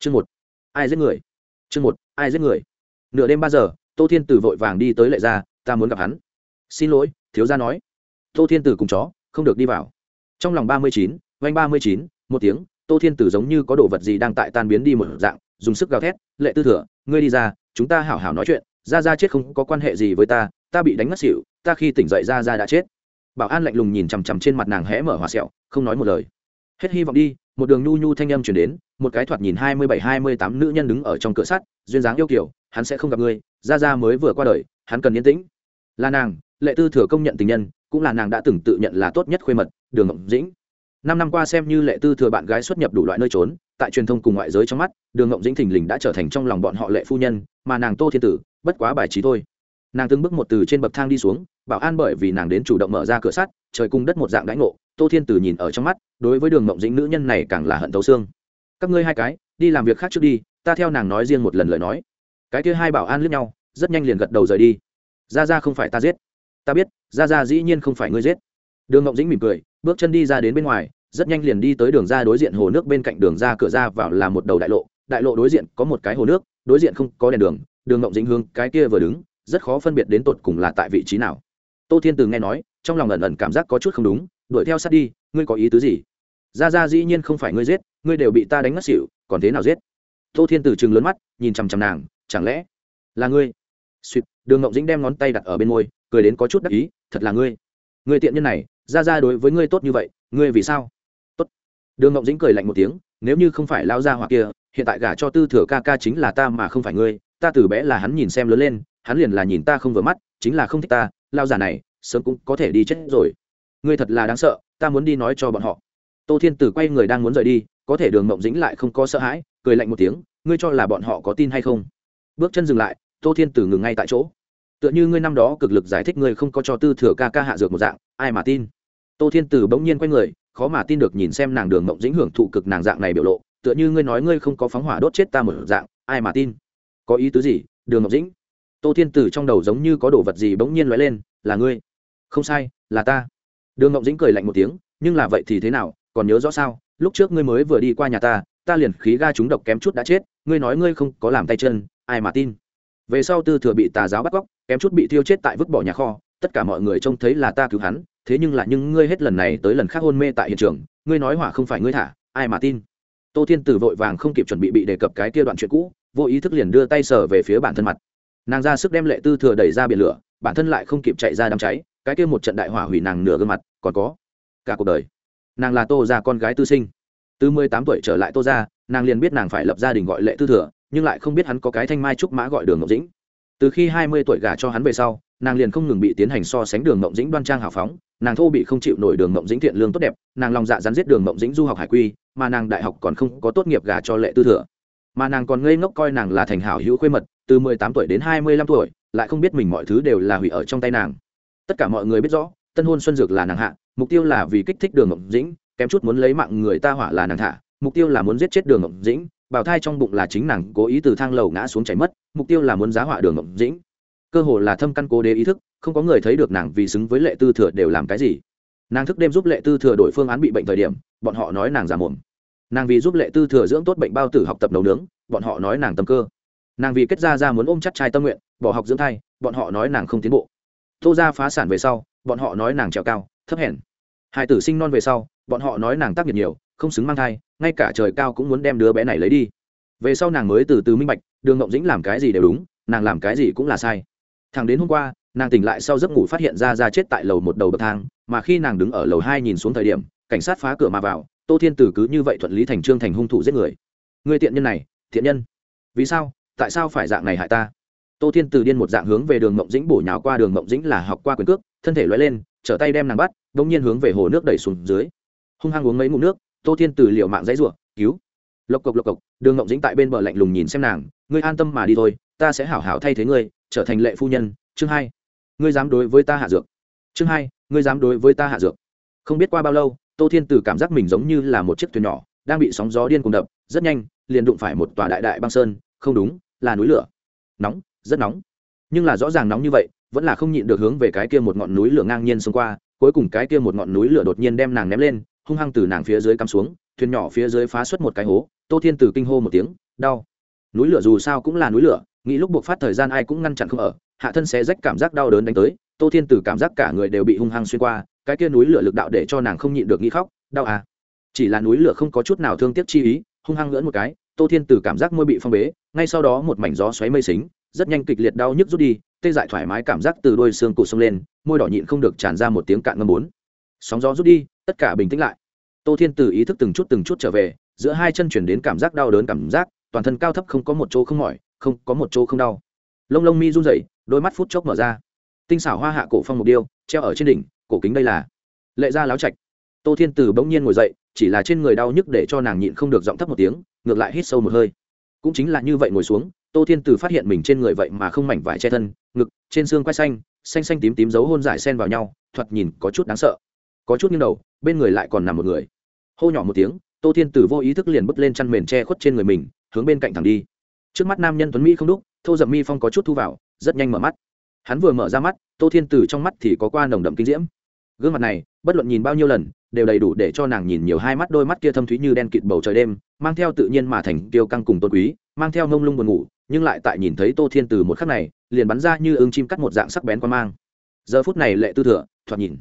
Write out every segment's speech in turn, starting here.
chương một. Ai giết người? Chương một, ai giết người? Nửa đêm ba giờ, tô thiên tử vội vàng đi tới lệ gia, ta muốn gặp hắn. Xin lỗi, thiếu gia nói. Tô thiên tử cùng chó, không được đi vào. Trong lòng ba mươi chín vanh ba mươi chín, một tiếng, tô thiên tử giống như có đồ vật gì đang tại tan biến đi một dạng, dùng sức gào thét, lệ tư thừa, ngươi đi ra, chúng ta hảo hảo nói chuyện ra ra chết không có quan hệ gì với ta ta bị đánh ngất xỉu, ta khi tỉnh dậy ra ra đã chết. Bảo an lạnh lùng nhìn chằm chằm trên mặt nàng hé mở hòa sẹo, không nói một lời. Hết hy vọng đi một đường nhu nhu thanh âm chuyển đến, một cái thoạt nhìn hai mươi bảy, hai mươi tám nữ nhân đứng ở trong cửa sắt, duyên dáng yêu kiểu hắn sẽ không gặp ngươi ra ra mới vừa qua đời, hắn cần yên tĩnh. Là nàng, lệ tư thừa công nhận tình nhân, cũng là nàng đã từng tự nhận là tốt nhất khuê mật, đường ngộng dĩnh. Năm năm qua xem như lệ tư thừa bạn gái xuất nhập đủ loại nơi trốn, tại truyền thông cùng ngoại giới trong mắt, đường ngộng dĩnh thình lình đã trở thành trong lòng bọn họ lệ phu nhân, mà nàng tô thiên tử, bất quá bài trí thôi. Nàng từng bước một từ trên bậc thang đi xuống, bảo an bởi vì nàng đến chủ động mở ra cửa sắt trời cung đất một dạng đãi ngộ, tô thiên tử nhìn ở trong mắt, đối với đường mộng dĩnh nữ nhân này càng là hận tấu xương. Các ngươi hai cái, đi làm việc khác trước đi, ta theo nàng nói riêng một lần lời nói. Cái kia hai bảo an lướt nhau, rất nhanh liền gật đầu rời đi. Ra ra không phải ta giết. Ta biết ra ra dĩ nhiên không phải ngươi giết. Đường ngộng dĩnh mỉm cười, bước chân đi ra đến bên ngoài, rất nhanh liền đi tới đường ra đối diện hồ nước bên cạnh đường ra cửa ra vào là một đầu đại lộ. Đại lộ đối diện có một cái hồ nước, đối diện không có đèn đường. Đường ngộng dĩnh hướng cái kia vừa đứng, rất khó phân biệt đến tột cùng là tại vị trí nào. Tô thiên từ nghe nói trong lòng ẩn ẩn cảm giác có chút không đúng, đuổi theo sát đi, ngươi có ý tứ gì? Ra ra, dĩ nhiên không phải ngươi giết, ngươi đều bị ta đánh ngất xỉu, còn thế nào giết? Tô thiên từ chừng lớn mắt, nhìn chằm chằm nàng, chẳng lẽ là ngươi? Suýt đường ngộng dĩnh đem ngón tay đặt ở bên môi, cười đến có chút đắc ý, thật là ngươi. Ngươi tiện nhân này, ra ra đối với ngươi tốt như vậy, ngươi vì sao? Tốt. Đường ngộng dĩnh cười lạnh một tiếng, nếu như không phải lao ra hoặc kia, hiện tại gả cho tư thừa ca ca chính là ta mà không phải ngươi, ta từ bé là hắn nhìn xem lớn lên, hắn liền là nhìn ta không vừa mắt, chính là không thích ta lao già này sớm cũng có thể đi chết rồi. Ngươi thật là đáng sợ, ta muốn đi nói cho bọn họ. Tô thiên tử quay người đang muốn rời đi, có thể đường mộng dĩnh lại không có sợ hãi, cười lạnh một tiếng, ngươi cho là bọn họ có tin hay không? Bước chân dừng lại, tô thiên tử ngừng ngay tại chỗ. Tựa như ngươi năm đó cực lực giải thích ngươi không có cho tư thừa ca ca hạ dược một dạng, ai mà tin? Tô thiên tử bỗng nhiên quay người, khó mà tin được nhìn xem nàng đường mộng dĩnh hưởng thụ cực nàng dạng này biểu lộ, tựa như ngươi nói ngươi không có phóng hỏa đốt chết ta một dạng, ai mà tin? Có ý tứ gì, đường mộng dĩnh? Tô thiên tử trong đầu giống như có đồ vật gì bỗng nhiên lóe lên, là ngươi không sai, là ta. Đường mộng dĩnh cười lạnh một tiếng, nhưng là vậy thì thế nào, còn nhớ rõ sao? Lúc trước ngươi mới vừa đi qua nhà ta ta liền khí ga chúng độc kém chút đã chết, ngươi nói ngươi không có làm tay chân, ai mà tin? Về sau tư thừa bị tà giáo bắt cóc, kém chút bị thiêu chết tại vứt bỏ nhà kho, tất cả mọi người trông thấy là ta cứu hắn, thế nhưng là nhưng ngươi hết lần này tới lần khác hôn mê tại hiện trường, ngươi nói hỏa không phải ngươi thả, ai mà tin? Tô thiên tử vội vàng không kịp chuẩn bị bị đề cập cái kia đoạn chuyện cũ, vô ý thức liền đưa tay sờ về phía bản thân mặt. Nàng ra sức đem lệ tư thừa đẩy ra biển lửa, bản thân lại không kịp chạy ra đám cháy cái kia một trận đại hỏa hủy nàng nửa gương mặt, còn có cả cuộc đời. Nàng là tô ra con gái tư sinh. Từ mười tám tuổi trở lại tô ra nàng liền biết nàng phải lập gia đình gọi lệ tư thừa, nhưng lại không biết hắn có cái thanh mai trúc mã gọi đường ngọc dĩnh. Từ khi hai mươi tuổi gả cho hắn về sau, nàng liền không ngừng bị tiến hành so sánh đường mộng dĩnh đoan trang hào phóng, nàng thô bị không chịu nổi đường mộng dĩnh thiện lương tốt đẹp, nàng lòng dạ rắn giết đường mộng dĩnh du học hải quy, mà nàng đại học còn không có tốt nghiệp gả cho lệ tư thừa. Mà nàng còn ngây ngốc coi nàng là thành hảo hữu khuê mật, từ mười tám tuổi đến hai mươi lăm tuổi, lại không biết mình mọi thứ đều là hủy ở trong tay nàng tất cả mọi người biết rõ, tân hôn xuân dược là nàng hạ, mục tiêu là vì kích thích đường ngọc dĩnh, kém chút muốn lấy mạng người ta hỏa là nàng thả, mục tiêu là muốn giết chết đường ngọc dĩnh, bào thai trong bụng là chính nàng cố ý từ thang lầu ngã xuống chảy mất, mục tiêu là muốn giá họa đường ngọc dĩnh. Cơ hồ là thâm căn cố đế ý thức, không có người thấy được nàng vì xứng với lệ tư thừa đều làm cái gì. Nàng thức đêm giúp lệ tư thừa đổi phương án bị bệnh thời điểm, bọn họ nói nàng giả mồm. Nàng vì giúp lệ tư thừa dưỡng tốt bệnh bao tử học tập nấu nướng, bọn họ nói nàng tâm cơ. Nàng vì kết ra ra muốn ôm chắc trai tâm nguyện, bỏ học dưỡng thai, bọn họ nói nàng không tiến bộ tô ra phá sản về sau, bọn họ nói nàng trèo cao, thấp hèn. Hai tử sinh non về sau, bọn họ nói nàng tác nghiệp nhiều, không xứng mang thai, ngay cả trời cao cũng muốn đem đứa bé này lấy đi. Về sau nàng mới từ từ minh bạch, đường ngộng dĩnh làm cái gì đều đúng, nàng làm cái gì cũng là sai. Thằng đến hôm qua, nàng tỉnh lại sau giấc ngủ phát hiện ra ra chết tại lầu một đầu bậc thang, mà khi nàng đứng ở lầu hai nhìn xuống thời điểm, cảnh sát phá cửa mà vào, tô thiên tử cứ như vậy thuận lý thành trương thành hung thủ giết người. Người tiện nhân này, thiện nhân. Vì sao? Tại sao phải dạng này hại ta? Tô thiên Từ điên một dạng hướng về đường mộng dĩnh bổ nhào qua, đường mộng dĩnh là học qua quyền cước, thân thể loay lên, trở tay đem nàng bắt đ ỗ n g nhiên hướng về hồ nước đẩy xuống dưới. Hung hăng uống mấy ngụm nước, tô thiên Từ liệu mạng dãy r u ộ cứu! Lộc cộc lộc cộc, đường Mộng dĩnh tại bên bờ lạnh lùng nhìn xem nàng, ngươi an tâm mà đi thôi, ta sẽ hảo hảo thay thế ngươi, trở thành lệ phu nhân. Chương hai, ngươi dám đối với ta hạ dược. Chương hai, ngươi dám đối với ta hạ dược. Không biết qua bao lâu, tô thiên Từ cảm giác mình giống như là một chiếc thuyền nhỏ, đang bị sóng gió điên cùng đập, rất nhanh, liền đụng phải một tòa đại đại băng sơn, không đúng, là núi lửa. Nóng rất nóng. Nhưng là rõ ràng nóng như vậy, vẫn là không nhịn được hướng về cái kia một ngọn núi lửa ngang nhiên xông qua, cuối cùng cái kia một ngọn núi lửa đột nhiên đem nàng ném lên, hung hăng từ nàng phía dưới cắm xuống, thuyền nhỏ phía dưới phá xuất một cái hố, tô thiên từ kinh hô một tiếng, đau. Núi lửa dù sao cũng là núi lửa, nghĩ lúc buộc phát thời gian ai cũng ngăn chặn không ở, hạ thân sẽ rách cảm giác đau đớn đánh tới, tô thiên tử cảm giác cả người đều bị hung hăng xuyên qua, cái kia núi lửa lực đạo để cho nàng không nhịn được nghĩ khóc, đau à. Chỉ là núi lửa không có chút nào thương tiếc chi ý, hung hăng lưỡn một cái, tô thiên tử cảm giác môi bị phong bế, ngay sau đó một mảnh gió xoáy mây xính rất nhanh kịch liệt đau nhức rút đi, tê dại thoải mái cảm giác từ đôi xương cụ sông lên, môi đỏ nhịn không được tràn ra một tiếng cạn ngâm bốn. Sóng gió rút đi, tất cả bình tĩnh lại. Tô thiên Từ ý thức từng chút từng chút trở về, giữa hai chân chuyển đến cảm giác đau đớn cảm giác, toàn thân cao thấp không có một chỗ không mỏi, không có một chỗ không đau. Lông lông mi run rẩy, đôi mắt phút chốc mở ra. Tinh xảo hoa hạ cổ phong mục điêu, treo ở trên đỉnh, cổ kính đây là lệ ra láo trạch. Tô thiên Từ bỗng nhiên ngồi dậy, chỉ là trên người đau nhức để cho nàng nhịn không được giọng thấp một tiếng, ngược lại hít sâu một hơi. Cũng chính là như vậy ngồi xuống tô thiên tử phát hiện mình trên người vậy mà không mảnh vải che thân, ngực, trên xương quai xanh xanh xanh tím tím dấu hôn giải sen vào nhau, thoạt nhìn có chút đáng sợ. Có chút nghiêng đầu, bên người lại còn nằm một người. Hô nhỏ một tiếng, tô thiên tử vô ý thức liền bước lên chăn mền che khuất trên người mình, hướng bên cạnh thẳng đi. Trước mắt nam nhân tuấn mỹ không đúc, thô dậm mi phong có chút thu vào, rất nhanh mở mắt. Hắn vừa mở ra mắt, tô thiên tử trong mắt thì có qua nồng đậm kinh diễm. Gương mặt này, bất luận nhìn bao nhiêu lần, đều đầy đủ để cho nàng nhìn nhiều hai mắt đôi mắt kia thâm thúy như đen kịt bầu trời đêm, mang theo tự nhiên mà thành tiêu căng cùng tôn quý, mang theo mông lung buồn ngủ nhưng lại tại nhìn thấy tô thiên từ một khắc này, liền bắn ra như ưng chim cắt một dạng sắc bén quan mang. Giờ phút này lệ tư thừa, thoạt nhìn,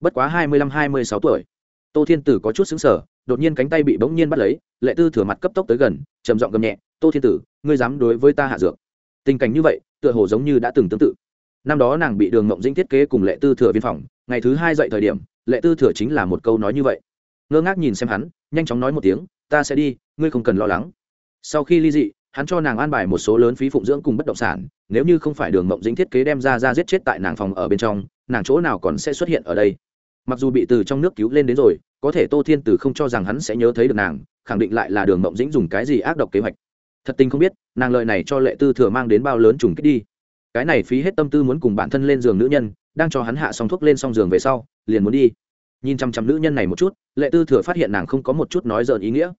bất quá hai mươi lăm, hai mươi sáu tuổi. Tô thiên tử có chút xứng sở đột nhiên cánh tay bị bỗng nhiên bắt lấy, lệ tư thừa mặt cấp tốc tới gần, trầm giọng gầm nhẹ, tô thiên tử ngươi dám đối với ta hạ dược? Tình cảnh như vậy, tựa hồ giống như đã từng tương tự. Năm đó nàng bị đường ngộng dinh thiết kế cùng lệ tư thừa viên phòng, ngày thứ hai dậy thời điểm, lệ tư thừa chính là một câu nói như vậy. Ngơ ngác nhìn xem hắn, nhanh chóng nói một tiếng, ta sẽ đi, ngươi không cần lo lắng. Sau khi ly dị hắn cho nàng an bài một số lớn phí phụng dưỡng cùng bất động sản, nếu như không phải đường mộng dĩnh thiết kế đem ra ra giết chết tại nàng phòng ở bên trong, nàng chỗ nào còn sẽ xuất hiện ở đây? Mặc dù bị từ trong nước cứu lên đến rồi, có thể tô thiên từ không cho rằng hắn sẽ nhớ thấy được nàng, khẳng định lại là đường mộng dĩnh dùng cái gì ác độc kế hoạch. Thật tình không biết, nàng lợi này cho lệ tư thừa mang đến bao lớn trùng kích đi. Cái này phí hết tâm tư muốn cùng bản thân lên giường nữ nhân, đang cho hắn hạ xong thuốc lên xong giường về sau, liền muốn đi. Nhìn chăm chăm nữ nhân này một chút, lệ tư thừa phát hiện nàng không có một chút nói dợn ý nghĩa.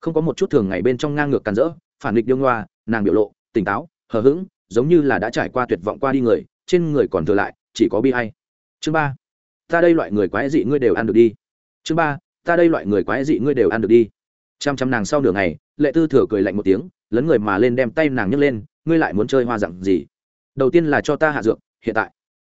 Không có một chút thường ngày bên trong ngang ngược càn rỡ phản nghịch điêu ngoa, nàng biểu lộ, tỉnh táo, hờ hững, giống như là đã trải qua tuyệt vọng qua đi người, trên người còn thừa lại, chỉ có bi hay chương ba, ta đây loại người quái dị ngươi đều ăn được đi. Chương ba, ta đây loại người quái dị ngươi đều ăn được đi. Chăm chăm nàng sau nửa ngày, lệ tư thừa cười lạnh một tiếng, lấn người mà lên đem tay nàng nhấc lên, ngươi lại muốn chơi hoa dặn gì? Đầu tiên là cho ta hạ dược, hiện tại.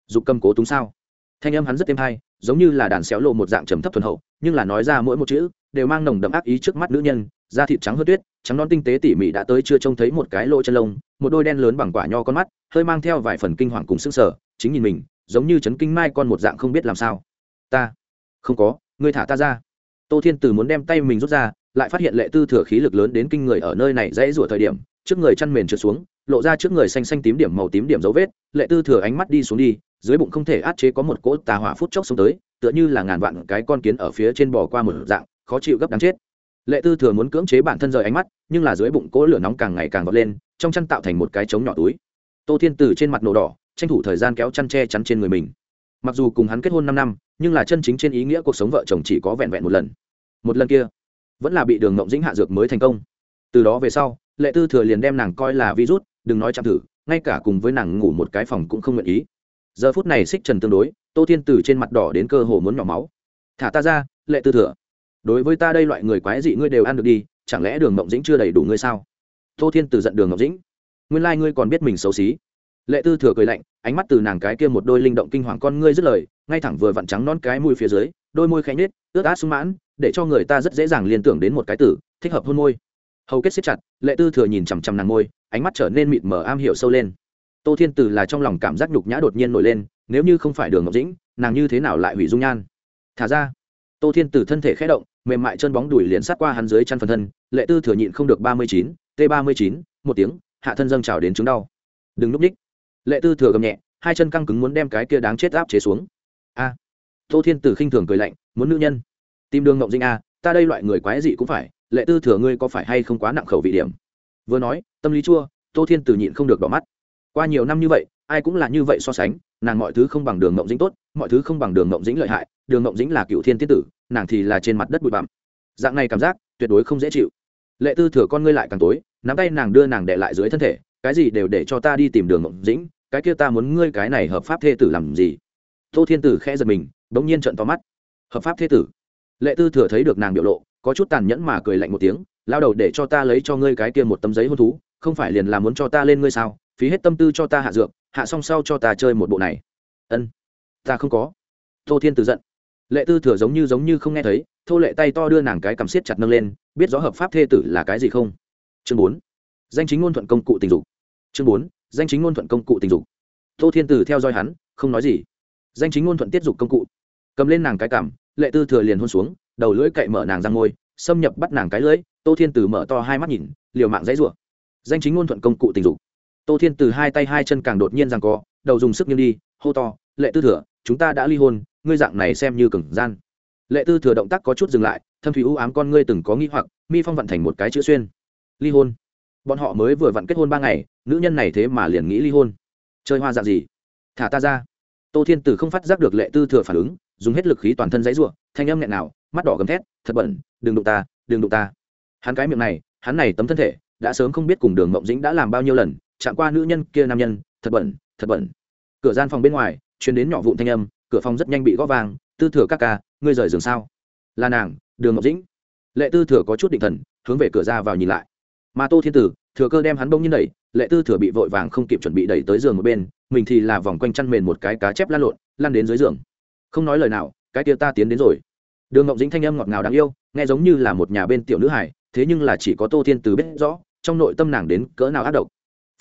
Dục cầm cố túng sao? Thanh âm hắn rất êm hay, giống như là đàn xéo lộ một dạng trầm thấp thuần hậu, nhưng là nói ra mỗi một chữ, đều mang nồng đậm ác ý trước mắt nữ nhân, da thịt trắng hơn tuyết trắng non tinh tế tỉ mỉ đã tới chưa trông thấy một cái lỗ chân lông, một đôi đen lớn bằng quả nho con mắt, hơi mang theo vài phần kinh hoàng cùng sững sờ, chính nhìn mình, giống như chấn kinh mai con một dạng không biết làm sao. Ta, không có, ngươi thả ta ra. Tô thiên từ muốn đem tay mình rút ra, lại phát hiện lệ tư thừa khí lực lớn đến kinh người ở nơi này dãy rủa thời điểm, trước người chăn mền trượt xuống, lộ ra trước người xanh xanh tím điểm màu tím điểm dấu vết, lệ tư thừa ánh mắt đi xuống đi, dưới bụng không thể át chế có một cỗ tà hỏa phút chốc xuống tới, tựa như là ngàn vạn cái con kiến ở phía trên bò qua một dạng, khó chịu gấp đáng chết lệ tư thừa muốn cưỡng chế bản thân rời ánh mắt, nhưng là dưới bụng cỗ lửa nóng càng ngày càng vọt lên, trong chăn tạo thành một cái trống nhỏ túi. Tô thiên từ trên mặt nổ đỏ, tranh thủ thời gian kéo chăn che chắn trên người mình. Mặc dù cùng hắn kết hôn năm năm, nhưng là chân chính trên ý nghĩa cuộc sống vợ chồng chỉ có vẹn vẹn một lần. Một lần kia, vẫn là bị đường ngộng dĩnh hạ dược mới thành công. Từ đó về sau, lệ tư thừa liền đem nàng coi là virus, đừng nói chạm thử, ngay cả cùng với nàng ngủ một cái phòng cũng không nguyện ý. Giờ phút này xích trần tương đối, tô thiên từ trên mặt đỏ đến cơ hồ muốn nhỏ máu. Thả ta ra, lệ tư thừa đối với ta đây loại người quái dị ngươi đều ăn được đi, chẳng lẽ đường mộng dĩnh chưa đầy đủ ngươi sao? Tô thiên từ giận đường ngọc dĩnh. Nguyên lai、like、ngươi còn biết mình xấu xí. Lệ tư thừa cười lạnh, ánh mắt từ nàng cái kia một đôi linh động kinh hoàng con ngươi dứt lời, ngay thẳng vừa vặn trắng non cái mùi phía dưới, đôi môi khẽ nhết ướt át sung mãn, để cho người ta rất dễ dàng liên tưởng đến một cái tử, thích hợp hôn môi. Hầu kết xếp chặt, lệ tư thừa nhìn chằm chằm nàng môi, ánh mắt trở nên mịt mờ am hiểu sâu lên. Tô thiên từ là trong lòng cảm giác nhục nhã đột nhiên nổi lên, nếu như không phải đường ngọc dĩnh, nàng như thế nào lại hủy dung nhan? Thả ra. Tô thiên từ thân thể khẽ động mềm mại chân bóng đùi liền sát qua hắn dưới chân phần thân, lệ tư thừa nhịn không được ba mươi chín t ba mươi chín, một tiếng, hạ thân dâng trào đến chứng đau. Đừng núp ních. Lệ tư thừa gầm nhẹ, hai chân căng cứng muốn đem cái kia đáng chết áp chế xuống. A. Tô thiên Tử khinh thường cười lạnh, muốn nữ nhân. Tìm đường ngộng dinh a, ta đây loại người quái dị cũng phải, lệ tư thừa ngươi có phải hay không quá nặng khẩu vị điểm? Vừa nói, tâm lý chua, tô thiên Tử nhịn không được đỏ mắt. Qua nhiều năm như vậy, ai cũng là như vậy so sánh, nàng mọi thứ không bằng đường ngộng dĩnh tốt, mọi thứ không bằng đường ngộng dĩnh lợi hại, đường ngộng dĩnh là cựu thiên tiết tử nàng thì là trên mặt đất bụi bặm. Dạng này cảm giác, tuyệt đối không dễ chịu. Lệ tư thừa con ngươi lại càng tối, nắm tay nàng đưa nàng đệ lại dưới thân thể, cái gì đều để cho ta đi tìm đường ngộng dĩnh, cái kia ta muốn ngươi cái này hợp pháp thê tử làm gì? Tô thiên tử khẽ giật mình, bỗng nhiên trận to mắt. Hợp pháp thê tử? Lệ tư thừa thấy được nàng biểu lộ, có chút tàn nhẫn mà cười lạnh một tiếng lao đầu để cho ta lấy cho ngươi cái kia một tấm giấy hôn thú, không phải liền là muốn cho ta lên ngươi sao? Phí hết tâm tư cho ta hạ dược, hạ xong sau cho ta chơi một bộ này. Ân, ta không có. Tô thiên tử giận lệ tư thừa giống như giống như không nghe thấy, thô lệ tay to đưa nàng cái cầm siết chặt nâng lên, biết rõ hợp pháp thê tử là cái gì không? Chương bốn, danh chính ngôn thuận công cụ tình dục. Chương bốn, danh chính ngôn thuận công cụ tình dục. Tô thiên Tử theo dõi hắn, không nói gì. Danh chính ngôn thuận tiết dục công cụ. Cầm lên nàng cái cảm lệ tư thừa liền hôn xuống, đầu lưỡi cậy mở nàng ra ngôi, xâm nhập bắt nàng cái lưỡi, tô thiên Tử mở to hai mắt nhìn, liều mạng dãy rủa. Danh chính ngôn thuận công cụ tình dục. Tô thiên Tử hai tay hai chân càng đột nhiên rằng co, đầu dùng sức nghiêng đi, hô to, lệ tư thừa, chúng ta đã ly hôn ngươi dạng này xem như cừng gian. Lệ tư thừa động tác có chút dừng lại, thâm thủy u ám con ngươi từng có nghi hoặc, mi phong vận thành một cái chữ xuyên. Ly hôn. Bọn họ mới vừa vặn kết hôn ba ngày, nữ nhân này thế mà liền nghĩ ly hôn. Chơi hoa dạng gì? Thả ta ra. Tô thiên tử không phát giác được lệ tư thừa phản ứng, dùng hết lực khí toàn thân giấy ruộng thanh âm nghẹn nào, mắt đỏ gầm thét, thật bẩn, đừng đụng ta, đừng đụng ta. Hắn cái miệng này, hắn này tấm thân thể, đã sớm không biết cùng đường mộng dĩnh đã làm bao nhiêu lần, chạm qua nữ nhân kia nam nhân, thật bẩn thật bẩn. Cửa gian phòng bên ngoài chuyến đến nhỏ vụn thanh âm cửa phòng rất nhanh bị gõ vàng tư thừa các ca, ngươi rời giường sao? Là nàng, đường ngọc dĩnh. Lệ tư thừa có chút định thần, hướng về cửa ra vào nhìn lại. Mà tô thiên tử, thừa cơ đem hắn bông như đẩy, lệ tư thừa bị vội vàng không kịp chuẩn bị đẩy tới giường một bên, mình thì là vòng quanh chăn mền một cái cá chép lan lộn lan đến dưới giường. Không nói lời nào, cái kia ta tiến đến rồi. Đường ngọc dĩnh thanh âm ngọt ngào đáng yêu, nghe giống như là một nhà bên tiểu nữ hải thế nhưng là chỉ có tô thiên từ biết rõ, trong nội tâm nàng đến cỡ nào ác độc.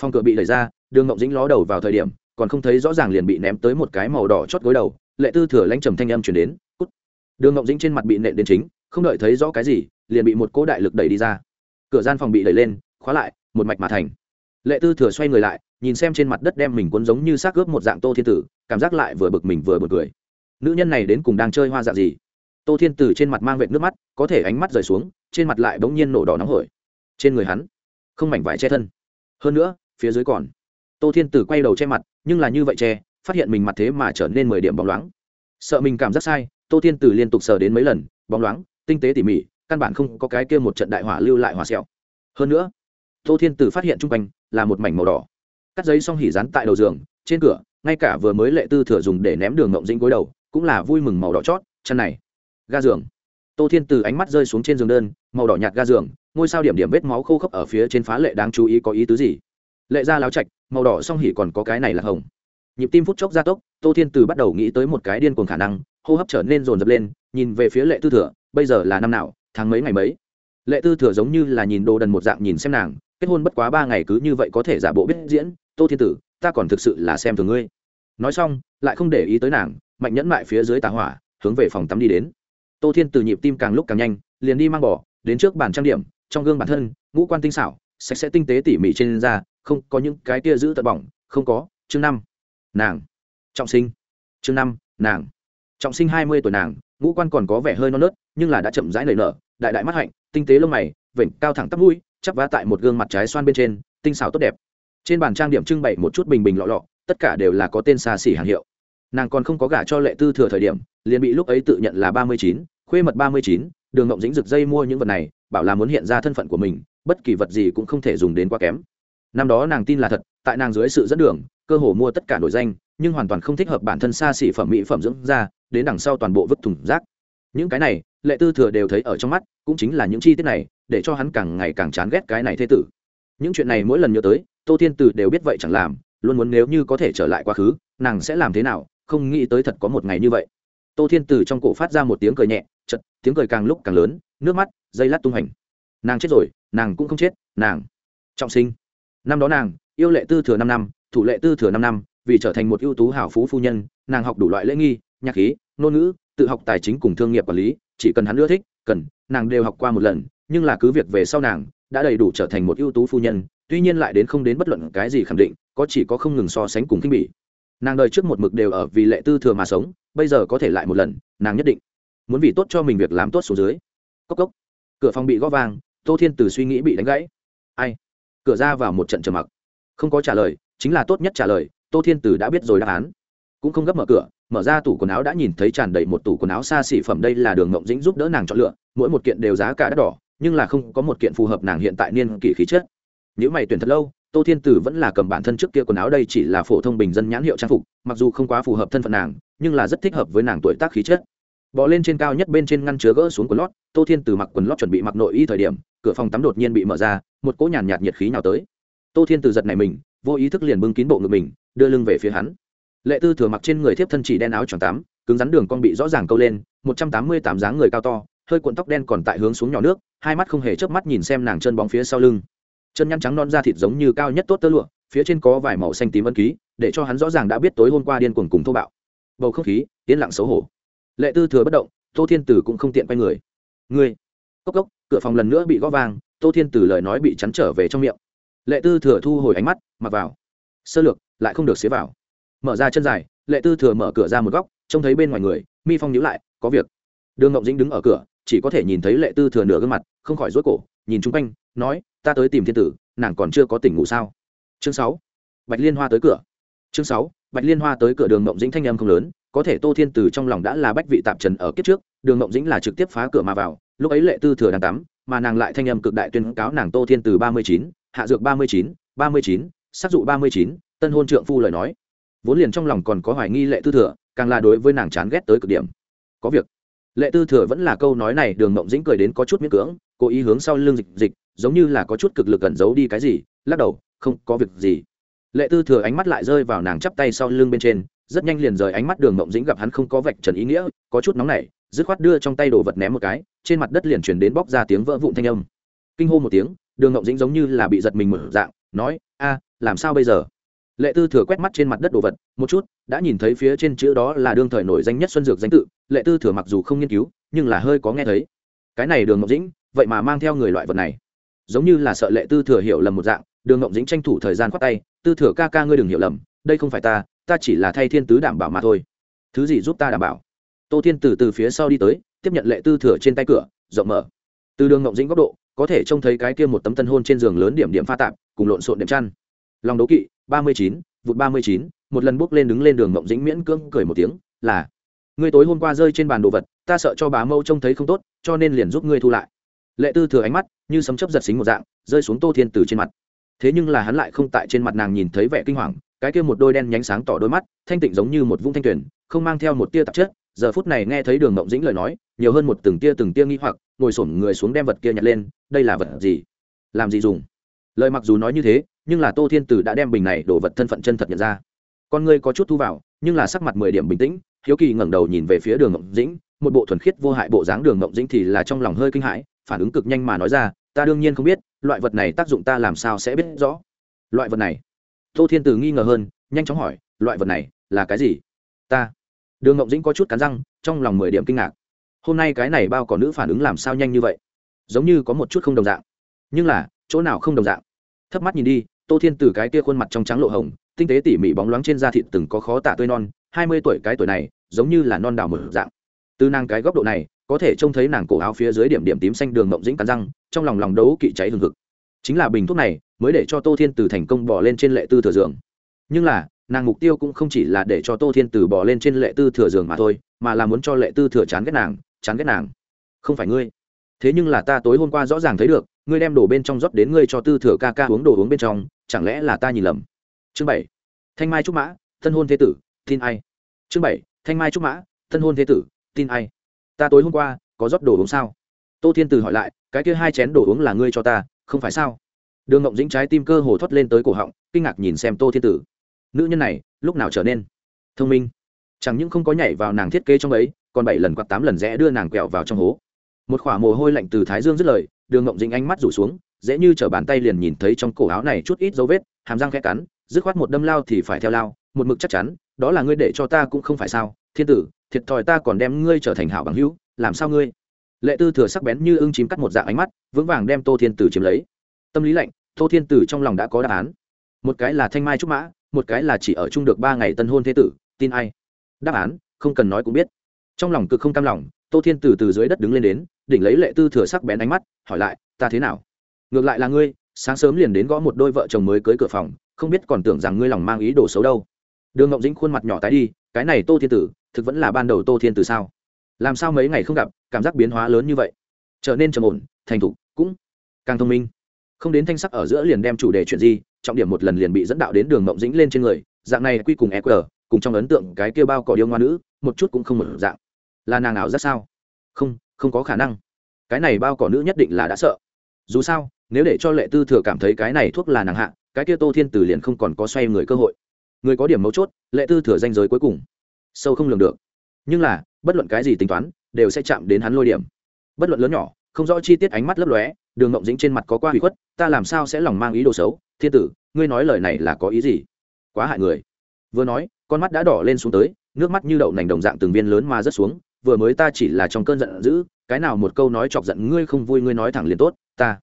Phòng cửa bị đẩy ra, đường ngọc dĩnh ló đầu vào thời điểm, còn không thấy rõ ràng liền bị ném tới một cái màu đỏ chót gối đầu lệ tư thừa lãnh trầm thanh âm chuyển đến, cút. Đường ngọc dĩnh trên mặt bị nện đến chính, không đợi thấy rõ cái gì, liền bị một cỗ đại lực đẩy đi ra. Cửa gian phòng bị đẩy lên, khóa lại, một mạch mà thành. Lệ tư thừa xoay người lại, nhìn xem trên mặt đất đem mình cuốn giống như xác ướp một dạng tô thiên tử, cảm giác lại vừa bực mình vừa bực cười. Nữ nhân này đến cùng đang chơi hoa dạng gì? Tô thiên tử trên mặt mang vệt nước mắt, có thể ánh mắt rời xuống, trên mặt lại bỗng nhiên nổ đỏ nóng hổi. Trên người hắn, không mảnh vải che thân. Hơn nữa, phía dưới còn. Tô thiên tử quay đầu che mặt, nhưng là như vậy che phát hiện mình mặt thế mà trở nên mười điểm bóng loáng. Sợ mình cảm giác sai, tô thiên tử liên tục sờ đến mấy lần, bóng loáng, tinh tế tỉ mỉ, căn bản không có cái kia một trận đại hỏa lưu lại hỏa sẹo. Hơn nữa, tô thiên tử phát hiện chung quanh là một mảnh màu đỏ. Cắt giấy xong hỉ rán tại đầu giường, trên cửa, ngay cả vừa mới lệ tư thừa dùng để ném đường ngộng dĩnh gối đầu, cũng là vui mừng màu đỏ chót, chân này, ga giường. Tô thiên từ ánh mắt rơi xuống trên giường đơn, màu đỏ nhạt ga giường, ngôi sao điểm điểm vết máu khô khốc ở phía trên phá lệ đáng chú ý có ý tứ gì? Lệ ra láo chạch màu đỏ song hỉ còn có cái này là hồng nhịp tim phút chốc gia tốc, tô thiên từ bắt đầu nghĩ tới một cái điên cuồng khả năng, hô hấp trở nên rồn rập lên, nhìn về phía lệ tư thừa, bây giờ là năm nào, tháng mấy ngày mấy? Lệ tư thừa giống như là nhìn đồ đần một dạng nhìn xem nàng, kết hôn bất quá ba ngày cứ như vậy có thể giả bộ biết diễn, tô thiên tử, ta còn thực sự là xem thường ngươi. Nói xong, lại không để ý tới nàng, mạnh nhẫn mại phía dưới tà hỏa, hướng về phòng tắm đi đến. Tô thiên tử nhịp tim càng lúc càng nhanh, liền đi mang bỏ đến trước bàn trang điểm, trong gương bản thân, ngũ quan tinh xảo, sạch sẽ tinh tế tỉ mỉ trên da, không có những cái tia giữ tận bỏng, không có, chương năm nàng. Trọng sinh. Chương năm, nàng. Trọng sinh hai mươi tuổi nàng, ngũ quan còn có vẻ hơi non nớt, nhưng là đã chậm rãi nảy nở, đại đại mắt hạnh, tinh tế lông mày, vểnh cao thẳng tắp mũi, chắp vá tại một gương mặt trái xoan bên trên, tinh xảo tốt đẹp. Trên bàn trang điểm trưng bày một chút bình bình lọ lọ, tất cả đều là có tên xa xỉ hàng hiệu. Nàng còn không có gả cho lệ tư thừa thời điểm, liền bị lúc ấy tự nhận là ba mươi chín, khuê mật ba mươi chín, đường ngộng dĩnh rực dây mua những vật này, bảo là muốn hiện ra thân phận của mình, bất kỳ vật gì cũng không thể dùng đến quá kém. Năm đó nàng tin là thật, tại nàng dưới sự dẫn đường cơ hồ mua tất cả nổi danh, nhưng hoàn toàn không thích hợp bản thân xa xỉ phẩm mỹ phẩm dưỡng da, đến đằng sau toàn bộ vứt thùng rác. Những cái này, lệ tư thừa đều thấy ở trong mắt, cũng chính là những chi tiết này, để cho hắn càng ngày càng chán ghét cái này thế tử. Những chuyện này mỗi lần nhớ tới, tô thiên từ đều biết vậy chẳng làm, luôn muốn nếu như có thể trở lại quá khứ, nàng sẽ làm thế nào, không nghĩ tới thật có một ngày như vậy. Tô thiên từ trong cổ phát ra một tiếng cười nhẹ chật tiếng cười càng lúc càng lớn, nước mắt, dây lát tung hành nàng chết rồi, nàng cũng không chết, nàng. Trọng sinh. Năm đó nàng, yêu lệ tư thừa năm năm thủ lệ tư thừa năm năm, vì trở thành một ưu tú hảo phú phu nhân, nàng học đủ loại lễ nghi, nhạc khí, ngôn ngữ, tự học tài chính cùng thương nghiệp quản lý, chỉ cần hắn ưa thích, cần, nàng đều học qua một lần, nhưng là cứ việc về sau nàng đã đầy đủ trở thành một ưu tú phu nhân, tuy nhiên lại đến không đến bất luận cái gì khẳng định, có chỉ có không ngừng so sánh cùng kinh bỉ. Nàng đời trước một mực đều ở vì lệ tư thừa mà sống, bây giờ có thể lại một lần, nàng nhất định muốn vì tốt cho mình việc làm tốt xuống dưới. Cốc cốc. Cửa phòng bị gõ vang, tô thiên từ suy nghĩ bị đánh gãy. Ai? Cửa ra vào một trận trầm mặc. Không có trả lời chính là tốt nhất trả lời, tô thiên từ đã biết rồi đáp án. Cũng không gấp mở cửa, mở ra tủ quần áo đã nhìn thấy tràn đầy một tủ quần áo xa xỉ phẩm đây là đường ngộng dĩnh giúp đỡ nàng chọn lựa, mỗi một kiện đều giá cả đắt đỏ, nhưng là không có một kiện phù hợp nàng hiện tại niên kỷ khí chất. Nếu mày tuyển thật lâu, tô thiên tử vẫn là cầm bản thân trước kia quần áo đây chỉ là phổ thông bình dân nhãn hiệu trang phục, mặc dù không quá phù hợp thân phận nàng, nhưng là rất thích hợp với nàng tuổi tác khí chất. Bỏ lên trên cao nhất bên trên ngăn chứa gỡ xuống quần lót, tô thiên tử mặc quần lót chuẩn bị mặc nội y thời điểm, cửa phòng tắm đột nhiên bị mở ra, một cỗ nhàn nhạt nhiệt khí nào tới. Tô thiên từ giật này mình vô ý thức liền bưng kín bộ ngực mình đưa lưng về phía hắn. Lệ tư thừa mặc trên người thiếp thân chỉ đen áo tròn tám, cứng rắn đường con bị rõ ràng câu lên một trăm tám mươi tám dáng người cao to hơi cuộn tóc đen còn tại hướng xuống nhỏ nước hai mắt không hề chớp mắt nhìn xem nàng chân bóng phía sau lưng. Chân nhăn trắng non da thịt giống như cao nhất tốt tơ lụa phía trên có vài màu xanh tím ân ký để cho hắn rõ ràng đã biết tối hôm qua điên cuồng cùng thô bạo. Bầu không khí yên lặng xấu hổ. Lệ tư thừa bất động tô thiên tử cũng không tiện quay người. Người. cốc cốc cửa phòng lần nữa bị gõ vàng, tô thiên tử lời nói bị chắn trở về trong miệng lệ tư thừa thu hồi ánh mắt, mặc vào. Sơ lược, lại không được xế vào. Mở ra chân dài, lệ tư thừa mở cửa ra một góc, trông thấy bên ngoài người, mi phong nhíu lại, có việc. Đường ngộng dĩnh đứng ở cửa, chỉ có thể nhìn thấy lệ tư thừa nửa gương mặt, không khỏi rối cổ, nhìn chung quanh, nói, ta tới tìm thiên tử, nàng còn chưa có tỉnh ngủ sao? Chương sáu, bạch liên hoa tới cửa. Chương sáu, bạch liên hoa tới cửa, đường ngộng dĩnh thanh âm không lớn, có thể tô thiên tử trong lòng đã là bách vị tạp trần ở kiếp trước, đường ngộng dĩnh là trực tiếp phá cửa mà vào, lúc ấy lệ tư thừa đang tắm, mà nàng lại thanh âm cực đại tuyên cáo nàng tô thiên từ ba mươi chín hạ dược ba mươi chín, ba mươi chín sắc dụ ba mươi chín, tân hôn trượng phu lời nói. Vốn liền trong lòng còn có hoài nghi lệ tư thừa, càng là đối với nàng chán ghét tới cực điểm. Có việc. Lệ tư thừa vẫn là câu nói này đường mộng dĩnh cười đến có chút miễn cưỡng, cố ý hướng sau lưng dịch dịch, giống như là có chút cực lực cẩn giấu đi cái gì, lắc đầu, không, có việc gì. Lệ tư thừa ánh mắt lại rơi vào nàng chắp tay sau lưng bên trên, rất nhanh liền rời ánh mắt đường mộng dĩnh gặp hắn không có vạch trần ý nghĩa, có chút nóng nảy, dứt khoát đưa trong tay đồ vật ném một cái, trên mặt đất liền chuyển đến bóc ra tiếng vỡ vụn thanh âm. Kinh hô một tiếng đường ngộng dĩnh giống như là bị giật mình mở dạng, nói, a, làm sao bây giờ? Lệ tư thừa quét mắt trên mặt đất đồ vật, một chút, đã nhìn thấy phía trên chữ đó là đương thời nổi danh nhất xuân dược danh tự, lệ tư thừa mặc dù không nghiên cứu, nhưng là hơi có nghe thấy. Cái này đường ngộng dĩnh, vậy mà mang theo người loại vật này. Giống như là sợ lệ tư thừa hiểu lầm một dạng, đường ngộng dĩnh tranh thủ thời gian khoát tay, tư thừa ca ca ngươi đừng hiểu lầm, đây không phải ta ta chỉ là thay thiên tứ đảm bảo mà thôi. Thứ gì giúp ta đảm bảo? Tô thiên từ từ phía sau đi tới, tiếp nhận lệ tư thừa trên tay cửa, rộng mở từ đường ngộng dĩnh góc độ, có thể trông thấy cái kia một tấm tân hôn trên giường lớn điểm điểm pha tạp, cùng lộn xộn đệm chăn. Lòng đấu kỵ, ba mươi chín, vụt ba mươi chín, một lần bước lên đứng lên đường ngộng dĩnh miễn cưỡng cười một tiếng, là, ngươi tối hôm qua rơi trên bàn đồ vật, ta sợ cho bà mâu trông thấy không tốt, cho nên liền giúp ngươi thu lại. Lệ tư thừa ánh mắt, như sấm chấp giật xính một dạng, rơi xuống tô thiên từ trên mặt. Thế nhưng là hắn lại không tại trên mặt nàng nhìn thấy vẻ kinh hoàng, cái kia một đôi đen nhánh sáng tỏ đôi mắt, thanh tịnh giống như một vũng thanh tuyển không mang theo một tia tạp chất giờ phút này nghe thấy đường mộng dĩnh lời nói, nhiều hơn một từng tia từng tia nghi hoặc, ngồi sổm người xuống đem vật kia nhặt lên, đây là vật gì? Làm gì dùng? Lời mặc dù nói như thế, nhưng là tô thiên tử đã đem bình này đổ vật thân phận chân thật nhận ra. Con ngươi có chút thu vào, nhưng là sắc mặt mười điểm bình tĩnh, hiếu kỳ ngẩng đầu nhìn về phía đường ngộng dĩnh, một bộ thuần khiết vô hại bộ dáng đường ngộng dĩnh thì là trong lòng hơi kinh hãi, phản ứng cực nhanh mà nói ra, ta đương nhiên không biết, loại vật này tác dụng ta làm sao sẽ biết rõ. Loại vật này? Tô thiên tử nghi ngờ hơn, nhanh chóng hỏi, loại vật này là cái gì? Ta đường ngộng dĩnh có chút cắn răng, trong lòng mười điểm kinh ngạc. Hôm nay cái này bao cỏ nữ phản ứng làm sao nhanh như vậy? Giống như có một chút không đồng dạng. Nhưng là, chỗ nào không đồng dạng? Thấp mắt nhìn đi, tô thiên từ cái kia khuôn mặt trong trắng lộ hồng, tinh tế tỉ mỉ bóng loáng trên da thịt từng có khó tả tươi non, hai mươi tuổi cái tuổi này, giống như là non đào mở dạng. Từ nàng cái góc độ này, có thể trông thấy nàng cổ áo phía dưới điểm điểm tím xanh đường mộng dĩnh cắn răng, trong lòng lòng đấu kỵ cháy hừng hực. Chính là bình thuốc này, mới để cho tô thiên từ thành công bỏ lên trên lệ tư thừa giường nhưng là nàng mục tiêu cũng không chỉ là để cho tô thiên từ bỏ lên trên lệ tư thừa giường mà thôi, mà là muốn cho lệ tư thừa chán ghét nàng, chán ghét nàng. Không phải ngươi. Thế nhưng là ta tối hôm qua rõ ràng thấy được, ngươi đem đồ bên trong rót đến ngươi cho tư thừa ca ca uống đồ uống bên trong, chẳng lẽ là ta nhìn lầm? Chương bảy. Thanh mai trúc mã, thân hôn thế tử, tin ai. Chương bảy. Thanh mai trúc mã, thân hôn thế tử, tin ai. Ta tối hôm qua có rót đồ uống sao? Tô thiên từ hỏi lại, cái kia hai chén đồ uống là ngươi cho ta, không phải sao? Đường ngộng dĩnh trái tim cơ hồ thoát lên tới cổ họng, kinh ngạc nhìn xem tô thiên tử nữ nhân này lúc nào trở nên thông minh? Chẳng những không có nhảy vào nàng thiết kế trong ấy, còn bảy lần quạt tám lần rẽ đưa nàng quẹo vào trong hố. Một khỏa mồ hôi lạnh từ thái dương dứt lời, đường ngộng dính ánh mắt rủ xuống, dễ như chở bàn tay liền nhìn thấy trong cổ áo này chút ít dấu vết, hàm răng khẽ cắn, dứt khoát một đâm lao thì phải theo lao, một mực chắc chắn, đó là ngươi để cho ta cũng không phải sao, thiên tử, thiệt thòi ta còn đem ngươi trở thành hảo bằng hữu, làm sao ngươi? Lệ tư thừa sắc bén như ưng chìm cắt một dạng ánh mắt, vững vàng đem tô thiên tử chiếm lấy. Tâm lý lạnh, tô thiên tử trong lòng đã có đáp án. Một cái là thanh mai trúc mã một cái là chỉ ở chung được ba ngày tân hôn thế tử, tin ai? Đáp án, không cần nói cũng biết. Trong lòng cực không cam lòng, tô thiên tử từ dưới đất đứng lên đến, đỉnh lấy lệ tư thừa sắc bén ánh mắt, hỏi lại, ta thế nào? Ngược lại là ngươi, sáng sớm liền đến gõ một đôi vợ chồng mới cưới cửa phòng, không biết còn tưởng rằng ngươi lòng mang ý đồ xấu đâu. Đường ngộng dĩnh khuôn mặt nhỏ tái đi, cái này tô thiên tử, thực vẫn là ban đầu tô thiên tử sao? Làm sao mấy ngày không gặp, cảm giác biến hóa lớn như vậy? Trở nên trầm ổn, thành thục, cũng càng thông minh. Không đến thanh sắc ở giữa liền đem chủ đề chuyện gì trọng điểm một lần liền bị dẫn đạo đến đường mộng dĩnh lên trên người, dạng này quy cùng e eq cùng trong ấn tượng cái kia bao cỏ điêu ngoa nữ, một chút cũng không một dạng. Là nàng nào rất sao? Không không có khả năng. Cái này bao cỏ nữ nhất định là đã sợ. Dù sao, nếu để cho lệ tư thừa cảm thấy cái này thuốc là nàng hạ, cái kia tô thiên tử liền không còn có xoay người cơ hội. Người có điểm mấu chốt, lệ tư thừa danh giới cuối cùng. Sâu không lường được. Nhưng là, bất luận cái gì tính toán, đều sẽ chạm đến hắn lôi điểm. Bất luận lớn nhỏ, không rõ chi tiết ánh mắt lấp lóe đường ngộng dĩnh trên mặt có qua hủy khuất, ta làm sao sẽ lòng mang ý đồ xấu? Thiên tử, ngươi nói lời này là có ý gì? Quá hại người. Vừa nói, con mắt đã đỏ lên xuống tới, nước mắt như đậu nành đồng dạng từng viên lớn mà rớt xuống, vừa mới ta chỉ là trong cơn giận dữ, cái nào một câu nói chọc giận ngươi không vui ngươi nói thẳng liền tốt, ta.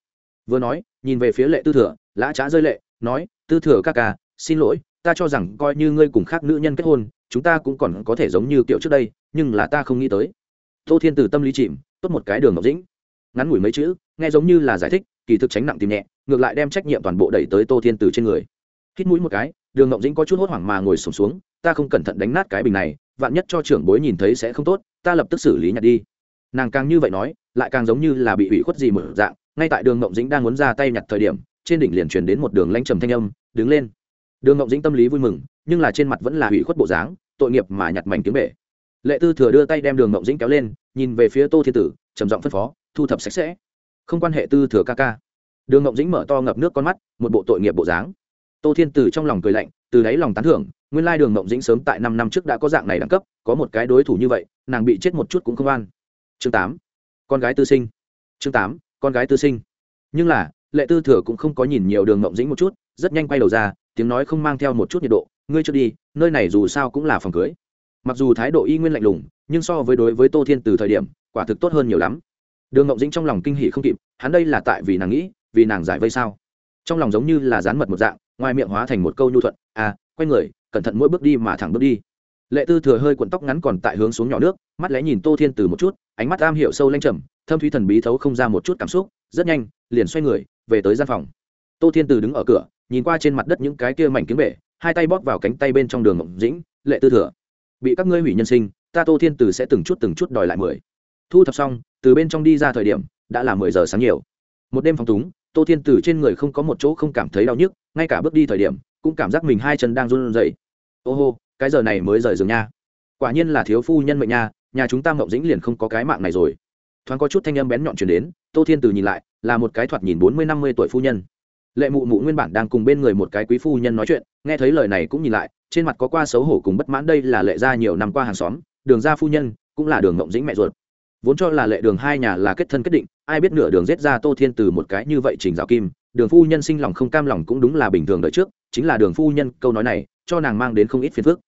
Vừa nói, nhìn về phía lệ tư thừa, lã trá rơi lệ, nói, tư thừa ca ca, xin lỗi, ta cho rằng coi như ngươi cùng khác nữ nhân kết hôn, chúng ta cũng còn có thể giống như kiểu trước đây, nhưng là ta không nghĩ tới. Tô thiên từ tâm lý chìm, tốt một cái đường ngọc dĩnh ngắn ngủi mấy chữ nghe giống như là giải thích kỳ thực tránh nặng tìm nhẹ ngược lại đem trách nhiệm toàn bộ đẩy tới tô thiên từ trên người. Hít mũi một cái đường ngọc dĩnh có chút hốt hoảng mà ngồi sùng xuống, xuống ta không cẩn thận đánh nát cái bình này vạn nhất cho trưởng bối nhìn thấy sẽ không tốt ta lập tức xử lý nhặt đi. Nàng càng như vậy nói lại càng giống như là bị ủy khuất gì mở dạng ngay tại đường ngọc dĩnh đang muốn ra tay nhặt thời điểm trên đỉnh liền truyền đến một đường lanh trầm thanh âm đứng lên. Đường ngọc dĩnh tâm lý vui mừng nhưng là trên mặt vẫn là ủy khuất bộ dáng tội nghiệp mà nhặt mảnh kiếm bể. Lệ tư thừa đưa tay đem đường ngọc dĩnh kéo lên nhìn về phía tô thiên tử trầm giọng phân phó thu thập sạch sẽ. Không quan hệ tư thừa ca ca. Đường ngộng dĩnh mở to ngập nước con mắt, một bộ tội nghiệp bộ dáng. Tô thiên tử trong lòng cười lạnh, từ đáy lòng tán thưởng, nguyên lai đường ngộng dĩnh sớm tại năm năm trước đã có dạng này đẳng cấp, có một cái đối thủ như vậy, nàng bị chết một chút cũng không an. Chương tám, con gái tư sinh. Chương tám, con gái tư sinh. Nhưng là, lệ tư thừa cũng không có nhìn nhiều đường ngộng dĩnh một chút, rất nhanh quay đầu ra, tiếng nói không mang theo một chút nhiệt độ, ngươi cho đi, nơi này dù sao cũng là phòng cưới. Mặc dù thái độ y nguyên lạnh lùng, nhưng so với đối với tô thiên từ thời điểm, quả thực tốt hơn nhiều lắm đường ngộng dĩnh trong lòng kinh hỉ không kịp, hắn đây là tại vì nàng nghĩ, vì nàng giải vây sao? Trong lòng giống như là dán mật một dạng, ngoài miệng hóa thành một câu nhu thuận à quay người, cẩn thận mỗi bước đi mà thẳng bước đi. Lệ tư thừa hơi cuộn tóc ngắn còn tại hướng xuống nhỏ nước, mắt lẽ nhìn tô thiên từ một chút, ánh mắt am hiểu sâu lanh trầm, thâm thúy thần bí thấu không ra một chút cảm xúc, rất nhanh, liền xoay người, về tới gian phòng. Tô thiên từ đứng ở cửa, nhìn qua trên mặt đất những cái kia mảnh kiếm bể, hai tay bóp vào cánh tay bên trong đường ngộng dĩnh, lệ tư thừa, bị các ngươi hủy nhân sinh, ta tô thiên từ sẽ từng chút từng chút đòi lại mười thu thập xong, từ bên trong đi ra thời điểm, đã là mười giờ sáng nhiều. Một đêm phong túng, tô thiên từ trên người không có một chỗ không cảm thấy đau nhức, ngay cả bước đi thời điểm, cũng cảm giác mình hai chân đang run rẩy. Ô hô, cái giờ này mới rời giường nha. Quả nhiên là thiếu phu nhân mệnh nha, nhà chúng ta mộng dĩnh liền không có cái mạng này rồi. Thoáng có chút thanh âm bén nhọn chuyển đến, tô thiên từ nhìn lại, là một cái thoạt nhìn bốn mươi, năm mươi tuổi phu nhân. Lệ mụ mụ nguyên bản đang cùng bên người một cái quý phu nhân nói chuyện, nghe thấy lời này cũng nhìn lại, trên mặt có qua xấu hổ cùng bất mãn, đây là lệ gia nhiều năm qua hàng xóm, đường gia phu nhân, cũng là đường mộng dĩnh mẹ ruột vốn cho là lệ đường hai nhà là kết thân kết định, ai biết nửa đường giết ra tô thiên từ một cái như vậy trình giáo kim, đường phu nhân sinh lòng không cam lòng cũng đúng là bình thường đợi trước, chính là đường phu nhân, câu nói này, cho nàng mang đến không ít phiền phức.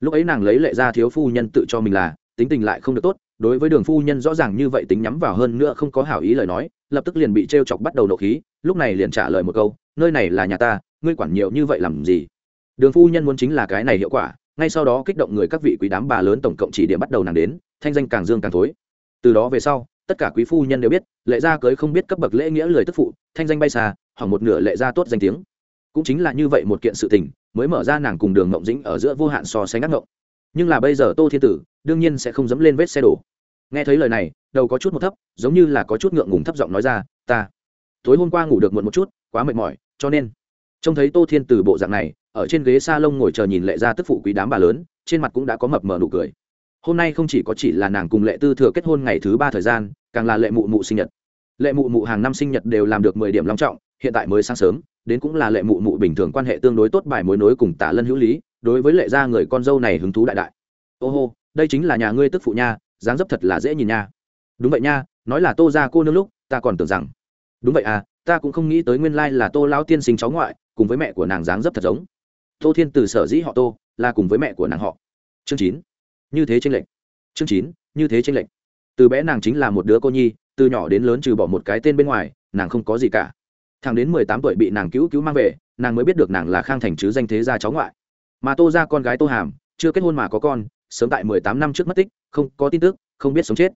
Lúc ấy nàng lấy lệ ra thiếu phu nhân tự cho mình là, tính tình lại không được tốt, đối với đường phu nhân rõ ràng như vậy tính nhắm vào hơn nữa không có hảo ý lời nói, lập tức liền bị t r e o chọc bắt đầu nộ khí, lúc này liền trả lời một câu, nơi này là nhà ta, ngươi quản nhiều như vậy làm gì? Đường phu nhân muốn chính là cái này hiệu quả, ngay sau đó kích động người các vị quý đám bà lớn tổng cộng chỉ điểm bắt đầu nàng đến, thanh danh càng dương càng thối từ đó về sau, tất cả quý phu nhân đều biết, lệ gia cưới không biết cấp bậc lễ nghĩa lời tức phụ, thanh danh bay xa hỏng một nửa lệ gia tốt danh tiếng. Cũng chính là như vậy một kiện sự tình, mới mở ra nàng cùng đường ngộng dĩnh ở giữa vô hạn so sánh ngắc ngộng. Nhưng là bây giờ tô thiên tử, đương nhiên sẽ không dẫm lên vết xe đổ. Nghe thấy lời này, đầu có chút một thấp, giống như là có chút ngượng ngùng thấp giọng nói ra, ta, tối hôm qua ngủ được muộn một chút, quá mệt mỏi, cho nên. Trông thấy tô thiên tử bộ dạng này, ở trên ghế s a lông ngồi chờ nhìn lệ ra tức phụ quý đám bà lớn, trên mặt cũng đã có mập mờ nụ cười hôm nay không chỉ có chỉ là nàng cùng lệ tư thừa kết hôn ngày thứ ba thời gian, càng là lệ mụ mụ sinh nhật. Lệ mụ mụ hàng năm sinh nhật đều làm được mười điểm long trọng, hiện tại mới sáng sớm, đến cũng là lệ mụ mụ bình thường quan hệ tương đối tốt bài mối nối cùng tả lân hữu lý, đối với lệ gia người con dâu này hứng thú đại đại. Ô hô, đây chính là nhà ngươi tức phụ nha, dáng dấp thật là dễ nhìn nha. Đúng vậy nha, nói là tô ra cô nương lúc, ta còn tưởng rằng. Đúng vậy à ta cũng không nghĩ tới nguyên lai là tô Lão tiên sinh cháu ngoại, cùng với mẹ của nàng dáng dấp thật giống. Tô thiên từ sở dĩ họ tô, là cùng với mẹ của nàng họ. Chương chín như thế tranh lệch. Chương chín, như thế tranh lệch. Từ bé nàng chính là một đứa cô nhi, từ nhỏ đến lớn trừ bỏ một cái tên bên ngoài, nàng không có gì cả. Thằng đến mười tám tuổi bị nàng cứu cứu mang về, nàng mới biết được nàng là khang thành chứ danh thế gia cháu ngoại. Mà tô ra con gái tô hàm, chưa kết hôn mà có con, sớm tại mười tám năm trước mất tích, không có tin tức, không biết sống chết.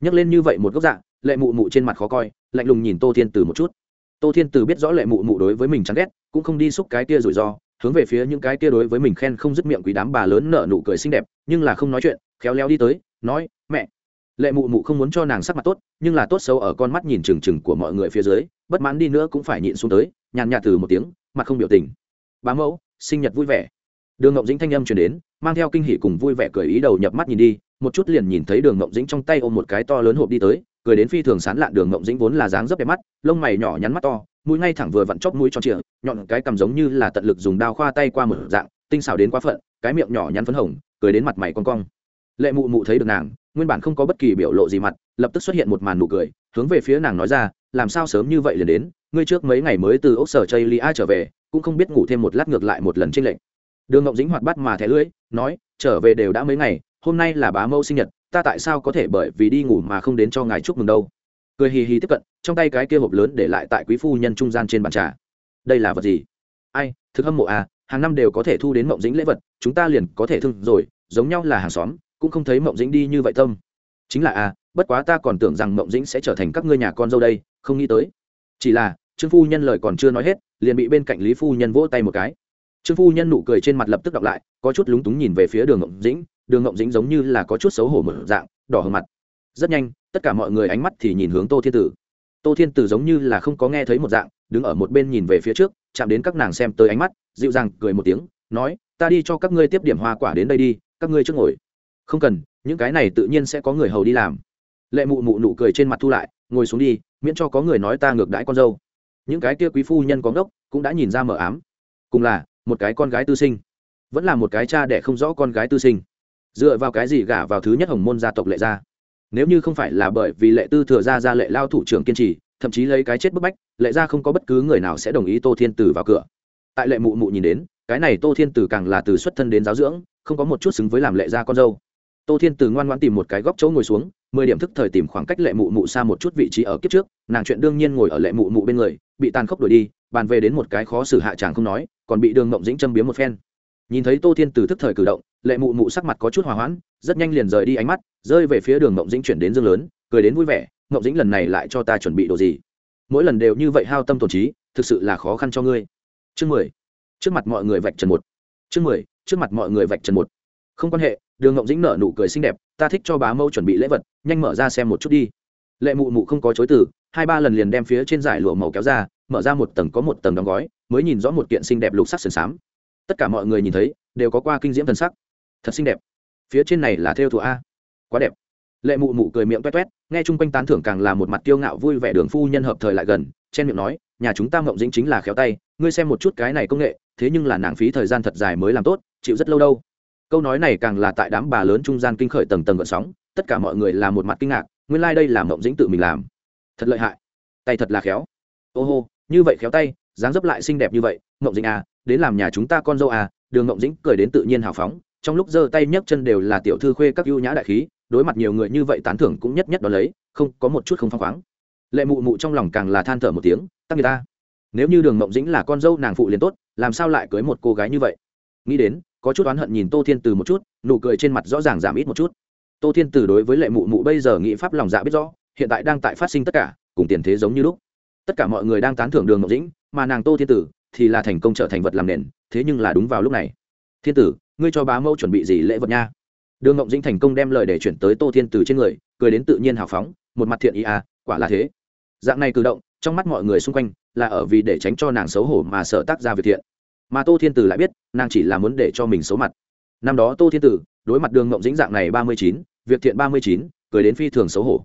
Nhắc lên như vậy một góc dạng, lệ mụ mụ trên mặt khó coi, lạnh lùng nhìn tô thiên từ một chút. Tô thiên từ biết rõ lệ mụ mụ đối với mình chán ghét, cũng không đi xúc cái kia rủi ro hướng về phía những cái kia đối với mình khen không dứt miệng quý đám bà lớn nở nụ cười xinh đẹp, nhưng là không nói chuyện, khéo léo đi tới, nói, mẹ. Lệ mụ mụ không muốn cho nàng sắc mặt tốt, nhưng là tốt xấu ở con mắt nhìn trừng trừng của mọi người phía dưới, bất mãn đi nữa cũng phải nhịn xuống tới, nhàn nhạt từ một tiếng, mặt không biểu tình. Bá mẫu, sinh nhật vui vẻ. Đường ngộng dĩnh thanh âm chuyển đến, mang theo kinh hỉ cùng vui vẻ cười ý đầu nhập mắt nhìn đi, một chút liền nhìn thấy đường ngộng dĩnh trong tay ôm một cái to lớn hộp đi tới, cười đến phi thường sán lạn đường ngộng dĩnh vốn là dáng dấp đẹp mắt, lông mày nhỏ nhắn mắt to mũi ngay thẳng vừa vặn chóp mũi tròn trịa, nhọn cái cầm giống như là tận lực dùng đao khoa tay qua một dạng, tinh xảo đến quá phận, cái miệng nhỏ nhắn phấn hồng, cười đến mặt mày con cong. Lệ mụ mụ thấy được nàng, nguyên bản không có bất kỳ biểu lộ gì mặt, lập tức xuất hiện một màn nụ cười, hướng về phía nàng nói ra, làm sao sớm như vậy liền đến, ngươi trước mấy ngày mới từ ốc sở chây li a trở về, cũng không biết ngủ thêm một lát ngược lại một lần trên lệnh đường ngọc dĩnh hoạt bắt mà thẻ lưỡi, nói, trở về đều đã mấy ngày, hôm nay là bá mẫu sinh nhật, ta tại sao có thể bởi vì đi ngủ mà không đến cho ngài chúc mừng đâu? Cười hì hì tiếp cận, trong tay cái kia hộp lớn để lại tại quý phu nhân trung gian trên bàn trà. Đây là vật gì? Ai, thực hâm mộ à hàng năm đều có thể thu đến mộng dĩnh lễ vật, chúng ta liền có thể thương rồi, giống nhau là hàng xóm, cũng không thấy mộng dĩnh đi như vậy tâm. Chính là à bất quá ta còn tưởng rằng mộng dĩnh sẽ trở thành các ngươi nhà con dâu đây, không nghĩ tới. Chỉ là, trương phu nhân lời còn chưa nói hết, liền bị bên cạnh lý phu nhân vỗ tay một cái. Trương phu nhân nụ cười trên mặt lập tức đọc lại, có chút lúng túng nhìn về phía đường mộng dĩnh, đường mộng dĩnh giống như là có chút xấu hổ một dạng, đỏ hờ mặt. Rất nhanh tất cả mọi người ánh mắt thì nhìn hướng tô thiên tử. Tô thiên tử giống như là không có nghe thấy một dạng, đứng ở một bên nhìn về phía trước, chạm đến các nàng xem tới ánh mắt, dịu dàng cười một tiếng, nói, ta đi cho các ngươi tiếp điểm hoa quả đến đây đi, các ngươi trước ngồi. Không cần, những cái này tự nhiên sẽ có người hầu đi làm. Lệ mụ mụ nụ cười trên mặt thu lại, ngồi xuống đi, miễn cho có người nói ta ngược đãi con dâu. Những cái kia quý phu nhân có ngốc, cũng đã nhìn ra mờ ám. Cùng là, một cái con gái tư sinh. Vẫn là một cái cha đẻ không rõ con gái tư sinh. Dựa vào cái gì gả vào thứ nhất hồng môn gia tộc lệ gia? Nếu như không phải là bởi vì lệ tư thừa ra ra lệ lao thủ trưởng kiên trì, thậm chí lấy cái chết bức bách, lệ gia không có bất cứ người nào sẽ đồng ý tô thiên tử vào cửa. Tại lệ mụ mụ nhìn đến, cái này tô thiên tử càng là từ xuất thân đến giáo dưỡng, không có một chút xứng với làm lệ gia con dâu. Tô thiên tử ngoan ngoan tìm một cái góc chỗ ngồi xuống, mười điểm thức thời tìm khoảng cách lệ mụ mụ xa một chút vị trí ở kiếp trước, nàng chuyện đương nhiên ngồi ở lệ mụ mụ bên người, bị tàn khốc đuổi đi, bàn về đến một cái khó xử hạ tràng không nói, còn bị đường mộng dĩnh châm biếm một phen. Nhìn thấy tô thiên tử thức thời cử động lệ mụ mụ sắc mặt có chút hòa hoãn, rất nhanh liền rời đi ánh mắt, rơi về phía đường mộng dĩnh chuyển đến dương lớn, cười đến vui vẻ mộng dĩnh lần này lại cho ta chuẩn bị đồ gì? Mỗi lần đều như vậy hao tâm tổn trí, thực sự là khó khăn cho ngươi. Chương mười. Trước mặt mọi người vạch trần một. Chương mười, trước mặt mọi người vạch trần một. Không quan hệ. Đường ngộng dĩnh nở nụ cười xinh đẹp, ta thích cho bá mâu chuẩn bị lễ vật, nhanh mở ra xem một chút đi. Lệ mụ mụ không có chối từ, hai ba lần liền đem phía trên giải lụa màu kéo ra, mở ra một tầng có một tầng đóng gói, mới nhìn rõ một kiện xinh đẹp lục sắc sườn xám. Tất cả mọi người nhìn thấy, đều có qua kinh diễm thần sắc thật xinh đẹp. Phía trên này là theo thùa a. Quá đẹp. Lệ mụ mụ cười miệng toét toét nghe chung quanh tán thưởng càng là một mặt tiêu ngạo vui vẻ đường phu nhân hợp thời lại gần, chen miệng nói, nhà chúng ta mộng dĩnh chính là khéo tay, ngươi xem một chút cái này công nghệ, thế nhưng là nàng phí thời gian thật dài mới làm tốt, chịu rất lâu đâu. Câu nói này càng là tại đám bà lớn trung gian kinh khởi tầng tầng gợn sóng, tất cả mọi người là một mặt kinh ngạc, nguyên lai、like、đây là mộng dĩnh tự mình làm. Thật lợi hại. Tay thật là khéo. Ô hô, như vậy khéo tay, dáng dấp lại xinh đẹp như vậy mộng dĩnh à đến làm nhà chúng ta con dâu à đường mộng dĩnh cười đến tự nhiên hào phóng trong lúc giơ tay nhấc chân đều là tiểu thư khuê các ưu nhã đại khí, đối mặt nhiều người như vậy tán thưởng cũng nhất nhất đó lấy, không, có một chút không phăng khoáng. Lệ mụ mụ trong lòng càng là than thở một tiếng, tắc người ta, nếu như đường mộng dĩnh là con dâu nàng phụ liền tốt, làm sao lại cưới một cô gái như vậy? Nghĩ đến, có chút oán hận nhìn tô thiên từ một chút, nụ cười trên mặt rõ ràng giảm ít một chút. Tô thiên từ đối với lệ mụ mụ bây giờ nghĩ pháp lòng dạ biết rõ, hiện tại đang tại phát sinh tất cả, cùng tiền thế giống như lúc. Tất cả mọi người đang tán thưởng đường mộng dĩnh, mà nàng tô thiên tử thì là thành công trở thành vật làm nền, thế nhưng là đúng vào lúc này. Thiên tử ngươi cho bá mẫu chuẩn bị gì lễ vật nha? Đường ngộng dĩnh thành công đem lời để chuyển tới tô thiên tử trên người, cười đến tự nhiên hào phóng, một mặt thiện ý à quả là thế. Dạng này cử động, trong mắt mọi người xung quanh là ở vì để tránh cho nàng xấu hổ mà sợ tác ra việc thiện. Mà tô thiên tử lại biết, nàng chỉ là muốn để cho mình xấu mặt. Năm đó tô thiên tử đối mặt đường ngộng dĩnh dạng này ba mươi chín, việc thiện ba mươi chín, cười đến phi thường xấu hổ.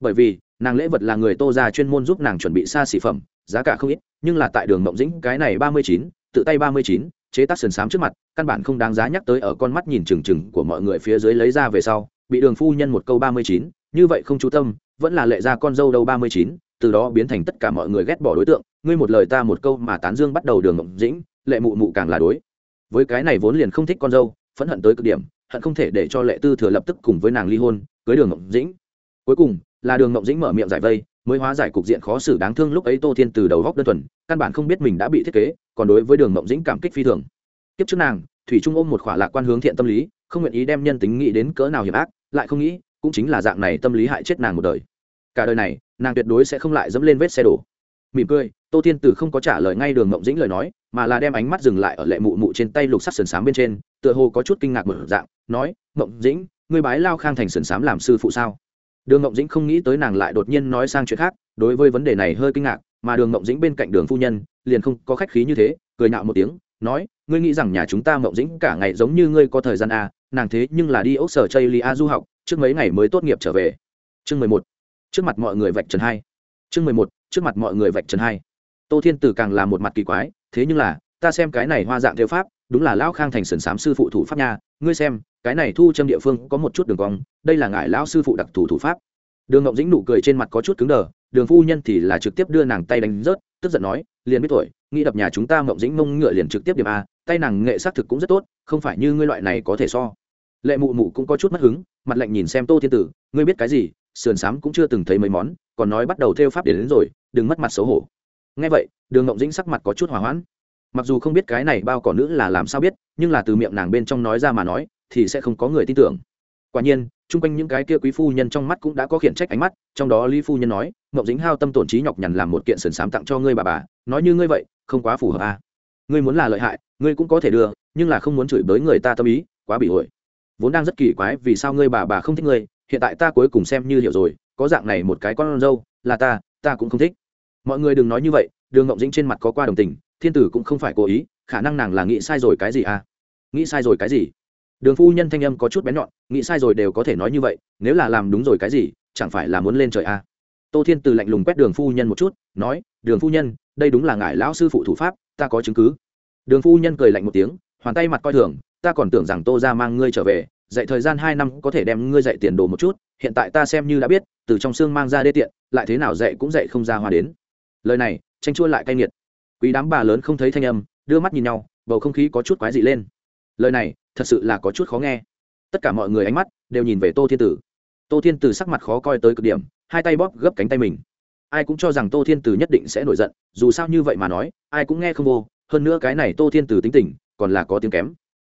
Bởi vì, nàng lễ vật là người tô ra chuyên môn giúp nàng chuẩn bị xa xỉ phẩm, giá cả không ít, nhưng là tại đường ngộng dĩnh cái này ba mươi chín, tự tay ba mươi chín chế tác sườn xám trước mặt, căn bản không đáng giá nhắc tới ở con mắt nhìn trừng trừng của mọi người phía dưới lấy ra về sau, bị đường phu nhân một câu ba mươi chín, như vậy không chú tâm, vẫn là lệ ra con dâu đâu ba mươi chín, từ đó biến thành tất cả mọi người ghét bỏ đối tượng, ngươi một lời ta một câu mà tán dương bắt đầu đường ngộng dĩnh, lệ mụ mụ càng là đối. Với cái này vốn liền không thích con dâu, phẫn hận tới cực điểm, hận không thể để cho lệ tư thừa lập tức cùng với nàng ly hôn, cưới đường ngộng dĩnh. Cuối cùng, là đường ngộng dĩnh mở miệng giải vây mới hóa giải cục diện khó xử đáng thương lúc ấy tô thiên từ đầu góc đơn thuần, căn bản không biết mình đã bị thiết kế, còn đối với đường mộng dĩnh cảm kích phi thường. Tiếp trước nàng, thủy trung ôm một khỏa lạc quan hướng thiện tâm lý, không nguyện ý đem nhân tính nghĩ đến cỡ nào hiểm ác, lại không nghĩ, cũng chính là dạng này tâm lý hại chết nàng một đời. Cả đời này, nàng tuyệt đối sẽ không lại dẫm lên vết xe đổ. Mỉm cười, tô thiên tử không có trả lời ngay đường mộng dĩnh lời nói, mà là đem ánh mắt dừng lại ở lệ mụ mụ trên tay lục sắt sườn xám bên trên, tựa hồ có chút kinh ngạc mở dạng, nói, mộng dĩnh, ngươi bái lao khang thành sườn xám làm sư phụ sao? Đường mộng dĩnh không nghĩ tới nàng lại đột nhiên nói sang chuyện khác đối với vấn đề này hơi kinh ngạc mà đường mộng dĩnh bên cạnh đường phu nhân liền không có khách khí như thế cười nạo một tiếng nói ngươi nghĩ rằng nhà chúng ta mộng dĩnh cả ngày giống như ngươi có thời gian à, nàng thế nhưng là đi ốc sở chây li a du học trước mấy ngày mới tốt nghiệp trở về. Chương mười một. Trước mặt mọi người vạch trần hai. Chương mười một trước mặt mọi người vạch trần hai. Tô thiên tử càng là một mặt kỳ quái thế nhưng là ta xem cái này hoa dạng theo pháp đúng là lão khang thành sườn sám sư phụ thủ pháp nha ngươi xem cái này thu châm địa phương có một chút đường cong đây là ngại lão sư phụ đặc thù thủ pháp. Đường ngộng dĩnh nụ cười trên mặt có chút cứng đờ đường phu nhân thì là trực tiếp đưa nàng tay đánh rớt tức giận nói liền biết tuổi nghĩ đập nhà chúng ta ngộng dĩnh mông ngựa liền trực tiếp điểm a tay nàng nghệ xác thực cũng rất tốt không phải như ngươi loại này có thể so. Lệ mụ mụ cũng có chút mất hứng mặt lạnh nhìn xem tô thiên tử ngươi biết cái gì sườn xám cũng chưa từng thấy mấy món còn nói bắt đầu theo pháp đến, đến rồi đừng mất mặt xấu hổ. Ngay vậy đường ngộng dĩnh sắc mặt có chút hỏa hoãn. Mặc dù không biết cái này bao cỏ nữ là làm sao biết nhưng là từ miệng nàng bên trong nói ra mà nói thì sẽ không có người tin tưởng. Quả nhiên, chung quanh những cái kia quý phu nhân trong mắt cũng đã có khiển trách ánh mắt, trong đó lý phu nhân nói mậu dính hao tâm tổn trí nhọc nhằn làm một kiện sườn sám tặng cho ngươi bà bà, nói như ngươi vậy, không quá phù hợp à. ngươi muốn là lợi hại, ngươi cũng có thể đưa, nhưng là không muốn chửi bới người ta tâm ý, quá bị ổi vốn đang rất kỳ quái vì sao ngươi bà bà không thích ngươi, hiện tại ta cuối cùng xem như hiểu rồi, có dạng này một cái con dâu, là ta ta cũng không thích. Mọi người đừng nói như vậy, đường ngộng dĩnh trên mặt có qua đồng tình, thiên tử cũng không phải cố ý, khả năng nàng là nghĩ sai rồi cái gì à? Nghĩ sai rồi cái gì? Đường phu nhân thanh âm có chút bén nhọn, nghĩ sai rồi đều có thể nói như vậy, nếu là làm đúng rồi cái gì, chẳng phải là muốn lên trời à? Tô thiên từ lạnh lùng quét đường phu nhân một chút, nói, đường phu nhân, đây đúng là ngài lão sư phụ thủ pháp, ta có chứng cứ. Đường phu nhân cười lạnh một tiếng, hoàn tay mặt coi thường, ta còn tưởng rằng tô ra mang ngươi trở về, dạy thời gian hai năm có thể đem ngươi dạy tiền đồ một chút, hiện tại ta xem như đã biết, từ trong xương mang ra đê tiện, lại thế nào dạy cũng dạy không ra hoa đến. Lời này, tranh chua lại cay nghiệt. Quý đám bà lớn không thấy thanh âm, đưa mắt nhìn nhau, bầu không khí có chút quái dị lên. Lời này thật sự là có chút khó nghe. Tất cả mọi người ánh mắt đều nhìn về tô thiên tử. Tô thiên tử sắc mặt khó coi tới cực điểm, hai tay bóp gấp cánh tay mình. Ai cũng cho rằng tô thiên tử nhất định sẽ nổi giận, dù sao như vậy mà nói, ai cũng nghe không vô, hơn nữa cái này tô thiên tử tính tình còn là có tiếng kém.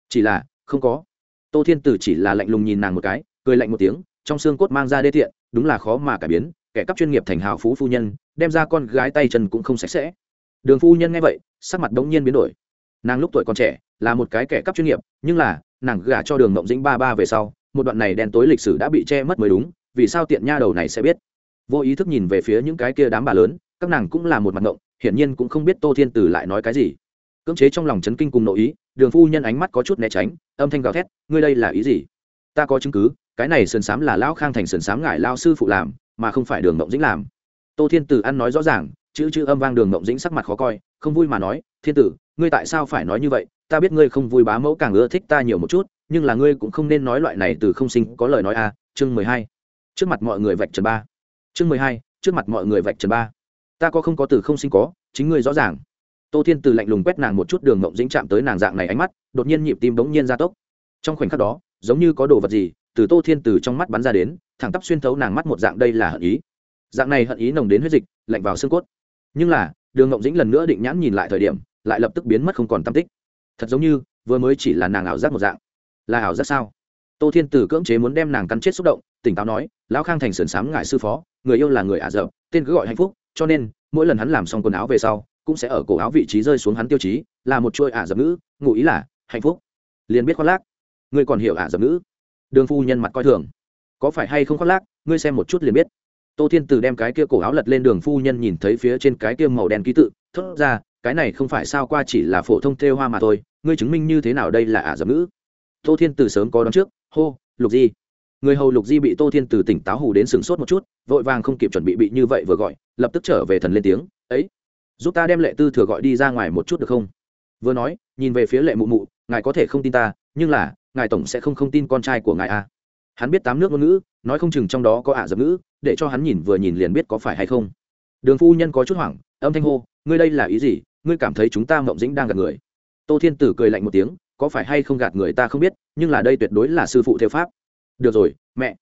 Chỉ là, không có. Tô thiên tử chỉ là lạnh lùng nhìn nàng một cái, cười lạnh một tiếng, trong xương cốt mang ra đê thiện đúng là khó mà cải biến, kẻ cấp chuyên nghiệp thành hào phú phu nhân, đem ra con gái tay chân cũng không sạch sẽ. Đường phu nhân nghe vậy, sắc mặt đống nhiên biến đổi. Nàng lúc tuổi còn trẻ là một cái kẻ cấp chuyên nghiệp, nhưng là, nàng gả cho đường mộng dĩnh ba ba về sau, một đoạn này đen tối lịch sử đã bị che mất mới đúng, vì sao tiện nha đầu này sẽ biết? Vô ý thức nhìn về phía những cái kia đám bà lớn, các nàng cũng là một mặt ngộng, hiển nhiên cũng không biết tô thiên tử lại nói cái gì. Cưỡng chế trong lòng chấn kinh cùng nội ý, đường phu nhân ánh mắt có chút né tránh, âm thanh gào thét, ngươi đây là ý gì? Ta có chứng cứ, cái này sườn sám là lão khang thành sườn sám ngại lao sư phụ làm, mà không phải đường mộng dĩnh làm. Tô thiên tử ăn nói rõ ràng, chữ chữ âm vang đường mộng dĩnh sắc mặt khó coi, không vui mà nói, thiên tử ngươi tại sao phải nói như vậy? Ta biết ngươi không vui bá mẫu càng ưa thích ta nhiều một chút, nhưng là ngươi cũng không nên nói loại này từ không sinh có lời nói a chương mười hai. Trước mặt mọi người vạch trần ba. Chương mười hai. Trước mặt mọi người vạch trần ba. Ta có không có từ không sinh có, chính ngươi rõ ràng. Tô thiên từ lạnh lùng quét nàng một chút đường mộng dính chạm tới nàng dạng này ánh mắt, đột nhiên nhịp tim bỗng nhiên ra tốc. Trong khoảnh khắc đó, giống như có đồ vật gì từ tô thiên từ trong mắt bắn ra đến, thẳng tắp xuyên thấu nàng mắt một dạng đây là hận ý. Dạng này hận ý nồng đến huyết dịch, lạnh vào xương cốt. Nhưng là, đường ngộng dĩnh lần nữa định nhãn nhìn lại thời điểm lại lập tức biến mất không còn tâm tích. Thật giống như, vừa mới chỉ là nàng ảo giác một dạng. Là ảo giác sao? Tô thiên tử cưỡng chế muốn đem nàng cắn chết xúc động, tỉnh táo nói, lão khang thành sườn sám ngại sư phó, người yêu là người ả rợp tên cứ gọi hạnh phúc, cho nên, mỗi lần hắn làm xong quần áo về sau, cũng sẽ ở cổ áo vị trí rơi xuống hắn tiêu chí, là một chuôi ả rập ngữ ngụ ý là, hạnh phúc. Liền biết khoác lác. Ngươi còn hiểu ả rập ngữ đường phu nhân mặt coi thường. Có phải hay không khoác lác? Ngươi xem một chút liền biết. Tô thiên từ đem cái kia cổ áo lật lên đường phu nhân nhìn thấy phía trên cái kia màu đen ký tự, thốt ra cái này không phải sao qua chỉ là phổ thông thêu hoa mà thôi, ngươi chứng minh như thế nào đây là ả dập ngữ? Tô thiên từ sớm có đón trước, hô, lục di. Người hầu lục di bị tô thiên từ tỉnh táo hù đến sừng sốt một chút, vội vàng không kịp chuẩn bị bị như vậy vừa gọi, lập tức trở về thần lên tiếng, ấy, giúp ta đem lệ tư thừa gọi đi ra ngoài một chút được không? Vừa nói, nhìn về phía lệ mụ mụ, ngài có thể không tin ta, nhưng là, ngài tổng sẽ không không tin con trai của ngài à. hắn biết tám nước ngôn ngữ, nói không chừng trong đó có ả dập ngữ, để cho hắn nhìn vừa nhìn liền biết có phải hay không. Đường phu nhân có chút hoảng, âm thanh hô, ngươi đây là ý gì? Ngươi cảm thấy chúng ta mộng dĩnh đang gạt người? Tô thiên tử cười lạnh một tiếng, có phải hay không gạt người ta không biết, nhưng là đây tuyệt đối là sư phụ theo pháp. Được rồi, mẹ.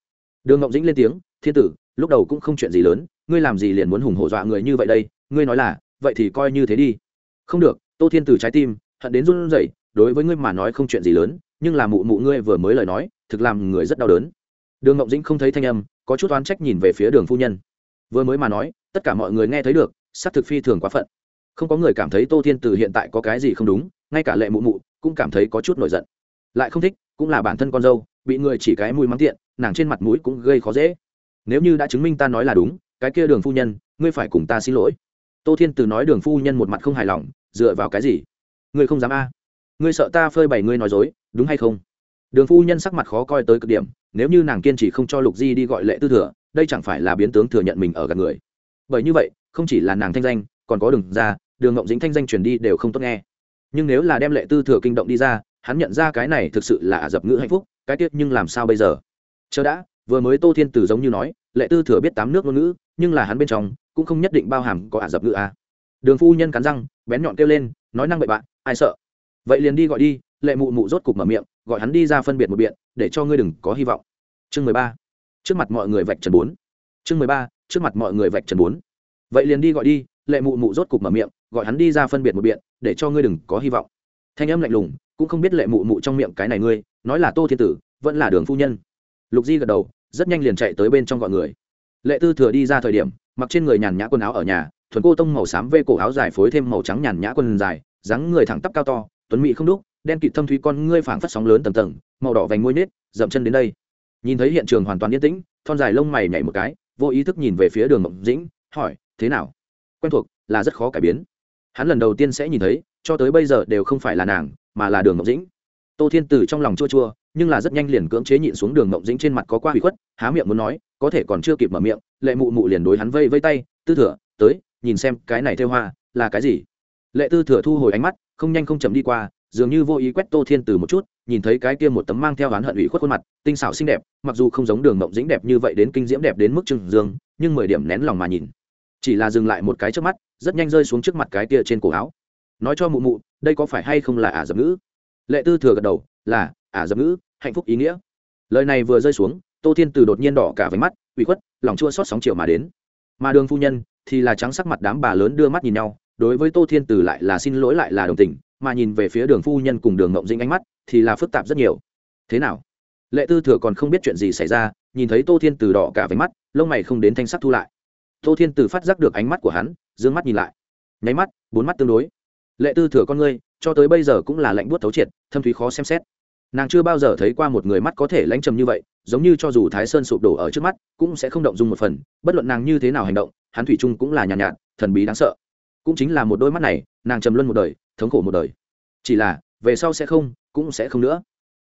Đường mộng dĩnh lên tiếng, thiên tử, lúc đầu cũng không chuyện gì lớn, ngươi làm gì liền muốn hùng hổ dọa người như vậy đây? Ngươi nói là, vậy thì coi như thế đi. Không được, tô thiên tử trái tim, hận đến run rẩy, đối với ngươi mà nói không chuyện gì lớn, nhưng là mụ mụ ngươi vừa mới lời nói, thực làm người rất đau đớn. Đường ngộng dĩnh không thấy thanh âm, có chút oán trách nhìn về phía đường phu nhân. Vừa mới mà nói, tất cả mọi người nghe thấy được s á c thực phi thường quá phận không có người cảm thấy tô thiên từ hiện tại có cái gì không đúng, ngay cả lệ mụ mụ cũng cảm thấy có chút nổi giận. Lại không thích, cũng là bản thân con dâu, bị người chỉ cái mũi mắng tiện, nàng trên mặt mũi cũng gây khó dễ. Nếu như đã chứng minh ta nói là đúng, cái kia đường phu nhân, ngươi phải cùng ta xin lỗi. Tô thiên từ nói đường phu nhân một mặt không hài lòng, dựa vào cái gì? Ngươi không dám a? Ngươi sợ ta phơi bày ngươi nói dối, đúng hay không? Đường phu nhân sắc mặt khó coi tới cực điểm, nếu như nàng kiên trì không cho lục di đi gọi lệ tư thừa, đây chẳng phải là biến tướng thừa nhận mình ở gần người. Bởi như vậy, không chỉ là nàng thanh danh, còn có đường ra đường ngộng dính thanh danh truyền đi đều không tốt nghe. Nhưng nếu là đem lệ tư thừa kinh động đi ra, hắn nhận ra cái này thực sự là ả dập ngữ hạnh phúc, cái tiết nhưng làm sao bây giờ? Chờ đã, vừa mới tô thiên tử giống như nói, lệ tư thừa biết tám nước ngôn ngữ, nhưng là hắn bên trong cũng không nhất định bao hàm có ả dập ngữ à. đường phu nhân cắn răng, bén nhọn kêu lên, nói năng bậy bạn ai sợ? Vậy liền đi gọi đi. Lệ mụ mụ rốt cục mở miệng, gọi hắn đi ra phân biệt một biện, để cho ngươi đừng có hy vọng. Chương mười ba. Trước mặt mọi người vạch trần bốn. Chương mười ba, trước mặt mọi người vạch trần bốn. Vậy liền đi gọi đi lệ mụ mụ rốt cục mở miệng, gọi hắn đi ra phân biệt một biện, để cho ngươi đừng có hy vọng. Thanh âm lạnh lùng, cũng không biết lệ mụ mụ trong miệng cái này ngươi, nói là tô thiên tử, vẫn là đường phu nhân. Lục di gật đầu, rất nhanh liền chạy tới bên trong gọi người. Lệ tư thừa đi ra thời điểm, mặc trên người nhàn nhã quần áo ở nhà, thuần cô tông màu xám vê cổ áo dài phối thêm màu trắng nhàn nhã quần dài, dáng người thẳng tắp cao to, tuấn mỹ không đúc, đen kịt thâm thúy con ngươi phảng phất sóng lớn tầng tầng, màu đỏ vành môi nết, dậm chân đến đây. Nhìn thấy hiện trường hoàn toàn yên tĩnh, thon dài lông mày nhảy một cái, vô ý thức nhìn về phía đường mộng dĩnh, hỏi, thế nào? Quen thuộc, là rất khó cải biến. Hắn lần đầu tiên sẽ nhìn thấy, cho tới bây giờ đều không phải là nàng, mà là đường ngọc dĩnh. Tô thiên từ trong lòng chua chua, nhưng là rất nhanh liền cưỡng chế nhịn xuống đường ngọc dĩnh trên mặt có qua hủy khuất, há miệng muốn nói, có thể còn chưa kịp mở miệng, lệ mụ mụ liền đối hắn vây vây tay, tư thừa, tới, nhìn xem cái này theo hoa, là cái gì? Lệ tư thừa thu hồi ánh mắt, không nhanh không chậm đi qua, dường như vô ý quét tô thiên từ một chút, nhìn thấy cái kia một tấm mang theo oán hận ủy khuất khuôn mặt, tinh xảo xinh đẹp, mặc dù không giống đường mộng dĩnh đẹp như vậy đến kinh diễm đẹp đến mức trừng dương, nhưng mười điểm nén lòng mà nhìn chỉ là dừng lại một cái trước mắt, rất nhanh rơi xuống trước mặt cái kia trên cổ áo. Nói cho mụ mụ, đây có phải hay không là ả dập ngữ? Lệ tư thừa gật đầu, là, ả dập ngữ, hạnh phúc ý nghĩa. Lời này vừa rơi xuống, tô thiên từ đột nhiên đỏ cả váy mắt, ủy khuất, lòng chua xót sóng chiều mà đến. Mà đường phu nhân thì là trắng sắc mặt đám bà lớn đưa mắt nhìn nhau, đối với tô thiên từ lại là xin lỗi lại là đồng tình, mà nhìn về phía đường phu nhân cùng đường ngộng dĩnh ánh mắt thì là phức tạp rất nhiều. Thế nào? Lệ tư thừa còn không biết chuyện gì xảy ra, nhìn thấy tô thiên từ đỏ cả váy mắt, lông mày không đến thanh sắc thu lại tô thiên từ phát giác được ánh mắt của hắn d ư ơ n g mắt nhìn lại. Nháy mắt bốn mắt tương đối. Lệ tư thừa con ngươi cho tới bây giờ cũng là lạnh buốt thấu triệt thâm thúy khó xem xét. Nàng chưa bao giờ thấy qua một người mắt có thể lãnh trầm như vậy giống như cho dù thái sơn sụp đổ ở trước mắt cũng sẽ không động dung một phần bất luận nàng như thế nào hành động hắn thủy trung cũng là nhàn nhạt, nhạt thần bí đáng sợ. Cũng chính là một đôi mắt này nàng trầm luân một đời thống khổ một đời. Chỉ là về sau sẽ không cũng sẽ không nữa.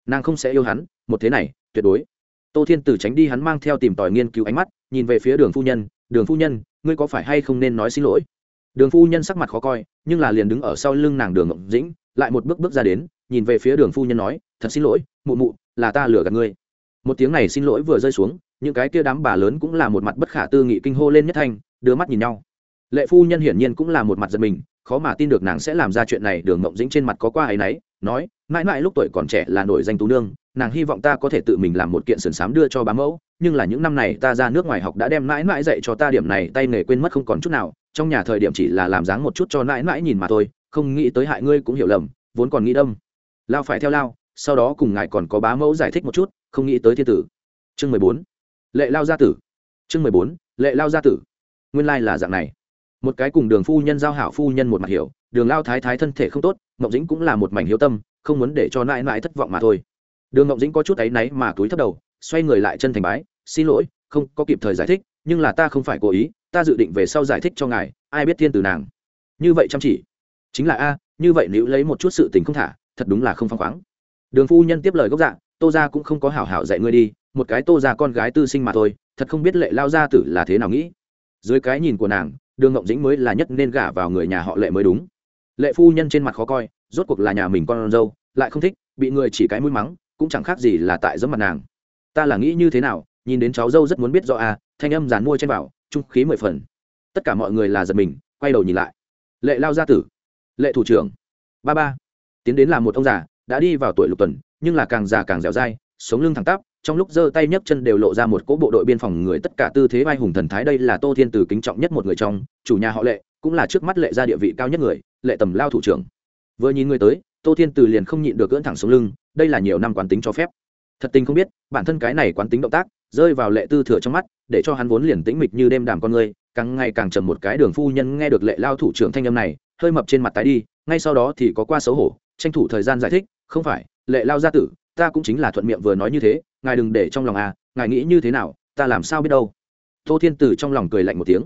Nàng không sẽ yêu hắn một thế này tuyệt đối. Tô thiên tử tránh đi hắn mang theo tìm tòi nghiên cứu ánh mắt nhìn về phía đường phu nhân đường phu nhân, ngươi có phải hay không nên nói xin lỗi? Đường phu nhân sắc mặt khó coi, nhưng là liền đứng ở sau lưng nàng đường ngộng dĩnh, lại một bước bước ra đến, nhìn về phía đường phu nhân nói, thật xin lỗi, mụ mụ, là ta lừa gạt ngươi. Một tiếng này xin lỗi vừa rơi xuống, những cái kia đám bà lớn cũng là một mặt bất khả tư nghị kinh hô lên nhất thanh, đưa mắt nhìn nhau. Lệ phu nhân hiển nhiên cũng là một mặt giật mình, khó mà tin được nàng sẽ làm ra chuyện này, đường ngộng dĩnh trên mặt có qua ấ y n ấ y nói, mãi mãi lúc tuổi còn trẻ là nổi danh tú nương nàng hy vọng ta có thể tự mình làm một kiện sườn xám đưa cho bá mẫu, nhưng là những năm này ta ra nước ngoài học đã đem mãi mãi dạy cho ta điểm này, tay nghề quên mất không còn chút nào, trong nhà thời điểm chỉ là làm dáng một chút cho mãi mãi nhìn mà thôi, không nghĩ tới hại ngươi cũng hiểu lầm, vốn còn nghĩ đâm. Lao phải theo lao, sau đó cùng ngài còn có bá mẫu giải thích một chút, không nghĩ tới thiên tử. Chương mười bốn. Lệ lao gia tử. Chương mười bốn. Lệ lao gia tử. Nguyên lai là dạng này. Một cái cùng đường phu nhân giao hảo phu nhân một mặt hiểu, đường lao thái thái thân thể không tốt, mộng dĩnh cũng là một mảnh hiếu tâm, không muốn để cho nãi nãi thất vọng mà thôi đường mộng dĩnh có chút áy náy mà túi thấp đầu, xoay người lại chân thành bái, xin lỗi, không có kịp thời giải thích, nhưng là ta không phải cố ý, ta dự định về sau giải thích cho ngài, ai biết thiên từ nàng. Như vậy chăm chỉ? Chính là a, như vậy nếu lấy một chút sự tình không thả, thật đúng là không phăng khoáng. Đường phu nhân tiếp lời gốc dạ tô ra cũng không có hảo hảo dạy ngươi đi, một cái tô ra con gái tư sinh mà thôi, thật không biết lệ lao gia tử là thế nào nghĩ. Dưới cái nhìn của nàng, đường ngộng dĩnh mới là nhất nên gả vào người nhà họ lệ mới đúng. Lệ phu nhân trên mặt khó coi, rốt cuộc là nhà mình con dâu, lại không thích, bị người chỉ cái mũi mắng cũng chẳng khác gì là tại giấm mặt nàng. Ta là nghĩ như thế nào, nhìn đến cháu dâu rất muốn biết rõ à thanh âm dàn mua trên bảo, trung khí mười phần. Tất cả mọi người là giật mình, quay đầu nhìn lại. Lệ lao gia tử, lệ thủ trưởng, ba ba. Tiến đến là một ông già, đã đi vào tuổi lục tuần, nhưng là càng già càng dẻo dai, sống lưng thẳng tắp, trong lúc giơ tay nhấc chân đều lộ ra một cỗ bộ đội biên phòng người tất cả tư thế vai hùng thần thái đây là tô thiên từ kính trọng nhất một người trong, chủ nhà họ lệ, cũng là trước mắt lệ ra địa vị cao nhất người, lệ tầm lao thủ trưởng. Vừa nhìn người tới, tô thiên từ liền không nhịn được cưỡn thẳng xuống lưng đây là nhiều năm quán tính cho phép. Thật tình không biết bản thân cái này quán tính động tác rơi vào lệ tư thừa trong mắt để cho hắn vốn liền tĩnh mịch như đêm đàm con người càng ngày càng trầm một cái đường phu nhân nghe được lệ lao thủ trưởng thanh âm này hơi mập trên mặt tái đi ngay sau đó thì có qua xấu hổ tranh thủ thời gian giải thích không phải lệ lao gia tử ta cũng chính là thuận miệng vừa nói như thế ngài đừng để trong lòng à ngài nghĩ như thế nào ta làm sao biết đâu. Tô thiên Tử trong lòng cười lạnh một tiếng.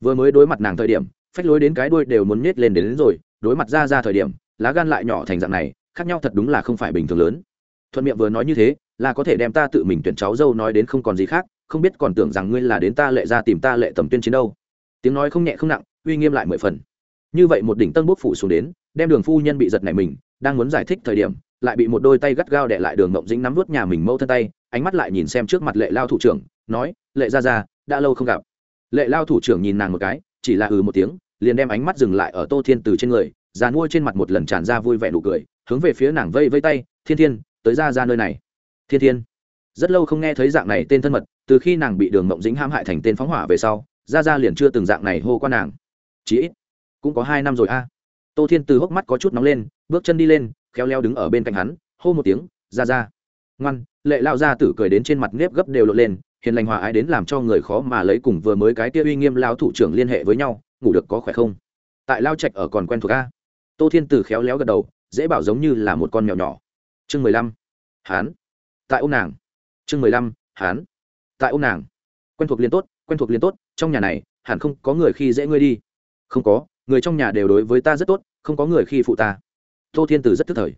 Vừa mới đối mặt nàng thời điểm phách lối đến cái đuôi đều muốn nhét lên đến, đến rồi đối mặt ra ra thời điểm lá gan lại nhỏ thành dạng này khác nhau thật đúng là không phải bình thường lớn. Thuận miệng vừa nói như thế, là có thể đem ta tự mình tuyển cháu dâu nói đến không còn gì khác, không biết còn tưởng rằng ngươi là đến ta lệ ra tìm ta lệ tầm tuyên chiến đâu. Tiếng nói không nhẹ không nặng, uy nghiêm lại mười phần. Như vậy một đỉnh tân bốc phủ xuống đến, đem đường phu nhân bị giật này mình, đang muốn giải thích thời điểm, lại bị một đôi tay gắt gao đẻ lại đường mộng dính nắm vút nhà mình mâu thân tay, ánh mắt lại nhìn xem trước mặt lệ lao thủ trưởng, nói, lệ ra ra đã lâu không gặp. Lệ lao thủ trưởng nhìn nàng một cái, chỉ là ừ một tiếng, liền đem ánh mắt dừng lại ở tô thiên từ trên người già nuôi trên mặt một lần tràn ra vui vẻ nụ cười, hướng về phía nàng vây vây tay, thiên thiên, tới ra ra nơi này. Thiên thiên. Rất lâu không nghe thấy dạng này tên thân mật, từ khi nàng bị đường mộng dính hãm hại thành tên phóng hỏa về sau, ra ra liền chưa từng dạng này hô qua nàng. Chí ít, cũng có hai năm rồi a. Tô thiên từ hốc mắt có chút nóng lên, bước chân đi lên, khéo leo đứng ở bên cạnh hắn, hô một tiếng, ra ra. Ngoan, lệ lao ra tử cười đến trên mặt nếp gấp đều lộn lên, hiền lành hòa ái đến làm cho người khó mà lấy cùng vừa mới cái kia uy nghiêm lao thủ trưởng liên hệ với nhau, ngủ được có khỏe không? Tại lao trạch ở còn quen thuộc a tô thiên từ khéo léo gật đầu, dễ bảo giống như là một con mèo nhỏ. Chương mười lăm. Hán. Tại ô nàng. Chương mười lăm. Hán. Tại ô nàng. Quen thuộc liền tốt, quen thuộc liền tốt, trong nhà này, hẳn không có người khi dễ ngươi đi. Không có, người trong nhà đều đối với ta rất tốt, không có người khi phụ ta. Tô thiên Tử rất tức thời.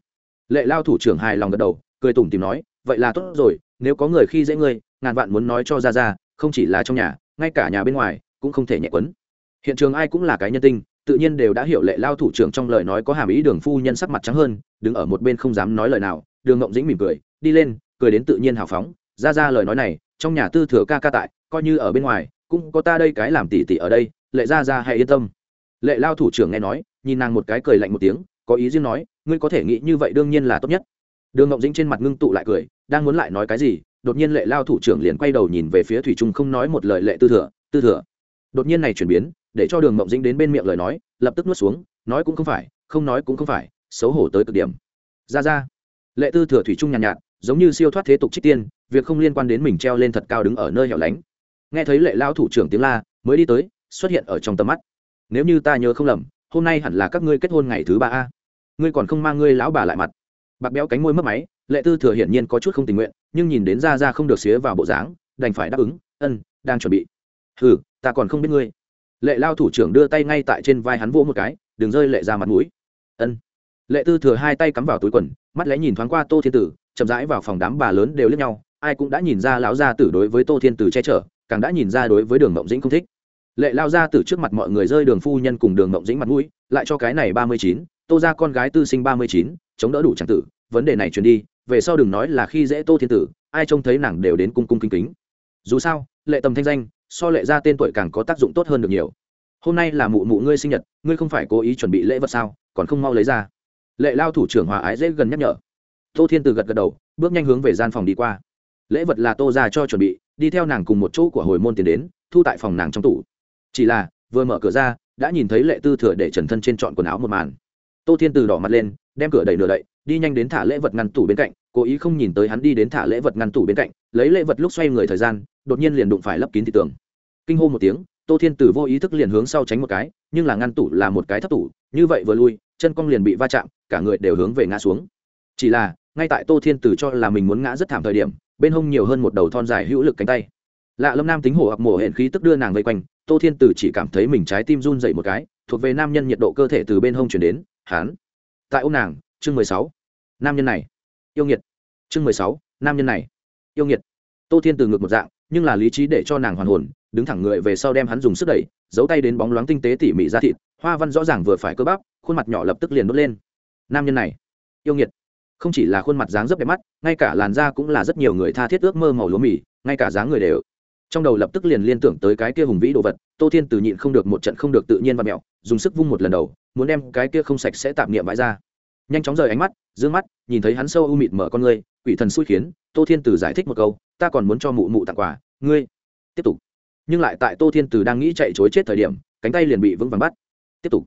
Lệ lao thủ trưởng hài lòng gật đầu, cười tủm tìm nói, vậy là tốt rồi, nếu có người khi dễ ngươi, ngàn vạn muốn nói cho ra ra, không chỉ là trong nhà, ngay cả nhà bên ngoài, cũng không thể nhẹ quấn. Hiện trường ai cũng là cái nhân tinh tự nhiên đều đã hiểu lệ lao thủ trưởng trong lời nói có hàm ý đường phu nhân sắc mặt trắng hơn, đứng ở một bên không dám nói lời nào, đường ngộng dĩnh mỉm cười, đi lên, cười đến tự nhiên hào phóng, ra ra lời nói này, trong nhà tư thừa ca ca tại, coi như ở bên ngoài, cũng có ta đây cái làm tỉ tỉ ở đây, lệ ra ra hãy yên tâm. Lệ lao thủ trưởng nghe nói, nhìn nàng một cái cười lạnh một tiếng, có ý riêng nói, ngươi có thể nghĩ như vậy đương nhiên là tốt nhất. Đường ngộng dĩnh trên mặt ngưng tụ lại cười, đang muốn lại nói cái gì, đột nhiên lệ lao thủ trưởng liền quay đầu nhìn về phía thủy trung không nói một lời lệ tư thừa tư thừa. Đột nhiên này chuyển biến để cho đường mộng dĩnh đến bên miệng lời nói lập tức nuốt xuống nói cũng không phải không nói cũng không phải xấu hổ tới cực điểm. Ra ra. Lệ tư thừa thủy trung nhàn nhạt, nhạt giống như siêu thoát thế tục trích tiên việc không liên quan đến mình treo lên thật cao đứng ở nơi hẻo lánh. Nghe thấy lệ lao thủ trưởng tiếng la mới đi tới xuất hiện ở trong tầm mắt. Nếu như ta nhớ không lầm hôm nay hẳn là các ngươi kết hôn ngày thứ ba a. Ngươi còn không mang ngươi lão bà lại mặt. Bạc béo cánh môi mất máy lệ tư thừa hiển nhiên có chút không tình nguyện nhưng nhìn đến ra ra không được xía vào bộ dáng đành phải đáp ứng ân đang chuẩn bị. Ừ ta còn không biết ngươi lệ lao thủ trưởng đưa tay ngay tại trên vai hắn vỗ một cái, đừng rơi lệ ra mặt mũi. Ân. Lệ tư thừa hai tay cắm vào túi quần, mắt lẽ nhìn thoáng qua tô thiên tử, chậm rãi vào phòng đám bà lớn đều lướt nhau, ai cũng đã nhìn ra lão gia tử đối với tô thiên tử che chở, càng đã nhìn ra đối với đường mộng dĩnh không thích. Lệ lao ra tử trước mặt mọi người rơi đường phu nhân cùng đường mộng dĩnh mặt mũi, lại cho cái này ba mươi chín, tô ra con gái tư sinh ba mươi chín, chống đỡ đủ tràng tử, vấn đề này truyền đi, về sau đừng nói là khi dễ tô thiên tử, ai trông thấy nàng đều đến cung cung kính kính. Dù sao, lệ tầm thanh danh so lệ ra tên tuổi càng có tác dụng tốt hơn được nhiều. Hôm nay là mụ mụ ngươi sinh nhật, ngươi không phải cố ý chuẩn bị lễ vật sao, còn không mau lấy ra. Lệ lao thủ trưởng hòa ái dễ gần nhắc nhở. Tô thiên từ gật gật đầu, bước nhanh hướng về gian phòng đi qua. Lễ vật là tô ra cho chuẩn bị, đi theo nàng cùng một chỗ của hồi môn tiền đến, thu tại phòng nàng trong tủ. Chỉ là, vừa mở cửa ra, đã nhìn thấy lệ tư thừa để trần thân trên chọn quần áo một màn. Tô thiên từ đỏ mặt lên, đem cửa đẩy nửa đậy, đi nhanh đến thả lễ vật ngăn tủ bên cạnh, cố ý không nhìn tới hắn đi đến thả lễ vật ngăn tủ bên cạnh, lấy lễ vật lúc xoay người thời gian, đột nhiên liền đụng phải lấp kín thị tường kinh hô một tiếng, tô thiên tử vô ý thức liền hướng sau tránh một cái, nhưng là ngăn tủ là một cái thấp tủ, như vậy vừa lui, chân cong liền bị va chạm, cả người đều hướng về ngã xuống. Chỉ là, ngay tại tô thiên tử cho là mình muốn ngã rất thảm thời điểm, bên hông nhiều hơn một đầu thon dài hữu lực cánh tay. Lạ lâm nam tính hổ hoặc mổ hển khí tức đưa nàng vây quanh, tô thiên tử chỉ cảm thấy mình trái tim run dậy một cái, thuộc về nam nhân nhiệt độ cơ thể từ bên hông chuyển đến, hán. Tại ô nàng, chương mười sáu. Nam nhân này. Yêu nghiệt. Chương mười sáu, nam nhân này. Yêu nghiệt. Tô thiên từ ngược một dạng, nhưng là lý trí để cho nàng hoàn hồn đứng thẳng người về sau đem hắn dùng sức đẩy, giấu tay đến bóng loáng tinh tế tỉ mỉ ra thịt, hoa văn rõ ràng vừa phải cơ bắp, khuôn mặt nhỏ lập tức liền đốt lên. Nam nhân này, yêu nghiệt. Không chỉ là khuôn mặt dáng dấp đẹp mắt, ngay cả làn da cũng là rất nhiều người tha thiết ước mơ màu lúa mì, ngay cả dáng người đều. Trong đầu lập tức liền liên tưởng tới cái kia hùng vĩ đồ vật, tô thiên từ nhịn không được một trận không được tự nhiên và mẹo, dùng sức vung một lần đầu, muốn đem cái kia không sạch sẽ tạm niệm vãi ra. Nhanh chóng rời ánh mắt d ư ơ n g mắt, nhìn thấy hắn sâu u mịt mở con ngươi, quỷ thần xui khiến, tô thiên từ giải thích một câu, ta còn muốn cho mụ mụ tặng quà, ngươi, tiếp tục nhưng lại tại tô thiên từ đang nghĩ chạy chối chết thời điểm, cánh tay liền bị vững vàng bắt. Tiếp tục.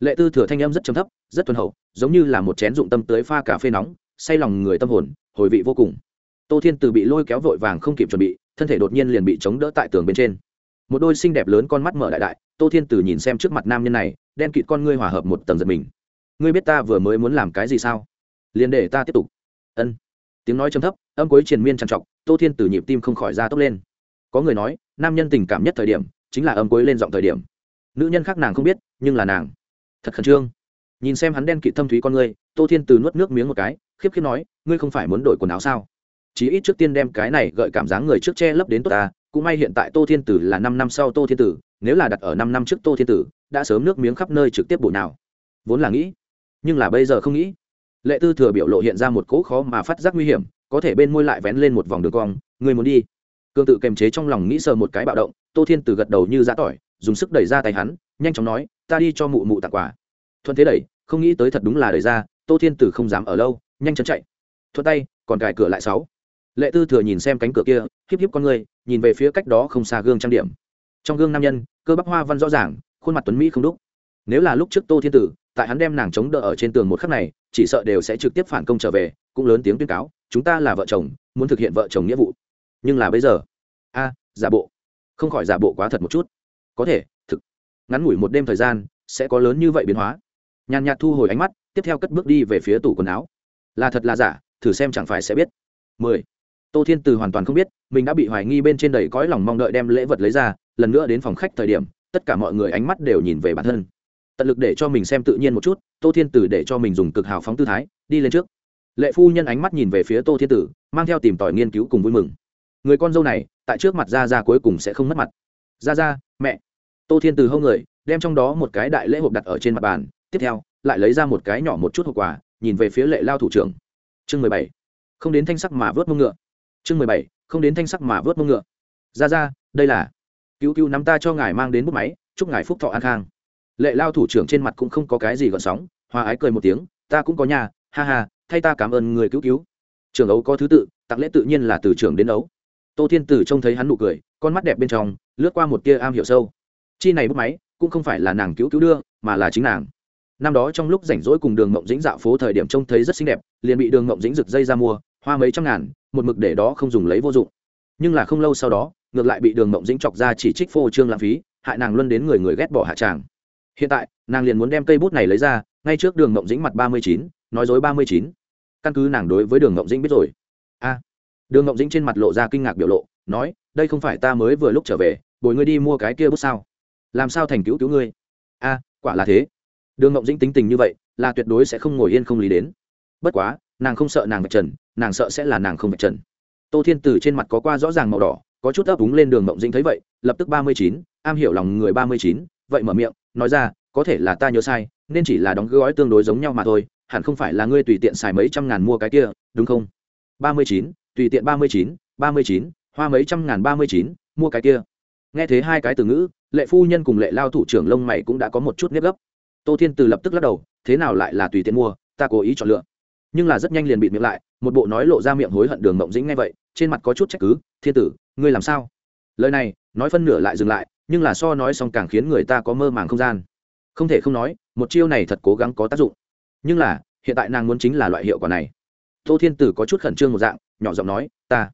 Lệ tư thừa thanh âm rất chấm thấp, rất thuần hậu, giống như là một chén dụng tâm tới pha cà phê nóng, say lòng người tâm hồn, hồi vị vô cùng. Tô thiên từ bị lôi kéo vội vàng không kịp chuẩn bị, thân thể đột nhiên liền bị chống đỡ tại tường bên trên. Một đôi xinh đẹp lớn con mắt mở đại đại, tô thiên từ nhìn xem trước mặt nam nhân này, đen kịt con ngươi hòa hợp một tầng giật mình. Ngươi biết ta vừa mới muốn làm cái gì sao? Liền để ta tiếp tục. Ân. Tiếng nói chấm thấp, âm cuối triền miên trằn trọc, tô thiên từ nhịp tim không khỏi ra tốc lên có người nói, nam nhân tình cảm nhất thời điểm, chính là âm cuối lên giọng thời điểm. Nữ nhân khác nàng không biết, nhưng là nàng. Thật khẩn trương. Nhìn xem hắn đen kịt thâm thúy con ngươi, tô thiên từ nuốt nước miếng một cái, khiếp khiếp nói, ngươi không phải muốn đổi quần áo sao? Chí ít trước tiên đem cái này gợi cảm giác người trước che lấp đến tốt ta, cũng may hiện tại tô thiên tử là năm năm sau tô thiên tử, nếu là đặt ở năm năm trước tô thiên tử, đã sớm nước miếng khắp nơi trực tiếp bổ nào vốn là nghĩ, nhưng là bây giờ không nghĩ. Lệ tư thừa biểu lộ hiện ra một cỗ khó mà phát giác nguy hiểm, có thể bên môi lại vén lên một vòng đường cong người muốn đi? Cương tự kềm chế trong lòng nghĩ sờ một cái bạo động, tô thiên từ gật đầu như giã tỏi, dùng sức đẩy ra tay hắn, nhanh chóng nói, ta đi cho mụ mụ tặng quà. Thuận thế đẩy, không nghĩ tới thật đúng là đẩy ra, tô thiên từ không dám ở lâu, nhanh chóng chạy. Thuận tay, còn cài cửa lại sáu. Lệ tư thừa nhìn xem cánh cửa kia híp híp con người, nhìn về phía cách đó không xa gương trang điểm. Trong gương nam nhân, cơ bắp hoa văn rõ ràng, khuôn mặt tuấn mỹ không đúc. Nếu là lúc trước tô thiên tử, tại hắn đem nàng chống đỡ ở trên tường một khắc này, chỉ sợ đều sẽ trực tiếp phản công trở về, cũng lớn tiếng tuyên cáo, chúng ta là vợ chồng, muốn thực hiện vợ chồng nghĩa vụ nhưng là bây giờ. A, giả bộ. Không khỏi giả bộ quá thật một chút. Có thể, thực. Ngắn ngủi một đêm thời gian, sẽ có lớn như vậy biến hóa. Nhàn nhạt thu hồi ánh mắt, tiếp theo cất bước đi về phía tủ quần áo. Là thật là giả, thử xem chẳng phải sẽ biết. Mười. Tô thiên từ hoàn toàn không biết, mình đã bị hoài nghi bên trên đầy cõi lòng mong đợi đem lễ vật lấy ra, lần nữa đến phòng khách thời điểm, tất cả mọi người ánh mắt đều nhìn về bản thân. Tận lực để cho mình xem tự nhiên một chút, tô thiên tử để cho mình dùng cực hào phóng tư thái, đi lên trước. Lệ phu nhân ánh mắt nhìn về phía tô thiên tử mang theo tìm tòi nghiên cứu cùng vui mừng người con dâu này, tại trước mặt ra ra cuối cùng sẽ không mất mặt. Ra ra mẹ. Tô thiên Từ hâu người, đem trong đó một cái đại lễ hộp đặt ở trên mặt bàn, tiếp theo, lại lấy ra một cái nhỏ một chút hộp quà, nhìn về phía lệ lao thủ trưởng. Chương mười bảy. Không đến thanh sắc mà vớt mông ngựa. Chương mười bảy. Không đến thanh sắc mà vớt mông ngựa. Ra ra đây là. Cứu cứu nắm ta cho ngài mang đến bút máy, chúc ngài phúc thọ an khang. Lệ lao thủ trưởng trên mặt cũng không có cái gì gợn sóng, hòa ái cười một tiếng, ta cũng có nhà, ha ha, thay ta cảm ơn người cứu cứu. Trường ấu có thứ tự, tặng lễ tự nhiên là từ trường đến ấu tô thiên tử trông thấy hắn nụ cười, con mắt đẹp bên trong, lướt qua một tia am hiểu sâu. Chi này bút máy, cũng không phải là nàng cứu cứu đưa, mà là chính nàng. Năm đó trong lúc rảnh rỗi cùng đường mộng dĩnh dạo phố thời điểm trông thấy rất xinh đẹp, liền bị đường mộng dĩnh rực dây ra mua, hoa mấy trăm ngàn, một mực để đó không dùng lấy vô dụng. Nhưng là không lâu sau đó, ngược lại bị đường mộng dĩnh chọc ra chỉ trích phô trương lãng phí, hại nàng luân đến người người ghét bỏ hạ tràng. Hiện tại, nàng liền muốn đem cây bút này lấy ra, ngay trước đường mộng dĩnh mặt ba mươi chín, nói dối ba mươi chín. Căn cứ nàng đối với đường mộng dĩnh biết rồi. A đường ngộng dĩnh trên mặt lộ ra kinh ngạc biểu lộ, nói, đây không phải ta mới vừa lúc trở về, bồi ngươi đi mua cái kia bút sao? Làm sao thành cứu cứu ngươi? A, quả là thế. Đường ngộng dĩnh tính tình như vậy, là tuyệt đối sẽ không ngồi yên không lý đến. Bất quá, nàng không sợ nàng vạch trần, nàng sợ sẽ là nàng không vạch trần. Tô thiên từ trên mặt có qua rõ ràng màu đỏ, có chút ấp úng lên đường ngộng dĩnh thấy vậy, lập tức ba mươi chín, am hiểu lòng người ba mươi chín, vậy mở miệng, nói ra, có thể là ta nhớ sai, nên chỉ là đóng gói tương đối giống nhau mà thôi, hẳn không phải là ngươi tùy tiện xài mấy trăm ngàn mua cái kia, đúng không? ba mươi chín tùy tiện ba mươi chín, ba mươi chín, hoa mấy trăm ngàn ba mươi chín, mua cái kia. Nghe thế hai cái từ ngữ, lệ phu nhân cùng lệ lao thủ trưởng lông mày cũng đã có một chút nếp gấp. Tô thiên từ lập tức lắc đầu, thế nào lại là tùy tiện mua, ta cố ý chọn lựa. Nhưng là rất nhanh liền bị miệng lại, một bộ nói lộ ra miệng hối hận đường mộng dĩnh ngay vậy, trên mặt có chút trách cứ, thiên tử, ngươi làm sao? Lời này, nói phân nửa lại dừng lại, nhưng là so nói xong càng khiến người ta có mơ màng không gian. Không thể không nói, một chiêu này thật cố gắng có tác dụng. Nhưng là, hiện tại nàng muốn chính là loại hiệu quả này. Tô thiên tử có chút khẩn trương một dạng nhỏ giọng nói, ta.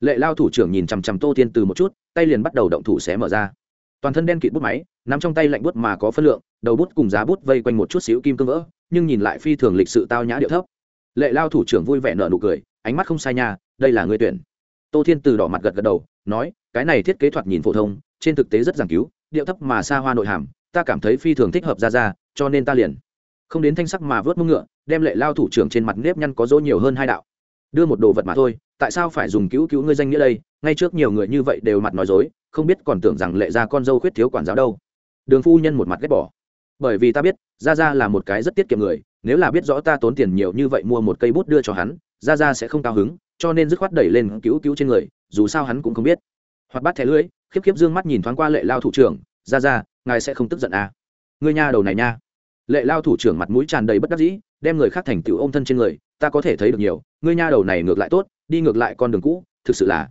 Lệ lao thủ trưởng nhìn chằm chằm tô thiên từ một chút, tay liền bắt đầu động thủ xé mở ra. Toàn thân đen kịt bút máy, nắm trong tay lạnh bút mà có phân lượng, đầu bút cùng giá bút vây quanh một chút xíu kim cương vỡ, nhưng nhìn lại phi thường lịch sự tao nhã điệu thấp. Lệ lao thủ trưởng vui vẻ nở nụ cười, ánh mắt không sai nha, đây là người tuyển. Tô thiên từ đỏ mặt gật gật đầu, nói, cái này thiết kế thoạt nhìn phổ thông, trên thực tế rất giảng cứu, điệu thấp mà xa hoa nội hàm, ta cảm thấy phi thường thích hợp ra ra, cho nên ta liền. Không đến thanh sắc mà vớt mông ngựa, đem lệ lao thủ trưởng trên mặt nếp nhăn có dỗ nhiều hơn hai đạo đưa một đồ vật mà thôi, tại sao phải dùng cứu cứu ngươi danh nghĩa đây? Ngay trước nhiều người như vậy đều mặt nói dối, không biết còn tưởng rằng lệ ra con dâu khuyết thiếu quản giáo đâu. Đường phu nhân một mặt ghét bỏ. Bởi vì ta biết ra ra là một cái rất tiết kiệm người, nếu là biết rõ ta tốn tiền nhiều như vậy mua một cây bút đưa cho hắn ra ra sẽ không cao hứng, cho nên dứt khoát đẩy lên cứu cứu trên người, dù sao hắn cũng không biết. Hoặc bắt thẻ lưỡi, khiếp khiếp d ư ơ n g mắt nhìn thoáng qua lệ lao thủ trưởng ra ra ngài sẽ không tức giận à. ngươi nha đầu này nha. Lệ lao thủ trưởng mặt mũi tràn đầy bất đắc dĩ, đem người khác thành tựu ôm thân trên người, ta có thể thấy được nhiều ngươi nha đầu này ngược lại tốt, đi ngược lại con đường cũ, thực sự là.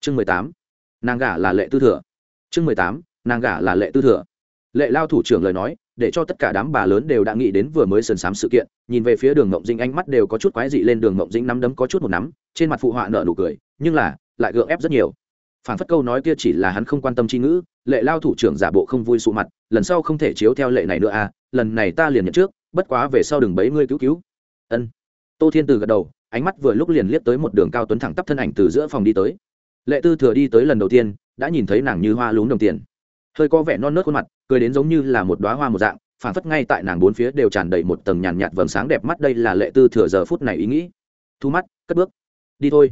Chương mười tám, nàng gả là lệ tư thừa. Chương mười tám, nàng gả là lệ tư thừa. Lệ lao thủ trưởng lời nói, để cho tất cả đám bà lớn đều đã nghĩ đến vừa mới sần sám sự kiện, nhìn về phía đường ngộng dinh ánh mắt đều có chút quái dị lên đường ngộng dinh nắm đấm có chút một nắm, trên mặt phụ họa nợ nụ cười, nhưng là, lại gượng ép rất nhiều. Phản phất câu nói kia chỉ là hắn không quan tâm chi ngữ, lệ lao thủ trưởng giả bộ không vui sụ mặt, lần sau không thể chiếu theo lệ này nữa à lần này ta liền nhận trước, bất quá về sau đừng bấy ngươi cứu cứu. Ân tô thiên từ gật đầu, ánh mắt vừa lúc liền liếc tới một đường cao tuấn thẳng tắp thân ảnh từ giữa phòng đi tới. Lệ tư thừa đi tới lần đầu tiên, đã nhìn thấy nàng như hoa lún đồng tiền. Hơi có vẻ non nớt khuôn mặt, cười đến giống như là một đoá hoa một dạng phản phất ngay tại nàng bốn phía đều tràn đầy một tầng nhàn nhạt vầng sáng đẹp mắt đây là lệ tư thừa giờ phút này ý nghĩ. Thu mắt, cất bước. Đi thôi.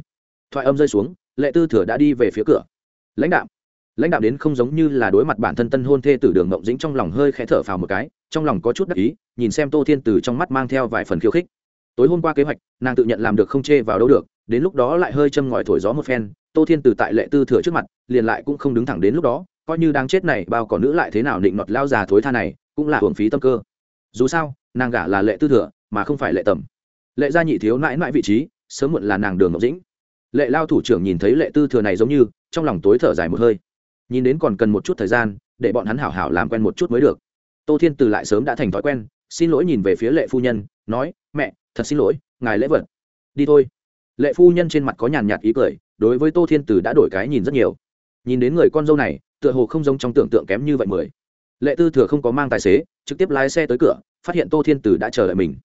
Thoại âm rơi xuống, lệ tư thừa đã đi về phía cửa. Lãnh đạo lãnh đạo đến không giống như là đối mặt bản thân tân hôn thê tử đường ngộng dĩnh trong lòng hơi khẽ thở phào một cái, trong lòng có chút đắc ý, nhìn xem tô thiên từ trong mắt mang theo vài phần khiêu khích tối hôm qua kế hoạch, nàng tự nhận làm được không chê vào đâu được, đến lúc đó lại hơi châm ngòi thổi gió một phen, tô thiên từ tại lệ tư thừa trước mặt, liền lại cũng không đứng thẳng đến lúc đó, coi như đang chết này, bao còn nữ lại thế nào định nọt lao già thối tha này, cũng là hưởng phí tâm cơ. Dù sao, nàng gả là lệ tư thừa, mà không phải lệ tầm. Lệ gia nhị thiếu mãi mãi vị trí, sớm muộn là nàng đường ngọc dĩnh. Lệ lao thủ trưởng nhìn thấy lệ tư thừa này giống như, trong lòng tối thở dài một hơi. Nhìn đến còn cần một chút thời gian, để bọn hắn hảo hảo làm quen một chút mới được. Tô thiên từ lại sớm đã thành thói quen, xin lỗi nhìn về phía lệ phu nhân, nói, mẹ thật xin lỗi, ngài lễ vật. Đi thôi. Lệ phu nhân trên mặt có nhàn nhạt ý cười, đối với tô thiên từ đã đổi cái nhìn rất nhiều. Nhìn đến người con dâu này, tựa hồ không giống trong tưởng tượng kém như vậy mười. Lệ tư thừa không có mang tài xế, trực tiếp lái xe tới cửa, phát hiện tô thiên từ đã chờ đợi mình.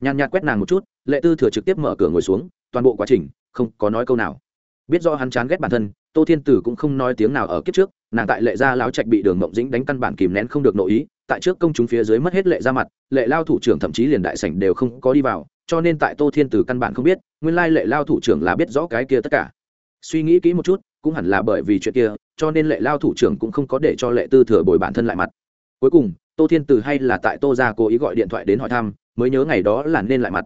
Nhàn nhạt quét nàng một chút, lệ tư thừa trực tiếp mở cửa ngồi xuống, toàn bộ quá trình, không có nói câu nào. Biết do hắn chán ghét bản thân tô thiên tử cũng không nói tiếng nào ở kiếp trước, nàng tại lệ gia láo trạch bị đường mộng dĩnh đánh căn bản kìm nén không được nội ý, tại trước công chúng phía dưới mất hết lệ ra mặt, lệ lao thủ trưởng thậm chí liền đại sảnh đều không có đi vào, cho nên tại tô thiên tử căn bản không biết, nguyên lai lệ lao thủ trưởng là biết rõ cái kia tất cả. Suy nghĩ kỹ một chút, cũng hẳn là bởi vì chuyện kia, cho nên lệ lao thủ trưởng cũng không có để cho lệ tư thừa bồi bản thân lại mặt. Cuối cùng, tô thiên tử hay là tại tô ra cố ý gọi điện thoại đến hỏi thăm, mới nhớ ngày đó là nên lại mặt.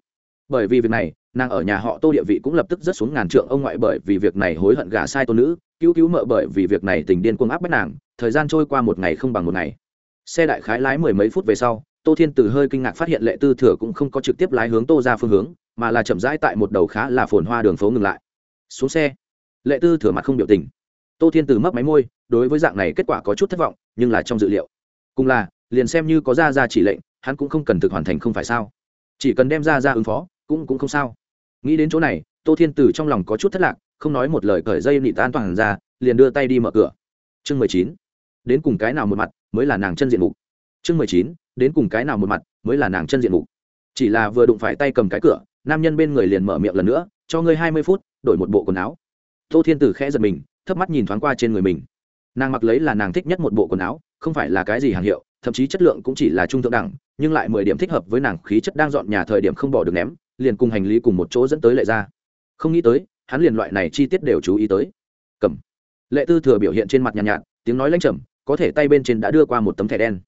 Bởi vì việc này nàng ở nhà họ tô địa vị cũng lập tức rất xuống ngàn trượng. Ông ngoại bởi vì việc này hối hận gả sai tôn nữ, cứu cứu mợ bởi vì việc này tình điên cuồng áp bách nàng, thời gian trôi qua một ngày không bằng một ngày. Xe đại khái lái mười mấy phút về sau, tô thiên từ hơi kinh ngạc phát hiện lệ tư thừa cũng không có trực tiếp lái hướng tô ra phương hướng, mà là chậm rãi tại một đầu khá là phồn hoa đường phố ngừng lại. Xuống xe, lệ tư thừa mặt không biểu tình. Tô thiên từ mấp máy môi, đối với dạng này kết quả có chút thất vọng, nhưng là trong dự liệu. Cùng là, liền xem như có ra ra chỉ lệnh, hắn cũng không cần thực hoàn thành không phải sao? Chỉ cần đem ra ra ứng phó, cũng cũng không sao nghĩ đến chỗ này, tô thiên từ trong lòng có chút thất lạc, không nói một lời cởi dây nịt an toàn ra, liền đưa tay đi mở cửa. Chương mười chín, đến cùng cái nào một mặt mới là nàng chân diện mục? Chương mười chín, đến cùng cái nào một mặt mới là nàng chân diện mục? Chỉ là vừa đụng phải tay cầm cái cửa, nam nhân bên người liền mở miệng lần nữa, cho ngươi hai mươi phút, đổi một bộ quần áo. Tô thiên tử khẽ giật mình, thấp mắt nhìn thoáng qua trên người mình. Nàng mặc lấy là nàng thích nhất một bộ quần áo, không phải là cái gì hàng hiệu, thậm chí chất lượng cũng chỉ là trung thượng đẳng, nhưng lại mười điểm thích hợp với nàng khí chất đang dọn nhà thời điểm không bỏ được ném liền cùng hành lý cùng một chỗ dẫn tới lệ ra. Không nghĩ tới hắn liền loại này chi tiết đều chú ý tới. Cầm. Lệ tư thừa biểu hiện trên mặt nhàn nhạt, nhạt tiếng nói lanh chậm, có thể tay bên trên đã đưa qua một tấm thẻ đen.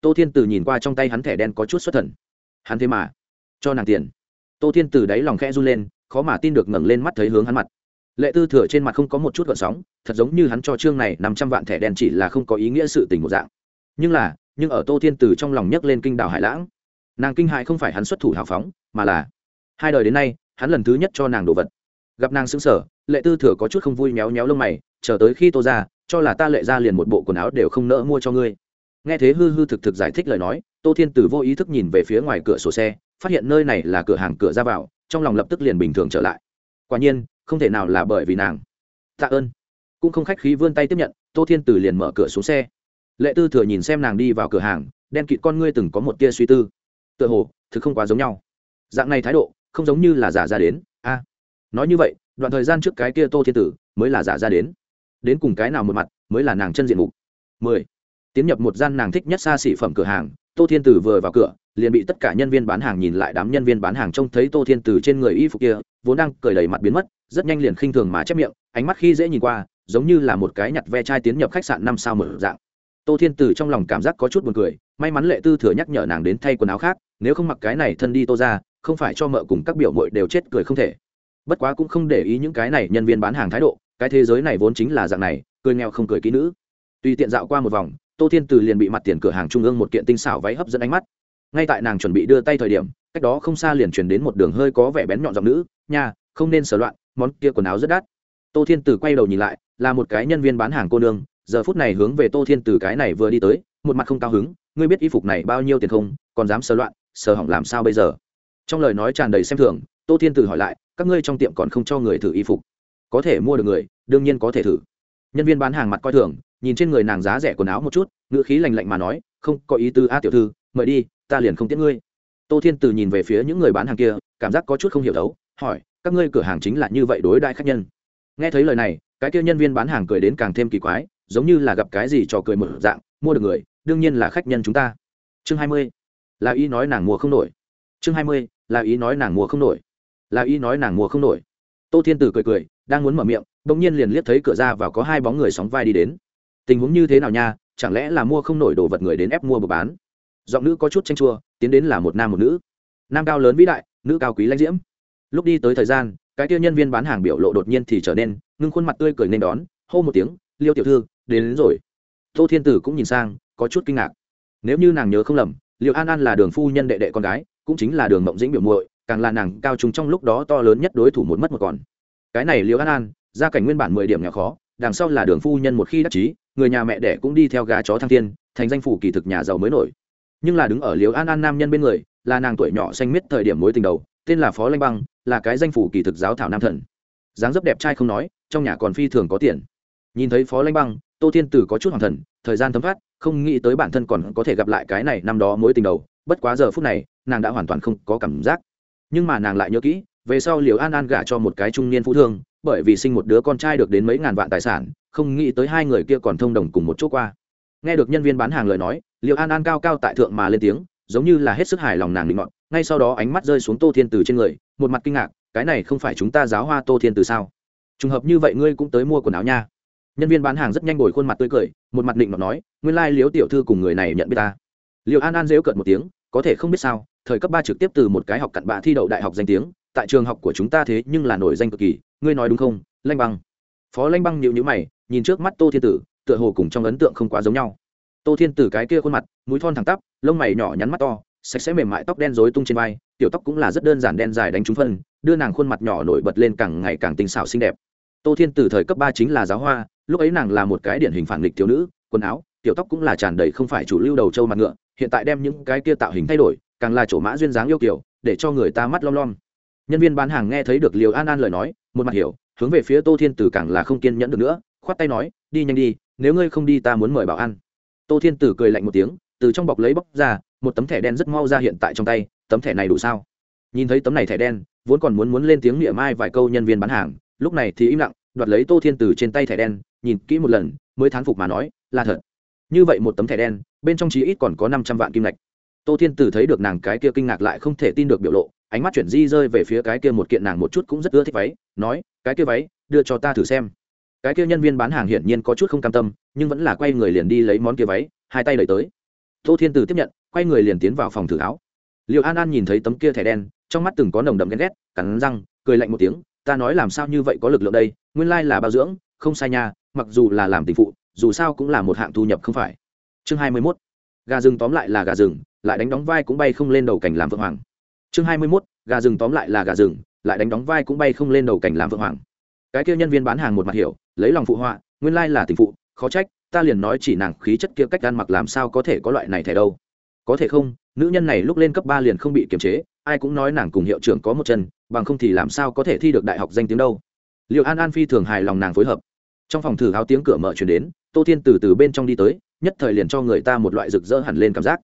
Tô thiên từ nhìn qua trong tay hắn thẻ đen có chút xuất thần. Hắn thế mà cho nàng tiền. Tô thiên từ đáy lòng khẽ run lên khó mà tin được ngẩng lên mắt thấy hướng hắn mặt. Lệ tư thừa trên mặt không có một chút gợn sóng thật giống như hắn cho chương này năm trăm vạn thẻ đen chỉ là không có ý nghĩa sự tình một dạng. Nhưng là nhưng ở tô thiên từ trong lòng nhấc lên kinh đảo hải lãng. Nàng kinh hại không phải hắn xuất thủ hào phóng mà là hai đời đến nay, hắn lần thứ nhất cho nàng đồ vật. Gặp nàng xứng sở lệ tư thừa có chút không vui méo méo lông mày, chờ tới khi tô ra, cho là ta lệ ra liền một bộ quần áo đều không nỡ mua cho ngươi. Nghe thế hư hư thực thực giải thích lời nói, tô thiên tử vô ý thức nhìn về phía ngoài cửa sổ xe, phát hiện nơi này là cửa hàng cửa ra vào, trong lòng lập tức liền bình thường trở lại. Quả nhiên, không thể nào là bởi vì nàng. Tạ ơn. Cũng không khách khí vươn tay tiếp nhận, tô thiên tử liền mở cửa xuống xe. Lệ tư thừa nhìn xem nàng đi vào cửa hàng, đen kịt con ngươi từng có một tia suy tư. Tựa hồ, thực không quá giống nhau. Dạng này thái độ không giống như là giả ra đến. A, nói như vậy, đoạn thời gian trước cái kia tô thiên tử mới là giả ra đến. Đến cùng cái nào một mặt mới là nàng chân diện mục? Mười, tiến nhập một gian nàng thích nhất xa xỉ phẩm cửa hàng, tô thiên tử vừa vào cửa, liền bị tất cả nhân viên bán hàng nhìn lại đám nhân viên bán hàng trông thấy tô thiên tử trên người y phục kia, vốn đang cởi đầy mặt biến mất, rất nhanh liền khinh thường mà chép miệng, ánh mắt khi dễ nhìn qua, giống như là một cái nhặt ve chai tiến nhập khách sạn năm sao mở dạng. Tô thiên tử trong lòng cảm giác có chút buồn cười, may mắn lệ tư thừa nhắc nhở nàng đến thay quần áo khác, nếu không mặc cái này thân đi tô ra không phải cho mợ cùng các biểu mội đều chết cười không thể. Bất quá cũng không để ý những cái này nhân viên bán hàng thái độ, cái thế giới này vốn chính là dạng này, cười nghèo không cười kỹ nữ. Tùy tiện dạo qua một vòng, tô thiên từ liền bị mặt tiền cửa hàng trung ương một kiện tinh xảo váy hấp dẫn ánh mắt. Ngay tại nàng chuẩn bị đưa tay thời điểm, cách đó không xa liền chuyển đến một đường hơi có vẻ bén nhọn giọng nữ, nha, không nên sờ loạn, món kia quần áo rất đắt. Tô thiên từ quay đầu nhìn lại, là một cái nhân viên bán hàng cô nương, giờ phút này hướng về tô thiên từ cái này vừa đi tới, một mặt không cao hứng, ngươi biết y phục này bao nhiêu tiền không? Còn dám sờ loạn, sờ hỏng làm sao bây giờ? Trong lời nói tràn đầy xem thường, tô thiên tử hỏi lại, các ngươi trong tiệm còn không cho người thử y phục? Có thể mua được người, đương nhiên có thể thử. Nhân viên bán hàng mặt coi thường, nhìn trên người nàng giá rẻ quần áo một chút ngựa khí lành lạnh mà nói, không, có ý tư a tiểu thư, mời đi, ta liền không tiễn ngươi. Tô thiên tử nhìn về phía những người bán hàng kia, cảm giác có chút không hiểu đấu, hỏi, các ngươi cửa hàng chính là như vậy đối đại khách nhân? Nghe thấy lời này, cái kia nhân viên bán hàng cười đến càng thêm kỳ quái, giống như là gặp cái gì trò cười một dạng, mua được người, đương nhiên là khách nhân chúng ta. Chương hai mươi. Là y nói nàng mua không nổi. Chương hai mươi là ý nói nàng mua không nổi là ý nói nàng mua không nổi. Tô thiên tử cười cười đang muốn mở miệng bỗng nhiên liền liếc thấy cửa ra và có hai bóng người sóng vai đi đến. Tình huống như thế nào nha chẳng lẽ là mua không nổi đồ vật người đến ép mua bừa bán? Giọng nữ có chút tranh chua tiến đến là một nam một nữ. Nam cao lớn vĩ đại nữ cao quý lãnh diễm. Lúc đi tới thời gian cái tiêu nhân viên bán hàng biểu lộ đột nhiên thì trở nên ngưng khuôn mặt tươi cười nên đón hô một tiếng liêu tiểu thư đến, đến rồi. Tô thiên tử cũng nhìn sang có chút kinh ngạc. Nếu như nàng nhớ không lầm liệu an an là đường phu nhân đệ đệ con gái cũng chính là đường mộng dĩnh biểu muội, càng là nàng cao trung trong lúc đó to lớn nhất đối thủ một mất một còn. Cái này liệu an an, gia cảnh nguyên bản mười điểm nhỏ khó, đằng sau là đường phu nhân một khi đắc chí, người nhà mẹ đẻ cũng đi theo gà chó thăng thiên, thành danh phủ kỳ thực nhà giàu mới nổi. Nhưng là đứng ở liều an an nam nhân bên người, là nàng tuổi nhỏ xanh miết thời điểm mối tình đầu, tên là phó lanh băng, là cái danh phủ kỳ thực giáo thảo nam thần. Dáng dấp đẹp trai không nói, trong nhà còn phi thường có tiền. Nhìn thấy phó lanh băng, tô thiên tử có chút hoàng thần, thời gian thấm thoát, không nghĩ tới bản thân còn có thể gặp lại cái này năm đó mối tình đầu, bất quá giờ phút này nàng đã hoàn toàn không có cảm giác. Nhưng mà nàng lại nhớ kỹ về sau liều an an gả cho một cái trung niên phú thương bởi vì sinh một đứa con trai được đến mấy ngàn vạn tài sản không nghĩ tới hai người kia còn thông đồng cùng một chỗ qua. Nghe được nhân viên bán hàng lời nói liều an an cao cao tại thượng mà lên tiếng giống như là hết sức hài lòng nàng định mọn ngay sau đó ánh mắt rơi xuống tô thiên từ trên người một mặt kinh ngạc cái này không phải chúng ta giáo hoa tô thiên từ sao? Trùng hợp như vậy ngươi cũng tới mua quần áo nha. Nhân viên bán hàng rất nhanh ngồi khuôn mặt tươi cười một mặt định mọn nói nguyên lai、like, tiểu thư cùng người này nhận biết ta. Liệu an an dễu cợt một tiếng có thể không biết sao, thời cấp ba trực tiếp từ một cái học cặn bạ thi đậu đại học danh tiếng, tại trường học của chúng ta thế nhưng là nổi danh cực kỳ, ngươi nói đúng không, lanh băng? Phó lanh băng nhịu nhữ mày, nhìn trước mắt tô thiên tử, tựa hồ cùng trong ấn tượng không quá giống nhau. Tô thiên tử cái kia khuôn mặt, mũi thon thẳng tắp, lông mày nhỏ nhắn mắt to, sạch sẽ mềm mại tóc đen rối tung trên vai, tiểu tóc cũng là rất đơn giản đen dài đánh trúng phân, đưa nàng khuôn mặt nhỏ nổi bật lên càng ngày càng tinh xảo xinh đẹp. Tô thiên tử thời cấp ba chính là giáo hoa, lúc ấy nàng là một cái điển hình phản nghịch thiếu nữ, quần áo kiểu tóc cũng là tràn đầy không phải chủ lưu đầu trâu mặt ngựa, hiện tại đem những cái kia tạo hình thay đổi, càng là chỗ mã duyên dáng yêu kiểu, để cho người ta mắt lom lom. Nhân viên bán hàng nghe thấy được liều an an lời nói, một mặt hiểu, hướng về phía tô thiên tử càng là không kiên nhẫn được nữa, khoát tay nói, đi nhanh đi, nếu ngươi không đi ta muốn mời bảo ăn. Tô thiên tử cười lạnh một tiếng, từ trong bọc lấy bóc ra, một tấm thẻ đen rất mau ra hiện tại trong tay, tấm thẻ này đủ sao? Nhìn thấy tấm này thẻ đen, vốn còn muốn muốn lên tiếng niệm mai vài câu nhân viên bán hàng, lúc này thì im lặng, đoạt lấy tô thiên tử trên tay thẻ đen, nhìn kỹ một lần, mới thán phục mà nói, là thật như vậy một tấm thẻ đen, bên trong chí ít còn có năm trăm vạn kim lạch tô thiên tử thấy được nàng cái kia kinh ngạc lại không thể tin được biểu lộ, ánh mắt chuyển di rơi về phía cái kia một kiện nàng một chút cũng rất ưa thích váy, nói, cái kia váy, đưa cho ta thử xem. Cái kia nhân viên bán hàng hiển nhiên có chút không cam tâm, nhưng vẫn là quay người liền đi lấy món kia váy, hai tay đẩy tới. Tô thiên tử tiếp nhận, quay người liền tiến vào phòng thử áo liệu an an nhìn thấy tấm kia thẻ đen, trong mắt từng có nồng đậm ghen ghét, cắn răng, cười lạnh một tiếng, ta nói làm sao như vậy có lực lượng đây? Nguyên lai là bao dưỡng, không sai nha, mặc dù là làm tình phụ dù sao cũng là một hạng thu nhập không phải. Chương hai mươi 21. gà rừng tóm lại là gà rừng, lại đánh đóng vai cũng bay không lên đầu cảnh làm vượng hoàng. Chương hai mươi 21. gà rừng tóm lại là gà rừng, lại đánh đóng vai cũng bay không lên đầu cảnh làm vượng hoàng. Cái kia nhân viên bán hàng một mặt hiểu, lấy lòng phụ họa, nguyên lai là tình phụ, khó trách, ta liền nói chỉ nàng khí chất kia cách ăn mặc làm sao có thể có loại này thẻ đâu. Có thể không, nữ nhân này lúc lên cấp ba liền không bị kiềm chế, ai cũng nói nàng cùng hiệu trưởng có một chân, bằng không thì làm sao có thể thi được đại học danh tiếng đâu. Liệu an an phi thường hài lòng nàng phối hợp. Trong phòng thử áo tiếng cửa mở chuyển đến tô thiên từ từ bên trong đi tới, nhất thời liền cho người ta một loại rực rỡ hẳn lên cảm giác.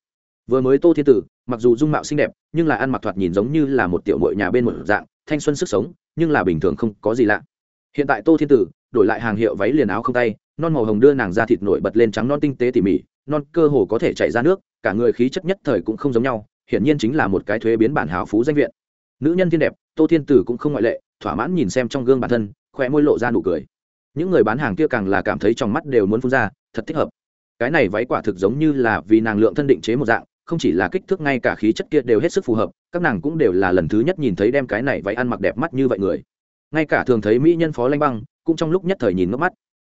Vừa mới tô thiên tử, mặc dù dung mạo xinh đẹp, nhưng là ăn mặc thoạt nhìn giống như là một tiểu mội nhà bên một dạng, thanh xuân sức sống, nhưng là bình thường không có gì lạ. Hiện tại tô thiên tử, đổi lại hàng hiệu váy liền áo không tay, non màu hồng đưa nàng ra thịt nổi bật lên trắng non tinh tế tỉ mỉ, non cơ hồ có thể chảy ra nước, cả người khí chất nhất thời cũng không giống nhau, hiển nhiên chính là một cái thuế biến bản hào phú danh viện. Nữ nhân thiên đẹp, tô thiên tử cũng không ngoại lệ, thỏa mãn nhìn xem trong gương bản thân khỏe môi lộ ra nụ cười những người bán hàng kia càng là cảm thấy trong mắt đều muốn phun ra, thật thích hợp. Cái này váy quả thực giống như là vì nàng lượng thân định chế một dạng, không chỉ là kích thước ngay cả khí chất kia đều hết sức phù hợp, các nàng cũng đều là lần thứ nhất nhìn thấy đem cái này váy ăn mặc đẹp mắt như vậy người. Ngay cả thường thấy mỹ nhân phó lanh băng, cũng trong lúc nhất thời nhìn ngốc mắt.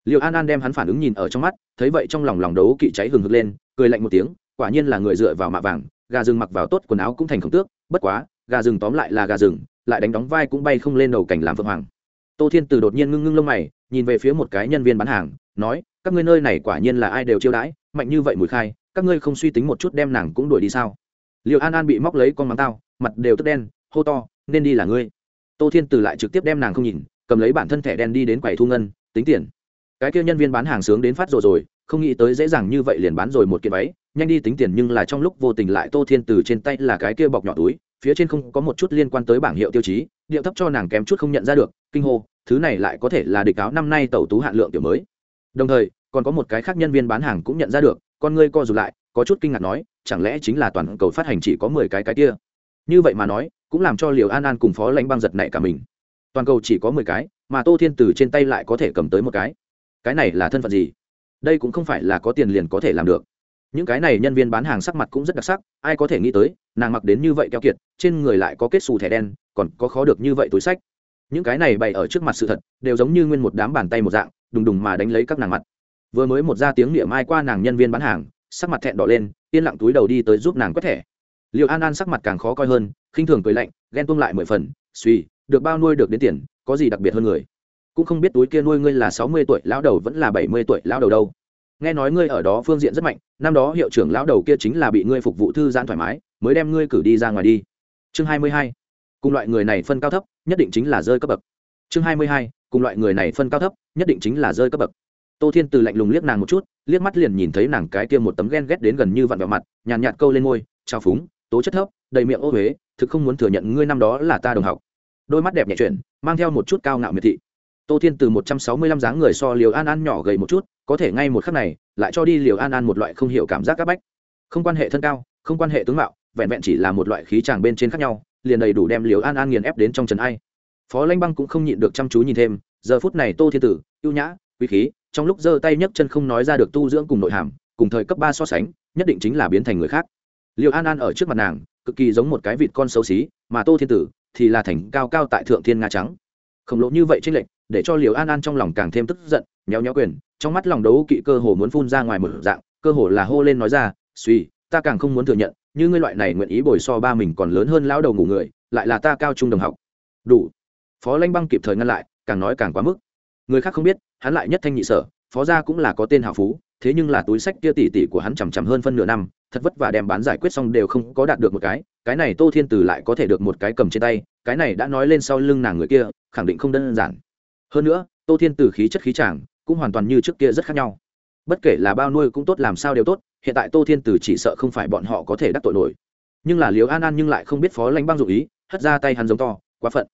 Liệu an an đem hắn phản ứng nhìn ở trong mắt, thấy vậy trong lòng lòng đấu kỵ cháy hừng hực lên, cười lạnh một tiếng, quả nhiên là người dựa vào mạ vàng, gà rừng mặc vào tốt quần áo cũng thành khổng tước, bất quá, gà rừng tóm lại là gà rừng, lại đánh đóng vai cũng bay không lên đầu cảnh làm phượng hoàng. Tô thiên từ đột nhiên ngưng ngưng lông mày nhìn về phía một cái nhân viên bán hàng, nói, các ngươi nơi này quả nhiên là ai đều chiêu đãi, mạnh như vậy mùi khai, các ngươi không suy tính một chút đem nàng cũng đuổi đi sao? Liệu an an bị móc lấy con mắng tao, mặt đều tức đen, hô to, nên đi là ngươi. Tô thiên từ lại trực tiếp đem nàng không nhìn, cầm lấy bản thân thẻ đen đi đến quầy thu ngân, tính tiền. Cái kia nhân viên bán hàng sướng đến phát rồi rồi, không nghĩ tới dễ dàng như vậy liền bán rồi một kiện váy, nhanh đi tính tiền nhưng là trong lúc vô tình lại tô thiên từ trên tay là cái kia bọc nhỏ túi, phía trên không có một chút liên quan tới bảng hiệu tiêu chí, điệu thấp cho nàng kém chút không nhận ra được, kinh hô thứ này lại có thể là địch cáo năm nay tẩu tú hạn lượng kiểu mới. Đồng thời, còn có một cái khác nhân viên bán hàng cũng nhận ra được, con ngươi co rụt lại, có chút kinh ngạc nói, chẳng lẽ chính là toàn cầu phát hành chỉ có mười cái cái kia? Như vậy mà nói, cũng làm cho liều an an cùng phó lãnh băng giật này cả mình. Toàn cầu chỉ có mười cái, mà tô thiên từ trên tay lại có thể cầm tới một cái. Cái này là thân phận gì? Đây cũng không phải là có tiền liền có thể làm được. Những cái này nhân viên bán hàng sắc mặt cũng rất đặc sắc, ai có thể nghĩ tới, nàng mặc đến như vậy keo kiệt, trên người lại có kết xù thẻ đen, còn có khó được như vậy túi sách những cái này bày ở trước mặt sự thật, đều giống như nguyên một đám bàn tay một dạng, đùng đùng mà đánh lấy các nàng mặt. Vừa mới một ra tiếng niệm ai qua nàng nhân viên bán hàng, sắc mặt thẹn đỏ lên, yên lặng túi đầu đi tới giúp nàng quét thẻ. Liệu an an sắc mặt càng khó coi hơn, khinh thường cười lạnh, ghen tuông lại mười phần, suy, được bao nuôi được đến tiền, có gì đặc biệt hơn người? Cũng không biết túi kia nuôi ngươi là sáu mươi tuổi lão đầu vẫn là bảy mươi tuổi lão đầu đâu. Nghe nói ngươi ở đó phương diện rất mạnh, năm đó hiệu trưởng lão đầu kia chính là bị ngươi phục vụ thư giãn thoải mái, mới đem ngươi cử đi ra ngoài đi. Chương hai mươi hai cùng loại người này phân cao thấp nhất định chính là rơi cấp bậc. Chương hai mươi hai cùng loại người này phân cao thấp nhất định chính là rơi cấp bậc. Tô thiên từ lạnh lùng liếc nàng một chút liếc mắt liền nhìn thấy nàng cái kia một tấm ghen ghét đến gần như vặn vẹo mặt nhàn nhạt, nhạt câu lên môi trao phúng tố chất thấp đầy miệng ô huế thực không muốn thừa nhận ngươi năm đó là ta đồng học. Đôi mắt đẹp nhẹ chuyển mang theo một chút cao ngạo miệt thị. Tô thiên từ một trăm sáu mươi lăm dáng người so liều an an nhỏ gầy một chút có thể ngay một khắc này lại cho đi liều an an một loại không hiểu cảm giác c áp bách. Không quan hệ thân cao không quan hệ tướng mạo vẹn vẹn chỉ là một loại khí tràng bên trên khác nhau liền đầy đủ đem liều an an nghiền ép đến trong trần ai. Phó lanh băng cũng không nhịn được chăm chú nhìn thêm, giờ phút này tô thiên tử, ưu nhã, quý khí, trong lúc giơ tay nhấc chân không nói ra được tu dưỡng cùng nội hàm, cùng thời cấp ba so sánh, nhất định chính là biến thành người khác. Liều an an ở trước mặt nàng, cực kỳ giống một cái vịt con xấu xí, mà tô thiên tử thì là thành cao cao tại thượng thiên nga trắng. Khổng lồ như vậy trích lệch, để cho liều an an trong lòng càng thêm tức giận, nhéo nhéo quyền, trong mắt lòng đấu kỵ cơ hồ muốn phun ra ngoài một dạng, cơ hồ là hô lên nói ra suy ta càng không muốn thừa nhận, như ngươi loại này nguyện ý bồi so ba mình còn lớn hơn lão đầu ngủ người, lại là ta cao trung đồng học. Đủ. Phó lanh băng kịp thời ngăn lại, càng nói càng quá mức. Người khác không biết, hắn lại nhất thanh nhị sở, phó gia cũng là có tên hào phú, thế nhưng là túi sách kia tỷ tỷ của hắn chằm chằm hơn phân nửa năm, thật vất vả đem bán giải quyết xong đều không có đạt được một cái cái này tô thiên từ lại có thể được một cái cầm trên tay, cái này đã nói lên sau lưng nàng người kia, khẳng định không đơn giản. Hơn nữa, tô thiên từ khí chất khí chàng, cũng hoàn toàn như trước kia rất khác nhau. Bất kể là bao nuôi cũng tốt, làm sao đều tốt hiện tại tô thiên từ chỉ sợ không phải bọn họ có thể đắc tội nổi. Nhưng là liều an an nhưng lại không biết phó lãnh băng dụ ý, hất ra tay hắn giống to, quá phận.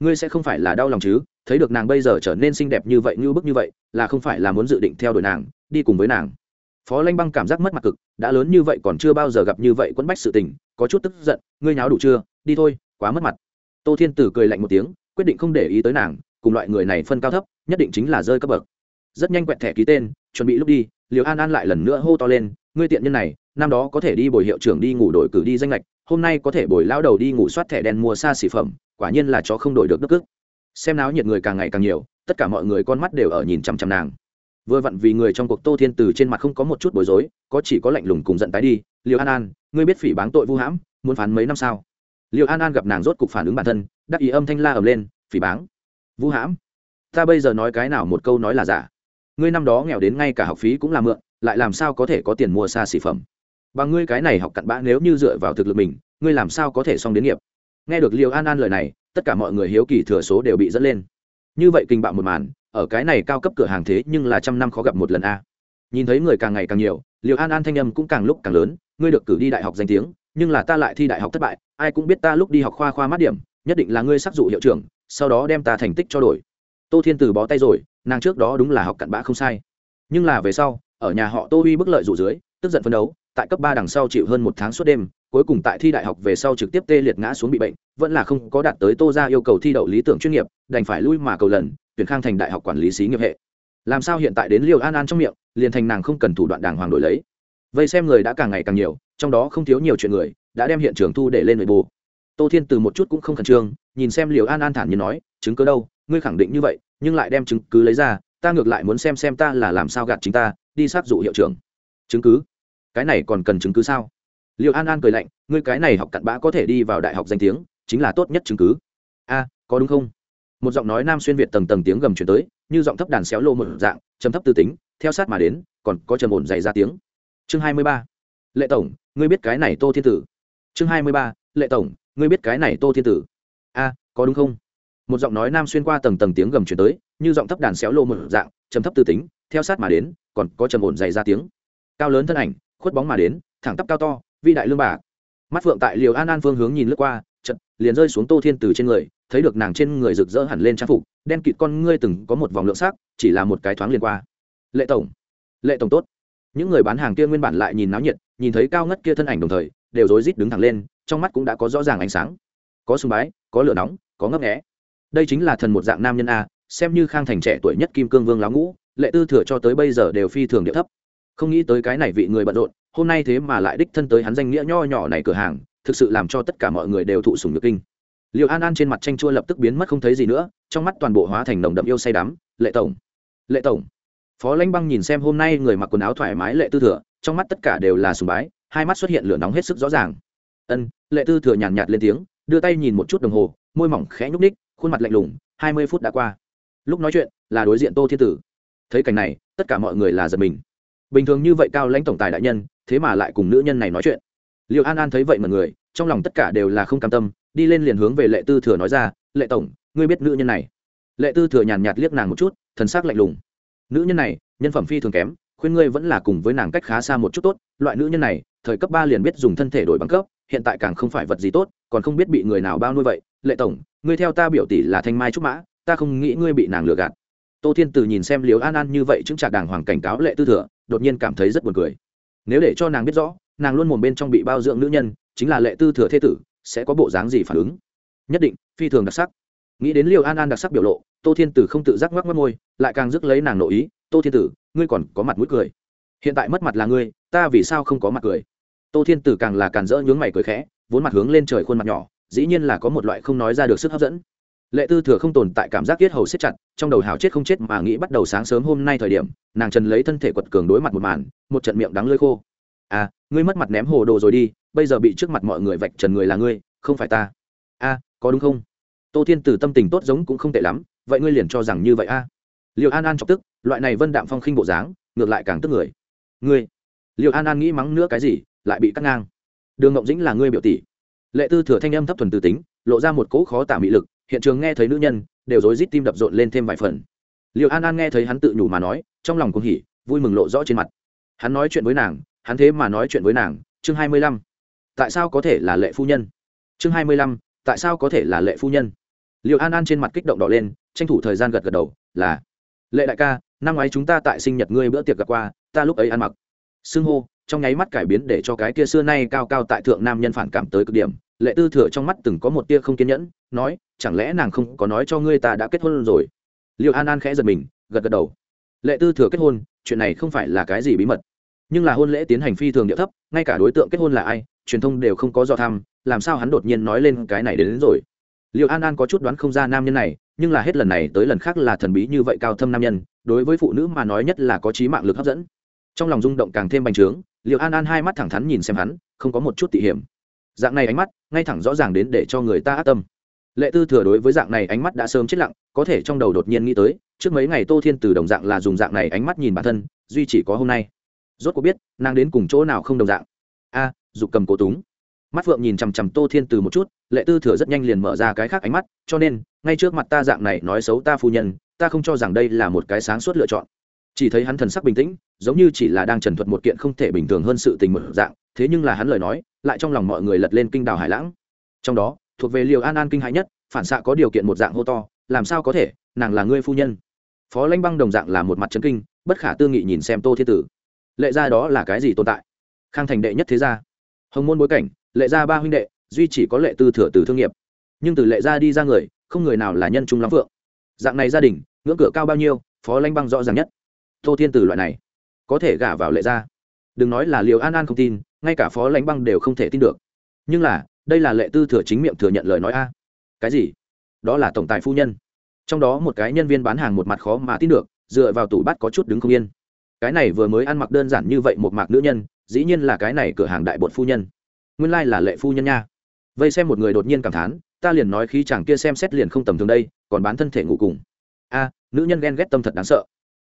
Ngươi sẽ không phải là đau lòng chứ? Thấy được nàng bây giờ trở nên xinh đẹp như vậy, như bức như vậy, là không phải là muốn dự định theo đuổi nàng, đi cùng với nàng. Phó lanh băng cảm giác mất mặt cực, đã lớn như vậy còn chưa bao giờ gặp như vậy quẫn bách sự tình, có chút tức giận, ngươi nháo đủ chưa? Đi thôi, quá mất mặt. Tô thiên tử cười lạnh một tiếng, quyết định không để ý tới nàng, cùng loại người này phân cao thấp, nhất định chính là rơi cấp bậc. Rất nhanh quẹt thẻ ký tên, chuẩn bị lúc đi liều an an lại lần nữa hô to lên ngươi tiện nhân này, năm đó có thể đi bồi hiệu trưởng đi ngủ đổi cử đi danh lệch hôm nay có thể bồi lao đầu đi ngủ soát thẻ đen mua xa xỉ phẩm, quả nhiên là chó không đổi được đức ức. Xem náo nhiệt người càng ngày càng nhiều, tất cả mọi người con mắt đều ở nhìn chằm chằm nàng. Vừa vặn vì người trong cuộc tô thiên từ trên mặt không có một chút bối rối, có chỉ có lạnh lùng cùng giận tái đi liều an an, ngươi biết phỉ báng tội vu hãm, muốn phán mấy năm sao? Liều an an gặp nàng rốt cục phản ứng bản thân, đắc ý âm thanh la ầm lên, phỉ báng, vu hãm, ta bây giờ nói cái nào một câu nói là giả. Ngươi năm đó nghèo đến ngay cả học phí cũng là mượn lại làm sao có thể có tiền mua xa xỉ phẩm? Và ngươi cái này học cặn bã nếu như dựa vào thực lực mình, ngươi làm sao có thể xong đến nghiệp? Nghe được liều an an lời này, tất cả mọi người hiếu kỳ thừa số đều bị dẫn lên. Như vậy kinh bạo một màn, ở cái này cao cấp cửa hàng thế nhưng là trăm năm khó gặp một lần a. Nhìn thấy người càng ngày càng nhiều liều an an thanh âm cũng càng lúc càng lớn, ngươi được cử đi đại học danh tiếng, nhưng là ta lại thi đại học thất bại, ai cũng biết ta lúc đi học khoa khoa mát điểm, nhất định là ngươi sắc dụ hiệu trưởng, sau đó đem ta thành tích cho đổi. Tô thiên từ bó tay rồi, nàng trước đó đúng là học cặn bã không sai. Nhưng là về sau ở nhà họ tô huy bức lợi dụ dưới, tức giận phân đấu, tại cấp ba đằng sau chịu hơn một tháng suốt đêm, cuối cùng tại thi đại học về sau trực tiếp tê liệt ngã xuống bị bệnh, vẫn là không có đạt tới tô ra yêu cầu thi đậu lý tưởng chuyên nghiệp, đành phải lui mà cầu lần, tuyển khang thành đại học quản lý xí nghiệp hệ. Làm sao hiện tại đến liều an an trong miệng, liền thành nàng không cần thủ đoạn đàng hoàng đổi lấy. Vây xem người đã càng ngày càng nhiều, trong đó không thiếu nhiều chuyện người, đã đem hiện trường thu để lên nội bộ. Tô thiên từ một chút cũng không khẩn trương, nhìn xem liều an an thản như nói, chứng cứ đâu? Ngươi khẳng định như vậy, nhưng lại đem chứng cứ lấy ra ta ngược lại muốn xem xem ta là làm sao gạt chính ta, đi sát dụ hiệu trưởng. Chứng cứ? Cái này còn cần chứng cứ sao? Liệu an an cười lạnh, ngươi cái này học cặn bã có thể đi vào đại học danh tiếng, chính là tốt nhất chứng cứ. A, có đúng không? Một giọng nói nam xuyên việt tầng tầng tiếng gầm chuyển tới, như giọng thấp đàn xéo lô một dạng chấm thấp tư tính, theo sát mà đến, còn có trầm ổn dày ra tiếng. Chương hai mươi ba. Lệ tổng, ngươi biết cái này tô thiên tử. Chương hai mươi ba. Lệ tổng, ngươi biết cái này tô thiên tử. A, có đúng không? Một giọng nói nam xuyên qua tầng tầng tiếng gầm chuyển tới, như giọng thấp đàn xéo lô một dạng chấm thấp tư tính, theo sát mà đến, còn có trầm ổn dày ra tiếng. Cao lớn thân ảnh, khuất bóng mà đến, thẳng tắp cao to vi đại lương bà. Mắt phượng tại liều an an phương hướng nhìn lướt qua chật liền rơi xuống tô thiên từ trên người, thấy được nàng trên người rực rỡ hẳn lên trang phục, đen kịt con ngươi từng có một vòng lượng sắc, chỉ là một cái thoáng liền qua. Lệ tổng lệ tổng tốt. Những người bán hàng kia nguyên bản lại nhìn náo nhiệt, nhìn thấy cao ngất kia thân ảnh đồng thời, đều rối rít đứng thẳng lên, trong mắt cũng đã có rõ ràng ánh sáng. Có sùng bái, có lửa nóng, có ngấp nghẽ đây chính là thần một dạng nam nhân a xem như khang thành trẻ tuổi nhất kim cương vương láo ngũ lệ tư thừa cho tới bây giờ đều phi thường địa thấp. Không nghĩ tới cái này vị người bận rộn hôm nay thế mà lại đích thân tới hắn danh nghĩa nho nhỏ này cửa hàng thực sự làm cho tất cả mọi người đều thụ sùng nhược kinh. Liệu an an trên mặt tranh chua lập tức biến mất không thấy gì nữa trong mắt toàn bộ hóa thành nồng đậm yêu say đắm lệ tổng lệ tổng. Phó lãnh băng nhìn xem hôm nay người mặc quần áo thoải mái lệ tư thừa trong mắt tất cả đều là sùng bái hai mắt xuất hiện lửa nóng hết sức rõ ràng. Ân lệ tư thừa nhàn nhạt, nhạt lên tiếng đưa tay nhìn một chút đồng hồ môi mỏng khẽ nhúc ních khuôn mặt lạnh lùng, hai mươi phút đã qua. Lúc nói chuyện, là đối diện tô thiên tử. Thấy cảnh này, tất cả mọi người là giật mình. Bình thường như vậy cao lãnh tổng tài đại nhân, thế mà lại cùng nữ nhân này nói chuyện. Liệu an an thấy vậy mà người, trong lòng tất cả đều là không cam tâm, đi lên liền hướng về lệ tư thừa nói ra, lệ tổng, ngươi biết nữ nhân này? Lệ tư thừa nhàn nhạt liếc nàng một chút, thần s ắ c lạnh lùng. Nữ nhân này, nhân phẩm phi thường kém khuyên ngươi vẫn là cùng với nàng cách khá xa một chút tốt, loại nữ nhân này, thời cấp ba liền biết dùng thân thể đổi bằng cấp, hiện tại càng không phải vật gì tốt, còn không biết bị người nào bao nuôi vậy. Lệ tổng, ngươi theo ta biểu tỷ là thanh mai trúc mã, ta không nghĩ ngươi bị nàng lừa gạt. Tô thiên từ nhìn xem liều an an như vậy chứng trả đàng hoàng cảnh cáo lệ tư thừa, đột nhiên cảm thấy rất buồn cười. Nếu để cho nàng biết rõ, nàng luôn mồm bên trong bị bao dưỡng nữ nhân, chính là lệ tư thừa thế tử, sẽ có bộ dáng gì phản ứng? Nhất định, phi thường đặc sắc nghĩ đến liều an an đặc sắc biểu lộ tô thiên tử không tự giác ngoắc mất môi lại càng dứt lấy nàng nội ý tô thiên tử ngươi còn có mặt mũi cười. Hiện tại mất mặt là ngươi ta vì sao không có mặt cười? Tô thiên tử càng là càng rỡ nhướng mày cười khẽ vốn mặt hướng lên trời khuôn mặt nhỏ dĩ nhiên là có một loại không nói ra được sức hấp dẫn. Lệ tư thừa không tồn tại cảm giác tiết hầu xếp chặt trong đầu hào chết không chết mà nghĩ bắt đầu sáng sớm hôm nay thời điểm nàng trần lấy thân thể quật cường đối mặt một màn một trận miệng đắng lơi khô. À ngươi mất mặt ném hồ đồ rồi đi bây giờ bị trước mặt mọi người vạch trần người là ngươi không phải ta. A à, có đúng không? Tô thiên tử tâm tình tốt giống cũng không tệ lắm, vậy ngươi liền cho rằng như vậy a? À. liệu an an chọc tức, loại này vân đạm phong khinh bộ dáng, ngược lại càng tức người. Ngươi? Liệu an an nghĩ mắng nữa cái gì, lại bị cắt ngang. Đường ngộng dĩnh là ngươi biểu tỷ. Lệ tư thừa thanh âm thấp thuần từ tính, lộ ra một cỗ khó tả mị lực, hiện trường nghe thấy nữ nhân, đều rối rít tim đập rộn lên thêm vài phần. Liệu an an nghe thấy hắn tự nhủ mà nói, trong lòng cũng hỉ, vui mừng lộ rõ trên mặt. Hắn nói chuyện với nàng, hắn thế mà nói chuyện với nàng, chương hai mươi lăm. Tại sao có thể là lệ phu nhân? Chương hai mươi lăm, tại sao có thể là lệ phu nhân? Liệu an an trên mặt kích động đỏ lên tranh thủ thời gian gật gật đầu là lệ đại ca năm ngoái chúng ta tại sinh nhật ngươi bữa tiệc gặp qua ta lúc ấy ăn mặc. Xưng hô trong nháy mắt cải biến để cho cái kia xưa nay cao cao tại thượng nam nhân phản cảm tới cực điểm. Lệ tư thừa trong mắt từng có một tia không kiên nhẫn nói chẳng lẽ nàng không có nói cho ngươi ta đã kết hôn rồi? Liệu an an khẽ giật mình gật gật đầu. Lệ tư thừa kết hôn chuyện này không phải là cái gì bí mật. Nhưng là hôn lễ tiến hành phi thường địa thấp ngay cả đối tượng kết hôn là ai truyền thông đều không có do tham làm sao hắn đột nhiên nói lên cái này đến, đến rồi? Liệu an an có chút đoán không ra nam nhân này nhưng là hết lần này tới lần khác là thần bí như vậy cao thâm nam nhân đối với phụ nữ mà nói nhất là có trí mạng lực hấp dẫn. Trong lòng rung động càng thêm bành trướng liệu an an hai mắt thẳng thắn nhìn xem hắn không có một chút tỉ hiểm. Dạng này ánh mắt ngay thẳng rõ ràng đến để cho người ta ác tâm. Lệ tư thừa đối với dạng này ánh mắt đã sớm chết lặng có thể trong đầu đột nhiên nghĩ tới trước mấy ngày tô thiên từ đồng dạng là dùng dạng này ánh mắt nhìn bản thân duy chỉ có hôm nay. Rốt có biết nàng đến cùng chỗ nào không đồng dạng. A à, dục cầm cố túng mắt phượng nhìn chằm chằm tô thiên từ một chút, lệ tư thừa rất nhanh liền mở ra cái khác ánh mắt, cho nên, ngay trước mặt ta dạng này nói xấu ta phu nhân, ta không cho rằng đây là một cái sáng suốt lựa chọn. Chỉ thấy hắn thần sắc bình tĩnh, giống như chỉ là đang trần thuật một kiện không thể bình thường hơn sự tình một dạng, thế nhưng là hắn lời nói, lại trong lòng mọi người lật lên kinh đào hải lãng. Trong đó, thuộc về liều an an kinh hãi nhất, phản xạ có điều kiện một dạng hô to, làm sao có thể, nàng là ngươi phu nhân. Phó lãnh băng đồng dạng là một mặt trấn kinh, bất khả tư nghị nhìn xem tô thiên tử. Lệ gia đó là cái gì tồn tại? Khang thành đệ nhất thế gia. Hồng môn bối cảnh lệ gia ba huynh đệ, duy chỉ có lệ tư thừa từ thương nghiệp. Nhưng từ lệ gia đi ra người, không người nào là nhân trung lắm phượng. dạng này gia đình, ngưỡng cửa cao bao nhiêu, phó lãnh băng rõ ràng nhất. Tô thiên tử loại này, có thể gả vào lệ gia. Đừng nói là liều an an không tin, ngay cả phó lãnh băng đều không thể tin được. Nhưng là, đây là lệ tư thừa chính miệng thừa nhận lời nói a. Cái gì? Đó là tổng tài phu nhân. Trong đó một cái nhân viên bán hàng một mặt khó mà tin được, dựa vào tủ bắt có chút đứng không yên. Cái này vừa mới ăn mặc đơn giản như vậy một mạc nữ nhân, dĩ nhiên là cái này cửa hàng đại bột phu nhân nguyên lai là lệ phu nhân nha. Vây xem một người đột nhiên cảm thán, ta liền nói khi chàng kia xem xét liền không tầm thường đây, còn bán thân thể ngủ cùng. A, nữ nhân ghen ghét tâm thật đáng sợ.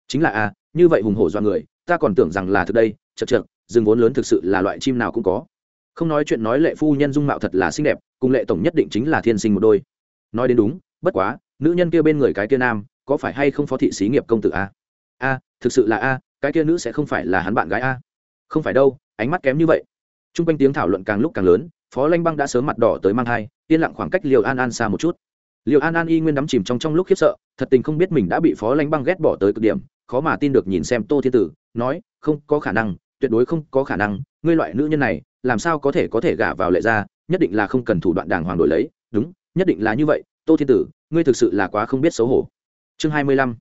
Chính là a, như vậy hùng hổ do người, ta còn tưởng rằng là thực đây chật chật rừng vốn lớn thực sự là loại chim nào cũng có. Không nói chuyện nói lệ phu nhân dung mạo thật là xinh đẹp, cùng lệ tổng nhất định chính là thiên sinh một đôi. Nói đến đúng, bất quá, nữ nhân kia bên người cái kia nam, có phải hay không phó thị xí nghiệp công tử a? A, thực sự là a, cái kia nữ sẽ không phải là hắn bạn gái a. Không phải đâu, ánh mắt kém như vậy t r u n g quanh tiếng thảo luận càng lúc càng lớn, phó lanh băng đã sớm mặt đỏ tới mang thai, yên lặng khoảng cách liều an an xa một chút. Liều an an y nguyên đắm chìm trong trong lúc khiếp sợ, thật tình không biết mình đã bị phó lanh băng ghét bỏ tới cực điểm, khó mà tin được nhìn xem tô thiên tử, nói, không có khả năng, tuyệt đối không có khả năng, ngươi loại nữ nhân này, làm sao có thể có thể gả vào lệ ra nhất định là không cần thủ đoạn đàng hoàng đổi lấy. Đúng, nhất định là như vậy, tô thiên tử, ngươi thực sự là quá không biết xấu hổ. Chương hai mươi lăm,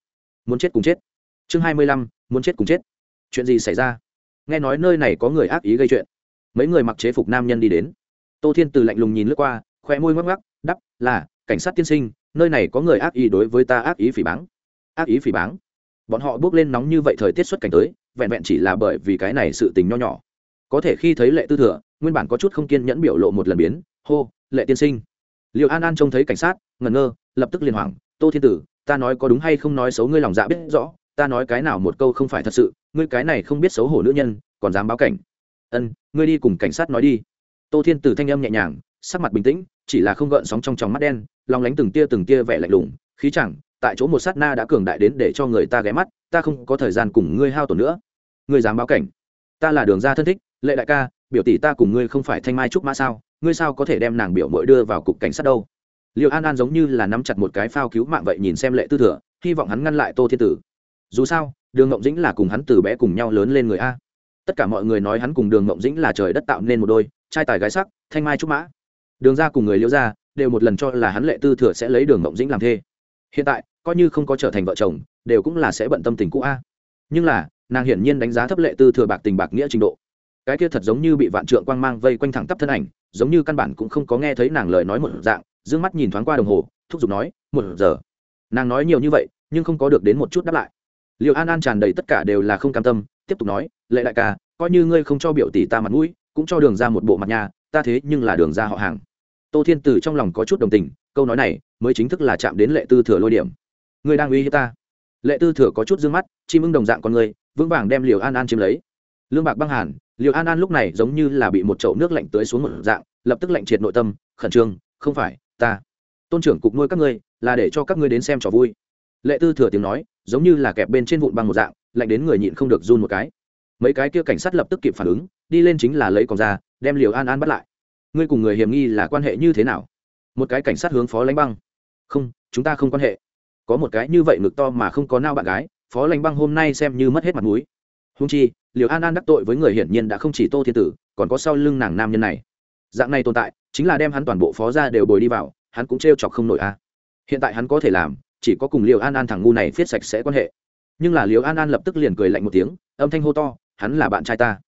muốn chết cùng chết. Chương hai mươi lăm, muốn chết cùng chết. Chuyện gì xảy ra? Nghe nói nơi này có người ác ý gây chuyện mấy người mặc chế phục nam nhân đi đến. Tô thiên từ lạnh lùng nhìn lướt qua khoe môi ngoắc ngoắc đắp là cảnh sát tiên sinh nơi này có người ác ý đối với ta ác ý phỉ báng. Ác ý phỉ báng? Bọn họ bước lên nóng như vậy thời tiết xuất cảnh tới vẹn vẹn chỉ là bởi vì cái này sự tình nho nhỏ. Có thể khi thấy lệ tư thừa nguyên bản có chút không kiên nhẫn biểu lộ một lần biến hô lệ tiên sinh. Liệu an an trông thấy cảnh sát ngẩn ngơ lập tức liên hoàng, tô thiên tử ta nói có đúng hay không nói xấu ngươi lòng dạ biết rõ ta nói cái nào một câu không phải thật sự ngươi cái này không biết xấu hổ nữ nhân còn dám báo cảnh ân, ngươi đi cùng cảnh sát nói đi. Tô thiên tử thanh âm nhẹ nhàng, sắc mặt bình tĩnh, chỉ là không gợn sóng trong tròng mắt đen, lòng lánh từng tia từng tia vẻ lạnh lùng, khí chẳng, tại chỗ một sát na đã cường đại đến để cho người ta ghé mắt, ta không có thời gian cùng ngươi hao tổn nữa. Ngươi dám báo cảnh? Ta là đường gia thân thích, lệ đại ca, biểu tỷ ta cùng ngươi không phải thanh mai trúc mã sao, ngươi sao có thể đem nàng biểu mội đưa vào cục cảnh sát đâu? Liệu an an giống như là nắm chặt một cái phao cứu mạng vậy nhìn xem lệ tư thừa, hy vọng hắn ngăn lại tô thiên tử. Dù sao, đường ngộng dĩnh là cùng hắn từ bé cùng nhau lớn lên người a tất cả mọi người nói hắn cùng đường mộng dĩnh là trời đất tạo nên một đôi, trai tài gái sắc, thanh mai trúc mã. Đường ra cùng người liễu ra đều một lần cho là hắn lệ tư thừa sẽ lấy đường mộng dĩnh làm thê. Hiện tại, coi như không có trở thành vợ chồng, đều cũng là sẽ bận tâm tình cũ a. Nhưng là, nàng hiển nhiên đánh giá thấp lệ tư thừa bạc tình bạc nghĩa trình độ. Cái kia thật giống như bị vạn trượng quang mang vây quanh thẳng tắp thân ảnh, giống như căn bản cũng không có nghe thấy nàng lời nói một dạng d ư ơ n g mắt nhìn thoáng qua đồng hồ, thúc giục nói, một giờ. Nàng nói nhiều như vậy, nhưng không có được đến một chút đáp lại. Liệu an an tràn đầy tất cả đều là không cam tâm tiếp tục nói, lệ đại ca, coi như ngươi không cho biểu tỷ ta mặt mũi, cũng cho đường ra một bộ mặt nhà, ta thế nhưng là đường ra họ hàng. Tô thiên tử trong lòng có chút đồng tình, câu nói này mới chính thức là chạm đến lệ tư thừa lôi điểm. Ngươi đang uy hiếp ta? Lệ tư thừa có chút d ư ơ n g mắt, chim ưng đồng dạng con người, vững vàng đem liều an an chiếm lấy. Lương bạc băng hàn, liều an an lúc này giống như là bị một chậu nước lạnh tưới xuống một dạng, lập tức lạnh triệt nội tâm, khẩn trương, không phải, ta. Tôn trưởng cục nuôi các ngươi, là để cho các ngươi đến xem trò vui. Lệ tư thừa tiếng nói, giống như là kẹp bên trên vụn băng một dạng lạnh đến người nhịn không được run một cái. Mấy cái kia cảnh sát lập tức kịp phản ứng, đi lên chính là lấy còn ra, đem liều an an bắt lại. Ngươi cùng người hiểm nghi là quan hệ như thế nào? Một cái cảnh sát hướng phó lãnh băng. Không, chúng ta không quan hệ. Có một cái như vậy ngực to mà không có nao bạn gái, phó lãnh băng hôm nay xem như mất hết mặt mũi. Húng chi liều an an đắc tội với người hiển nhiên đã không chỉ tô thiên tử, còn có sau lưng nàng nam nhân này. Dạng này tồn tại, chính là đem hắn toàn bộ phó ra đều bồi đi vào, hắn cũng t chọc không nổi a. Hiện tại hắn có thể làm, chỉ có cùng liều an an thằng ngu này viết sạch sẽ quan hệ nhưng là liều an an lập tức liền cười lạnh một tiếng, âm thanh hô to, hắn là bạn trai ta.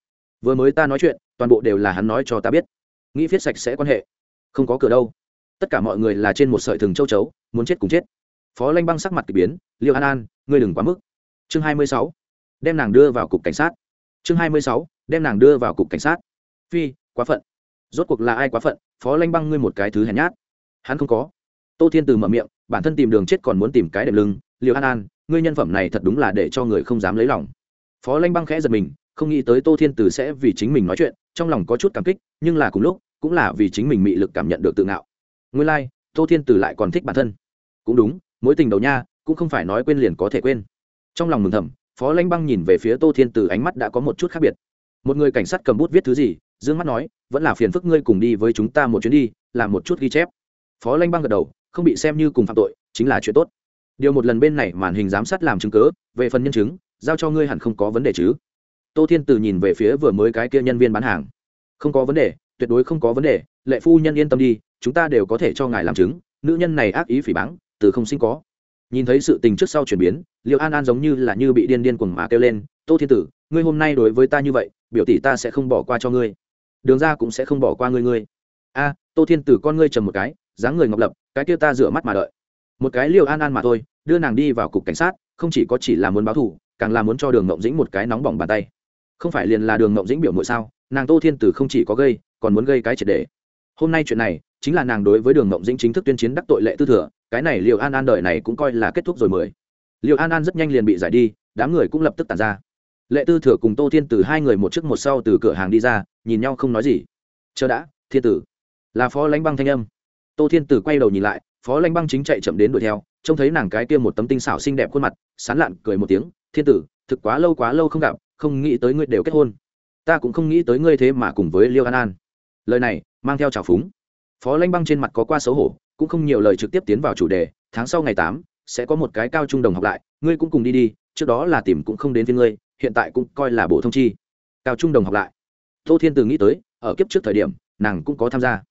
Vừa mới ta nói chuyện, toàn bộ đều là hắn nói cho ta biết. Nghĩ viết sạch sẽ quan hệ. Không có cửa đâu. Tất cả mọi người là trên một sợi thừng châu chấu, muốn chết cùng chết. Phó lanh băng sắc mặt k ỳ biến liêu an an, ngươi đừng quá mức. Chương hai mươi sáu, đem nàng đưa vào cục cảnh sát. Chương hai mươi sáu, đem nàng đưa vào cục cảnh sát. Phi, quá phận. Rốt cuộc là ai quá phận? Phó lanh băng ngươi một cái thứ hèn nhát. Hắn không có. Tô thiên từ mở miệng, bản thân tìm đường chết còn muốn tìm cái đệm lưng. Liều an an ngươi nhân phẩm này thật đúng là để cho người không dám lấy lòng. Phó lanh băng khẽ giật mình không nghĩ tới tô thiên từ sẽ vì chính mình nói chuyện trong lòng có chút cảm kích nhưng là cùng lúc cũng là vì chính mình mị lực cảm nhận được tự ngạo. Nguyên lai、like, tô thiên từ lại còn thích bản thân. Cũng đúng mối tình đầu nha cũng không phải nói quên liền có thể quên. Trong lòng mừng thầm phó lanh băng nhìn về phía tô thiên từ ánh mắt đã có một chút khác biệt. Một người cảnh sát cầm bút viết thứ gì d ư ơ n g mắt nói vẫn là phiền phức ngươi cùng đi với chúng ta một chuyến đi làm một chút ghi chép. Phó lanh băng gật đầu không bị xem như cùng phạm tội chính là chuyện tốt điều một lần bên này màn hình giám sát làm chứng cớ về phần nhân chứng, giao cho ngươi hẳn không có vấn đề chứ. Tô thiên từ nhìn về phía vừa mới cái kia nhân viên bán hàng. Không có vấn đề, tuyệt đối không có vấn đề, lệ phu nhân yên tâm đi, chúng ta đều có thể cho ngài làm chứng, nữ nhân này ác ý phỉ báng, từ không sinh có. Nhìn thấy sự tình trước sau chuyển biến liệu an an giống như là như bị điên điên cuồng mà kêu lên, tô thiên tử, ngươi hôm nay đối với ta như vậy, biểu tỷ ta sẽ không bỏ qua cho ngươi. Đường ra cũng sẽ không bỏ qua ngươi ngươi. A, tô thiên tử con ngươi trầm một cái, dáng người ngọc lập, cái kia ta rửa mắt mà đợi một cái liều an an mà thôi, đưa nàng đi vào cục cảnh sát, không chỉ có chỉ là muốn báo thù, càng là muốn cho đường ngộng dĩnh một cái nóng bỏng bàn tay. Không phải liền là đường ngộng dĩnh biểu mội sao, nàng tô thiên tử không chỉ có gây, còn muốn gây cái triệt đề hôm nay chuyện này, chính là nàng đối với đường ngộng dĩnh chính thức tuyên chiến đắc tội lệ tư thừa, cái này liệu an an đời này cũng coi là kết thúc rồi mười. Liệu an an rất nhanh liền bị giải đi, đám người cũng lập tức tàn ra. Lệ tư thừa cùng tô thiên tử hai người một trước một sau từ cửa hàng đi ra, nhìn nhau không nói gì. Chờ đã, thiên tử. Là phó lãnh băng thanh âm. Tô thiên tử quay đầu nhìn lại phó lãnh băng chính chạy chậm đến đuổi theo, trông thấy nàng cái kia một tấm tinh xảo xinh đẹp khuôn mặt, sán lạn cười một tiếng, thiên tử, thực quá lâu quá lâu không gặp, không nghĩ tới ngươi đều kết hôn. Ta cũng không nghĩ tới ngươi thế mà cùng với liêu an an. Lời này mang theo trào phúng. Phó lãnh băng trên mặt có qua xấu hổ, cũng không nhiều lời trực tiếp tiến vào chủ đề, tháng sau ngày tám sẽ có một cái cao trung đồng học lại, ngươi cũng cùng đi đi, trước đó là tìm cũng không đến với ngươi, hiện tại cũng coi là bộ thông chi. Cao trung đồng học lại. Tô thiên từ nghĩ tới, ở kiếp trước thời điểm, nàng cũng có tham gia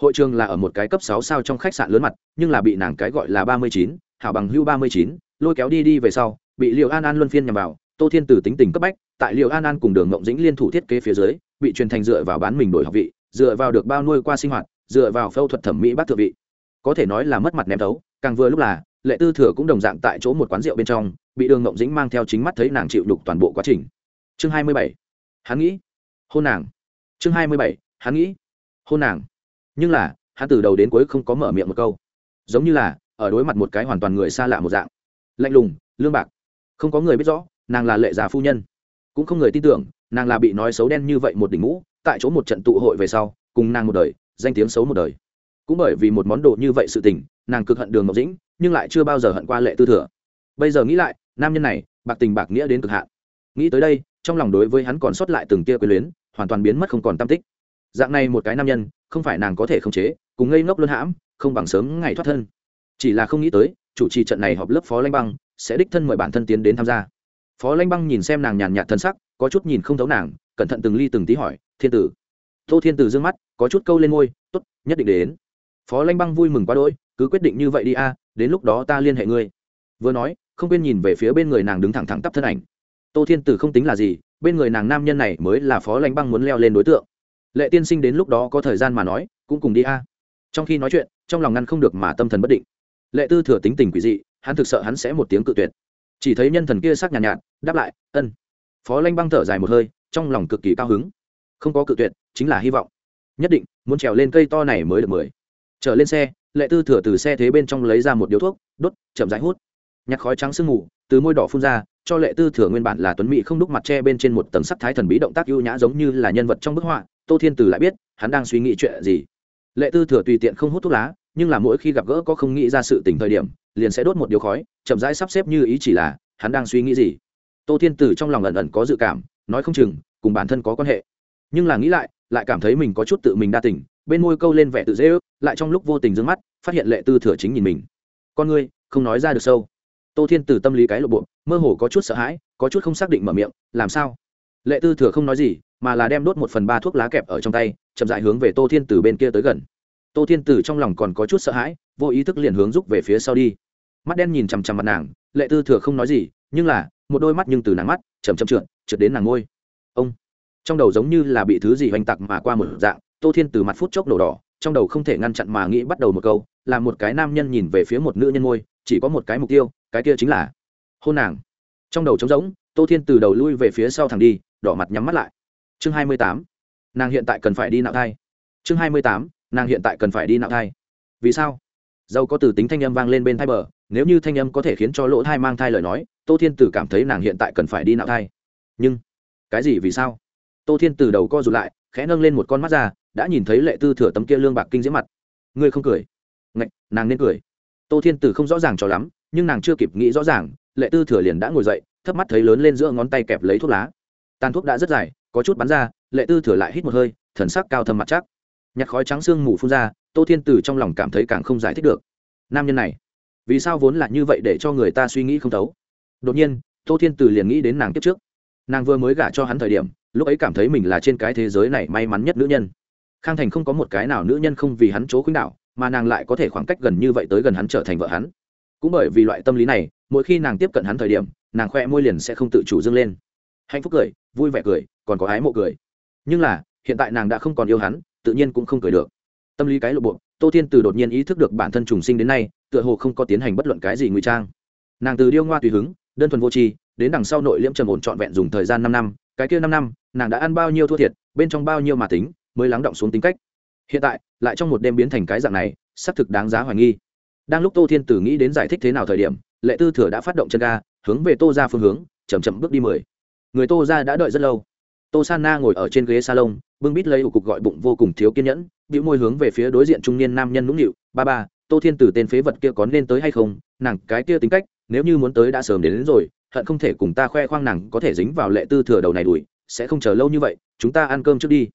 hội trường là ở một cái cấp sáu sao trong khách sạn lớn mặt nhưng là bị nàng cái gọi là ba mươi chín hảo bằng hưu ba mươi chín lôi kéo đi đi về sau bị liệu an an luân phiên nhằm vào tô thiên tử tính tình cấp bách tại liệu an an cùng đường ngộng dĩnh liên thủ thiết kế phía dưới bị truyền thành dựa vào bán mình đổi học vị dựa vào được bao nuôi qua sinh hoạt dựa vào phẫu thuật thẩm mỹ bác thượng vị. Có thể nói là mất mặt ném tấu, càng vừa lúc là lệ tư thừa cũng đồng dạng tại chỗ một quán rượu bên trong bị đường ngộng dĩnh mang theo chính mắt thấy nàng chịu đục toàn bộ quá trình. Chương hai mươi bảy. Hắn nghĩ. Hôn nàng. Chương hai mươi bảy. Hắn nghĩ. Hôn nàng nhưng là, hắn từ đầu đến cuối không có mở miệng một câu. Giống như là, ở đối mặt một cái hoàn toàn người xa lạ một dạng. Lạnh lùng, lương bạc. Không có người biết rõ, nàng là lệ già phu nhân. Cũng không người tin tưởng, nàng là bị nói xấu đen như vậy một đỉnh mũ, tại chỗ một trận tụ hội về sau, cùng nàng một đời, danh tiếng xấu một đời. Cũng bởi vì một món đồ như vậy sự tình, nàng cực hận đường ngọc dĩnh, nhưng lại chưa bao giờ hận qua lệ tư thừa. Bây giờ nghĩ lại, nam nhân này, bạc tình bạc nghĩa đến cực hạn. Nghĩ tới đây, trong lòng đối với hắn còn sót lại từng tia quyền luyến, hoàn toàn biến mất không còn tam tích dạng này một cái nam nhân, không phải nàng có thể khống chế, cùng ngây ngốc luân hãm, không bằng sớm ngày thoát thân. Chỉ là không nghĩ tới, chủ trì trận này họp lớp phó lanh băng sẽ đích thân mời bản thân tiến đến tham gia. Phó lanh băng nhìn xem nàng nhàn nhạt thân sắc, có chút nhìn không thấu nàng, cẩn thận từng ly từng tí hỏi, thiên tử. Tô thiên tử d ư ơ n g mắt, có chút câu lên ngôi t ố t nhất định đến. Phó lanh băng vui mừng quá đỗi, cứ quyết định như vậy đi a, đến lúc đó ta liên hệ ngươi. Vừa nói, không quên nhìn về phía bên người nàng đứng thẳng thẳng tắp thân ảnh. Tô thiên tử không tính là gì, bên người nàng nam nhân này mới là phó lanh băng muốn leo lên đối tượng lệ tiên sinh đến lúc đó có thời gian mà nói cũng cùng đi a. Trong khi nói chuyện trong lòng ngăn không được mà tâm thần bất định. Lệ tư thừa tính tình quỷ dị hắn thực sợ hắn sẽ một tiếng cự tuyệt. Chỉ thấy nhân thần kia sắc nhàn nhạt, nhạt đáp lại ân. Phó lanh băng thở dài một hơi trong lòng cực kỳ cao hứng. Không có cự tuyệt chính là hy vọng. Nhất định muốn trèo lên cây to này mới được mười. Trở lên xe lệ tư thừa từ xe thế bên trong lấy ra một điếu thuốc đốt chậm rãi hút. Nhặt khói trắng sương mù từ môi đỏ phun ra cho lệ tư thừa nguyên bản là tuấn mỹ không đúc mặt tre bên trên một tầng sắc thái thần bí động tác ưu nhã giống như là nhân vật trong bức họa tô thiên tử lại biết, hắn đang suy nghĩ chuyện gì. Lệ tư thừa tùy tiện không hút thuốc lá, nhưng là mỗi khi gặp gỡ có không nghĩ ra sự tình thời điểm, liền sẽ đốt một điều khói, chậm rãi sắp xếp như ý chỉ là, hắn đang suy nghĩ gì. Tô thiên tử trong lòng ẩn ẩn có dự cảm, nói không chừng, cùng bản thân có quan hệ. Nhưng là nghĩ lại lại cảm thấy mình có chút tự mình đa tình, bên môi câu lên vẻ tự dễ ước, lại trong lúc vô tình d ư ơ n g mắt, phát hiện lệ tư thừa chính nhìn mình. Con ngươi, không nói ra được sâu. Tô thiên tử tâm lý cái lộ bộ, mơ hồ có chút sợ hãi, có chút không xác định mở miệng, làm sao? Lệ tư thừa không nói gì mà là đem đốt một phần ba thuốc lá kẹp ở trong tay, chậm dại hướng về tô thiên tử bên kia tới gần. Tô thiên tử trong lòng còn có chút sợ hãi, vô ý thức liền hướng rút về phía sau đi. Mắt đen nhìn chằm chằm mặt nàng, lệ tư thừa không nói gì, nhưng là, một đôi mắt nhưng từ nàng mắt chầm chậm trượt trượt đến nàng ngôi. Ông! Trong đầu giống như là bị thứ gì hoành tặc mà qua một dạng, tô thiên từ mặt phút chốc nổ đỏ, trong đầu không thể ngăn chặn mà nghĩ bắt đầu một câu, là một cái nam nhân nhìn về phía một nữ nhân ngôi, chỉ có một cái mục tiêu, cái kia chính là hôn nàng. Trong đầu trống rỗng, tô thiên từ đầu lui về phía sau thẳng đi, đỏ mặt nhắm mắt lại chương hai mươi tám, nàng hiện tại cần phải đi nạo thai. Chương hai mươi tám, nàng hiện tại cần phải đi nạo thai. Vì sao? Dâu có từ tính thanh âm vang lên bên thai bờ, nếu như thanh âm có thể khiến cho lỗ thai mang thai lời nói, tô thiên tử cảm thấy nàng hiện tại cần phải đi nạo thai. Nhưng, cái gì vì sao? Tô thiên tử đầu co rụt lại, khẽ nâng lên một con mắt ra, đã nhìn thấy lệ tư thừa tấm kia lương bạc kinh diễm mặt. Ngươi không cười? Ngạch, nàng nên cười. Tô thiên tử không rõ ràng cho lắm, nhưng nàng chưa kịp nghĩ rõ ràng, lệ tư thừa liền đã ngồi dậy, thấp mắt thấy lớn lên giữa ngón tay kẹp lấy thuốc lá. Tàn thuốc đã rất dài có chút bắn ra, lệ tư thừa lại hít một hơi, thần sắc cao thâm mặt chắc. Nhặt khói trắng sương mù phun ra, tô thiên tử trong lòng cảm thấy càng không giải thích được. Nam nhân này, vì sao vốn là như vậy để cho người ta suy nghĩ không thấu? Đột nhiên, tô thiên tử liền nghĩ đến nàng kiếp trước. Nàng vừa mới gả cho hắn thời điểm, lúc ấy cảm thấy mình là trên cái thế giới này may mắn nhất nữ nhân. Khang thành không có một cái nào nữ nhân không vì hắn chỗ khuynh đạo mà nàng lại có thể khoảng cách gần như vậy tới gần hắn trở thành vợ hắn. Cũng bởi vì loại tâm lý này, mỗi khi nàng tiếp cận hắn thời điểm, nàng khoe môi liền sẽ không tự chủ dâng lên. Hạnh phúc cười, vui vẻ cười còn có ái mộ cười. Nhưng là, hiện tại nàng đã không còn yêu hắn, tự nhiên cũng không cười được. Tâm lý cái lộ bộ, tô thiên từ đột nhiên ý thức được bản thân trùng sinh đến nay, tựa hồ không có tiến hành bất luận cái gì ngụy trang. Nàng từ điêu ngoa tùy hứng, đơn thuần vô tri, đến đằng sau nội liễm trầm ổn trọn vẹn dùng thời gian năm năm, cái kia năm năm, nàng đã ăn bao nhiêu thua thiệt, bên trong bao nhiêu mà tính, mới lắng động xuống tính cách. Hiện tại, lại trong một đêm biến thành cái dạng này, xác thực đáng giá hoài nghi. Đang lúc tô thiên tử nghĩ đến giải thích thế nào thời điểm, lệ tư thừa đã phát động chân ga, hướng về tô ra phương hướng chầm chậm bước đi mười. Người tô ra đã đợi rất lâu tô san na ngồi ở trên ghế salon bưng bít lấy ủ cục gọi bụng vô cùng thiếu kiên nhẫn bĩu môi hướng về phía đối diện trung niên nam nhân nũng nịu ba ba tô thiên tử tên phế vật kia có nên tới hay không? Nàng cái kia tính cách nếu như muốn tới đã sớm đến, đến rồi hận không thể cùng ta khoe khoang nàng có thể dính vào lệ tư thừa đầu này đuổi sẽ không chờ lâu như vậy chúng ta ăn cơm trước đi.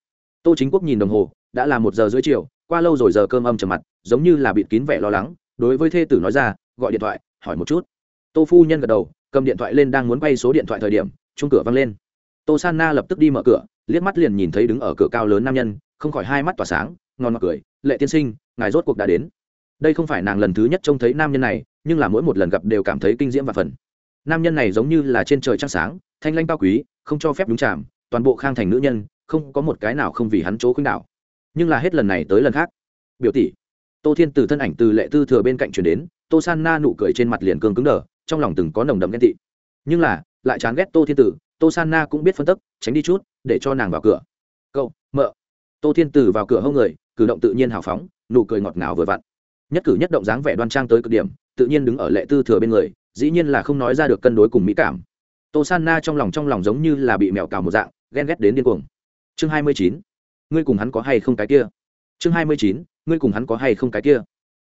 Tô chính quốc nhìn đồng hồ đã là một giờ rưỡi chiều qua lâu rồi giờ cơm âm trầm mặt giống như là bịt kín vẻ lo lắng đối với thê tử nói ra gọi điện thoại hỏi một chút. Tô phu nhân gật đầu cầm điện thoại lên đang muốn quay số điện thoại thời điểm chung cửa văng lên tô san na lập tức đi mở cửa, liếc mắt liền nhìn thấy đứng ở cửa cao lớn nam nhân, không khỏi hai mắt tỏa sáng, ngon mặc cười, lệ tiên sinh, ngài rốt cuộc đã đến. Đây không phải nàng lần thứ nhất trông thấy nam nhân này, nhưng là mỗi một lần gặp đều cảm thấy kinh diễm và phần nam nhân này giống như là trên trời trăng sáng, thanh lanh cao quý, không cho phép đúng chạm toàn bộ khang thành nữ nhân, không có một cái nào không vì hắn chỗ khuynh đạo nhưng là hết lần này tới lần khác. Biểu tỷ. Tô thiên từ thân ảnh từ lệ tư thừa bên cạnh chuyển đến, tô san na nụ cười trên mặt liền cương cứng đờ, trong lòng từng có nồng đậm ghen tị. Nhưng là, lại chán ghét tô thiên tử tô san na cũng biết phân tức, tránh đi chút, để cho nàng vào cửa. Cậu, mợ. Tô thiên tử vào cửa hông người, cử động tự nhiên hào phóng, nụ cười ngọt ngào vừa vặn. Nhất cử nhất động dáng vẻ đoan trang tới cực điểm, tự nhiên đứng ở lệ tư thừa bên người, dĩ nhiên là không nói ra được cân đối cùng mỹ cảm. Tô san na trong lòng trong lòng giống như là bị mèo cào một dạng, ghen ghét đến điên cuồng. Chương hai mươi chín. Ngươi cùng hắn có hay không cái kia? Chương hai mươi chín. Ngươi cùng hắn có hay không cái kia?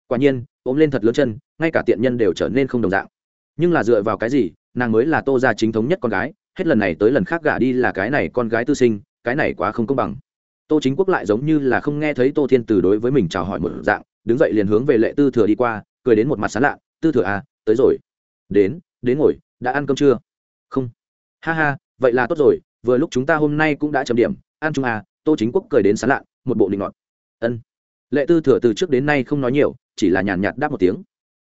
Quả nhiên, ôm lên thật lớn chân, ngay cả tiện nhân đều trở nên không đồng dạng. Nhưng là dựa vào cái gì, nàng mới là tô gia chính thống nhất con gái hết lần này tới lần khác gả đi là cái này con gái tư sinh, cái này quá không công bằng. Tô chính quốc lại giống như là không nghe thấy tô thiên từ đối với mình chào hỏi một dạng, đứng dậy liền hướng về lệ tư thừa đi qua, cười đến một mặt sán lạ, tư thừa à tới rồi. Đến đến ngồi, đã ăn cơm chưa? Không. Ha ha, vậy là tốt rồi, vừa lúc chúng ta hôm nay cũng đã chấm điểm, ăn chung à. Tô chính quốc cười đến sán lạ, một bộ định ngọt ân. Lệ tư thừa từ trước đến nay không nói nhiều, chỉ là nhàn nhạt đáp một tiếng.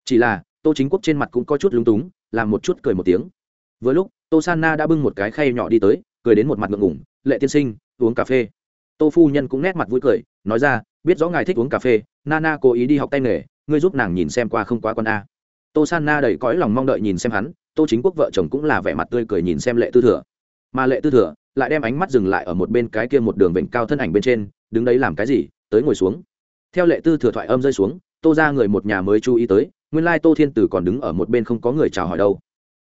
Chỉ là, tô chính quốc trên mặt cũng có chút lúng túng, làm một chút cười một tiếng. Vừa lúc tô san na đã bưng một cái khay nhỏ đi tới, cười đến một mặt ngượng ngủng lệ tiên sinh, uống cà phê. Tô phu nhân cũng nét mặt vui cười, nói ra, biết rõ ngài thích uống cà phê, nana cố ý đi học tay nghề, ngươi giúp nàng nhìn xem qua không quá con a. Tô san na đầy cõi lòng mong đợi nhìn xem hắn, tô chính quốc vợ chồng cũng là vẻ mặt tươi cười nhìn xem lệ tư thừa. Mà lệ tư thừa lại đem ánh mắt dừng lại ở một bên cái kia một đường vịnh cao thân ảnh bên trên, đứng đấy làm cái gì? Tới ngồi xuống. Theo lệ tư thừa thoại âm rơi xuống, tô ra người một nhà mới chú ý tới, nguyên lai tô thiên tử còn đứng ở một bên không có người chào hỏi đâu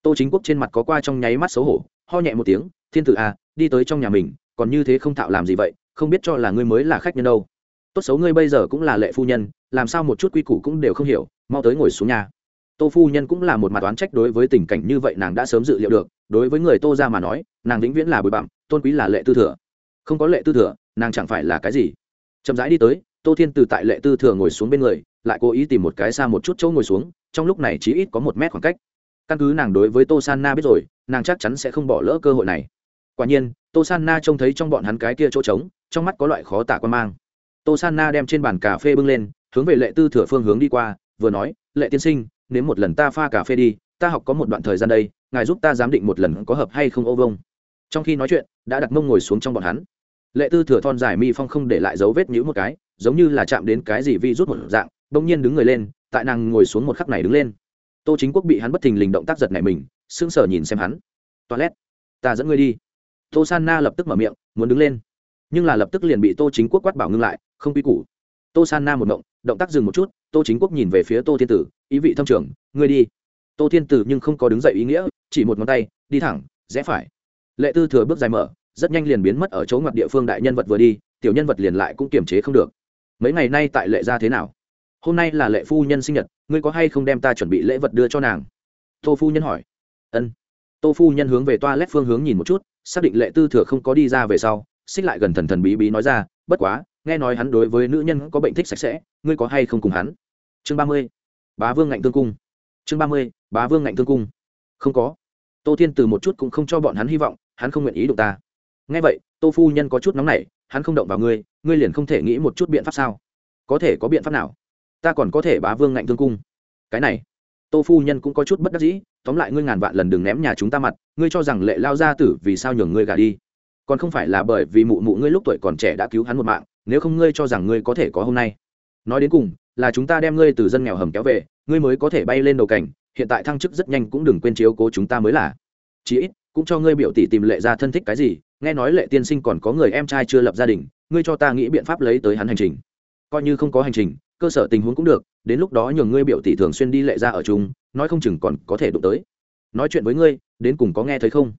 tô chính quốc trên mặt có qua trong nháy mắt xấu hổ, ho nhẹ một tiếng, thiên tử à đi tới trong nhà mình, còn như thế không thạo làm gì vậy, không biết cho là ngươi mới là khách nhân đâu. Tốt xấu ngươi bây giờ cũng là lệ phu nhân, làm sao một chút quy củ cũng đều không hiểu, mau tới ngồi xuống nhà tô phu nhân cũng là một mặt oán trách đối với tình cảnh như vậy nàng đã sớm dự liệu được, đối với người tô ra mà nói, nàng vĩnh viễn là bồi bặm, tôn quý là lệ tư thừa. Không có lệ tư thừa, nàng chẳng phải là cái gì. Chậm rãi đi tới, tô thiên từ tại lệ tư thừa ngồi xuống bên người, lại cố ý tìm một cái xa một chút chỗ ngồi xuống, trong lúc này chỉ ít có một mét khoảng cách căn cứ nàng đối với tô san na biết rồi, nàng chắc chắn sẽ không bỏ lỡ cơ hội này. Quả nhiên tô san na trông thấy trong bọn hắn cái kia chỗ trống, trong mắt có loại khó tả quan mang. Tô san na đem trên bàn cà phê bưng lên, hướng về lệ tư thừa phương hướng đi qua, vừa nói, lệ tiên sinh, nếu một lần ta pha cà phê đi, ta học có một đoạn thời gian đây, ngài giúp ta giám định một lần có hợp hay không ô vông trong khi nói chuyện, đã đặt mông ngồi xuống trong bọn hắn. Lệ tư thừa thon dài mi phong không để lại dấu vết nhữ một cái, giống như là chạm đến cái gì vi rút một dạng, bỗng nhiên đứng người lên, tại nàng ngồi xuống một khắc này đứng lên tô chính quốc bị hắn bất thình lình động tác giật này mình, sững sờ nhìn xem hắn. Toilet, ta dẫn ngươi đi. Tô san na lập tức mở miệng, muốn đứng lên. Nhưng là lập tức liền bị tô chính quốc quát bảo ngưng lại, không quy củ. Tô san na một động động tác dừng một chút, tô chính quốc nhìn về phía tô thiên tử, ý vị thâm trưởng ngươi đi. Tô thiên tử nhưng không có đứng dậy ý nghĩa, chỉ một ngón tay, đi thẳng, rẽ phải. Lệ tư thừa bước dài mở, rất nhanh liền biến mất ở chỗ ngoặt địa phương đại nhân vật vừa đi, tiểu nhân vật liền lại cũng kiềm chế không được. Mấy ngày nay tại lệ ra thế nào? Hôm nay là lệ phu nhân sinh nhật ngươi có hay không đem ta chuẩn bị lễ vật đưa cho nàng? Tô phu nhân hỏi. Ân. Tô phu nhân hướng về toa lét phương hướng nhìn một chút, xác định lệ tư thừa không có đi ra về sau, xích lại gần thần thần bí bí nói ra, bất quá, nghe nói hắn đối với nữ nhân có bệnh thích sạch sẽ, ngươi có hay không cùng hắn? Chương ba mươi. Bá vương ngạnh tương cung. Chương ba mươi, bá vương ngạnh tương cung. Không có. Tô thiên từ một chút cũng không cho bọn hắn hy vọng, hắn không nguyện ý đụng ta. Nghe vậy, tô phu nhân có chút nóng nảy, hắn không động vào ngươi ngươi liền không thể nghĩ một chút biện pháp sao? Có thể có biện pháp nào? Ta còn có thể bá vương ngạnh thương cung. Cái này, tô phu nhân cũng có chút bất đắc dĩ, tóm lại ngươi ngàn vạn lần đừng ném nhà chúng ta mặt, ngươi cho rằng lệ lao gia tử vì sao nhường ngươi gả đi. Còn không phải là bởi vì mụ mụ ngươi lúc tuổi còn trẻ đã cứu hắn một mạng, nếu không ngươi cho rằng ngươi có thể có hôm nay. Nói đến cùng, là chúng ta đem ngươi từ dân nghèo hầm kéo về, ngươi mới có thể bay lên đầu cảnh, hiện tại thăng chức rất nhanh cũng đừng quên chiếu cố chúng ta mới là. Chí ít, cũng cho ngươi biểu tỷ tìm lệ ra thân thích cái gì, nghe nói lệ tiên sinh còn có người em trai chưa lập gia đình, ngươi cho ta nghĩ biện pháp lấy tới hắn hành trình. Coi như không có hành trình cơ sở tình huống cũng được đến lúc đó nhường ngươi biểu tỷ thường xuyên đi lệ ra ở chung nói không chừng còn có thể đụng tới. Nói chuyện với ngươi đến cùng có nghe thấy không?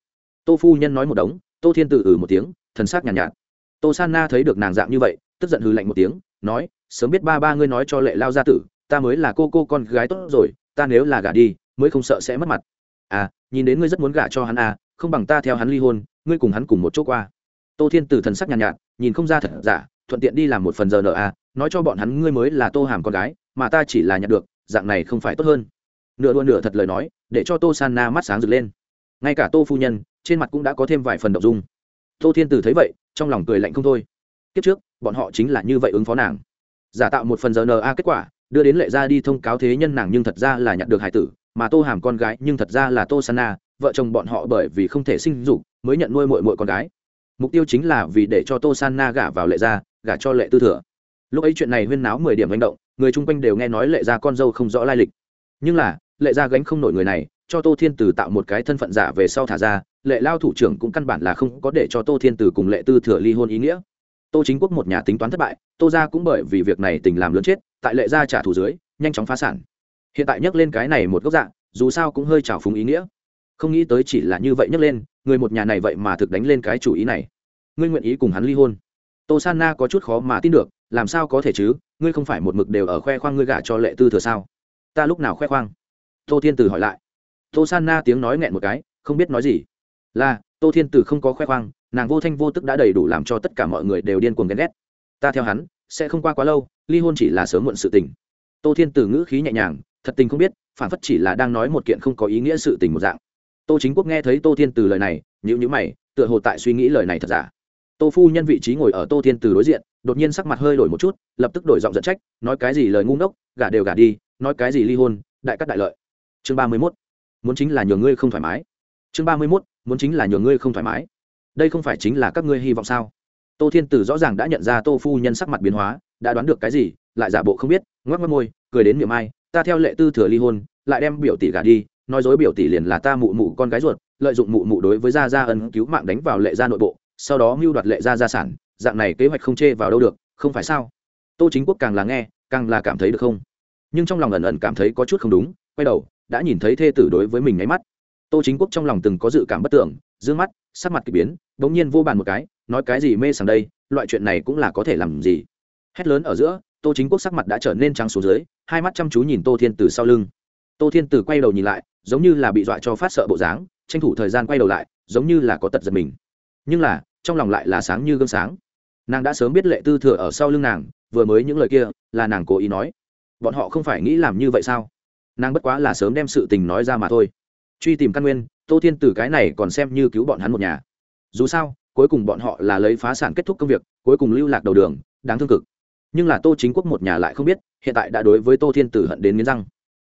Tô phu nhân nói một đống tô thiên tự ử ừ một tiếng thần sắc nhàn nhạt, nhạt. Tô san na thấy được nàng dạng như vậy tức giận hư lạnh một tiếng nói sớm biết ba ba ngươi nói cho lệ lao gia tử ta mới là cô cô con gái tốt rồi ta nếu là gả đi mới không sợ sẽ mất mặt. À nhìn đến ngươi rất muốn gả cho hắn à không bằng ta theo hắn ly hôn ngươi cùng hắn cùng một chỗ qua. Tô thiên tử thần sắc nhàn nhạt, nhạt nhìn không ra thật giả thuận tiện đi làm một phần giờ nợ à nói cho bọn hắn ngươi mới là tô hàm con gái mà ta chỉ là nhận được dạng này không phải tốt hơn. Nửa đua nửa thật lời nói để cho tô san na mắt sáng rực lên. Ngay cả tô phu nhân trên mặt cũng đã có thêm vài phần đ ộ n g dung. Tô thiên tử thấy vậy trong lòng cười lạnh không thôi. Kiếp trước bọn họ chính là như vậy ứng phó nàng. Giả tạo một phần giờ na kết quả đưa đến lệ gia đi thông cáo thế nhân nàng nhưng thật ra là nhận được hải tử mà tô hàm con gái nhưng thật ra là tô san na, vợ chồng bọn họ bởi vì không thể sinh dục mới nhận nuôi mội mội con gái. Mục tiêu chính là vì để cho tô san na gả vào lệ gia gả cho lệ tư thừa lúc ấy chuyện này huyên náo mười điểm manh động, người chung quanh đều nghe nói lệ gia con dâu không rõ lai lịch. Nhưng là, lệ gia gánh không nổi người này, cho tô thiên tử tạo một cái thân phận giả về sau thả ra, lệ lao thủ trưởng cũng căn bản là không có để cho tô thiên tử cùng lệ tư thừa ly hôn ý nghĩa. Tô chính quốc một nhà tính toán thất bại, tô ra cũng bởi vì việc này tình làm lớn chết, tại lệ gia trả thù dưới, nhanh chóng phá sản. Hiện tại nhắc lên cái này một góc dạng, dù sao cũng hơi trào phúng ý nghĩa. Không nghĩ tới chỉ là như vậy nhắc lên, người một nhà này vậy mà thực đánh lên cái chủ ý này. Ngươi nguyện ý cùng hắn ly hôn? Tô san na có chút khó mà tin được, làm sao có thể chứ? Ngươi không phải một mực đều ở khoe khoang ngươi gả cho lệ tư thừa sao? Ta lúc nào khoe khoang? Tô thiên Tử hỏi lại. Tô san na tiếng nói nghẹn một cái, không biết nói gì. Là, tô thiên Tử không có khoe khoang, nàng vô thanh vô tức đã đầy đủ làm cho tất cả mọi người đều điên cuồng ghen ghét. Ta theo hắn, sẽ không qua quá lâu, ly hôn chỉ là sớm muộn sự tình. Tô thiên Tử ngữ khí nhẹ nhàng, thật tình không biết, phản phất chỉ là đang nói một kiện không có ý nghĩa sự tình một dạng. Tô chính quốc nghe thấy tô thiên từ lời này nhữ nhữ mày, tựa hồ tại suy nghĩ lời này thật giả tô phu nhân vị trí ngồi ở tô thiên từ đối diện, đột nhiên sắc mặt hơi đổi một chút, lập tức đổi giọng giận trách, nói cái gì lời ngu ngốc, gả đều gả đi, nói cái gì ly hôn, đại cắt đại lợi. Chương ba mươi mốt, muốn chính là nhường ngươi không thoải mái. Chương ba mươi mốt, muốn chính là nhường ngươi không thoải mái. Đây không phải chính là các ngươi hy vọng sao? Tô thiên tử rõ ràng đã nhận ra tô phu nhân sắc mặt biến hóa, đã đoán được cái gì, lại giả bộ không biết, ngoắc mất môi, cười đến miệng ai ta theo lệ tư thừa ly hôn, lại đem biểu tỷ gả đi, nói dối biểu tỷ liền là ta mụ mụ con gái ruột, lợi dụng mụ mụ đối với gia gia ân cứu mạng đánh vào lệ gia nội bộ sau đó mưu đoạt lệ ra gia sản, dạng này kế hoạch không chê vào đâu được, không phải sao? Tô chính quốc càng là nghe, càng là cảm thấy được không? Nhưng trong lòng ẩn ẩn cảm thấy có chút không đúng, quay đầu, đã nhìn thấy thê tử đối với mình nháy mắt. Tô chính quốc trong lòng từng có dự cảm bất tưởng d ư ơ n g mắt, sắc mặt k ỳ biến đ ỗ n g nhiên vô bàn một cái, nói cái gì mê sảng đây, loại chuyện này cũng là có thể làm gì? Hét lớn ở giữa, tô chính quốc sắc mặt đã trở nên trắng xuống dưới, hai mắt chăm chú nhìn tô thiên từ sau lưng. Tô thiên từ quay đầu nhìn lại, giống như là bị dọa cho phát sợ bộ dáng, tranh thủ thời gian quay đầu lại, giống như là có tật giật mình. Nhưng là trong lòng lại là sáng như gương sáng. Nàng đã sớm biết lệ tư thừa ở sau lưng nàng, vừa mới những lời kia, là nàng cố ý nói. Bọn họ không phải nghĩ làm như vậy sao? Nàng bất quá là sớm đem sự tình nói ra mà thôi. Truy tìm căn nguyên, tô thiên tử cái này còn xem như cứu bọn hắn một nhà. Dù sao, cuối cùng bọn họ là lấy phá sản kết thúc công việc, cuối cùng lưu lạc đầu đường, đáng thương cực. Nhưng là tô chính quốc một nhà lại không biết, hiện tại đã đối với tô thiên tử hận đến nghiến răng.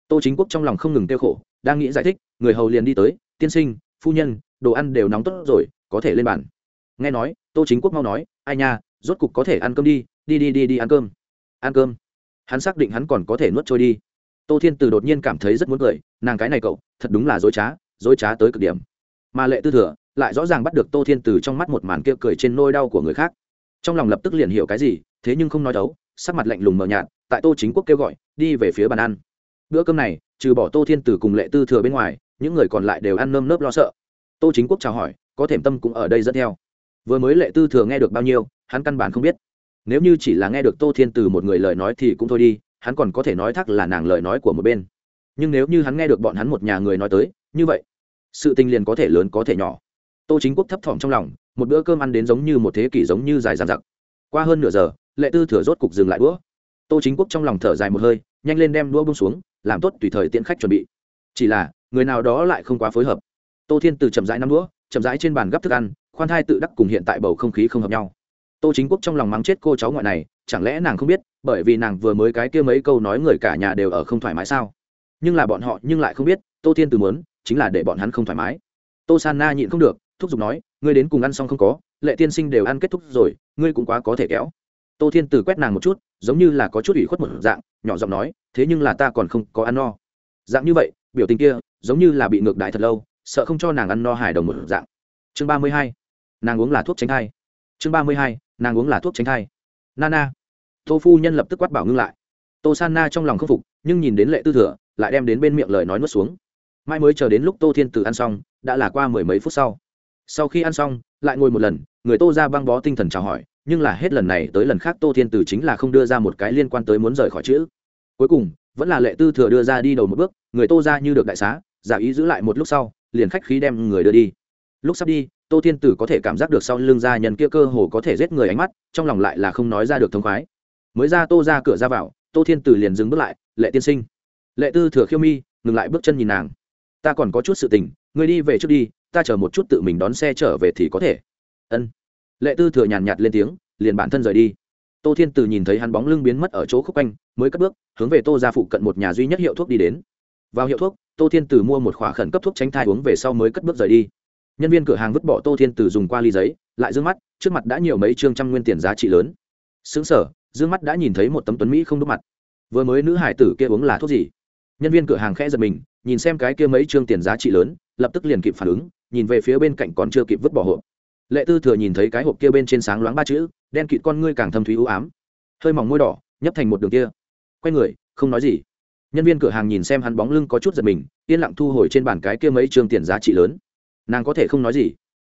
Tô chính quốc trong lòng không ngừng tiêu khổ, đang nghĩ giải thích, người hầu liền đi tới, tiên sinh, phu nhân, đồ ăn đều nóng tốt rồi, có thể lên bàn nghe nói, tô chính quốc mau nói, ai nha, rốt cục có thể ăn cơm đi đi đi đi đi ăn cơm. Ăn cơm? Hắn xác định hắn còn có thể nuốt trôi đi. Tô thiên từ đột nhiên cảm thấy rất muốn cười, nàng cái này cậu, thật đúng là dối trá dối trá tới cực điểm. Mà lệ tư thừa lại rõ ràng bắt được tô thiên từ trong mắt một màn kia cười trên nôi đau của người khác. Trong lòng lập tức liền hiểu cái gì, thế nhưng không nói đấu, sắc mặt lạnh lùng mờ nhạt, tại tô chính quốc kêu gọi, đi về phía bàn ăn. Bữa cơm này, trừ bỏ tô thiên từ cùng lệ tư thừa bên ngoài, những người còn lại đều ăn nơm nớp lo sợ. Tô chính quốc chào hỏi, có thềm tâm cũng ở đây dẫn theo vừa mới lệ tư thừa nghe được bao nhiêu, hắn căn bản không biết. Nếu như chỉ là nghe được tô thiên từ một người lời nói thì cũng thôi đi, hắn còn có thể nói thắc là nàng lời nói của một bên. Nhưng nếu như hắn nghe được bọn hắn một nhà người nói tới, như vậy, sự tình liền có thể lớn có thể nhỏ. Tô chính quốc thấp thỏm trong lòng, một bữa cơm ăn đến giống như một thế kỷ giống như dài dàn giặc qua hơn nửa giờ, lệ tư thừa rốt cục dừng lại đũa. Tô chính quốc trong lòng thở dài một hơi, nhanh lên đem đũa bông xuống, làm tốt tùy thời tiện khách chuẩn bị. Chỉ là, người nào đó lại không quá phối hợp. Tô thiên từ chậm rãi năm đũa chậm rãi trên bàn gấp thức ăn, khoan thai tự đắc cùng hiện tại bầu không khí không hợp nhau. Tô chính quốc trong lòng mắng chết cô cháu ngoại này, chẳng lẽ nàng không biết, bởi vì nàng vừa mới cái kia mấy câu nói người cả nhà đều ở không thoải mái sao? Nhưng là bọn họ nhưng lại không biết, tô thiên từ muốn, chính là để bọn hắn không thoải mái. Tô san na nhịn không được, thúc giục nói, ngươi đến cùng ăn xong không có, lệ tiên sinh đều ăn kết thúc rồi, ngươi cũng quá có thể kéo. Tô thiên từ quét nàng một chút, giống như là có chút ủy khuất một dạng, nhỏ giọng nói, thế nhưng là ta còn không có ăn no. Dạng như vậy, biểu tình kia, giống như là bị ngược đại thật lâu sợ không cho nàng ăn no hài đồng một dạng. Chương ba mươi hai, nàng uống là thuốc tránh thai. Chương ba mươi hai, nàng uống là thuốc tránh thai. Nana. Tô phu nhân lập tức quát bảo ngưng lại. Tô san na trong lòng k phục, nhưng nhìn đến lệ tư thừa, lại đem đến bên miệng lời nói nuốt xuống. Mai mới chờ đến lúc tô thiên tử ăn xong, đã là qua mười mấy phút sau. Sau khi ăn xong, lại ngồi một lần, người tô ra băng bó tinh thần chào hỏi, nhưng là hết lần này tới lần khác tô thiên tử chính là không đưa ra một cái liên quan tới muốn rời khỏi chữ. Cuối cùng, vẫn là lệ tư thừa đưa ra đi đầu một bước, người tô ra như được đại xá, giả ý giữ lại một lúc sau liền khách khí đem người đưa đi. Lúc sắp đi, tô thiên tử có thể cảm giác được sau lưng gia nhân kia cơ hồ có thể giết người ánh mắt, trong lòng lại là không nói ra được thống khoái. Mới ra tô ra cửa ra vào, tô thiên tử liền dừng bước lại, lệ tiên sinh. Lệ tư thừa khiêu mi ngừng lại bước chân nhìn nàng. Ta còn có chút sự tình người đi về trước đi, ta chờ một chút tự mình đón xe trở về thì có thể. Ân. Lệ tư thừa nhàn nhạt lên tiếng, liền bản thân rời đi. Tô thiên tử nhìn thấy hắn bóng lưng biến mất ở chỗ khúc quanh, mới cất bước, hướng về tô ra phụ cận một nhà duy nhất hiệu thuốc đi đến vào hiệu thuốc, tô thiên tử mua một khỏa khẩn cấp thuốc tránh thai uống về sau mới cất bước rời đi. Nhân viên cửa hàng vứt bỏ tô thiên tử dùng qua ly giấy, lại d ư ơ n g mắt, trước mặt đã nhiều mấy chương trăm nguyên tiền giá trị lớn. Xứng sở d ư ơ n g mắt đã nhìn thấy một tấm tuấn mỹ không đúc mặt. Vừa mới nữ hải tử kia uống là thuốc gì? Nhân viên cửa hàng khẽ giật mình, nhìn xem cái kia mấy chương tiền giá trị lớn, lập tức liền kịp phản ứng, nhìn về phía bên cạnh còn chưa kịp vứt bỏ hộp. Lệ tư thừa nhìn thấy cái hộp kia bên trên sáng loáng ba chữ, đen kịt con ngươi càng thâm thúy ưu ám. Hơi mỏng môi đỏ, nhấp thành một đường kia. Quay người, không nói gì nhân viên cửa hàng nhìn xem hắn bóng lưng có chút giật mình, yên lặng thu hồi trên bàn cái kia mấy chương tiền giá trị lớn. Nàng có thể không nói gì.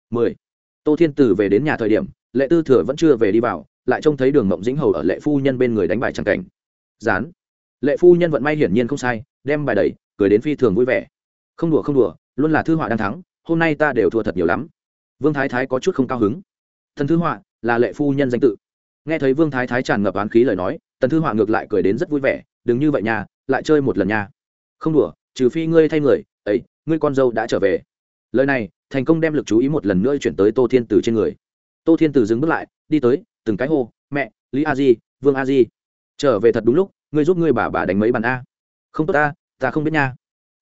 Mười. Tô thiên tử về đến nhà thời điểm, lệ tư thừa vẫn chưa về đi vào, lại trông thấy đường mộng dĩnh hầu ở lệ phu nhân bên người đánh bài trắng cảnh. Dán lệ phu nhân vận may hiển nhiên không sai, đem bài đẩy, cười đến phi thường vui vẻ. Không đùa không đùa, luôn là thư họa đang thắng, hôm nay ta đều thua thật nhiều lắm. Vương thái thái có chút không cao hứng. Thần thư họa là lệ phu nhân danh tự. Nghe thấy vương thái thái tràn ngập oán khí lời nói tần thư họa ngược lại cười đến rất vui vẻ, đừng như vậy nhà lại chơi một lần nha. Không đùa, trừ phi ngươi thay người, ấy, ngươi con dâu đã trở về. Lời này, thành công đem lực chú ý một lần nữa chuyển tới tô thiên từ trên người. Tô thiên từ dừng bước lại, đi tới, từng cái hô, mẹ, lý a di, vương a di, trở về thật đúng lúc, ngươi giúp ngươi bà bà đánh mấy bàn a. Không tốt ta ta không biết nha.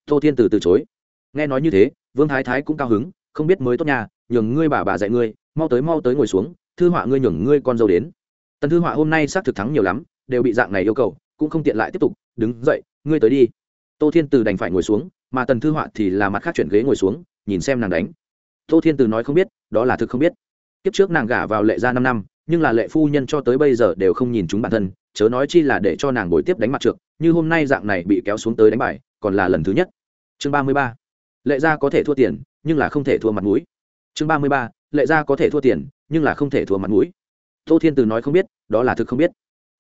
Tô thiên từ từ chối. Nghe nói như thế, vương thái thái cũng cao hứng, không biết mới tốt nha, nhường ngươi bà bà dạy ngươi, mau tới mau tới ngồi xuống, thư họa ngươi nhường ngươi con dâu đến. Tần thư họa hôm nay xác thực thắng nhiều lắm, đều bị dạng này yêu cầu, cũng không tiện lại tiếp tục đứng dậy, ngươi tới đi. Tô thiên từ đành phải ngồi xuống, mà tần thư họa thì là mặt khác chuyển ghế ngồi xuống, nhìn xem nàng đánh. Tô thiên từ nói không biết, đó là thực không biết. Kiếp trước nàng gả vào lệ gia năm năm, nhưng là lệ phu nhân cho tới bây giờ đều không nhìn chúng bản thân, chớ nói chi là để cho nàng bồi tiếp đánh mặt trượt như hôm nay dạng này bị kéo xuống tới đánh bài, còn là lần thứ nhất. Chương ba mươi ba. Lệ gia có thể thua tiền, nhưng là không thể thua mặt mũi. Chương ba mươi ba. Lệ gia có thể thua tiền, nhưng là không thể thua mặt mũi. Tô thiên từ nói không biết, đó là thực không biết.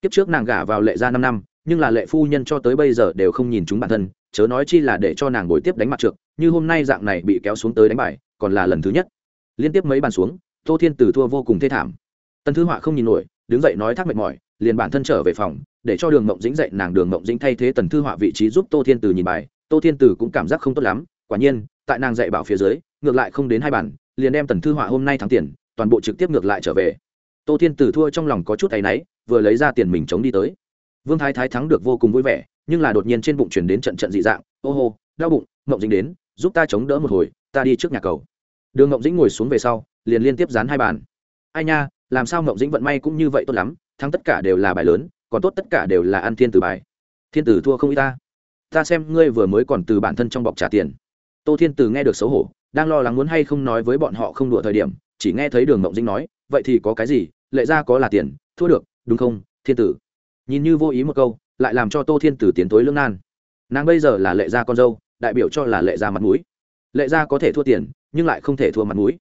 Kiếp trước nàng gả vào lệ gia năm năm nhưng là lệ phu nhân cho tới bây giờ đều không nhìn chúng bản thân, chớ nói chi là để cho nàng bồi tiếp đánh mặt trượt như hôm nay dạng này bị kéo xuống tới đánh bài, còn là lần thứ nhất. Liên tiếp mấy bàn xuống, tô thiên tử thua vô cùng thê thảm. Tần thư họa không nhìn nổi, đứng dậy nói thác mệt mỏi, liền bản thân trở về phòng, để cho đường mộng dĩnh dậy, nàng đường mộng dĩnh thay thế tần thư họa vị trí giúp tô thiên tử nhìn bài, tô thiên tử cũng cảm giác không tốt lắm, quả nhiên, tại nàng dạy bảo phía dưới, ngược lại không đến hai bản liền đem tần thư họa hôm nay thắng tiền, toàn bộ trực tiếp ngược lại trở về. Tô thiên tử thua trong lòng có chút tay náy, vừa lấy ra tiền mình chống đi tới vương thái thái thắng được vô cùng vui vẻ, nhưng là đột nhiên trên bụng chuyển đến trận trận dị dạng, ô hô, đau bụng mộng dính đến, giúp ta chống đỡ một hồi, ta đi trước nhà cầu. Đường mộng dĩnh ngồi xuống về sau, liền liên tiếp dán hai bàn. Ai nha, làm sao mộng dĩnh vận may cũng như vậy tốt lắm, thắng tất cả đều là bài lớn, còn tốt tất cả đều là ăn thiên tử bài. Thiên tử thua không y ta. Ta xem ngươi vừa mới còn từ bản thân trong bọc trả tiền. Tô thiên tử nghe được xấu hổ, đang lo lắng muốn hay không nói với bọn họ không đùa thời điểm, chỉ nghe thấy đường mộng dĩnh nói, vậy thì có cái gì, lệ ra có là tiền, thua được, đúng không, thiên tử nhìn như vô ý một câu, lại làm cho tô thiên tử tiến tối lương nan. Nàng bây giờ là lệ gia con dâu, đại biểu cho là lệ gia mặt mũi. Lệ gia có thể thua tiền, nhưng lại không thể thua mặt mũi.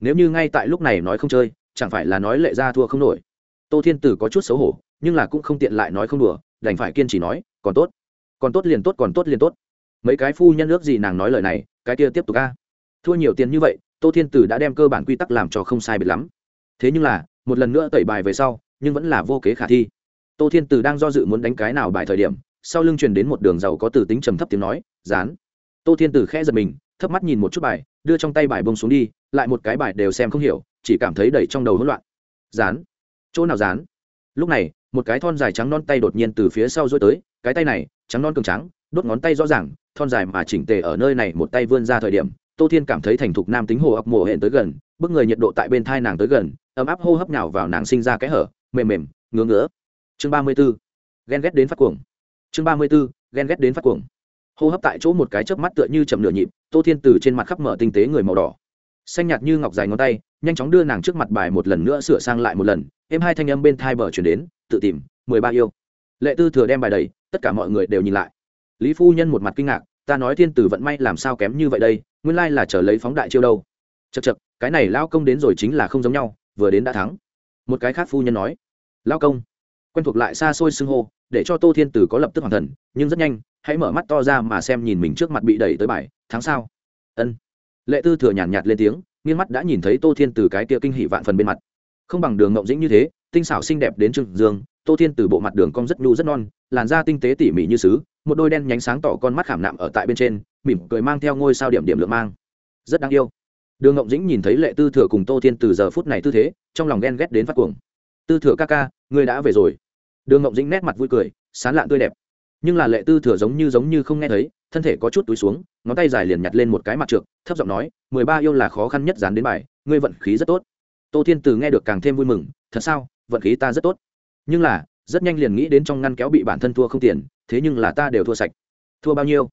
Nếu như ngay tại lúc này nói không chơi, chẳng phải là nói lệ gia thua không nổi. Tô thiên tử có chút xấu hổ, nhưng là cũng không tiện lại nói không đùa, đành phải kiên trì nói, còn tốt còn tốt liền tốt, còn tốt liền tốt. Mấy cái phu nhân ước gì nàng nói lời này, cái kia tiếp tục ca thua nhiều tiền như vậy, tô thiên tử đã đem cơ bản quy tắc làm cho không sai biệt lắm. Thế nhưng là, một lần nữa tẩy bài về sau, nhưng vẫn là vô kế khả thi tô thiên tử đang do dự muốn đánh cái nào bài thời điểm, sau lưng truyền đến một đường giàu có từ tính trầm thấp tiếng nói, dán. Tô thiên tử khẽ giật mình, thấp mắt nhìn một chút bài, đưa trong tay bài bông xuống đi, lại một cái bài đều xem không hiểu, chỉ cảm thấy đầy trong đầu hỗn loạn. Dán. Chỗ nào dán? Lúc này, một cái thon dài trắng non tay đột nhiên từ phía sau dối tới, cái tay này, trắng non cường trắng, đốt ngón tay rõ ràng, thon dài mà chỉnh tề ở nơi này một tay vươn ra thời điểm. Tô thiên cảm thấy thành thục nam tính hồ ập mùa hẹn tới gần bức người nhiệt độ tại bên thai nàng tới gần, ấm áp hô hấp nào vào nàng sinh ra cái hở, mềm mềm, ngứa ngứa chương ba mươi b ố ghen ghét đến phát cuồng. Chương ba mươi b ố ghen ghét đến phát cuồng. Hô hấp tại chỗ một cái chớp mắt tựa như chậm nửa nhịp, tô thiên từ trên mặt khắp mở tinh tế người màu đỏ. Xanh nhạt như ngọc dài ngón tay, nhanh chóng đưa nàng trước mặt bài một lần nữa sửa sang lại một lần em hai thanh âm bên thai bờ chuyển đến, tự tìm, mười ba yêu. Lệ tư thừa đem bài đầy, tất cả mọi người đều nhìn lại. Lý phu nhân một mặt kinh ngạc, ta nói thiên tử vận may làm sao kém như vậy đây, nguyên lai là chờ lấy phóng đại chiêu đâu. Chật chật cái này lao công đến rồi chính là không giống nhau, vừa đến đã thắng. Một cái khác phu nhân nói lao công quen thuộc lại xa xôi xưng hô để cho tô thiên tử có lập tức hoàn thần nhưng rất nhanh hãy mở mắt to ra mà xem nhìn mình trước mặt bị đẩy tới bài tháng sau ân. Lệ tư thừa nhàn nhạt, nhạt lên tiếng nghiêng mắt đã nhìn thấy tô thiên tử cái kia kinh hỷ vạn phần bên mặt. Không bằng đường ngộng dĩnh như thế tinh xảo xinh đẹp đến trừng dương tô thiên tử bộ mặt đường cong rất nhu rất non làn da tinh tế tỉ mỉ như sứ một đôi đen nhánh sáng tỏ con mắt khảm nạm ở tại bên trên mỉm cười mang theo ngôi sao điểm điểm lượng mang. Rất đáng yêu. Đường ngộng dĩnh nhìn thấy lệ tư thừa cùng tô thiên từ giờ phút này tư thế trong lòng ghen ghét đến phát cuồng. Tư thừa ca ca ngươi đã về rồi đường ngộng dĩnh nét mặt vui cười, sán lạn tươi đẹp. Nhưng là lệ tư thừa giống như giống như không nghe thấy, thân thể có chút túi xuống, ngón tay dài liền nhặt lên một cái mặt trượt thấp giọng nói, mười ba yêu là khó khăn nhất dán đến bài, ngươi vận khí rất tốt. Tô thiên từ nghe được càng thêm vui mừng, thật sao? Vận khí ta rất tốt. Nhưng là, rất nhanh liền nghĩ đến trong ngăn kéo bị bản thân thua không tiền, thế nhưng là ta đều thua sạch. Thua bao nhiêu?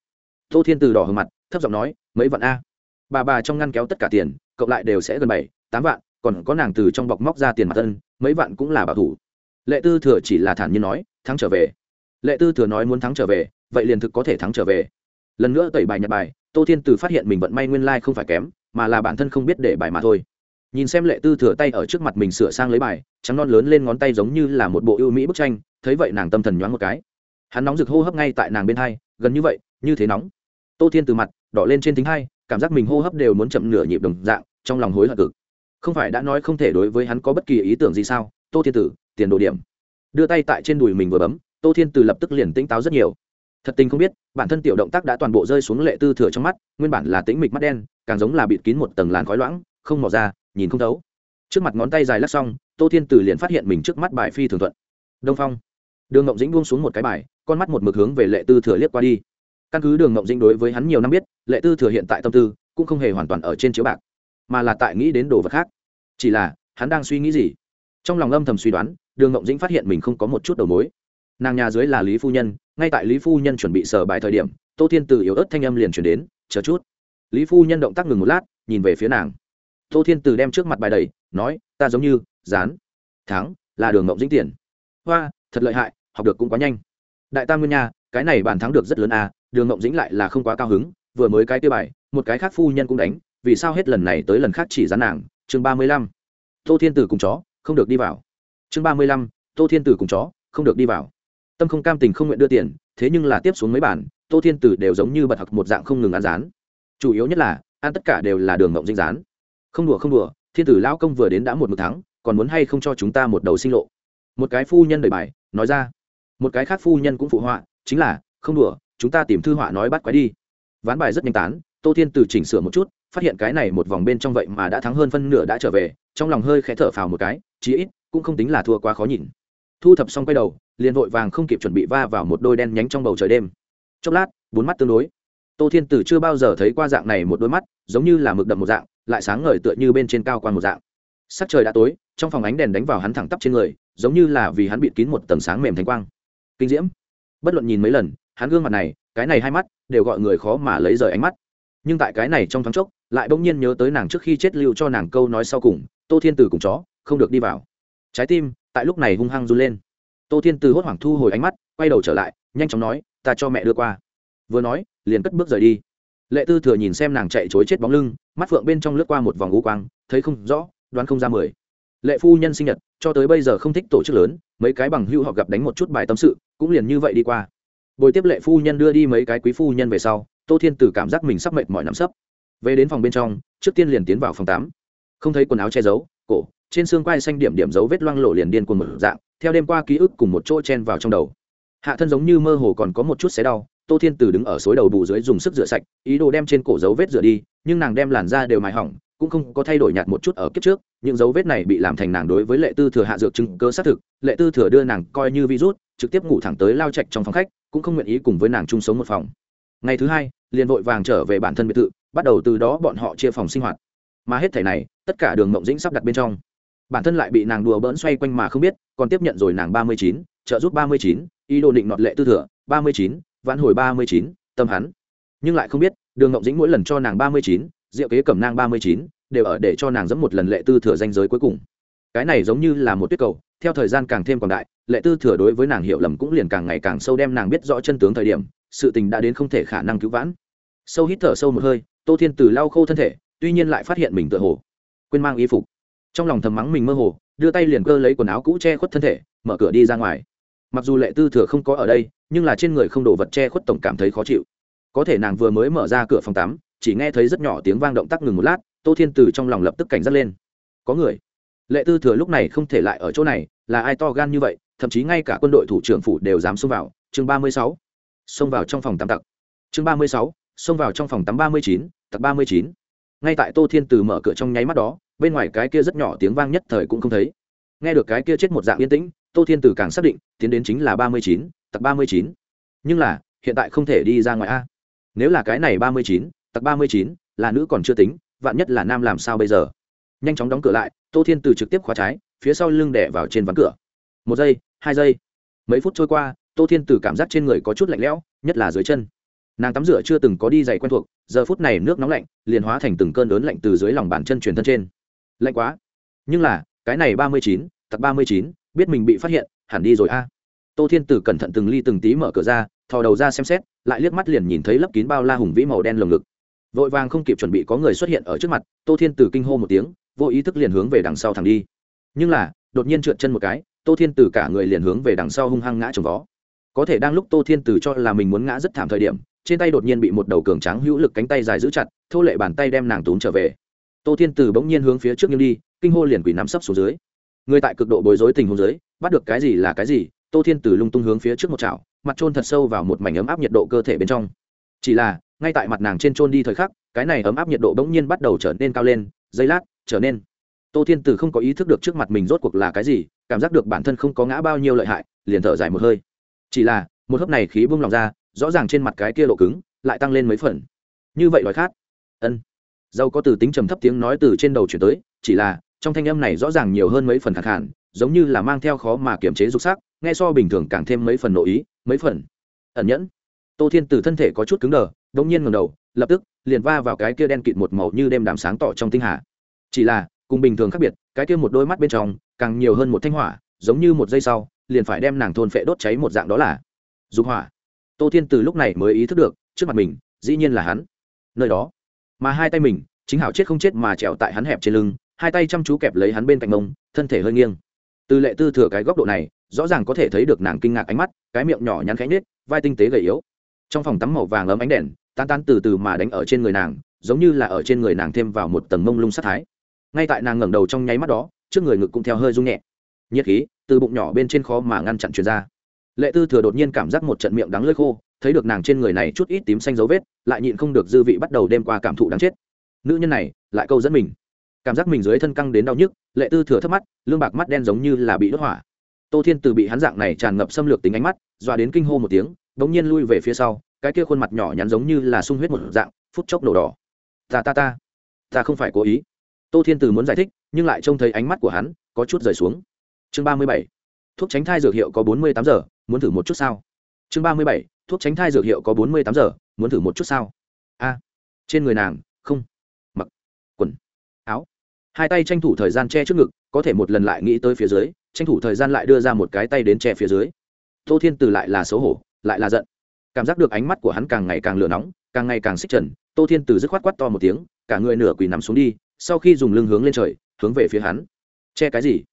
Tô thiên từ đỏ hờ mặt, thấp giọng nói, mấy vạn a? Bà bà trong ngăn kéo tất cả tiền, cộng lại đều sẽ gần bảy, tám vạn, còn có nàng từ trong bọc móc ra tiền mặt tân mấy vạn cũng là bảo thủ lệ tư thừa chỉ là thản nhiên nói, thắng trở về. Lệ tư thừa nói muốn thắng trở về, vậy liền thực có thể thắng trở về. Lần nữa tẩy bài nhật bài, tô thiên từ phát hiện mình vận may nguyên lai、like、không phải kém, mà là bản thân không biết để bài mà thôi. Nhìn xem lệ tư thừa tay ở trước mặt mình sửa sang lấy bài, trắng non lớn lên ngón tay giống như là một bộ ưu mỹ bức tranh, thấy vậy nàng tâm thần nhoáng một cái. Hắn nóng rực hô hấp ngay tại nàng bên hai, gần như vậy, như thế nóng. Tô thiên từ mặt đỏ lên trên thính hai, cảm giác mình hô hấp đều muốn chậm nửa nhịp đồng dạng, trong lòng hối hận cực. Không phải đã nói không thể đối với hắn có bất kỳ ý tưởng gì sao? Tô thiên tử tiền đồ điểm. Đưa tay tại trên đùi mình vừa bấm, tô thiên từ lập tức liền tỉnh táo rất nhiều. Thật tình không biết, bản thân tiểu động tác đã toàn bộ rơi xuống lệ tư thừa trong mắt, nguyên bản là tĩnh mịch mắt đen, càng giống là bịt kín một tầng làn khói loãng, không mò ra, nhìn không thấu. Trước mặt ngón tay dài lắc xong, tô thiên từ liền phát hiện mình trước mắt bài phi thường thuận. Đông phong. Đường ngộng dĩnh buông xuống một cái bài, con mắt một mực hướng về lệ tư thừa liếc qua đi. Căn cứ đường ngộng dĩnh đối với hắn nhiều năm biết, lệ tư thừa hiện tại tâm tư cũng không hề hoàn toàn ở trên chiếu bạc, mà là tại nghĩ đến đồ vật khác. Chỉ là, hắn đang suy nghĩ gì? Trong lòng âm thầm suy đoán đường ngộng dĩnh phát hiện mình không có một chút đầu mối. Nàng nhà dưới là lý phu nhân, ngay tại lý phu nhân chuẩn bị sở bài thời điểm, tô thiên từ yếu ớt thanh âm liền chuyển đến, chờ chút. Lý phu nhân động tác ngừng một lát, nhìn về phía nàng. Tô thiên từ đem trước mặt bài đầy, nói, ta giống như, dán, thắng, là đường ngộng dĩnh tiền. Hoa, thật lợi hại, học được cũng quá nhanh. Đại tam nguyên nha, cái này bàn thắng được rất lớn à đường ngộng dĩnh lại là không quá cao hứng, vừa mới cái tiêu bài, một cái khác phu nhân cũng đánh, vì sao hết lần này tới lần khác chỉ dán nàng? Chương ba mươi lăm. Tô thiên tử cùng chó, không được đi vào chương ba mươi lăm, tô thiên tử cùng chó, không được đi vào. Tâm không cam tình không nguyện đưa tiền, thế nhưng là tiếp xuống mấy bản, tô thiên tử đều giống như bật học một dạng không ngừng ăn rán. Chủ yếu nhất là, ăn tất cả đều là đường ngộng dinh rán. Không đùa không đùa, thiên tử lão công vừa đến đã một một tháng còn muốn hay không cho chúng ta một đầu sinh lộ? Một cái phu nhân đời bài, nói ra. Một cái khác phu nhân cũng phụ họa, chính là, không đùa, chúng ta tìm thư họa nói bắt quái đi. Ván bài rất nhanh tán, tô thiên từ chỉnh sửa một chút, phát hiện cái này một vòng bên trong vậy mà đã thắng hơn phân nửa đã trở về, trong lòng hơi khẽ thở phào một cái, chí ít cũng không tính là thua quá khó nhìn. Thu thập xong quay đầu, liền vội vàng không kịp chuẩn bị va vào một đôi đen nhánh trong bầu trời đêm. Chốc lát, bốn mắt tương đối. Tô thiên tử chưa bao giờ thấy qua dạng này một đôi mắt, giống như là mực đậm một dạng, lại sáng ngời tựa như bên trên cao quan một dạng. Sắc trời đã tối, trong phòng ánh đèn đánh vào hắn thẳng tắp trên người, giống như là vì hắn bịt kín một tầng sáng mềm thành quang. Kinh diễm. Bất luận nhìn mấy lần, hắn gương mặt này, cái này hai mắt, đều gọi người khó mà lấy rời ánh mắt. Nhưng tại cái này trong thoáng chốc, lại bỗng nhiên nhớ tới nàng trước khi chết lưu cho nàng câu nói sau cùng, tô thiên tử cùng chó, không được đi vào trái tim tại lúc này hung hăng run lên. Tô thiên tử hốt hoảng thu hồi ánh mắt, quay đầu trở lại, nhanh chóng nói, ta cho mẹ đưa qua. Vừa nói, liền cất bước rời đi. Lệ tư thừa nhìn xem nàng chạy chối chết bóng lưng, mắt phượng bên trong lướt qua một vòng u quang, thấy không rõ, đoán không ra mười. Lệ phu nhân sinh nhật, cho tới bây giờ không thích tổ chức lớn, mấy cái bằng hưu họ gặp đánh một chút bài tâm sự, cũng liền như vậy đi qua. Bồi tiếp lệ phu nhân đưa đi mấy cái quý phu nhân về sau, tô thiên tử cảm giác mình sắp mệt mỏi nắm sấp. Về đến phòng bên trong, trước tiên liền tiến vào phòng tám không thấy quần áo che giấu, cổ trên xương quai xanh điểm điểm dấu vết loang lộ liền điên cuồng một dạng, theo đêm qua ký ức cùng một chỗ chen vào trong đầu. Hạ thân giống như mơ hồ còn có một chút xé đau, tô thiên tử đứng ở suối đầu bù dưới dùng sức rửa sạch, ý đồ đem trên cổ dấu vết rửa đi, nhưng nàng đem làn da đều mài hỏng, cũng không có thay đổi nhạt một chút ở kiếp trước, những dấu vết này bị làm thành nàng đối với lệ tư thừa hạ dược chứng cơ xác thực, lệ tư thừa đưa nàng coi như virus, trực tiếp ngủ thẳng tới lao chạch trong phòng khách, cũng không nguyện ý cùng với nàng chung sống một phòng. Ngày thứ hai, liền vội vàng trở về bản thân biệt thự, bắt đầu từ đó bọn họ chia phòng sinh hoạt. Mà hết thể này, tất cả đường mộng dĩnh sắp đặt bên trong bản thân lại bị nàng đùa bỡn xoay quanh mà không biết, còn tiếp nhận rồi nàng ba mươi chín, trợ giúp ba mươi chín, ý đồ định nọt lệ tư thừa, ba mươi chín, vãn hồi ba mươi chín, tâm hắn. Nhưng lại không biết, đường ngộng dĩnh mỗi lần cho nàng ba mươi chín, diệu kế cẩm nang ba mươi chín, đều ở để cho nàng dẫm một lần lệ tư thừa danh giới cuối cùng. Cái này giống như là một tuyết cầu, theo thời gian càng thêm còn đại, lệ tư thừa đối với nàng hiểu lầm cũng liền càng ngày càng sâu đem nàng biết rõ chân tướng thời điểm, sự tình đã đến không thể khả năng cứu vãn. Sâu hít thở sâu một hơi, tô thiên từ lau khô thân thể, tuy nhiên lại phát hiện mình tựa hồ quên mang y phục trong lòng thầm mắng mình mơ hồ, đưa tay liền cơ lấy quần áo cũ che khuất thân thể, mở cửa đi ra ngoài. Mặc dù lệ tư thừa không có ở đây, nhưng là trên người không đổ vật che khuất tổng cảm thấy khó chịu. Có thể nàng vừa mới mở ra cửa phòng tắm, chỉ nghe thấy rất nhỏ tiếng vang động tác ngừng một lát, tô thiên từ trong lòng lập tức cảnh giác lên. Có người. Lệ tư thừa lúc này không thể lại ở chỗ này, là ai to gan như vậy, thậm chí ngay cả quân đội thủ trưởng phủ đều dám xông vào. Chương ba mươi sáu. Xông vào trong phòng tắm tặc. Chương ba mươi sáu. Xông vào trong phòng tắm ba mươi chín, tặc ba mươi chín. Ngay tại tô thiên từ mở cửa trong nháy mắt đó bên ngoài cái kia rất nhỏ tiếng vang nhất thời cũng không thấy. Nghe được cái kia chết một dạng yên tĩnh, tô thiên tử càng xác định, tiến đến chính là ba mươi chín, tặc ba mươi chín. Nhưng là, hiện tại không thể đi ra ngoài a. Nếu là cái này ba mươi chín, tặc ba mươi chín, là nữ còn chưa tính, vạn nhất là nam làm sao bây giờ? Nhanh chóng đóng cửa lại, tô thiên từ trực tiếp khóa trái, phía sau lưng đẻ vào trên ván cửa. Một giây, hai giây. Mấy phút trôi qua, tô thiên từ cảm giác trên người có chút lạnh lẽo, nhất là dưới chân. Nàng tắm rửa chưa từng có đi giày quen thuộc, giờ phút này nước nóng lạnh, liền hóa thành từng cơn lớn lạnh từ dưới lòng bàn chân truyền thân trên lạnh quá. Nhưng là, cái này ba mươi chín, tặc ba mươi chín, biết mình bị phát hiện, hẳn đi rồi a. Tô thiên tử cẩn thận từng ly từng tí mở cửa ra, thò đầu ra xem xét, lại liếc mắt liền nhìn thấy lấp kín bao la hùng vĩ màu đen lồng ngực. Vội vàng không kịp chuẩn bị có người xuất hiện ở trước mặt, tô thiên tử kinh hô một tiếng, vô ý thức liền hướng về đằng sau thẳng đi. Nhưng là, đột nhiên trượt chân một cái, tô thiên tử cả người liền hướng về đằng sau hung hăng ngã trồng vó. Có thể đang lúc tô thiên tử cho là mình muốn ngã rất thảm thời điểm, trên tay đột nhiên bị một đầu cường tráng hữu lực cánh tay dài giữ chặt, thô lệ bàn tay đem nàng túm trở về tô thiên tử bỗng nhiên hướng phía trước nghiêng đi, kinh hô liền quỷ nắm sấp xuống dưới. Người tại cực độ bối rối tình huống dưới, bắt được cái gì là cái gì, tô thiên tử lung tung hướng phía trước một chảo, mặt trôn thật sâu vào một mảnh ấm áp nhiệt độ cơ thể bên trong. Chỉ là, ngay tại mặt nàng trên trôn đi thời khắc, cái này ấm áp nhiệt độ bỗng nhiên bắt đầu trở nên cao lên giây lát, trở nên. Tô thiên tử không có ý thức được trước mặt mình rốt cuộc là cái gì, cảm giác được bản thân không có ngã bao nhiêu lợi hại, liền thở dài một hơi. Chỉ là, một hớp này khí bung lòng ra, rõ ràng trên mặt cái kia lộ cứng, lại tăng lên mấy phần. Như vậy đói khát. Ân dâu có từ tính trầm thấp tiếng nói từ trên đầu chuyển tới, chỉ là, trong thanh âm này rõ ràng nhiều hơn mấy phần khẳng hạn giống như là mang theo khó mà kiềm chế dục sắc, nghe so bình thường càng thêm mấy phần nội ý, mấy phần ẩn nhẫn. Tô thiên từ thân thể có chút cứng đờ đ ỗ n g nhiên ngầm đầu, lập tức, liền va vào cái kia đen kịt một màu như đêm đàm sáng tỏ trong tinh hà. Chỉ là, cùng bình thường khác biệt, cái kia một đôi mắt bên trong, càng nhiều hơn một thanh hỏa, giống như một giây sau, liền phải đem nàng thôn phệ đốt cháy một dạng đó là dục hỏa. Tô thiên từ lúc này mới ý thức được, trước mặt mình, dĩ nhiên là hắn. Nơi đó mà hai tay mình, chính hảo chết không chết mà trèo tại hắn hẹp trên lưng, hai tay chăm chú kẹp lấy hắn bên cạnh mông thân thể hơi nghiêng. Từ lệ tư thừa cái góc độ này, rõ ràng có thể thấy được nàng kinh ngạc ánh mắt, cái miệng nhỏ nhắn khẽ nết vai tinh tế gầy yếu. Trong phòng tắm màu vàng ấm ánh đèn tan tan từ từ mà đánh ở trên người nàng, giống như là ở trên người nàng thêm vào một tầng mông lung sát thái. Ngay tại nàng ngẩng đầu trong nháy mắt đó, trước người ngực cũng theo hơi rung nhẹ. Nhiệt khí từ bụng nhỏ bên trên khó mà ngăn chặn truyền ra. Lệ tư thừa đột nhiên cảm giác một trận miệng đắng lơi khô thấy được nàng trên người này chút ít tím xanh dấu vết, lại nhịn không được dư vị bắt đầu đêm qua cảm thụ đáng chết. Nữ nhân này, lại câu dẫn mình. Cảm giác mình dưới thân căng đến đau nhức, lệ tư thừa thấp mắt, lương bạc mắt đen giống như là bị đốt hỏa. Tô thiên từ bị hắn dạng này tràn ngập xâm lược tính ánh mắt, dọa đến kinh hô một tiếng bỗng nhiên lui về phía sau, cái kia khuôn mặt nhỏ nhắn giống như là sung huyết một dạng, phút chốc nổ đỏ. Ta ta ta ta không phải cố ý. Tô thiên từ muốn giải thích, nhưng lại trông thấy ánh mắt của hắn, có chút rời xuống. Chương ba mươi bảy. Thuốc tránh thai dược hiệu có bốn mươi tám giờ, muốn thử một chút sao? Chương ba mươi bảy thuốc tránh thai dược hiệu có bốn mươi tám giờ, muốn thử một chút sao? A. Trên người nàng, không. Mặc. Quần. Áo. Hai tay tranh thủ thời gian che trước ngực, có thể một lần lại nghĩ tới phía dưới, tranh thủ thời gian lại đưa ra một cái tay đến che phía dưới. Tô thiên từ lại là xấu hổ, lại là giận. Cảm giác được ánh mắt của hắn càng ngày càng lửa nóng, càng ngày càng xích trần, tô thiên từ dứt khoát quát to một tiếng, cả người nửa quỳ nằm xuống đi, sau khi dùng lưng hướng lên trời, hướng về phía hắn. Che cái gì?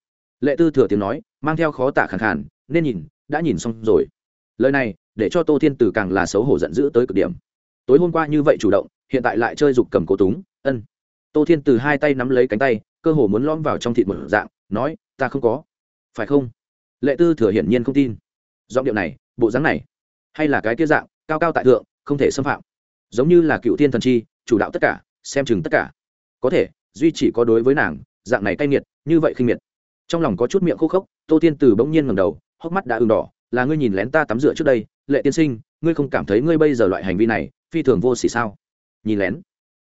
Lệ tư thừa tiếng nói, mang theo khó tả khẳng khàn, nên nhìn, đã nhìn xong rồi lời này để cho tô thiên tử càng là xấu hổ giận dữ tới cực điểm. Tối hôm qua như vậy chủ động, hiện tại lại chơi dục cầm cố túng, ân. Tô thiên từ hai tay nắm lấy cánh tay, cơ hồ muốn lõm vào trong thịt một dạng, nói, ta không có. Phải không? Lệ tư thừa hiển nhiên không tin. Giọng điệu này, bộ dáng này, hay là cái tiết dạng, cao cao tại thượng, không thể xâm phạm. Giống như là cựu thiên thần chi, chủ đạo tất cả, xem chừng tất cả. Có thể, duy chỉ có đối với nàng, dạng này cay nghiệt, như vậy khinh miệt. Trong lòng có chút miệng khô khốc, tô thiên từ bỗng nhiên ngầm đầu, hốc mắt đã ừng đỏ là ngươi nhìn lén ta tắm rửa trước đây, lệ tiên sinh, ngươi không cảm thấy ngươi bây giờ loại hành vi này, phi thường vô xỉ sao? Nhìn lén.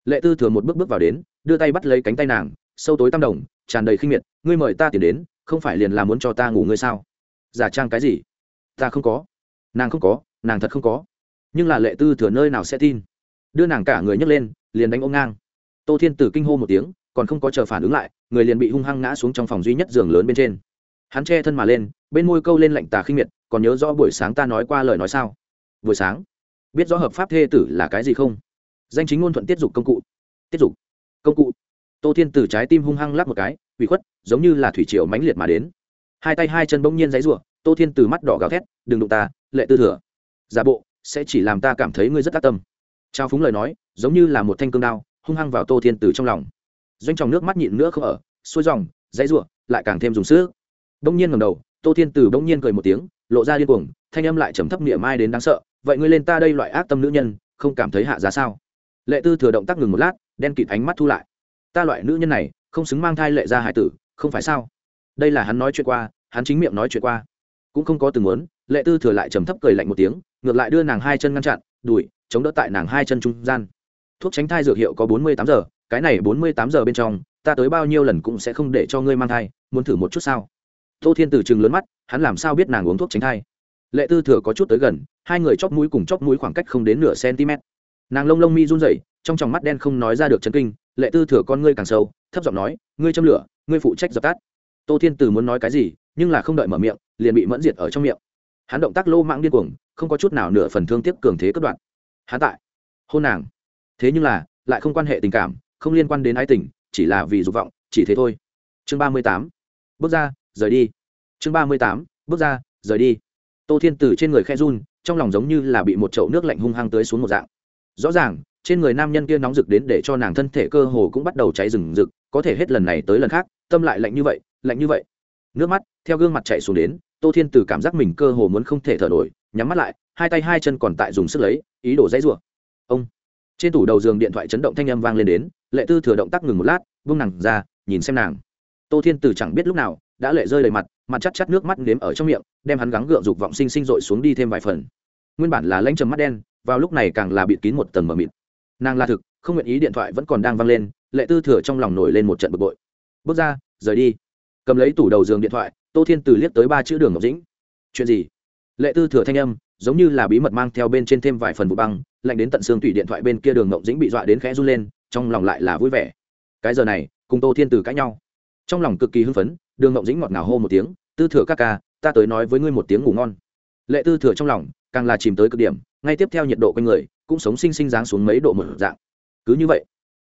Lệ tư thừa một bước bước vào đến, đưa tay bắt lấy cánh tay nàng, sâu tối tam đồng, tràn đầy khinh miệt, ngươi mời ta tiền đến, không phải liền là muốn cho ta ngủ ngươi sao? Giả trang cái gì? Ta không có. Nàng không có, nàng thật không có. Nhưng là lệ tư thừa nơi nào sẽ tin? Đưa nàng cả người nhấc lên, liền đánh ôm ngang. Tô thiên tử kinh hô một tiếng, còn không có chờ phản ứng lại, người liền bị hung hăng ngã xuống trong phòng duy nhất giường lớn bên trên hắn che thân mà lên, bên môi câu lên lạnh tà khinh miệt, còn nhớ rõ buổi sáng ta nói qua lời nói sao? Buổi sáng? Biết rõ hợp pháp thê tử là cái gì không? Danh chính ngôn thuận tiết dục công cụ. Tiết dục. Công cụ. Tô thiên từ trái tim hung hăng lắc một cái, ủy khuất, giống như là thủy triều mãnh liệt mà đến. Hai tay hai chân bỗng nhiên giấy rủa tô thiên từ mắt đỏ gào thét, đừng đụng ta, lệ tư thừa. Giả bộ, sẽ chỉ làm ta cảm thấy ngươi rất tác tâm. Trao phúng lời nói, giống như là một thanh cương đao, hung hăng vào tô thiên từ trong lòng. Doanh tròng nước mắt nhịn nữa không ở, xuôi dòng dãy rủa lại càng thêm dùng sữa đông nhiên ngẩng đầu tô thiên tử đông nhiên cười một tiếng lộ ra điên cuồng thanh âm lại trầm thấp niệm mai đến đáng sợ vậy ngươi lên ta đây loại ác tâm nữ nhân không cảm thấy hạ giá sao? Lệ tư thừa động tác ngừng một lát đen kịt ánh mắt thu lại. Ta loại nữ nhân này không xứng mang thai lệ ra hải tử không phải sao? Đây là hắn nói chuyện qua hắn chính miệng nói chuyện qua. Cũng không có từng muốn lệ tư thừa lại trầm thấp cười lạnh một tiếng ngược lại đưa nàng hai chân ngăn chặn đuổi, chống đỡ tại nàng hai chân trung gian. Thuốc tránh thai dược hiệu có bốn mươi tám giờ cái này bốn mươi tám giờ bên trong ta tới bao nhiêu lần cũng sẽ không để cho ngươi mang thai muốn thử một chút sao? Tô thiên từ chừng lớn mắt, hắn làm sao biết nàng uống thuốc tránh thai? Lệ tư thừa có chút tới gần, hai người chóp mũi cùng chóp mũi khoảng cách không đến nửa cm. Nàng lông lông mi run rẩy, trong tròng mắt đen không nói ra được chân kinh, lệ tư thừa con ngươi càng sâu, thấp giọng nói, ngươi châm lửa, ngươi phụ trách dập tắt. Tô thiên từ muốn nói cái gì, nhưng là không đợi mở miệng, liền bị mẫn diệt ở trong miệng. Hắn động tác lô mạng điên cuồng, không có chút nào nửa phần thương tiếc cường thế cất đoạn. Hắn tại hôn nàng. Thế nhưng là, lại không quan hệ tình cảm, không liên quan đến ái tình, chỉ là vì dục vọng, chỉ thế thôi. Chương ba mươi tám. Bước ra rời đi. Chương ba mươi tám, bước ra, rời đi. Tô thiên từ trên người khe run, trong lòng giống như là bị một chậu nước lạnh hung hăng tới xuống một dạng. Rõ ràng, trên người nam nhân kia nóng rực đến để cho nàng thân thể cơ hồ cũng bắt đầu cháy rừng rực, có thể hết lần này tới lần khác, tâm lại lạnh như vậy, lạnh như vậy. Nước mắt theo gương mặt chạy xuống đến, tô thiên từ cảm giác mình cơ hồ muốn không thể thở nổi, nhắm mắt lại, hai tay hai chân còn tại dùng sức lấy, ý đồ dãy rủa. Ông. Trên tủ đầu giường điện thoại chấn động thanh âm vang lên đến, lệ tư thừa động tác ngừng một lát vung nàng ra, nhìn xem nàng. Tô thiên từ chẳng biết lúc nào đã lệ rơi đầy mặt mặt chắc chắc nước mắt nếm ở trong miệng, đem hắn gắng gượng dục vọng sinh sinh dội xuống đi thêm vài phần. Nguyên bản là lãnh trầm mắt đen, vào lúc này càng là bịt kín một tầng mờ mịt. Nàng là thực, không nguyện ý điện thoại vẫn còn đang văng lên, lệ tư thừa trong lòng nổi lên một trận bực bội. Bước ra, rời đi. Cầm lấy tủ đầu giường điện thoại, tô thiên từ liếc tới ba chữ đường ngọc dĩnh. Chuyện gì? Lệ tư thừa thanh âm, giống như là bí mật mang theo bên trên thêm vài phần vụ băng, lạnh đến tận xương tủy điện thoại bên kia đường ngọc dĩnh bị dọa đến khẽ run lên, trong lòng lại là vui vẻ. Cái giờ này, cùng tô thiên từ cãi nhau trong lòng cực kỳ hưng phấn, đường ngộng dĩnh ngọt ngào hô một tiếng, tư thừa các ca, ta tới nói với ngươi một tiếng ngủ ngon. Lệ tư thừa trong lòng, càng là chìm tới cực điểm, ngay tiếp theo nhiệt độ quanh người, cũng sống sinh sinh dáng xuống mấy độ một dạng. Cứ như vậy.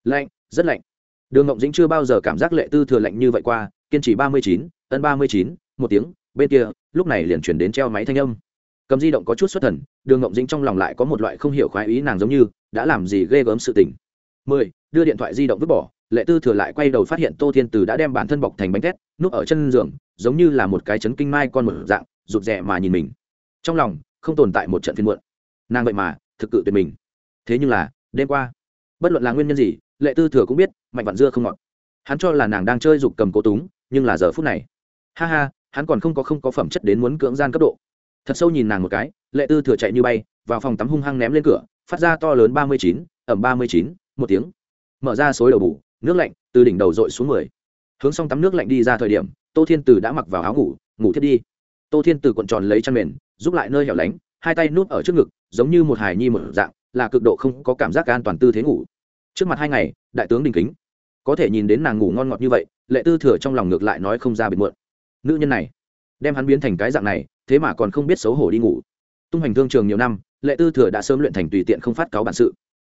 Lạnh, rất lạnh. Đường ngộng dĩnh chưa bao giờ cảm giác lệ tư thừa lạnh như vậy qua, kiên trì ba mươi chín, ân ba mươi chín, một tiếng, bên kia, lúc này liền chuyển đến treo máy thanh âm. Cầm di động có chút xuất thần, đường ngộng dĩnh trong lòng lại có một loại không hiểu khoái ý nàng giống như, đã làm gì ghê gớm sự tình. mười, đưa điện thoại di động vứt bỏ lệ tư thừa lại quay đầu phát hiện tô thiên từ đã đem bản thân bọc thành bánh tét núp ở chân giường, giống như là một cái chấn kinh mai con một dạng, rụt rè mà nhìn mình. Trong lòng, không tồn tại một trận phiên muộn. Nàng vậy mà, thực cự tuyệt mình. Thế nhưng là, đêm qua, bất luận là nguyên nhân gì, lệ tư thừa cũng biết, mạnh vạn dưa không ngọt. Hắn cho là nàng đang chơi dục cầm cố túng, nhưng là giờ phút này, ha ha, hắn còn không có không có phẩm chất đến muốn cưỡng gian cấp độ. Thật sâu nhìn nàng một cái, lệ tư thừa chạy như bay, vào phòng tắm hung hăng ném lên cửa, phát ra to lớn ba mươi chín, ẩm ba mươi chín, một tiếng. Mở ra xối đầu bù nước lạnh, từ đỉnh đầu dội xuống mười. Hướng xong tắm nước lạnh đi ra thời điểm, tô thiên từ đã mặc vào áo ngủ ngủ thiết đi. Tô thiên từ cuộn tròn lấy chăn mền, giúp lại nơi hẻo lánh, hai tay núp ở trước ngực, giống như một hài nhi một dạng, là cực độ không có cảm giác an toàn tư thế ngủ. Trước mặt hai ngày, đại tướng đình kính. Có thể nhìn đến nàng ngủ ngon ngọt như vậy, lệ tư thừa trong lòng ngược lại nói không ra biệt muộn. Nữ nhân này, đem hắn biến thành cái dạng này, thế mà còn không biết xấu hổ đi ngủ. Tung hành thương trường nhiều năm, lệ tư thừa đã sớm luyện thành tùy tiện không phát cáo bản sự.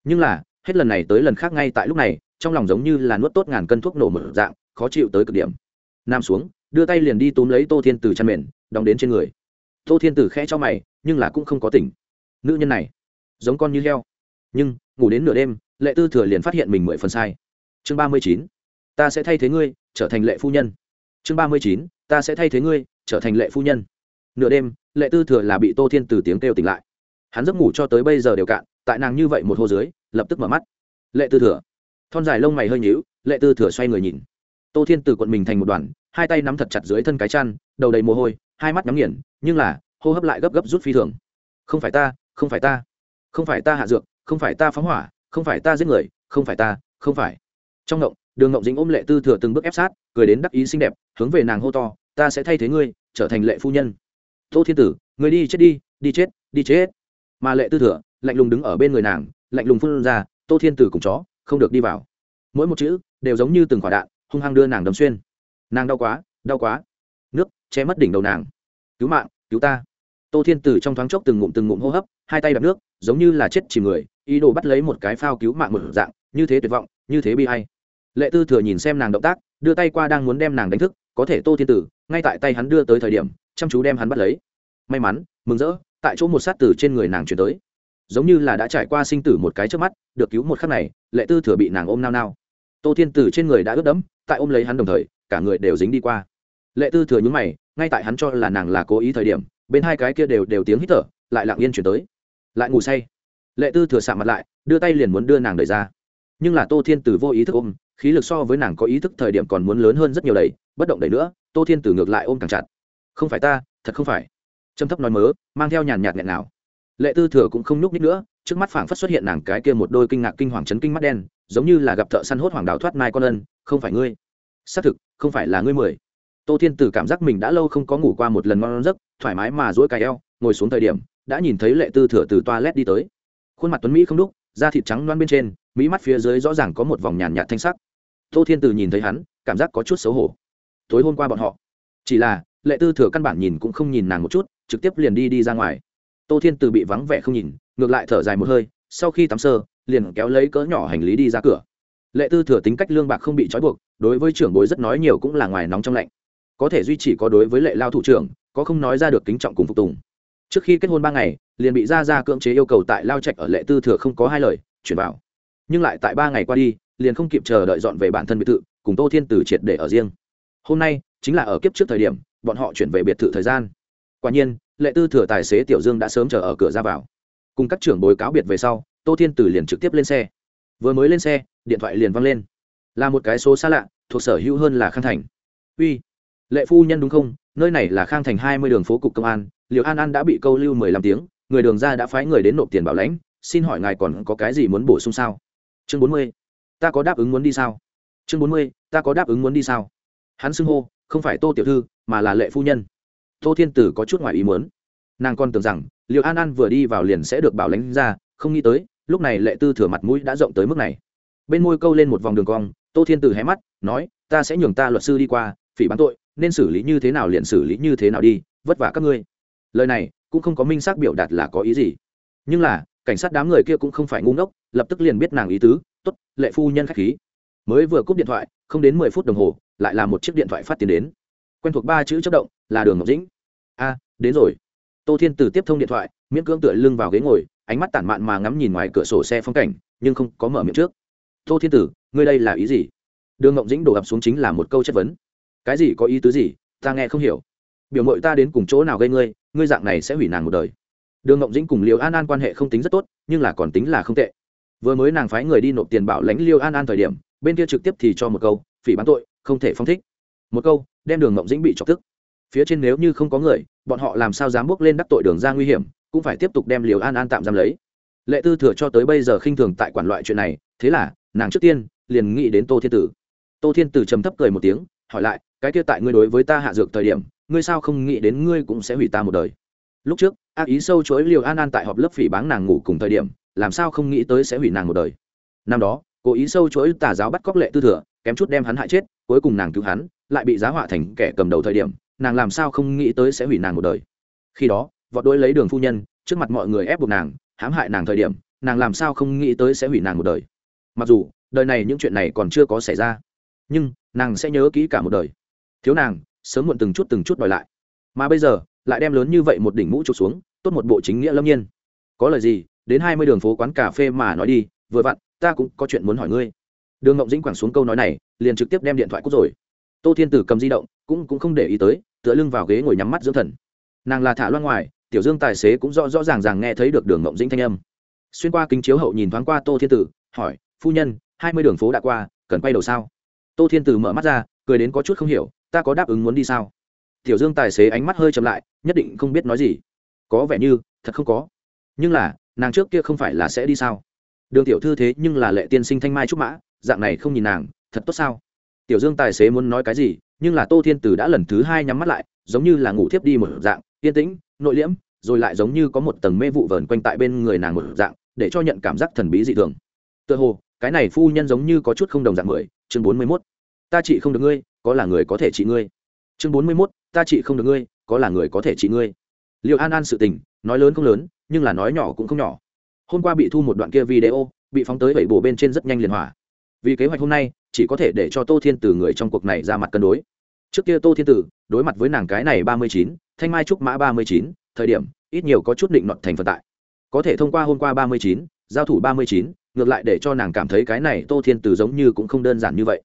Nhưng là, hết lần này tới lần khác ngay tại lúc này trong lòng giống như là nuốt tốt ngàn cân thuốc nổ mở dạng, khó chịu tới cực điểm. Nam xuống, đưa tay liền đi túm lấy tô thiên từ chăn mền, đóng đến trên người. Tô thiên từ khẽ cho mày, nhưng là cũng không có tỉnh. Nữ nhân này, giống con như heo. Nhưng, ngủ đến nửa đêm, lệ tư thừa liền phát hiện mình mười phần sai. Chương ba mươi chín, ta sẽ thay thế ngươi, trở thành lệ phu nhân. Chương ba mươi chín, ta sẽ thay thế ngươi, trở thành lệ phu nhân. Nửa đêm, lệ tư thừa là bị tô thiên từ tiếng kêu tỉnh lại. Hắn giấc ngủ cho tới bây giờ đều cạn, tại nàng như vậy một hồ dưới, lập tức mở mắt. Lệ tư thừa thon dài lông mày hơi nhíu, lệ tư thừa xoay người nhìn. Tô thiên từ quận mình thành một đoàn, hai tay nắm thật chặt dưới thân cái chăn, đầu đầy mồ hôi, hai mắt nhắm nghiền, nhưng là, hô hấp lại gấp gấp rút phi thường. Không phải ta, không phải ta. Không phải ta hạ dược, không phải ta phóng hỏa, không phải ta giết người, không phải ta, không phải. Trong ngộng, đường ngộng dính ôm lệ tư thừa từng bước ép sát, cười đến đắc ý xinh đẹp, hướng về nàng hô to, ta sẽ thay thế ngươi, trở thành lệ phu nhân. Tô thiên tử người đi chết đi đi chết đi chết. Mà lệ tư thừa, lạnh lùng đứng ở bên người nàng, lạnh lùng phun ra, tô thiên tử cùng chó không được đi vào. Mỗi một chữ đều giống như từng quả đạn, hung hăng đưa nàng đâm xuyên. Nàng đau quá đau quá. Nước che mất đỉnh đầu nàng. Cứu mạng, cứu ta. Tô thiên tử trong thoáng chốc từng ngụm từng ngụm hô hấp, hai tay đập nước, giống như là chết chìm người, ý đồ bắt lấy một cái phao cứu mạng một dạng, như thế tuyệt vọng, như thế bi hay lệ tư thừa nhìn xem nàng động tác, đưa tay qua đang muốn đem nàng đánh thức, có thể tô thiên tử, ngay tại tay hắn đưa tới thời điểm, chăm chú đem hắn bắt lấy. May mắn, mừng rỡ, tại chỗ một sát tử trên người nàng chuyển tới giống như là đã trải qua sinh tử một cái trước mắt, được cứu một khắc này, lệ tư thừa bị nàng ôm nao nao. Tô thiên tử trên người đã ướt đẫm, tại ôm lấy hắn đồng thời, cả người đều dính đi qua. Lệ tư thừa nhúng mày, ngay tại hắn cho là nàng là cố ý thời điểm, bên hai cái kia đều đều tiếng hít thở, lại lặng yên chuyển tới. Lại ngủ say. Lệ tư thừa sạm mặt lại, đưa tay liền muốn đưa nàng đẩy ra. Nhưng là tô thiên tử vô ý thức ôm, khí lực so với nàng có ý thức thời điểm còn muốn lớn hơn rất nhiều đầy, bất động đầy nữa, tô thiên tử ngược lại ôm càng chặt. Không phải ta, thật không phải. Trầm thấp nói mớ, mang theo nhàn nhạt nghẹn nào lệ tư thừa cũng không nhúc nhích nữa, trước mắt phảng phất xuất hiện nàng cái kia một đôi kinh ngạc kinh hoàng chấn kinh mắt đen, giống như là gặp thợ săn hốt hoàng đào thoát nai con ân, không phải ngươi. Xác thực, không phải là ngươi mười. Tô thiên tử cảm giác mình đã lâu không có ngủ qua một lần ngon giấc, thoải mái mà dỗi cài eo, ngồi xuống thời điểm, đã nhìn thấy lệ tư thừa từ toa led đi tới. Khuôn mặt tuấn mỹ không đúc, da thịt trắng loan bên trên, mỹ mắt phía dưới rõ ràng có một vòng nhàn nhạt thanh sắc. Tô thiên tử nhìn thấy hắn, cảm giác có chút xấu hổ. Tối hôm qua bọn họ. Chỉ là, lệ tư thừa căn bản nhìn cũng không nhìn nàng một chút, trực tiếp liền đi đi ra ngoài tô thiên từ bị vắng vẻ không nhìn, ngược lại thở dài một hơi, sau khi tắm sơ, liền kéo lấy cỡ nhỏ hành lý đi ra cửa. Lệ tư thừa tính cách lương bạc không bị trói buộc, đối với trưởng bối rất nói nhiều cũng là ngoài nóng trong lạnh. Có thể duy trì có đối với lệ lao thủ trưởng, có không nói ra được kính trọng cùng phục tùng. Trước khi kết hôn ba ngày, liền bị ra ra cưỡng chế yêu cầu tại lao trạch ở lệ tư thừa không có hai lời, chuyển vào. Nhưng lại tại ba ngày qua đi, liền không kịp chờ đợi dọn về bản thân biệt thự, cùng tô thiên tử triệt để ở riêng. Hôm nay, chính là ở kiếp trước thời điểm, bọn họ chuyển về biệt thự thời gian. Quả nhiên lệ tư thừa tài xế tiểu dương đã sớm chờ ở cửa ra vào. Cùng các trưởng bồi cáo biệt về sau, tô thiên tử liền trực tiếp lên xe. Vừa mới lên xe, điện thoại liền văng lên. Là một cái số xa lạ, thuộc sở hữu hơn là khang thành. Uy, lệ phu nhân đúng không? Nơi này là khang thành hai mươi đường phố cục công an liệu an an đã bị câu lưu mười lăm tiếng, người đường ra đã phái người đến nộp tiền bảo lãnh, xin hỏi ngài còn có cái gì muốn bổ sung sao? Chương bốn mươi, ta có đáp ứng muốn đi sao? Chương bốn mươi, ta có đáp ứng muốn đi sao? Hắn xưng hô, không phải tô tiểu thư, mà là lệ phu nhân tô thiên tử có chút ngoài ý muốn. Nàng còn tưởng rằng liệu an an vừa đi vào liền sẽ được bảo lãnh ra, không nghĩ tới, lúc này lệ tư thừa mặt mũi đã rộng tới mức này. Bên môi câu lên một vòng đường cong, tô thiên tử hé mắt, nói, ta sẽ nhường ta luật sư đi qua, phỉ bán tội, nên xử lý như thế nào liền xử lý như thế nào đi, vất vả các ngươi. Lời này cũng không có minh xác biểu đạt là có ý gì. Nhưng là, cảnh sát đám người kia cũng không phải ngu ngốc, lập tức liền biết nàng ý tứ t ố t lệ phu nhân k h á c h khí. Mới vừa cúp điện thoại, không đến mười phút đồng hồ, lại là một chiếc điện thoại phát tiền đến. Quen thuộc ba chữ chất động là đường ngọc dĩnh a, đến rồi. Tô thiên từ tiếp thông điện thoại, miễn cưỡng tựa lưng vào ghế ngồi, ánh mắt tản mạn mà ngắm nhìn ngoài cửa sổ xe phong cảnh, nhưng không có mở miệng trước. Tô thiên tử, ngươi đây là ý gì? Đường ngộng dĩnh đổ ập xuống chính là một câu chất vấn. Cái gì có ý tứ gì? Ta nghe không hiểu. Biểu mội ta đến cùng chỗ nào gây ngươi ngươi dạng này sẽ hủy nàng một đời. Đường ngộng dĩnh cùng liêu an an quan hệ không tính rất tốt, nhưng là còn tính là không tệ. Vừa mới nàng phái người đi nộp tiền bảo lãnh liêu an an thời điểm, bên kia trực tiếp thì cho một câu, phỉ bán tội, không thể phong thích. Một câu, đem đường ngộng dĩnh bị chọc tức phía trên nếu như không có người, bọn họ làm sao dám bước lên đắc tội đường ra nguy hiểm, cũng phải tiếp tục đem liều an an tạm giam lấy. Lệ tư thừa cho tới bây giờ khinh thường tại quản loại chuyện này, thế là, nàng trước tiên, liền nghĩ đến tô thiên tử. Tô thiên tử trầm thấp cười một tiếng, hỏi lại, cái kia tại ngươi đối với ta hạ dược thời điểm, ngươi sao không nghĩ đến ngươi cũng sẽ hủy ta một đời? Lúc trước, ác ý sâu chối liều an an tại họp lớp phỉ báng nàng ngủ cùng thời điểm, làm sao không nghĩ tới sẽ hủy nàng một đời? Năm đó, cố ý sâu chối tà giáo bắt cóc lệ tư thừa, kém chút đem hắn hại chết, cuối cùng nàng cứu hắn, lại bị giá họa thành kẻ cầm đầu thời điểm nàng làm sao không nghĩ tới sẽ hủy nàng một đời. Khi đó, vọt đôi lấy đường phu nhân, trước mặt mọi người ép buộc nàng, hãm hại nàng thời điểm, nàng làm sao không nghĩ tới sẽ hủy nàng một đời. Mặc dù, đời này những chuyện này còn chưa có xảy ra, nhưng nàng sẽ nhớ kỹ cả một đời. Thiếu nàng, sớm muộn từng chút từng chút đòi lại. Mà bây giờ, lại đem lớn như vậy một đỉnh mũ trục xuống, tốt một bộ chính nghĩa lâm nhiên. Có lời gì, đến hai mươi đường phố quán cà phê mà nói đi, vừa vặn, ta cũng có chuyện muốn hỏi ngươi. Đường ngộng dĩnh quẳng xuống câu nói này, liền trực tiếp đem điện thoại cút rồi. Tô thiên tử cầm di động cũng cũng không để ý tới, tựa lưng vào ghế ngồi nhắm mắt dưỡng thần. Nàng là thả loan ngoài, tiểu dương tài xế cũng rõ rõ ràng ràng nghe thấy được đường ngộng dĩnh thanh âm. Xuyên qua kính chiếu hậu nhìn thoáng qua tô thiên tử, hỏi, phu nhân, hai mươi đường phố đã qua, cần quay đầu sao? Tô thiên tử mở mắt ra, cười đến có chút không hiểu, ta có đáp ứng muốn đi sao? Tiểu dương tài xế ánh mắt hơi chậm lại, nhất định không biết nói gì. Có vẻ như, thật không có. Nhưng là, nàng trước kia không phải là sẽ đi sao? Đường tiểu thư thế nhưng là lệ tiên sinh thanh mai trúc mã, dạng này không nhìn nàng, thật tốt sao? Tiểu dương tài xế muốn nói cái gì nhưng là tô thiên tử đã lần thứ hai nhắm mắt lại, giống như là ngủ thiếp đi một dạng, yên tĩnh, nội liễm, rồi lại giống như có một tầng mê vụ vờn quanh tại bên người nàng một dạng, để cho nhận cảm giác thần bí dị thường. Tựa hồ, cái này phu nhân giống như có chút không đồng dạng mười, chương bốn mươi mốt. Ta chị không được ngươi, có là người có thể trị ngươi? Chương bốn mươi mốt, ta chị không được ngươi, có là người có thể trị ngươi? Liệu an an sự tình, nói lớn không lớn, nhưng là nói nhỏ cũng không nhỏ. Hôm qua bị thu một đoạn kia video, bị phóng tới bảy bộ bên trên rất nhanh liền hỏa. Vì kế hoạch hôm nay chỉ có thể để cho tô thiên tử người trong cuộc này ra mặt cân đối. Trước kia tô thiên tử, đối mặt với nàng cái này ba mươi chín, thanh mai trúc mã ba mươi chín, thời điểm, ít nhiều có chút định luận thành phần tại. Có thể thông qua hôm qua ba mươi chín, giao thủ ba mươi chín, ngược lại để cho nàng cảm thấy cái này tô thiên tử giống như cũng không đơn giản như vậy.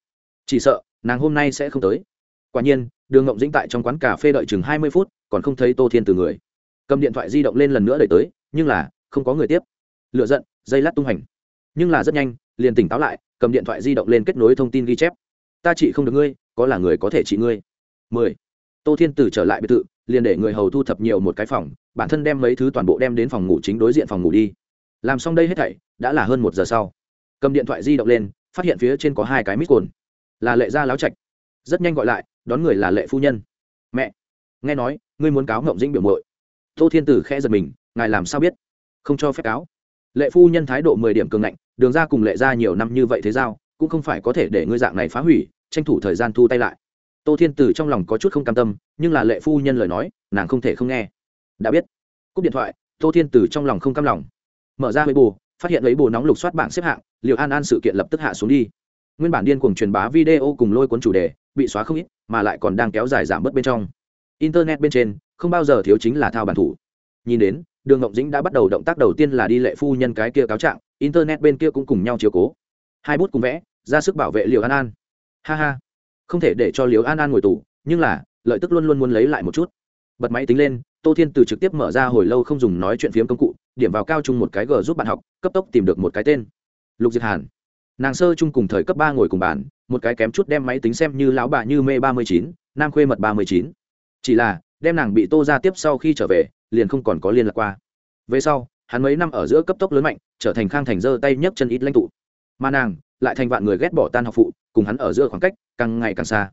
Chỉ sợ, nàng hôm nay sẽ không tới. Quả nhiên, đường ngộng dĩnh tại trong quán cà phê đợi chừng hai mươi phút, còn không thấy tô thiên từ người. Cầm điện thoại di động lên lần nữa đợi tới, nhưng là, không có người tiếp. Lựa giận, dây lát tung hành. Nhưng là rất nhanh, liền tỉnh táo lại cầm điện thoại di động lên kết nối thông tin ghi chép. Ta chị không được ngươi, có là người có thể trị ngươi. Mười. Tô thiên từ trở lại biệt thự, liền để người hầu thu thập nhiều một cái phòng, bản thân đem mấy thứ toàn bộ đem đến phòng ngủ chính đối diện phòng ngủ đi. Làm xong đây hết thảy, đã là hơn một giờ sau. Cầm điện thoại di động lên, phát hiện phía trên có hai cái mít cồn. Là lệ gia láo trạch. Rất nhanh gọi lại, đón người là lệ phu nhân. Mẹ. Nghe nói, ngươi muốn cáo ngộng dĩnh biểu mội tô thiên tử khẽ giật mình, ngài làm sao biết? Không cho phép cáo lệ phu nhân thái độ mười điểm cường ngạnh, đường ra cùng lệ ra nhiều năm như vậy thế giao, cũng không phải có thể để ngươi dạng này phá hủy, tranh thủ thời gian thu tay lại. Tô thiên tử trong lòng có chút không cam tâm, nhưng là lệ phu nhân lời nói, nàng không thể không nghe. Đã biết. Cúp điện thoại, tô thiên tử trong lòng không cam lòng. Mở ra lấy bù phát hiện lấy bù nóng lục soát bảng xếp hạng liệu an an sự kiện lập tức hạ xuống đi. Nguyên bản điên cuồng truyền bá video cùng lôi cuốn chủ đề, bị xóa không ít, mà lại còn đang kéo dài giảm bớt bên trong. Internet bên trên, không bao giờ thiếu chính là thao bản thủ. Nhìn đến đường ngộng dĩnh đã bắt đầu động tác đầu tiên là đi lệ phu nhân cái kia cáo trạng, internet bên kia cũng cùng nhau chiếu cố. Hai bút cùng vẽ, ra sức bảo vệ liều an an. Ha ha. Không thể để cho liều an an ngồi tù, nhưng là, lợi tức luôn luôn muốn lấy lại một chút. Bật máy tính lên, tô thiên từ trực tiếp mở ra hồi lâu không dùng nói chuyện phiếm công cụ, điểm vào cao chung một cái g giúp bạn học, cấp tốc tìm được một cái tên. Lục diệt hàn. Nàng sơ chung cùng thời cấp ba ngồi cùng bàn, một cái kém chút đem máy tính xem như lão bà như mê ba mươi chín, nam khuê mật ba mươi chín. Chỉ là, đem nàng bị tô ra tiếp sau khi trở về liền không còn có liên lạc qua. Về sau, hắn mấy năm ở giữa cấp tốc lớn mạnh, trở thành khang thành giơ tay nhấc chân ít lãnh tụ. Mà nàng, lại thành vạn người ghét bỏ tan học phụ, cùng hắn ở giữa khoảng cách càng ngày càng xa.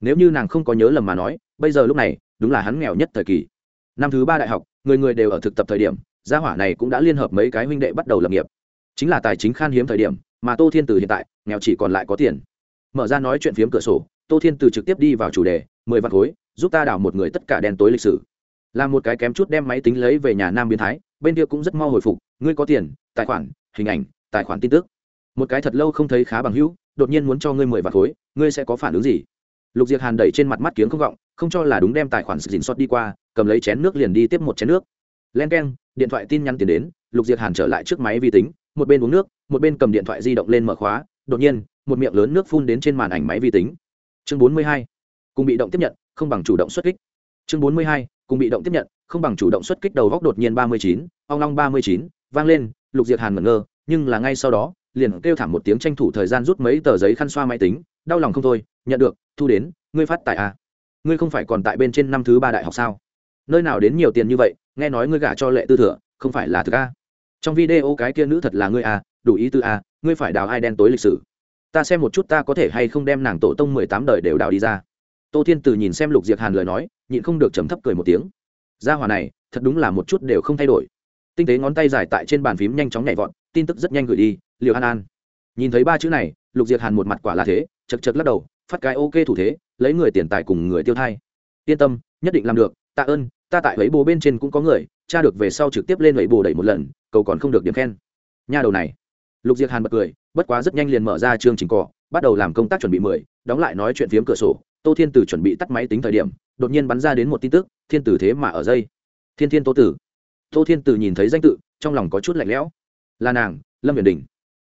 Nếu như nàng không có nhớ lầm mà nói, bây giờ lúc này, đúng là hắn nghèo nhất thời kỳ. Năm thứ ba đại học, người người đều ở thực tập thời điểm, gia hỏa này cũng đã liên hợp mấy cái huynh đệ bắt đầu lập nghiệp. Chính là tài chính khan hiếm thời điểm, mà tô thiên từ hiện tại, nghèo chỉ còn lại có tiền. Mở ra nói chuyện phiếm cửa sổ, tô thiên từ trực tiếp đi vào chủ đề, mười vạn khối, giúp ta đảo một người tất cả đen tối lịch sử là một cái kém chút đem máy tính lấy về nhà nam biến thái, bên kia cũng rất mau hồi phục, ngươi có tiền, tài khoản, hình ảnh, tài khoản tin tức. Một cái thật lâu không thấy khá bằng hữu, đột nhiên muốn cho ngươi mười vạn khối, ngươi sẽ có phản ứng gì? Lục diệt hàn đẩy trên mặt mắt kiếng không gọng, không cho là đúng đem tài khoản sự dình xót đi qua, cầm lấy chén nước liền đi tiếp một chén nước. Len k e n điện thoại tin nhắn tiền đến, lục diệt hàn trở lại trước máy vi tính, một bên uống nước, một bên cầm điện thoại di động lên mở khóa, đột nhiên, một miệng lớn nước phun đến trên màn ảnh máy vi tính. Chương bốn mươi hai, cùng bị động tiếp nhận, không bằng chủ động xuất kích. Chương bốn mươi hai cùng bị động tiếp nhận, không bằng chủ động xuất kích đầu góc đột nhiên ba mươi chín, ong long ba mươi chín, vang lên, lục diệt hàn ngẩn ngơ, nhưng là ngay sau đó, liền kêu thảm một tiếng tranh thủ thời gian rút mấy tờ giấy khăn xoa máy tính, đau lòng không thôi, nhận được, thu đến, ngươi phát tại à? Ngươi không phải còn tại bên trên năm thứ ba đại học sao? Nơi nào đến nhiều tiền như vậy, nghe nói ngươi gả cho lệ tư thừa, không phải là thực a? Trong video cái kia nữ thật là ngươi à đủ ý tư à ngươi phải đào ai đen tối lịch sử? Ta xem một chút ta có thể hay không đem nàng tổ tông mười tám đời đều đào đi ra. Tô thiên từ nhìn xem lục diệt hàn lời nói nhịn không được trầm thấp cười một tiếng. Gia hòa này, thật đúng là một chút đều không thay đổi. Tinh tế ngón tay dài tại trên bàn phím nhanh chóng nhảy vọt, tin tức rất nhanh gửi đi liều an an. Nhìn thấy ba chữ này, lục diệt hàn một mặt quả là thế, chật chật lắc đầu, phát cái ok thủ thế, lấy người tiền tài cùng người tiêu thai. Yên tâm, nhất định làm được, tạ ơn, ta tại ấy bồ bên trên cũng có người, cha được về sau trực tiếp lên ấy bồ đẩy một lần, cầu còn không được điểm khen. Nha đầu này. Lục diệt hàn bật cười, bất quá rất nhanh liền mở ra chương trình cỏ bắt đầu làm công tác chuẩn bị mười, đóng lại nói chuyện phiếm cửa sổ tô thiên tử chuẩn bị tắt máy tính thời điểm, đột nhiên bắn ra đến một tin tức, thiên tử thế mà ở dây. Thiên thiên tô tử. Tô thiên tử nhìn thấy danh tự, trong lòng có chút lạnh lẽo. Là nàng, lâm huyền đình.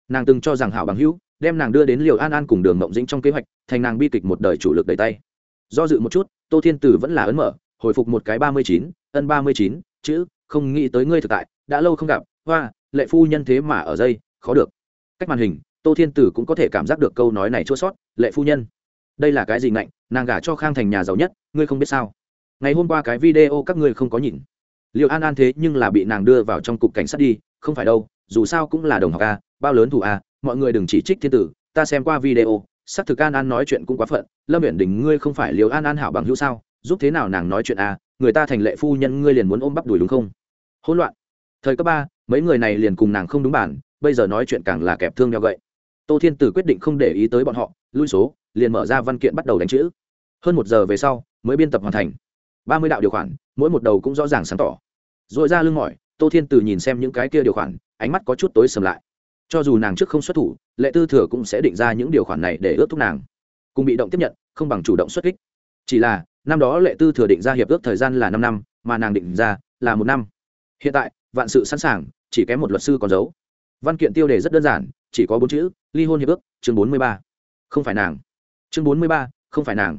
Nàng từng cho rằng hảo bằng hữu, đem nàng đưa đến liều an an cùng đường mộng dĩnh trong kế hoạch, thành nàng bi kịch một đời chủ lực đầy tay. Do dự một chút, tô thiên tử vẫn là ấn mở, hồi phục một cái ba mươi chín, ân ba mươi chín, chữ, không nghĩ tới ngươi thực tại, đã lâu không gặp, hoa, lệ phu nhân thế mà ở dây, khó được. Cách màn hình, tô thiên tử cũng có thể cảm giác được câu nói này chua sót, lệ phu nhân đây là cái gì ngạnh, nàng gả cho khang thành nhà giàu nhất, ngươi không biết sao? Ngày hôm qua cái video các ngươi không có nhìn. Liệu an an thế nhưng là bị nàng đưa vào trong cục cảnh sát đi, không phải đâu, dù sao cũng là đồng học a, bao lớn thủ a, mọi người đừng chỉ trích thiên tử, ta xem qua video, xác thực an an nói chuyện cũng quá phận, lâm huyện đình ngươi không phải liều an an hảo bằng hữu sao, giúp thế nào nàng nói chuyện a, người ta thành lệ phu nhân ngươi liền muốn ôm bắp đùi đúng không? Hỗn loạn. Thời cấp ba, mấy người này liền cùng nàng không đúng bản, bây giờ nói chuyện càng là kẹp thương nhau gậy. Tô thiên tử quyết định không để ý tới bọn họ, lui số liền mở ra văn kiện bắt đầu đánh chữ. Hơn một giờ về sau, mới biên tập hoàn thành. Ba mươi đạo điều khoản, mỗi một đầu cũng rõ ràng sáng tỏ. R ồ i ra lưng mỏi, tô thiên từ nhìn xem những cái kia điều khoản, ánh mắt có chút tối sầm lại. Cho dù nàng trước không xuất thủ, lệ tư thừa cũng sẽ định ra những điều khoản này để ước thúc nàng. Cùng bị động tiếp nhận, không bằng chủ động xuất kích. Chỉ là, năm đó lệ tư thừa định ra hiệp ước thời gian là năm năm, mà nàng định ra là một năm. Hiện tại, vạn sự sẵn sàng, chỉ kém một luật sư còn giấu. Văn kiện tiêu đề rất đơn giản, chỉ có bốn chữ, ly hôn hiệp ước, chương bốn mươi ba. Không phải nàng chương bốn mươi ba, không phải nàng.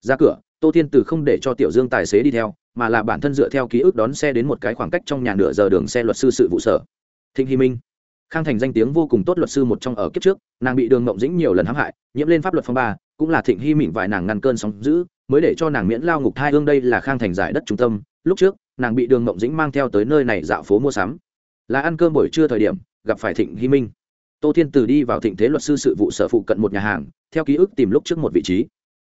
Ra cửa, tô thiên từ không để cho tiểu dương tài xế đi theo, mà là bản thân dựa theo ký ức đón xe đến một cái khoảng cách trong nhà nửa giờ đường xe luật sư sự vụ sở. Thịnh hy minh. Khang thành danh tiếng vô cùng tốt luật sư một trong ở kiếp trước, nàng bị đường mộng dĩnh nhiều lần hãm hại, nhiễm lên pháp luật phong ba, cũng là thịnh hy mịn vài nàng ngăn cơn sóng giữ mới để cho nàng miễn lao ngục thai hương đây là khang thành giải đất trung tâm. Lúc trước, nàng bị đường mộng dĩnh mang theo tới nơi này dạo phố mua sắm. Là ăn cơm buổi trưa thời điểm, gặp phải thịnh hy minh. Tô thiên từ đi vào thịnh thế luật sư sự vụ sở phụ cận một nhà hàng theo ký ức tìm lúc trước một vị trí.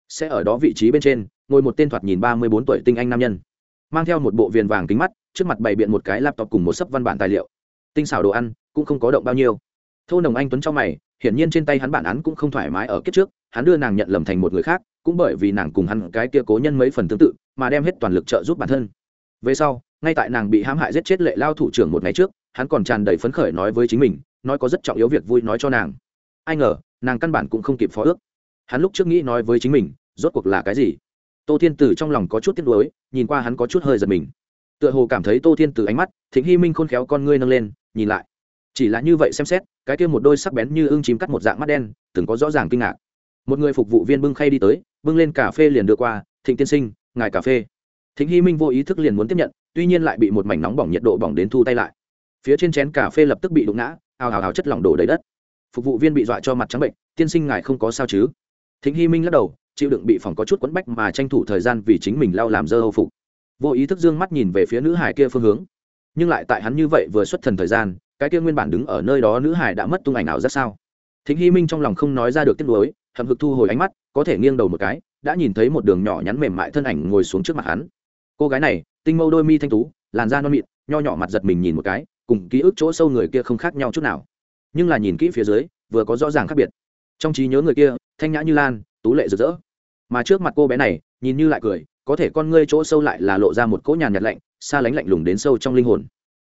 Sẽ ở đó vị trí bên trên, ngồi một tên thoạt nhìn ba mươi bốn tuổi tinh anh nam nhân. Mang theo một bộ viền vàng kính mắt, trước mặt bày biện một cái laptop cùng một sấp văn bản tài liệu. Tinh xảo đồ ăn, cũng không có động bao nhiêu. Thô nồng anh tuấn trong mày, hiển nhiên trên tay hắn bản án cũng không thoải mái ở kiếp trước, hắn đưa nàng nhận lầm thành một người khác, cũng bởi vì nàng cùng hắn cái kia cố nhân mấy phần tương tự, mà đem hết toàn lực trợ giúp bản thân. Về sau, ngay tại nàng bị hãm hại giết chết lệ lao thủ trưởng một ngày trước, hắn còn tràn đầy phấn khởi nói với chính mình, nói có rất trọng yếu việc vui nói cho nàng. Ai ngờ nàng căn bản cũng không kịp phó ước. Hắn lúc trước nghĩ nói với chính mình, rốt cuộc là cái gì? Tô thiên tử trong lòng có chút tiếc nuối, nhìn qua hắn có chút hơi giật mình. Tựa hồ cảm thấy tô thiên tử ánh mắt, thịnh hy minh khôn khéo con ngươi nâng lên, nhìn lại. Chỉ là như vậy xem xét, cái kia một đôi sắc bén như ưng chìm cắt một dạng mắt đen, từng có rõ ràng kinh ngạc. Một người phục vụ viên bưng khay đi tới, bưng lên cà phê liền đưa qua, thịnh tiên sinh, ngài cà phê. Thịnh hy minh vô ý thức liền muốn tiếp nhận, tuy nhiên lại bị một mảnh nóng bỏng nhiệt độ bỏng đến thu tay lại. Phía trên chén cà phê lập tức bị đụng ngã, ào ào ào chất lỏng đổ đầy đất phục vụ viên bị dọa cho mặt trắng bệnh, tiên sinh ngài không có sao chứ? Thịnh hy minh lắc đầu, chịu đựng bị phòng có chút quẫn bách mà tranh thủ thời gian vì chính mình lao làm dơ hầu phục. Vô ý thức dương mắt nhìn về phía nữ hải kia phương hướng. Nhưng lại tại hắn như vậy vừa xuất thần thời gian, cái kia nguyên bản đứng ở nơi đó nữ hải đã mất tung ảnh nào rất sao? Thính hy minh trong lòng không nói ra được tiếc nuối, hậm hực thu hồi ánh mắt, có thể nghiêng đầu một cái, đã nhìn thấy một đường nhỏ nhắn mềm mại thân ảnh ngồi xuống trước mặt hắn. Cô gái này, tinh mâu đôi mi thanh tú, làn da non mịn, nho nhỏ mặt giật mình nhìn một cái, cùng ký ức chỗ sâu người kia không khác nhau chút nào nhưng là nhìn kỹ phía dưới, vừa có rõ ràng khác biệt. Trong trí nhớ người kia, thanh nhã như lan, tú lệ rực rỡ. Mà trước mặt cô bé này, nhìn như lại cười, có thể con ngươi chỗ sâu lại là lộ ra một cỗ nhàn nhạt lạnh, xa lánh lạnh lùng đến sâu trong linh hồn.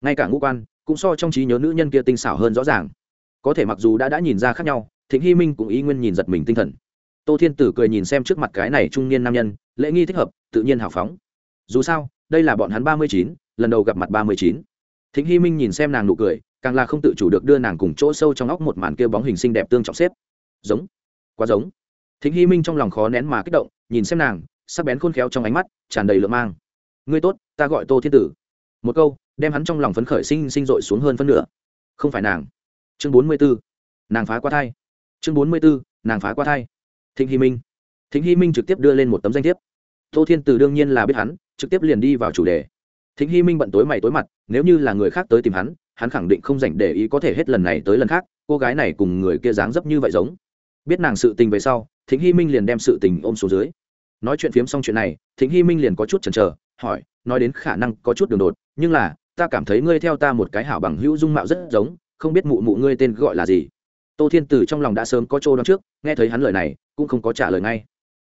Ngay cả ngũ quan, cũng so trong trí nhớ nữ nhân kia tinh xảo hơn rõ ràng. Có thể mặc dù đã đã nhìn ra khác nhau, thịnh hy minh cũng ý nguyên nhìn giật mình tinh thần. Tô thiên tử cười nhìn xem trước mặt cái này trung niên nam nhân, lễ nghi thích hợp, tự nhiên hào phóng. Dù sao, đây là bọn hắn ba mươi chín, lần đầu gặp mặt ba mươi chín. Thịnh hy minh nhìn xem nàng nụ cười càng là không tự chủ được đưa nàng cùng chỗ sâu trong óc một màn kia bóng hình xinh đẹp tương trọng xếp. Giống, quá giống. Thính hy minh trong lòng khó nén mà kích động, nhìn xem nàng, sắc bén khôn khéo trong ánh mắt, tràn đầy lượng mang. Ngươi tốt, ta gọi tô thiên tử. Một câu, đem hắn trong lòng phấn khởi sinh sinh dội xuống hơn phân nửa. Không phải nàng. Chương bốn mươi b ố nàng phá qua thai. Chương bốn mươi b ố nàng phá qua thai. Thịnh hy minh. Thịnh hy minh trực tiếp đưa lên một tấm danh thiếp. Tô thiên tử đương nhiên là biết hắn, trực tiếp liền đi vào chủ đề. Thịnh hy minh bận tối mày tối mặt, nếu như là người khác tới tìm hắn hắn khẳng định không dành để ý có thể hết lần này tới lần khác, cô gái này cùng người kia dáng dấp như vậy giống. Biết nàng sự tình về sau, thịnh hy minh liền đem sự tình ôm xuống dưới. Nói chuyện phiếm xong chuyện này, thịnh hy minh liền có chút chần chờ, hỏi, nói đến khả năng có chút đường đột, nhưng là, ta cảm thấy ngươi theo ta một cái hảo bằng hữu dung mạo rất giống, không biết mụ mụ ngươi tên gọi là gì. Tô thiên tử trong lòng đã sớm có chỗ đón trước, nghe thấy hắn lời này, cũng không có trả lời ngay.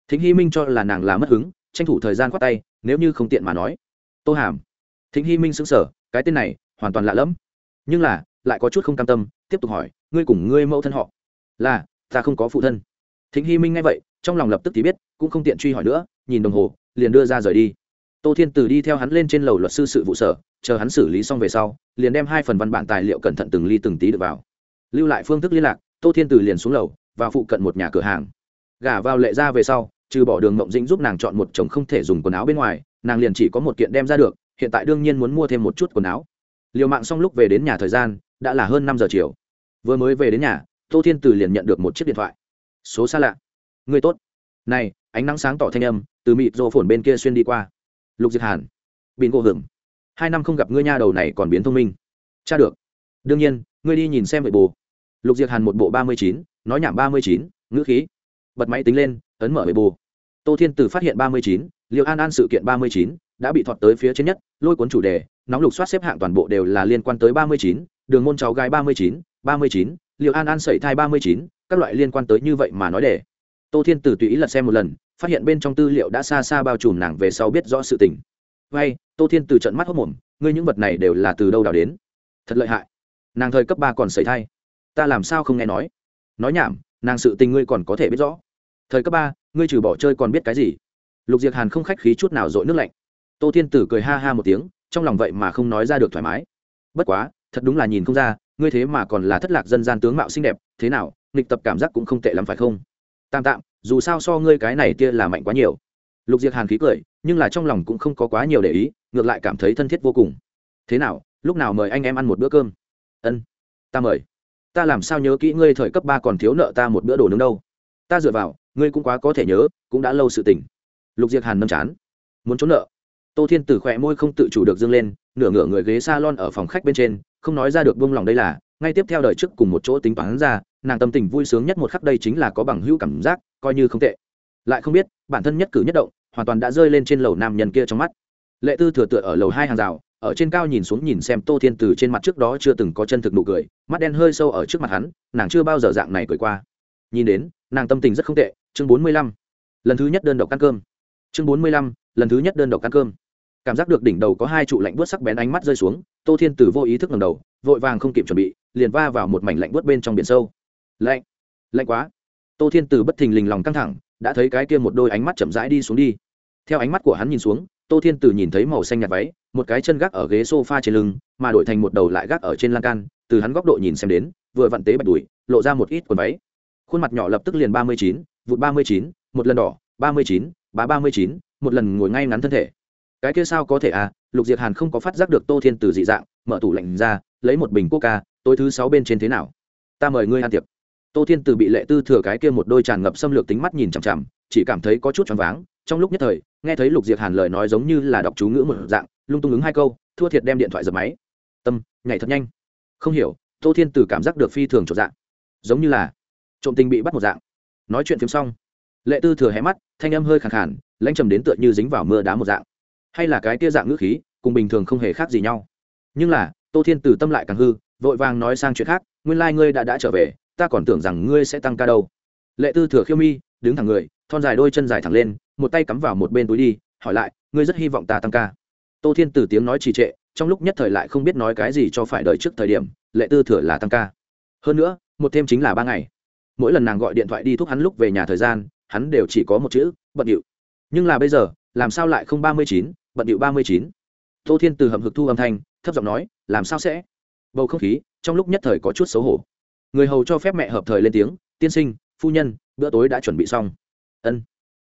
Thính hy minh cho là nàng là mất hứng, tranh thủ thời gian khoát tay, nếu như không tiện mà nói. Tô hàm. Thính hy minh xứng sở cái tên này, hoàn toàn lạ lẫm nhưng là, lại có chút không cam tâm, tiếp tục hỏi, ngươi cùng ngươi mẫu thân họ? Là, ta không có phụ thân. Thính hy minh nghe vậy, trong lòng lập tức thì biết, cũng không tiện truy hỏi nữa, nhìn đồng hồ, liền đưa ra rời đi. Tô thiên từ đi theo hắn lên trên lầu luật sư sự vụ sở, chờ hắn xử lý xong về sau, liền đem hai phần văn bản tài liệu cẩn thận từng ly từng tí được vào. Lưu lại phương thức liên lạc, tô thiên từ liền xuống lầu và phụ cận một nhà cửa hàng. Gả vào lệ ra về sau, trừ bỏ đường mộng dĩnh giúp nàng chọn một chồng không thể dùng quần áo bên ngoài, nàng liền chỉ có một kiện đem ra được, hiện tại đương nhiên muốn mua thêm một chút quần áo liều mạng xong lúc về đến nhà thời gian, đã là hơn năm giờ chiều. Vừa mới về đến nhà, tô thiên từ liền nhận được một chiếc điện thoại. Số xa lạ. Người tốt. Này, ánh nắng sáng tỏ thanh âm, từ mịt rô phồn bên kia xuyên đi qua. Lục diệt hàn. Bình cô hưởng hai năm không gặp ngươi nha đầu này còn biến thông minh. Cha được. Đương nhiên, ngươi đi nhìn xem vậy bồ. Lục diệt hàn một bộ ba mươi chín, nói nhảm ba mươi chín, ngữ khí. Bật máy tính lên, ấn mở vậy bồ. Tô thiên từ phát hiện ba mươi chín liệu an an sự kiện ba mươi chín, đã bị thọt tới phía trên nhất, lôi cuốn chủ đề nóng lục soát xếp hạng toàn bộ đều là liên quan tới ba mươi chín, đường môn cháu gái ba mươi chín, ba mươi chín liệu an an sẩy thai ba mươi chín, các loại liên quan tới như vậy mà nói để. Tô thiên tử tùy ý lật xem một lần, phát hiện bên trong tư liệu đã xa xa bao trùm nàng về sau biết rõ sự tình. Hay tô thiên từ trận mắt hốc mồm, ngươi những vật này đều là từ đâu đào đến? Thật lợi hại. Nàng thời cấp ba còn sẩy thai. Ta làm sao không nghe nói? Nói nhảm, nàng sự tình ngươi còn có thể biết rõ. Thời cấp ba, ngươi trừ bỏ chơi còn biết cái gì? Lục diệt hàn không khách khí chút nào dội nước lạnh. Tô thiên tử cười ha ha một tiếng trong lòng vậy mà không nói ra được thoải mái. Bất quá, thật đúng là nhìn không ra, ngươi thế mà còn là thất lạc dân gian tướng mạo xinh đẹp, thế nào, nghịch tập cảm giác cũng không tệ lắm phải không? Tạm tạm, dù sao so ngươi cái này kia là mạnh quá nhiều. Lục diệt hàn khí cười, nhưng là trong lòng cũng không có quá nhiều để ý, ngược lại cảm thấy thân thiết vô cùng. Thế nào, lúc nào mời anh em ăn một bữa cơm? Ân, ta mời. Ta làm sao nhớ kỹ ngươi thời cấp ba còn thiếu nợ ta một bữa đồ nướng đâu? Ta dựa vào, ngươi cũng quá có thể nhớ, cũng đã lâu sự tình. Lục diệc hàn nâm chán. Muốn trốn nợ tô thiên từ khỏe môi không tự chủ được dâng lên, nửa ngửa người ghế s a lon ở phòng khách bên trên, không nói ra được buông lòng đây là, ngay tiếp theo đời trước cùng một chỗ tính toán ra, nàng tâm tình vui sướng nhất một khắc đây chính là có bằng hữu cảm giác, coi như không tệ. Lại không biết, bản thân nhất cử nhất động, hoàn toàn đã rơi lên trên lầu nam nhân kia trong mắt. Lệ tư thừa tựa ở lầu hai hàng rào, ở trên cao nhìn xuống nhìn xem tô thiên từ trên mặt trước đó chưa từng có chân thực nụ cười, mắt đen hơi sâu ở trước mặt hắn, nàng chưa bao giờ dạng này cười qua. Nhìn đến, nàng tâm tình rất không tệ. Chương bốn mươi lăm, lần thứ nhất đơn độc ăn cơm. Chương bốn mươi lăm, lần thứ nhất đơn độc ăn cơm cảm giác được đỉnh đầu có hai trụ lạnh buốt sắc bén ánh mắt rơi xuống, tô thiên từ vô ý thức ngầm đầu, vội vàng không kịp chuẩn bị, liền va vào một mảnh lạnh buốt bên trong biển sâu. Lạnh lạnh quá. Tô thiên từ bất thình lình lòng căng thẳng, đã thấy cái kia một đôi ánh mắt chậm rãi đi xuống đi. Theo ánh mắt của hắn nhìn xuống, tô thiên từ nhìn thấy màu xanh nhạt váy, một cái chân gác ở ghế s o f a trên lưng, mà đổi thành một đầu lại gác ở trên lan can, từ hắn góc độ nhìn xem đến, vừa vặn tế bạch đùi, lộ ra một ít quần váy. Khuôn mặt nhỏ lập tức liền ba mươi chín, vụt ba mươi chín, một lần đỏ, ba mươi chín, bá ba mươi chín, một lần ngồi ngay ngắn thân thể cái kia sao có thể à? Lục diệt hàn không có phát giác được tô thiên từ dị dạng, mở tủ lạnh ra, lấy một bình coca, tối thứ sáu bên trên thế nào? Ta mời ngươi ăn tiệc. Tô thiên từ bị lệ tư thừa cái kia một đôi tràn ngập xâm lược tính mắt nhìn chằm chằm, chỉ cảm thấy có chút choáng váng. Trong lúc nhất thời, nghe thấy lục diệt hàn lời nói giống như là đọc chú ngữ một dạng, lung tung ứng hai câu, thua thiệt đem điện thoại dập máy. Tâm, nhảy thật nhanh. Không hiểu, tô thiên từ cảm giác được phi thường trộm dạng. Giống như là trộm tình bị bắt một dạng. Nói chuyện phim xong, lệ tư thừa hé mắt, thanh âm hơi khẳng khản lanh trầm đến tựa như dính vào mưa đá một dạng hay là cái kia dạng ngữ khí, cùng bình thường không hề khác gì nhau. Nhưng là, tô thiên từ tâm lại càng hư, vội vàng nói sang chuyện khác, nguyên lai、like、ngươi đã đã trở về, ta còn tưởng rằng ngươi sẽ tăng ca đâu. Lệ tư thừa khiêu mi, đứng thẳng người, thon dài đôi chân dài thẳng lên, một tay cắm vào một bên túi đi, hỏi lại, ngươi rất hy vọng ta tăng ca? Tô thiên từ tiếng nói trì trệ, trong lúc nhất thời lại không biết nói cái gì cho phải đợi trước thời điểm, lệ tư thừa là tăng ca. Hơn nữa, một thêm chính là ba ngày. Mỗi lần nàng gọi điện thoại đi thúc hắn lúc về nhà thời gian, hắn đều chỉ có một chữ, bận điệu. Nhưng là bây giờ, làm sao lại không ba mươi chín? Bận điệu ba mươi chín. Tô thiên từ hầm hực thu âm thanh, thấp giọng nói, làm sao sẽ? Bầu không khí, trong lúc nhất thời có chút xấu hổ. Người hầu cho phép mẹ hợp thời lên tiếng, tiên sinh, phu nhân, bữa tối đã chuẩn bị xong. Ân.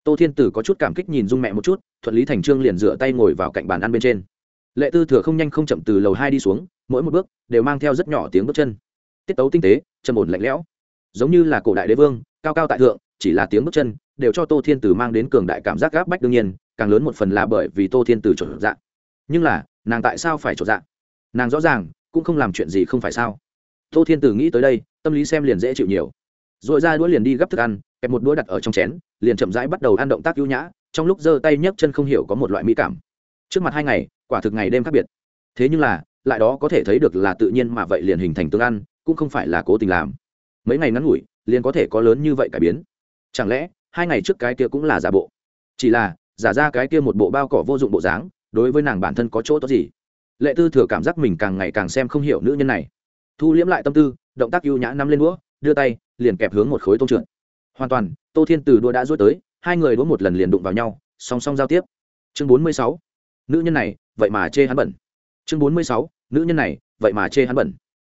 Tô thiên tử có chút cảm kích nhìn dung mẹ một chút, thuận lý thành trương liền dựa tay ngồi vào cạnh bàn ăn bên trên. Lệ tư thừa không nhanh không chậm từ lầu hai đi xuống, mỗi một bước đều mang theo rất nhỏ tiếng bước chân. Tiết tấu tinh tế, trầm ổn lạnh lẽo. Giống như là cổ đại đế vương, cao cao tại thượng, chỉ là tiếng bước chân đều cho tô thiên tử mang đến cường đại cảm giác gáp bách đương nhiên càng lớn một phần là bởi vì tô thiên tử trộn dạng nhưng là, nàng tại sao phải trộn dạng nàng rõ ràng, cũng không làm chuyện gì không phải sao? Tô thiên tử nghĩ tới đây, tâm lý xem liền dễ chịu nhiều. R ồ i ra đũa liền đi gấp thức ăn, kẹp một đũa đặt ở trong chén, liền chậm rãi bắt đầu ăn động tác ưu nhã, trong lúc giơ tay nhấc chân không hiểu có một loại mỹ cảm. Trước mặt hai ngày, quả thực ngày đêm khác biệt. Thế nhưng là, lại đó có thể thấy được là tự nhiên mà vậy liền hình thành tương ăn, cũng không phải là cố tình làm. Mấy ngày ngắn ngủi, liền có thể có lớn như vậy cải biến. Chẳng lẽ, hai ngày trước cái kia cũng là giả bộ? Chỉ là giả ra cái kia một bộ bao cỏ vô dụng bộ dáng, đối với nàng bản thân có chỗ tốt gì? Lệ tư thừa cảm giác mình càng ngày càng xem không hiểu nữ nhân này. Thu liễm lại tâm tư, động tác ưu nhã nắm lên đũa, đưa tay, liền kẹp hướng một khối tôm trượt. Hoàn toàn, tô thiên từ đua đã rút tới, hai người đũa một lần liền đụng vào nhau, song song giao tiếp. Chương bốn mươi sáu, nữ nhân này, vậy mà chê hắn bẩn. Chương bốn mươi sáu, nữ nhân này, vậy mà chê hắn bẩn.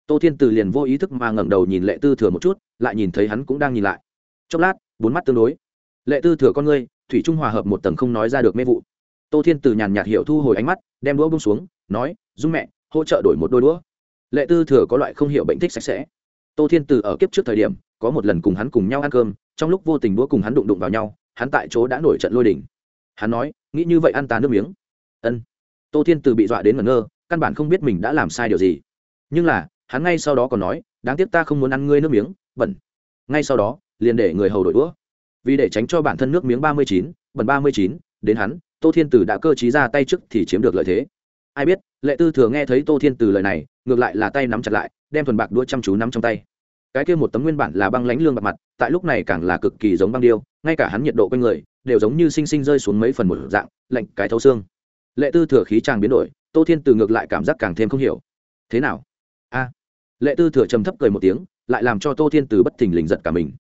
Tô thiên từ liền vô ý thức mà ngẩng đầu nhìn lệ tư thừa một chút, lại nhìn thấy hắn cũng đang nhìn lại. Chốc lát, bốn mắt tương đối. Lệ tư thừa con ngươi thủy trung hòa hợp một tầng không nói ra được mê vụ. Tô thiên từ nhàn nhạt hiểu thu hồi ánh mắt, đem đũa bông xuống, nói, dung mẹ, hỗ trợ đổi một đôi đũa. Lệ tư thừa có loại không hiểu bệnh thích sạch sẽ. Tô thiên từ ở kiếp trước thời điểm, có một lần cùng hắn cùng nhau ăn cơm, trong lúc vô tình đũa cùng hắn đụng đụng vào nhau, hắn tại chỗ đã nổi trận lôi đỉnh hắn nói, nghĩ như vậy ăn ta nước miếng. Ân. Tô thiên từ bị dọa đến ngẩn ngơ, căn bản không biết mình đã làm sai điều gì. Nhưng là, hắn ngay sau đó còn nói, đáng tiếc ta không muốn ăn ngươi nước miếng, bẩn. Ngay sau đó, liền để người hầu đổi đũa vì để tránh cho bản thân nước miếng ba mươi chín, bẩn ba mươi chín, đến hắn, tô thiên tử đã cơ t ra tay trước thì chiếm được lợi thế. Ai biết, lệ tư thừa nghe thấy tô thiên tử lời này, ngược lại là tay nắm chặt lại, đem thuần bạc đũa chăm chú nắm trong tay. Cái kia một tấm nguyên bản là băng lánh lương bạc mặt, tại lúc này càng là cực kỳ giống băng điêu, ngay cả hắn nhiệt độ quanh người, đều giống như sinh sinh rơi xuống mấy phần một dạng, lạnh cái thấu xương. Lệ tư thừa khí tràng biến đổi, tô thiên từ ngược lại cảm giác càng thêm không hiểu. Thế nào? A. Lệ tư thừa trầm thấp cười một tiếng, lại làm cho tô thiên từ bất thình lình giật cả mình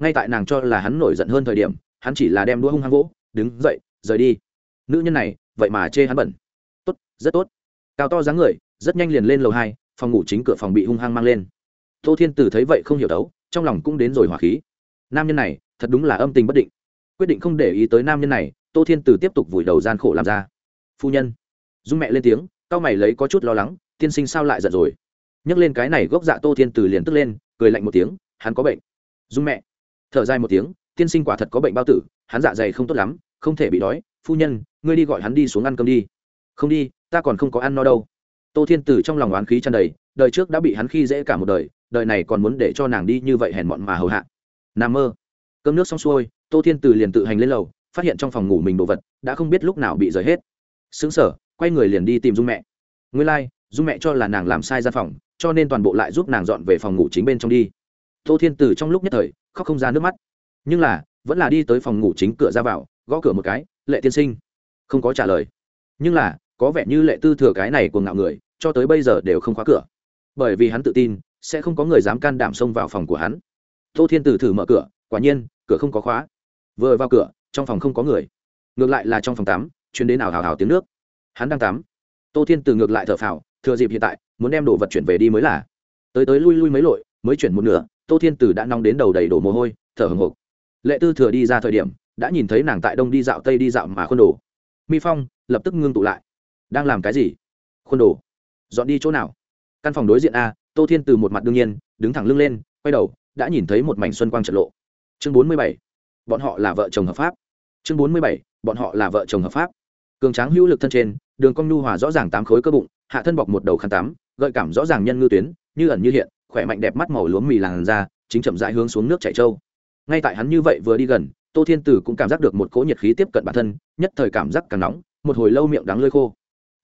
ngay tại nàng cho là hắn nổi giận hơn thời điểm, hắn chỉ là đem đũa hung hăng gỗ đứng dậy, rời đi. Nữ nhân này, vậy mà chê hắn bẩn. Tốt, rất tốt. Cao to dáng người, rất nhanh liền lên lầu hai, phòng ngủ chính cửa phòng bị hung hăng mang lên. Tô thiên tử thấy vậy không hiểu đấu, trong lòng cũng đến rồi hỏa khí. Nam nhân này, thật đúng là âm tình bất định. Quyết định không để ý tới nam nhân này, tô thiên tử tiếp tục vùi đầu gian khổ làm ra. Phu nhân. Dung mẹ lên tiếng, cao mày lấy có chút lo lắng, tiên sinh sao lại giận rồi? Nhấc lên cái này gốc dạ tô thiên tử liền tức lên, cười lạnh một tiếng, hắn có bệnh. Dung mẹ thở dài một tiếng tiên sinh quả thật có bệnh bao tử hắn dạ dày không tốt lắm không thể bị đói. Phu nhân ngươi đi gọi hắn đi xuống ăn cơm đi. Không đi ta còn không có ăn no đâu. Tô thiên tử trong lòng oán khí tràn đầy đời trước đã bị hắn khi dễ cả một đời đời này còn muốn để cho nàng đi như vậy hèn mọn mà hầu hạ. N mơ. Cơm nước xong xuôi tô thiên tử liền tự hành lên lầu phát hiện trong phòng ngủ mình đồ vật đã không biết lúc nào bị rời hết. Xứng sở quay người liền đi tìm dung mẹ. Nguyên lai、like, dung mẹ cho là nàng làm sai gian phòng cho nên toàn bộ lại giúp nàng dọn về phòng ngủ chính bên trong đi tô thiên tử trong lúc nhất thời, khóc không ra nước mắt. Nhưng là, vẫn là đi tới phòng ngủ chính cửa ra vào, gõ cửa một cái, lệ tiên sinh. Không có trả lời. Nhưng là, có vẻ như lệ tư thừa cái này của ngạo người, cho tới bây giờ đều không khóa cửa. Bởi vì hắn tự tin, sẽ không có người dám can đảm xông vào phòng của hắn. Tô thiên tử thử mở cửa, quả nhiên, cửa không có khóa. Vừa vào cửa, trong phòng không có người. Ngược lại là trong phòng tắm chuyến đến nào hào hào tiếng nước. Hắn đang tắm. Tô thiên từ ngược lại thở phào, thừa dịp hiện tại, muốn đem đồ vật chuyển về đi mới là. Tới tới lui lui mấy lội mới chuyển một nửa, tô thiên từ đã nóng đến đầu đầy đổ mồ hôi, thở hồng hộc. Lệ tư thừa đi ra thời điểm, đã nhìn thấy nàng tại đông đi dạo tây đi dạo mà khuôn đồ. Mi phong lập tức ngưng tụ lại. Đang làm cái gì? Khuôn đồ. Dọn đi chỗ nào? Căn phòng đối diện a, tô thiên từ một mặt đương nhiên, đứng thẳng lưng lên, quay đầu, đã nhìn thấy một mảnh xuân quang trật lộ. Chương bốn mươi bảy, bọn họ là vợ chồng hợp pháp. Chương bốn mươi bảy, bọn họ là vợ chồng hợp pháp. Cường tráng hữu lực thân trên, đường cong nhu hòa rõ ràng tám khối cơ bụng, hạ thân bọc một đầu khăn tắm, gợi cảm rõ ràng nhân ngư tuyến, như ẩn như hiện khỏe mạnh đẹp mắt màu lúa mì làn da, chính chậm rãi hướng xuống nước chảy trâu. Ngay tại hắn như vậy vừa đi gần, tô thiên tử cũng cảm giác được một cỗ nhiệt khí tiếp cận bản thân, nhất thời cảm giác càng nóng, một hồi lâu miệng đắng lơi khô.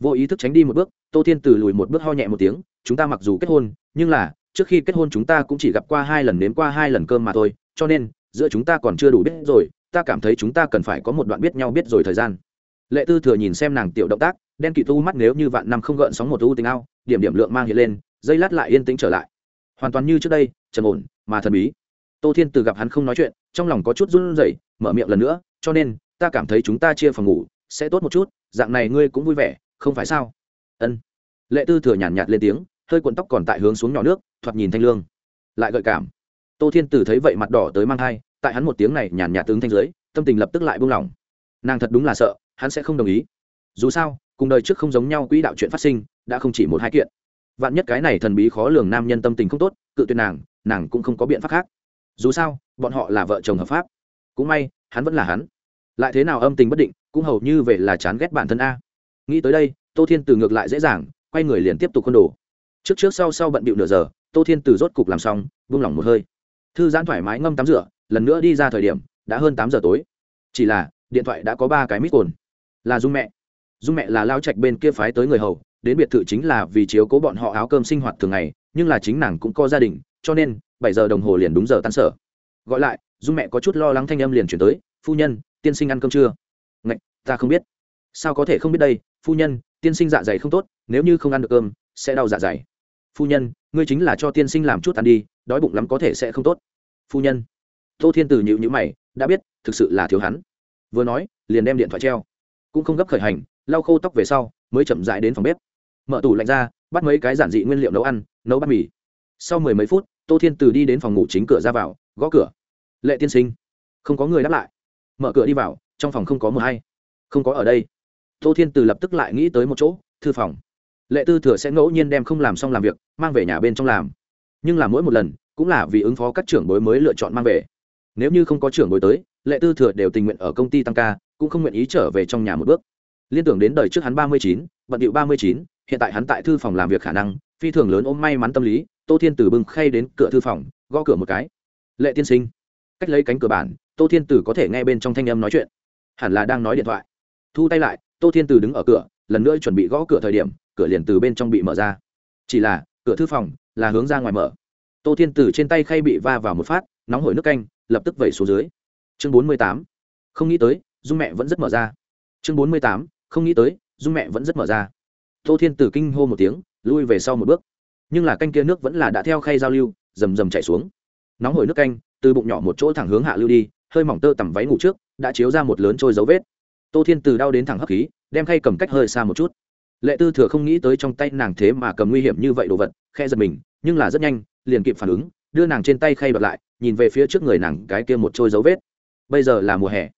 Vô ý thức tránh đi một bước, tô thiên tử lùi một bước ho nhẹ một tiếng, chúng ta mặc dù kết hôn, nhưng là, trước khi kết hôn chúng ta cũng chỉ gặp qua hai lần nếm qua hai lần cơm mà thôi, cho nên, giữa chúng ta còn chưa đủ biết rồi, ta cảm thấy chúng ta cần phải có một đoạn biết nhau biết rồi thời gian. Lệ tư thừa nhìn xem nàng tiểu động tác, đen kỵ tu mắt nếu như vạn năm không gợn sóng một u tình ao, điểm điểm lượng mang hiện lên, dây lát lại yên tĩnh trở lại hoàn toàn như trước đây trầm ổn mà thần bí. Tô thiên từ gặp hắn không nói chuyện trong lòng có chút run rẩy mở miệng lần nữa cho nên ta cảm thấy chúng ta chia phòng ngủ sẽ tốt một chút dạng này ngươi cũng vui vẻ không phải sao? Ân. Lệ tư thừa nhàn nhạt, nhạt lên tiếng hơi cuộn tóc còn tại hướng xuống nhỏ nước thoạt nhìn thanh lương lại gợi cảm. Tô thiên tử thấy vậy mặt đỏ tới mang thai tại hắn một tiếng này nhàn nhạt tướng thanh giới tâm tình lập tức lại buông lỏng. Nàng thật đúng là sợ hắn sẽ không đồng ý. Dù sao cùng đời trước không giống nhau quỹ đạo chuyện phát sinh đã không chỉ một hai kiện vạn nhất cái này thần bí khó lường nam nhân tâm tình không tốt, cự tuyệt nàng nàng cũng không có biện pháp khác. Dù sao, bọn họ là vợ chồng hợp pháp. Cũng may, hắn vẫn là hắn. Lại thế nào âm tình bất định, cũng hầu như về là chán ghét bản thân a. Nghĩ tới đây, tô thiên từ ngược lại dễ dàng, quay người liền tiếp tục con đồ. Trước trước sau sau bận bịu nửa giờ, tô thiên từ rốt cục làm xong, buông lỏng một hơi. Thư giãn thoải mái ngâm tắm rửa, lần nữa đi ra thời điểm, đã hơn tám giờ tối. Chỉ là, điện thoại đã có ba cái mít cồn. Là dung mẹ. Dung mẹ là lao trạch bên kia phái tới người hầu đến biệt thự chính là vì chiếu cố bọn họ áo cơm sinh hoạt thường ngày, nhưng là chính nàng cũng có gia đình, cho nên, bảy giờ đồng hồ liền đúng giờ tan sở. Gọi lại, dung mẹ có chút lo lắng thanh âm liền chuyển tới, phu nhân, tiên sinh ăn cơm chưa? Ngạch, ta không biết. Sao có thể không biết đây? Phu nhân, tiên sinh dạ dày không tốt, nếu như không ăn được cơm, sẽ đau dạ dày. Phu nhân, ngươi chính là cho tiên sinh làm chút ăn đi, đói bụng lắm có thể sẽ không tốt. Phu nhân. Tô thiên tử nhịu nhữ mày, đã biết, thực sự là thiếu hắn. Vừa nói, liền đem điện thoại treo. Cũng không gấp khởi hành, lau khô tóc về sau mới chậm rãi đến phòng bếp. Mở tủ lạnh ra, bắt mấy cái giản dị nguyên liệu nấu ăn, nấu bát mì. Sau mười mấy phút, tô thiên từ đi đến phòng ngủ chính cửa ra vào, gõ cửa. Lệ tiên sinh. Không có người đáp lại. Mở cửa đi vào, trong phòng không có mờ hay. Không có ở đây. Tô thiên từ lập tức lại nghĩ tới một chỗ, thư phòng. Lệ tư thừa sẽ ngẫu nhiên đem không làm xong làm việc, mang về nhà bên trong làm. Nhưng làm mỗi một lần, cũng là vì ứng phó các trưởng bối mới lựa chọn mang về. Nếu như không có trưởng bối tới, lệ tư thừa đều tình nguyện ở công ty tăng ca, cũng không nguyện ý trở về trong nhà một bước liên tưởng đến đời trước hắn ba mươi chín, bận điệu ba mươi chín, hiện tại hắn tại thư phòng làm việc khả năng, phi thường lớn ôm may mắn tâm lý, tô thiên tử bưng khay đến cửa thư phòng, gõ cửa một cái. Lệ tiên sinh. Cách lấy cánh cửa bản, tô thiên tử có thể nghe bên trong thanh âm nói chuyện. Hẳn là đang nói điện thoại. Thu tay lại, tô thiên tử đứng ở cửa, lần nữa chuẩn bị gõ cửa thời điểm, cửa liền từ bên trong bị mở ra. Chỉ là, cửa thư phòng là hướng ra ngoài mở. Tô thiên tử trên tay khay bị va vào một phát, nóng hổi nước canh, lập tức vẩy xuống dưới. Chương bốn mươi tám. Không nghĩ tới, dung mẹ vẫn rất mở ra. Chương bốn mươi tám không nghĩ tới, dung mẹ vẫn rất mở ra. Tô thiên tử kinh hô một tiếng, lui về sau một bước. Nhưng là canh kia nước vẫn là đã theo khay giao lưu, rầm rầm chạy xuống. Nóng hổi nước canh, từ bụng nhỏ một chỗ thẳng hướng hạ lưu đi, hơi mỏng tơ tằm váy ngủ trước, đã chiếu ra một lớn trôi dấu vết. Tô thiên từ đau đến thẳng hấp khí, đem khay cầm cách hơi xa một chút. Lệ tư thừa không nghĩ tới trong tay nàng thế mà cầm nguy hiểm như vậy đồ vật, khe giật mình, nhưng là rất nhanh, liền kịp phản ứng, đưa nàng trên tay khay bật lại, nhìn về phía trước người nàng cái kia một trôi dấu vết. Bây giờ là mùa hè.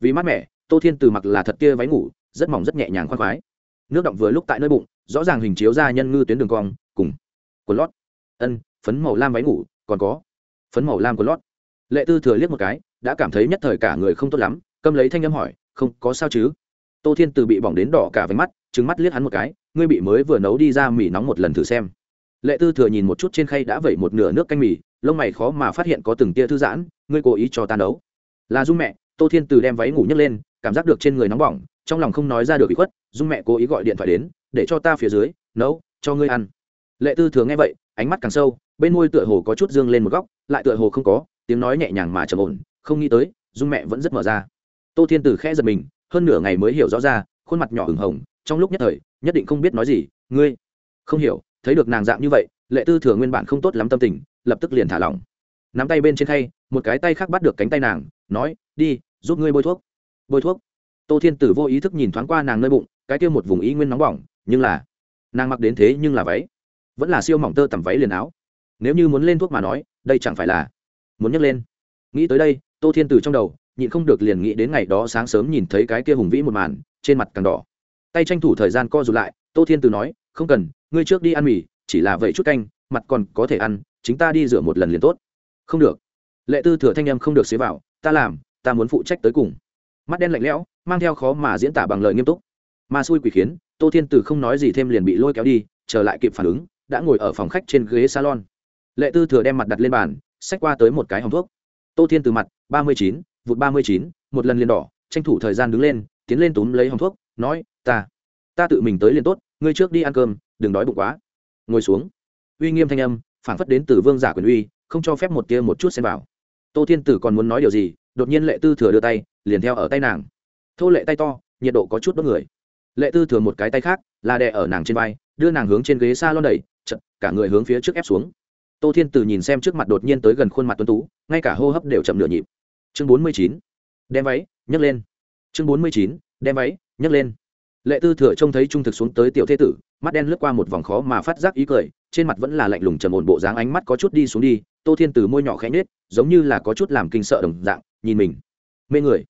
Vì mát mẻ, tô thiên từ mặc là thật kia váy ngủ rất mỏng rất nhẹ nhàng khoan khoái. Nước động vừa lúc tại nơi bụng, rõ ràng hình chiếu ra nhân ngư tuyến đường cong, cùng quần lót. Ân, phấn màu lam váy ngủ, còn có phấn màu lam quần lót. Lệ tư thừa liếc một cái, đã cảm thấy nhất thời cả người không tốt lắm, câm lấy thanh âm hỏi, không, có sao chứ? Tô thiên từ bị bỏng đến đỏ cả váy mắt trứng mắt liếc hắn một cái, ngươi bị mới vừa nấu đi ra mì nóng một lần thử xem. Lệ tư thừa nhìn một chút trên khay đã vẩy một nửa nước canh mì, lông mày khó mà phát hiện có từng tia thư giãn, ngươi cố ý cho ta nấu. Là dung mẹ. Tô thiên từ đem váy ngủ nhấc lên, cảm giác được trên người nóng bỏng trong lòng không nói ra được bị khuất, dung mẹ cố ý gọi điện thoại đến, để cho ta phía dưới, nấu, cho ngươi ăn. Lệ tư thường nghe vậy, ánh mắt càng sâu, bên môi tựa hồ có chút dương lên một góc, lại tựa hồ không có, tiếng nói nhẹ nhàng mà trầm ổn, không nghĩ tới, dung mẹ vẫn rất mở ra. Tô thiên tử khẽ giật mình, hơn nửa ngày mới hiểu rõ ra, khuôn mặt nhỏ hừng hồng, trong lúc nhất thời, nhất định không biết nói gì, ngươi? Không hiểu, thấy được nàng dạng như vậy, lệ tư thừa nguyên bản không tốt lắm tâm tình, lập tức liền thả lỏng. Nắm tay bên trên khay, một cái tay khác bắt được cánh tay nàng, nói, đi, giúp ngươi bôi thuốc. Bôi thuốc? Tô thiên tử vô ý thức nhìn thoáng qua nàng nơi bụng, cái kia một vùng ý nguyên nóng bỏng, nhưng là, nàng mặc đến thế nhưng là váy, vẫn là siêu mỏng tơ tằm váy liền áo. Nếu như muốn lên thuốc mà nói, đây chẳng phải là muốn nhấc lên. Nghĩ tới đây, tô thiên tử trong đầu, nhịn không được liền nghĩ đến ngày đó sáng sớm nhìn thấy cái kia hùng vĩ một màn, trên mặt càng đỏ. Tay tranh thủ thời gian co rụt lại, tô thiên tử nói, không cần, ngươi trước đi ăn mì, chỉ là vậy chút canh, mặt còn có thể ăn, chính ta đi rửa một lần liền tốt. Không được. Lệ tư thừa thanh em không được xế vào, ta làm, ta muốn phụ trách tới cùng mắt đen lạnh lẽo, mang theo khó mà diễn tả bằng lời nghiêm túc. Mà xui quỷ khiến, tô thiên tử không nói gì thêm liền bị lôi kéo đi, trở lại kịp phản ứng, đã ngồi ở phòng khách trên ghế salon. Lệ tư thừa đem mặt đặt lên bàn, xách qua tới một cái hòng thuốc. Tô thiên từ mặt, ba mươi chín, vụt ba mươi chín, một lần liền đỏ, tranh thủ thời gian đứng lên, tiến lên túm lấy hòng thuốc, nói, ta ta tự mình tới liền tốt, ngươi trước đi ăn cơm, đừng đói bụng quá. Ngồi xuống. Uy nghiêm thanh âm phản phất đến từ vương giả quyền uy, không cho phép một tia một chút xem vào. Tô thiên tử còn muốn nói điều gì, đột nhiên lệ tư thừa đưa tay liền theo ở tay nàng. Thô lệ tay to, nhiệt độ có chút đốt người. Lệ tư thừa một cái tay khác, là đè ở nàng trên vai, đưa nàng hướng trên ghế s a lon đẩy, chật, cả người hướng phía trước ép xuống. Tô thiên tử nhìn xem trước mặt đột nhiên tới gần khuôn mặt tuấn tú, ngay cả hô hấp đều chậm nửa nhịp. Chương bốn mươi chín, đem váy, nhấc lên. Chương bốn mươi chín, đem váy, nhấc lên. Lệ tư thừa trông thấy trung thực xuống tới tiểu thế tử, mắt đen lướt qua một vòng khó mà phát giác ý cười, trên mặt vẫn là lạnh lùng trầm ổn bộ dáng ánh mắt có chút đi xuống đi, tô thiên từ môi nhỏ khẽ nết giống như là có chút làm kinh sợ đồng dạng, nhìn mình. Mê người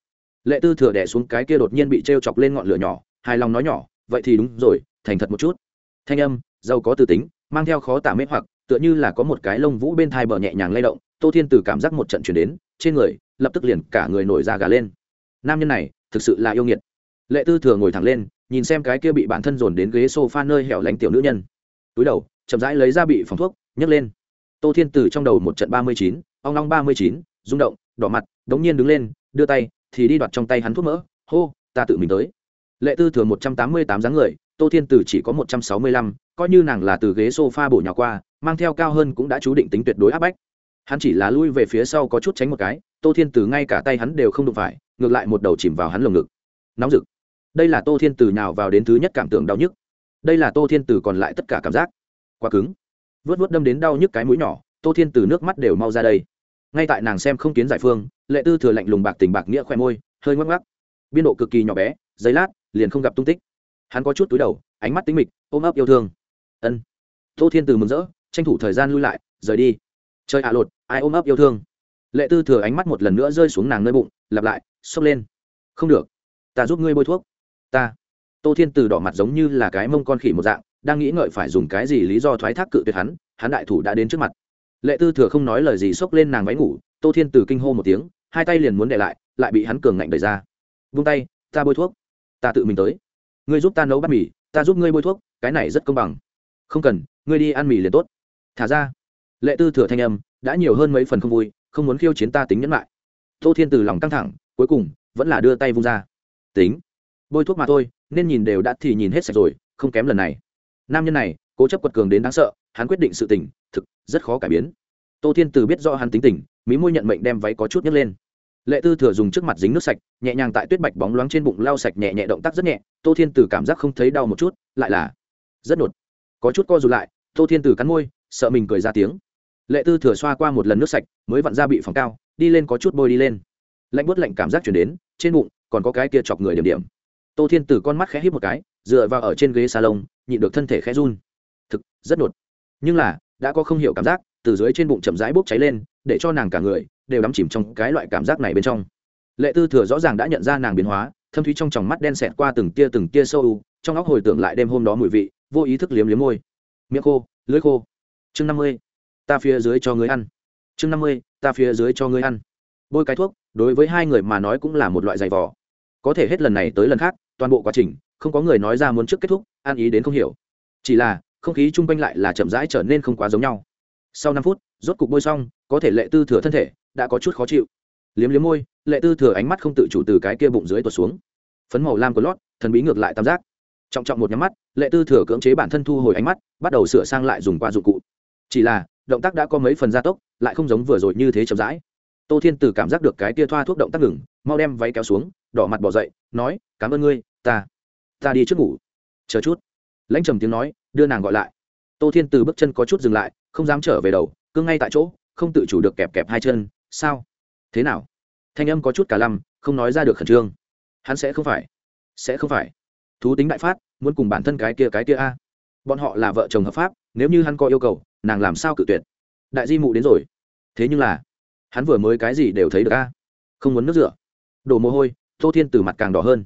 lệ tư thừa đẻ xuống cái kia đột nhiên bị t r e o chọc lên ngọn lửa nhỏ, hài lòng nói nhỏ, vậy thì đúng rồi, thành thật một chút. Thanh âm, giàu có từ tính, mang theo khó tả mê hoặc, tựa như là có một cái lông vũ bên thai bờ nhẹ nhàng lay động, tô thiên từ cảm giác một trận chuyển đến, trên người, lập tức liền cả người nổi da gà lên. Nam nhân này, thực sự là yêu nghiệt. Lệ tư thừa ngồi thẳng lên, nhìn xem cái kia bị bản thân dồn đến ghế s o f a nơi hẻo lánh tiểu nữ nhân. Túi đầu, chậm rãi lấy ra bị phòng thuốc, nhấc lên. Tô thiên từ trong đầu một trận ba mươi chín, ong long ba mươi chín, rung động, đỏ mặt, đống nhiên đứng lên, đưa tay thì đi đoạt trong tay hắn thuốc mỡ. Hô, ta tự mình tới. Lệ tư thừa một trăm tám mươi tám dáng người, tô thiên từ chỉ có một trăm sáu mươi lăm, coi như nàng là từ ghế s o f a bổ nhỏ qua, mang theo cao hơn cũng đã chú định tính tuyệt đối áp bách. Hắn chỉ là lui về phía sau có chút tránh một cái, tô thiên từ ngay cả tay hắn đều không đụng phải, ngược lại một đầu chìm vào hắn lồng ngực. Nóng rực. Đây là tô thiên từ nào vào đến thứ nhất cảm tưởng đau nhức. Đây là tô thiên từ còn lại tất cả cảm giác. Quá cứng. Vớt vớt đâm đến đau nhức cái mũi nhỏ, tô thiên từ nước mắt đều mau ra đây ngay tại nàng xem không kiến giải phương, lệ tư thừa lạnh lùng bạc tình bạc nghĩa khoe môi, hơi ngoắc ngoắc. Biên độ cực kỳ nhỏ bé giấy lát, liền không gặp tung tích. Hắn có chút túi đầu, ánh mắt tính mịch, ôm ấp yêu thương. Ân. Tô thiên từ mừng rỡ, tranh thủ thời gian lui lại, rời đi. Chơi ạ, lột, ai ôm ấp yêu thương? Lệ tư thừa ánh mắt một lần nữa rơi xuống nàng nơi bụng, lặp lại xốc lên. Không được, ta giúp ngươi bôi thuốc. Ta. Tô thiên từ đỏ mặt giống như là cái mông con khỉ một dạng, đang nghĩ ngợi phải dùng cái gì lý do thoái thác cự tuyệt hắn hắn đại thủ đã đến trước mặt lệ tư thừa không nói lời gì xốc lên nàng váy ngủ, tô thiên từ kinh hô một tiếng, hai tay liền muốn để lại lại bị hắn cường ngạnh đẩy ra. Vung tay, ta bôi thuốc. Ta tự mình tới. Ngươi giúp ta nấu bát mì, ta giúp ngươi bôi thuốc, cái này rất công bằng. Không cần, ngươi đi ăn mì liền tốt. Thả ra. Lệ tư thừa thanh âm đã nhiều hơn mấy phần không vui, không muốn khiêu chiến ta tính nhẫn lại tô thiên từ lòng căng thẳng, cuối cùng vẫn là đưa tay vung ra. Tính, bôi thuốc mà thôi, nên nhìn đều đã thì nhìn hết sạch rồi, không kém lần này. Nam nhân này, cố chấp quật cường đến đáng sợ hắn quyết định sự tình, thực, rất khó cải biến. Tô thiên từ biết do hắn tính tình, mí môi nhận mệnh đem váy có chút nhấc lên. Lệ tư thừa dùng trước mặt dính nước sạch, nhẹ nhàng tại tuyết bạch bóng loáng trên bụng lau sạch nhẹ nhẹ động tác rất nhẹ, tô thiên từ cảm giác không thấy đau một chút, lại là rất nột. Có chút co rụt lại, tô thiên từ cắn môi, sợ mình cười ra tiếng. Lệ tư thừa xoa qua một lần nước sạch, mới vặn ra bị phòng cao, đi lên có chút bôi đi lên. Lạnh bớt lạnh cảm giác chuyển đến, trên bụng, còn có cái kia chọc người điểm điểm. Tô thiên từ con mắt khẽ hít một cái, dựa vào ở trên ghế salon, nhịn được thân thể khẽ run. Thực, rất nột nhưng là, đã có không hiểu cảm giác, từ dưới trên bụng chậm rãi bốc cháy lên, để cho nàng cả người đều đắm chìm trong cái loại cảm giác này bên trong. Lệ tư thừa rõ ràng đã nhận ra nàng biến hóa, thâm thúy trong tròng mắt đen xẹt qua từng tia từng tia sâu u, trong óc hồi tưởng lại đêm hôm đó mùi vị, vô ý thức liếm liếm môi. Miệng khô, lưỡi khô. Chương năm mươi, ta phía dưới cho người ăn. Chương năm mươi, ta phía dưới cho ngươi ăn. Bôi cái thuốc, đối với hai người mà nói cũng là một loại giày vò. Có thể hết lần này tới lần khác, toàn bộ quá trình, không có người nói ra muốn trước kết thúc an ý đến không hiểu. Chỉ là không khí chung quanh lại là chậm rãi trở nên không quá giống nhau. Sau năm phút, rốt cục bôi xong, có thể lệ tư thừa thân thể, đã có chút khó chịu. Liếm liếm môi, lệ tư thừa ánh mắt không tự chủ từ cái kia bụng dưới tuột xuống. Phấn màu lam của lót, thần bí ngược lại tam giác. Trọng trọng một nhắm mắt, lệ tư thừa cưỡng chế bản thân thu hồi ánh mắt, bắt đầu sửa sang lại dùng qua dụng cụ. Chỉ là, động tác đã có mấy phần gia tốc, lại không giống vừa rồi như thế chậm rãi. Tô thiên Tử cảm giác được cái kia thoa thuốc động tác ngừng, mau đem váy kéo xuống, đỏ mặt bỏ dậy, nói, cảm ơn ngươi, ta ta đi trước ngủ. Chờ chút. Lãnh trầm tiếng nói đưa nàng gọi lại. Tô thiên từ bước chân có chút dừng lại, không dám trở về đầu, cứ ngay tại chỗ, không tự chủ được kẹp kẹp hai chân. Sao? Thế nào? Thanh âm có chút cả lăm, không nói ra được khẩn trương. Hắn sẽ không phải. Sẽ không phải. Thú tính đại phát, muốn cùng bản thân cái kia cái kia a. Bọn họ là vợ chồng hợp pháp, nếu như hắn có yêu cầu, nàng làm sao cự tuyệt? Đại di mụ đến rồi. Thế nhưng là, hắn vừa mới cái gì đều thấy được a. Không muốn nước rửa. Đổ mồ hôi, tô thiên từ mặt càng đỏ hơn.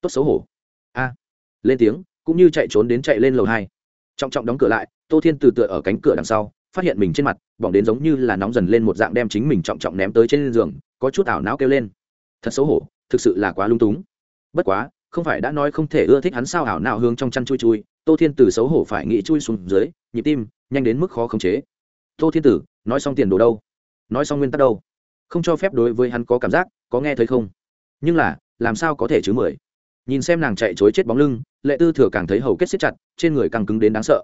Tốt xấu hổ. A. Lên tiếng, cũng như chạy trốn đến chạy lên lầu hai trọng trọng đóng cửa lại, tô thiên từ tựa ở cánh cửa đằng sau, phát hiện mình trên mặt, bỏng đến giống như là nóng dần lên một dạng đem chính mình trọng trọng ném tới trên giường, có chút ảo não kêu lên. Thật xấu hổ, thực sự là quá lung túng. Bất quá, không phải đã nói không thể ưa thích hắn sao ảo nào hướng trong chăn chui chui, tô thiên tử xấu hổ phải nghĩ chui xuống dưới, nhịp tim, nhanh đến mức khó khống chế. Tô thiên tử, nói xong tiền đồ đâu? Nói xong nguyên tắc đâu? Không cho phép đối với hắn có cảm giác, có nghe thấy không? Nhưng là, làm sao có thể chứ mười? Nhìn xem nàng chạy chối chết bóng lưng, lệ tư thừa càng thấy hầu kết xếp chặt, trên người càng cứng đến đáng sợ.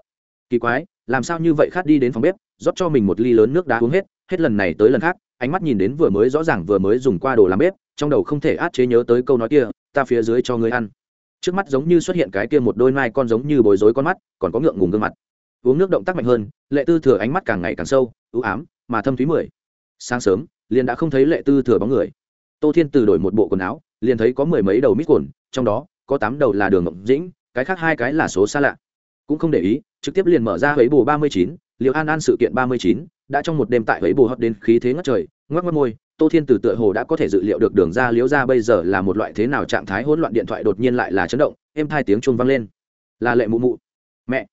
Kỳ quái, làm sao như vậy khát đi đến phòng bếp, rót cho mình một ly lớn nước đá uống hết hết lần này tới lần khác, ánh mắt nhìn đến vừa mới rõ ràng vừa mới dùng qua đồ làm bếp, trong đầu không thể át chế nhớ tới câu nói kia, ta phía dưới cho ngươi ăn. Trước mắt giống như xuất hiện cái kia một đôi mai con giống như bối rối con mắt, còn có ngượng ngùng gương mặt. Uống nước động tác mạnh hơn, lệ tư thừa ánh mắt càng ngày càng sâu, ưu ám, mà thâm thúy mười. Sáng sớm, liền đã không thấy lệ tư thừa bóng người. Tô thiên từ đổi một bộ quần áo, liền thấy có mười mấy đầu mít cồn trong đó, có tám đầu là đường ngộng dĩnh, cái khác hai cái là số xa lạ. Cũng không để ý, trực tiếp liền mở ra huế bù ba mươi chín liệu an an sự kiện ba mươi chín, đã trong một đêm tại huế bù hấp đến khí thế ngất trời, ngoắc mất môi, tô thiên từ tựa hồ đã có thể dự liệu được đường ra liếu ra bây giờ là một loại thế nào trạng thái, hỗn loạn điện thoại đột nhiên lại là chấn động, êm hai tiếng chuông vang lên. Là lệ mụ mụ. Mẹ,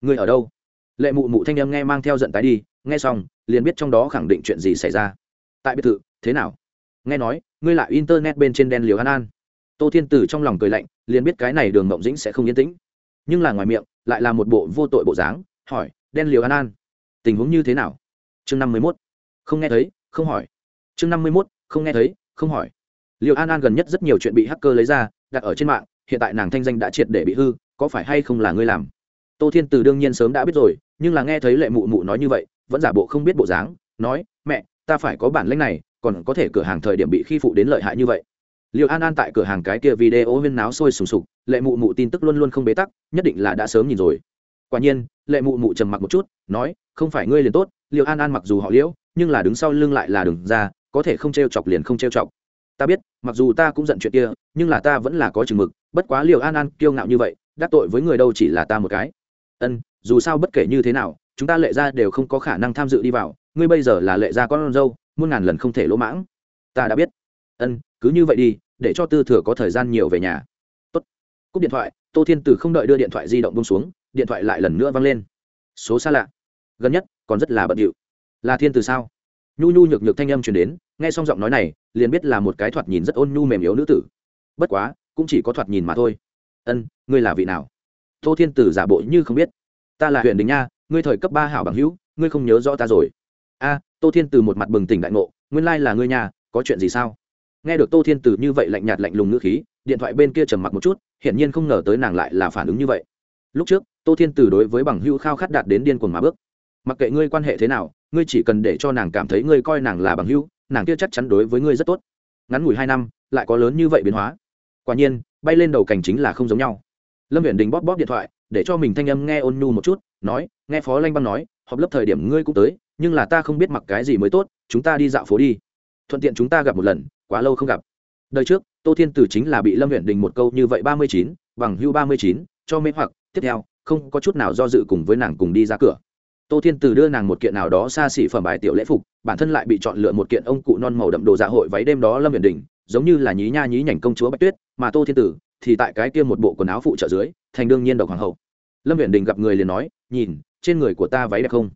người ở đâu? Lệ mụ mụ thanh em nghe mang theo giận tái đi, nghe xong, liền biết trong đó khẳng định chuyện gì xảy ra. Tại biệt thự, thế nào? Nghe nói, ngươi lại internet bên trên đen liều an an tô thiên Tử trong lòng cười lạnh, liền biết cái này đường mộng dĩnh sẽ không yên tĩnh. Nhưng là ngoài miệng, lại là một bộ vô tội bộ dáng, hỏi, đen liều an an, tình huống như thế nào? Chương năm mươi mốt, không nghe thấy, không hỏi. Chương năm mươi mốt, không nghe thấy, không hỏi. Liệu an an gần nhất rất nhiều chuyện bị hacker lấy ra, đặt ở trên mạng, hiện tại nàng thanh danh đã triệt để bị hư, có phải hay không là ngươi làm? Tô thiên từ đương nhiên sớm đã biết rồi, nhưng là nghe thấy lệ mụ mụ nói như vậy, vẫn giả bộ không biết bộ dáng, nói, mẹ, ta phải có bản lãnh này, còn có thể cửa hàng thời điểm bị khi phụ đến lợi hại như vậy liệu an an tại cửa hàng cái kia video huyên náo sôi sùng sục, lệ mụ mụ tin tức luôn luôn không bế tắc, nhất định là đã sớm nhìn rồi. Quả nhiên, lệ mụ mụ trầm mặc một chút, nói, không phải ngươi liền tốt liệu an an mặc dù họ liễu nhưng là đứng sau lưng lại là đừng ra, có thể không t r e o chọc liền không t r e o chọc. Ta biết, mặc dù ta cũng giận chuyện kia, nhưng là ta vẫn là có chừng mực, bất quá liệu an an kiêu ngạo như vậy, đắc tội với người đâu chỉ là ta một cái. Ân, dù sao bất kể như thế nào, chúng ta lệ ra đều không có khả năng tham dự đi vào, ngươi bây giờ là lệ ra con dâu, muôn ngàn lần không thể lỗ mãng. Ta đã biết ân, cứ như vậy đi, để cho tư thừa có thời gian nhiều về nhà. Tốt. cúp điện thoại, tô thiên tử không đợi đưa điện thoại di động bông xuống, điện thoại lại lần nữa văng lên. Số xa lạ. Gần nhất, còn rất là bận điệu. Là thiên Tử sao? Nhu nhu nhược nhược thanh âm truyền đến, nghe xong giọng nói này, liền biết là một cái thoạt nhìn rất ôn nhu mềm yếu nữ tử. Bất quá, cũng chỉ có thoạt nhìn mà thôi. Ân, ngươi là vị nào? Tô thiên tử giả bộ như không biết. Ta là huyện đình nha, ngươi thời cấp ba hảo bằng hữu, ngươi không nhớ rõ ta rồi. A, tô thiên từ một mặt bừng tỉnh đại ngộ, nguyên lai là ngươi nhà có chuyện gì sao? Nghe được tô thiên từ như vậy lạnh nhạt lạnh lùng ngữ khí, điện thoại bên kia trầm mặc một chút, hiển nhiên không ngờ tới nàng lại là phản ứng như vậy. Lúc trước, tô thiên từ đối với bằng hữu khao khát đạt đến điên cuồng mà bước. Mặc kệ ngươi quan hệ thế nào, ngươi chỉ cần để cho nàng cảm thấy ngươi coi nàng là bằng hữu, nàng kia chắc chắn đối với ngươi rất tốt. Ngắn ngủi hai năm, lại có lớn như vậy biến hóa. Quả nhiên, bay lên đầu cảnh chính là không giống nhau. Lâm viện đình bóp bóp điện thoại, để cho mình thanh âm nghe ôn nhu một chút, nói, nghe phó lanh băng nói, họp lớp thời điểm ngươi cũng tới, nhưng là ta không biết mặc cái gì mới tốt, chúng ta đi dạo phố đi. Thuận tiện chúng ta gặp một lần quá lâu không gặp. Đời trước, tô thiên tử chính là bị lâm viện đình một câu như vậy ba mươi chín, bằng hưu ba mươi chín, cho mê hoặc. Tiếp theo, không có chút nào do dự cùng với nàng cùng đi ra cửa. Tô thiên Tử đưa nàng một kiện nào đó xa xỉ phẩm bài tiểu lễ phục, bản thân lại bị chọn lựa một kiện ông cụ non màu đậm đồ dạ hội váy đêm đó lâm viện đình, giống như là nhí nha nhí nhảnh công chúa bạch tuyết, mà tô thiên tử thì tại cái kia một bộ quần áo phụ trợ dưới, thành đương nhiên độc hoàng hậu. Lâm viện đình gặp người liền nói, nhìn, trên người của ta váy đẹp không?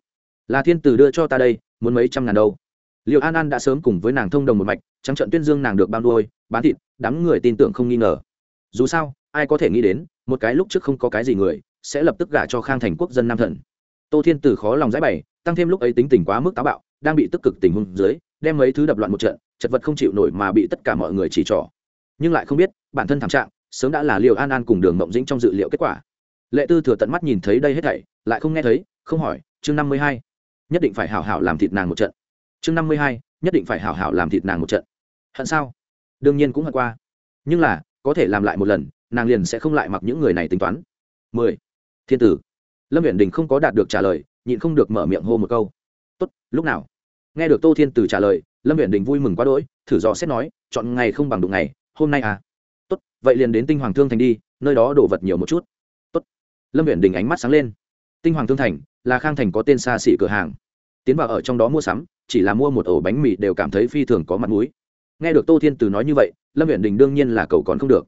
Là thiên tử đưa cho ta đây, muốn mấy trăm ngàn đâu? Liệu an an đã sớm cùng với nàng thông đồng một mạch, trắng trận tuyên dương nàng được bao nuôi, bán thịt, đám người tin tưởng không nghi ngờ. Dù sao, ai có thể nghĩ đến, một cái lúc trước không có cái gì người, sẽ lập tức gả cho khang thành quốc dân nam thần. Tô thiên tử khó lòng giải bày, tăng thêm lúc ấy tính tình quá mức táo bạo, đang bị tức cực tình hung dưới, đem mấy thứ đập loạn một trận, chật vật không chịu nổi mà bị tất cả mọi người chỉ trỏ. Nhưng lại không biết, bản thân thảm trạng, sớm đã là liều an an cùng đường mộng dĩnh trong dự liệu kết quả. Lệ tư thừa tận mắt nhìn thấy đây hết thảy, lại không nghe thấy, không hỏi, chương năm mươi hai, nhất định phải hảo hảo làm thịt nàng một trận chương năm mươi hai, nhất định phải hảo hảo làm thịt nàng một trận. Hận sao? Đương nhiên cũng hận qua. Nhưng là, có thể làm lại một lần, nàng liền sẽ không lại mặc những người này tính toán. Mười. Thiên tử. Lâm viện đình không có đạt được trả lời, nhịn không được mở miệng hô một câu. Tốt, lúc nào? Nghe được tô thiên tử trả lời, lâm viện đình vui mừng quá đỗi, thử dò xét nói, chọn ngày không bằng đụng ngày, hôm nay à? Tốt, vậy liền đến tinh hoàng thương thành đi, nơi đó đổ vật nhiều một chút. Tốt. Lâm viện đình ánh mắt sáng lên. Tinh hoàng thương thành là khang thành có tên xa xỉ cửa hàng. Tiến vào ở trong đó mua sắm chỉ là mua một ổ bánh mì đều cảm thấy phi thường có mặt mũi. Nghe được tô thiên từ nói như vậy, lâm viện đình đương nhiên là cầu còn không được.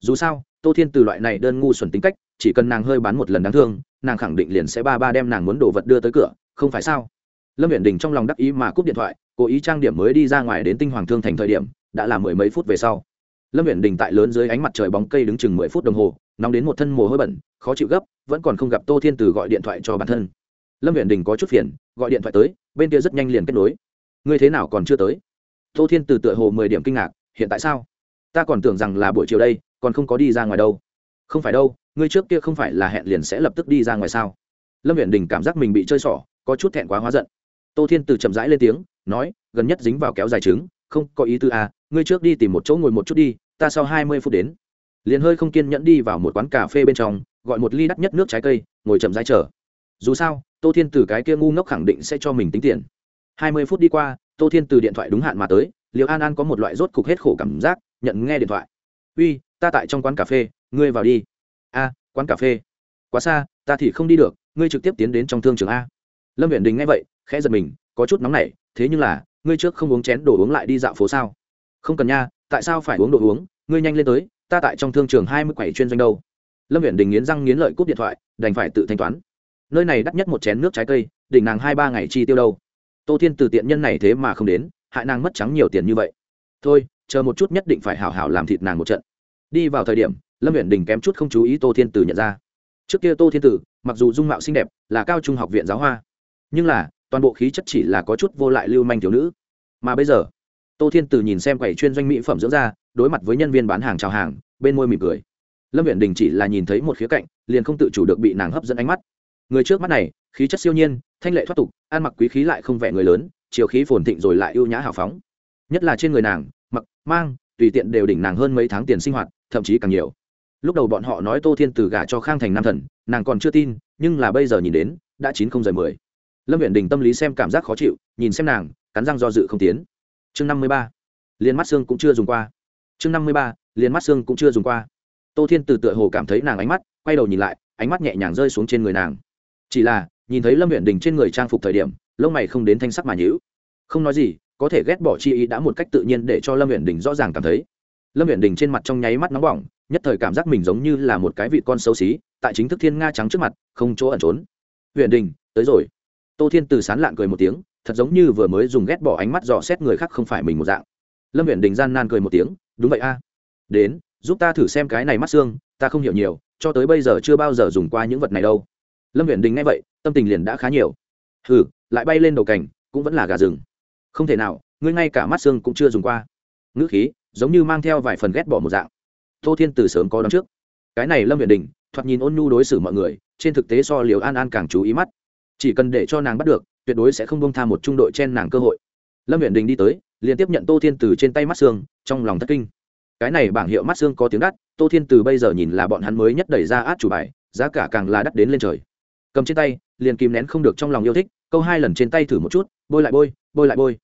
Dù sao, tô thiên từ loại này đơn ngu xuẩn tính cách, chỉ cần nàng hơi bán một lần đáng thương, nàng khẳng định liền sẽ ba ba đem nàng muốn đồ vật đưa tới cửa, không phải sao? Lâm viện đình trong lòng đắc ý mà cúp điện thoại, cố ý trang điểm mới đi ra ngoài đến tinh hoàng thương thành thời điểm, đã là mười mấy phút về sau. Lâm viện đình tại lớn dưới ánh mặt trời bóng cây đứng chừng mười phút đồng hồ, nóng đến một thân mồ hôi bẩn, khó chịu gấp, vẫn còn không gặp tô thiên từ gọi điện thoại cho bản thân lâm viện đình có chút phiền, gọi điện thoại tới, bên kia rất nhanh liền kết nối. Ngươi thế nào còn chưa tới? Tô thiên từ tựa hồ mười điểm kinh ngạc, hiện tại sao? Ta còn tưởng rằng là buổi chiều đây, còn không có đi ra ngoài đâu. Không phải đâu, ngươi trước kia không phải là hẹn liền sẽ lập tức đi ra ngoài sao? Lâm viện đình cảm giác mình bị chơi xỏ, có chút thẹn quá hóa giận. Tô thiên từ chậm rãi lên tiếng, nói, gần nhất dính vào kéo dài trứng không có ý tư à ngươi trước đi tìm một chỗ ngồi một chút đi, ta sau hai mươi phút đến. Liền hơi không kiên nhẫn đi vào một quán cà phê bên trong, gọi một ly đắt nhất nước trái cây, ngồi chậm rãi chờ. Dù sao tô thiên từ cái kia ngu ngốc khẳng định sẽ cho mình tính tiền. Hai mươi phút đi qua, tô thiên từ điện thoại đúng hạn mà tới liệu an an có một loại rốt cục hết khổ cảm giác, nhận nghe điện thoại. Uy, ta tại trong quán cà phê, ngươi vào đi. A, quán cà phê? Quá xa, ta thì không đi được, ngươi trực tiếp tiến đến trong thương trường a. Lâm viện đình nghe vậy, khẽ giật mình, có chút nóng nảy, thế nhưng là, ngươi trước không uống chén đồ uống lại đi dạo phố sao? Không cần nha, tại sao phải uống đồ uống? Ngươi nhanh lên tới, ta tại trong thương trường hai mươi quầy chuyên doanh đâu. Lâm viện đình nghiến răng nghiến lợi cúp điện thoại, đành phải tự thanh toán nơi này đắt nhất một chén nước trái cây, đỉnh nàng hai ba ngày chi tiêu đâu. Tô thiên từ tiện nhân này thế mà không đến, hại nàng mất trắng nhiều tiền như vậy. Thôi, chờ một chút nhất định phải hảo hảo làm thịt nàng một trận. Đi vào thời điểm, lâm huyện đình kém chút không chú ý tô thiên từ nhận ra. Trước kia tô thiên tử, mặc dù dung mạo xinh đẹp, là cao trung học viện giáo hoa, nhưng là, toàn bộ khí chất chỉ là có chút vô lại lưu manh thiếu nữ. Mà bây giờ, tô thiên tử nhìn xem quầy chuyên doanh mỹ phẩm dưỡng da, đối mặt với nhân viên bán hàng chào hàng, bên môi mỉm cười. Lâm huyện đình chỉ là nhìn thấy một khía cạnh, liền không tự chủ được bị nàng hấp dẫn ánh mắt người trước mắt này, khí chất siêu nhiên, thanh lệ thoát tục, ăn mặc quý khí lại không vẻ người lớn, chiều khí phồn thịnh rồi lại ưu nhã hào phóng. Nhất là trên người nàng, mặc, mang, tùy tiện đều đỉnh nàng hơn mấy tháng tiền sinh hoạt, thậm chí càng nhiều. Lúc đầu bọn họ nói tô thiên từ gả cho khang thành nam thần, nàng còn chưa tin, nhưng là bây giờ nhìn đến, đã chín không giờ mười. Lâm viện đình tâm lý xem cảm giác khó chịu, nhìn xem nàng, cắn răng do dự không tiến. Chương năm mươi ba. Liền mắt xương cũng chưa dùng qua. Chương năm mươi ba. Liền mắt xương cũng chưa dùng qua. Tô thiên từ tựa hồ cảm thấy nàng ánh mắt, quay đầu nhìn lại, ánh mắt nhẹ nhàng rơi xuống trên người nàng chỉ là, nhìn thấy lâm huyện đình trên người trang phục thời điểm, lông mày không đến thanh sắc mà nhữ không nói gì, có thể ghét bỏ chi ý đã một cách tự nhiên để cho lâm huyện đình rõ ràng cảm thấy. Lâm huyện đình trên mặt trong nháy mắt nóng bỏng, nhất thời cảm giác mình giống như là một cái vị con xấu xí, tại chính thức thiên nga trắng trước mặt, không chỗ ẩn trốn. Huyện đình, tới rồi. Tô thiên từ sán lạn cười một tiếng, thật giống như vừa mới dùng ghét bỏ ánh mắt dò xét người khác không phải mình một dạng. Lâm huyện đình gian nan cười một tiếng, đúng vậy a. Đến, giúp ta thử xem cái này mắt xương, ta không hiểu nhiều, cho tới bây giờ chưa bao giờ dùng qua những vật này đâu lâm huyện đình nghe vậy, tâm tình liền đã khá nhiều. Hừ, lại bay lên đầu cảnh cũng vẫn là gà rừng. Không thể nào, ngươi ngay cả mắt xương cũng chưa dùng qua. Ngữ khí, giống như mang theo vài phần ghét bỏ một dạng. Tô thiên từ sớm có đón trước. Cái này lâm huyện đình, thoạt nhìn ôn nhu đối xử mọi người, trên thực tế so liều an an càng chú ý mắt. Chỉ cần để cho nàng bắt được, tuyệt đối sẽ không bông tha một trung đội chen nàng cơ hội. Lâm huyện đình đi tới, liền tiếp nhận tô thiên từ trên tay mắt xương, trong lòng thất kinh. Cái này bảng hiệu mắt xương có tiếng đắt, tô thiên từ bây giờ nhìn là bọn hắn mới nhất đẩy ra át chủ bài, giá cả càng là đắt đến lên trời cầm trên tay, liền kìm nén không được trong lòng yêu thích, câu hai lần trên tay thử một chút, bôi lại bôi bôi lại bôi.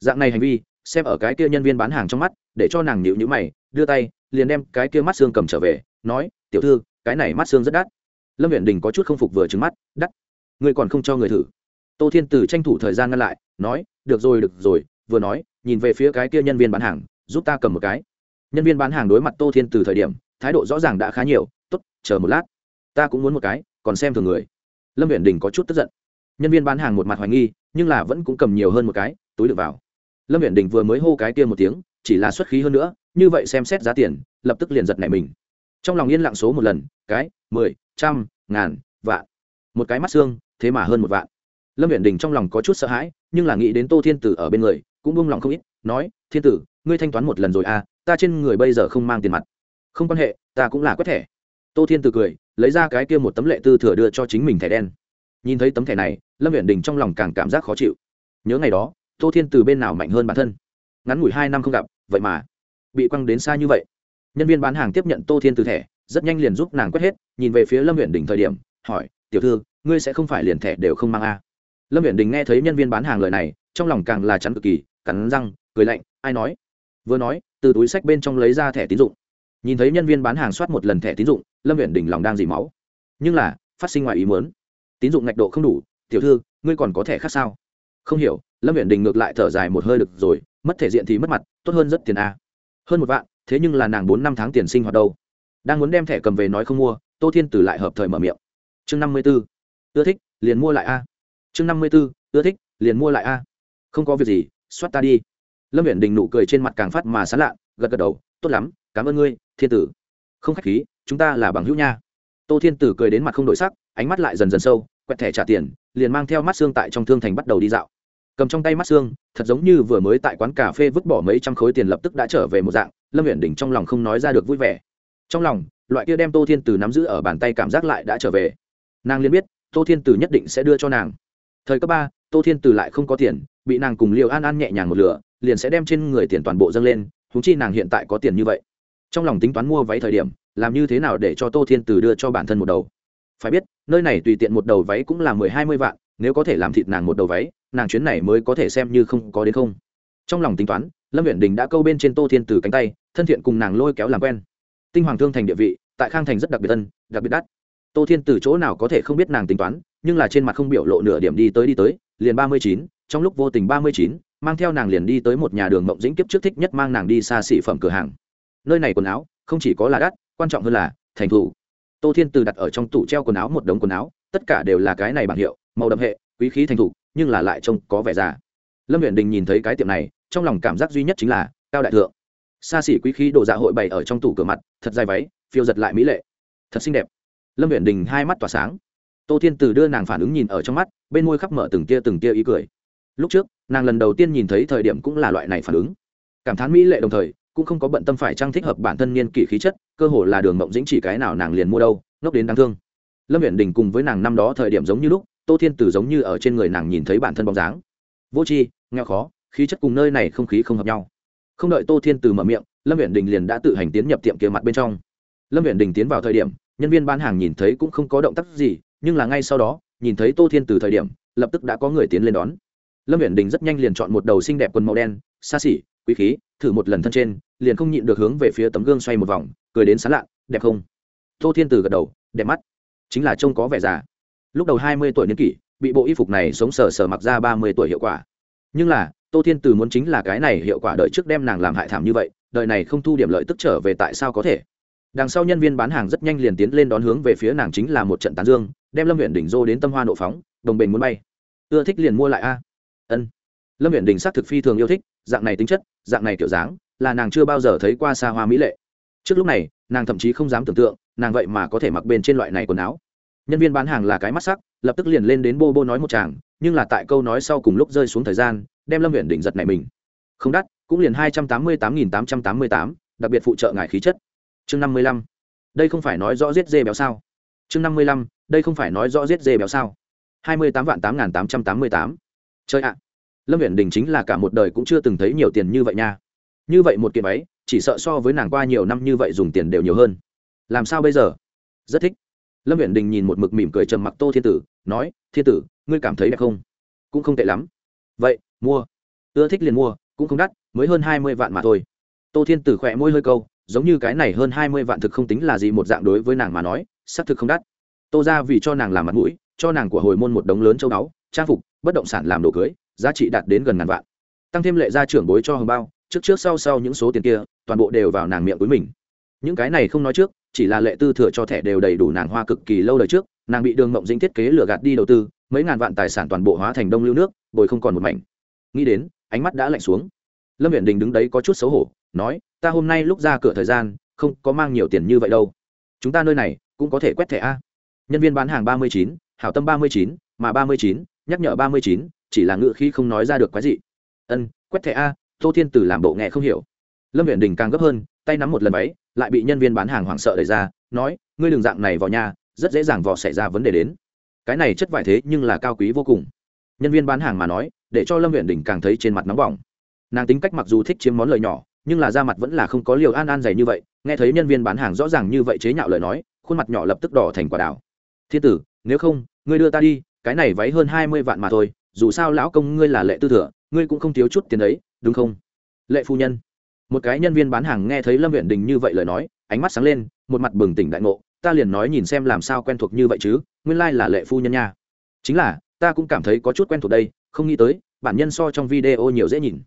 Dạng này hành vi, xem ở cái kia nhân viên bán hàng trong mắt, để cho nàng nhịu nhữ mày, đưa tay, liền đem cái kia mắt xương cầm trở về, nói, tiểu thư, cái này mắt xương rất đắt. Lâm viện đình có chút không phục vừa trứng mắt, đắt? Người còn không cho người thử? Tô thiên tử tranh thủ thời gian ngăn lại, nói, được rồi được rồi, vừa nói, nhìn về phía cái kia nhân viên bán hàng, giúp ta cầm một cái. Nhân viên bán hàng đối mặt tô thiên từ thời điểm, thái độ rõ ràng đã khá nhiều t ố t chờ một lát, ta cũng muốn một cái, còn xem thường người lâm viện đình có chút tức giận. Nhân viên bán hàng một mặt hoài nghi, nhưng là vẫn cũng cầm nhiều hơn một cái, túi được vào. Lâm viện đình vừa mới hô cái kia một tiếng, chỉ là xuất khí hơn nữa, như vậy xem xét giá tiền, lập tức liền giật nảy mình. Trong lòng yên lặng số một lần, cái, mười, trăm, ngàn, vạn. Một cái mắt xương, thế mà hơn một vạn. Lâm viện đình trong lòng có chút sợ hãi, nhưng là nghĩ đến tô thiên tử ở bên người, cũng buông lòng không ít, nói, thiên tử, ngươi thanh toán một lần rồi à ta trên người bây giờ không mang tiền mặt. Không quan hệ, ta cũng là quét thẻ. Tô thiên tử cười lấy ra cái kia một tấm lệ tư thừa đưa cho chính mình thẻ đen. Nhìn thấy tấm thẻ này, lâm viện đình trong lòng càng cảm giác khó chịu. Nhớ ngày đó, tô thiên từ bên nào mạnh hơn bản thân? Ngắn ngủi hai năm không gặp, vậy mà bị quăng đến xa như vậy. Nhân viên bán hàng tiếp nhận tô thiên từ thẻ, rất nhanh liền giúp nàng quét hết, nhìn về phía lâm huyện đình thời điểm, hỏi, tiểu thư, ngươi sẽ không phải liền thẻ đều không mang a lâm huyện đình nghe thấy nhân viên bán hàng lời này, trong lòng càng là chắn cực kỳ, cắn răng, cười lạnh, ai nói? Vừa nói, từ túi sách bên trong lấy ra thẻ tín dụng nhìn thấy nhân viên bán hàng soát một lần thẻ tín dụng, lâm viện đình lòng đang dỉ máu. Nhưng là, phát sinh ngoài ý muốn. Tín dụng ngạch độ không đủ, tiểu thư, ngươi còn có thẻ khác sao? Không hiểu, lâm viện đình ngược lại thở dài một hơi được rồi, mất thể diện thì mất mặt, tốt hơn rất tiền a. Hơn một vạn, thế nhưng là nàng bốn năm tháng tiền sinh hoạt đâu? Đang muốn đem thẻ cầm về nói không mua, tô thiên tử lại hợp thời mở miệng. Chương năm mươi b ố ưa thích, liền mua lại a. Chương năm mươi b ố ưa thích, liền mua lại a. Không có việc gì, soát ta đi. Lâm viện đình nụ cười trên mặt càng phát mà sán lạ, gật gật đầu, tốt lắm cảm ơn ngươi, thiên tử. Không k h á c h khí, chúng ta là bằng hữu nha. Tô thiên tử cười đến mặt không đổi sắc, ánh mắt lại dần dần sâu, quẹt thẻ trả tiền, liền mang theo mắt xương tại trong thương thành bắt đầu đi dạo. Cầm trong tay mắt xương, thật giống như vừa mới tại quán cà phê vứt bỏ mấy trăm khối tiền lập tức đã trở về một dạng, lâm huyện đỉnh trong lòng không nói ra được vui vẻ. Trong lòng, loại kia đem tô thiên tử nắm giữ ở bàn tay cảm giác lại đã trở về. Nàng liền biết, tô thiên tử nhất định sẽ đưa cho nàng. Thời cấp ba, tô thiên tử lại không có tiền, bị nàng cùng liều an an nhẹ nhàng một lửa, liền sẽ đem trên người tiền toàn bộ dâng lên húng chi nàng hiện tại có tiền như vậy trong lòng tính toán mua váy thời điểm, làm như thế nào để cho tô thiên từ đưa cho bản thân một đầu? Phải biết, nơi này tùy tiện một đầu váy cũng là mười, hai mươi vạn, nếu có thể làm thịt nàng một đầu váy, nàng chuyến này mới có thể xem như không có đến không. Trong lòng tính toán, lâm viện đình đã câu bên trên tô thiên từ cánh tay, thân thiện cùng nàng lôi kéo làm quen. Tinh hoàng thương thành địa vị, tại khang thành rất đặc biệt tân đặc biệt đắt. Tô thiên từ chỗ nào có thể không biết nàng tính toán, nhưng là trên mặt không biểu lộ nửa điểm đi tới đi tới, liền ba mươi chín, trong lúc vô tình ba mươi chín, mang theo nàng liền đi tới một nhà đường mộng dĩnh kiếp trước thích nhất mang nàng đi xa xỉ phẩm cửa hàng nơi này quần áo không chỉ có là đắt, quan trọng hơn là thành thủ tô thiên từ đặt ở trong tủ treo quần áo một đống quần áo, tất cả đều là cái này bảng hiệu, màu đậm hệ, quý khí thành thủ nhưng là lại trông có vẻ già. Lâm huyện đình nhìn thấy cái tiệm này, trong lòng cảm giác duy nhất chính là cao đại thượng. Xa xỉ quý khí đồ dạ hội bày ở trong tủ cửa mặt, thật dài váy, phiêu giật lại mỹ lệ. Thật xinh đẹp. Lâm huyện đình hai mắt tỏa sáng. Tô thiên từ đưa nàng phản ứng nhìn ở trong mắt, bên môi khắp mở từng tia từng tia ý cười. Lúc trước, nàng lần đầu tiên nhìn thấy thời điểm cũng là loại này phản ứng. Cảm thán mỹ lệ đồng thời cũng không có bận tâm phải trang thích hợp bản thân niên kỷ khí chất, cơ hồ là đường mộng dĩnh chỉ cái nào nàng liền mua đâu, ngốc đến đáng thương. Lâm viện đình cùng với nàng năm đó thời điểm giống như lúc, tô thiên tử giống như ở trên người nàng nhìn thấy bản thân bóng dáng. Vô tri, nghèo khó, khí chất cùng nơi này không khí không hợp nhau. Không đợi tô thiên tử mở miệng, lâm viện đình liền đã tự hành tiến nhập tiệm kia mặt bên trong. Lâm viện đình tiến vào thời điểm, nhân viên bán hàng nhìn thấy cũng không có động tác gì, nhưng là ngay sau đó, nhìn thấy tô thiên tử thời điểm, lập tức đã có người tiến lên đón. Lâm viện đình rất nhanh liền chọn một đầu xinh đẹp quần màu đen, xa xỉ quý khí, thử một lần thân trên, liền không nhịn được hướng về phía tấm gương xoay một vòng, cười đến sán lạ, đẹp không? Tô thiên tử gật đầu, đẹp mắt. Chính là trông có vẻ già. Lúc đầu hai mươi tuổi niên kỷ, bị bộ y phục này sống sờ sờ mặc ra ba mươi tuổi hiệu quả. Nhưng là, tô thiên từ muốn chính là cái này hiệu quả đợi trước đem nàng làm hại thảm như vậy đợi này không thu điểm lợi tức trở về tại sao có thể? Đằng sau nhân viên bán hàng rất nhanh liền tiến lên đón hướng về phía nàng chính là một trận tán dương, đem lâm huyện đỉnh dô đến tâm hoa nộ phóng, đồng bình muốn bay. Ưa thích liền mua lại a. Ân. Lâm huyện đình xác thực phi thường yêu thích dạng này tính chất, dạng này kiểu dáng, là nàng chưa bao giờ thấy qua xa hoa mỹ lệ. Trước lúc này, nàng thậm chí không dám tưởng tượng, nàng vậy mà có thể mặc bên trên loại này quần áo. Nhân viên bán hàng là cái mắt sắc, lập tức liền lên đến bô bô nói một chàng nhưng là tại câu nói sau cùng lúc rơi xuống thời gian, đem lâm huyện đỉnh giật này mình. Không đắt, cũng liền hai trăm tám mươi tám nghìn tám trăm tám mươi tám, đặc biệt phụ trợ ngài khí chất. Chương năm mươi lăm. Đây không phải nói rõ giết dê béo sao? Chương năm mươi lăm, đây không phải nói rõ giết dê béo sao? hai mươi tám vạn tám nghìn tám trăm tám mươi tám. Chơi ạ lâm huyện đình chính là cả một đời cũng chưa từng thấy nhiều tiền như vậy nha. Như vậy một kiện váy, chỉ sợ so với nàng qua nhiều năm như vậy dùng tiền đều nhiều hơn. Làm sao bây giờ? Rất thích. Lâm huyện đình nhìn một mực mỉm cười trầm mặc tô thiên tử, nói, thiên tử, ngươi cảm thấy đẹp không? Cũng không tệ lắm. Vậy, mua. Ưa thích liền mua, cũng không đắt, mới hơn hai mươi vạn mà thôi. Tô thiên tử khỏe môi hơi câu, giống như cái này hơn hai mươi vạn thực không tính là gì một dạng đối với nàng mà nói, xác thực không đắt. Tô ra vì cho nàng làm mặt mũi, cho nàng của hồi môn một đống lớn châu báu, trang phục, bất động sản làm đồ cưới giá trị đạt đến gần ngàn vạn. Tăng thêm lệ gia trưởng bối cho hồng bao, trước trước sau sau những số tiền kia, toàn bộ đều vào nàng miệng với mình. Những cái này không nói trước, chỉ là lệ tư thừa cho thẻ đều đầy đủ nàng hoa cực kỳ lâu đời trước, nàng bị đường mộng dính thiết kế lừa gạt đi đầu tư, mấy ngàn vạn tài sản toàn bộ hóa thành đông lưu nước, bồi không còn một mảnh. Nghĩ đến, ánh mắt đã lạnh xuống. Lâm viện đình đứng đấy có chút xấu hổ, nói, ta hôm nay lúc ra cửa thời gian, không có mang nhiều tiền như vậy đâu. Chúng ta nơi này cũng có thể quét thẻ a. Nhân viên bán hàng ba mươi chín, hảo tâm ba mươi chín, mà ba mươi chín, nhắc nhở ba mươi chín chỉ là ngự khi không nói ra được cái gì ân, quét thẻ a, tô thiên tử làm bộ nghe không hiểu. Lâm viện đình càng gấp hơn, tay nắm một lần váy, lại bị nhân viên bán hàng hoảng sợ đẩy ra, nói, ngươi đường dạng này vào nhà, rất dễ dàng vò xảy ra vấn đề đến. Cái này chất vải thế nhưng là cao quý vô cùng. Nhân viên bán hàng mà nói, để cho lâm viện đình càng thấy trên mặt nóng bỏng. Nàng tính cách mặc dù thích chiếm món lời nhỏ, nhưng là da mặt vẫn là không có liều an an dày như vậy, nghe thấy nhân viên bán hàng rõ ràng như vậy chế nhạo lời nói, khuôn mặt nhỏ lập tức đỏ thành quả đảo thiên tử, nếu không, ngươi đưa ta đi, cái này váy hơn hai mươi vạn mà thôi dù sao lão công ngươi là lệ tư thừa, ngươi cũng không thiếu chút tiền đấy đúng không? Lệ phu nhân. Một cái nhân viên bán hàng nghe thấy lâm viện đình như vậy lời nói, ánh mắt sáng lên, một mặt bừng tỉnh đại ngộ, ta liền nói nhìn xem làm sao quen thuộc như vậy chứ, nguyên lai là lệ phu nhân nha. Chính là, ta cũng cảm thấy có chút quen thuộc đây, không nghĩ tới, bản nhân so trong video nhiều dễ nhìn.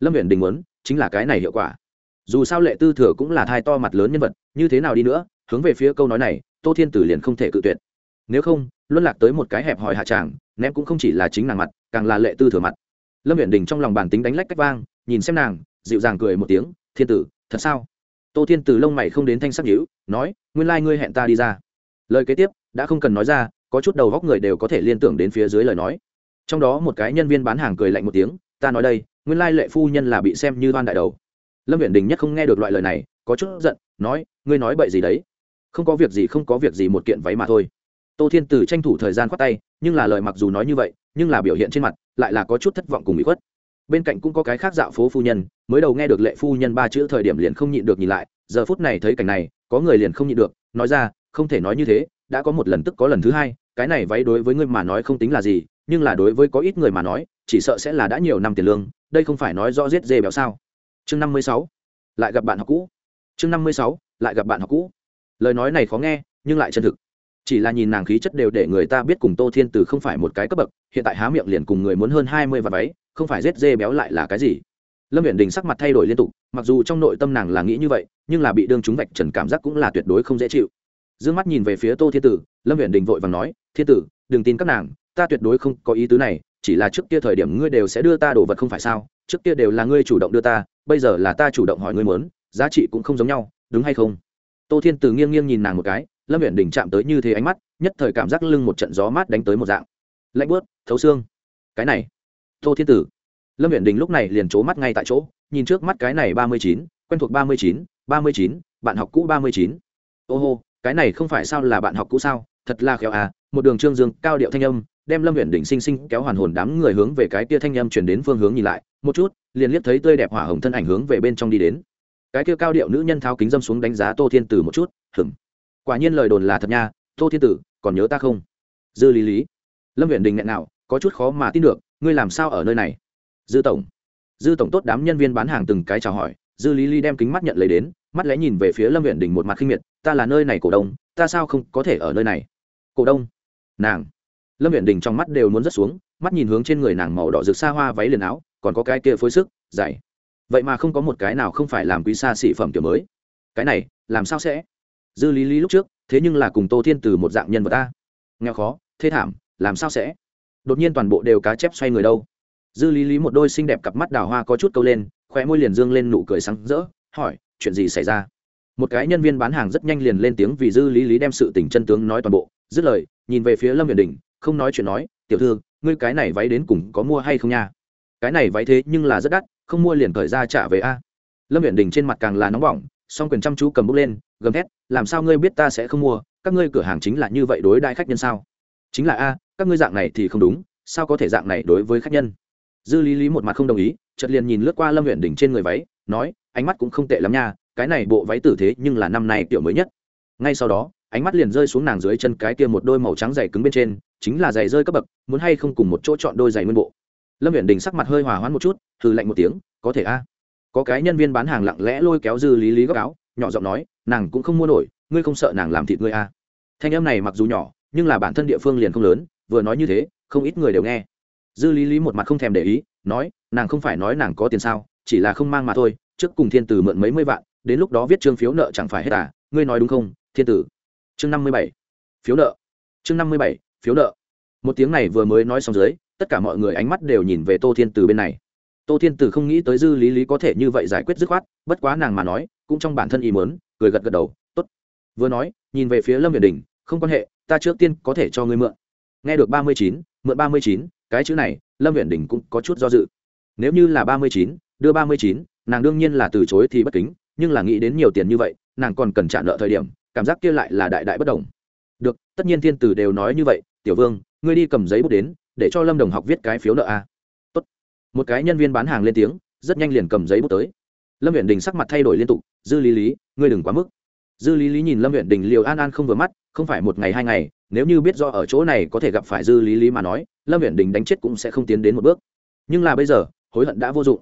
Lâm viện đình muốn, chính là cái này hiệu quả. Dù sao lệ tư thừa cũng là thai to mặt lớn nhân vật, như thế nào đi nữa, hướng về phía câu nói này, tô thiên tử liền không thể cự tuyệt. Nếu không luân lạc tới một cái hẹp hòi hạ tràng, ném cũng không chỉ là chính nàng mặt, càng là lệ tư thừa mặt. Lâm viện đình trong lòng bản tính đánh lách cách vang, nhìn xem nàng, dịu dàng cười một tiếng, thiên tử, thật sao? Tô thiên tử lông mày không đến thanh sắc nhữ nói, nguyên lai ngươi hẹn ta đi ra. Lời kế tiếp, đã không cần nói ra, có chút đầu góc người đều có thể liên tưởng đến phía dưới lời nói. Trong đó một cái nhân viên bán hàng cười lạnh một tiếng, ta nói đây, nguyên lai lệ phu nhân là bị xem như đoan đại đầu. Lâm viện đình nhất không nghe được loại lời này, có chút giận, nói, ngươi nói bậy gì đấy? Không có việc gì, không có việc gì một kiện váy mà thôi tô thiên tử tranh thủ thời gian khoát tay, nhưng là lời mặc dù nói như vậy, nhưng là biểu hiện trên mặt lại là có chút thất vọng cùng bị khuất. Bên cạnh cũng có cái khác dạo phố phu nhân, mới đầu nghe được lệ phu nhân ba chữ thời điểm liền không nhịn được nhìn lại, giờ phút này thấy cảnh này, có người liền không nhịn được, nói ra, không thể nói như thế, đã có một lần tức có lần thứ hai, cái này váy đối với ngươi mà nói không tính là gì, nhưng là đối với có ít người mà nói, chỉ sợ sẽ là đã nhiều năm tiền lương, đây không phải nói rõ giết dê béo sao. Chương năm mươi sáu, lại gặp bạn học cũ. Chương năm mươi sáu, lại gặp bạn học cũ. Lời nói này khó nghe, nhưng lại chân thực chỉ là nhìn nàng khí chất đều để người ta biết cùng tô thiên từ không phải một cái cấp bậc, hiện tại há miệng liền cùng người muốn hơn hai mươi vạt váy, không phải rết dê béo lại là cái gì? Lâm viện đình sắc mặt thay đổi liên tục, mặc dù trong nội tâm nàng là nghĩ như vậy, nhưng là bị đương chúng vạch trần cảm giác cũng là tuyệt đối không dễ chịu. D ư ơ n g mắt nhìn về phía tô thiên tử, lâm viện đình vội và nói, thiên tử, đừng tin các nàng, ta tuyệt đối không có ý tứ này, chỉ là trước kia thời điểm ngươi đều sẽ đưa ta đồ vật không phải sao, trước kia đều là ngươi chủ động đưa ta, bây giờ là ta chủ động hỏi ngươi muốn, giá trị cũng không giống nhau, đúng hay không? Tô thiên tử nghiêng nghiêng nhìn nàng một cái lâm viện đình chạm tới như thế ánh mắt, nhất thời cảm giác lưng một trận gió mát đánh tới một dạng. Lạnh bớt thấu xương. Cái này, tô thiên tử. Lâm viện đình lúc này liền c mắt ngay tại chỗ, nhìn trước mắt cái này ba mươi chín, quen thuộc ba mươi chín, ba mươi chín, bạn học cũ ba mươi chín. Ô hô, cái này không phải sao là bạn học cũ sao? Thật là khéo à một đường trương dương, cao điệu thanh âm, đem lâm viện đình sinh sinh kéo hoàn hồn đám người hướng về cái kia thanh âm chuyển đến phương hướng nhìn lại. Một chút, liền liếc thấy tươi đẹp hỏa hồng thân ảnh hướng về bên trong đi đến. Cái kia cao điệu nữ nhân tháo kính dâm xuống đánh giá tô thiên tử một chút hừm quả nhiên lời đồn là thật nha, tô thiên tử, còn nhớ ta không? Dư lý lý. Lâm viện đình nghẹn nào, có chút khó mà tin được, ngươi làm sao ở nơi này? Dư tổng. Dư tổng tốt đám nhân viên bán hàng từng cái chào hỏi, dư lý lý đem kính mắt nhận lấy đến, mắt lẽ nhìn về phía lâm huyện đình một mặt khinh miệt, ta là nơi này cổ đông, ta sao không có thể ở nơi này? Cổ đông. Nàng. Lâm huyện đình trong mắt đều muốn rớt xuống, mắt nhìn hướng trên người nàng màu đỏ rực xa hoa váy liền áo, còn có cái kia phối sức, dày. Vậy mà không có một cái nào không phải làm quý xa xỉ phẩm kiểu mới. Cái này, làm sao sẽ? Dư lý lý lúc trước, thế nhưng là cùng tô thiên từ một dạng nhân vật ta. Nghèo khó, thê thảm, làm sao sẽ? Đột nhiên toàn bộ đều cá chép xoay người đâu. Dư lý lý một đôi xinh đẹp cặp mắt đào hoa có chút câu lên, khóe môi liền dương lên nụ cười sáng rỡ, hỏi, chuyện gì xảy ra? Một cái nhân viên bán hàng rất nhanh liền lên tiếng vì dư lý lý đem sự tình chân tướng nói toàn bộ. Dứt lời, nhìn về phía lâm huyền đình, không nói chuyện nói, tiểu thư, ngươi cái này váy đến cùng có mua hay không nha? Cái này váy thế nhưng là rất đắt, không mua liền thời ra trả về a. Lâm huyền đình trên mặt càng là nóng bỏng song quyền chăm chú cầm bút lên, gầm thét, làm sao ngươi biết ta sẽ không mua? Các ngươi cửa hàng chính là như vậy đối đại khách nhân sao? Chính là a, các ngươi dạng này thì không đúng, sao có thể dạng này đối với khách nhân? Dư lý lý một mặt không đồng ý, chợt liền nhìn lướt qua lâm huyện đỉnh trên người váy, nói, ánh mắt cũng không tệ lắm nha, cái này bộ váy tử thế nhưng là năm nay kiểu mới nhất. Ngay sau đó, ánh mắt liền rơi xuống nàng dưới chân cái kia một đôi màu trắng dày cứng bên trên, chính là giày rơi cấp bậc, muốn hay không cùng một chỗ chọn đôi giày nguyên bộ. Lâm huyện đình sắc mặt hơi hòa hoãn một chút, hừ lạnh một tiếng, có thể a có cái nhân viên bán hàng lặng lẽ lôi kéo dư lý lý góc áo, nhỏ giọng nói, nàng cũng không mua nổi, ngươi không sợ nàng làm thịt ngươi à? thanh em này mặc dù nhỏ, nhưng là bản thân địa phương liền không lớn, vừa nói như thế, không ít người đều nghe. Dư lý lý một mặt không thèm để ý, nói, nàng không phải nói nàng có tiền sao, chỉ là không mang mà thôi, trước cùng thiên tử mượn mấy mươi vạn, đến lúc đó viết trương phiếu nợ chẳng phải hết à ngươi nói đúng không, thiên tử? Chương năm mươi bảy, phiếu nợ. Chương năm mươi bảy, phiếu nợ. Một tiếng này vừa mới nói xong dưới, tất cả mọi người ánh mắt đều nhìn về tô thiên từ bên này tô thiên tử không nghĩ tới dư lý lý có thể như vậy giải quyết dứt khoát, bất quá nàng mà nói, cũng trong bản thân ý mớn cười gật gật đầu t ố t vừa nói, nhìn về phía lâm Viễn đình, không quan hệ, ta trước tiên có thể cho ngươi mượn. Nghe được ba mươi chín, mượn ba mươi chín, cái chữ này, lâm Viễn đình cũng có chút do dự. Nếu như là ba mươi chín, đưa ba mươi chín, nàng đương nhiên là từ chối thì bất kính, nhưng là nghĩ đến nhiều tiền như vậy, nàng còn cần trả nợ thời điểm, cảm giác kia lại là đại đại bất đồng. Được, tất nhiên thiên tử đều nói như vậy, tiểu vương, ngươi đi cầm giấy bút đến, để cho lâm đồng học viết cái phiếu nợ a một cái nhân viên bán hàng lên tiếng, rất nhanh liền cầm giấy bút tới. Lâm huyện đình sắc mặt thay đổi liên tục, dư lý lý, ngươi đừng quá mức. Dư lý lý nhìn lâm huyện đình liều an an không vừa mắt, không phải một ngày hai ngày, nếu như biết do ở chỗ này có thể gặp phải dư lý lý mà nói, lâm huyện đình đánh chết cũng sẽ không tiến đến một bước. Nhưng là bây giờ, hối hận đã vô dụng.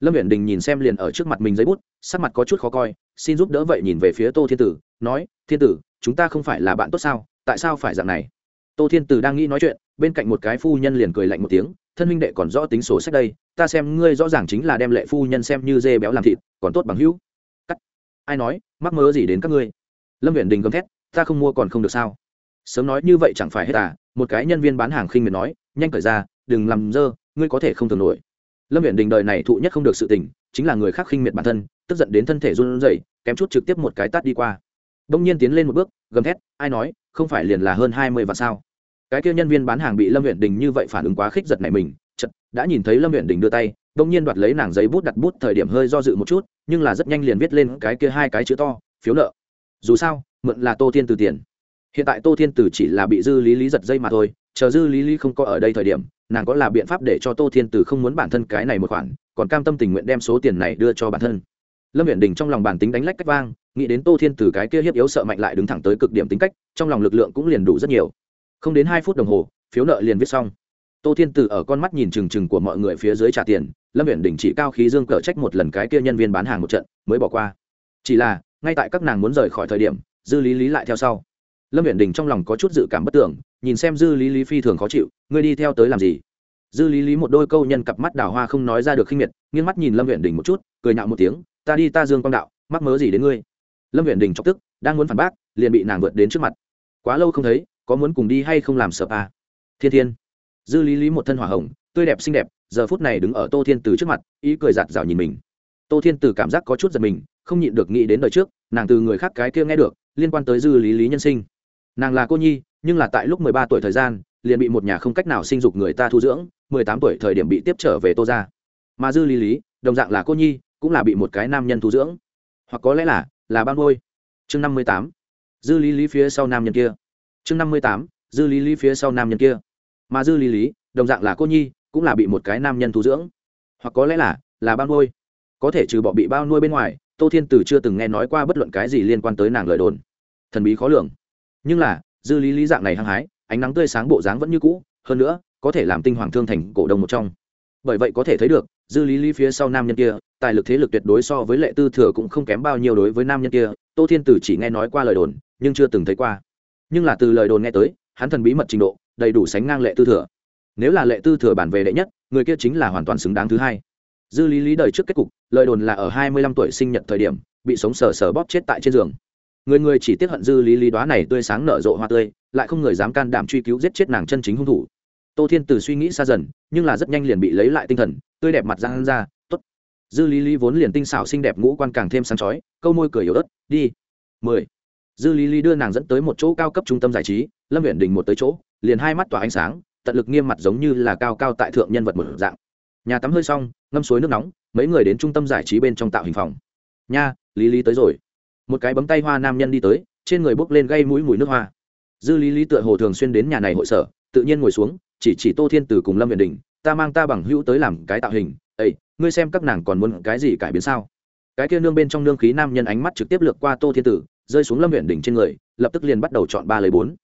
Lâm huyện đình nhìn xem liền ở trước mặt mình giấy bút, sắc mặt có chút khó coi, xin giúp đỡ vậy nhìn về phía tô thiên tử, nói, thiên tử, chúng ta không phải là bạn tốt sao? Tại sao phải dạng này? Tô thiên tử đang nghĩ nói chuyện, bên cạnh một cái phu nhân liền cười lạnh một tiếng thân huynh đệ còn rõ tính sổ sách đây, ta xem ngươi rõ ràng chính là đem lệ phu nhân xem như dê béo làm thịt, còn tốt bằng hữu. Cắt. Ai nói, mắc mớ gì đến các ngươi? Lâm viện đình gầm thét, ta không mua còn không được sao? Sớm nói như vậy chẳng phải hết à? Một cái nhân viên bán hàng khinh miệt nói, nhanh cởi ra, đừng làm dơ, ngươi có thể không thường nổi. Lâm viện đình đời này thụ nhất không được sự tình, chính là người khác khinh miệt bản thân, tức giận đến thân thể run rẩy, kém chút trực tiếp một cái tát đi qua. Đông nhiên tiến lên một bước, gầm thét, ai nói, không phải liền là hơn hai mươi vạn sao? Cái kia nhân viên bán hàng bị lâm huyện đình như vậy phản ứng quá khích giật này mình chật đã nhìn thấy lâm huyện đình đưa tay, đông nhiên đoạt lấy nàng giấy bút đặt bút thời điểm hơi do dự một chút, nhưng là rất nhanh liền viết lên cái kia hai cái chữ to, phiếu nợ. Dù sao, mượn là tô thiên từ tiền. Hiện tại tô thiên từ chỉ là bị dư lý lý giật dây mà thôi, chờ dư lý lý không có ở đây thời điểm, nàng có là biện pháp để cho tô thiên từ không muốn bản thân cái này một khoản, còn cam tâm tình nguyện đem số tiền này đưa cho bản thân. Lâm huyện đình trong lòng bản tính đánh lách cách vang, nghĩ đến tô thiên từ cái kia hiếp yếu sợ mạnh lại đứng thẳng tới cực điểm tính cách, trong lòng lực lượng cũng liền đủ rất nhiều không đến hai phút đồng hồ, phiếu nợ liền viết xong. Tô thiên từ ở con mắt nhìn trừng trừng của mọi người phía dưới trả tiền, lâm viện đình chỉ cao khí dương cờ trách một lần cái kia nhân viên bán hàng một trận, mới bỏ qua. Chỉ là, ngay tại các nàng muốn rời khỏi thời điểm, dư lý lý lại theo sau. Lâm viện đình trong lòng có chút dự cảm bất tưởng, nhìn xem dư lý lý phi thường khó chịu, ngươi đi theo tới làm gì? Dư lý lý một đôi câu nhân cặp mắt đào hoa không nói ra được khinh miệt, nghiêng mắt nhìn lâm viện đình một chút, cười nhạo một tiếng, ta đi ta dương quang đạo, mắc mớ gì đến ngươi? Lâm viện đình chọc tức, đang muốn phản bác, liền bị nàng vượt đến trước mặt. Quá lâu không thấy có muốn cùng đi hay không làm sợ à? thiên thiên. Dư lý lý một thân hỏa hồng, tươi đẹp xinh đẹp, giờ phút này đứng ở tô thiên từ trước mặt, ý cười giạt rào nhìn mình. Tô thiên từ cảm giác có chút giật mình, không nhịn được nghĩ đến đời trước, nàng từ người khác cái kia nghe được, liên quan tới dư lý lý nhân sinh. Nàng là cô nhi, nhưng là tại lúc mười ba tuổi thời gian, liền bị một nhà không cách nào sinh dục người ta thu dưỡng, mười tám tuổi thời điểm bị tiếp trở về tô ra mà dư lý lý, đồng dạng là cô nhi, cũng là bị một cái nam nhân thu dưỡng. Hoặc có lẽ là là ban ngôi chương năm mươi tám. Dư lý lý phía sau nam nhân kia chương năm mươi tám, dư lý lý phía sau nam nhân kia. Mà dư lý lý, đồng dạng là cô nhi, cũng là bị một cái nam nhân thu dưỡng. Hoặc có lẽ là là bao nuôi. Có thể trừ bỏ bị bao nuôi bên ngoài, tô thiên từ chưa từng nghe nói qua bất luận cái gì liên quan tới nàng lời đồn. Thần bí khó lường. Nhưng là, dư lý lý dạng này hăng hái, ánh nắng tươi sáng bộ dáng vẫn như cũ, hơn nữa, có thể làm tinh hoàng thương thành cổ đông một trong. Bởi vậy có thể thấy được, dư lý lý phía sau nam nhân kia, tài lực thế lực tuyệt đối so với lệ tư thừa cũng không kém bao nhiêu đối với nam nhân kia, tô thiên tử chỉ nghe nói qua lời đồn, nhưng chưa từng thấy qua nhưng là từ lời đồn nghe tới, hắn thần bí mật trình độ, đầy đủ sánh ngang lệ tư thừa. Nếu là lệ tư thừa bản về đệ nhất, người kia chính là hoàn toàn xứng đáng thứ hai. Dư lý lý đời trước kết cục, lời đồn là ở hai mươi lăm tuổi sinh nhật thời điểm, bị sống sờ sờ bóp chết tại trên giường. Người người chỉ tiếc hận dư lý lý đoá này tươi sáng nở rộ hoa tươi, lại không người dám can đảm truy cứu giết chết nàng chân chính hung thủ. Tô thiên từ suy nghĩ xa dần, nhưng là rất nhanh liền bị lấy lại tinh thần, tươi đẹp mặt ra ra t ố t dư lý lý vốn liền tinh xảo xinh đẹp ngũ quan càng thêm sáng chói, câu môi cười yếu ớt, đi. Mười dư lý lý đưa nàng dẫn tới một chỗ cao cấp trung tâm giải trí, lâm huyện đình một tới chỗ, liền hai mắt tỏa ánh sáng, tận lực nghiêm mặt giống như là cao cao tại thượng nhân vật một dạng. Nhà tắm hơi xong, ngâm suối nước nóng, mấy người đến trung tâm giải trí bên trong tạo hình phòng. Nha, lý lý tới rồi. Một cái bấm tay hoa nam nhân đi tới, trên người bốc lên gây mũi mùi nước hoa. Dư lý lý tựa hồ thường xuyên đến nhà này hội sở, tự nhiên ngồi xuống, chỉ chỉ tô thiên từ cùng lâm viện đình, ta mang ta bằng hữu tới làm cái tạo hình ây ngươi xem các nàng còn muốn cái gì cải biến sao? Cái kia nương bên trong nương khí nam nhân ánh mắt trực tiếp lược qua tô thiên tử rơi xuống lâm huyện đình trên người, lập tức liền bắt đầu chọn ba lấy bốn.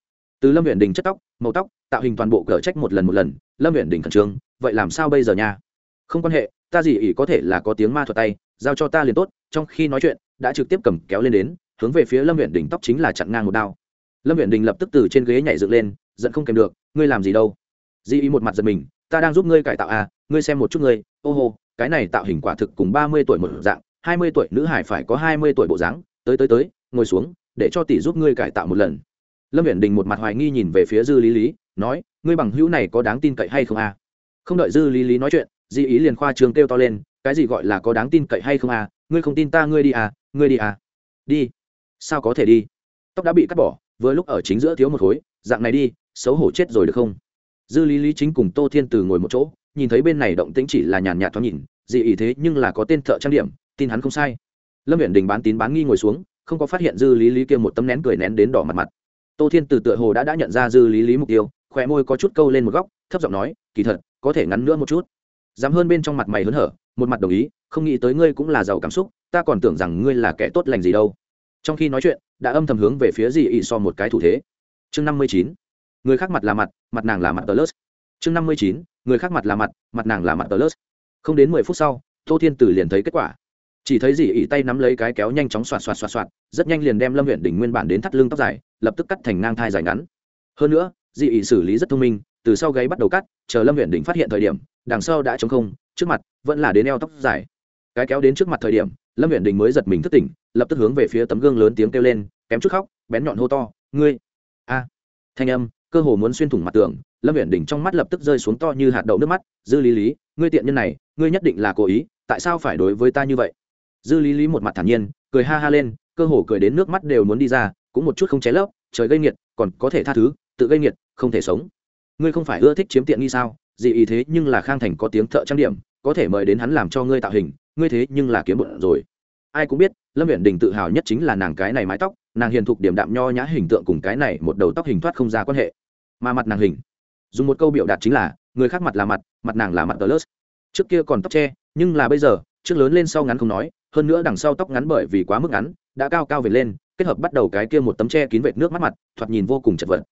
Từ lâm huyện đình chất tóc, màu tóc, tạo hình toàn bộ cờ trách một lần một lần, lâm huyện đình khẩn trương, vậy làm sao bây giờ nha? Không quan hệ, ta gì ỉ có thể là có tiếng ma thuật tay, giao cho ta liền tốt, trong khi nói chuyện, đã trực tiếp cầm kéo lên đến, hướng về phía lâm huyện đình tóc chính là chặn ngang một đao. Lâm huyện đình lập tức từ trên ghế nhảy dựng lên, giận không kèm được, ngươi làm gì đâu? Di ý một mặt giật mình, ta đang giúp ngươi cải tạo à ngươi xem một chút ngươi, ô hô, cái này tạo hình quả thực cùng ba mươi tuổi một dạng, hai mươi tuổi nữ hải phải có hai mươi tuổi bộ dáng, tới tới tới ngồi xuống, để cho tỷ giúp ngươi cải tạo một lần. Lâm viện đình một mặt hoài nghi nhìn về phía dư lý lý, nói, ngươi bằng hữu này có đáng tin cậy hay không à không đợi dư lý lý nói chuyện, di ý liền khoa trường kêu to lên, cái gì gọi là có đáng tin cậy hay không à ngươi không tin ta, ngươi đi à ngươi đi à đi. Sao có thể đi? Tóc đã bị cắt bỏ, vừa lúc ở chính giữa thiếu một khối, dạng này đi, xấu hổ chết rồi được không? Dư lý lý chính cùng tô thiên từ ngồi một chỗ, nhìn thấy bên này động tĩnh chỉ là nhàn nhạt thoáng nhìn dị ý thế nhưng là có tên thợ trang điểm, tin hắn không sai. Lâm viện đình bán tín bán nghi ngồi xuống không có phát hiện dư lý lý kia một tấm nén cười nén đến đỏ mặt mặt. Tô thiên từ tựa hồ đã đã nhận ra dư lý lý mục tiêu khỏe môi có chút câu lên một góc, thấp giọng nói, kỳ thật, có thể ngắn nữa một chút. Dám hơn bên trong mặt mày hớn hở, một mặt đồng ý, không nghĩ tới ngươi cũng là giàu cảm xúc, ta còn tưởng rằng ngươi là kẻ tốt lành gì đâu. Trong khi nói chuyện, đã âm thầm hướng về phía dì ỉ so một cái thủ thế. Chương năm mươi chín, người khác mặt là mặt mặt nàng là mặt tờ lớt. Chương năm mươi chín, người khác mặt là mặt mặt nàng là mặt tờ lớt. Không đến mười phút sau, tô thiên tử liền thấy kết quả chỉ thấy dì ỉ tay nắm lấy cái kéo nhanh chóng xoạt xoạt xoạt xoạt, rất nhanh liền đem lâm huyện đỉnh nguyên bản đến thắt lưng tóc dài, lập tức cắt thành ngang thai dài ngắn. Hơn nữa, dì ỉ xử lý rất thông minh, từ sau gáy bắt đầu cắt, chờ lâm huyện đỉnh phát hiện thời điểm, đằng sau đã chống không, trước mặt vẫn là đến eo tóc dài. Cái kéo đến trước mặt thời điểm, lâm huyện đình mới giật mình thức tỉnh, lập tức hướng về phía tấm gương lớn tiếng kêu lên, kém chút khóc, bén nhọn hô to, ngươi! A! Thanh âm, cơ hồ muốn xuyên thủng mặt tường, lâm huyện đình trong mắt lập tức rơi xuống to như hạt đậu nước mắt, dư lý lý, ngươi tiện nhân này, ngươi nhất định là cố ý, tại sao phải đối với ta như vậy? Dư lý lý một mặt thản nhiên, cười ha ha lên, cơ hồ cười đến nước mắt đều muốn đi ra, cũng một chút không cháy lớp trời gây nghiệt, còn có thể tha thứ, tự gây nghiệt, không thể sống. Ngươi không phải ưa thích chiếm tiện nghi sao? Dị ý thế nhưng là khang thành có tiếng thợ trang điểm, có thể mời đến hắn làm cho ngươi tạo hình, ngươi thế nhưng là kiếm bụng rồi. Ai cũng biết, lâm viện đình tự hào nhất chính là nàng cái này mái tóc, nàng hiền thục điểm đạm nho nhã hình tượng cùng cái này một đầu tóc hình thoát không ra quan hệ. Mà mặt nàng hình, dùng một câu biểu đạt chính là, người khác mặt là mặt mặt nàng là mặt tờ lớt. Trước kia còn tóc tre nhưng là bây giờ, trước lớn lên sau ngắn không nói hơn nữa đằng sau tóc ngắn bởi vì quá mức ngắn, đã cao cao về lên, kết hợp bắt đầu cái kia một tấm tre kín vệt nước mắt mặt, thoạt nhìn vô cùng chật vật.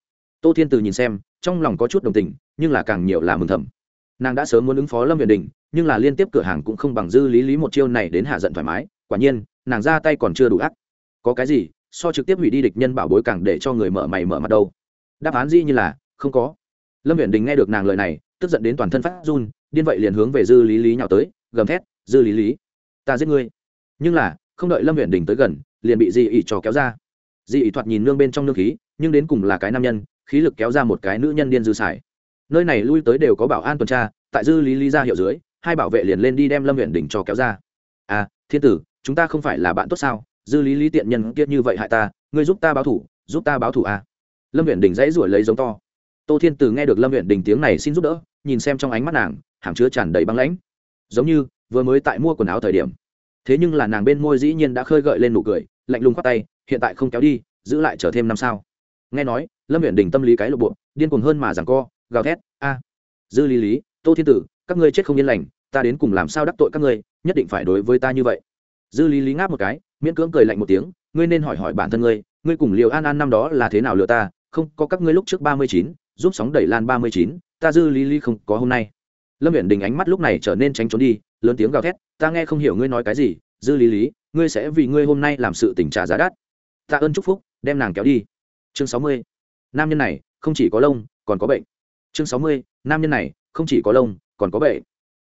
Tô thiên từ nhìn xem, trong lòng có chút đồng tình, nhưng là càng nhiều là mừng thầm. Nàng đã sớm muốn ứng phó lâm viện đình, nhưng là liên tiếp cửa hàng cũng không bằng dư lý lý một chiêu này đến hạ giận thoải mái, quả nhiên, nàng ra tay còn chưa đủ ác. Có cái gì, so trực tiếp hủy đi địch nhân bảo bối càng để cho người mở mày mở mặt đâu. Đáp án gì như là, không có. Lâm viện đình nghe được nàng lời này, tức giận đến toàn thân phát run, điên vậy liền hướng về dư lý lý nhào tới, gầm thét, dư lý lý, ta giết ngươi nhưng là, không đợi lâm huyện đình tới gần, liền bị di ỉ trò kéo ra. Di ỉ thoạt nhìn nương bên trong nương khí, nhưng đến cùng là cái nam nhân, khí lực kéo ra một cái nữ nhân điên dư xài. Nơi này lui tới đều có bảo an tuần tra, tại dư lý lý ra hiệu dưới, hai bảo vệ liền lên đi đem lâm huyện đỉnh cho kéo ra. À thiên tử, chúng ta không phải là bạn tốt sao? Dư lý lý tiện nhân kiết như vậy hại ta, ngươi giúp ta báo thủ, giúp ta báo thủ à. lâm huyện đỉnh dãy ruổi lấy giống to. Tô thiên tử nghe được lâm huyện đỉnh tiếng này xin giúp đỡ, nhìn xem trong ánh mắt nàng, hàm chứa tràn đầy băng lãnh. Giống như, vừa mới tại mua quần áo thời điểm thế nhưng là nàng bên môi dĩ nhiên đã khơi gợi lên nụ cười, lạnh lùng khoát tay, hiện tại không kéo đi, giữ lại chờ thêm năm sao. Nghe nói, lâm huyện đình tâm lý cái lộ bộ, điên cuồng hơn mà rằng co, gào thét, a, dư lý lý, tô thiên tử, các ngươi chết không yên lành, ta đến cùng làm sao đắc tội các ngươi, nhất định phải đối với ta như vậy. Dư lý lý ngáp một cái, miễn cưỡng cười lạnh một tiếng, ngươi nên hỏi hỏi bản thân ngươi ngươi cùng liều an an năm đó là thế nào lừa ta, không, có các ngươi lúc trước ba mươi chín, giúp sóng đẩy lan ba mươi chín, ta dư lý lý không có hôm nay. Lâm huyện đình ánh mắt lúc này trở nên tránh trốn đi lớn tiếng gào thét, ta nghe không hiểu ngươi nói cái gì, dư lý lý, ngươi sẽ vì ngươi hôm nay làm sự tỉnh trả giá đắt. Ta ơn chúc phúc, đem nàng kéo đi. Chương sáu mươi, nam nhân này không chỉ có lông, còn có bệnh. Chương sáu mươi, nam nhân này không chỉ có lông, còn có bệnh.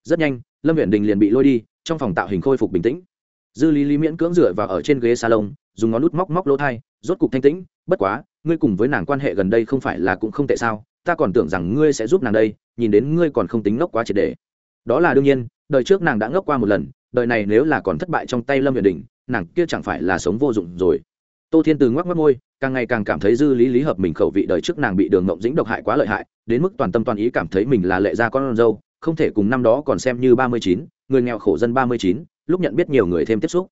Rất nhanh, lâm viện đình liền bị lôi đi, trong phòng tạo hình khôi phục bình tĩnh. Dư lý lý miễn cưỡng dựa vào ở trên ghế salon, dùng ngón nút móc móc lỗ thai, rốt cục thanh tĩnh, bất quá, ngươi cùng với nàng quan hệ gần đây không phải là cũng không tệ sao? Ta còn tưởng rằng ngươi sẽ giúp nàng đây, nhìn đến ngươi còn không tính ngốc quá triệt đề đó là đương nhiên đời trước nàng đã ngốc qua một lần, đời này nếu là còn thất bại trong tay lâm huyền đình, nàng kia chẳng phải là sống vô dụng rồi. Tô thiên từ ngoắc ngoắc môi, càng ngày càng cảm thấy dư lý lý hợp mình khẩu vị đời trước nàng bị đường ngộng dĩnh độc hại quá lợi hại, đến mức toàn tâm toàn ý cảm thấy mình là lệ gia con dâu, không thể cùng năm đó còn xem như ba mươi chín, người nghèo khổ dân ba mươi chín, lúc nhận biết nhiều người thêm tiếp xúc.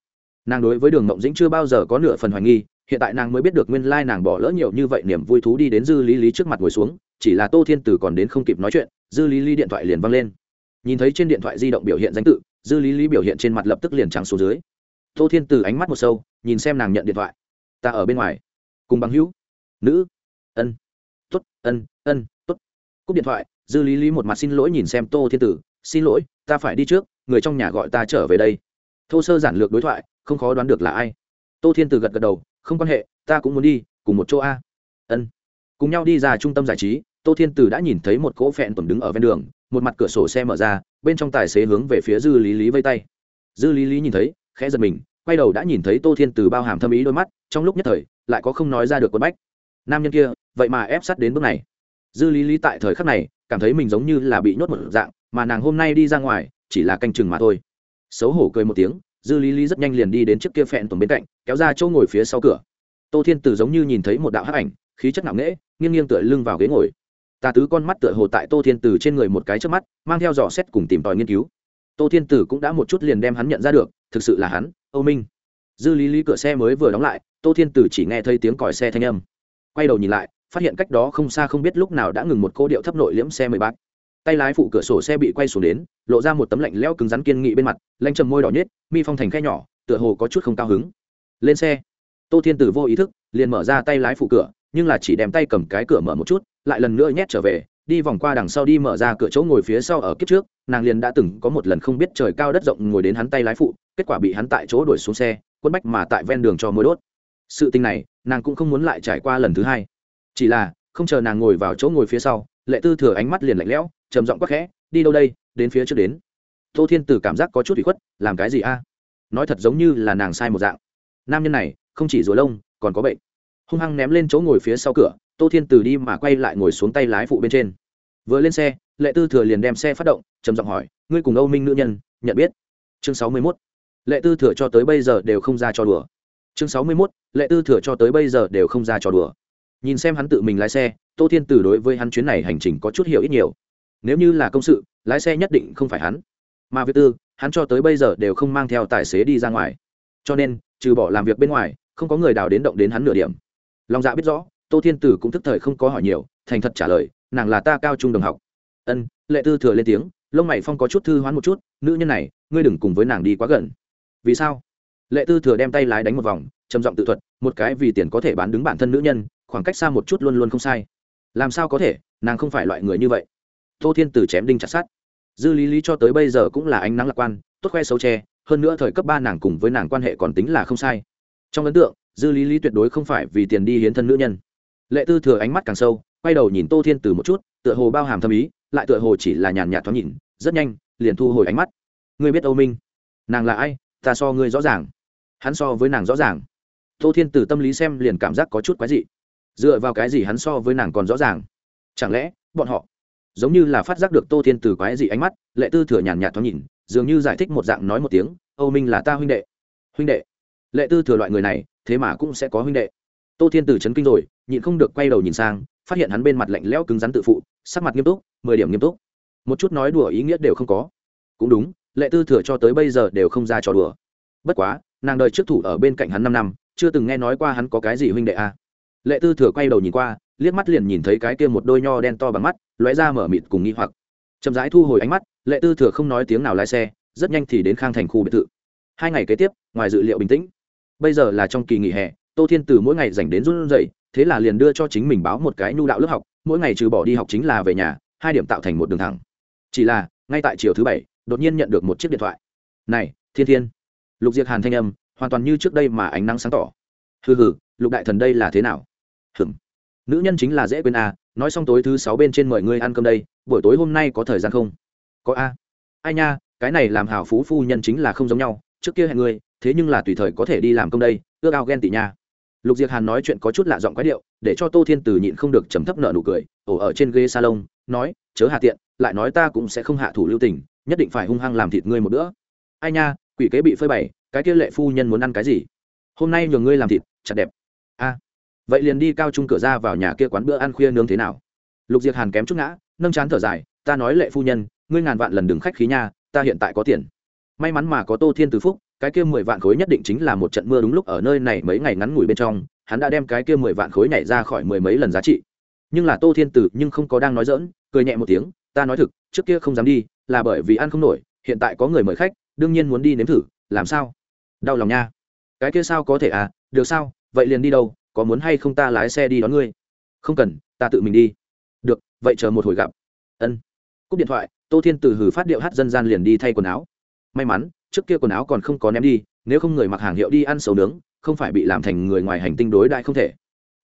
Nàng đối với đường ngộng dĩnh chưa bao giờ có nửa phần hoài nghi, hiện tại nàng mới biết được nguyên lai nàng bỏ lỡ nhiều như vậy niềm vui thú đi đến dư lý lý trước mặt ngồi xuống, chỉ là tô thiên Từ còn đến không kịp nói chuyện, dư lý lý điện thoại liền văng lên nhìn thấy trên điện thoại di động biểu hiện danh tự, dư lý lý biểu hiện trên mặt lập tức liền trắng xuống dưới. Tô thiên tử ánh mắt một sâu, nhìn xem nàng nhận điện thoại. Ta ở bên ngoài. Cùng bằng hữu. Nữ. Ân. T ố t ân ân t ố t cúp điện thoại, dư lý lý một mặt xin lỗi nhìn xem tô thiên tử xin lỗi, ta phải đi trước, người trong nhà gọi ta trở về đây. Thô sơ giản lược đối thoại, không khó đoán được là ai. Tô thiên tử gật gật đầu, không quan hệ, ta cũng muốn đi, cùng một chỗ a. Ân. Cùng nhau đi ra trung tâm giải trí, tô thiên tử đã nhìn thấy một cỗ phẹn tuần đứng ở ven đường một mặt cửa sổ xe mở ra, bên trong tài xế hướng về phía dư lý lý vây tay. Dư lý lý nhìn thấy, khẽ giật mình, quay đầu đã nhìn thấy tô thiên từ bao hàm thâm ý đôi mắt, trong lúc nhất thời, lại có không nói ra được quân bách. Nam nhân kia, vậy mà ép sát đến bước này. Dư lý lý tại thời khắc này, cảm thấy mình giống như là bị nhốt một dạng, mà nàng hôm nay đi ra ngoài, chỉ là canh chừng mà thôi. Xấu hổ cười một tiếng, dư lý lý rất nhanh liền đi đến chiếc kia phẹn tuần bên cạnh, kéo ra chỗ ngồi phía sau cửa. Tô thiên từ giống như nhìn thấy một đạo hắc ảnh, khí chất nặng nễ nghiêng nghiêng tựa lưng vào ghế ngồi tà tứ con mắt tựa hồ tại tô thiên tử trên người một cái trước mắt, mang theo dò xét cùng tìm tòi nghiên cứu. Tô thiên tử cũng đã một chút liền đem hắn nhận ra được, thực sự là hắn, âu minh. Dư lý lý cửa xe mới vừa đóng lại, tô thiên tử chỉ nghe thấy tiếng còi xe thanh âm. Quay đầu nhìn lại, phát hiện cách đó không xa không biết lúc nào đã ngừng một cô điệu thấp nội liễm xe mười bát. Tay lái phụ cửa sổ xe bị quay xuống đến, lộ ra một tấm lạnh lẽo cứng rắn kiên nghị bên mặt lanh trầm môi đỏ nhết mi phong thành khe nhỏ, tựa hồ có chút không cao hứng. Lên xe. Tô thiên tử vô ý thức, liền mở ra tay lái phụ cửa nhưng là chỉ đem tay cầm cái cửa mở một chút, lại lần nữa nhét trở về, đi vòng qua đằng sau đi mở ra cửa chỗ ngồi phía sau ở kiếp trước, nàng liền đã từng có một lần không biết trời cao đất rộng ngồi đến hắn tay lái phụ, kết quả bị hắn tại chỗ đuổi xuống xe quân bách mà tại ven đường cho mối đốt. Sự tình này, nàng cũng không muốn lại trải qua lần thứ hai. Chỉ là, không chờ nàng ngồi vào chỗ ngồi phía sau, lệ tư thừa ánh mắt liền lạnh lẽo, trầm giọng quắc khẽ, đi đâu đây? Đến phía trước đến. Tô thiên tử cảm giác có chút bị khuất, làm cái gì a? Nói thật giống như là nàng sai một dạng. Nam nhân này, không chỉ rùa lông, còn có bệnh hung hăng ném lên chỗ ngồi phía sau cửa, tô thiên từ đi mà quay lại ngồi xuống tay lái phụ bên trên. Vừa lên xe, lệ tư thừa liền đem xe phát động, trầm giọng hỏi, ngươi cùng âu minh nữ nhân, nhận biết? Chương sáu mươi mốt. Lệ tư thừa cho tới bây giờ đều không ra cho đùa. Chương sáu mươi mốt. Lệ tư thừa cho tới bây giờ đều không ra cho đùa. Nhìn xem hắn tự mình lái xe, tô thiên từ đối với hắn chuyến này hành trình có chút hiểu ít nhiều. Nếu như là công sự, lái xe nhất định không phải hắn. Mà việc tư, hắn cho tới bây giờ đều không mang theo tài xế đi ra ngoài. Cho nên, trừ bỏ làm việc bên ngoài, không có người đào đến động đến hắn nửa điểm lòng dạ biết rõ, tô thiên tử cũng thức thời không có hỏi nhiều, thành thật trả lời, nàng là ta cao trung đồng học. Ân. Lệ tư thừa lên tiếng, lông mày phong có chút thư hoán một chút, nữ nhân này, ngươi đừng cùng với nàng đi quá gần. Vì sao? Lệ tư thừa đem tay lái đánh một vòng, trầm giọng tự thuật, một cái vì tiền có thể bán đứng bản thân nữ nhân, khoảng cách xa một chút luôn luôn không sai. Làm sao có thể? Nàng không phải loại người như vậy. Tô thiên tử chém đinh chặt sát dư lý lý cho tới bây giờ cũng là ánh nắng lạc quan, tốt khoe xấu tre hơn nữa thời cấp ba nàng cùng với nàng quan hệ còn tính là không sai. Trong ấn tượng dư lý lý tuyệt đối không phải vì tiền đi hiến thân nữ nhân. Lệ tư thừa ánh mắt càng sâu, quay đầu nhìn tô thiên từ một chút, tựa hồ bao hàm thâm ý, lại tựa hồ chỉ là nhàn nhạt thoáng nhìn, rất nhanh, liền thu hồi ánh mắt. Ngươi biết âu minh, nàng là ai? Ta so ngươi rõ ràng. Hắn so với nàng rõ ràng. Tô thiên từ tâm lý xem liền cảm giác có chút quái dị. Dựa vào cái gì hắn so với nàng còn rõ ràng? Chẳng lẽ, bọn họ giống như là phát giác được tô thiên từ quái dị ánh mắt, lệ tư thừa nhàn nhạt thoáng nhìn, dường như giải thích một dạng nói một tiếng, âu minh là ta huynh đệ. Huynh đệ? Lệ tư thừa loại người này thế mà cũng sẽ có huynh đệ. Tô thiên từ chấn kinh rồi, nhịn không được quay đầu nhìn sang, phát hiện hắn bên mặt lạnh lẽo cứng rắn tự phụ, sắc mặt nghiêm túc, mười điểm nghiêm túc. Một chút nói đùa ý nghĩa đều không có. Cũng đúng, lệ tư thừa cho tới bây giờ đều không ra trò đùa. Bất quá, nàng đời trước thủ ở bên cạnh hắn năm năm, chưa từng nghe nói qua hắn có cái gì huynh đệ a. À. lệ tư thừa quay đầu nhìn qua, liếc mắt liền nhìn thấy cái kia một đôi nho đen to bằng mắt, lóe ra mở mịt cùng nghi hoặc. Chậm rãi thu hồi ánh mắt, lệ tư thừa không nói tiếng nào lái xe, rất nhanh thì đến khang thành khu biệt thự. Hai ngày kế tiếp, ngoài dự liệu bình tĩnh bây giờ là trong kỳ nghỉ hè, tô thiên từ mỗi ngày dành đến run dậy thế là liền đưa cho chính mình báo một cái nhu đạo lớp học, mỗi ngày trừ bỏ đi học chính là về nhà, hai điểm tạo thành một đường thẳng. Chỉ là, ngay tại chiều thứ bảy, đột nhiên nhận được một chiếc điện thoại. Này, thiên thiên. Lục diệt hàn thanh âm, hoàn toàn như trước đây mà ánh nắng sáng tỏ. Hừ hừ, lục đại thần đây là thế nào? Hừm nữ nhân chính là dễ quên a nói xong tối thứ sáu bên trên mời ngươi ăn cơm đây, buổi tối hôm nay có thời gian không? Có a ai nha, cái này làm hảo phú phu nhân chính là không giống nhau trước kia hẹn ngươi, thế nhưng là tùy thời có thể đi làm công đây, ước ao ghen tị nha. Lục diệc hàn nói chuyện có chút lạ giọng quái điệu, để cho tô thiên từ nhịn không được chấm thấp nợ nụ cười ổ ở trên ghế salon, nói, chớ hạ tiện, lại nói ta cũng sẽ không hạ thủ lưu tình, nhất định phải hung hăng làm thịt ngươi một bữa. Ai nha, quỷ kế bị phơi bày, cái kia lệ phu nhân muốn ăn cái gì? Hôm nay nhường ngươi làm thịt, chặt đẹp. A, vậy liền đi cao trung cửa ra vào nhà kia quán bữa ăn khuya nướng thế nào? Lục diệc hàn kém chút ngã, nâng chán thở dài, ta nói lệ phu nhân, ngươi ngàn vạn lần đừng khách khí nha, ta hiện tại có tiền may mắn mà có tô thiên từ phúc, cái kia mười vạn khối nhất định chính là một trận mưa đúng lúc ở nơi này mấy ngày ngắn ngủi bên trong, hắn đã đem cái kia mười vạn khối nhảy ra khỏi mười mấy lần giá trị. Nhưng là tô thiên tử nhưng không có đang nói dỡn cười nhẹ một tiếng, ta nói thực, trước kia không dám đi, là bởi vì ăn không nổi, hiện tại có người mời khách, đương nhiên muốn đi nếm thử, làm sao? Đau lòng nha. Cái kia sao có thể à? Được sao? Vậy liền đi đâu? Có muốn hay không ta lái xe đi đón ngươi? Không cần, ta tự mình đi. Được, vậy chờ một hồi gặp. Ân. Cúp điện thoại, tô thiên tử hử phát điệu hát dân gian liền đi thay quần áo may mắn, trước kia quần áo còn không có ném đi, nếu không người mặc hàng hiệu đi ăn sầu nướng, không phải bị làm thành người ngoài hành tinh đối đại không thể.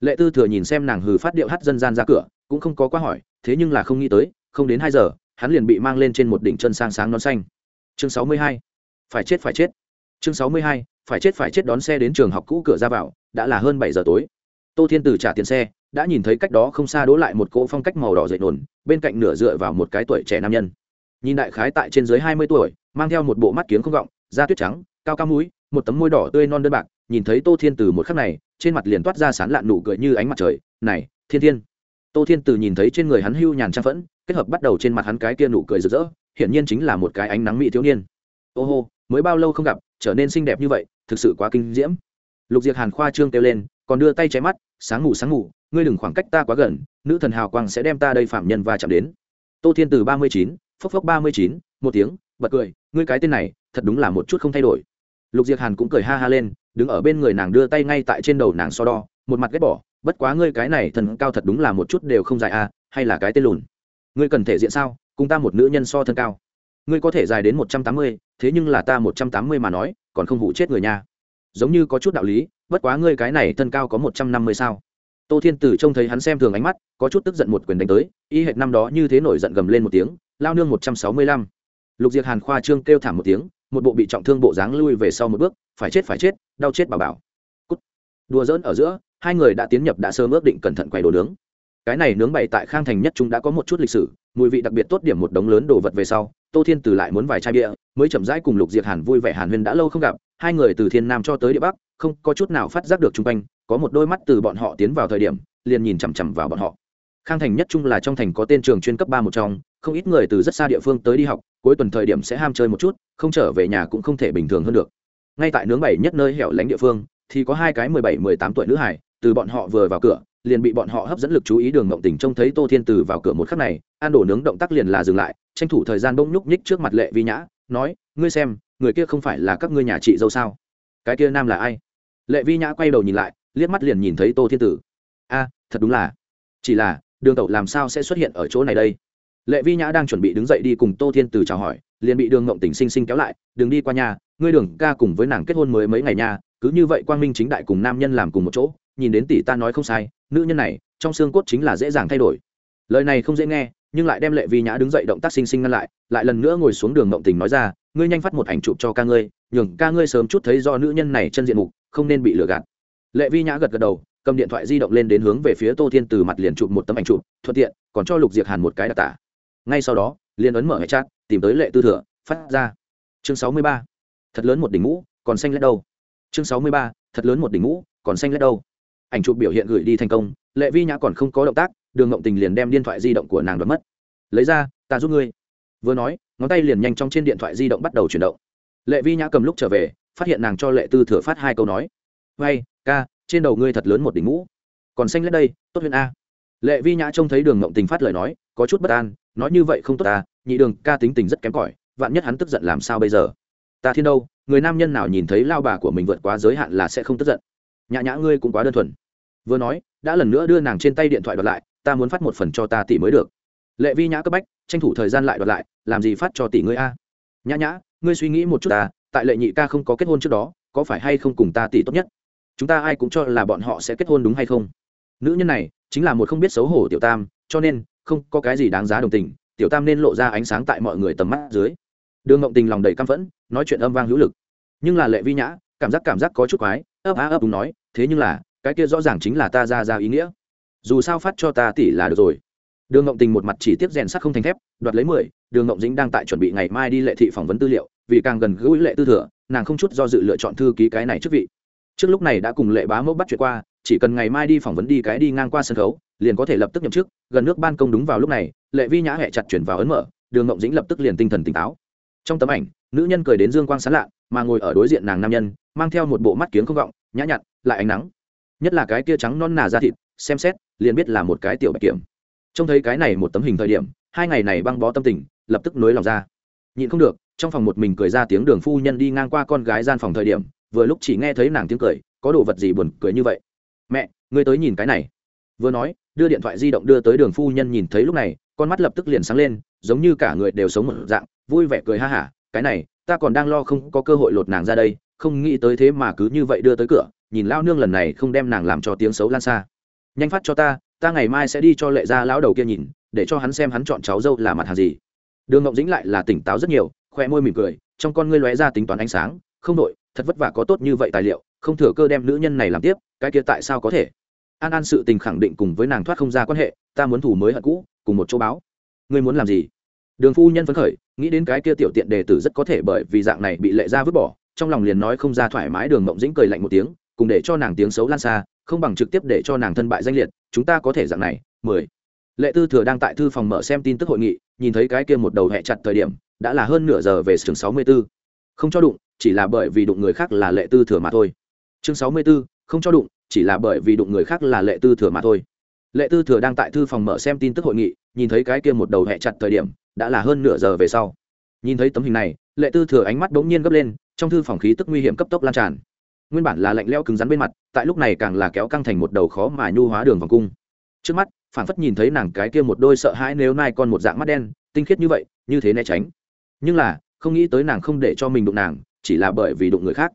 Lệ tư thừa nhìn xem nàng hừ phát điệu hát dân gian ra cửa, cũng không có quá hỏi, thế nhưng là không nghĩ tới, không đến hai giờ, hắn liền bị mang lên trên một đỉnh chân sang sáng non xanh. Chương sáu mươi hai, phải chết phải chết. Chương sáu mươi hai, phải chết phải chết đón xe đến trường học cũ cửa ra vào, đã là hơn bảy giờ tối. Tô thiên tử trả tiền xe, đã nhìn thấy cách đó không xa đỗ lại một cỗ phong cách màu đỏ dậy nồn bên cạnh nửa dựa vào một cái tuổi trẻ nam nhân. Nhìn đại khái tại trên dưới hai mươi tuổi mang theo một bộ mắt kiếng không gọng, da tuyết trắng, cao cao mũi, một tấm môi đỏ tươi non đơn bạc, nhìn thấy tô thiên từ một khắc này, trên mặt liền toát ra sán lạn nụ cười như ánh mặt trời, này, thiên thiên. Tô thiên từ nhìn thấy trên người hắn hưu nhàn trang phẫn, kết hợp bắt đầu trên mặt hắn cái kia nụ cười rực rỡ, hiển nhiên chính là một cái ánh nắng mỹ thiếu niên. Ô hô, mới bao lâu không gặp, trở nên xinh đẹp như vậy, thực sự quá kinh diễm. Lục diệc hàn khoa trương kêu lên, còn đưa tay cháy mắt, sáng ngủ sáng ngủ, ngươi đừng khoảng cách ta quá gần, nữ thần hào quang sẽ đem ta đây phạm nhân và chạm đến. Tô thiên từ ba mươi chín, phốc phốc ba mươi chín, một tiếng, bật cười ngươi cái tên này, thật đúng là một chút không thay đổi. Lục diệc hàn cũng cười ha ha lên, đứng ở bên người nàng đưa tay ngay tại trên đầu nàng so đo, một mặt ghét bỏ, bất quá ngươi cái này thần cao thật đúng là một chút đều không dài à hay là cái tên lùn. Ngươi cần thể diện sao, cùng ta một nữ nhân so thân cao. Ngươi có thể dài đến một trăm tám mươi, thế nhưng là ta một trăm tám mươi mà nói, còn không hụ chết người nha. Giống như có chút đạo lý, bất quá ngươi cái này thân cao có một trăm năm mươi sao? Tô thiên tử trông thấy hắn xem thường ánh mắt, có chút tức giận một quyền đánh tới, y hệt năm đó như thế nổi giận gầm lên một tiếng, lao nương một trăm sáu mươi lăm lục diệc hàn khoa trương kêu thảm một tiếng, một bộ bị trọng thương bộ dáng lui về sau một bước, phải chết phải chết, đau chết bà bảo. Cút. Đùa dỡn ở giữa, hai người đã tiến nhập đã sớm ước định cẩn thận quay đồ nướng. Cái này nướng bày tại khang thành nhất chúng đã có một chút lịch sử, mùi vị đặc biệt tốt điểm một đống lớn đồ vật về sau, tô thiên từ lại muốn vài chai bia, mới chậm rãi cùng lục diệc hàn vui vẻ hàn huyên đã lâu không gặp, hai người từ thiên nam cho tới địa bắc, không có chút nào phát giác được chung quanh, có một đôi mắt từ bọn họ tiến vào thời điểm, liền nhìn chằm chằm vào bọn họ. Khang thành nhất trung là trong thành có tên trường chuyên cấp ba một trong không ít người từ rất xa địa phương tới đi học, cuối tuần thời điểm sẽ ham chơi một chút, không trở về nhà cũng không thể bình thường hơn được. Ngay tại nướng bảy nhất nơi hẻo lánh địa phương, thì có hai cái mười bảy, mười tám tuổi nữ hải từ bọn họ vừa vào cửa, liền bị bọn họ hấp dẫn lực chú ý đường mộng tình trông thấy tô thiên từ vào cửa một khắc này, an đổ nướng động tác liền là dừng lại, tranh thủ thời gian bỗng nhúc nhích trước mặt lệ vi nhã, nói, ngươi xem, người kia không phải là các ngươi nhà chị dâu sao? Cái kia nam là ai? Lệ vi nhã quay đầu nhìn lại, liếc mắt liền nhìn thấy tô thiên tử. A, thật đúng là. Chỉ là, đường tẩu làm sao sẽ xuất hiện ở chỗ này đây? Lệ vi nhã đang chuẩn bị đứng dậy đi cùng tô thiên Từ chào hỏi, liền bị đường ngộng tỉnh sinh sinh kéo lại, đừng đi qua nhà, ngươi đường ca cùng với nàng kết hôn mới mấy ngày nha, cứ như vậy quang minh chính đại cùng nam nhân làm cùng một chỗ, nhìn đến tỷ ta nói không sai, nữ nhân này, trong xương cốt chính là dễ dàng thay đổi. Lời này không dễ nghe, nhưng lại đem lệ vi nhã đứng dậy động tác sinh sinh ngăn lại lại lần nữa ngồi xuống đường ngộng tình nói ra, ngươi nhanh phát một ảnh chụp cho ca ngươi, nhường ca ngươi sớm chút thấy do nữ nhân này chân diện mục, không nên bị lừa gạt. Lệ vi nhã gật gật đầu, cầm điện thoại di động lên đến hướng về phía tô thiên từ mặt liền chụp một tấm ảnh chụp, thuận tiện, còn cho lục diệc hàn một cái đặc tả ngay sau đó, liên ấn mở hệ chat, tìm tới lệ tư thừa, phát ra. Chương sáu mươi ba, thật lớn một đỉnh mũ, còn xanh lét đâu. Chương sáu mươi ba, thật lớn một đỉnh mũ, còn xanh lét đâu. Ảnh chụp biểu hiện gửi đi thành công, lệ vi nhã còn không có động tác, đường ngộng tình liền đem điện thoại di động của nàng đoạt mất. Lấy ra, ta giúp ngươi. Vừa nói, ngón tay liền nhanh trong trên điện thoại di động bắt đầu chuyển động. Lệ vi nhã cầm lúc trở về, phát hiện nàng cho lệ tư thừa phát hai câu nói. Vay, ca, trên đầu ngươi thật lớn một đỉnh mũ, còn xanh lét đây, tốt huyện a lệ vi nhã trông thấy đường ngộng tình phát lời nói, có chút bất an, nói như vậy không tốt ta nhị đường, ca tính tình rất kém cỏi, vạn nhất hắn tức giận làm sao bây giờ? Ta thiên đâu, người nam nhân nào nhìn thấy lao bà của mình vượt quá giới hạn là sẽ không tức giận. Nhã nhã ngươi cũng quá đơn thuần. Vừa nói, đã lần nữa đưa nàng trên tay điện thoại đoạt lại, ta muốn phát một phần cho ta tỷ mới được. Lệ vi nhã cấp bách, tranh thủ thời gian lại đoạt lại, làm gì phát cho tỷ ngươi a? Nhã nhã, ngươi suy nghĩ một chút ta, tại lệ nhị ca không có kết hôn trước đó, có phải hay không cùng ta tỷ tốt nhất? Chúng ta ai cũng cho là bọn họ sẽ kết hôn đúng hay không? Nữ nhân này chính là một không biết xấu hổ tiểu tam, cho nên không có cái gì đáng giá đồng tình, tiểu tam nên lộ ra ánh sáng tại mọi người tầm mắt dưới. Đường ngộng tình lòng đầy căm phẫn, nói chuyện âm vang hữu lực. Nhưng là lệ vi nhã, cảm giác cảm giác có chút quái, ấp á ấp đúng nói, thế nhưng là, cái kia rõ ràng chính là ta ra ra ý nghĩa. Dù sao phát cho ta tỷ là được rồi. Đường ngộng tình một mặt chỉ tiếp rèn sắt không thành thép, đoạt lấy mười, đường ngộng dính đang tại chuẩn bị ngày mai đi lệ thị phỏng vấn tư liệu, vì càng gần gũi lệ tư thừa, nàng không chút do dự lựa chọn thư ký cái này trước vị. Trước lúc này đã cùng lệ bá mẫu bắt chuyện qua chỉ cần ngày mai đi phỏng vấn đi cái đi ngang qua sân khấu, liền có thể lập tức nhậm chức, gần nước ban công đúng vào lúc này, lệ vi nhã hẹ chặt chuyển vào ấn mở, đường ngộng dĩnh lập tức liền tinh thần tỉnh táo. Trong tấm ảnh, nữ nhân cười đến dương quang sán lạ, mà ngồi ở đối diện nàng nam nhân, mang theo một bộ mắt kiếng không gọng, nhã nhặn, lại ánh nắng. Nhất là cái kia trắng non nà ra thịt, xem xét, liền biết là một cái tiểu bạch kiểm. Trông thấy cái này một tấm hình thời điểm, hai ngày này băng bó tâm tình, lập tức nối lòng ra. Nhịn không được, trong phòng một mình cười ra tiếng đường phu nhân đi ngang qua con gái gian phòng thời điểm, vừa lúc chỉ nghe thấy nàng tiếng cười, có đồ vật gì buồn cười như vậy? Mẹ, ngươi tới nhìn cái này. Vừa nói, đưa điện thoại di động đưa tới đường phu nhân nhìn thấy lúc này, con mắt lập tức liền sáng lên, giống như cả người đều sống một dạng, vui vẻ cười ha hả, cái này, ta còn đang lo không có cơ hội lột nàng ra đây, không nghĩ tới thế mà cứ như vậy đưa tới cửa, nhìn lao nương lần này không đem nàng làm cho tiếng xấu lan xa. Nhanh phát cho ta ta ngày mai sẽ đi cho lệ ra lão đầu kia nhìn, để cho hắn xem hắn chọn cháu dâu là mặt hàng gì. Đường ngộng dĩnh lại là tỉnh táo rất nhiều, khoe môi mỉm cười, trong con ngươi lóe ra tính toán ánh sáng, không đội thật vất vả có tốt như vậy tài liệu không thừa cơ đem nữ nhân này làm tiếp, cái kia tại sao có thể? An an sự tình khẳng định cùng với nàng thoát không ra quan hệ, ta muốn thủ mới hận cũ, cùng một chỗ báo. Ngươi muốn làm gì? Đường phu nhân phấn khởi, nghĩ đến cái kia tiểu tiện đề tử rất có thể bởi vì dạng này bị lệ ra vứt bỏ, trong lòng liền nói không ra thoải mái đường mộng dĩnh cười lạnh một tiếng, cùng để cho nàng tiếng xấu lan xa, không bằng trực tiếp để cho nàng thân bại danh liệt, chúng ta có thể dạng này, mười. Lệ tư thừa đang tại thư phòng mở xem tin tức hội nghị, nhìn thấy cái kia một đầu hẹ chặt thời điểm, đã là hơn nửa giờ về trường sáu mươi 64. không cho đụng, chỉ là bởi vì đụng người khác là lệ tư thừa mà thôi chương sáu mươi 64, không cho đụng chỉ là bởi vì đụng người khác là lệ tư thừa mà thôi. Lệ tư thừa đang tại thư phòng mở xem tin tức hội nghị nhìn thấy cái kia một đầu hẹ chặt thời điểm đã là hơn nửa giờ về sau. Nhìn thấy tấm hình này lệ tư thừa ánh mắt bỗng nhiên gấp lên trong thư phòng khí tức nguy hiểm cấp tốc lan tràn. Nguyên bản là lạnh leo cứng rắn bên mặt tại lúc này càng là kéo căng thành một đầu khó mà nhu hóa đường vòng cung. Trước mắt phản phất nhìn thấy nàng cái kia một đôi sợ hãi nếu nai con một dạng mắt đen tinh khiết như vậy như thế né tránh. Nhưng là không nghĩ tới nàng không để cho mình đụng nàng chỉ là bởi vì đụng người khác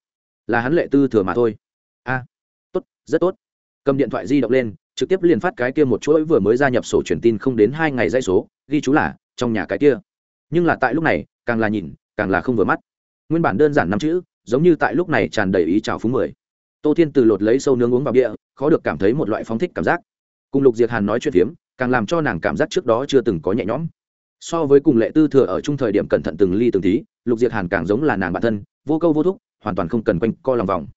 là hắn lệ tư thừa mà thôi. A, tốt, rất tốt. Cầm điện thoại di động lên, trực tiếp liền phát cái kia một chuỗi vừa mới gia nhập sổ truyền tin không đến hai ngày dây số, ghi chú là trong nhà cái kia. Nhưng là tại lúc này, càng là nhìn, càng là không vừa mắt. Nguyên bản đơn giản năm chữ, giống như tại lúc này tràn đầy ý trào phúng mười. Tô thiên từ lột lấy sâu nướng uống vào địa khó được cảm thấy một loại phóng thích cảm giác. Cùng lục diệt hàn nói chuyện phiếm, càng làm cho nàng cảm giác trước đó chưa từng có nhẹ nhõm. So với cùng lệ tư thừa ở chung thời điểm cẩn thận từng ly từng tí, lục diệt hàn càng giống là nàng bản thân, vô câu vô thúc hoàn toàn không cần quanh co lòng vòng.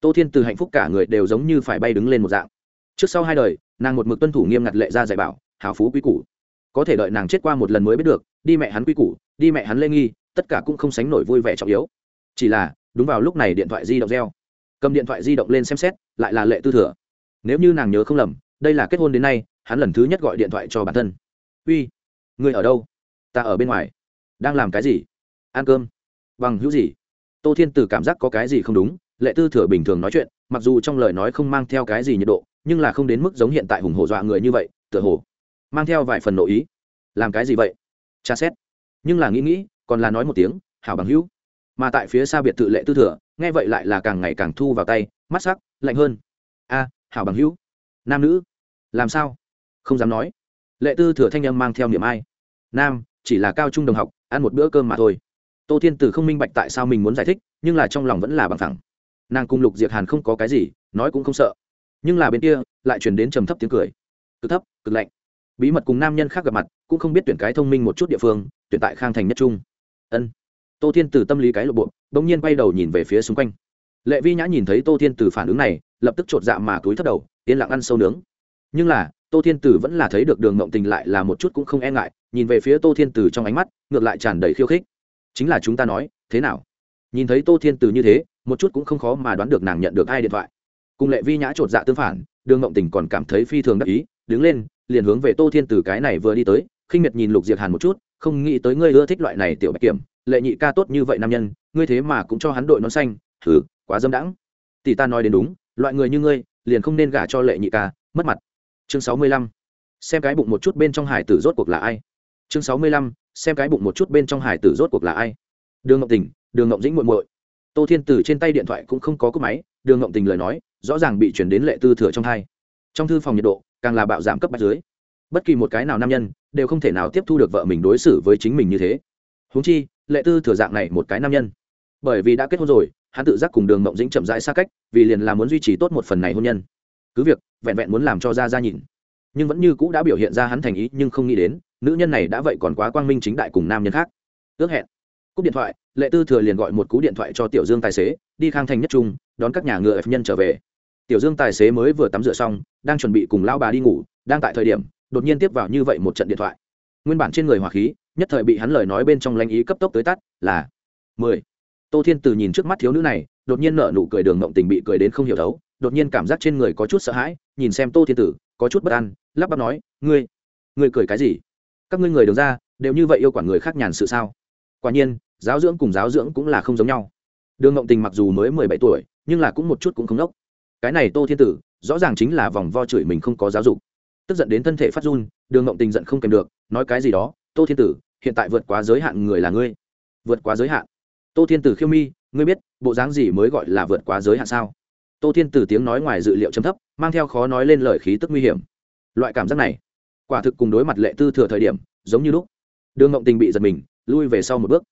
Tô thiên từ hạnh phúc cả người đều giống như phải bay đứng lên một dạng. Trước sau hai đời, nàng một mực tuân thủ nghiêm ngặt lệ ra dạy bảo, hào phú quý củ. Có thể đợi nàng chết qua một lần mới biết được, đi mẹ hắn quý củ, đi mẹ hắn lê nghi, tất cả cũng không sánh nổi vui vẻ trọng yếu. Chỉ là, đúng vào lúc này điện thoại di động reo. Cầm điện thoại di động lên xem xét, lại là lệ tư thừa. Nếu như nàng nhớ không lầm, đây là kết hôn đến nay, hắn lần thứ nhất gọi điện thoại cho bản thân. Uy, người ở đâu? Ta ở bên ngoài. Đang làm cái gì? Ăn cơm. Bằng hữu gì? Tô thiên từ cảm giác có cái gì không đúng, lệ tư thừa bình thường nói chuyện, mặc dù trong lời nói không mang theo cái gì nhiệt độ, nhưng là không đến mức giống hiện tại hùng hổ dọa người như vậy, tựa hồ mang theo vài phần nội ý. Làm cái gì vậy? Tra xét. Nhưng là nghĩ nghĩ, còn là nói một tiếng, hảo bằng hữu. Mà tại phía xa biệt thự lệ tư thừa, nghe vậy lại là càng ngày càng thu vào tay, mắt sắc, lạnh hơn. A, hảo bằng hữu. Nam nữ. Làm sao? Không dám nói. Lệ tư thừa thanh âm mang theo niềm ai. Nam, chỉ là cao trung đồng học, ăn một bữa cơm mà thôi tô thiên tử không minh bạch tại sao mình muốn giải thích, nhưng là trong lòng vẫn là bằng thẳng. Nàng cung lục diệt hàn không có cái gì, nói cũng không sợ. Nhưng là bên kia, lại chuyển đến trầm thấp tiếng cười. Cực thấp, cực lạnh. Bí mật cùng nam nhân khác gặp mặt, cũng không biết tuyển cái thông minh một chút địa phương, tuyển tại khang thành nhất trung. Ân. Tô thiên từ tâm lý cái lộ bộ, bỗng nhiên bay đầu nhìn về phía xung quanh. Lệ vi nhã nhìn thấy tô thiên từ phản ứng này, lập tức chột dạ mà túi thấp đầu, yên lặng ăn sâu nướng. Nhưng là, tô thiên tử vẫn là thấy được đường ngộng tình lại là một chút cũng không e ngại, nhìn về phía tô thiên tử trong ánh mắt, ngược lại tràn đầy khiêu khích chính là chúng ta nói, thế nào? Nhìn thấy tô thiên tử như thế, một chút cũng không khó mà đoán được nàng nhận được ai điện thoại. Cùng lệ vi nhã chột dạ tương phản, đường ngộng tình còn cảm thấy phi thường đắc ý, đứng lên, liền hướng về tô thiên tử cái này vừa đi tới, khinh miệt nhìn lục diệt hàn một chút, không nghĩ tới ngươi ưa thích loại này tiểu bạch kiểm, lệ nhị ca tốt như vậy nam nhân, ngươi thế mà cũng cho hắn đội nón xanh thử quá dâm đãng. Tỷ ta nói đến đúng, loại người như ngươi, liền không nên gả cho lệ nhị ca, mất mặt. Chương sáu mươi lăm. Xem cái bụng một chút bên trong hải tử rốt cuộc là ai. Chương sáu mươi lăm xem cái bụng một chút bên trong hải tử rốt cuộc là ai. Đường ngọc tình, đường ngọc dĩnh muội muội. Tô thiên tử trên tay điện thoại cũng không có cúp máy, đường ngọc tình lời nói, rõ ràng bị chuyển đến lệ tư thừa trong thai trong thư phòng nhiệt độ, càng là bạo giảm cấp bách dưới. Bất kỳ một cái nào nam nhân, đều không thể nào tiếp thu được vợ mình đối xử với chính mình như thế. Huống chi, lệ tư thừa dạng này một cái nam nhân. Bởi vì đã kết hôn rồi, hắn tự giác cùng đường mộng dĩnh chậm rãi xa cách, vì liền là muốn duy trì tốt một phần này hôn nhân. Cứ việc, vẹn vẹn muốn làm cho ra ra nhìn nhưng vẫn như cũ đã biểu hiện ra hắn thành ý, nhưng không nghĩ đến, nữ nhân này đã vậy còn quá quang minh chính đại cùng nam nhân khác. Ước hẹn. Cúp điện thoại, lệ tư thừa liền gọi một cú điện thoại cho tiểu dương tài xế, đi khang thành nhất trung, đón các nhà ngựa nhân trở về. Tiểu dương tài xế mới vừa tắm rửa xong, đang chuẩn bị cùng lao bà đi ngủ, đang tại thời điểm, đột nhiên tiếp vào như vậy một trận điện thoại. Nguyên bản trên người hỏa khí, nhất thời bị hắn lời nói bên trong lãnh ý cấp tốc tới tắt, là mười. Tô thiên từ nhìn trước mắt thiếu nữ này, đột nhiên nở nụ cười đường mộng tình bị cười đến không hiểu thấu, đột nhiên cảm giác trên người có chút sợ hãi, nhìn xem tô thiên tử có chút bất an, lắp bắp nói, ngươi ngươi cười cái gì? Các ngươi người đường ra, đều như vậy yêu quản người khác nhàn sự sao? Quả nhiên, giáo dưỡng cùng giáo dưỡng cũng là không giống nhau. Đường ngộng tình mặc dù mới mười bảy tuổi, nhưng là cũng một chút cũng không đốc. Cái này tô thiên tử, rõ ràng chính là vòng vo chửi mình không có giáo dục. Tức giận đến thân thể phát run, đường ngộng tình giận không kèm được, nói cái gì đó, tô thiên tử, hiện tại vượt quá giới hạn người là ngươi. Vượt quá giới hạn? Tô thiên tử khiêu mi, ngươi biết, bộ dáng gì mới gọi là vượt quá giới hạn sao? Tô thiên tử tiếng nói ngoài dự liệu chấm thấp, mang theo khó nói lên lời khí tức nguy hiểm. Loại cảm giác này, quả thực cùng đối mặt lệ tư thừa thời điểm, giống như lúc. Đường ngộng tình bị giật mình, lui về sau một bước.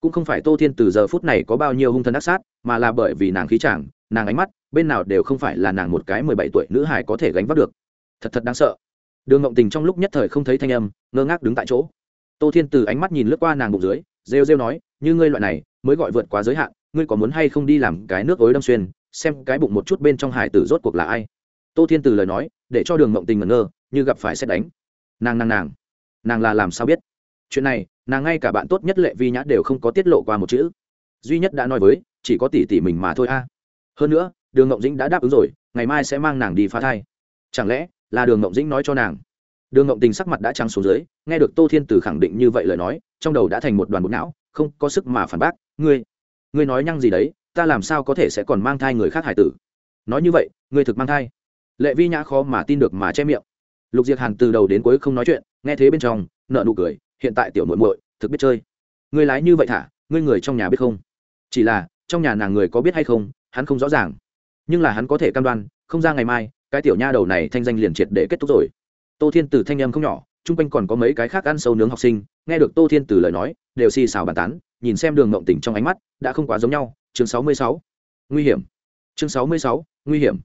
Cũng không phải tô thiên từ giờ phút này có bao nhiêu hung thân ác sát, mà là bởi vì nàng khí chàng, nàng ánh mắt, bên nào đều không phải là nàng một cái mười bảy tuổi nữ hải có thể gánh vác được. Thật thật đáng sợ. Đường ngộng tình trong lúc nhất thời không thấy thanh âm, ngơ ngác đứng tại chỗ. Tô thiên từ ánh mắt nhìn lướt qua nàng bụng dưới, rêu rêu nói, như ngươi loại này, mới gọi vượt quá giới hạn, ngươi có muốn hay không đi làm cái nước ối đâm xuyên xem cái bụng một chút bên trong hải tử rốt cuộc là ai. Tô thiên từ lời nói, để cho đường mộng tình ngẩn ngơ, như gặp phải xét đánh. Nàng nàng nàng. Nàng là làm sao biết? Chuyện này, nàng ngay cả bạn tốt nhất lệ vi nhã đều không có tiết lộ qua một chữ. Duy nhất đã nói với, chỉ có tỷ tỷ mình mà thôi a. À. Hơn nữa, đường ngộng dĩnh đã đáp ứng rồi, ngày mai sẽ mang nàng đi phá thai. Chẳng lẽ là đường ngộng dĩnh nói cho nàng? Đường ngộng tình sắc mặt đã trắng xuống dưới, nghe được tô thiên tử khẳng định như vậy lời nói, trong đầu đã thành một đoàn bột não, không có sức mà phản bác. Ngươi ngươi nói nhăng gì đấy ta làm sao có thể sẽ còn mang thai người khác hải tử? Nói như vậy, ngươi thực mang thai. Lệ vi nhã khó mà tin được mà che miệng. Lục diệc hàn từ đầu đến cuối không nói chuyện, nghe thế bên trong nợ nụ cười, hiện tại tiểu muội muội, thực biết chơi. Ngươi lái như vậy thả, ngươi người trong nhà biết không? Chỉ là, trong nhà nàng người có biết hay không, hắn không rõ ràng. Nhưng là hắn có thể cam đoan, không ra ngày mai, cái tiểu nha đầu này thanh danh liền triệt để kết thúc rồi. Tô thiên tử thanh âm không nhỏ, chung quanh còn có mấy cái khác ăn sâu nướng học sinh, nghe được tô thiên tử lời nói, đều xì xào bàn tán, nhìn xem đường ngộng tỉnh trong ánh mắt, đã không quá giống nhau chương sáu mươi sáu. Nguy hiểm. Chương sáu mươi sáu, nguy hiểm.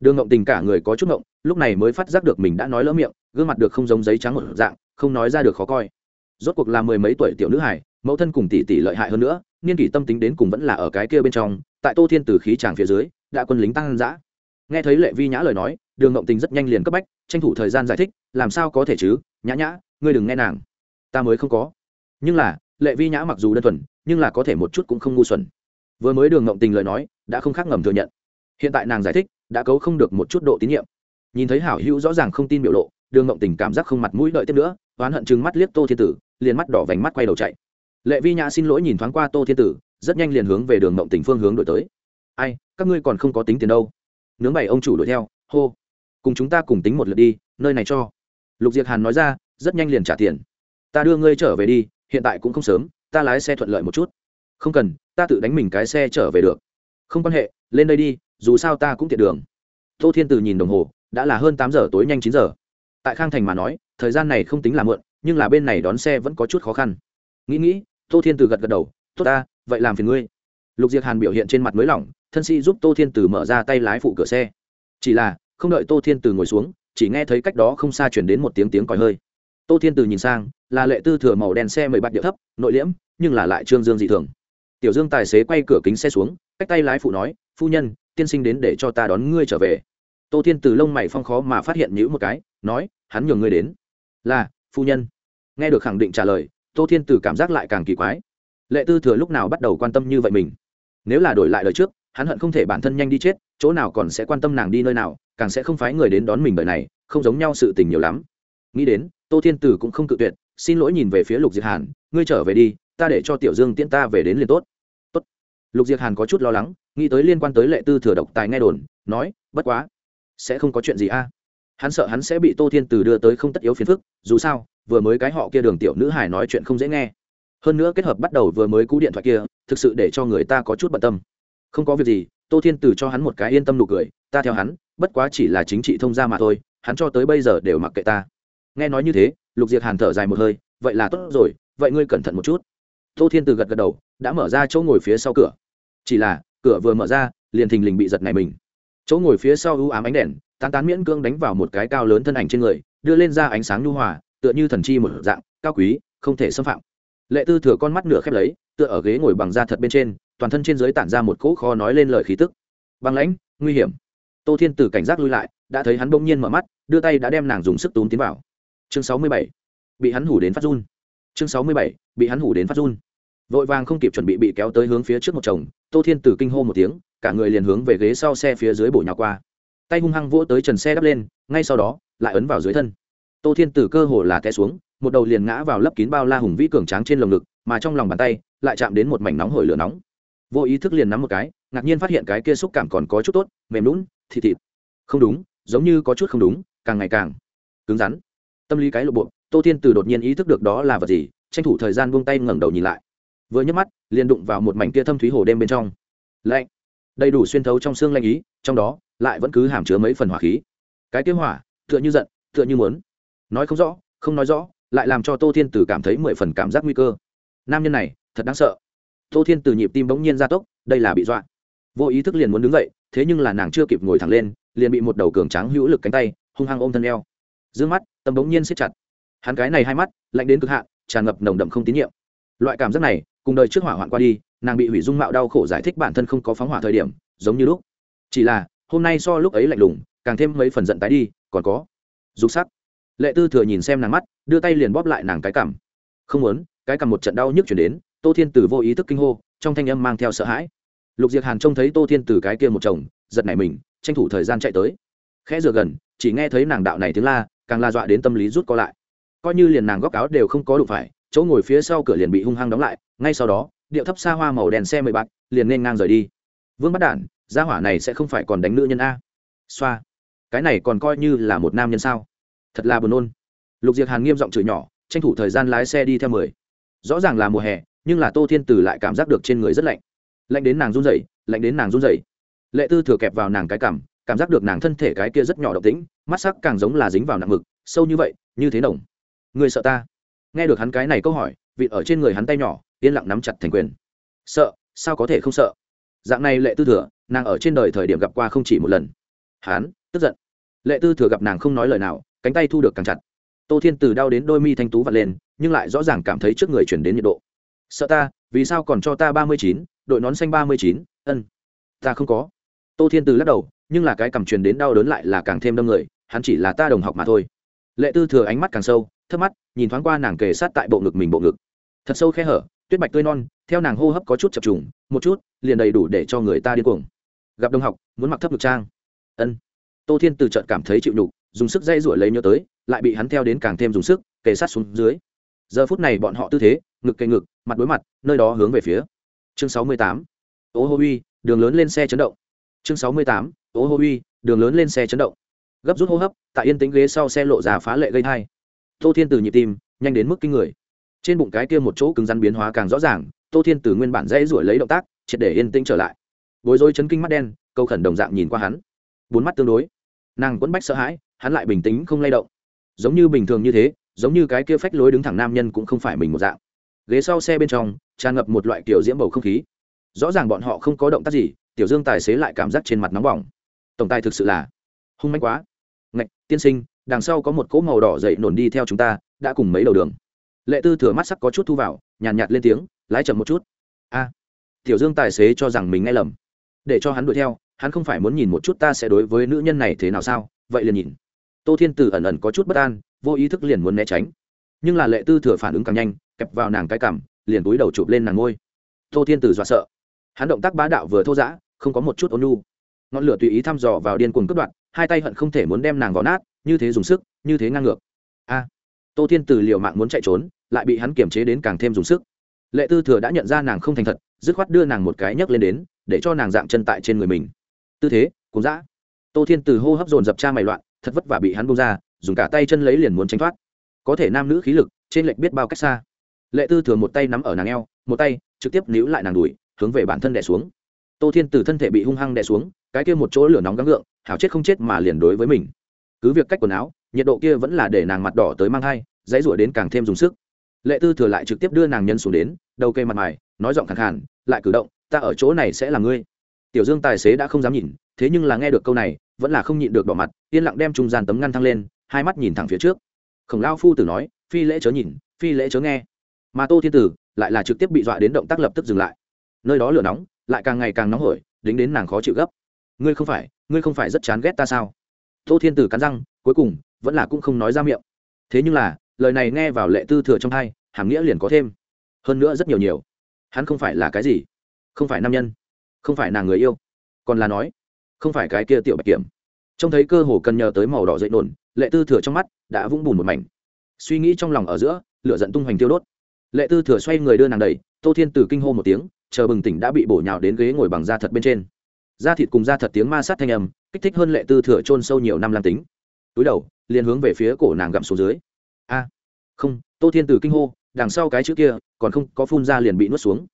Đường ngộng tình cả người có chút ngộng, lúc này mới phát giác được mình đã nói lỡ miệng, gương mặt được không giống giấy trắng một dạng, không nói ra được khó coi. Rốt cuộc là mười mấy tuổi tiểu nữ hải mẫu thân cùng tỷ tỷ lợi hại hơn nữa, niên kỷ tâm tính đến cùng vẫn là ở cái kia bên trong, tại tô thiên từ khí tràng phía dưới, đã quân lính tăng dã. Nghe thấy lệ vi nhã lời nói, đường ngộng tình rất nhanh liền cấp bách, tranh thủ thời gian giải thích, làm sao có thể chứ, nhã nhã, ngươi đừng nghe nàng. Ta mới không có. Nhưng là, lệ vi nhã mặc dù đơn thuần, nhưng là có thể một chút cũng không ngu xuẩn vừa mới đường ngộng tình lời nói, đã không khác ngầm thừa nhận. Hiện tại nàng giải thích, đã cấu không được một chút độ tín nhiệm. Nhìn thấy hảo hữu rõ ràng không tin biểu lộ, đường ngộng tình cảm giác không mặt mũi đợi tiếp nữa, oán hận chừng mắt liếc tô thiên tử, liền mắt đỏ vành mắt quay đầu chạy. Lệ vi nhã xin lỗi nhìn thoáng qua tô thiên tử, rất nhanh liền hướng về đường ngộng tình phương hướng đổi tới. Ai, các ngươi còn không có tính tiền đâu. Nướng bày ông chủ đuổi theo, hô. Cùng chúng ta cùng tính một lượt đi, nơi này cho. Lục diệc hàn nói ra, rất nhanh liền trả tiền. Ta đưa ngươi trở về đi, hiện tại cũng không sớm, ta lái xe thuận lợi một chút. Không cần ta tự đánh mình cái xe trở về được. Không quan hệ, lên đây đi, dù sao ta cũng tiện đường. Tô thiên từ nhìn đồng hồ, đã là hơn tám giờ, tối nhanh chín giờ. Tại khang thành mà nói, thời gian này không tính là mượn nhưng là bên này đón xe vẫn có chút khó khăn. Nghĩ nghĩ, tô thiên từ gật gật đầu, tốt ta, vậy làm phiền ngươi. Lục diệc hàn biểu hiện trên mặt mới lỏng, thân sĩ giúp tô thiên từ mở ra tay lái phụ cửa xe. Chỉ là, không đợi tô thiên từ ngồi xuống, chỉ nghe thấy cách đó không xa chuyển đến một tiếng tiếng còi hơi. Tô thiên từ nhìn sang, là lệ tư thừa màu đen xe mười bạc điệu thấp, nội liễm, nhưng là lại trương dương dị thường tiểu dương tài xế quay cửa kính xe xuống, cách tay lái phụ nói, phu nhân, tiên sinh đến để cho ta đón ngươi trở về. Tô thiên từ lông mày phong khó mà phát hiện nhữ một cái, nói, hắn nhường ngươi đến. Là, phu nhân. Nghe được khẳng định trả lời, tô thiên từ cảm giác lại càng kỳ quái. Lệ tư thừa lúc nào bắt đầu quan tâm như vậy mình? Nếu là đổi lại lời trước, hắn hận không thể bản thân nhanh đi chết, chỗ nào còn sẽ quan tâm nàng đi nơi nào, càng sẽ không phái người đến đón mình bởi này, không giống nhau sự tình nhiều lắm. Nghĩ đến, tô thiên tử cũng không cự tuyệt, xin lỗi nhìn về phía lục diệt hàn, ngươi trở về đi ta để cho tiểu dương tiễn ta về đến liền tốt. Tốt. Lục Diệc hàn có chút lo lắng, nghĩ tới liên quan tới lệ tư thừa độc tài nghe đồn, nói, bất quá, sẽ không có chuyện gì a. Hắn sợ hắn sẽ bị tô thiên tử đưa tới không tất yếu phiền phức, dù sao, vừa mới cái họ kia đường tiểu nữ hải nói chuyện không dễ nghe. Hơn nữa kết hợp bắt đầu vừa mới cú điện thoại kia, thực sự để cho người ta có chút bận tâm. Không có việc gì, tô thiên từ cho hắn một cái yên tâm nụ cười, ta theo hắn, bất quá chỉ là chính trị thông gia mà thôi, hắn cho tới bây giờ đều mặc kệ ta. Nghe nói như thế, lục diệt hàn thở dài một hơi, vậy là tốt rồi, vậy ngươi cẩn thận một chút tô thiên từ gật gật đầu, đã mở ra chỗ ngồi phía sau cửa. Chỉ là, cửa vừa mở ra, liền thình lình bị giật này mình. Chỗ ngồi phía sau ưu ám ánh đèn, tán tán miễn cương đánh vào một cái cao lớn thân ảnh trên người, đưa lên ra ánh sáng nhu hòa, tựa như thần chi một dạng, cao quý, không thể xâm phạm. Lệ tư thừa con mắt nửa khép lấy, tựa ở ghế ngồi bằng da thật bên trên, toàn thân trên dưới tản ra một cỗ kho nói lên lời khí tức. Băng lãnh, nguy hiểm. Tô thiên tử cảnh giác lui lại, đã thấy hắn bỗng nhiên mở mắt, đưa tay đã đem nàng dùng sức túm tiến vào. Chương sáu mươi bảy. Bị hắn hủ đến phát run. Chương sáu mươi bảy bị hắn hủ đến phát run. Vội vàng không kịp chuẩn bị bị kéo tới hướng phía trước một chồng, tô thiên tử kinh hô một tiếng, cả người liền hướng về ghế sau xe phía dưới bổ nhào qua. Tay hung hăng vỗ tới trần xe đắp lên, ngay sau đó, lại ấn vào dưới thân. Tô thiên tử cơ hồ là té xuống, một đầu liền ngã vào lấp kín bao la hùng vĩ cường tráng trên lồng ngực, mà trong lòng bàn tay, lại chạm đến một mảnh nóng hổi lửa nóng. Vô ý thức liền nắm một cái, ngạc nhiên phát hiện cái kia xúc cảm còn có chút tốt, mềm lún thịt thịt. Không đúng, giống như có chút không đúng, càng ngày càng cứng rắn. Tâm lý cái lộ bộ, tô thiên từ đột nhiên ý thức được đó là vật gì tranh thủ thời gian buông tay ngẩng đầu nhìn lại. Vừa nhấc mắt, liền đụng vào một mảnh kia thâm thúy hồ đêm bên trong. Lạnh. Đầy đủ xuyên thấu trong xương lanh ý, trong đó, lại vẫn cứ hàm chứa mấy phần hỏa khí. Cái kế hỏa, tựa như giận, tựa như muốn. Nói không rõ, không nói rõ, lại làm cho tô thiên tử cảm thấy mười phần cảm giác nguy cơ. Nam nhân này, thật đáng sợ. Tô thiên tử nhịp tim bỗng nhiên gia tốc, đây là bị dọa. Vô ý thức liền muốn đứng dậy, thế nhưng là nàng chưa kịp ngồi thẳng lên, liền bị một đầu cường tráng hữu lực cánh tay hung hăng ôm thân eo. D ư ơ n g mắt, tâm bỗng nhiên siết chặt. Hắn cái này hai mắt, lạnh đến cực hạn tràn ngập nồng đậm không tín nhiệm. Loại cảm giác này, cùng đời trước hỏa hoạn qua đi, nàng bị hủy dung mạo đau khổ giải thích bản thân không có phóng hỏa thời điểm, giống như lúc. Chỉ là, hôm nay so lúc ấy lạnh lùng, càng thêm mấy phần giận tái đi, còn có. Dục sắc. Lệ tư thừa nhìn xem nàng mắt, đưa tay liền bóp lại nàng cái cảm không muốn, cái cảm một trận đau nhức chuyển đến, tô thiên tử vô ý thức kinh hô, trong thanh âm mang theo sợ hãi. Lục Diệc hàn trông thấy tô thiên tử cái kia một chồng, giật nảy mình, tranh thủ thời gian chạy tới. Khẽ dựa gần, chỉ nghe thấy nàng đạo này tiếng la, càng la dọa đến tâm lý rút co lại coi như liền nàng góc áo đều không có đụng phải chỗ ngồi phía sau cửa liền bị hung hăng đóng lại ngay sau đó điệu thấp xa hoa màu đèn xe mười bạc liền nên ngang rời đi. Vương bắt đản gia hỏa này sẽ không phải còn đánh nữ nhân a. Xoa. Cái này còn coi như là một nam nhân sao? Thật là buồn nôn. Lục diệc hàn nghiêm giọng chửi nhỏ tranh thủ thời gian lái xe đi theo mười. Rõ ràng là mùa hè nhưng là tô thiên tử lại cảm giác được trên người rất lạnh. Lạnh đến nàng run rẩy lạnh đến nàng run rẩy. Lệ tư thừa kẹp vào nàng cái cảm cảm giác được nàng thân thể cái kia rất nhỏ độc tính, mắt sắc càng giống là dính vào nặng mực sâu như vậy như thế đồng người sợ ta? Nghe được hắn cái này câu hỏi, vịt ở trên người hắn tay nhỏ, yên lặng nắm chặt thành quyền. Sợ? Sao có thể không sợ? Dạng này lệ tư thừa, nàng ở trên đời thời điểm gặp qua không chỉ một lần. Hắn, tức giận. Lệ tư thừa gặp nàng không nói lời nào, cánh tay thu được càng chặt. Tô thiên từ đau đến đôi mi thanh tú vặt lên, nhưng lại rõ ràng cảm thấy trước người chuyển đến nhiệt độ. Sợ ta, vì sao còn cho ta ba mươi chín, đội nón xanh ba mươi chín, ân. Ta không có. Tô thiên từ lắc đầu, nhưng là cái cầm truyền đến đau đớn lại là càng thêm đâm người, hắn chỉ là ta đồng học mà thôi. Lệ tư thừa ánh mắt càng sâu thấp mắt, nhìn thoáng qua nàng kề sát tại bộ ngực mình bộ ngực. Thật sâu khe hở, tuyết bạch tươi non, theo nàng hô hấp có chút chập trùng, một chút, liền đầy đủ để cho người ta điên cuồng. Gặp đồng học, muốn mặc thấp ngực trang. Ân. Tô thiên từ trận cảm thấy chịu nhục, dùng sức dây ruổi lấy nhớ tới, lại bị hắn theo đến càng thêm dùng sức, kề sát xuống dưới. Giờ phút này bọn họ tư thế, ngực kề ngực, mặt đối mặt, nơi đó hướng về phía. Chương sáu mươi tám. Ô hô uy, đường lớn lên xe chấn động. Chương sáu mươi tám. Ô hô uy, đường lớn lên xe chấn động. Gấp rút hô hấp, tại yên tĩnh ghế sau xe lộ ra phá lệ gây thai tô thiên từ nhịp tim, nhanh đến mức kinh người. Trên bụng cái kia một chỗ cứng rắn biến hóa càng rõ ràng, tô thiên từ nguyên bản dãy ruổi lấy động tác, triệt để yên tĩnh trở lại. Bối rối chấn kinh mắt đen, câu khẩn đồng dạng nhìn qua hắn. Bốn mắt tương đối. Nàng quẫn bách sợ hãi, hắn lại bình tĩnh không lay động. Giống như bình thường như thế, giống như cái kia phách lối đứng thẳng nam nhân cũng không phải mình một dạng. Ghế sau xe bên trong, tràn ngập một loại kiểu diễm bầu không khí. Rõ ràng bọn họ không có động tác gì, tiểu dương tài xế lại cảm giác trên mặt nóng bỏng. Tổng tài thực sự là hung manh quá. Ngạch, tiên sinh đằng sau có một cỗ màu đỏ dậy nổn đi theo chúng ta đã cùng mấy đầu đường. Lệ tư thừa mắt sắc có chút thu vào nhàn nhạt, nhạt lên tiếng lái chậm một chút. A tiểu dương tài xế cho rằng mình nghe lầm. Để cho hắn đuổi theo hắn không phải muốn nhìn một chút ta sẽ đối với nữ nhân này thế nào sao? Vậy liền nhìn. Tô thiên tử ẩn ẩn có chút bất an vô ý thức liền muốn né tránh. Nhưng là lệ tư thừa phản ứng càng nhanh kẹp vào nàng cái cằm liền túi đầu chụp lên nàng ngôi tô thiên tử dọa sợ. Hắn động tác bá đạo vừa thô giã không có một chút ôn nhu. Ngọn lửa tùy ý thăm dò vào điên cuồng cướp đoạt, hai tay hận không thể muốn đem nàng vào nát như thế dùng sức, như thế ngang ngược. A, tô thiên tử liều mạng muốn chạy trốn, lại bị hắn kiềm chế đến càng thêm dùng sức. Lệ tư thừa đã nhận ra nàng không thành thật, dứt khoát đưa nàng một cái nhấc lên đến, để cho nàng dạng chân tại trên người mình. Tư thế cũng dã. Tô thiên từ hô hấp dồn dập cha mày loạn, thật vất vả bị hắn bông ra, dùng cả tay chân lấy liền muốn tránh thoát. Có thể nam nữ khí lực, trên lệnh biết bao cách xa. Lệ tư thừa một tay nắm ở nàng eo, một tay trực tiếp níu lại nàng đùi, hướng về bản thân đẻ xuống. Tô thiên từ thân thể bị hung hăng đẻ xuống, cái kia một chỗ lửa nóng gắng gượng, hảo chết không chết mà liền đối với mình cứ việc cách quần áo, nhiệt độ kia vẫn là để nàng mặt đỏ tới mang thai, dãy rủa đến càng thêm dùng sức. Lệ tư thừa lại trực tiếp đưa nàng nhân xuống đến, đầu cây mặt mày, nói giọng khẳng khàn, lại cử động, ta ở chỗ này sẽ là ngươi. Tiểu dương tài xế đã không dám nhìn, thế nhưng là nghe được câu này, vẫn là không nhịn được đỏ mặt, yên lặng đem trung gian tấm ngăn thăng lên, hai mắt nhìn thẳng phía trước. Khổng lao phu tử nói, phi lễ chớ nhìn, phi lễ chớ nghe. Mà tô thiên tử lại là trực tiếp bị dọa đến động tác lập tức dừng lại. Nơi đó lửa nóng, lại càng ngày càng nóng hổi, đính đến nàng khó chịu gấp. Ngươi không phải, ngươi không phải rất chán ghét ta sao? Tô thiên tử cắn răng, cuối cùng, vẫn là cũng không nói ra miệng. Thế nhưng là, lời này nghe vào lệ tư thừa trong hai hàm nghĩa liền có thêm. Hơn nữa rất nhiều nhiều. Hắn không phải là cái gì? Không phải nam nhân. Không phải nàng người yêu. Còn là nói, không phải cái kia tiểu bạch kiểm. Trông thấy cơ hồ cần nhờ tới màu đỏ dậy nổn, lệ tư thừa trong mắt đã vũng bùn một mảnh. Suy nghĩ trong lòng ở giữa, lửa giận tung hoành tiêu đốt. Lệ tư thừa xoay người đưa nàng đầy tô thiên Tử kinh hô một tiếng, chờ bừng tỉnh đã bị bổ nhào đến ghế ngồi bằng da thật bên trên. Da thịt cùng da thật tiếng ma sát thanh âm kích thích hơn lệ tư thừa chôn sâu nhiều năm lam tính. Túi đầu, liền hướng về phía cổ nàng gặm xuống dưới. A, không, tô thiên từ kinh hô, đằng sau cái chữ kia, còn không có phun ra liền bị nuốt xuống.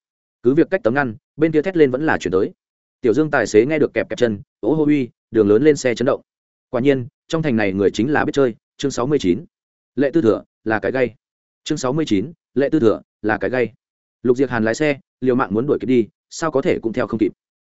Cứ việc cách tấm ngăn, bên kia thét lên vẫn là chuyển tới. Tiểu dương tài xế nghe được kẹp kẹp chân, ố hô uy, đường lớn lên xe chấn động. Quả nhiên, trong thành này người chính là biết chơi, chương sáu mươi chín. Lệ tư thừa, là cái gay. Chương sáu mươi chín, lệ tư thừa, là cái gay. Lục diệc hàn lái xe, liều mạng muốn đuổi kịp đi, sao có thể cũng theo không kịp.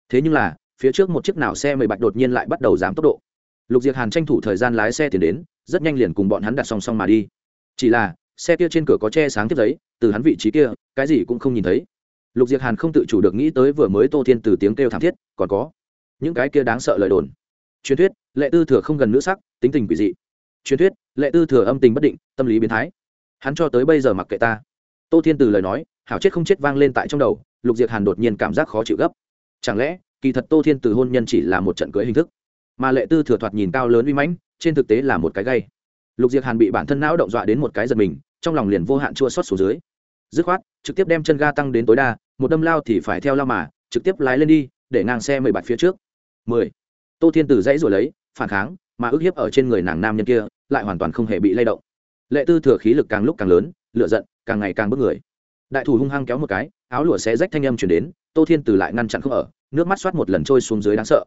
Thế nhưng là phía trước một chiếc nào xe mười bạch đột nhiên lại bắt đầu giảm tốc độ. Lục diệc hàn tranh thủ thời gian lái xe tiền đến, rất nhanh liền cùng bọn hắn đặt song song mà đi. Chỉ là, xe kia trên cửa có che sáng tiếp giấy, từ hắn vị trí kia, cái gì cũng không nhìn thấy. Lục diệc hàn không tự chủ được nghĩ tới vừa mới tô thiên từ tiếng kêu thảm thiết, còn có những cái kia đáng sợ lời đồn. Truyền thuyết, lệ tư thừa không gần nữ sắc, tính tình quỷ dị. Truyền thuyết, lệ tư thừa âm tình bất định, tâm lý biến thái. Hắn cho tới bây giờ mặc kệ ta. Tô thiên từ lời nói, hảo chết không chết vang lên tại trong đầu, lục diệc hàn đột nhiên cảm giác khó chịu gấp. Chẳng lẽ kỳ thật tô thiên từ hôn nhân chỉ là một trận cưới hình thức, mà lệ tư thừa thoạt nhìn cao lớn uy mãnh, trên thực tế là một cái gây lục diệc hàn bị bản thân não động dọa đến một cái giật mình, trong lòng liền vô hạn chua xót xuống dưới. Dứt khoát, trực tiếp đem chân ga tăng đến tối đa, một đâm lao thì phải theo lao mà, trực tiếp lái lên đi, để ngang xe mười bạt phía trước. Mười. Tô thiên tử dãy rồi lấy, phản kháng, mà ức hiếp ở trên người nàng nam nhân kia, lại hoàn toàn không hề bị lay động. Lệ tư thừa khí lực càng lúc càng lớn lựa giận càng ngày càng bức người. Đại thủ hung hăng kéo một cái, áo lụa xé rách thanh âm chuyển đến, tô thiên tử lại ngăn chặn không ở nước mắt xoát một lần trôi xuống dưới đáng sợ.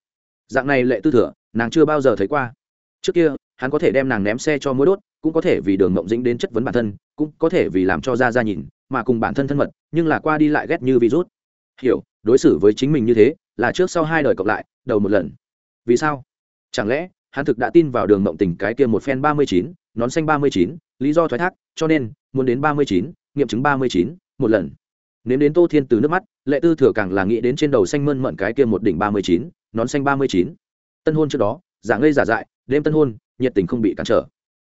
Dạng này lệ tư thừa, nàng chưa bao giờ thấy qua. Trước kia, hắn có thể đem nàng ném xe cho mũi đốt, cũng có thể vì đường mộng dĩnh đến chất vấn bản thân, cũng có thể vì làm cho ra ra nhìn, mà cùng bản thân thân mật, nhưng là qua đi lại ghét như virus. Hiểu, đối xử với chính mình như thế, là trước sau hai đời cộng lại, đầu một lần. Vì sao? Chẳng lẽ, hắn thực đã tin vào đường mộng tình cái kia một phen ba mươi chín, nón xanh ba mươi chín, lý do thoái thác, cho nên, muốn đến ba mươi chín, nghiệm chứng ba mươi chín, một lần. Nếu đến tô thiên từ nước mắt lệ tư thừa càng là nghĩ đến trên đầu xanh mơn mận cái kia một đỉnh ba mươi chín, nón xanh ba mươi chín. Tân hôn trước đó, giả ngây giả dại, đêm tân hôn, nhiệt tình không bị cản trở.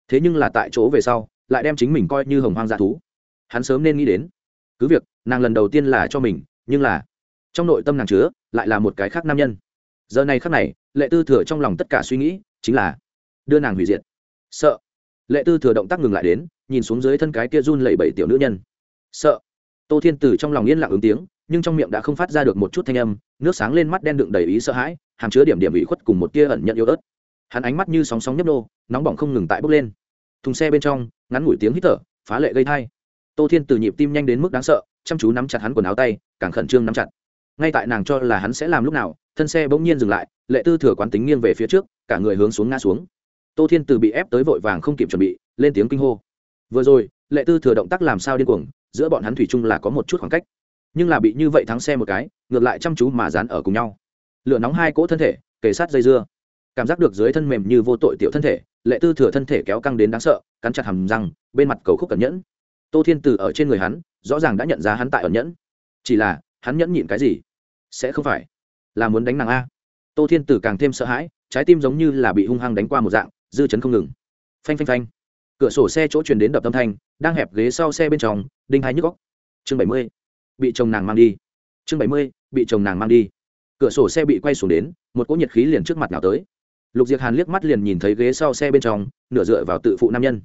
Thế nhưng là tại chỗ về sau, lại đem chính mình coi như hồng hoang dã thú. Hắn sớm nên nghĩ đến, cứ việc, nàng lần đầu tiên là cho mình, nhưng là, trong nội tâm nàng chứa, lại là một cái khác nam nhân. Giờ này khác này, lệ tư thừa trong lòng tất cả suy nghĩ, chính là, đưa nàng hủy diệt. Sợ. Lệ tư thừa động tác ngừng lại đến, nhìn xuống dưới thân cái kia run lẩy bẩy tiểu nữ nhân. Sợ. Tô thiên tử trong lòng yên lặng ứng tiếng nhưng trong miệng đã không phát ra được một chút thanh âm, nước sáng lên mắt đen đựng đầy ý sợ hãi, hàm chứa điểm điểm ủy khuất cùng một tia ẩn nhận yếu ớt. Hắn ánh mắt như sóng sóng nhấp nô, nóng bỏng không ngừng tại bốc lên. Thùng xe bên trong, ngắn ngủi tiếng hít thở, phá lệ gây thai tô thiên từ nhịp tim nhanh đến mức đáng sợ, chăm chú nắm chặt hắn quần áo tay, càng khẩn trương nắm chặt. Ngay tại nàng cho là hắn sẽ làm lúc nào, thân xe bỗng nhiên dừng lại, lệ tư thừa quán tính nghiêng về phía trước, cả người hướng xuống ngã xuống. Tô thiên từ bị ép tới vội vàng không kịp chuẩn bị, lên tiếng kinh hô. Vừa rồi, lệ tư thừa động tác làm sao điên cuồng, giữa bọn hắn thủy chung là có một chút khoảng cách nhưng là bị như vậy thắng xe một cái, ngược lại chăm chú mà dán ở cùng nhau. Lửa nóng hai cỗ thân thể, kề sát dây dưa. Cảm giác được dưới thân mềm như vô tội tiểu thân thể, lệ tư thừa thân thể kéo căng đến đáng sợ, cắn chặt hầm răng, bên mặt cầu khúc cẩn nhẫn. Tô thiên Tử ở trên người hắn, rõ ràng đã nhận ra hắn tại ẩn nhẫn. Chỉ là, hắn nhẫn nhịn cái gì? Sẽ không phải là muốn đánh nàng a. Tô thiên Tử càng thêm sợ hãi, trái tim giống như là bị hung hăng đánh qua một dạng, dư chấn không ngừng. Phanh phanh phanh. Cửa sổ xe chỗ truyền đến đập tâm thanh, đang hẹp ghế sau xe bên trong, đinh hai nhức góc chương bảy mươi bị chồng nàng mang đi. Chương bảy mươi, bị chồng nàng mang đi. Cửa sổ xe bị quay xuống đến, một cỗ nhiệt khí liền trước mặt nào tới. Lục diệc hàn liếc mắt liền nhìn thấy ghế sau xe bên trong, nửa dựa vào tự phụ nam nhân.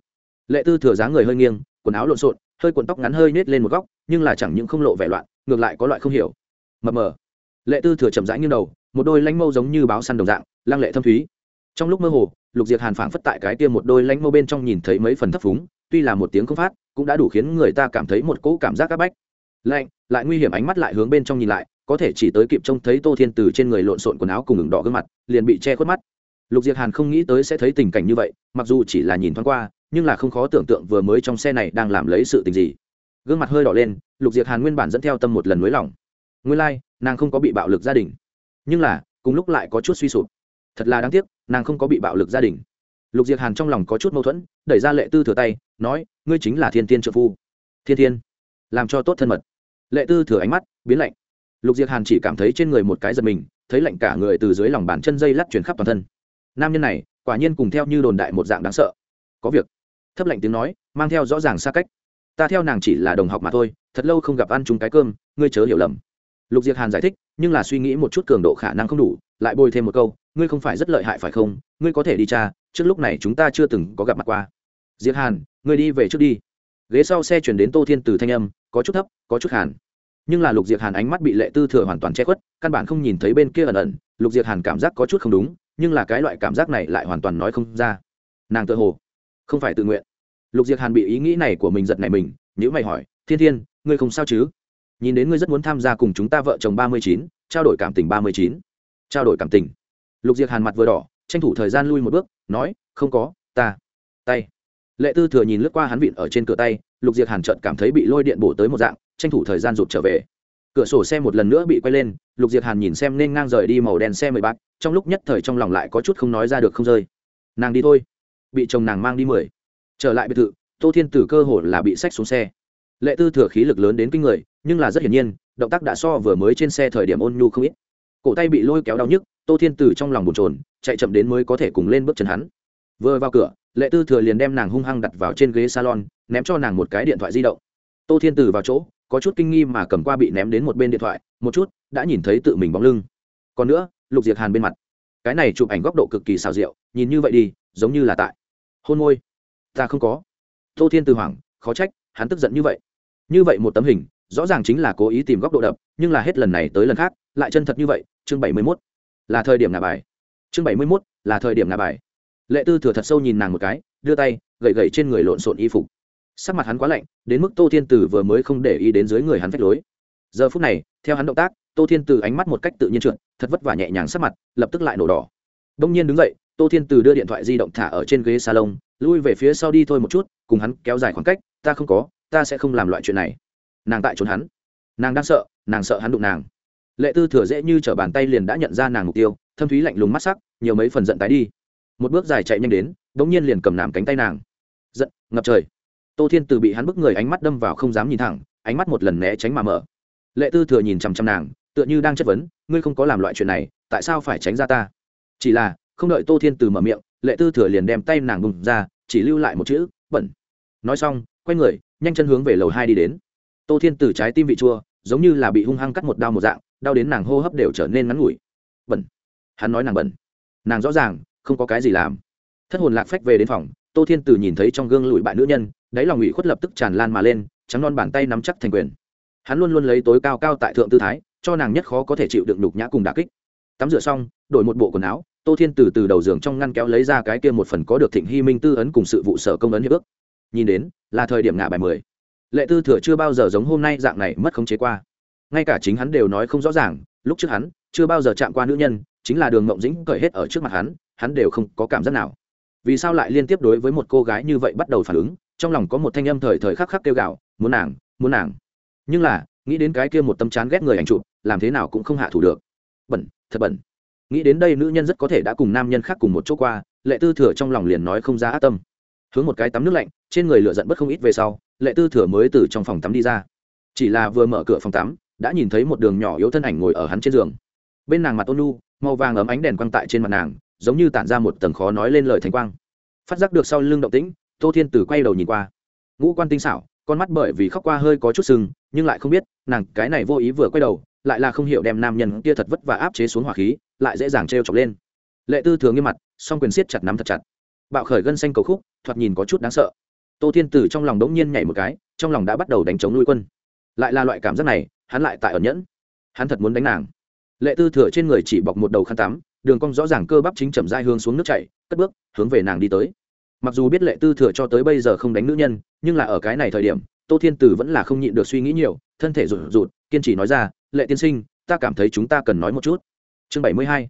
Lệ tư thừa dáng người hơi nghiêng, quần áo lộn xộn, hơi cuộn tóc ngắn hơi nết lên một góc, nhưng là chẳng những không lộ vẻ loạn, ngược lại có loại không hiểu. Mờ mờ. Lệ tư thừa chậm rãi như đầu, một đôi lanh mâu giống như báo săn đồng dạng, lăng lệ thâm thúy. Trong lúc mơ hồ, lục diệc hàn phảng phất tại cái tiêm một đôi lanh mâu bên trong nhìn thấy mấy phần thấp phúng, tuy là một tiếng không phát, cũng đã đủ khiến người ta cảm thấy một cỗ cảm giác áp bách lạnh lại nguy hiểm ánh mắt lại hướng bên trong nhìn lại có thể chỉ tới kịp trông thấy tô thiên từ trên người lộn xộn quần áo cùng ngừng đỏ gương mặt liền bị che khuất mắt. Lục diệc hàn không nghĩ tới sẽ thấy tình cảnh như vậy mặc dù chỉ là nhìn thoáng qua nhưng là không khó tưởng tượng vừa mới trong xe này đang làm lấy sự tình gì. Gương mặt hơi đỏ lên lục diệc hàn nguyên bản dẫn theo tâm một lần nới lỏng. Nguyên lai、like, nàng không có bị bạo lực gia đình. Nhưng là cùng lúc lại có chút suy sụp. Thật là đáng tiếc nàng không có bị bạo lực gia đình. Lục diệc hàn trong lòng có chút mâu thuẫn đẩy ra lệ tư thừa tay nói ngươi chính là thiên tiên trợ phu. Thiên thiên làm cho tốt thân mật lệ tư thừa ánh mắt, biến lạnh. Lục diệc hàn chỉ cảm thấy trên người một cái giật mình, thấy lạnh cả người từ dưới lòng bàn chân dây lắt chuyển khắp toàn thân. Nam nhân này, quả nhiên cùng theo như đồn đại một dạng đáng sợ. Có việc. Thấp lạnh tiếng nói, mang theo rõ ràng xa cách. Ta theo nàng chỉ là đồng học mà thôi, thật lâu không gặp ăn chung cái cơm, ngươi chớ hiểu lầm. Lục diệc hàn giải thích, nhưng là suy nghĩ một chút cường độ khả năng không đủ, lại bôi thêm một câu, ngươi không phải rất lợi hại phải không? Ngươi có thể đi cha trước lúc này chúng ta chưa từng có gặp mặt qua. Diệc hàn, ngươi đi về trước đi. Ghế sau xe chuyển đến tô thiên từ thanh âm, có chút thấp, có chút hàn nhưng là lục diệc hàn ánh mắt bị lệ tư thừa hoàn toàn che khuất, căn bản không nhìn thấy bên kia ẩn ẩn. Lục diệc hàn cảm giác có chút không đúng, nhưng là cái loại cảm giác này lại hoàn toàn nói không ra. Nàng tự hồ không phải tự nguyện. Lục diệc hàn bị ý nghĩ này của mình giật này mình nếu mày hỏi, thiên thiên, ngươi không sao chứ? Nhìn đến ngươi rất muốn tham gia cùng chúng ta vợ chồng ba mươi chín, trao đổi cảm tình ba mươi chín. Trao đổi cảm tình. Lục diệc hàn mặt vừa đỏ, tranh thủ thời gian lui một bước, nói, không có, ta, tay. Lệ tư thừa nhìn lướt qua hắn vịn ở trên cửa tay, lục diệc hàn trợn cảm thấy bị lôi điện bổ tới một dạng tranh thủ thời gian rụt trở về. Cửa sổ xe một lần nữa bị quay lên, lục diệt hàn nhìn xem nên ngang rời đi màu đen xe mười bát trong lúc nhất thời trong lòng lại có chút không nói ra được không rơi. Nàng đi thôi. Bị chồng nàng mang đi mười. Trở lại biệt thự, tô thiên tử cơ hồ là bị sách xuống xe. Lệ tư thừa khí lực lớn đến kinh người, nhưng là rất hiển nhiên, động tác đã so vừa mới trên xe thời điểm ôn nhu không ít. Cổ tay bị lôi kéo đau nhức, tô thiên tử trong lòng bồn trồn chạy chậm đến mới có thể cùng lên bước chân hắn. Vừa vào cửa, lệ tư thừa liền đem nàng hung hăng đặt vào trên ghế salon, ném cho nàng một cái điện thoại di động. Tô thiên tử vào chỗ có chút kinh nghi mà cầm qua bị ném đến một bên điện thoại, một chút, đã nhìn thấy tự mình bóng lưng. Còn nữa, lục diệt hàn bên mặt. Cái này chụp ảnh góc độ cực kỳ xào rượu nhìn như vậy đi, giống như là tại. Hôn môi. Ta không có. Tô thiên từ hoảng, khó trách, hắn tức giận như vậy. Như vậy một tấm hình, rõ ràng chính là cố ý tìm góc độ đập, nhưng là hết lần này tới lần khác, lại chân thật như vậy, chương bảy mươi mốt. Là thời điểm ngả bài. Chương bảy mươi mốt, là thời điểm ngả bài. Lệ tư thừa thật sâu nhìn nàng một cái, đưa tay, gậy gậy trên người lộn xộn y phục sắc mặt hắn quá lạnh, đến mức tô thiên tử vừa mới không để ý đến dưới người hắn phách lối. Giờ phút này, theo hắn động tác, tô thiên tử ánh mắt một cách tự nhiên trượt, thật vất vả nhẹ nhàng sắc mặt, lập tức lại nổ đỏ. Đông nhiên đứng dậy, tô thiên tử đưa điện thoại di động thả ở trên ghế salon, lui về phía sau đi thôi một chút, cùng hắn kéo dài khoảng cách, ta không có, ta sẽ không làm loại chuyện này. Nàng tại trốn hắn. Nàng đang sợ, nàng sợ hắn đụng nàng. Lệ tư thừa dễ như t r ở bàn tay liền đã nhận ra nàng mục tiêu, thâm thúy lạnh lùng mắt sắc, nhiều mấy phần giận tái đi. Một bước dài chạy nhanh đến đ ỗ n g nhiên liền cầm nàng cánh tay nàng. Giận, ngập trời tô thiên từ bị hắn bức người ánh mắt đâm vào không dám nhìn thẳng, ánh mắt một lần né tránh mà mở. Lệ tư thừa nhìn chằm chằm nàng, tựa như đang chất vấn, ngươi không có làm loại chuyện này, tại sao phải tránh ra ta? Chỉ là, không đợi tô thiên từ mở miệng, lệ tư thừa liền đem tay nàng bùng ra, chỉ lưu lại một chữ, bẩn. Nói xong, quay người, nhanh chân hướng về lầu hai đi đến. Tô thiên từ trái tim vị chua, giống như là bị hung hăng cắt một đau một dạng, đau đến nàng hô hấp đều trở nên ngắn ngủi. Bẩn. Hắn nói nàng bẩn. Nàng rõ ràng, không có cái gì làm. Thất hồn lạc phách về đến phòng, tô thiên từ nhìn thấy trong gương lụi bại nữ nhân đáy lòng ủy khuất lập tức tràn lan mà lên, trắng non bàn tay nắm chắc thành quyền. Hắn luôn luôn lấy tối cao cao tại thượng tư thái, cho nàng nhất khó có thể chịu đựng đục nhã cùng đà kích. Tắm rửa xong, đổi một bộ quần áo, tô thiên từ từ đầu giường trong ngăn kéo lấy ra cái kia một phần có được thịnh hy minh tư ấn cùng sự vụ sở công ấn hiệp ước. Nhìn đến, là thời điểm ngả bài mười. Lệ tư thừa chưa bao giờ giống hôm nay dạng này mất khống chế qua. Ngay cả chính hắn đều nói không rõ ràng, lúc trước hắn chưa bao giờ chạm qua nữ nhân, chính là đường mộng dĩnh cởi hết ở trước mặt hắn hắn đều không có cảm giác nào. Vì sao lại liên tiếp đối với một cô gái như vậy bắt đầu phản ứng? Trong lòng có một thanh âm thời thời khắc khắc kêu gạo muốn nàng muốn nàng. Nhưng là, nghĩ đến cái kia một tâm chán ghét người ảnh chụp, làm thế nào cũng không hạ thủ được. Bẩn, thật bẩn. Nghĩ đến đây nữ nhân rất có thể đã cùng nam nhân khác cùng một chỗ qua, lệ tư thừa trong lòng liền nói không ra ác tâm. Hướng một cái tắm nước lạnh, trên người lựa giận bất không ít về sau, lệ tư thừa mới từ trong phòng tắm đi ra. Chỉ là vừa mở cửa phòng tắm, đã nhìn thấy một đường nhỏ yếu thân ảnh ngồi ở hắn trên giường. Bên nàng mặt ôn nu màu vàng ấm ánh đèn quang tại trên mặt nàng, giống như tản ra một tầng khó nói lên lời thành quang. Phát giác được sau lưng động tĩnh tô thiên tử quay đầu nhìn qua. Ngũ quan tinh xảo, con mắt bởi vì khóc qua hơi có chút sưng, nhưng lại không biết, nàng cái này vô ý vừa quay đầu, lại là không hiểu đem nam nhân kia thật vất và áp chế xuống hỏa khí, lại dễ dàng t chọc lên. Lệ tư thường nghiêm mặt, song quyền siết chặt nắm thật chặt. Bạo khởi gân xanh cầu khúc, thoạt nhìn có chút đáng sợ. Tô thiên tử trong lòng đống nhiên nhảy một cái, trong lòng đã bắt đầu đánh chống nuôi quân. Lại là loại cảm giác này, hắn lại tại ẩn nhẫn. Hắn thật muốn đánh nàng. Lệ tư thừa trên người chỉ bọc một đầu khăn tắm, đường cong rõ ràng cơ bắp chính chậm dai hướng xuống nước chảy, cất bước, hướng về nàng đi tới mặc dù biết lệ tư thừa cho tới bây giờ không đánh nữ nhân, nhưng là ở cái này thời điểm, tô thiên tử vẫn là không nhịn được suy nghĩ nhiều, thân thể rụt rụt, kiên trì nói ra, lệ tiên sinh, ta cảm thấy chúng ta cần nói một chút. Chương bảy mươi hai,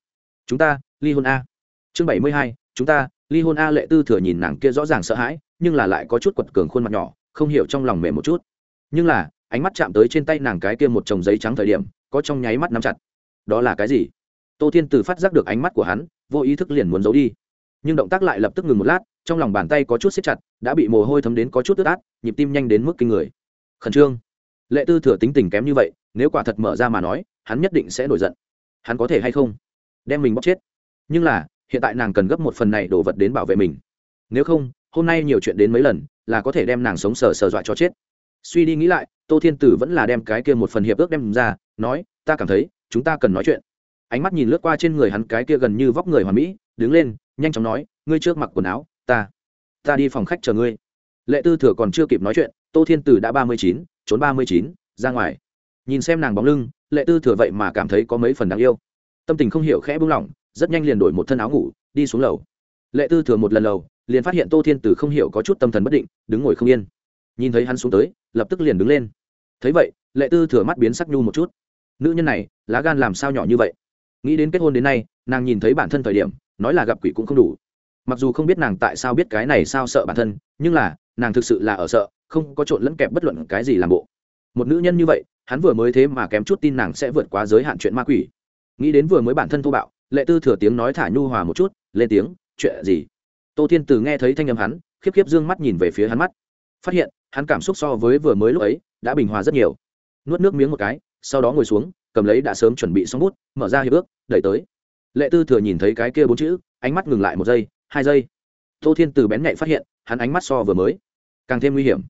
chúng ta, ly hôn a. Chương bảy mươi hai, chúng ta, ly hôn a. Lệ tư thừa nhìn nàng kia rõ ràng sợ hãi, nhưng là lại có chút quật cường khuôn mặt nhỏ, không hiểu trong lòng mềm một chút. Nhưng là, ánh mắt chạm tới trên tay nàng cái kia một chồng giấy trắng thời điểm, có trong nháy mắt nắm chặt. Đó là cái gì? Tô thiên từ phát giác được ánh mắt của hắn, vô ý thức liền muốn giấu đi. Nhưng động tác lại lập tức ngừng một lát trong lòng bàn tay có chút xếp chặt, đã bị mồ hôi thấm đến có chút ướt át, nhịp tim nhanh đến mức kinh người. Khẩn trương. Lệ tư thừa tính tình kém như vậy, nếu quả thật mở ra mà nói, hắn nhất định sẽ nổi giận. Hắn có thể hay không? Đem mình bóc chết. Nhưng là, hiện tại nàng cần gấp một phần này đổ vật đến bảo vệ mình. Nếu không, hôm nay nhiều chuyện đến mấy lần, là có thể đem nàng sống sờ sờ dọa cho chết. Suy đi nghĩ lại, tô thiên tử vẫn là đem cái kia một phần hiệp ước đem ra, nói, ta cảm thấy, chúng ta cần nói chuyện. Ánh mắt nhìn lướt qua trên người hắn cái kia gần như vóc người hoàn mỹ, đứng lên, nhanh chóng nói, ngươi trước mặc quần áo ta ta đi phòng khách chờ ngươi. Lệ tư thừa còn chưa kịp nói chuyện, tô thiên tử đã ba mươi chín, trốn ba mươi chín, ra ngoài. Nhìn xem nàng bóng lưng, lệ tư thừa vậy mà cảm thấy có mấy phần đáng yêu. Tâm tình không hiểu khẽ buông lỏng, rất nhanh liền đổi một thân áo ngủ, đi xuống lầu. Lệ tư thừa một lần lầu, liền phát hiện tô thiên tử không hiểu có chút tâm thần bất định, đứng ngồi không yên. Nhìn thấy hắn xuống tới, lập tức liền đứng lên. Thấy vậy, lệ tư thừa mắt biến sắc nhu một chút. Nữ nhân này, lá gan làm sao nhỏ như vậy? Nghĩ đến kết hôn đến nay, nàng nhìn thấy bản thân thời điểm, nói là gặp quỷ cũng không đủ mặc dù không biết nàng tại sao biết cái này sao sợ bản thân, nhưng là, nàng thực sự là ở sợ, không có trộn lẫn kẹp bất luận cái gì làm bộ. Một nữ nhân như vậy, hắn vừa mới thế mà kém chút tin nàng sẽ vượt quá giới hạn chuyện ma quỷ. Nghĩ đến vừa mới bản thân thô bạo, lệ tư thừa tiếng nói thả nhu hòa một chút, lên tiếng, chuyện gì? Tô thiên từ nghe thấy thanh âm hắn, khiếp khiếp d ư ơ n g mắt nhìn về phía hắn mắt. Phát hiện, hắn cảm xúc so với vừa mới lúc ấy, đã bình hòa rất nhiều. Nuốt nước miếng một cái, sau đó ngồi xuống, cầm lấy đã sớm chuẩn bị xong bút, mở ra hiệp ước, đẩy tới. Lệ tư thừa nhìn thấy cái kia bốn chữ, ánh mắt ngừng lại một giây hai giây. Tô thiên từ bén nhạy phát hiện, hắn ánh mắt so vừa mới càng thêm nguy hiểm.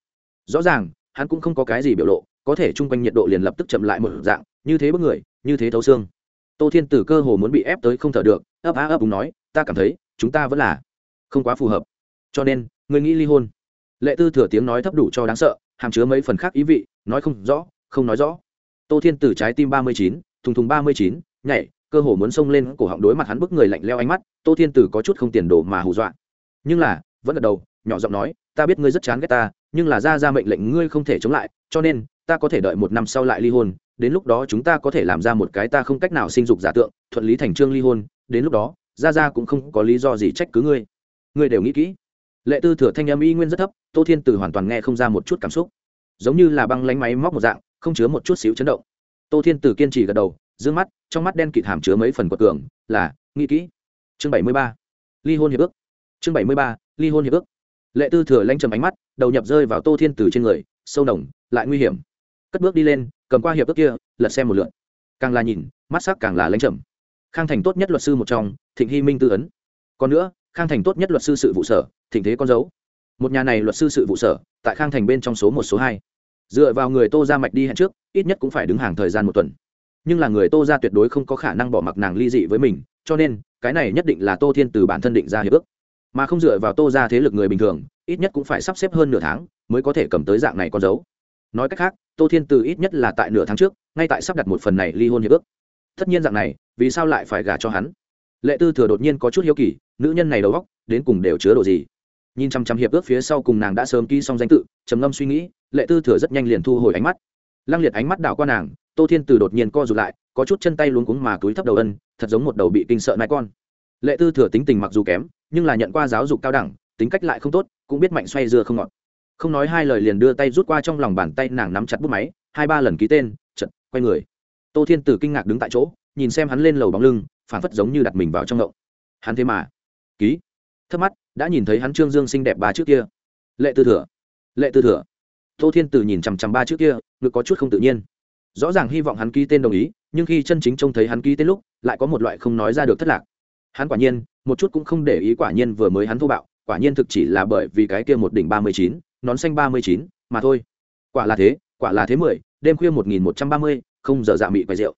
Rõ ràng, hắn cũng không có cái gì biểu lộ, có thể chung quanh nhiệt độ liền lập tức chậm lại một dạng, như thế bất người, như thế thấu xương. Tô thiên từ cơ hồ muốn bị ép tới không thở được, ấp á ấp đúng nói, ta cảm thấy, chúng ta vẫn là không quá phù hợp. Cho nên, người nghĩ ly hôn. Lệ tư thừa tiếng nói thấp đủ cho đáng sợ, hàm chứa mấy phần khác ý vị, nói không rõ, không nói rõ. Tô thiên từ trái tim ba mươi chín, thùng thùng ba mươi chín, nhảy cơ hồ muốn xông lên cổ họng đối mặt hắn bức người lạnh leo ánh mắt, tô thiên tử có chút không tiền đồ mà hù dọa. Nhưng là, vẫn gật đầu, nhỏ giọng nói, ta biết ngươi rất chán ghét ta, nhưng là ra ra mệnh lệnh ngươi không thể chống lại, cho nên, ta có thể đợi một năm sau lại ly hôn, đến lúc đó chúng ta có thể làm ra một cái ta không cách nào sinh dục giả tượng, thuận lý thành trương ly hôn, đến lúc đó, ra ra cũng không có lý do gì trách cứ ngươi. Ngươi đều nghĩ kỹ. Lệ tư thừa thanh âm y nguyên rất thấp, tô thiên từ hoàn toàn nghe không ra một chút cảm xúc. Giống như là băng lánh máy móc một dạng, không chứa một chút xíu chấn động. Tô thiên từ kiên trì gật đầu dương mắt, trong mắt đen kịt hàm chứa mấy phần quật cường, là, nghĩ kỹ. Chương bảy mươi ba, ly hôn hiệp ước. Chương bảy mươi ba, ly hôn hiệp ước. Lệ tư thừa lanh trầm ánh mắt, đầu nhập rơi vào tô thiên từ trên người, sâu nồng, lại nguy hiểm. Cất bước đi lên, cầm qua hiệp ước kia, lật xem một lượn càng là nhìn, mắt sắc càng là lanh trầm. Khang thành tốt nhất luật sư một trong, thịnh hy minh tư ấn. Còn nữa, khang thành tốt nhất luật sư sự vụ sở, thịnh thế con dấu. Một nhà này luật sư sự vụ sở, tại khang thành bên trong số một, số hai. Dựa vào người tô ra mạch đi hẹn trước, ít nhất cũng phải đứng hàng thời gian một tuần nhưng là người tô ra tuyệt đối không có khả năng bỏ mặc nàng ly dị với mình, cho nên, cái này nhất định là tô thiên từ bản thân định ra hiệp ước. Mà không dựa vào tô ra thế lực người bình thường, ít nhất cũng phải sắp xếp hơn nửa tháng mới có thể cầm tới dạng này con dấu. Nói cách khác, tô thiên từ ít nhất là tại nửa tháng trước, ngay tại sắp đặt một phần này ly hôn hiệp ước. Tất nhiên dạng này, vì sao lại phải gả cho hắn? Lệ tư thừa đột nhiên có chút hiếu kỳ, nữ nhân này đầu góc đến cùng đều chứa đồ gì? Nhìn chăm chăm hiệp ước phía sau cùng nàng đã sớm ký xong danh tự, trầm ngâm suy nghĩ, lệ tư thừa rất nhanh liền thu hồi ánh mắt. Lăng liệt ánh mắt đảo qua nàng tô thiên từ đột nhiên co rụt lại, có chút chân tay luống cuống mà túi thấp đầu ân, thật giống một đầu bị kinh sợ nai con. Lệ tư thừa tính tình mặc dù kém, nhưng là nhận qua giáo dục cao đẳng, tính cách lại không tốt, cũng biết mạnh xoay dưa không ngọt. Không nói hai lời liền đưa tay rút qua trong lòng bàn tay, nàng nắm chặt bút máy, hai ba lần ký tên chật quay người. Tô thiên từ kinh ngạc đứng tại chỗ, nhìn xem hắn lên lầu bóng lưng phản phất giống như đặt mình vào trong ngộng. Hắn thế mà ký? Thấp mắt, đã nhìn thấy hắn trương dương xinh đẹp ba trước kia. Lệ tư thừa, lệ tư thừa. Tô thiên từ nhìn chằm chằm ba trước kia, ngực có chút không tự nhiên rõ ràng hy vọng hắn ký tên đồng ý, nhưng khi chân chính trông thấy hắn ký tên lúc, lại có một loại không nói ra được thất lạc. Hắn quả nhiên, một chút cũng không để ý quả nhiên vừa mới hắn thô bạo, quả nhiên thực chỉ là bởi vì cái kia một đỉnh ba mươi chín, nón xanh ba mươi chín, mà thôi. Quả là thế, quả là thế mười, đêm khuya một nghìn một trăm ba mươi, không giờ dạ mị quay rượu.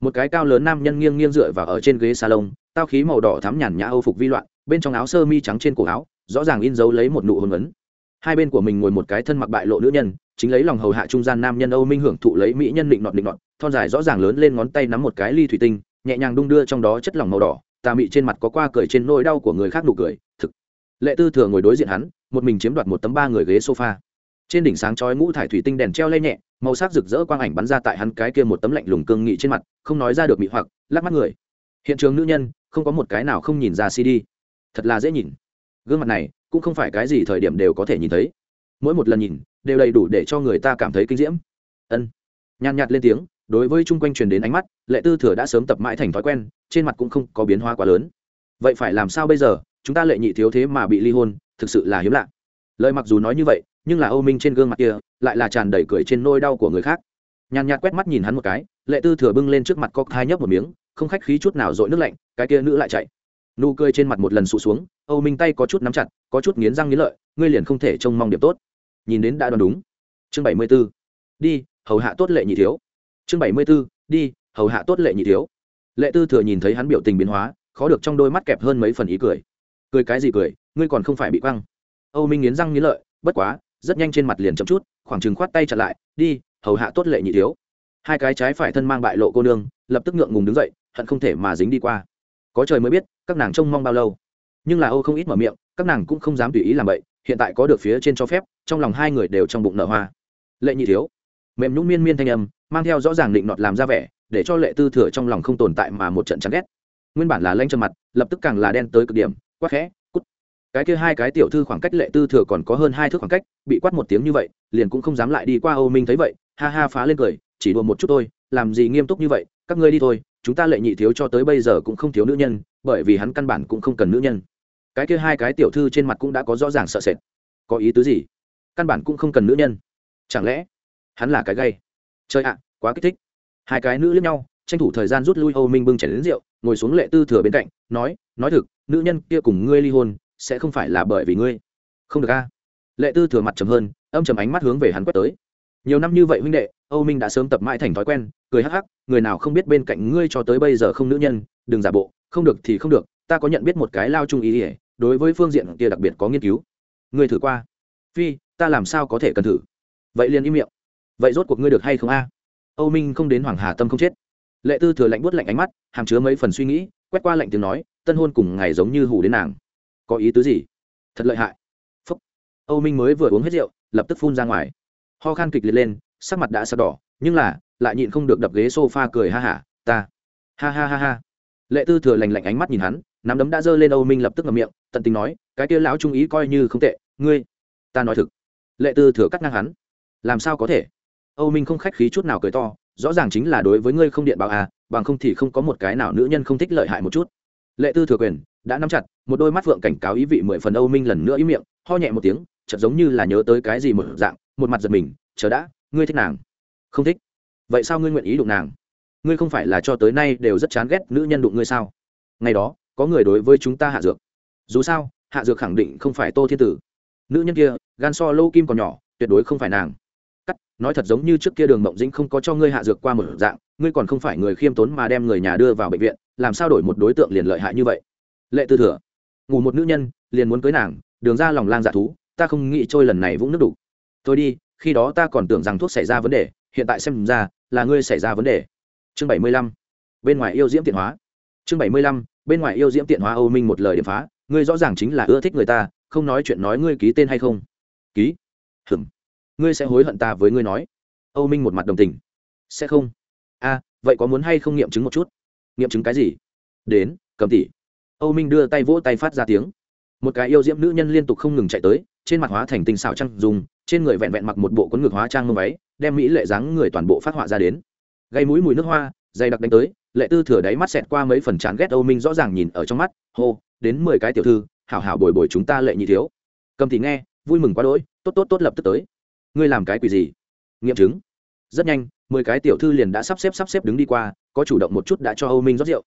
Một cái cao lớn nam nhân nghiêng nghiêng dựa vào ở trên ghế salon, tao khí màu đỏ thắm nhàn nhã âu phục vi loạn, bên trong áo sơ mi trắng trên cổ áo, rõ ràng in dấu lấy một nụ hôn ấn. Hai bên của mình ngồi một cái thân mặc bại lộ nữ nhân chính lấy lòng hầu hạ trung gian nam nhân âu minh hưởng thụ lấy mỹ nhân định nọt định nọt, thon dài rõ ràng lớn lên ngón tay nắm một cái ly thủy tinh, nhẹ nhàng đung đưa trong đó chất lỏng màu đỏ, tà mị trên mặt có qua cười trên nỗi đau của người khác nụ cười, thực. Lệ tư thừa ngồi đối diện hắn, một mình chiếm đoạt một tấm ba người ghế sofa. Trên đỉnh sáng chói ngũ thải thủy tinh đèn treo lây nhẹ, màu sắc rực rỡ quang ảnh bắn ra tại hắn cái kia một tấm lạnh lùng cương nghị trên mặt, không nói ra được mị hoặc, lắc mắt người. Hiện trường nữ nhân, không có một cái nào không nhìn ra cd thật là dễ nhìn. Gương mặt này, cũng không phải cái gì thời điểm đều có thể nhìn thấy mỗi một lần nhìn, đều đầy đủ để cho người ta cảm thấy kinh diễm. Ân. Nhàn nhạt lên tiếng, đối với chung quanh truyền đến ánh mắt, lệ tư thừa đã sớm tập mãi thành thói quen, trên mặt cũng không có biến hóa quá lớn. Vậy phải làm sao bây giờ? Chúng ta lệ nhị thiếu thế mà bị ly hôn, thực sự là hiếm lạ. Lời mặc dù nói như vậy, nhưng là âu minh trên gương mặt kia, lại là tràn đầy cười trên nôi đau của người khác. Nhàn nhạt quét mắt nhìn hắn một cái, lệ tư thừa bưng lên trước mặt cóc hai nhấp một miếng, không khách khí chút nào dội nước lạnh, cái kia nữ lại chạy. Nụ cười trên mặt một lần sụ xuống, âu minh tay có chút nắm chặt, có chút nghiến răng nghiến lợi, ngươi liền không thể trông mong điểm tốt nhìn đến đã đoán đúng. Chương bảy mươi b ố đi, hầu hạ tốt lệ nhị thiếu. Chương bảy mươi b ố đi, hầu hạ tốt lệ nhị thiếu. Lệ tư thừa nhìn thấy hắn biểu tình biến hóa, khó được trong đôi mắt kẹp hơn mấy phần ý cười. Cười cái gì cười, ngươi còn không phải bị quăng. Âu minh nghiến răng nghiến lợi, bất quá, rất nhanh trên mặt liền chậm chút, khoảng chừng khoát tay chặt lại, đi, hầu hạ tốt lệ nhị thiếu. Hai cái trái phải thân mang bại lộ cô nương, lập tức ngượng ngùng đứng dậy, hận không thể mà dính đi qua. Có trời mới biết, các nàng trông mong bao lâu. Nhưng là âu không ít mở miệng, các nàng cũng không dám tùy ý làm vậy hiện tại có được phía trên cho phép, trong lòng hai người đều trong bụng nở hoa. Lệ nhị thiếu, mềm nhũng miên miên thanh âm, mang theo rõ ràng định nọt làm ra vẻ, để cho lệ tư thừa trong lòng không tồn tại mà một trận chán ghét. Nguyên bản là lanh trầm mặt, lập tức càng là đen tới cực điểm quát khẽ, cút. Cái kia hai cái tiểu thư khoảng cách lệ tư thừa còn có hơn hai thước khoảng cách, bị quát một tiếng như vậy, liền cũng không dám lại đi qua âu minh thấy vậy, ha ha phá lên cười, chỉ đùa một chút thôi, làm gì nghiêm túc như vậy, các ngươi đi thôi, chúng ta lệ nhị thiếu cho tới bây giờ cũng không thiếu nữ nhân, bởi vì hắn căn bản cũng không cần nữ nhân cái kia hai cái tiểu thư trên mặt cũng đã có rõ ràng sợ sệt. Có ý tứ gì? Căn bản cũng không cần nữ nhân. Chẳng lẽ hắn là cái gay? Chơi ạ, quá kích thích. Hai cái nữ lẫn nhau, tranh thủ thời gian rút lui âu minh bưng chảy đến rượu, ngồi xuống lệ tư thừa bên cạnh, nói nói thực, nữ nhân kia cùng ngươi ly hôn, sẽ không phải là bởi vì ngươi. Không được a. Lệ tư thừa mặt trầm hơn, âm trầm ánh mắt hướng về hắn quét tới. Nhiều năm như vậy huynh đệ, âu minh đã sớm tập mãi thành thói quen, cười hắc hắc, người nào không biết bên cạnh ngươi cho tới bây giờ không nữ nhân, đừng giả bộ, không được thì không được ta có nhận biết một cái lao trung ý ỉa, đối với phương diện kia đặc biệt có nghiên cứu. Ngươi thử qua. Phi, ta làm sao có thể cần thử? Vậy liền im miệng. Vậy rốt cuộc ngươi được hay không a? Âu minh không đến hoàng hà tâm không chết. Lệ tư thừa lạnh buốt lạnh ánh mắt, hàm chứa mấy phần suy nghĩ, quét qua lạnh tiếng nói, tân hôn cùng ngày giống như hủ đến nàng. Có ý tứ gì? Thật lợi hại. Phúc. Âu minh mới vừa uống hết rượu, lập tức phun ra ngoài. Ho khan kịch liệt lên, sắc mặt đã sắp đỏ, nhưng là, lại nhịn không được đập ghế s o f a cười ha hả, ta. Ha ha ha ha. Lệ tư thừa lành lạnh ánh mắt nhìn hắn nắm đấm đã giơ lên âu minh lập tức ngậm miệng, tận tình nói, cái kia lão trung ý coi như không tệ, ngươi, ta nói thực, lệ tư thừa cắt ngang hắn, làm sao có thể? Âu minh không khách khí chút nào cười to, rõ ràng chính là đối với ngươi không điện báo à bằng không thì không có một cái nào nữ nhân không thích lợi hại một chút. Lệ tư thừa quyền, đã nắm chặt, một đôi mắt vượng cảnh cáo ý vị mười phần âu minh lần nữa ý miệng, ho nhẹ một tiếng, chợt giống như là nhớ tới cái gì một dạng, một mặt giật mình, chờ đã, ngươi thích nàng? Không thích. Vậy sao ngươi nguyện ý đụng nàng? Ngươi không phải là cho tới nay đều rất chán ghét nữ nhân đụng ngươi sao? Ngày đó có người đối với chúng ta hạ dược. Dù sao, hạ dược khẳng định không phải tô thiên tử. Nữ nhân kia, gan so lâu kim còn nhỏ, tuyệt đối không phải nàng. Cắt, nói thật giống như trước kia đường mộng dĩnh không có cho ngươi hạ dược qua một dạng, ngươi còn không phải người khiêm tốn mà đem người nhà đưa vào bệnh viện, làm sao đổi một đối tượng liền lợi hại như vậy? Lệ tư thừa, ngủ một nữ nhân, liền muốn cưới nàng, đường ra lòng lang dạ thú, ta không nghĩ trôi lần này vũng nước đủ. Tôi đi, khi đó ta còn tưởng rằng thuốc xảy ra vấn đề, hiện tại xem ra là ngươi xảy ra vấn đề. Chương bảy mươi lăm, bên ngoài yêu diễm tiện hóa. Chương bảy mươi lăm bên ngoài yêu diễm tiện hóa âu minh một lời điểm phá, ngươi rõ ràng chính là ưa thích người ta, không nói chuyện nói ngươi ký tên hay không? Ký? Hừm ngươi sẽ hối hận ta với ngươi nói. Âu minh một mặt đồng tình. Sẽ không. A, vậy có muốn hay không nghiệm chứng một chút? Nghiệm chứng cái gì? Đến, cầm tỷ âu minh đưa tay vỗ tay phát ra tiếng. Một cái yêu diễm nữ nhân liên tục không ngừng chạy tới, trên mặt hóa thành tinh xảo trăng dùng trên người vẹn vẹn mặc một bộ quấn ngực hóa trang mông váy, đem mỹ lệ dáng người toàn bộ phát họa ra đến. Gây mũi mùi nước hoa dày đặc đánh tới, lệ tư thừa đáy mắt xẹt qua mấy phần chán ghét âu minh rõ ràng nhìn ở trong mắt, hô, đến mười cái tiểu thư, hảo hảo bồi bồi chúng ta lệ nhị thiếu. Cầm thì nghe, vui mừng quá đỗi, tốt tốt tốt lập tức tới. Ngươi làm cái quỷ gì? Nghiệm chứng. Rất nhanh, mười cái tiểu thư liền đã sắp xếp sắp xếp đứng đi qua, có chủ động một chút đã cho âu minh rót rượu.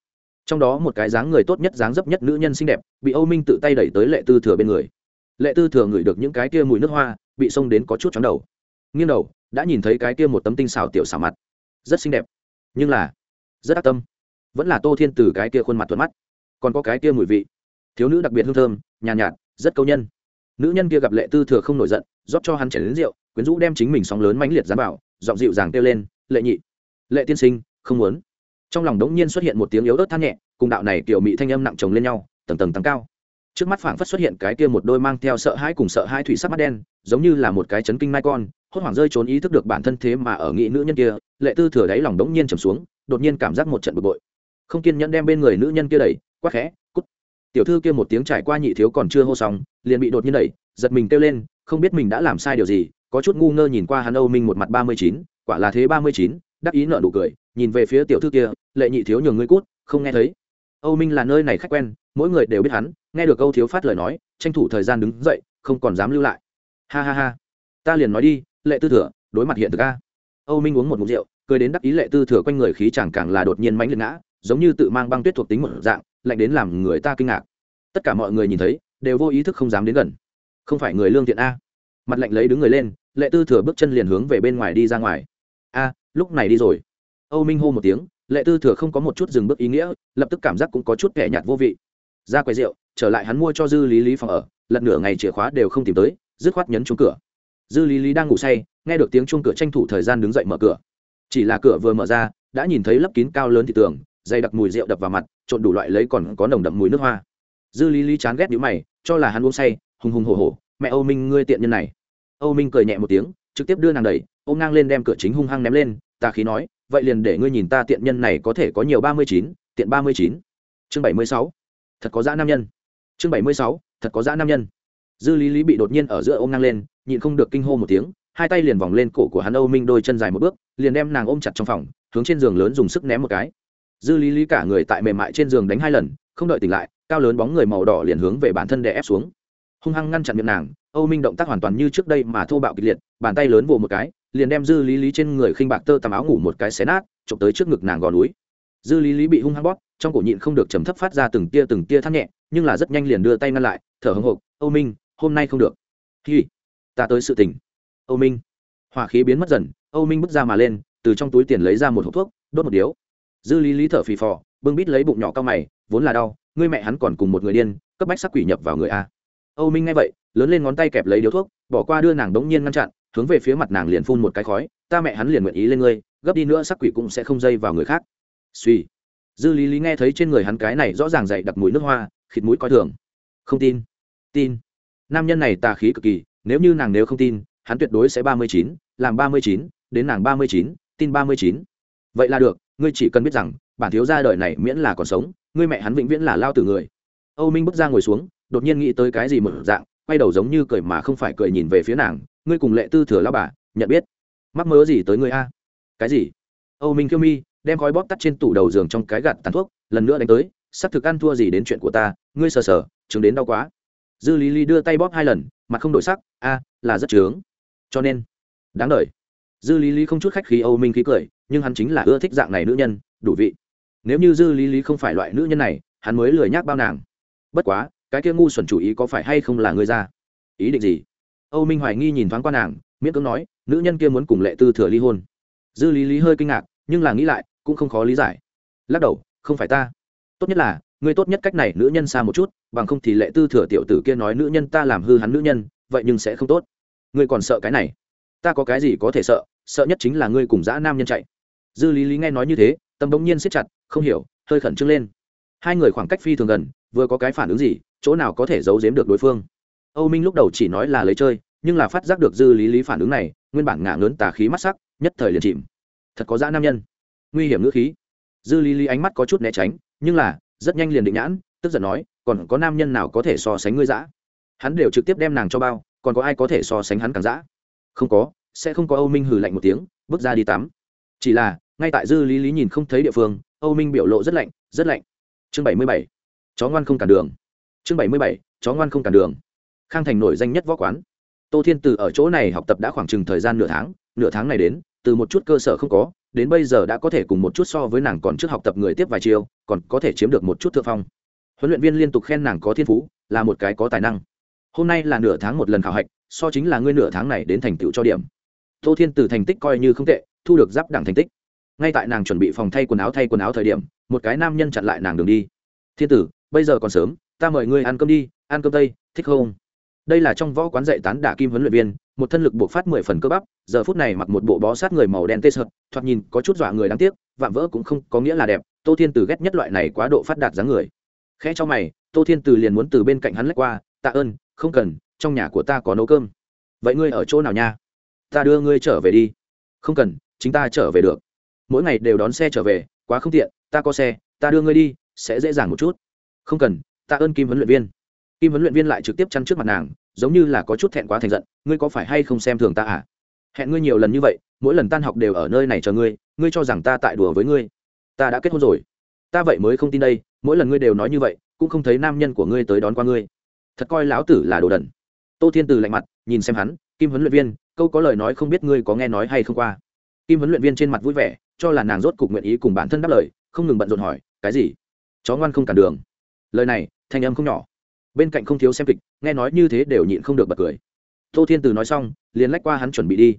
Trong đó một cái dáng người tốt nhất, dáng dấp nhất nữ nhân xinh đẹp, bị âu minh tự tay đẩy tới lệ tư thừa bên người. Lệ tư thừa ngửi được những cái kia mùi nước hoa, bị xông đến có chút chóng đầu. Nghiêng đầu, đã nhìn thấy cái kia một tấm tinh xào tiểu xào mặt. Rất xinh đẹp. Nhưng là rất ác tâm. Vẫn là tô thiên từ cái kia khuôn mặt thuận mắt. Còn có cái kia mùi vị. Thiếu nữ đặc biệt hương thơm nhàn nhạt, nhạt rất câu nhân. Nữ nhân kia gặp lệ tư thừa không nổi giận rót cho hắn chảy đến rượu quyến rũ đem chính mình sóng lớn mãnh liệt dám bảo giọng dịu dàng kêu lên lệ nhị lệ tiên sinh không muốn. Trong lòng đống nhiên xuất hiện một tiếng yếu ớt than nhẹ cùng đạo này kiểu mị thanh âm nặng chồng lên nhau tầng tầng tăng cao. Trước mắt phảng phất xuất hiện cái kia một đôi mang theo sợ hãi cùng sợ hãi thủy sắc mắt đen giống như là một cái chấn kinh mai con hốt hoảng rơi trốn ý thức được bản thân thế mà ở nghị nữ nhân kia lệ tư thừa đáy lòng đống nhiên trầm xuống đột nhiên cảm giác một trận bực bội. Không kiên nhẫn đem bên người nữ nhân kia đẩy quắc khẽ, cút. Tiểu thư kia một tiếng trải qua nhị thiếu còn chưa hô xong, liền bị đột nhiên đẩy, giật mình kêu lên, không biết mình đã làm sai điều gì, có chút ngu ngơ nhìn qua hắn âu minh một mặt ba mươi chín, quả là thế ba mươi chín, đắc ý nợ nụ cười, nhìn về phía tiểu thư kia, lệ nhị thiếu nhường ngươi cút, không nghe thấy. Âu minh là nơi này khách quen, mỗi người đều biết hắn, nghe được âu thiếu phát lời nói, tranh thủ thời gian đứng dậy, không còn dám lưu lại. Ha ha ha, ta liền nói đi, lệ tư thừa, đối mặt hiện thực ca âu minh uống một mục rượu cười đến đắc ý lệ tư thừa quanh người khí chẳng càng là đột nhiên mãnh liệt ngã, giống như tự mang băng tuyết thuộc tính một dạng, lạnh đến làm người ta kinh ngạc. Tất cả mọi người nhìn thấy, đều vô ý thức không dám đến gần. Không phải người lương thiện a. Mặt lạnh lấy đứng người lên, lệ tư thừa bước chân liền hướng về bên ngoài đi ra ngoài. A, lúc này đi rồi. Âu minh hô một tiếng, lệ tư thừa không có một chút dừng bước ý nghĩa, lập tức cảm giác cũng có chút kẻ nhạt vô vị. Ra quầy rượu, trở lại hắn mua cho dư lý lý phòng ở, lật nửa ngày chìa khóa đều không tìm tới, dứt khoát nhấn chung cửa. Dư lý lý đang ngủ say, nghe được tiếng chung cửa tranh thủ thời gian đứng dậy mở cửa chỉ là cửa vừa mở ra, đã nhìn thấy lấp kín cao lớn thị tường, dày đặc mùi rượu đập vào mặt, trộn đủ loại lấy còn có nồng đậm mùi nước hoa. Dư lý lý chán ghét nhữ mày, cho là hắn uống say, hùng hùng hổ hổ, mẹ âu minh, ngươi tiện nhân này. Âu minh cười nhẹ một tiếng, trực tiếp đưa nàng đẩy, ôm ngang lên đem cửa chính hung hăng ném lên, ta khí nói, vậy liền để ngươi nhìn ta tiện nhân này có thể có nhiều ba mươi chín, tiện ba mươi chín. Chương bảy mươi sáu. Thật có dã nam nhân. Chương bảy mươi sáu. Thật có dã nam nhân. Dư lý lý bị đột nhiên ở giữa ôm ngang lên, nhịn không được kinh hô một tiếng hai tay liền vòng lên cổ của hắn âu minh đôi chân dài một bước, liền đem nàng ôm chặt trong phòng, hướng trên giường lớn dùng sức ném một cái. Dư lý lý cả người tại mềm mại trên giường đánh hai lần, không đợi tỉnh lại, cao lớn bóng người màu đỏ liền hướng về bản thân đè ép xuống. Hung hăng ngăn chặn miệng nàng, âu minh động tác hoàn toàn như trước đây mà thô bạo kịch liệt, bàn tay lớn vồ một cái, liền đem dư lý lý trên người khinh bạc tơ tằm áo ngủ một cái xé nát, chụp tới trước ngực nàng gò núi. Dư lý lý bị hung hăng bóp, trong cổ nhịn không được trầm thấp phát ra từng tia từng tia thắt nhẹ, nhưng là rất nhanh liền đưa tay ngăn lại, thở hồng hộc, âu minh, hôm nay không được. Hi, ta tới sự tình âu minh. Hỏa khí biến mất dần, âu minh bước ra mà lên, từ trong túi tiền lấy ra một hộp thuốc, đốt một điếu. Dư lý lý thở phì phò, bưng bít lấy bụng nhỏ cao mày, vốn là đau, ngươi mẹ hắn còn cùng một người điên, cấp bách sắc quỷ nhập vào người a. Âu minh nghe vậy, lớn lên ngón tay kẹp lấy điếu thuốc, bỏ qua đưa nàng đống nhiên ngăn chặn, hướng về phía mặt nàng liền phun một cái khói, ta mẹ hắn liền nguyện ý lên ngươi, gấp đi nữa sắc quỷ cũng sẽ không dây vào người khác. Suy. Dư lý lý nghe thấy trên người hắn cái này rõ ràng dậy đặc mùi nước hoa, khịt mũi coi thường. Không tin tin. Nam nhân này tà khí cực kỳ, nếu như nàng nếu không tin hắn tuyệt đối sẽ ba mươi chín, làm ba mươi chín, đến nàng ba mươi chín, tin ba mươi chín. Vậy là được, ngươi chỉ cần biết rằng, bản thiếu gia đời này miễn là còn sống, ngươi mẹ hắn vĩnh viễn là lao tử người. Âu minh bước ra ngồi xuống, đột nhiên nghĩ tới cái gì một dạng, quay đầu giống như cười mà không phải cười nhìn về phía nàng, ngươi cùng lệ tư thừa lao bà, nhận biết. Mắc mớ gì tới ngươi a? Cái gì? Âu minh kiêu mi, đem khói bóp tắt trên tủ đầu giường trong cái gạt tàn thuốc, lần nữa đánh tới, sắp thực ăn thua gì đến chuyện của ta, ngươi sờ sờ, chứng đến đau quá. Dư lý lý đưa tay bóp hai lần, mặt không đổi sắc, a, là rất trướng cho nên, đáng đ dư lý lý không chút khách khí âu minh khí cười, nhưng hắn chính là ưa thích dạng này nữ nhân, đủ vị. Nếu như dư lý lý không phải loại nữ nhân này, hắn mới lười nhác bao nàng. Bất quá, cái kia ngu xuẩn chủ ý có phải hay không là ngươi ra? Ý định gì? Âu minh hoài nghi nhìn thoáng qua nàng, miễn cưỡng nói, nữ nhân kia muốn cùng lệ tư thừa ly hôn. Dư lý lý hơi kinh ngạc, nhưng là nghĩ lại, cũng không khó lý giải. Lắc đầu, không phải ta. Tốt nhất là, ngươi tốt nhất cách này nữ nhân xa một chút, bằng không thì lệ tư thừa tiểu tử kia nói nữ nhân ta làm hư hắn nữ nhân, vậy nhưng sẽ không tốt ngươi còn sợ cái này? Ta có cái gì có thể sợ sợ nhất chính là ngươi cùng dã nam nhân chạy. Dư lý lý nghe nói như thế, tâm bỗng nhiên siết chặt, không hiểu, hơi khẩn trương lên. Hai người khoảng cách phi thường gần, vừa có cái phản ứng gì, chỗ nào có thể giấu giếm được đối phương. Âu minh lúc đầu chỉ nói là lấy chơi, nhưng là phát giác được dư lý lý phản ứng này, nguyên bản ngả ngớn tà khí mắt sắc, nhất thời liền chìm. Thật có dã nam nhân. Nguy hiểm ngữ khí. Dư lý lý ánh mắt có chút né tránh, nhưng là, rất nhanh liền định nhãn, tức giận nói, còn có nam nhân nào có thể so sánh ngươi dã? Hắn đều trực tiếp đem nàng cho bao còn có ai có thể so sánh hắn càng dã? Không có, sẽ không có âu minh hừ lạnh một tiếng, bước ra đi tắm. Chỉ là, ngay tại dư lý lý nhìn không thấy địa phương, âu minh biểu lộ rất lạnh rất lạnh. Chương bảy mươi bảy. Chó ngoan không cản đường. Chương bảy mươi bảy. Chó ngoan không cản đường. Khang thành nổi danh nhất võ quán. Tô thiên từ ở chỗ này học tập đã khoảng chừng thời gian nửa tháng nửa tháng này đến, từ một chút cơ sở không có, đến bây giờ đã có thể cùng một chút so với nàng còn trước học tập người tiếp vài chiêu, còn có thể chiếm được một chút thượng phong. Huấn luyện viên liên tục khen nàng có thiên phú, là một cái có tài năng hôm nay là nửa tháng một lần khảo hạch, so chính là ngươi nửa tháng này đến thành tựu cho điểm. Tô thiên từ thành tích coi như không tệ, thu được giáp đẳng thành tích. Ngay tại nàng chuẩn bị phòng thay quần áo thay quần áo thời điểm, một cái nam nhân chặn lại nàng đường đi. Thiên tử, bây giờ còn sớm, ta mời ngươi ăn cơm đi, ăn cơm tây, thích không? Đây là trong võ quán dạy tán đả kim huấn luyện viên, một thân lực buộc phát mười phần cơ bắp, giờ phút này mặc một bộ bó sát người màu đen tê sợt, thoạt nhìn có chút dọa người đáng tiếc, vạm vỡ cũng không có nghĩa là đẹp, tô thiên từ ghét nhất loại này quá độ phát đạt dáng người. Khẽ cho mày, tô thiên từ liền muốn từ bên cạnh hắn lách qua, tạ ơn không cần, trong nhà của ta có nấu cơm. Vậy ngươi ở chỗ nào nha? Ta đưa ngươi trở về đi. Không cần, chính ta trở về được. Mỗi ngày đều đón xe trở về, quá không tiện, ta có xe, ta đưa ngươi đi, sẽ dễ dàng một chút. Không cần, ta ơn kim huấn luyện viên. Kim huấn luyện viên lại trực tiếp chăn trước mặt nàng, giống như là có chút thẹn quá thành giận, ngươi có phải hay không xem thường ta à? Hẹn ngươi nhiều lần như vậy, mỗi lần tan học đều ở nơi này chờ ngươi ngươi cho rằng ta tại đùa với ngươi. Ta đã kết hôn rồi. Ta vậy mới không tin đây, mỗi lần ngươi đều nói như vậy, cũng không thấy nam nhân của ngươi tới đón qua ngươi thật coi lão tử là đồ đần. Tô thiên từ lạnh mặt, nhìn xem hắn, kim huấn luyện viên, câu có lời nói không biết ngươi có nghe nói hay không qua. Kim huấn luyện viên trên mặt vui vẻ, cho là nàng rốt cục nguyện ý cùng bản thân đáp lời, không ngừng bận rộn hỏi, cái gì? Chó ngoan không cản đường. Lời này, thanh âm không nhỏ. Bên cạnh không thiếu xem kịch, nghe nói như thế đều nhịn không được bật cười. Tô thiên từ nói xong, liền lách qua hắn chuẩn bị đi.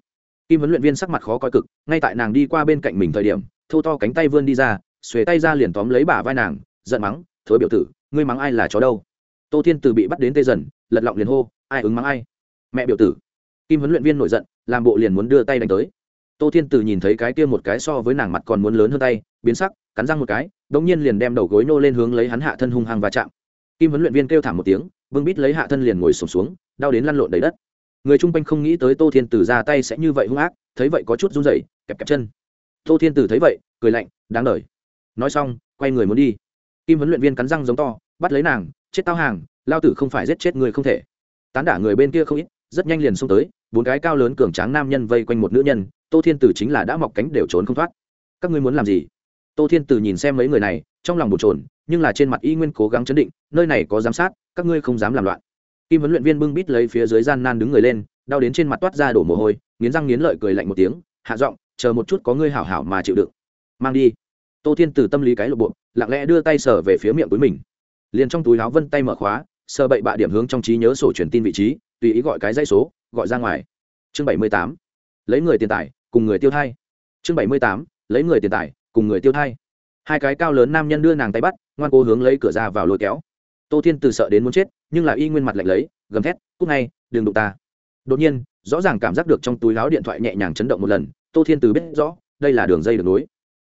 Kim huấn luyện viên sắc mặt khó coi cực, ngay tại nàng đi qua bên cạnh mình thời điểm thâu to cánh tay vươn đi ra, xuề tay ra liền tóm lấy bả vai nàng, giận mắng, thối biểu tử, ngươi mắng ai là chó đâu? Tô thiên từ bị bắt đến tê dần, lật lọng liền hô, ai ứng mắng ai? Mẹ biểu tử. Kim huấn luyện viên nổi giận, làm bộ liền muốn đưa tay đánh tới. Tô thiên từ nhìn thấy cái kia một cái so với nàng mặt còn muốn lớn hơn tay, biến sắc, cắn răng một cái đ ỗ n g nhiên liền đem đầu gối nô lên hướng lấy hắn hạ thân hung hăng và chạm. Kim huấn luyện viên kêu thảm một tiếng vương bít lấy hạ thân liền ngồi sổm xuống, đau đến lăn lộn đầy đất. Người chung quanh không nghĩ tới tô thiên từ ra tay sẽ như vậy hung ác, thấy vậy có chút run rẩy, kẹp kẹp chân. Tô thiên từ thấy vậy, cười lạnh, đáng đ nói xong, quay người muốn đi. Kim huấn luyện viên cắn răng giống to, bắt lấy nàng chết tao hàng, lao tử không phải giết chết người không thể. Tán đả người bên kia không ít, rất nhanh liền xông tới, bốn cái cao lớn cường tráng nam nhân vây quanh một nữ nhân, tô thiên tử chính là đã mọc cánh đều trốn không thoát. Các ngươi muốn làm gì? Tô thiên tử nhìn xem mấy người này, trong lòng bột trồn nhưng là trên mặt y nguyên cố gắng chấn định, nơi này có giám sát, các ngươi không dám làm loạn. Kim huấn luyện viên bưng bít lấy phía dưới gian nan đứng người lên, đau đến trên mặt toát ra đổ mồ hôi, nghiến răng nghiến lợi cười lạnh một tiếng, hạ giọng, chờ một chút có ngươi hảo hảo mà chịu đựng. Mang đi. Tô thiên tử tâm lý cái lộ bộ, lặng lẽ đưa tay sờ về phía miệng túi mình liền trong túi áo vân tay mở khóa, sờ bậy bạ điểm hướng trong trí nhớ sổ truyền tin vị trí, tùy ý gọi cái dãy số, gọi ra ngoài. Chương bảy mươi tám. Lấy người tiền tài, cùng người tiêu thai. Chương bảy mươi tám. Lấy người tiền tài, cùng người tiêu thai. Hai cái cao lớn nam nhân đưa nàng tay bắt, ngoan cố hướng lấy cửa ra vào lôi kéo. Tô thiên từ sợ đến muốn chết, nhưng là y nguyên mặt lạnh lấy, gầm thét cúc ngay, đừng đụng ta. Đột nhiên, rõ ràng cảm giác được trong túi láo điện thoại nhẹ nhàng chấn động một lần, tô thiên từ biết rõ, đây là đường dây đường nối.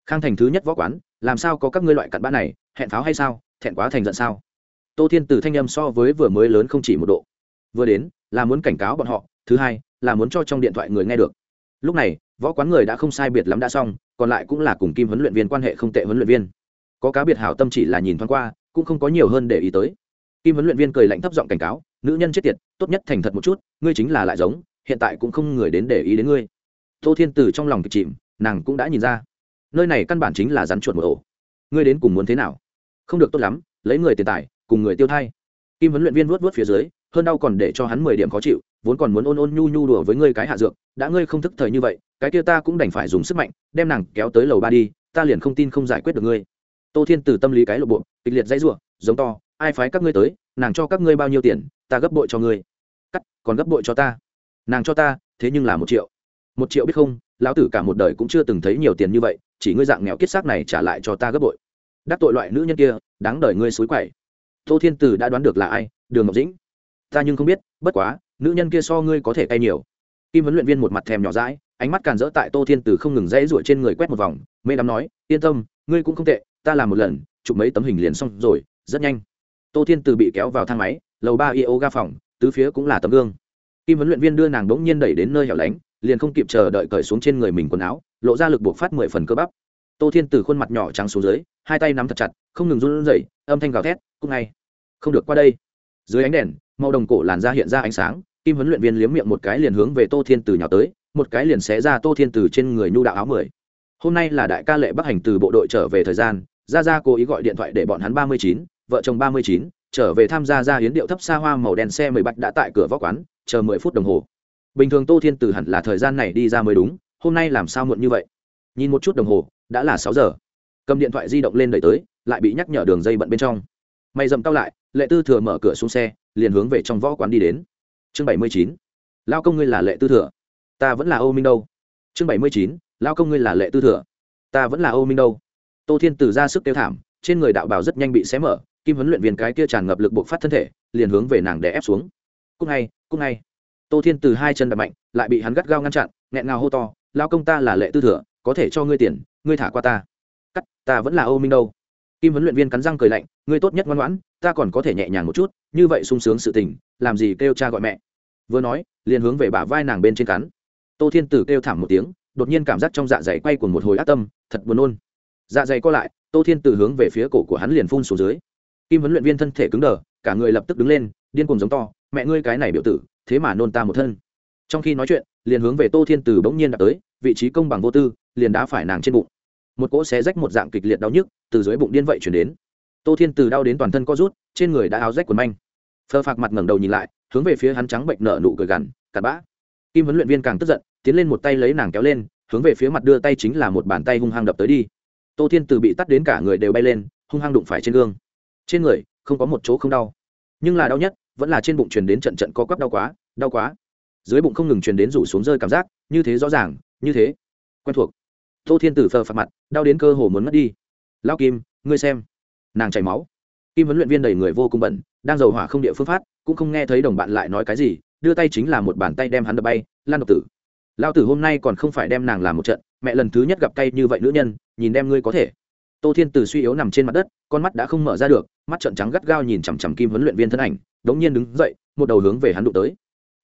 Khang thành thứ nhất võ quán, làm sao có các ngươi loại cặn bã này, hẹn pháo hay sao? Thẹn quá thành giận sao? Tô thiên từ thanh âm so với vừa mới lớn không chỉ một độ. Vừa đến, là muốn cảnh cáo bọn họ, thứ hai, là muốn cho trong điện thoại người nghe được. Lúc này, võ quán người đã không sai biệt lắm đã xong, còn lại cũng là cùng kim huấn luyện viên quan hệ không tệ huấn luyện viên. Có cá biệt hảo tâm chỉ là nhìn thoáng qua, cũng không có nhiều hơn để ý tới. Kim huấn luyện viên cười lạnh thấp giọng cảnh cáo, nữ nhân chết tiệt, tốt nhất thành thật một chút, ngươi chính là lại giống, hiện tại cũng không người đến để ý đến ngươi. Tô thiên từ trong lòng kịch chìm, nàng cũng đã nhìn ra. Nơi này căn bản chính là rắn chuột một ổ. Ngươi đến cùng muốn thế nào? Không được tốt lắm, lấy người tiền tài, cùng người tiêu thay. kim huấn luyện viên vuốt vuốt phía dưới, hơn đau còn để cho hắn mười điểm khó chịu, vốn còn muốn ôn ôn nhu nhu đùa với ngươi cái hạ dược, đã ngươi không thức thời như vậy, cái kia ta cũng đành phải dùng sức mạnh, đem nàng kéo tới lầu ba đi, ta liền không tin không giải quyết được ngươi. Tô thiên từ tâm lý cái lộ bộ, kịch liệt dãy ruộng giống to, ai phái các ngươi tới, nàng cho các ngươi bao nhiêu tiền, ta gấp bội cho ngươi. Cắt, còn gấp bội cho ta. Nàng cho ta, thế nhưng là một triệu. Một triệu biết không, lão tử cả một đời cũng chưa từng thấy nhiều tiền như vậy, chỉ ngươi dạng nghèo kiết xác này trả lại cho ta gấp bội đắc tội loại nữ nhân kia, đáng đời ngươi xối quậy. Tô thiên tử đã đoán được là ai, đường ngọc dĩnh. Ta nhưng không biết, bất quá, nữ nhân kia so ngươi có thể cay nhiều. Kim huấn luyện viên một mặt thèm nhỏ rãi ánh mắt càn rỡ tại tô thiên tử không ngừng rẽ ruổi trên người quét một vòng, mê đắm nói, yên tâm, ngươi cũng không tệ, ta làm một lần, chụp mấy tấm hình liền xong rồi, rất nhanh. Tô thiên tử bị kéo vào thang máy, lầu ba yoga phòng, tứ phía cũng là tấm gương. Kim huấn luyện viên đưa nàng đ ỗ n g nhiên đẩy đến nơi hẻo lánh, liền không kịp chờ đợi cởi xuống trên người mình quần áo, lộ ra lực buộc phát mười phần cơ bắp tô thiên từ khuôn mặt nhỏ trắng xuống dưới, hai tay nắm thật chặt, không ngừng run rẩy, âm thanh gào thét cúc ngay, không được qua đây. Dưới ánh đèn, màu đồng cổ làn da hiện ra ánh sáng, kim huấn luyện viên liếm miệng một cái liền hướng về tô thiên từ nhào tới, một cái liền xé ra tô thiên từ trên người nhu đạo áo mười. Hôm nay là đại ca lệ bắc hành từ bộ đội trở về thời gian ra ra cố ý gọi điện thoại để bọn hắn ba mươi chín, vợ chồng ba mươi chín, trở về tham gia ra hiến điệu thấp xa hoa màu đen xe mười bạch đã tại cửa võ quán, chờ mười phút đồng hồ. Bình thường tô thiên Từ hẳn là thời gian này đi ra mới đúng, hôm nay làm sao muộn như vậy? Nhìn một chút đồng hồ, đã là sáu giờ. Cầm điện thoại di động lên đẩy tới, lại bị nhắc nhở đường dây bận bên trong. Mày dầm cao lại, lệ tư thừa mở cửa xuống xe, liền hướng về trong võ quán đi đến. Chương bảy mươi chín. Lao công ngươi là lệ tư thừa. Ta vẫn là ô minh đâu. Chương bảy mươi chín. Lao công ngươi là lệ tư thừa. Ta vẫn là ô minh đâu. Tô thiên Từ ra sức tiêu thảm, trên người đạo bào rất nhanh bị xé mở, kim huấn luyện viên cái kia tràn ngập lực bộc phát thân thể, liền hướng về nàng để ép xuống. Cúc ngay cúc ngay. Tô thiên từ hai chân đập mạnh, lại bị hắn gắt gao ngăn chặn, nghẹn ngào hô to, lao công ta là lệ tư thừa có thể cho ngươi tiền, ngươi thả qua ta. Cắt, ta vẫn là ô minh đâu. Kim huấn luyện viên cắn răng cười lạnh, ngươi tốt nhất ngoan ngoãn, ta còn có thể nhẹ nhàng một chút, như vậy sung sướng sự tình, làm gì kêu cha gọi mẹ. Vừa nói, liền hướng về bả vai nàng bên trên cắn. Tô thiên tử kêu thảm một tiếng, đột nhiên cảm giác trong dạ dày quay của một hồi ác tâm, thật buồn nôn. Dạ dày co lại, tô thiên tử hướng về phía cổ của hắn liền phun xuống dưới. Kim huấn luyện viên thân thể cứng đờ, cả người lập tức đứng lên, điên cùng giống to, mẹ ngươi cái này biểu tử, thế mà nôn ta một thân. Trong khi nói chuyện, liền hướng về tô thiên Tử bỗng nhiên đã tới vị trí công bằng vô tư, liền đá phải nàng trên bụng. Một cỗ xé rách một dạng kịch liệt đau nhức từ dưới bụng điên vậy chuyển đến. Tô thiên từ đau đến toàn thân co rút, trên người đã áo rách quần manh. Phơ phạc mặt ngẩng đầu nhìn lại, hướng về phía hắn trắng bệnh nở nụ cười gằn, cặn bã. Kim huấn luyện viên càng tức giận, tiến lên một tay lấy nàng kéo lên, hướng về phía mặt đưa tay chính là một bàn tay hung hăng đập tới đi. Tô thiên từ bị tắt đến cả người đều bay lên, hung hăng đụng phải trên gương. Trên người, không có một chỗ không đau. Nhưng là đau nhất, vẫn là trên bụng truyền đến trận trận co quắp đau quá đau quá. Dưới bụng không ngừng truyền đến rủ xuống rơi cảm giác, như thế rõ ràng như thế. Quen thuộc. Tô thiên tử phờ phạt mặt, đau đến cơ hồ muốn mất đi. Lao kim, ngươi xem. Nàng chảy máu. Kim huấn luyện viên đầy người vô cùng bẩn đang dầu hỏa không địa phương phát, cũng không nghe thấy đồng bạn lại nói cái gì, đưa tay chính là một bàn tay đem hắn đập bay, lan độc tử. Lao tử hôm nay còn không phải đem nàng làm một trận, mẹ lần thứ nhất gặp cay như vậy nữ nhân, nhìn đem ngươi có thể. Tô thiên tử suy yếu nằm trên mặt đất, con mắt đã không mở ra được, mắt trợn trắng gắt gao nhìn chằm chằm kim huấn luyện viên thân ảnh, đống nhiên đứng dậy, một đầu hướng về hắn đụng tới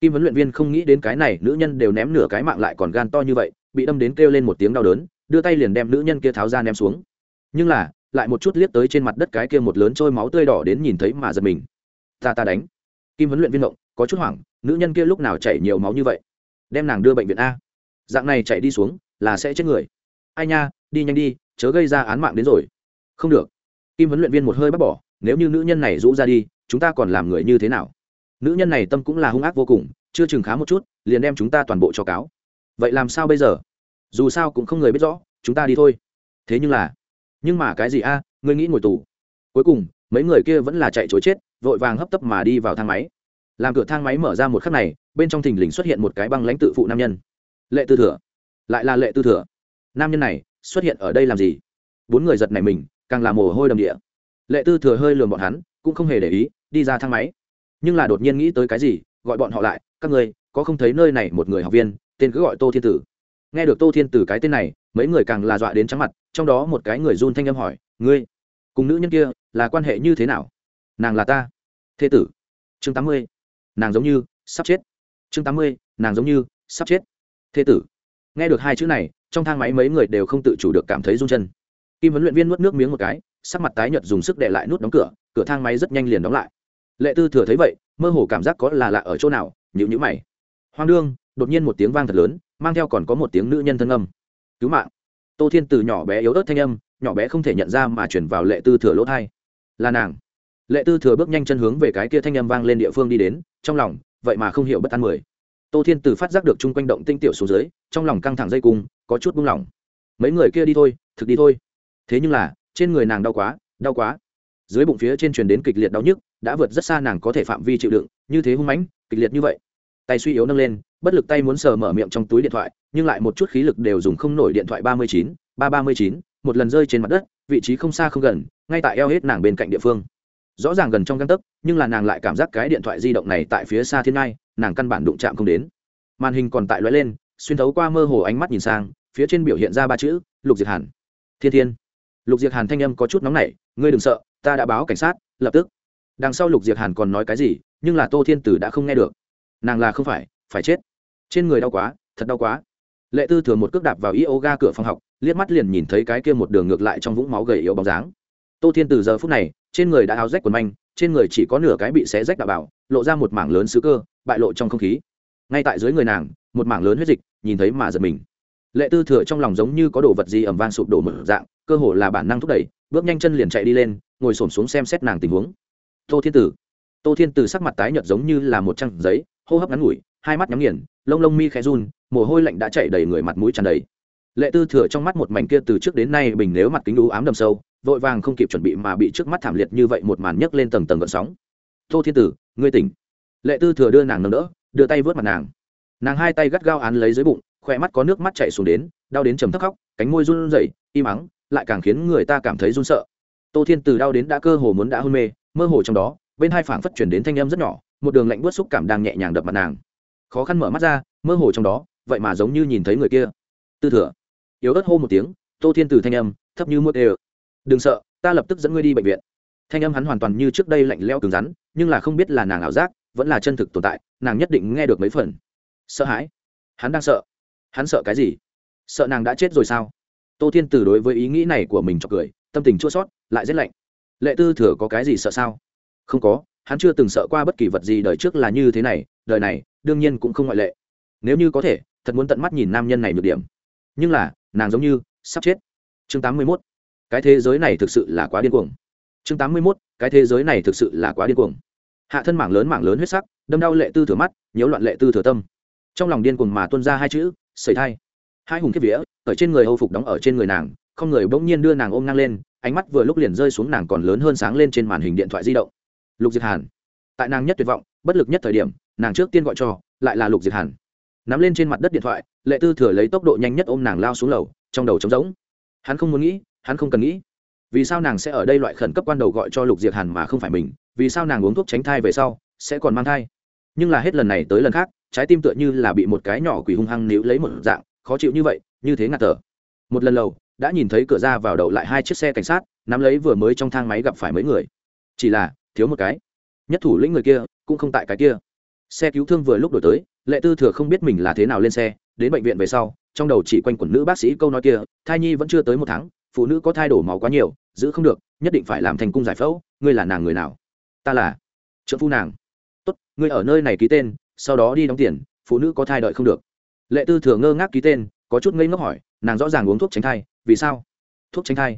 kim huấn luyện viên không nghĩ đến cái này, nữ nhân đều ném nửa cái mạng lại còn gan to như vậy, bị đâm đến kêu lên một tiếng đau đớn, đưa tay liền đem nữ nhân kia tháo ra ném xuống. Nhưng là, lại một chút liếc tới trên mặt đất cái kia một lớn trôi máu tươi đỏ đến nhìn thấy mà giật mình. Ta ta đánh. Kim huấn luyện viên động, có chút hoảng, nữ nhân kia lúc nào chảy nhiều máu như vậy? Đem nàng đưa bệnh viện a. Dạng này chạy đi xuống, là sẽ chết người. Ai nha, đi nhanh đi, chớ gây ra án mạng đến rồi. Không được. Kim huấn luyện viên một hơi bắt bỏ, nếu như nữ nhân này rũ ra đi, chúng ta còn làm người như thế nào? Nữ nhân này tâm cũng là hung ác vô cùng, chưa chừng khá một chút, liền đem chúng ta toàn bộ cho cáo. Vậy làm sao bây giờ? Dù sao cũng không người biết rõ, chúng ta đi thôi. Thế nhưng là, nhưng mà cái gì a, ngươi nghĩ ngồi tù. Cuối cùng, mấy người kia vẫn là chạy chối chết, vội vàng hấp tấp mà đi vào thang máy. Làm cửa thang máy mở ra một khắc này, bên trong thình lình xuất hiện một cái băng lãnh tự phụ nam nhân. Lệ tư thừa. Lại là lệ tư thừa. Nam nhân này, xuất hiện ở đây làm gì? Bốn người giật này mình, càng là mồ hôi đầm địa. Lệ tư thừa hơi lườm bọn hắn, cũng không hề để ý, đi ra thang máy nhưng là đột nhiên nghĩ tới cái gì, gọi bọn họ lại, các người có không thấy nơi này một người học viên, tên cứ gọi tô thiên tử? Nghe được tô thiên tử cái tên này, mấy người càng là dọa đến trắng mặt, trong đó một cái người run thanh âm hỏi, ngươi, cùng nữ nhân kia là quan hệ như thế nào? Nàng là ta. Thế tử. Chương tám mươi, nàng giống như sắp chết. Chương tám mươi, nàng giống như sắp chết. Thế tử. Nghe được hai chữ này, trong thang máy mấy người đều không tự chủ được cảm thấy run chân. Kim huấn luyện viên nuốt nước miếng một cái, sắc mặt tái nhợt dùng sức để lại nút đóng cửa cửa thang máy rất nhanh liền đóng lại lệ tư thừa thấy vậy, mơ hồ cảm giác có là lạ ở chỗ nào nhịu nhữ mày. Hoang đương, đột nhiên một tiếng vang thật lớn, mang theo còn có một tiếng nữ nhân thân âm. Cứu mạng. Tô thiên từ nhỏ bé yếu ớt thanh âm, nhỏ bé không thể nhận ra mà chuyển vào lệ tư thừa lỗ thai. Là nàng. Lệ tư thừa bước nhanh chân hướng về cái kia thanh âm vang lên địa phương đi đến, trong lòng, vậy mà không hiểu bất an mười. Tô thiên từ phát giác được chung quanh động tinh tiểu xuống dưới, trong lòng căng thẳng dây cung, có chút buông lỏng. Mấy người kia đi thôi, thực đi thôi. Thế nhưng là, trên người nàng đau quá đau quá. Dưới bụng phía trên truyền đến kịch liệt đau nhức đã vượt rất xa nàng có thể phạm vi chịu đựng, như thế hung mãnh, kịch liệt như vậy. Tay suy yếu nâng lên, bất lực tay muốn sờ mở miệng trong túi điện thoại, nhưng lại một chút khí lực đều dùng không nổi điện thoại ba mươi chín, ba ba mươi chín, một lần rơi trên mặt đất, vị trí không xa không gần, ngay tại eo hết nàng bên cạnh địa phương. Rõ ràng gần trong găng tấc, nhưng là nàng lại cảm giác cái điện thoại di động này tại phía xa thiên ngai, nàng căn bản đụng chạm không đến. Màn hình còn tại lóe lên, xuyên thấu qua mơ hồ ánh mắt nhìn sang, phía trên biểu hiện ra ba chữ, lục diệt hàn. Thiên thiên. Lục diệt hàn thanh âm có chút nóng nảy, ngươi đừng sợ, ta đã báo cảnh sát, lập tức đằng sau lục diệt hàn còn nói cái gì, nhưng là tô thiên tử đã không nghe được. Nàng là không phải phải chết. Trên người đau quá, thật đau quá. Lệ tư thừa một cước đạp vào yoga cửa phòng học, liếc mắt liền nhìn thấy cái kia một đường ngược lại trong vũng máu gầy yếu bóng dáng. Tô thiên từ giờ phút này, trên người đã áo rách quần manh, trên người chỉ có nửa cái bị xé rách đạo bảo, lộ ra một mảng lớn xứ cơ, bại lộ trong không khí. Ngay tại dưới người nàng, một mảng lớn huyết dịch, nhìn thấy mà giật mình. Lệ tư thừa trong lòng giống như có đồ vật gì ẩm vang sụp đổ mở dạng, cơ hồ là bản năng thúc đẩy, bước nhanh chân liền chạy đi lên, ngồi xổm xuống xem xét nàng tình huống tô thiên tử. Tô thiên tử sắc mặt tái nhợt giống như là một trăng giấy, hô hấp ngắn ngủi, hai mắt nhắm nghiền, lông lông mi khẽ run, mồ hôi lạnh đã chạy đầy người mặt mũi tràn đầy. Lệ tư thừa trong mắt một mảnh kia từ trước đến nay bình nếu mặt kính đú ám đầm sâu, vội vàng không kịp chuẩn bị mà bị trước mắt thảm liệt như vậy một màn nhấc lên tầng tầng gợn sóng. Tô thiên tử, ngươi tỉnh. Lệ tư thừa đưa nàng nâng đỡ, đưa tay vớt mặt nàng. Nàng hai tay gắt gao án lấy dưới bụng khỏe mắt có nước mắt chạy xuống đến, đau đến chầm thấp khóc, cánh môi run rẩy, im ắng, lại càng khiến người ta cảm thấy run sợ. Tô thiên từ đau đến đã cơ hồ muốn đã hôn mê mơ hồ trong đó, bên hai phảng phất chuyển đến thanh âm rất nhỏ, một đường lạnh buốt xúc cảm đang nhẹ nhàng đập mặt nàng. Khó khăn mở mắt ra, mơ hồ trong đó, vậy mà giống như nhìn thấy người kia. Tư thừa. Yếu ớt hô một tiếng, tô thiên từ thanh âm, thấp như mướt đều. Đừng sợ, ta lập tức dẫn ngươi đi bệnh viện. Thanh âm hắn hoàn toàn như trước đây lạnh leo cứng rắn, nhưng là không biết là nàng ảo giác, vẫn là chân thực tồn tại, nàng nhất định nghe được mấy phần. Sợ hãi. Hắn đang sợ. Hắn sợ cái gì? Sợ nàng đã chết rồi sao? Tô thiên từ đối với ý nghĩ này của mình cho cười, tâm tình chua sót, lại rét lạnh lệ tư thừa có cái gì sợ sao? Không có, hắn chưa từng sợ qua bất kỳ vật gì đời trước là như thế này, đời này, đương nhiên cũng không ngoại lệ. Nếu như có thể, thật muốn tận mắt nhìn nam nhân này được điểm. Nhưng là, nàng giống như sắp chết. Chương tám mươi mốt, cái thế giới này thực sự là quá điên cuồng. Chương tám mươi mốt, cái thế giới này thực sự là quá điên cuồng. Hạ thân mảng lớn mảng lớn huyết sắc, đâm đau lệ tư thừa mắt, nhiễu loạn lệ tư thừa tâm. Trong lòng điên cuồng mà tuân ra hai chữ, sẩy thai. Hai hùng kiếp vía, ở trên người hầu phục đóng ở trên người nàng không người bỗng nhiên đưa nàng ôm ngang lên, ánh mắt vừa lúc liền rơi xuống nàng còn lớn hơn sáng lên trên màn hình điện thoại di động. Lục diệt hàn. Tại nàng nhất tuyệt vọng, bất lực nhất thời điểm, nàng trước tiên gọi cho, lại là lục diệt hàn. Nắm lên trên mặt đất điện thoại, lệ tư thừa lấy tốc độ nhanh nhất ôm nàng lao xuống lầu, trong đầu trống rỗng. Hắn không muốn nghĩ, hắn không cần nghĩ. Vì sao nàng sẽ ở đây loại khẩn cấp quan đầu gọi cho lục diệt hàn mà không phải mình? Vì sao nàng uống thuốc tránh thai về sau sẽ còn mang thai? Nhưng là hết lần này tới lần khác, trái tim tựa như là bị một cái nhỏ quỷ hung hăng níu lấy một dạng, khó chịu như vậy, như thế ngạt thở. Một lần lầu đã nhìn thấy cửa ra vào đậu lại hai chiếc xe cảnh sát, nắm lấy vừa mới trong thang máy gặp phải mấy người. Chỉ là, thiếu một cái. Nhất thủ lĩnh người kia, cũng không tại cái kia. Xe cứu thương vừa lúc đổi tới, lệ tư thừa không biết mình là thế nào lên xe, đến bệnh viện về sau, trong đầu chỉ quanh quẩn nữ bác sĩ câu nói kia, thai nhi vẫn chưa tới một tháng, phụ nữ có thai đổ máu quá nhiều, giữ không được, nhất định phải làm thành cung giải phẫu, ngươi là nàng người nào? Ta là. Trợ phu nàng. Tốt, ngươi ở nơi này ký tên, sau đó đi đóng tiền, phụ nữ có thai đợi không được. Lệ tư thừa ngơ ngác ký tên, có chút ngây ngốc hỏi, nàng rõ ràng uống thuốc tránh thai vì sao? Thuốc tránh thai.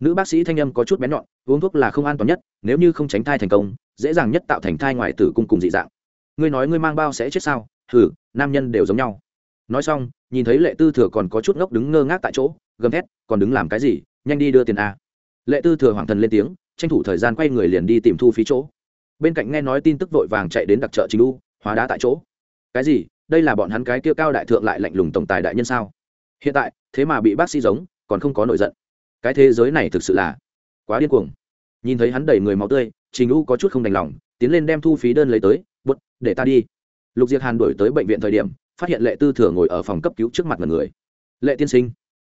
Nữ bác sĩ thanh âm có chút bén nhọn, uống thuốc là không an toàn nhất, nếu như không tránh thai thành công, dễ dàng nhất tạo thành thai ngoài tử cung cùng dị dạng. Ngươi nói ngươi mang bao sẽ chết sao? Hừ, nam nhân đều giống nhau. Nói xong, nhìn thấy lệ tư thừa còn có chút ngốc đứng ngơ ngác tại chỗ, gầm thét, còn đứng làm cái gì? Nhanh đi đưa tiền a lệ tư thừa hoàng thần lên tiếng, tranh thủ thời gian quay người liền đi tìm thu phí chỗ. Bên cạnh nghe nói tin tức vội vàng chạy đến đặc trợ chính u, hóa đá tại chỗ. Cái gì? Đây là bọn hắn cái kia cao đại thượng lại lạnh lùng tổng tài đại nhân sao? Hiện tại, thế mà bị bác sĩ giống còn không có nổi giận. Cái thế giới này thực sự là quá điên cuồng. Nhìn thấy hắn đẩy người máu tươi, trình u có chút không đành lòng, tiến lên đem thu phí đơn lấy tới bút để ta đi. Lục diệt hàn đổi tới bệnh viện thời điểm, phát hiện lệ tư thừa ngồi ở phòng cấp cứu trước mặt mọi người. Lệ tiên sinh.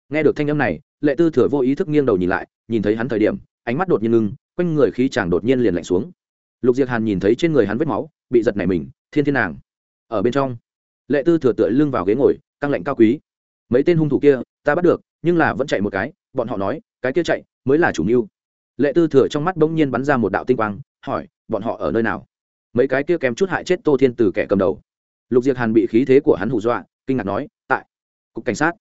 Nghe được thanh âm này, lệ tư thừa vô ý thức nghiêng đầu nhìn lại, nhìn thấy hắn thời điểm, ánh mắt đột nhiên ngưng, quanh người khí chàng đột nhiên liền lạnh xuống. Lục diệt hàn nhìn thấy trên người hắn vết máu, bị giật nảy mình, thiên thiên nàng, ở bên trong. Lệ tư thừa tựa lưng vào ghế ngồi, căng lạnh cao quý. Mấy tên hung thủ kia, ta bắt được nhưng là vẫn chạy một cái, bọn họ nói, cái kia chạy, mới là chủ mưu. Lệ tư thừa trong mắt bỗng nhiên bắn ra một đạo tinh quang, hỏi, bọn họ ở nơi nào? Mấy cái kia kém chút hại chết tô thiên từ kẻ cầm đầu. Lục Diệc hàn bị khí thế của hắn hù dọa, kinh ngạc nói, tại cục cảnh sát.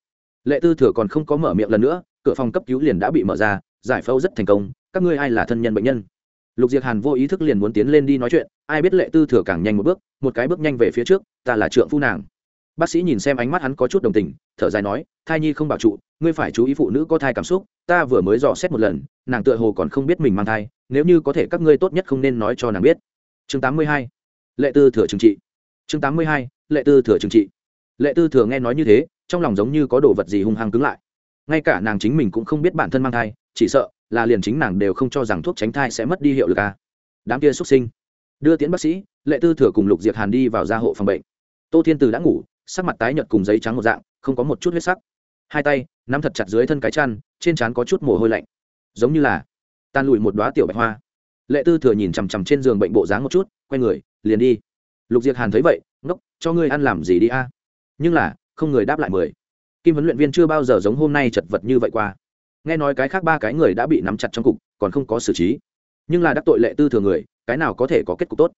Lệ tư thừa còn không có mở miệng lần nữa, cửa phòng cấp cứu liền đã bị mở ra, giải phẫu rất thành công, các ngươi ai là thân nhân bệnh nhân? Lục Diệc hàn vô ý thức liền muốn tiến lên đi nói chuyện, ai biết lệ tư thừa càng nhanh một bước, một cái bước nhanh về phía trước, ta là trượng phu nàng bác sĩ nhìn xem ánh mắt hắn có chút đồng tình, thở dài nói, thai nhi không bảo trụ, ngươi phải chú ý phụ nữ có thai cảm xúc, ta vừa mới dò xét một lần, nàng tựa hồ còn không biết mình mang thai, nếu như có thể các ngươi tốt nhất không nên nói cho nàng biết chương 82. lệ tư thừa trừng trị chương 82. lệ tư thừa trừng trị lệ tư thừa nghe nói như thế, trong lòng giống như có đồ vật gì hung hăng cứng lại ngay cả nàng chính mình cũng không biết bản thân mang thai, chỉ sợ là liền chính nàng đều không cho rằng thuốc tránh thai sẽ mất đi hiệu lực à. đám kia xuất sinh đưa tiến bác sĩ, lệ tư thừa cùng lục diệp hàn đi vào gia hộ phòng bệnh tô thiên từ đã ngủ sắc mặt tái nhợt cùng giấy trắng một dạng, không có một chút huyết sắc. Hai tay, nắm thật chặt dưới thân cái chăn, trên trán có chút mồ hôi lạnh. Giống như là tan lùi một đoá tiểu bạch hoa. Lệ tư thừa nhìn chằm chằm trên giường bệnh bộ dáng một chút, quay người, liền đi. Lục diệc hàn thấy vậy, ngốc, cho ngươi ăn làm gì đi a? Nhưng là, không người đáp lại mười. Kim huấn luyện viên chưa bao giờ giống hôm nay chật vật như vậy qua. Nghe nói cái khác ba cái người đã bị nắm chặt trong cục, còn không có xử trí. Nhưng là đắc tội lệ tư thừa người, cái nào có thể có kết cục tốt?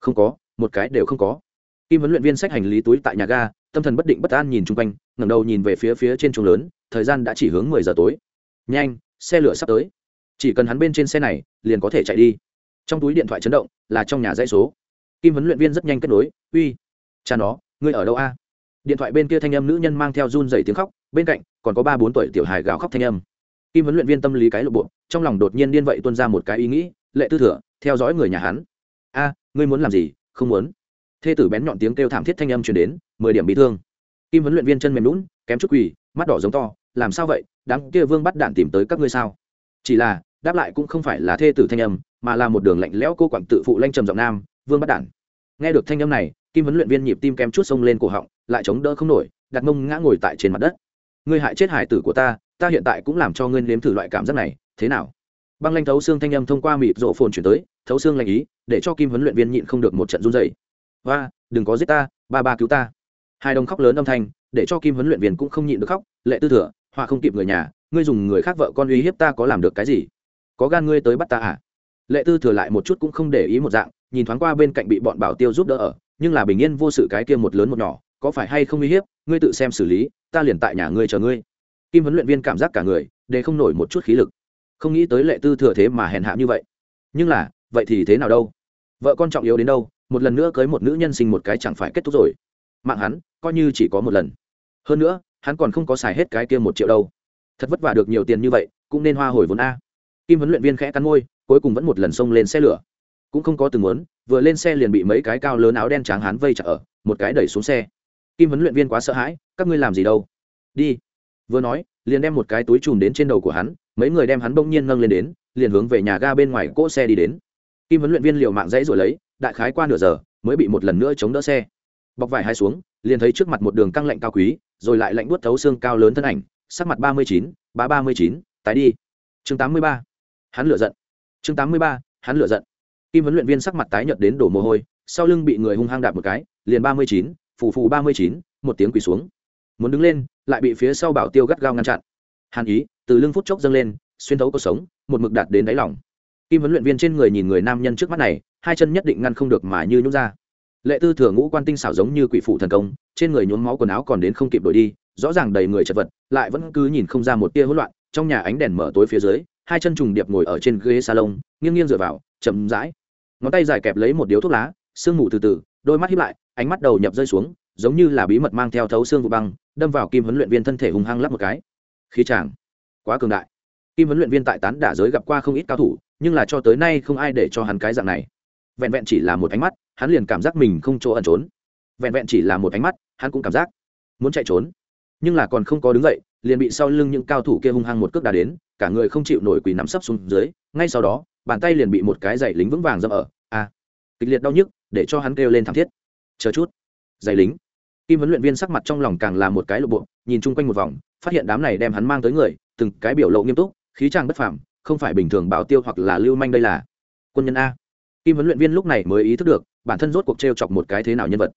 Không có, một cái đều không có. Kim huấn luyện viên sách hành lý túi tại nhà ga tâm thần bất định bất an nhìn chung quanh, ngẩng đầu nhìn về phía phía trên chuồng lớn, thời gian đã chỉ hướng mười giờ tối. Nhanh, xe lửa sắp tới. Chỉ cần hắn bên trên xe này, liền có thể chạy đi. Trong túi điện thoại chấn động, là trong nhà dãy số. Kim huấn luyện viên rất nhanh kết nối, uy, cha nó, ngươi ở đâu a? Điện thoại bên kia thanh âm nữ nhân mang theo run dày tiếng khóc, bên cạnh còn có ba bốn tuổi tiểu hài gào khóc thanh âm. Kim huấn luyện viên tâm lý cái lộp bộ, trong lòng đột nhiên điên vậy tuân ra một cái ý nghĩ, lệ tư thừa, theo dõi người nhà hắn. A, ngươi muốn làm gì? Không muốn thê tử bén nhọn tiếng kêu thảm thiết thanh âm truyền đến, mười điểm bị thương. Kim huấn luyện viên chân mềm lún kém chút quỳ, mắt đỏ giống to, làm sao vậy? Đám kia vương bắt đạn tìm tới các ngươi sao? Chỉ là, đáp lại cũng không phải là thê tử thanh âm, mà là một đường lạnh lẽo cô quặng tự phụ lanh trầm giọng nam, vương bắt đạn. Nghe được thanh âm này, kim huấn luyện viên nhịp tim kém chút sông lên cổ họng, lại chống đỡ không nổi, đặt mông ngã ngồi tại trên mặt đất. Ngươi hại chết hải tử của ta ta hiện tại cũng làm cho ngươi nếm thử loại cảm giác này, thế nào? Băng lanh thấu xương thanh âm thông qua mịt rộ phồn chuyển tới, thấu xương lạnh ý, để cho kim huấn luyện viên nhịn không được một trận run dày và đừng có giết ta, ba ba cứu ta. Hai đồng khóc lớn âm thanh, để cho kim huấn luyện viên cũng không nhịn được khóc, lệ tư thừa, họa không kịp người nhà, ngươi dùng người khác vợ con uy hiếp ta có làm được cái gì? Có gan ngươi tới bắt ta à? Lệ tư thừa lại một chút cũng không để ý một dạng, nhìn thoáng qua bên cạnh bị bọn bảo tiêu giúp đỡ ở, nhưng là bình yên vô sự cái kia một lớn một nhỏ, có phải hay không uy hiếp, ngươi tự xem xử lý, ta liền tại nhà ngươi chờ ngươi. Kim huấn luyện viên cảm giác cả người, để không nổi một chút khí lực. Không nghĩ tới lệ tư thừa thế mà hèn hạ như vậy. Nhưng là, vậy thì thế nào đâu? Vợ con trọng yếu đến đâu? Một lần nữa cưới một nữ nhân sinh một cái chẳng phải kết thúc rồi. Mạng hắn, coi như chỉ có một lần. Hơn nữa, hắn còn không có xài hết cái kia một triệu đâu. Thật vất vả được nhiều tiền như vậy, cũng nên hoa hồi vốn a. Kim huấn luyện viên khẽ cắn môi, cuối cùng vẫn một lần xông lên xe lửa. Cũng không có từng muốn, vừa lên xe liền bị mấy cái cao lớn áo đen trắng hắn vây chặt ở, một cái đẩy xuống xe. Kim huấn luyện viên quá sợ hãi, các ngươi làm gì đâu? Đi. Vừa nói, liền đem một cái túi chùm đến trên đầu của hắn, mấy người đem hắn bỗng nhiên nâng lên đến, liền hướng về nhà ga bên ngoài cỗ xe đi đến kim huấn luyện viên liều mạng dãy rồi lấy, đại khái qua nửa giờ, mới bị một lần nữa chống đỡ xe. Bọc vải hai xuống, liền thấy trước mặt một đường căng lạnh cao quý, rồi lại lạnh buốt thấu xương cao lớn thân ảnh, sắc mặt ba mươi chín, ba ba mươi chín, tái đi. Chương tám mươi ba, hắn lựa giận. Chương tám mươi ba, hắn lựa giận. Kim huấn luyện viên sắc mặt tái nhợt đến đổ mồ hôi, sau lưng bị người hung hăng đạp một cái, liền ba mươi chín, phù phù ba mươi chín, một tiếng quỳ xuống. Muốn đứng lên, lại bị phía sau bảo tiêu gắt gao ngăn chặn. Hàn ý, từ lưng phút chốc dâng lên, xuyên thấu cuộc sống, một mực đạt đến đáy lòng kim huấn luyện viên trên người nhìn người nam nhân trước mắt này, hai chân nhất định ngăn không được mà như nhút ra. Lệ tư thừa ngũ quan tinh xảo giống như quỷ phụ thần công, trên người nhuốm máu quần áo còn đến không kịp đổi đi, rõ ràng đầy người chật vật, lại vẫn cứ nhìn không ra một tia hỗn loạn, trong nhà ánh đèn mở tối phía dưới, hai chân trùng điệp ngồi ở trên ghế salon, nghiêng nghiêng dựa vào, chậm rãi. Ngón tay dài kẹp lấy một điếu thuốc lá, sương mù từ từ, đôi mắt hiếp lại, ánh mắt đầu nhập rơi xuống, giống như là bí mật mang theo thấu xương vụ băng, đâm vào kim huấn luyện viên thân thể hùng hăng lắp một cái. Khí chàng, quá cường đại kim huấn luyện viên tại tán đả giới gặp qua không ít cao thủ, nhưng là cho tới nay không ai để cho hắn cái dạng này. Vẹn vẹn chỉ là một ánh mắt, hắn liền cảm giác mình không chỗ ẩn trốn. Vẹn vẹn chỉ là một ánh mắt, hắn cũng cảm giác muốn chạy trốn. Nhưng là còn không có đứng dậy, liền bị sau lưng những cao thủ kia hung hăng một cước đá đến, cả người không chịu nổi quỳ nắm sấp xuống dưới, ngay sau đó, bàn tay liền bị một cái giày lính vững vàng dâm ở. A kịch liệt đau nhức, để cho hắn kêu lên thảm thiết. Chờ chút. Giày lính. Kim huấn luyện viên sắc mặt trong lòng càng là một cái lộ bộ, nhìn chung quanh một vòng, phát hiện đám này đem hắn mang tới người, từng cái biểu lộ nghiêm túc khí trang bất phàm không phải bình thường bảo tiêu hoặc là lưu manh đây là. Quân nhân a. Kim huấn luyện viên lúc này mới ý thức được bản thân rốt cuộc t r e o chọc một cái thế nào nhân vật.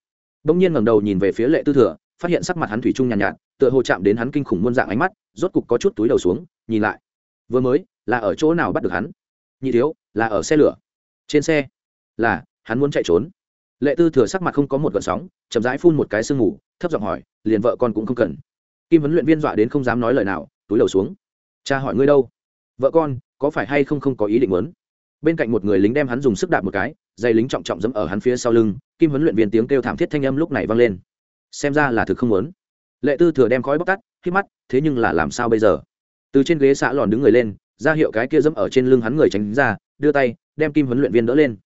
Bỗng nhiên ngẩng đầu nhìn về phía lệ tư thừa phát hiện sắc mặt hắn thủy chung nhàn nhạt, nhạt tựa hồ chạm đến hắn kinh khủng muôn dạng ánh mắt rốt cục có chút túi đầu xuống nhìn lại. Vừa mới là ở chỗ nào bắt được hắn? Nhị thiếu là ở xe lửa. Trên xe. Là hắn muốn chạy trốn. Lệ tư thừa sắc mặt không có một gợn sóng chậm rãi phun một cái sương mù thấp giọng hỏi liền vợ con cũng không cần. Kim huấn luyện viên dọa đến không dám nói lời nào túi đầu xuống cha hỏi ngươi đâu? Vợ con, có phải hay không không có ý định muốn? Bên cạnh một người lính đem hắn dùng sức đạp một cái, dây lính trọng trọng dẫm ở hắn phía sau lưng, kim huấn luyện viên tiếng kêu thảm thiết thanh âm lúc này vang lên. Xem ra là thực không muốn. Lệ tư thừa đem khói bóc tắt khi mắt, thế nhưng là làm sao bây giờ? Từ trên ghế xã lòn đứng người lên, ra hiệu cái kia dẫm ở trên lưng hắn người tránh ra, đưa tay, đem kim huấn luyện viên đỡ lên.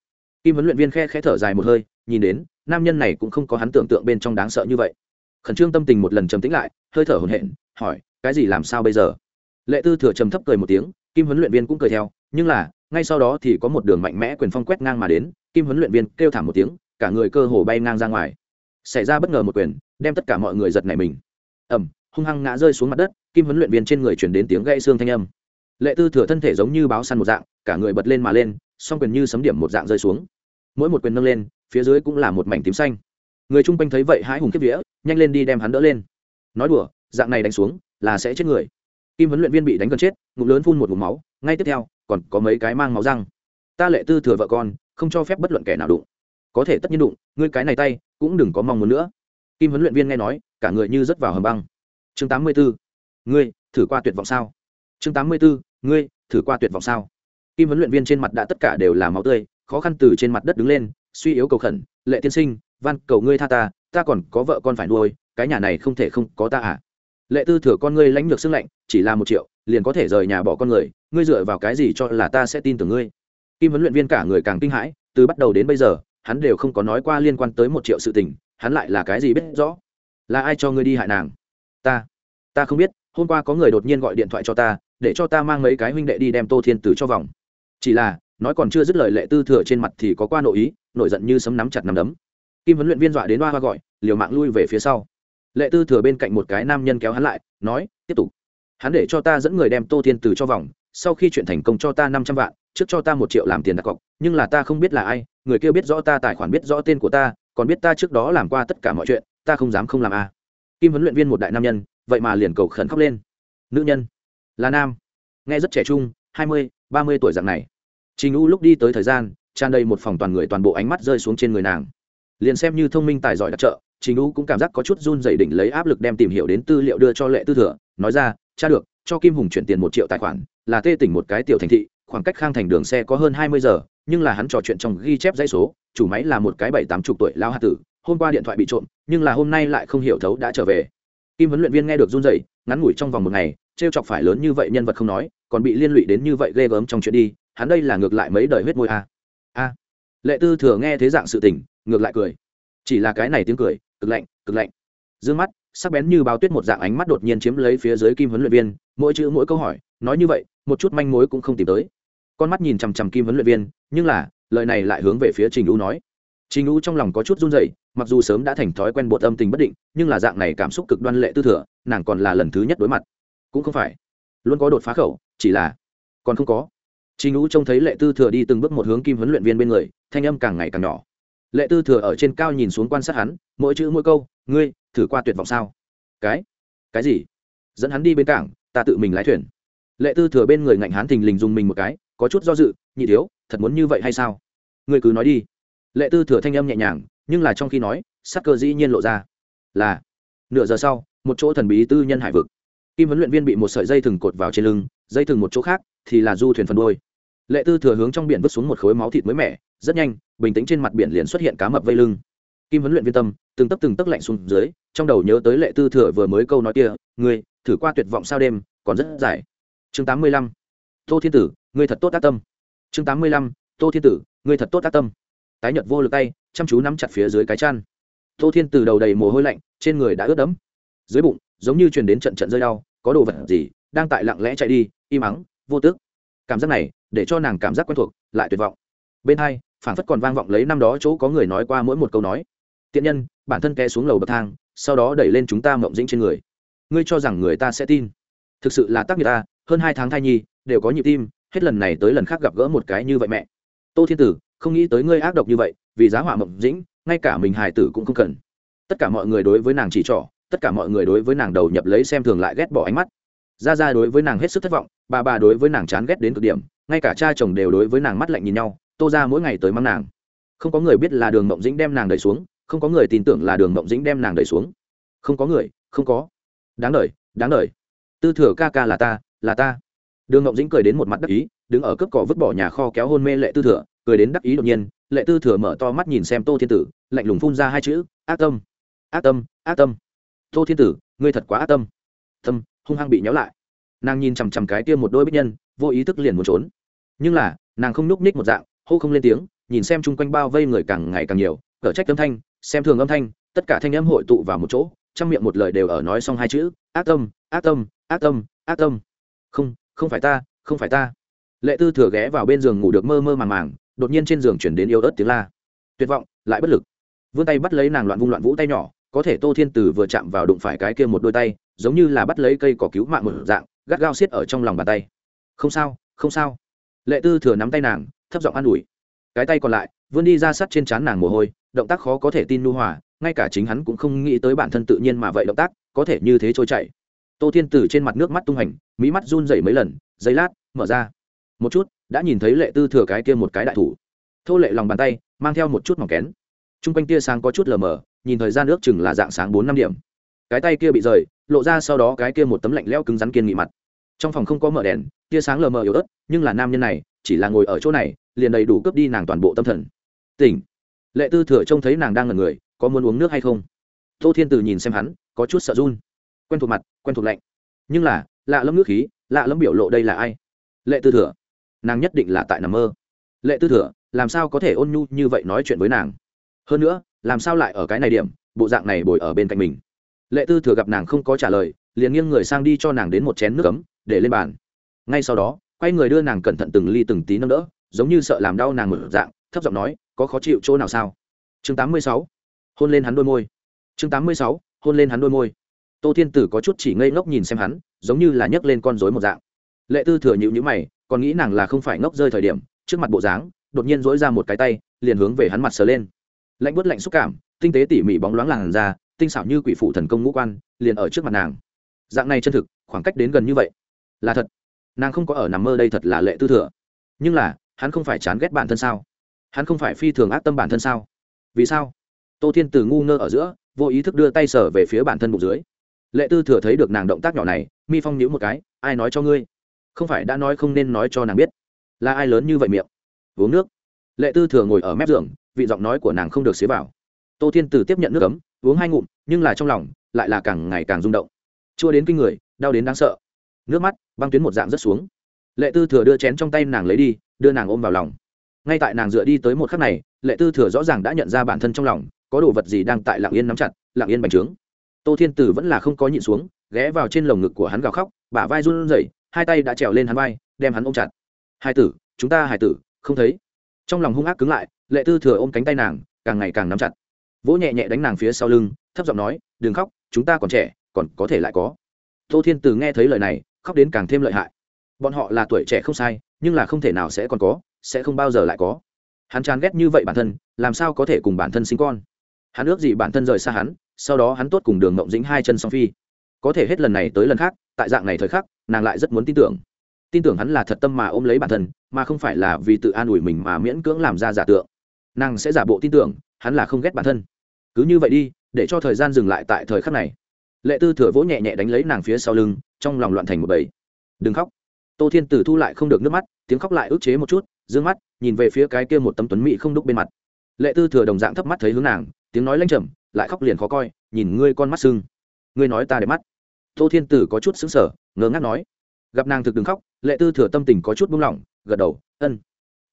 Kim huấn luyện viên khe khẽ thở dài một hơi, nhìn đến, nam nhân này cũng không có hắn tưởng tượng bên trong đáng sợ như vậy. Khẩn trương tâm tình một lần trầm tĩnh lại, hơi thở hồn hển, hỏi, cái gì làm sao bây giờ? Lệ tư thừa trầm thấp cười một tiếng, kim huấn luyện viên cũng cười theo, nhưng là, ngay sau đó thì có một đường mạnh mẽ quyền phong quét ngang mà đến, kim huấn luyện viên kêu thảm một tiếng, cả người cơ hồ bay ngang ra ngoài. Xảy ra bất ngờ một quyền, đem tất cả mọi người giật nảy mình. Ẩm hung hăng ngã rơi xuống mặt đất, kim huấn luyện viên trên người chuyển đến tiếng gãy xương thanh âm. Lệ tư thừa thân thể giống như báo săn một dạng, cả người bật lên mà lên, song quyền như sấm điểm một dạng rơi xuống. Mỗi một quyền nâng lên, phía dưới cũng là một mảnh tím xanh. Người chung quanh thấy vậy hãi hùng kiếp vía, nhanh lên đi đem hắn đỡ lên. Nói đùa, dạng này đánh xuống, là sẽ chết người kim huấn luyện viên bị đánh gần chết, ngụm lớn phun một ngụm máu, ngay tiếp theo, còn có mấy cái mang máu răng. Ta lệ tư thừa vợ con, không cho phép bất luận kẻ nào đụng. Có thể tất nhiên đụng, ngươi cái này tay, cũng đừng có mong muốn nữa. Kim huấn luyện viên nghe nói, cả người như rớt vào hầm băng. Chương tám mươi bốn ngươi, thử qua tuyệt vọng sao? Chương tám mươi bốn ngươi, thử qua tuyệt vọng sao? Kim huấn luyện viên trên mặt đã tất cả đều là máu tươi, khó khăn từ trên mặt đất đứng lên, suy yếu cầu khẩn, lệ tiên sinh, van cầu ngươi tha ta ta còn có vợ con phải nuôi, cái nhà này không thể không có ta à? Lệ tư thừa con ngươi lãnh lược xương lạnh, chỉ là một triệu, liền có thể rời nhà bỏ con người, ngươi dựa vào cái gì cho là ta sẽ tin tưởng ngươi? Kim huấn luyện viên cả người càng kinh hãi, từ bắt đầu đến bây giờ, hắn đều không có nói qua liên quan tới một triệu sự tình, hắn lại là cái gì biết rõ? Là ai cho ngươi đi hại nàng? Ta ta không biết, hôm qua có người đột nhiên gọi điện thoại cho ta, để cho ta mang mấy cái huynh đệ đi đem tô thiên tử cho vòng. Chỉ là, nói còn chưa dứt lời lệ tư thừa trên mặt thì có qua nội ý, nổi giận như sấm nắm chặt nắm đấm. Kim huấn luyện viên dọa đến hoa hoa gọi, liều mạng lui về phía sau lệ tư thừa bên cạnh một cái nam nhân kéo hắn lại, nói, tiếp tục. Hắn để cho ta dẫn người đem tô thiên từ cho vòng, sau khi chuyện thành công cho ta năm trăm vạn, trước cho ta một triệu làm tiền đặt cọc, nhưng là ta không biết là ai, người kia biết rõ ta tài khoản biết rõ tên của ta, còn biết ta trước đó làm qua tất cả mọi chuyện, ta không dám không làm a à. kim huấn luyện viên một đại nam nhân, vậy mà liền cầu khẩn khóc lên. Nữ nhân, là nam. Nghe rất trẻ trung, hai mươi, ba mươi tuổi dạng này. Trình u lúc đi tới thời gian, tràn đầy một phòng toàn người toàn bộ ánh mắt rơi xuống trên người nàng. Liền xem như thông minh tài giỏi đặc trợ trình u cũng cảm giác có chút run dày đỉnh lấy áp lực đem tìm hiểu đến tư liệu đưa cho lệ tư thừa, nói ra, cha được, cho kim hùng chuyển tiền một triệu tài khoản, là tê tỉnh một cái tiểu thành thị, khoảng cách khang thành đường xe có hơn hai mươi giờ, nhưng là hắn trò chuyện trong ghi chép dãy số, chủ máy là một cái bảy tám chục tuổi lao hạ tử, hôm qua điện thoại bị trộm, nhưng là hôm nay lại không hiểu thấu đã trở về. Kim huấn luyện viên nghe được run dậy ngắn ngủi trong vòng một ngày t r e o chọc phải lớn như vậy nhân vật không nói, còn bị liên lụy đến như vậy ghê gớm trong chuyện đi, hắn đây là ngược lại mấy đời huyết môi a. A. Lệ tư thừa nghe thế dạng sự tình, ngược lại cười. Chỉ là cái này tiếng cười cực lạnh cực lạnh. D ư ơ n g mắt, sắc bén như bao tuyết một dạng ánh mắt đột nhiên chiếm lấy phía dưới kim huấn luyện viên, mỗi chữ mỗi câu hỏi, nói như vậy, một chút manh mối cũng không tìm tới. Con mắt nhìn chằm chằm kim huấn luyện viên, nhưng là, lời này lại hướng về phía trình u nói. Trình u trong lòng có chút run rẩy, mặc dù sớm đã thành thói quen bột âm tình bất định, nhưng là dạng này cảm xúc cực đoan lệ tư thừa, nàng còn là lần thứ nhất đối mặt. Cũng không phải. Luôn có đột phá khẩu, chỉ là, còn không có. Trình u trông thấy lệ tư thừa đi từng bước một hướng kim huấn luyện viên bên người, thanh âm càng ngày càng nhỏ lệ tư thừa ở trên cao nhìn xuống quan sát hắn, mỗi chữ mỗi câu, ngươi, thử qua tuyệt vọng sao? Cái cái gì? Dẫn hắn đi bên cảng, ta tự mình lái thuyền. Lệ tư thừa bên người ngạnh hắn thình lình dùng mình một cái, có chút do dự, nhị thiếu, thật muốn như vậy hay sao? Ngươi cứ nói đi. Lệ tư thừa thanh âm nhẹ nhàng, nhưng là trong khi nói, sắc cơ dĩ nhiên lộ ra, là, nửa giờ sau, một chỗ thần bí tư nhân hải vực. Kim huấn luyện viên bị một sợi dây thừng cột vào trên lưng, dây thừng một chỗ khác thì là du thuyền phần đôi lệ tư thừa hướng trong biển vứt xuống một khối máu thịt mới mẻ, rất nhanh, bình tĩnh trên mặt biển liền xuất hiện cá mập vây lưng. Kim huấn luyện viên tâm, từng tấc từng tấc lạnh xuống dưới, trong đầu nhớ tới lệ tư thừa vừa mới câu nói kia, ngươi, thử qua tuyệt vọng sao đêm, còn rất dài. Chương tám mươi lăm, tô thiên tử, ngươi thật tốt tác tâm. Chương tám mươi lăm, tô thiên tử, ngươi thật tốt tác tâm. Tái nhật vô lực tay, chăm chú nắm chặt phía dưới cái chăn. Tô thiên tử đầu đầy mồ hôi lạnh, trên người đã ướt đẫm. Dưới bụng, giống như truyền đến trận trận rơi đau, có đồ vật gì đang tại lặng lẽ chạy đi, im ắng, vô tức cảm giác này để cho nàng cảm giác quen thuộc, lại tuyệt vọng. Bên hai phản phất còn vang vọng lấy năm đó chỗ có người nói qua mỗi một câu nói. Tiện nhân, bản thân té xuống lầu bậc thang, sau đó đẩy lên chúng ta mộng dĩnh trên người. Ngươi cho rằng người ta sẽ tin. Thực sự là tác nghiệp ta, hơn hai tháng thai nhi, đều có nhịp tim, hết lần này tới lần khác gặp gỡ một cái như vậy mẹ. Tô thiên tử, không nghĩ tới ngươi ác độc như vậy, vì giá họa mộng dĩnh, ngay cả mình hài tử cũng không cần. Tất cả mọi người đối với nàng chỉ trỏ, tất cả mọi người đối với nàng đầu nhập lấy xem thường lại ghét bỏ ánh mắt. Ra ra đối với nàng hết sức thất vọng bà bà đối với nàng chán ghét đến cực điểm, ngay cả cha chồng đều đối với nàng mắt lạnh nhìn nhau, tô ra mỗi ngày tới mắng nàng. Không có người biết là đường mộng dĩnh đem nàng đẩy xuống, không có người tin tưởng là đường mộng dĩnh đem nàng đẩy xuống. Không có người, không có. Đáng đ đáng đ tư thừa ca ca là ta là ta. Đường mộng dĩnh cười đến một mặt đắc ý, đứng ở cướp cỏ vứt bỏ nhà kho kéo hôn mê lệ tư thừa, cười đến đắc ý đột nhiên, lệ tư thừa mở to mắt nhìn xem tô thiên tử, lạnh lùng phun ra hai chữ, ác tâm ác tâm ác tâm. Tô thiên tử, ngươi thật quá ác tâm. Tâm hung hăng bị nhéo lại nàng nhìn chằm chằm cái kia một đôi bích nhân, vô ý thức liền muốn trốn. Nhưng là, nàng không núp ních một dạng, hô không lên tiếng, nhìn xem chung quanh bao vây người càng ngày càng nhiều cở trách âm thanh, xem thường âm thanh, tất cả thanh âm hội tụ vào một chỗ, trong miệng một lời đều ở nói xong hai chữ, ác tâm ác tâm ác tâm ác tâm. Không không phải ta, không phải ta. Lệ tư thừa ghé vào bên giường ngủ được mơ mơ màng màng, đột nhiên trên giường chuyển đến yêu ớt tiếng la. Tuyệt vọng, lại bất lực. Vươn tay bắt lấy nàng loạn vung loạn vũ tay nhỏ, có thể tô thiên tử vừa chạm vào đụng phải cái kia một đôi tay, giống như là bắt lấy cây cỏ cứu mạng một dạng gắt gao xiết ở trong lòng bàn tay. Không sao không sao. Lệ tư thừa nắm tay nàng, thấp giọng an ủi. Cái tay còn lại, vươn đi ra sắt trên trán nàng mồ hôi, động tác khó có thể tin nu hòa, ngay cả chính hắn cũng không nghĩ tới bản thân tự nhiên mà vậy động tác, có thể như thế trôi chảy. Tô thiên tử trên mặt nước mắt tung hành mỹ mắt run rẩy mấy lần, giây lát, mở ra. Một chút, đã nhìn thấy lệ tư thừa cái kia một cái đại thủ. Thô lệ lòng bàn tay, mang theo một chút mỏng kén. T r u n g quanh tia sáng có chút lờ mờ, nhìn thời gian ước chừng là dạng sáng bốn năm điểm cái tay kia bị rời, lộ ra sau đó cái kia một tấm lạnh leo cứng rắn kiên nghị mặt. Trong phòng không có mở đèn, tia sáng lờ mờ yếu ớt, nhưng là nam nhân này, chỉ là ngồi ở chỗ này, liền đầy đủ cướp đi nàng toàn bộ tâm thần. Tỉnh. Lệ tư thừa trông thấy nàng đang ngần người, có muốn uống nước hay không? Tô thiên từ nhìn xem hắn, có chút sợ run. Quen thuộc mặt, quen thuộc lạnh. Nhưng là, lạ lẫm nước khí, lạ lẫm biểu lộ đây là ai? Lệ tư thừa. Nàng nhất định là tại nằm mơ. Lệ tư thừa, làm sao có thể ôn nhu như vậy nói chuyện với nàng? Hơn nữa, làm sao lại ở cái này điểm, bộ dạng này bồi ở bên cạnh mình? Lệ tư thừa gặp nàng không có trả lời, liền nghiêng người sang đi cho nàng đến một chén nước ấm, để lên bàn ngay sau đó, quay người đưa nàng cẩn thận từng ly từng tí nâng đỡ, giống như sợ làm đau nàng mở dạng, thấp giọng nói, có khó chịu chỗ nào sao chương 86. hôn lên hắn đôi môi chương 86. hôn lên hắn đôi môi tô thiên tử có chút chỉ ngây ngốc nhìn xem hắn, giống như là nhấc lên con rối một dạng lệ tư thừa nhịu nhữ mày, còn nghĩ nàng là không phải ngốc rơi thời điểm, trước mặt bộ dáng, đột nhiên dỗi ra một cái tay, liền hướng về hắn mặt sờ lên lạnh bớt lạnh xúc cảm, tinh tế tỉ mỉ bóng loáng làn ra tinh xảo như quỷ phụ thần công ngũ quan, liền ở trước mặt nàng. Dạng này chân thực, khoảng cách đến gần như vậy, là thật. Nàng không có ở nằm mơ đây thật là lệ tư thừa. Nhưng là, hắn không phải chán ghét bản thân sao? Hắn không phải phi thường ác tâm bản thân sao? Vì sao? Tô thiên từ ngu ngơ ở giữa, vô ý thức đưa tay sở về phía bản thân bụng dưới. Lệ tư thừa thấy được nàng động tác nhỏ này, mi phong nhíu một cái, ai nói cho ngươi? Không phải đã nói không nên nói cho nàng biết. Là ai lớn như vậy miệng? Uống nước. Lệ tư thừa ngồi ở mép giường, vị giọng nói của nàng không được xế vào. Tô thiên từ tiếp nhận nước ấm uống hai ngụm, nhưng là trong lòng lại là càng ngày càng rung động. Chua đến kinh người, đau đến đáng sợ. Nước mắt băng tuyến một dạng rất xuống. Lệ tư thừa đưa chén trong tay nàng lấy đi, đưa nàng ôm vào lòng. Ngay tại nàng dựa đi tới một khắc này, lệ tư thừa rõ ràng đã nhận ra bản thân trong lòng có đồ vật gì đang tại lạng yên nắm chặt lạng yên bành trướng. Tô thiên tử vẫn là không có nhịn xuống, ghé vào trên lồng ngực của hắn gào khóc, bả vai run rẩy, hai tay đã trèo lên hắn vai, đem hắn ôm chặt. Hai tử, chúng ta hai tử, không thấy. Trong lòng hung ác cứng lại, lệ tư thừa ôm cánh tay nàng, càng ngày càng nắm chặt vỗ nhẹ nhẹ đánh nàng phía sau lưng, thấp giọng nói, đừng khóc, chúng ta còn trẻ, còn có thể lại có. Tô thiên từ nghe thấy lời này, khóc đến càng thêm lợi hại. Bọn họ là tuổi trẻ không sai, nhưng là không thể nào sẽ còn có, sẽ không bao giờ lại có. Hắn chán ghét như vậy bản thân, làm sao có thể cùng bản thân sinh con? Hắn ước gì bản thân rời xa hắn, sau đó hắn tốt cùng đường mộng dính hai chân song phi. Có thể hết lần này tới lần khác, tại dạng này thời khắc, nàng lại rất muốn tin tưởng. Tin tưởng hắn là thật tâm mà ôm lấy bản thân, mà không phải là vì tự an ủi mình mà miễn cưỡng làm ra giả tượng. Nàng sẽ giả bộ tin tưởng hắn là không ghét bản thân. Cứ như vậy đi, để cho thời gian dừng lại tại thời khắc này. Lệ tư thừa vỗ nhẹ nhẹ đánh lấy nàng phía sau lưng, trong lòng loạn thành một bầy. Đừng khóc. Tô thiên tử thu lại không được nước mắt, tiếng khóc lại ức chế một chút d ư ơ n g mắt, nhìn về phía cái kia một tấm tuấn mỹ không đúc bên mặt. Lệ tư thừa đồng dạng thấp mắt thấy hướng nàng, tiếng nói lanh trầm lại khóc liền khó coi, nhìn ngươi con mắt sưng. Ngươi nói ta đẹp mắt. Tô thiên tử có chút xứng sở ngớ ngác nói. Gặp nàng thực đừng khóc, lệ tư thừa tâm tình có chút buông lỏng, gật đầu, ân.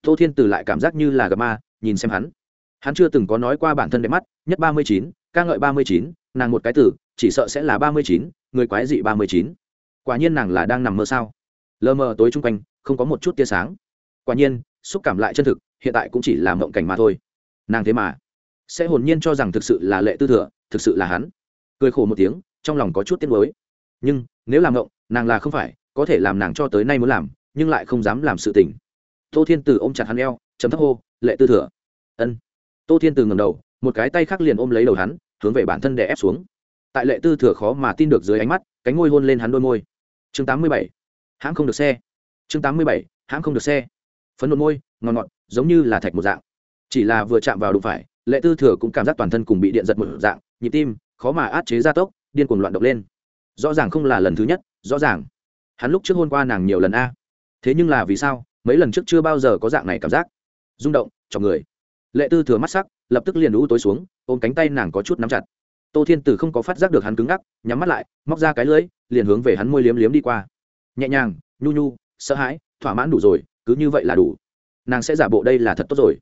Tô thiên tử lại cảm giác như là gặp ma, nhìn xem hắn hắn chưa từng có nói qua bản thân đẹp mắt, nhất ba mươi chín, ca ngợi ba mươi chín, nàng một cái tử, chỉ sợ sẽ là ba mươi chín, người quái dị ba mươi chín. Quả nhiên nàng là đang nằm mơ sao? Lờ mờ tối chung quanh, không có một chút tia sáng. Quả nhiên, xúc cảm lại chân thực, hiện tại cũng chỉ là mộng cảnh mà thôi. Nàng thế mà, sẽ hồn nhiên cho rằng thực sự là lệ tư thừa, thực sự là hắn. Cười khổ một tiếng, trong lòng có chút tiếc nuối. Nhưng, nếu làm mộng, nàng là không phải, có thể làm nàng cho tới nay muốn làm, nhưng lại không dám làm sự tình. Tô thiên từ ôm chặt hắn eo, chấm thấp hô, lệ tư thừa. Ân tô thiên từ ngầm đầu, một cái tay khác liền ôm lấy đầu hắn, hướng về bản thân đè ép xuống. Tại lệ tư thừa khó mà tin được dưới ánh mắt, cánh ngôi hôn lên hắn đôi môi. Chương tám mươi bảy. Hãng không được xe. Chương tám mươi bảy. Hãng không được xe. Phấn nộn môi, ngọt ngọt, giống như là thạch một dạng. Chỉ là vừa chạm vào đụng phải, lệ tư thừa cũng cảm giác toàn thân cùng bị điện giật một dạng, nhịp tim, khó mà át chế gia tốc, điên cuồng loạn động lên. Rõ ràng không là lần thứ nhất, rõ ràng. Hắn lúc trước hôn qua nàng nhiều lần a. Thế nhưng là vì sao, mấy lần trước chưa bao giờ có dạng này cảm giác. Rung động, chọc người lệ tư thừa mắt sắc, lập tức liền lũ tối xuống, ôm cánh tay nàng có chút nắm chặt. Tô thiên tử không có phát giác được hắn cứng ngắc, nhắm mắt lại, móc ra cái lưỡi, liền hướng về hắn môi liếm liếm đi qua. Nhẹ nhàng, nhu nhu, sợ hãi, thỏa mãn đủ rồi, cứ như vậy là đủ. Nàng sẽ giả bộ đây là thật tốt rồi.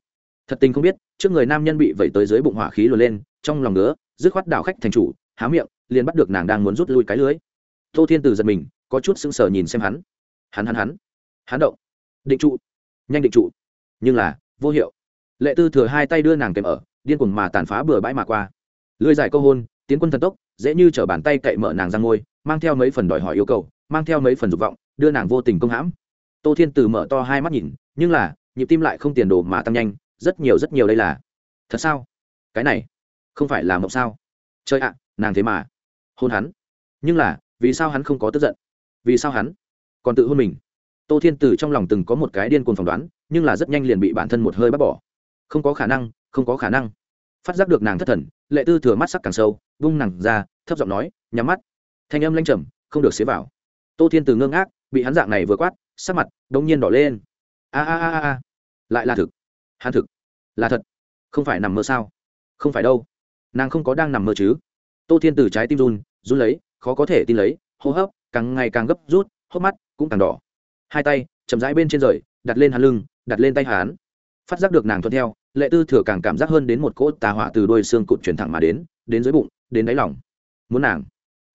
Thật tình không biết, trước người nam nhân bị vẩy tới dưới bụng hỏa khí lùa lên, trong lòng ngứa, dứt khoát đảo khách thành chủ, há miệng, liền bắt được nàng đang muốn rút lui cái lưới tô thiên từ giật mình, có chút sững sờ nhìn xem hắn. Hắn hắn hắn. Hắn động. Định trụ. Nhanh định trụ. Nhưng là, vô hiệu lệ tư thừa hai tay đưa nàng kèm ở, điên cuồng mà tàn phá bừa bãi mà qua. Lưới dài câu hôn, tiến quân thần tốc, dễ như t bàn tay cậy mở nàng ra ngôi, mang theo mấy phần đòi hỏi yêu cầu, mang theo mấy phần dục vọng, đưa nàng vô tình công hãm. Tô thiên từ mở to hai mắt nhìn, nhưng là, nhịp tim lại không tiền đồ mà tăng nhanh, rất nhiều rất nhiều đây là. Thật sao? Cái này, không phải là mộng sao? Chơi ạ, nàng thế mà hôn hắn. Nhưng là, vì sao hắn không có tức giận? Vì sao hắn còn tự hôn mình? Tô thiên từ trong lòng từng có một cái điên cuồng phỏng đoán, nhưng là rất nhanh liền bị bản thân một hơi bắt bỏ không có khả năng, không có khả năng. Phát giác được nàng thất thần, lệ tư thừa mắt sắc càng sâu, vung nàng ra, thấp giọng nói, nhắm mắt. Thanh âm lanh trầm, không được xế vào. Tô thiên từ ngơ ngác, bị hắn dạng này vừa quát, sắc mặt đông nhiên đỏ lên. A a a a. Lại là thực. Hắn thực. Là thật. Không phải nằm mơ sao? Không phải đâu. Nàng không có đang nằm mơ chứ. Tô thiên từ trái tim run run lấy, khó có thể tin lấy, hô hấp càng ngày càng gấp rút, hốc mắt cũng càng đỏ. Hai tay chậm rãi bên trên rời, đặt lên hắn lưng, đặt lên tay hắn phát giác được nàng thuận theo, lệ tư thừa càng cảm giác hơn đến một cỗ tà hỏa từ đôi xương cụt truyền thẳng mà đến đến dưới bụng, đến đáy lòng. Muốn nàng.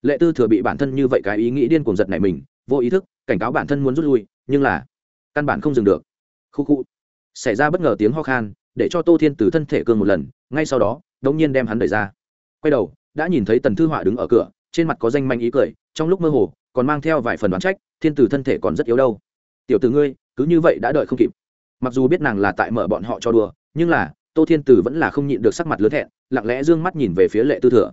Lệ tư thừa bị bản thân như vậy cái ý nghĩ điên cuồng giật này mình, vô ý thức, cảnh cáo bản thân muốn rút lui, nhưng là, căn bản không dừng được. Khu khu. Xảy ra bất ngờ tiếng ho khan, để cho tô thiên từ thân thể cương một lần, ngay sau đó, đống nhiên đem hắn đẩy ra. Quay đầu, đã nhìn thấy tần thư họa đứng ở cửa, trên mặt có danh manh ý cười, trong lúc mơ hồ, còn mang theo vài phần đoán trách, thiên tử thân thể còn rất yếu đâu. Tiểu tử ngươi, cứ như vậy đã đợi không kịp mặc dù biết nàng là tại mở bọn họ cho đùa, nhưng là, tô thiên tử vẫn là không nhịn được sắc mặt lớn thẹn, lặng lẽ d ư ơ n g mắt nhìn về phía lệ tư thừa.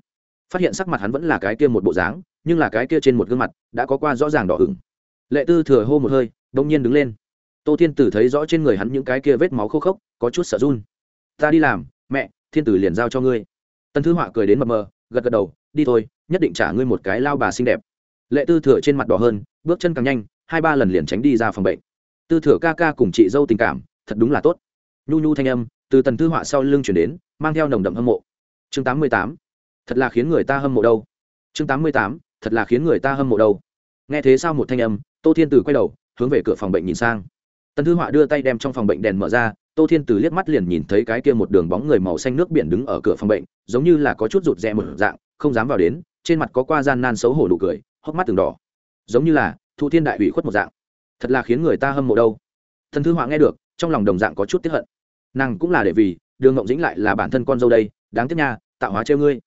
Phát hiện sắc mặt hắn vẫn là cái kia một bộ dáng, nhưng là cái kia trên một gương mặt, đã có qua rõ ràng đỏ ửng. Lệ tư thừa hô một hơi đ ỗ n g nhiên đứng lên. Tô thiên tử thấy rõ trên người hắn những cái kia vết máu khô khốc, có chút sợ run. Ta đi làm, mẹ, thiên tử liền giao cho ngươi. Tân thư họa cười đến mập mờ, gật gật đầu, đi thôi, nhất định trả ngươi một cái lao bà xinh đẹp. Lệ tư thừa trên mặt đỏ hơn, bước chân càng nhanh, hai ba lần liền tránh đi ra phòng bệnh tư thừa ca ca cùng chị dâu tình cảm, thật đúng là tốt. Nhu nhu thanh âm, từ tần thư họa sau lưng chuyển đến, mang theo nồng đậm hâm mộ. Chương tám mươi tám. Thật là khiến người ta hâm mộ đâu. Chương tám mươi tám. Thật là khiến người ta hâm mộ đâu. Nghe thế sao một thanh âm, tô thiên tử quay đầu, hướng về cửa phòng bệnh nhìn sang. Tần thư họa đưa tay đem trong phòng bệnh đèn mở ra, tô thiên tử liếc mắt liền nhìn thấy cái kia một đường bóng người màu xanh nước biển đứng ở cửa phòng bệnh, giống như là có chút rụt rè một dạng, không dám vào đến, trên mặt có qua gian nan xấu hổ nụ cười, hốc mắt từng đỏ. Giống như là thu thiên đại ủy khuất một dạng thật là khiến người ta hâm mộ đâu. Thần thư họa nghe được, trong lòng đồng dạng có chút tiếp hận. Nàng cũng là để vì, đường ngộng dĩnh lại là bản thân con dâu đây, đáng tiếc nha, tạo hóa treo ngươi.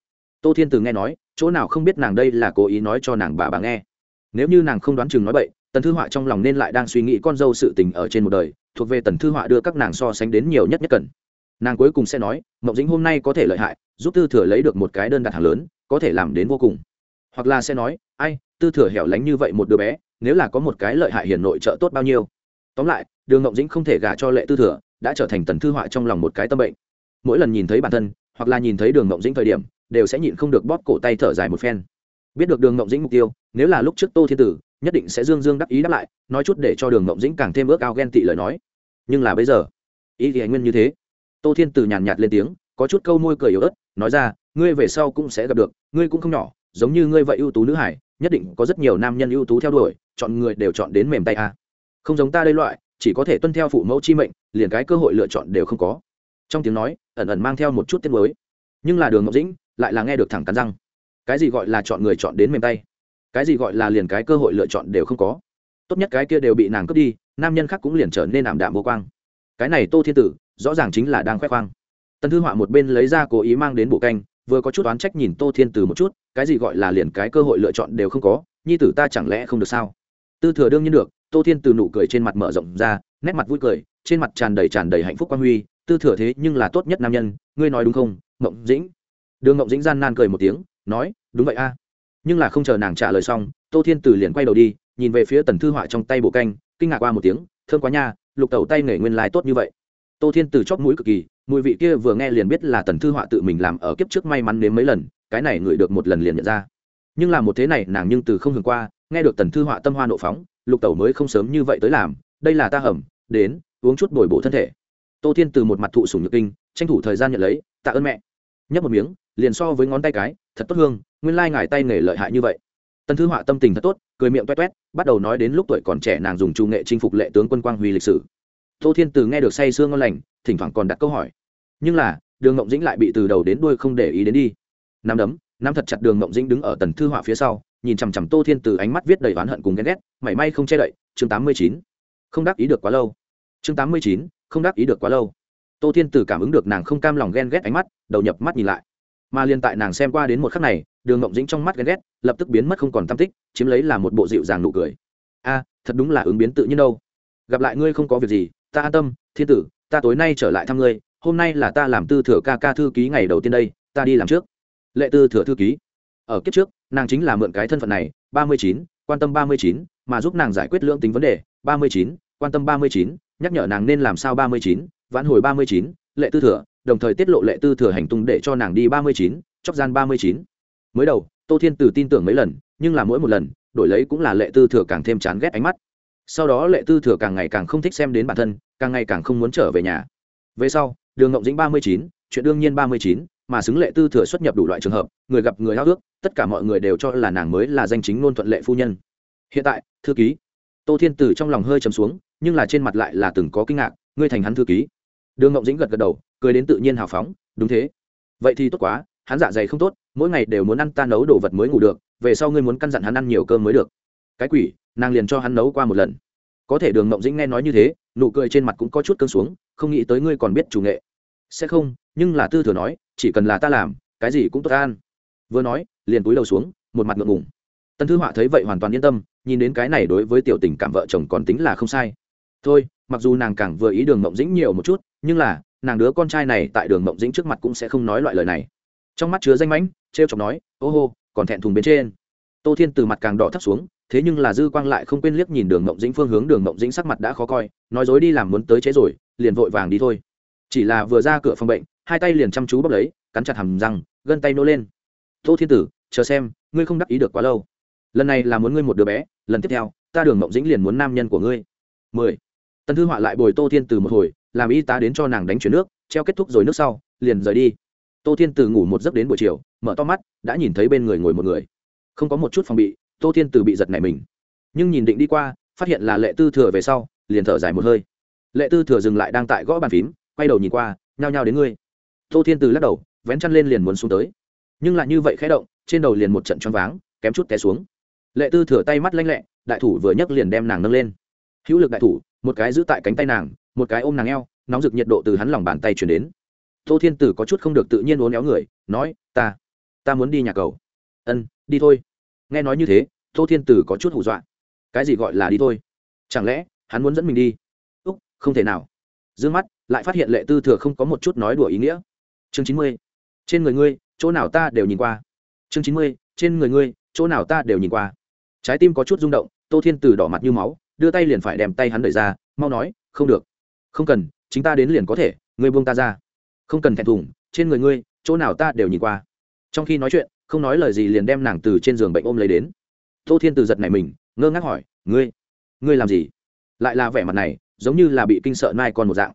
Tô thiên từ nghe nói, chỗ nào không biết nàng đây là cố ý nói cho nàng bà bà nghe. Nếu như nàng không đoán chừng nói bậy, tần thư họa trong lòng nên lại đang suy nghĩ con dâu sự tình ở trên một đời, thuộc về tần thư họa đưa các nàng so sánh đến nhiều nhất nhất cần. Nàng cuối cùng sẽ nói, ngộng dĩnh hôm nay có thể lợi hại, giúp tư thừa lấy được một cái đơn đặt hàng lớn, có thể làm đến vô cùng. Hoặc là sẽ nói, ai, tư thừa hẻo lánh như vậy một đứa bé nếu là có một cái lợi hại hiền nội trợ tốt bao nhiêu. Tóm lại, đường ngộng dĩnh không thể gả cho lệ tư thừa, đã trở thành tần thư họa trong lòng một cái tâm bệnh. Mỗi lần nhìn thấy bản thân, hoặc là nhìn thấy đường ngộng dĩnh thời điểm, đều sẽ nhịn không được bóp cổ tay thở dài một phen. Biết được đường ngộng dĩnh mục tiêu, nếu là lúc trước tô thiên tử, nhất định sẽ dương dương đắc ý đáp lại, nói chút để cho đường ngộng dĩnh càng thêm ước ao ghen tị lời nói. Nhưng là bây giờ, ý thì anh nguyên như thế. Tô thiên tử nhàn nhạt lên tiếng, có chút câu môi cười yếu ớt, nói ra, ngươi về sau cũng sẽ gặp được, ngươi cũng không nhỏ, giống như ngươi vậy ưu tú nữ hải nhất định có rất nhiều nam nhân ưu tú theo đuổi, chọn người đều chọn đến mềm tay a. Không giống ta đây loại, chỉ có thể tuân theo phụ mẫu chi mệnh, liền cái cơ hội lựa chọn đều không có. Trong tiếng nói, ẩn ẩn mang theo một chút tiết mới nhưng là đường ngọc dĩnh lại là nghe được thẳng cắn răng. Cái gì gọi là chọn người chọn đến mềm tay? Cái gì gọi là liền cái cơ hội lựa chọn đều không có. Tốt nhất cái kia đều bị nàng cướp đi, nam nhân khác cũng liền trở nên ảm đạm vô quang. Cái này tô thiên tử rõ ràng chính là đang khoe khoang. Tân thư họa một bên lấy ra cố ý mang đến bộ canh vừa có chút oán trách nhìn tô thiên tử một chút, cái gì gọi là liền cái cơ hội lựa chọn đều không có, nhi tử ta chẳng lẽ không được sao? Tư thừa đương nhiên được, tô thiên từ nụ cười trên mặt mở rộng ra, nét mặt vui cười, trên mặt tràn đầy tràn đầy hạnh phúc quan huy, tư thừa thế nhưng là tốt nhất nam nhân, ngươi nói đúng không? Mộng dĩnh. Đường mộng dĩnh gian nan cười một tiếng, nói, đúng vậy a. Nhưng là không chờ nàng trả lời xong, tô thiên từ liền quay đầu đi, nhìn về phía tần thư họa trong tay bộ canh, kinh ngạc qua một tiếng, thương quá nha, lục tẩu tay nghề nguyên lai tốt như vậy. Tô thiên từ chóp mũi cực kỳ mùi vị kia vừa nghe liền biết là tần thư họa tự mình làm ở kiếp trước may mắn nếm mấy lần, cái này ngửi được một lần liền nhận ra. Nhưng là một thế này nàng nhưng từ không hưởng qua, nghe được tần thư họa tâm hoa nộ phóng, lục tẩu mới không sớm như vậy tới làm, đây là ta hầm, đến, uống chút bồi bổ thân thể. Tô thiên từ một mặt thụ sùng nhược kinh, tranh thủ thời gian nhận lấy, tạ ơn mẹ. Nhấp một miếng, liền so với ngón tay cái, thật tốt hương, nguyên lai ngài tay nghề lợi hại như vậy. Tần thư họa tâm tình thật tốt, cười miệng toét toét, bắt đầu nói đến lúc tuổi còn trẻ nàng dùng trung nghệ chinh phục lệ tướng quân quang huy lịch sử. Tô thiên từ nghe được say sương ngon lành, thỉnh thoảng còn đặt câu hỏi nhưng là, đường ngộng dĩnh lại bị từ đầu đến đuôi không để ý đến đi. Nắm đấm, nắm thật chặt đường ngộng dĩnh đứng ở tần thư họa phía sau, nhìn chằm chằm tô thiên từ ánh mắt viết đầy oán hận cùng ghen ghét, mảy may không che đậy, chương tám mươi chín. Không đáp ý được quá lâu. Chương tám mươi chín, không đáp ý được quá lâu. Tô thiên từ cảm ứng được nàng không cam lòng ghen ghét ánh mắt, đầu nhập mắt nhìn lại. Mà liên tại nàng xem qua đến một khắc này, đường ngộng dĩnh trong mắt ghen ghét lập tức biến mất không còn tam tích, chiếm lấy là một bộ dịu dàng nụ cười. A, thật đúng là ứng biến tự nhiên đâu. Gặp lại ngươi không có việc gì, ta an tâm, thiên tử, ta tối nay trở lại thăm ngươi hôm nay là ta làm tư thừa ca ca thư ký ngày đầu tiên đây, ta đi làm trước. Lệ tư thừa thư ký. Ở kiếp trước, nàng chính là mượn cái thân phận này, ba mươi chín, quan tâm ba mươi chín, mà giúp nàng giải quyết lưỡng tính vấn đề, ba mươi chín, quan tâm ba mươi chín, nhắc nhở nàng nên làm sao ba mươi chín, vãn hồi ba mươi chín, lệ tư thừa, đồng thời tiết lộ lệ tư thừa hành tung để cho nàng đi ba mươi chín, chóc gian ba mươi chín. Mới đầu, tô thiên từ tin tưởng mấy lần, nhưng là mỗi một lần, đổi lấy cũng là lệ tư thừa càng thêm chán ghét ánh mắt. Sau đó lệ tư thừa càng ngày càng không thích xem đến bản thân, càng ngày càng không muốn trở về nhà. Về sau đường ngộng dĩnh ba mươi chín, chuyện đương nhiên ba mươi chín, mà xứng lệ tư thừa xuất nhập đủ loại trường hợp, người gặp người háo ước tất cả mọi người đều cho là nàng mới là danh chính ngôn thuận lệ phu nhân. Hiện tại, thư ký. Tô thiên tử trong lòng hơi chấm xuống, nhưng là trên mặt lại là từng có kinh ngạc, ngươi thành hắn thư ký. Đường ngộng dĩnh gật gật đầu, cười đến tự nhiên hào phóng, đúng thế. Vậy thì tốt quá, hắn dạ dày không tốt, mỗi ngày đều muốn ăn ta nấu đồ vật mới ngủ được, về sau ngươi muốn căn dặn hắn ăn nhiều cơm mới được. Cái quỷ, nàng liền cho hắn nấu qua một lần. Có thể đường ngộng dĩnh nghe nói như thế nụ cười trên mặt cũng có chút cơn xuống, không nghĩ tới ngươi còn biết chủ nghệ. Sẽ không, nhưng là tư thừa nói, chỉ cần là ta làm, cái gì cũng tốt an. Vừa nói, liền túi đầu xuống, một mặt ngượng ngùng. Tân thư họa thấy vậy hoàn toàn yên tâm, nhìn đến cái này đối với tiểu tình cảm vợ chồng còn tính là không sai. Thôi, mặc dù nàng càng vừa ý đường mộng dĩnh nhiều một chút, nhưng là, nàng đứa con trai này tại đường mộng dĩnh trước mặt cũng sẽ không nói loại lời này. Trong mắt chứa danh mãnh t r e o chọc nói, ô hô, còn thẹn thùng bên trên tô thiên từ mặt càng đỏ thấp xuống, thế nhưng là dư quang lại không quên liếc nhìn đường mộng dĩnh phương hướng, đường mộng dĩnh sắc mặt đã khó coi, nói dối đi làm muốn tới chế rồi, liền vội vàng đi thôi. Chỉ là vừa ra cửa phòng bệnh, hai tay liền chăm chú bốc lấy, cắn chặt hầm răng, gân tay nô lên. Tô thiên tử, chờ xem, ngươi không đắc ý được quá lâu. Lần này là muốn ngươi một đứa bé, lần tiếp theo, ta đường mộng dĩnh liền muốn nam nhân của ngươi. Mười. Tân thư họa lại bồi tô thiên từ một hồi, làm y tá đến cho nàng đánh chuyển nước, treo kết thúc rồi nước sau, liền rời đi. Tô thiên từ ngủ một giấc đến buổi chiều, mở to mắt, đã nhìn thấy bên người ngồi một người không có một chút phòng bị, tô thiên từ bị giật nảy mình. Nhưng nhìn định đi qua, phát hiện là lệ tư thừa về sau, liền thở dài một hơi. Lệ tư thừa dừng lại đang tại gõ bàn phím, quay đầu nhìn qua, nhao nhao đến ngươi. Tô thiên từ lắc đầu, vén chăn lên liền muốn xuống tới. Nhưng lại như vậy khẽ động, trên đầu liền một trận choáng váng, kém chút té xuống. Lệ tư thừa tay mắt lanh lẹ, đại thủ vừa nhấc liền đem nàng nâng lên. Hữu lực đại thủ, một cái giữ tại cánh tay nàng, một cái ôm nàng eo, nóng rực nhiệt độ từ hắn lòng bàn tay chuyển đến. Tô thiên tử có chút không được tự nhiên uốn éo người, nói, ta ta muốn đi nhà cầu. Ân, đi thôi nghe nói như thế, tô thiên tử có chút hù dọa. Cái gì gọi là đi thôi? Chẳng lẽ, hắn muốn dẫn mình đi? Úc, không thể nào. D ư ơ n g mắt, lại phát hiện lệ tư thừa không có một chút nói đùa ý nghĩa. Chương chín mươi. Trên người ngươi, chỗ nào ta đều nhìn qua. Chương chín mươi. Trên người ngươi, chỗ nào ta đều nhìn qua. Trái tim có chút rung động, tô thiên tử đỏ mặt như máu, đưa tay liền phải đem tay hắn đẩy ra, mau nói, không được. Không cần, chính ta đến liền có thể, ngươi buông ta ra. Không cần thẹn thùng, trên người ngươi, chỗ nào ta đều nhìn qua. Trong khi nói chuyện không nói lời gì liền đem nàng từ trên giường bệnh ôm lấy đến. Tô thiên từ giật này mình, ngơ ngác hỏi, ngươi ngươi làm gì? Lại là vẻ mặt này, giống như là bị kinh sợ mai còn một dạng.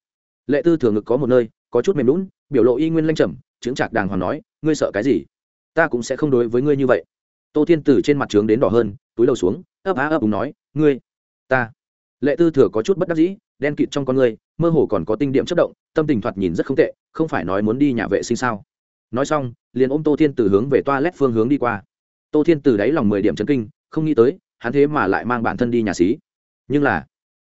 Lệ tư thường ngực có một nơi, có chút mềm lún biểu lộ y nguyên lanh trầm chứng chạc đàng hoàng nói, ngươi sợ cái gì? Ta cũng sẽ không đối với ngươi như vậy. Tô thiên từ trên mặt trướng đến đỏ hơn, túi đầu xuống, ấp á ấp úng nói, ngươi, ta. Lệ tư thừa có chút bất đắc dĩ, đen kịt trong con ngươi, mơ hồ còn có tinh điểm chất động, tâm tình thoạt nhìn rất không tệ, không phải nói muốn đi nhà vệ sinh sao? Nói xong, liền ôm tô thiên từ hướng về toa lét phương hướng đi qua. Tô thiên từ đáy lòng mười điểm chấn kinh, không nghĩ tới, hắn thế mà lại mang bản thân đi nhà xí. Nhưng là,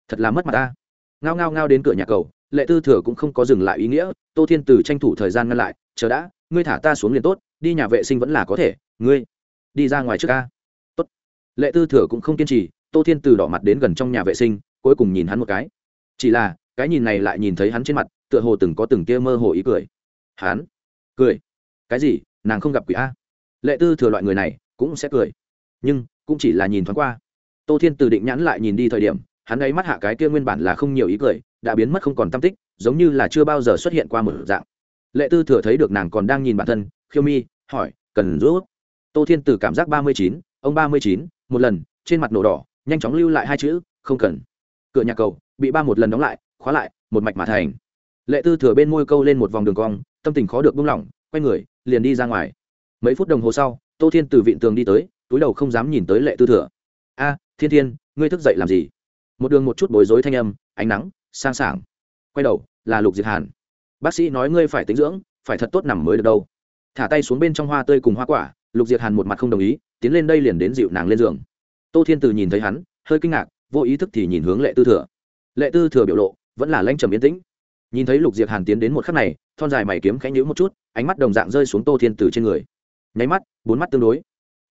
thật là mất mặt ta. Ngao ngao ngao đến cửa nhà cầu, lệ tư thừa cũng không có dừng lại ý nghĩa, tô thiên từ tranh thủ thời gian ngăn lại, chờ đã, ngươi thả ta xuống liền tốt, đi nhà vệ sinh vẫn là có thể, ngươi đi ra ngoài trước ca. Tốt. Lệ tư thừa cũng không kiên trì, tô thiên từ đỏ mặt đến gần trong nhà vệ sinh, cuối cùng nhìn hắn một cái. Chỉ là, cái nhìn này lại nhìn thấy hắn trên mặt, tựa hồ từng có từng tia mơ hồ ý cười. Hắn cười cái gì, nàng không gặp quỷ a. Lệ tư thừa loại người này, cũng sẽ cười. Nhưng, cũng chỉ là nhìn thoáng qua. Tô thiên từ định nhãn lại nhìn đi thời điểm, hắn ấy mắt hạ cái kia nguyên bản là không nhiều ý cười, đã biến mất không còn tâm tích, giống như là chưa bao giờ xuất hiện qua một dạng. Lệ tư thừa thấy được nàng còn đang nhìn bản thân, khiêu mi, hỏi, cần rút? Tô thiên từ cảm giác ba mươi chín, ông ba mươi chín, một lần, trên mặt nổ đỏ, nhanh chóng lưu lại hai chữ, không cần. Cửa nhà cầu, bị ba một lần đóng lại, khóa lại, một mạch mà thành. Lệ tư thừa bên môi câu lên một vòng đường cong, tâm tình khó được buông lỏng, quay người liền đi ra ngoài. Mấy phút đồng hồ sau, tô thiên từ vịn tường đi tới, túi đầu không dám nhìn tới lệ tư thừa. A, thiên thiên, ngươi thức dậy làm gì? Một đường một chút bối rối thanh âm, ánh nắng, sang sảng. Quay đầu, là lục diệt hàn. Bác sĩ nói ngươi phải tính dưỡng, phải thật tốt nằm mới được đâu. Thả tay xuống bên trong hoa tươi cùng hoa quả, lục diệt hàn một mặt không đồng ý, tiến lên đây liền đến dịu nàng lên giường. Tô thiên từ nhìn thấy hắn, hơi kinh ngạc, vô ý thức thì nhìn hướng lệ tư thừa. Lệ tư thừa biểu lộ, vẫn là lanh trầm yên tĩnh nhìn thấy lục diệt hàn tiến đến một khắc này, thon dài mày kiếm khẽ nhữ một chút, ánh mắt đồng dạng rơi xuống tô thiên tử trên người. Nháy mắt, bốn mắt tương đối.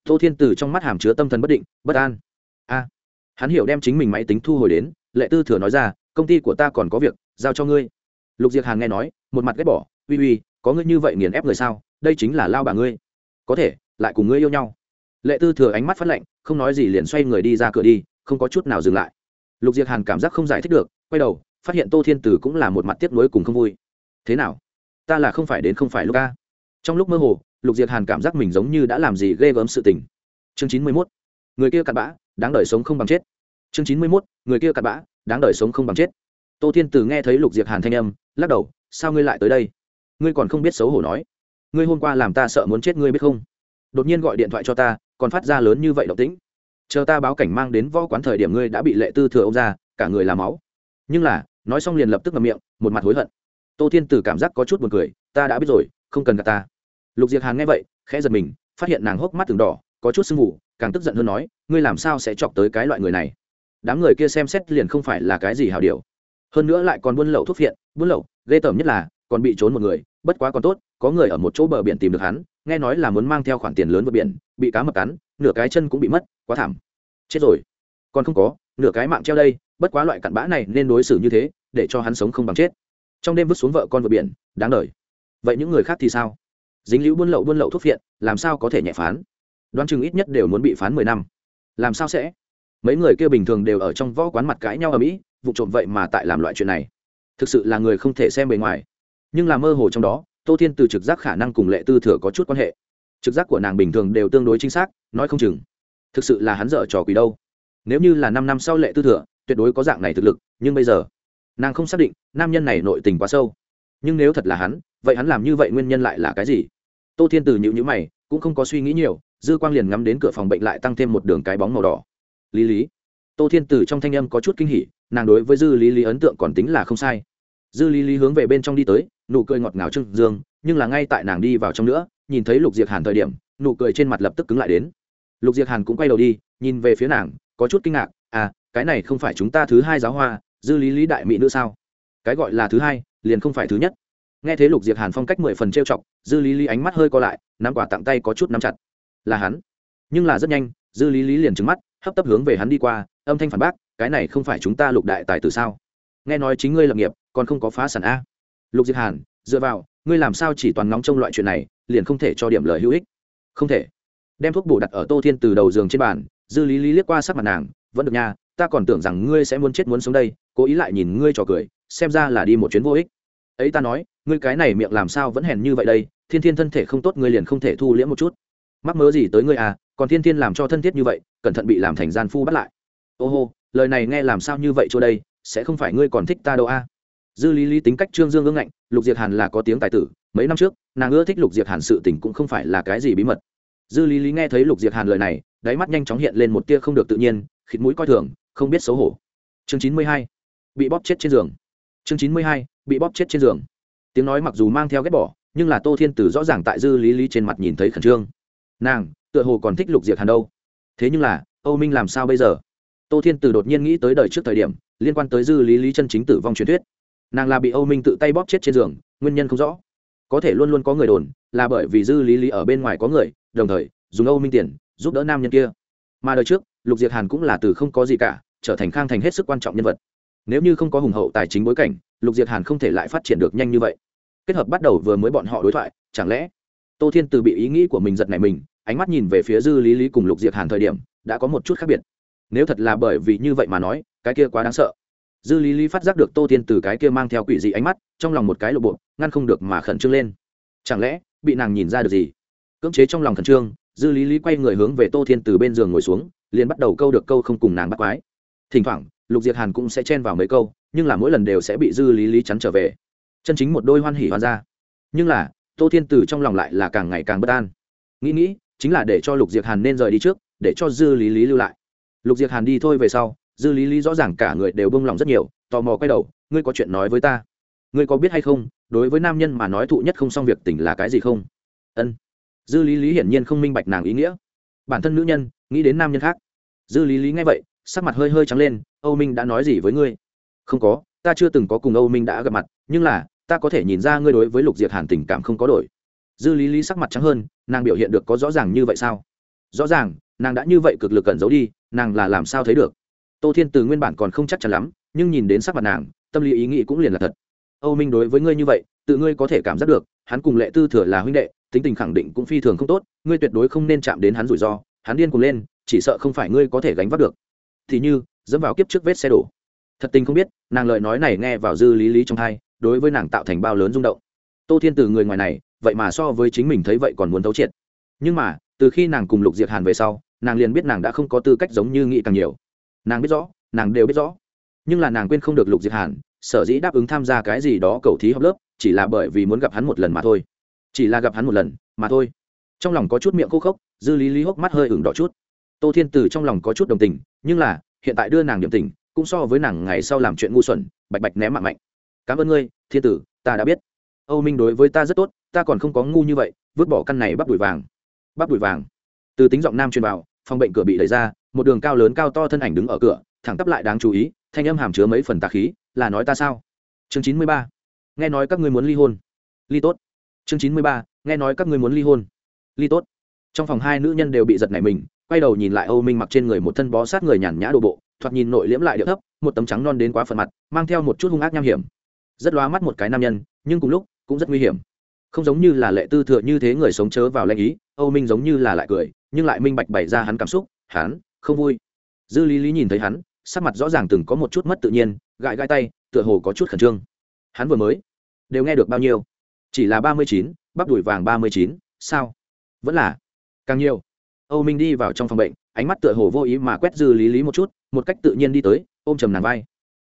Tô thiên tử trong mắt hàm chứa tâm thần bất định, bất an. A! Hắn hiểu đem chính mình máy tính thu hồi đến, lệ tư thừa nói ra, công ty của ta còn có việc, giao cho ngươi. Lục diệt hàn nghe nói, một mặt ghét bỏ, uy uy, có ngươi như vậy nghiền ép người sao? Đây chính là lao bà ngươi. Có thể, lại cùng ngươi yêu nhau. Lệ tư thừa ánh mắt phát lạnh, không nói gì liền xoay người đi ra cửa đi, không có chút nào dừng lại. Lục diệt hàn cảm giác không giải thích được, quay đầu phát hiện tô thiên tử cũng là một mặt tiếp nối cùng không vui. Thế nào? Ta là không phải đến không phải lúc ca trong lúc mơ hồ, lục diệt hàn cảm giác mình giống như đã làm gì ghê gớm sự tình. Chương chín mươi mốt. Người kia cặn bã, đáng đời sống không bằng chết. Chương chín mươi mốt. Người kia cặn bã, đáng đời sống không bằng chết. Tô thiên tử nghe thấy lục diệt hàn thanh âm, lắc đầu, sao ngươi lại tới đây? Ngươi còn không biết xấu hổ nói. Ngươi hôm qua làm ta sợ muốn chết ngươi biết không? Đột nhiên gọi điện thoại cho ta, còn phát ra lớn như vậy động tĩnh. Chờ ta báo cảnh mang đến võ quán thời điểm ngươi đã bị lệ tư thừa ông ra, cả người làm máu nhưng là, nói xong liền lập tức ngậm miệng, một mặt hối hận. Tô thiên tử cảm giác có chút buồn cười, ta đã biết rồi, không cần gặp ta. Lục diệt hàn nghe vậy, khẽ giật mình, phát hiện nàng hốc mắt từng đỏ, có chút sưng vụ càng tức giận hơn nói, ngươi làm sao sẽ chọc tới cái loại người này? Đám người kia xem xét liền không phải là cái gì hào điều. Hơn nữa lại còn buôn lậu thuốc phiện, buôn lậu, ghê tởm nhất là, còn bị trốn một người, bất quá còn tốt, có người ở một chỗ bờ biển tìm được hắn, nghe nói là muốn mang theo khoản tiền lớn vượt biển, bị cá mập cắn, nửa cái chân cũng bị mất, quá thảm. Chết rồi. Còn không có, nửa cái mạng treo đây bất quá loại cặn bã này nên đối xử như thế, để cho hắn sống không bằng chết. Trong đêm vứt xuống vợ con vợ biển, đáng đời. Vậy những người khác thì sao? Dính liễu buôn lậu buôn lậu thuốc phiện, làm sao có thể nhẹ phán? Đoán chừng ít nhất đều muốn bị phán mười năm. Làm sao sẽ? Mấy người kia bình thường đều ở trong võ quán mặt cãi nhau ở mỹ vụ trộm vậy mà tại làm loại chuyện này. Thực sự là người không thể xem bề ngoài. Nhưng là mơ hồ trong đó, tô thiên từ trực giác khả năng cùng lệ tư thừa có chút quan hệ. Trực giác của nàng bình thường đều tương đối chính xác, nói không chừng. Thực sự là hắn dở trò quỷ đâu. Nếu như là năm năm sau lệ tư thừa tuyệt đối có dạng này thực lực, nhưng bây giờ, nàng không xác định nam nhân này nội tình quá sâu. Nhưng nếu thật là hắn, vậy hắn làm như vậy nguyên nhân lại là cái gì? Tô thiên từ nhịu nhữ mày, cũng không có suy nghĩ nhiều, dư quang liền ngắm đến cửa phòng bệnh lại tăng thêm một đường cái bóng màu đỏ. Lý lý. Tô thiên từ trong thanh âm có chút kinh hỉ, nàng đối với dư lý lý ấn tượng còn tính là không sai. Dư lý lý hướng về bên trong đi tới, nụ cười ngọt ngào trưng dương, nhưng là ngay tại nàng đi vào trong nữa, nhìn thấy lục diệc hàn thời điểm, nụ cười trên mặt lập tức cứng lại đến lục diệt hàn cũng quay đầu đi, nhìn về phía nàng, có chút kinh ngạc à cái này không phải chúng ta thứ hai giáo hoa, dư lý lý đại mỹ nữ sao? Cái gọi là thứ hai, liền không phải thứ nhất. Nghe thế lục diệt hàn phong cách mười phần trêu chọc, dư lý lý ánh mắt hơi co lại, nắm quả tặng tay có chút nắm chặt. Là hắn. Nhưng là rất nhanh, dư lý lý liền trứng mắt, hấp tấp hướng về hắn đi qua, âm thanh phản bác, cái này không phải chúng ta lục đại tài từ sao? Nghe nói chính ngươi lập nghiệp, còn không có phá sản a. Lục diệt hàn, dựa vào, ngươi làm sao chỉ toàn ngóng trong loại chuyện này, liền không thể cho điểm lời hữu ích? Không thể đem thuốc bổ đặt ở tô thiên từ đầu giường trên bàn, dư lý lý liếc qua sắc mặt nàng, vẫn được nha, ta còn tưởng rằng ngươi sẽ muốn chết muốn sống đây, cố ý lại nhìn ngươi trò cười, xem ra là đi một chuyến vô ích. Ấy ta nói, ngươi cái này miệng làm sao vẫn hèn như vậy đây, thiên thiên thân thể không tốt ngươi liền không thể thu liễm một chút. Mắc mớ gì tới ngươi à còn thiên thiên làm cho thân thiết như vậy, cẩn thận bị làm thành gian phu bắt lại. Ô hô, lời này nghe làm sao như vậy chỗ đây, sẽ không phải ngươi còn thích ta đâu a. Dư lý lý tính cách trương dương ương ngạnh, lục diệt hàn là có tiếng tài tử, mấy năm trước, nàng ưa thích lục diệt hàn sự tình cũng không phải là cái gì bí mật dư lý lý nghe thấy lục diệt hàn lời này, đáy mắt nhanh chóng hiện lên một tia không được tự nhiên, khịt mũi coi thường, không biết xấu hổ. Chương chín mươi hai, bị bóp chết trên giường. Chương chín mươi hai, bị bóp chết trên giường. Tiếng nói mặc dù mang theo ghét bỏ, nhưng là tô thiên tử rõ ràng tại dư lý lý trên mặt nhìn thấy khẩn trương. Nàng, tựa hồ còn thích lục diệt hàn đâu. Thế nhưng là, âu minh làm sao bây giờ? Tô thiên tử đột nhiên nghĩ tới đời trước thời điểm, liên quan tới dư lý lý chân chính tử vong truyền thuyết. Nàng là bị âu minh tự tay bóp chết trên giường, nguyên nhân không rõ có thể luôn luôn có người đồn là bởi vì dư lý lý ở bên ngoài có người, đồng thời, dùng âu minh tiền giúp đỡ nam nhân kia. Mà đời trước, lục diệt hàn cũng là từ không có gì cả, trở thành khang thành hết sức quan trọng nhân vật. Nếu như không có hùng hậu tài chính bối cảnh, lục diệt hàn không thể lại phát triển được nhanh như vậy. Kết hợp bắt đầu vừa mới bọn họ đối thoại, chẳng lẽ tô thiên từ bị ý nghĩ của mình giật này mình, ánh mắt nhìn về phía dư lý lý cùng lục diệt hàn thời điểm, đã có một chút khác biệt. Nếu thật là bởi vì như vậy mà nói, cái kia quá đáng sợ. Dư lý lý phát giác được tô thiên từ cái kia mang theo quỷ dị ánh mắt, trong lòng một cái lộ bộ ngăn không được mà khẩn trương lên. Chẳng lẽ, bị nàng nhìn ra được gì? Cưỡng chế trong lòng khẩn trương, dư lý lý quay người hướng về tô thiên từ bên giường ngồi xuống, liền bắt đầu câu được câu không cùng nàng bắt quái. Thỉnh thoảng, lục diệt hàn cũng sẽ chen vào mấy câu, nhưng là mỗi lần đều sẽ bị dư lý lý chắn trở về. Chân chính một đôi hoan hỉ hoan ra. Nhưng là, tô thiên từ trong lòng lại là càng ngày càng bất an. Nghĩ nghĩ, chính là để cho lục diệt hàn nên rời đi trước, để cho dư lý lý lưu lại. Lục diệt hàn đi thôi về sau, dư lý lý rõ ràng cả người đều bông lòng rất nhiều, tò mò quay đầu, ngươi có chuyện nói với ta? Ngươi có biết hay không đối với nam nhân mà nói thụ nhất không xong việc tình là cái gì không? Ân. Dư lý lý hiển nhiên không minh bạch nàng ý nghĩa. Bản thân nữ nhân, nghĩ đến nam nhân khác. Dư lý lý nghe vậy, sắc mặt hơi hơi trắng lên, âu minh đã nói gì với ngươi? Không có, ta chưa từng có cùng âu minh đã gặp mặt, nhưng là, ta có thể nhìn ra ngươi đối với lục diệt hàn tình cảm không có đổi. Dư lý lý sắc mặt trắng hơn, nàng biểu hiện được có rõ ràng như vậy sao? Rõ ràng, nàng đã như vậy cực lực cẩn giấu đi, nàng là làm sao thấy được? Tô thiên từ nguyên bản còn không chắc chắn lắm, nhưng nhìn đến sắc mặt nàng, tâm lý ý nghĩ cũng liền là thật âu minh đối với ngươi như vậy tự ngươi có thể cảm giác được hắn cùng lệ tư thừa là huynh đệ tính tình khẳng định cũng phi thường không tốt ngươi tuyệt đối không nên chạm đến hắn rủi ro hắn điên cuồng lên chỉ sợ không phải ngươi có thể gánh vác được. Thì như dẫm vào kiếp trước vết xe đổ. Thật tình không biết nàng lời nói này nghe vào dư lý lý trong tai, đối với nàng tạo thành bao lớn rung động. Tô thiên từ người ngoài này vậy mà so với chính mình thấy vậy còn muốn thấu triệt. Nhưng mà từ khi nàng cùng lục diệt hàn về sau nàng liền biết nàng đã không có tư cách giống như nghĩ càng nhiều. Nàng biết rõ nàng đều biết rõ. Nhưng là nàng quên không được lục diệt hàn sở dĩ đáp ứng tham gia cái gì đó cầu thí học lớp, chỉ là bởi vì muốn gặp hắn một lần mà thôi. Chỉ là gặp hắn một lần, mà thôi. Trong lòng có chút miệng khô khốc, dư lý lý hốc mắt hơi ửng đỏ chút. Tô thiên từ trong lòng có chút đồng tình, nhưng là, hiện tại đưa nàng điểm tình, cũng so với nàng ngày sau làm chuyện ngu xuẩn, bạch bạch ném mạng mạnh. Cảm ơn ngươi, thiên tử, ta đã biết. Âu minh đối với ta rất tốt, ta còn không có ngu như vậy, vứt bỏ căn này bắp đùi vàng. Bắp đùi vàng. Từ tính giọng nam truyền vào, phòng bệnh cửa bị đẩy ra, một đường cao lớn cao to thân ảnh đứng ở cửa, thẳng tắp lại đáng chú ý, thanh âm hàm chứa mấy phần tà khí là nói ta sao? Chương chín mươi ba. Nghe nói các ngươi muốn ly hôn. Ly tốt. Chương chín mươi ba. Nghe nói các ngươi muốn ly hôn. Ly tốt. Trong phòng hai nữ nhân đều bị giật nảy mình, quay đầu nhìn lại âu minh mặc trên người một thân bó sát người nhàn nhã đồ bộ, thoạt nhìn nội liễm lại điệu thấp, một tấm trắng non đến quá phần mặt, mang theo một chút hung ác nham hiểm. Rất loa mắt một cái nam nhân, nhưng cùng lúc cũng rất nguy hiểm. Không giống như là lệ tư thừa như thế người sống chớ vào lanh ý, âu minh giống như là lại cười, nhưng lại minh bạch bày ra hắn cảm xúc, hắn không vui. Dư lý lý nhìn thấy hắn, sắc mặt rõ ràng từng có một chút mất tự nhiên gãi gãi tay, tựa hồ có chút khẩn trương. Hắn vừa mới, đều nghe được bao nhiêu? Chỉ là ba mươi chín, bắp đùi vàng ba mươi chín, sao? Vẫn là càng nhiều. Âu minh đi vào trong phòng bệnh, ánh mắt tựa hồ vô ý mà quét dư lý lý một chút, một cách tự nhiên đi tới, ôm trầm nàng vai.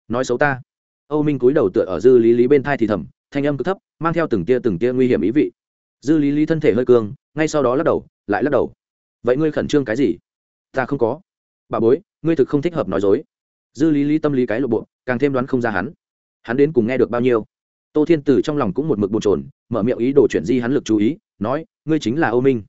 Nói xấu ta. Âu minh cúi đầu tựa ở dư lý lý bên thai thì thầm, thanh âm cứ thấp, mang theo từng tia từng tia nguy hiểm ý vị. Dư lý lý thân thể hơi cương, ngay sau đó lắc đầu, lại lắc đầu. Vậy ngươi khẩn trương cái gì? Ta không có. Bà bối, ngươi thực không thích hợp nói dối. Dư lý lý tâm lý cái lộ bộ càng thêm đoán không ra hắn. Hắn đến cùng nghe được bao nhiêu? Tô thiên tử trong lòng cũng một mực bồn trồn mở miệng ý đồ chuyển di hắn lực chú ý, nói, ngươi chính là âu minh.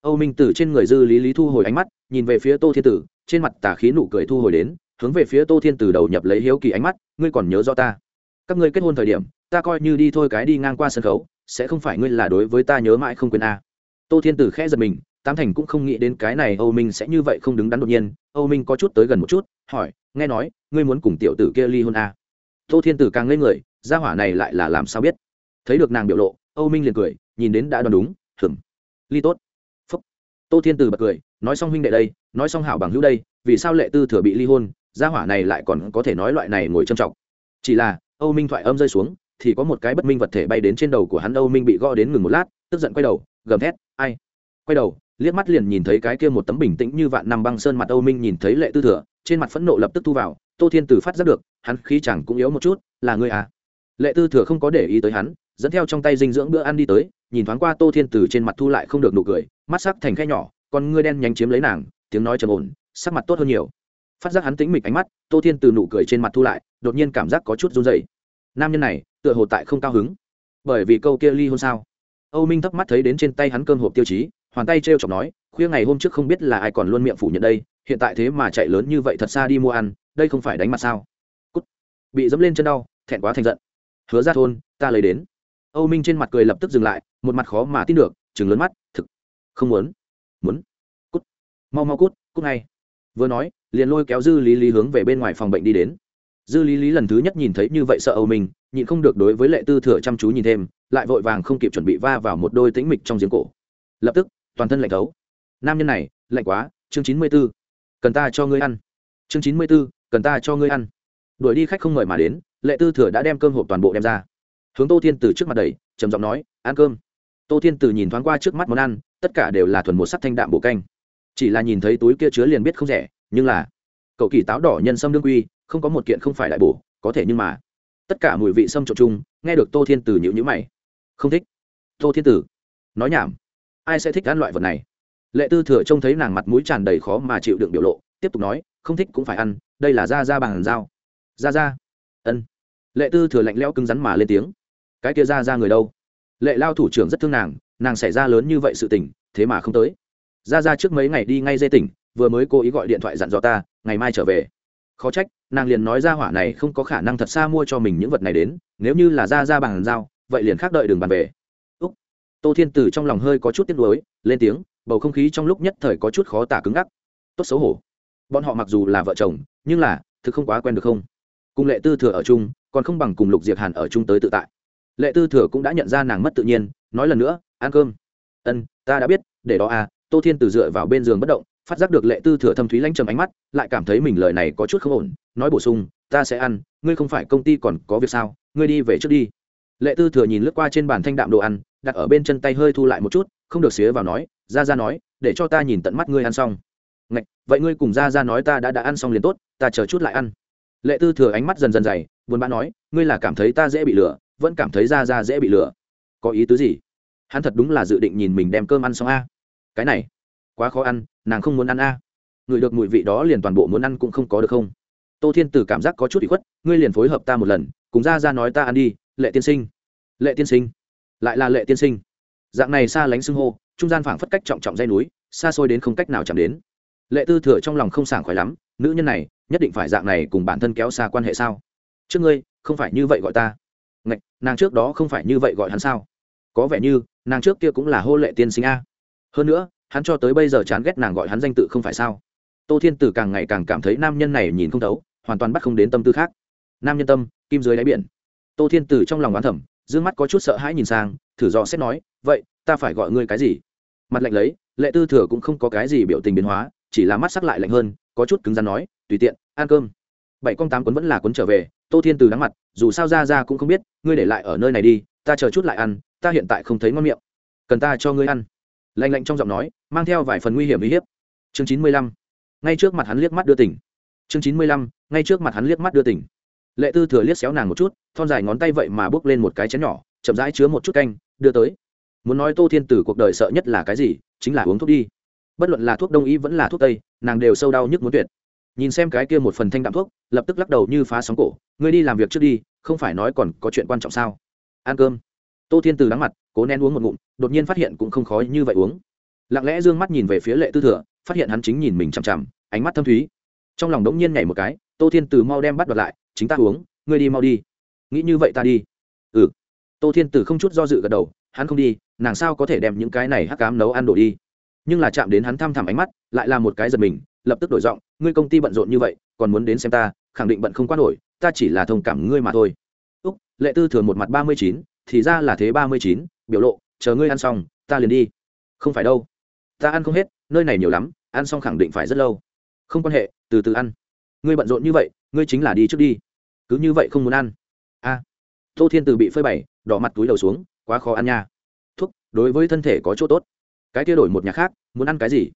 Âu minh từ trên người dư lý lý thu hồi ánh mắt, nhìn về phía tô thiên tử, trên mặt tả khí nụ cười thu hồi đến, hướng về phía tô thiên tử đầu nhập lấy hiếu kỳ ánh mắt, ngươi còn nhớ rõ ta? Các ngươi kết hôn thời điểm, ta coi như đi thôi cái đi ngang qua sân khấu, sẽ không phải ngươi là đối với ta nhớ mãi không quên a? Tô thiên tử khẽ giật mình tam thành cũng không nghĩ đến cái này âu minh sẽ như vậy không đứng đắn đột nhiên. Âu minh có chút tới gần một chút, hỏi, nghe nói ngươi muốn cùng tiểu tử kia ly hôn à? tô thiên tử càng lên người, gia hỏa này lại là làm sao biết? Thấy được nàng biểu lộ, âu minh liền cười, nhìn đến đã đoán đúng hửng ly tốt. Phúc. Tô thiên tử bật cười, nói xong huynh đệ đây, nói xong hảo bằng hữu đây, vì sao lệ tư thừa bị ly hôn, gia hỏa này lại còn có thể nói loại này ngồi trầm trọng? Chỉ là, âu minh thoại âm rơi xuống, thì có một cái bất minh vật thể bay đến trên đầu của hắn, âu minh bị gõ đến ngừng một lát, tức giận quay đầu, gầm thét, ai? Quay đầu liếc mắt liền nhìn thấy cái kia một tấm bình tĩnh như vạn năm băng sơn mặt âu minh nhìn thấy lệ tư thừa trên mặt phẫn nộ lập tức thu vào tô thiên tử phát giác được hắn khí chẳng cũng yếu một chút là ngươi à? Lệ tư thừa không có để ý tới hắn dẫn theo trong tay dinh dưỡng bữa ăn đi tới nhìn thoáng qua tô thiên Tử trên mặt thu lại không được nụ cười mắt sắc thành khe nhỏ con ngươi đen nhánh chiếm lấy nàng tiếng nói trầm ổn sắc mặt tốt hơn nhiều. Phát giác hắn tĩnh mịch ánh mắt tô thiên Tử nụ cười trên mặt thu lại đột nhiên cảm giác có chút run rẩy, nam nhân này tựa hồ tại không cao hứng. Bởi vì câu kia ly hôn sao? Âu minh thấp mắt thấy đến trên tay hắn cơm hộp tiêu chí hoàn tay t r e o chọc nói, khuya ngày hôm trước không biết là ai còn luôn miệng phủ nhận đây, hiện tại thế mà chạy lớn như vậy thật xa đi mua ăn, đây không phải đánh mặt sao? Cút. bị dẫm lên chân đau, thẹn quá thành giận. Hứa ra thôn, ta lấy đến. Âu minh trên mặt cười lập tức dừng lại, một mặt khó mà tin được chừng lớn mắt, thực, không muốn. Muốn? Cút. Mau mau cút cút ngay. Vừa nói, liền lôi kéo dư lý lý hướng về bên ngoài phòng bệnh đi đến. Dư lý lý lần thứ nhất nhìn thấy như vậy sợ âu minh, nhịn không được đối với lệ tư thừa chăm chú nhìn thêm, lại vội vàng không kịp chuẩn bị va vào một đôi tĩnh mịch trong giếng cổ. Lập tức toàn thân lạnh thấu. Nam nhân này, lạnh quá, chương chín mươi b ố cần ta cho ngươi ăn. Chương chín mươi b ố cần ta cho ngươi ăn. Đuổi đi khách không mời mà đến, lệ tư thừa đã đem cơm hộp toàn bộ đem ra. Hướng tô thiên từ trước mặt đầy trầm giọng nói, ăn cơm. Tô thiên từ nhìn thoáng qua trước mắt món ăn, tất cả đều là thuần một sắc thanh đạm bổ canh. Chỉ là nhìn thấy túi kia chứa liền biết không rẻ, nhưng là, cậu kỳ táo đỏ nhân sâm đương quy, không có một kiện không phải đại bổ, có thể nhưng mà, tất cả mùi vị sâm trộn chung, nghe được tô thiên tử nhữ nhữ mày. Không thích. Tô thiên tử nói nhảm ai sẽ thích ăn loại vật này? Lệ tư thừa trông thấy nàng mặt mũi tràn đầy khó mà chịu đựng biểu lộ, tiếp tục nói, không thích cũng phải ăn, đây là da da bằng dao da da ân. Lệ tư thừa lạnh lẽo cứng rắn mà lên tiếng. Cái kia da da người đâu? Lệ lao thủ trưởng rất thương nàng nàng xảy ra lớn như vậy sự tình, thế mà không tới. Da da trước mấy ngày đi ngay dây tỉnh, vừa mới cố ý gọi điện thoại dặn dò ta, ngày mai trở về. Khó trách, nàng liền nói ra hỏa này không có khả năng thật xa mua cho mình những vật này đến, nếu như là da da bằng dao vậy liền khác đợi đường bàn về tô thiên tử trong lòng hơi có chút tiếc nuối, lên tiếng, bầu không khí trong lúc nhất thời có chút khó tả cứng ngắc. Tốt xấu hổ. Bọn họ mặc dù là vợ chồng, nhưng là, thực không quá quen được không? Cùng lệ tư thừa ở chung, còn không bằng cùng lục diệt hàn ở chung tới tự tại. Lệ tư thừa cũng đã nhận ra nàng mất tự nhiên, nói lần nữa, ăn cơm. Ân, ta đã biết, để đó à. Tô thiên từ dựa vào bên giường bất động, phát giác được lệ tư thừa thâm thúy lanh trầm ánh mắt, lại cảm thấy mình lời này có chút không ổn, nói bổ sung, ta sẽ ăn, ngươi không phải công ty còn có việc sao, ngươi đi về trước đi. Lệ tư thừa nhìn lướt qua trên bàn thanh đạm đồ ăn đặt ở bên chân tay hơi thu lại một chút không được xía vào nói ra ra nói để cho ta nhìn tận mắt ngươi ăn xong. Ngạch, vậy ngươi cùng ra ra nói ta đã đã ăn xong liền tốt ta chờ chút lại ăn. Lệ tư thừa ánh mắt dần dần dày buồn bã nói ngươi là cảm thấy ta dễ bị lừa vẫn cảm thấy ra ra dễ bị lừa. Có ý tứ gì? Hắn thật đúng là dự định nhìn mình đem cơm ăn xong a. Cái này quá khó ăn nàng không muốn ăn a. À. người được mùi vị đó liền toàn bộ muốn ăn cũng không có được không? Tô thiên tử cảm giác có chút bị khuất ngươi liền phối hợp ta một lần cùng ra ra nói ta ăn đi lệ tiên sinh. Lệ tiên sinh lại là lệ tiên sinh. Dạng này xa lánh xưng hô, trung gian phảng phất cách trọng trọng dây núi, xa xôi đến không cách nào chạm đến. Lệ tư thừa trong lòng không sảng khoái lắm, nữ nhân này, nhất định phải dạng này cùng bản thân kéo xa quan hệ sao? Trước ngươi, không phải như vậy gọi ta. Ngạch, nàng trước đó không phải như vậy gọi hắn sao? Có vẻ như, nàng trước kia cũng là hô lệ tiên sinh a. Hơn nữa, hắn cho tới bây giờ chán ghét nàng gọi hắn danh tự không phải sao? Tô thiên tử càng ngày càng cảm thấy nam nhân này nhìn không thấu, hoàn toàn bắt không đến tâm tư khác. Nam nhân tâm, kim dưới đáy biển. Tô thiên tử trong lòng oán thẩm dương mắt có chút sợ hãi nhìn sang, thử dò xét nói, vậy, ta phải gọi ngươi cái gì? Mặt lạnh lấy, lệ tư thừa cũng không có cái gì biểu tình biến hóa, chỉ là mắt sắc lại lạnh hơn, có chút cứng rắn nói, tùy tiện, ăn cơm. Bảy con tám quấn vẫn là quấn trở về, tô thiên từ đắng mặt, dù sao ra ra cũng không biết, ngươi để lại ở nơi này đi, ta chờ chút lại ăn, ta hiện tại không thấy ngon miệng. Cần ta cho ngươi ăn. Lạnh lạnh trong giọng nói, mang theo vài phần nguy hiểm uy hiếp. Chương chín mươi lăm. Ngay trước mặt hắn liếc mắt đưa tỉnh. Chương chín mươi lăm. Ngay trước mặt hắn liếc mắt đưa tỉnh lệ tư thừa liếc xéo nàng một chút, thon dài ngón tay vậy mà bước lên một cái chén nhỏ, chậm rãi chứa một chút canh, đưa tới. Muốn nói tô thiên tử cuộc đời sợ nhất là cái gì, chính là uống thuốc đi. Bất luận là thuốc đông y vẫn là thuốc tây, nàng đều sâu đau nhức muốn tuyệt. Nhìn xem cái kia một phần thanh đạm thuốc, lập tức lắc đầu như phá sóng cổ, ngươi đi làm việc trước đi, không phải nói còn có chuyện quan trọng sao? Ăn cơm. Tô thiên từ đắng mặt, cố nén uống một ngụm, đột nhiên phát hiện cũng không khó như vậy uống. Lặng lẽ d ư ơ n g mắt nhìn về phía lệ tư thừa, phát hiện hắn chính nhìn mình chằm chằm, ánh mắt thâm thúy. Trong lòng đống nhiên nhảy một cái, tô thiên từ mau đem bắt đoạt lại chính ta uống, ngươi đi mau đi. Nghĩ như vậy ta đi. Ừ. Tô thiên tử không chút do dự gật đầu, hắn không đi, nàng sao có thể đem những cái này hắc cám nấu ăn đổ đi? Nhưng là chạm đến hắn thăm thẳm ánh mắt, lại là một cái giật mình, lập tức đổi giọng, ngươi công ty bận rộn như vậy, còn muốn đến xem ta, khẳng định bận không quá nổi, ta chỉ là thông cảm ngươi mà thôi. Úc, lệ tư thừa một mặt ba mươi chín, thì ra là thế ba mươi chín, biểu lộ, chờ ngươi ăn xong, ta liền đi. Không phải đâu. Ta ăn không hết, nơi này nhiều lắm, ăn xong khẳng định phải rất lâu. Không quan hệ, từ từ ăn. Ngươi bận rộn như vậy, ngươi chính là đi trước đi cứ như vậy không muốn ăn. A, tô thiên từ bị phơi bày, đỏ mặt túi đầu xuống, quá khó ăn nha. Thuốc, đối với thân thể có chỗ tốt. Cái kia đổi một nhà khác, muốn ăn cái gì?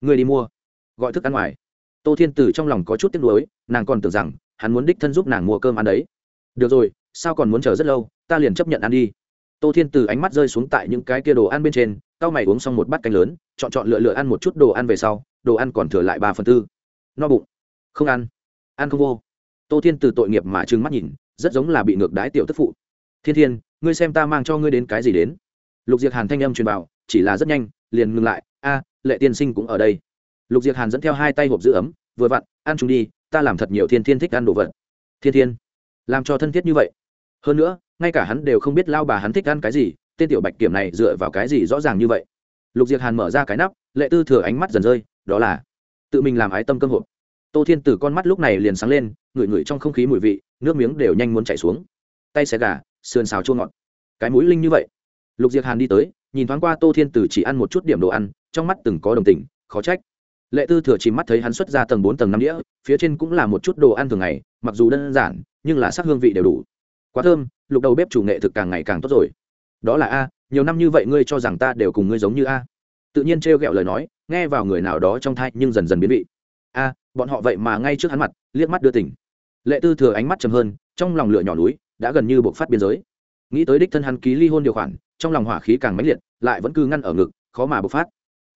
Người đi mua. Gọi thức ăn ngoài. Tô thiên từ trong lòng có chút tiếc nuối, nàng còn tưởng rằng, hắn muốn đích thân giúp nàng mua cơm ăn đấy. Được rồi, sao còn muốn chờ rất lâu, ta liền chấp nhận ăn đi. Tô thiên từ ánh mắt rơi xuống tại những cái kia đồ ăn bên trên cao mày uống xong một bát canh lớn, chọn chọn lựa lựa ăn một chút đồ ăn về sau, đồ ăn còn thừa lại ba phần tư. No bụng. Không ăn. Ăn không vô tô thiên từ tội nghiệp mà trừng mắt nhìn, rất giống là bị ngược đái tiểu tức phụ. Thiên thiên, ngươi xem ta mang cho ngươi đến cái gì đến? Lục diệc hàn thanh âm truyền vào, chỉ là rất nhanh, liền ngừng lại, a, lệ tiên sinh cũng ở đây. Lục diệc hàn dẫn theo hai tay hộp giữ ấm, vừa vặn, ăn chúng đi, ta làm thật nhiều thiên thiên thích ăn đồ vật. Thiên thiên, làm cho thân thiết như vậy? Hơn nữa, ngay cả hắn đều không biết lao bà hắn thích ăn cái gì, tên tiểu bạch kiểm này dựa vào cái gì rõ ràng như vậy. Lục diệc hàn mở ra cái nắp, lệ tư thừa ánh mắt dần rơi, đó là tự mình làm ái tâm cơm hộp tô thiên tử con mắt lúc này liền sáng lên, ngửi ngửi trong không khí mùi vị, nước miếng đều nhanh muốn chảy xuống. Tay xé gà, sườn xào chua ngọt. Cái mũi linh như vậy. Lục diệc hàn đi tới, nhìn thoáng qua tô thiên tử chỉ ăn một chút điểm đồ ăn, trong mắt từng có đồng tình, khó trách. Lệ tư thừa chỉ mắt thấy hắn xuất ra tầng bốn, tầng năm đĩa, phía trên cũng là một chút đồ ăn thường ngày, mặc dù đơn giản, nhưng là sắc hương vị đều đủ. Quá thơm, lục đầu bếp chủ nghệ thực càng ngày càng tốt rồi. Đó là a, nhiều năm như vậy ngươi cho rằng ta đều cùng ngươi giống như a. Tự nhiên trêu ghẹo lời nói, nghe vào người nào đó trong thai nhưng dần dần biến vị. A bọn họ vậy mà ngay trước hắn mặt, liếc mắt đưa tỉnh lệ tư thừa ánh mắt chầm hơn, trong lòng lửa nhỏ núi đã gần như buộc phát biên giới. Nghĩ tới đích thân hắn ký ly hôn điều khoản, trong lòng hỏa khí càng mãnh liệt, lại vẫn cứ ngăn ở ngực, khó mà bộc phát.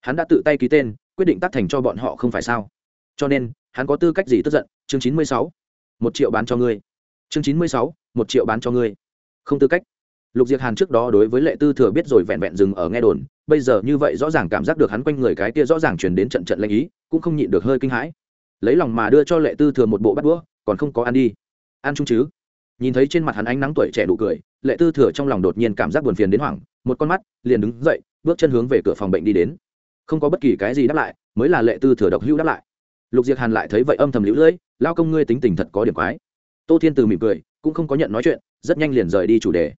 Hắn đã tự tay ký tên, quyết định tác thành cho bọn họ không phải sao. Cho nên, hắn có tư cách gì tức giận? Chương chín mươi sáu, một triệu bán cho ngươi. Chương chín mươi sáu, một triệu bán cho ngươi. Không tư cách. Lục diệc hàn trước đó đối với lệ tư thừa biết rồi vẹn vẹn dừng ở nghe đồn, bây giờ như vậy rõ ràng cảm giác được hắn quanh người cái kia rõ ràng chuyển đến trận trận lanh ý, cũng không nhịn được hơi kinh hãi lấy lòng mà đưa cho lệ tư thừa một bộ bát đũa, còn không có ăn đi. Ăn chung chứ? Nhìn thấy trên mặt hắn ánh nắng tuổi trẻ đủ cười, lệ tư thừa trong lòng đột nhiên cảm giác buồn phiền đến hoảng, một con mắt liền đứng dậy, bước chân hướng về cửa phòng bệnh đi đến. Không có bất kỳ cái gì đáp lại, mới là lệ tư thừa độc hữu đáp lại. Lục diệc hàn lại thấy vậy âm thầm lũ lưỡi, lao công ngươi tính tình thật có điểm quái. Tô thiên từ mỉm cười, cũng không có nhận nói chuyện, rất nhanh liền rời đi chủ đề.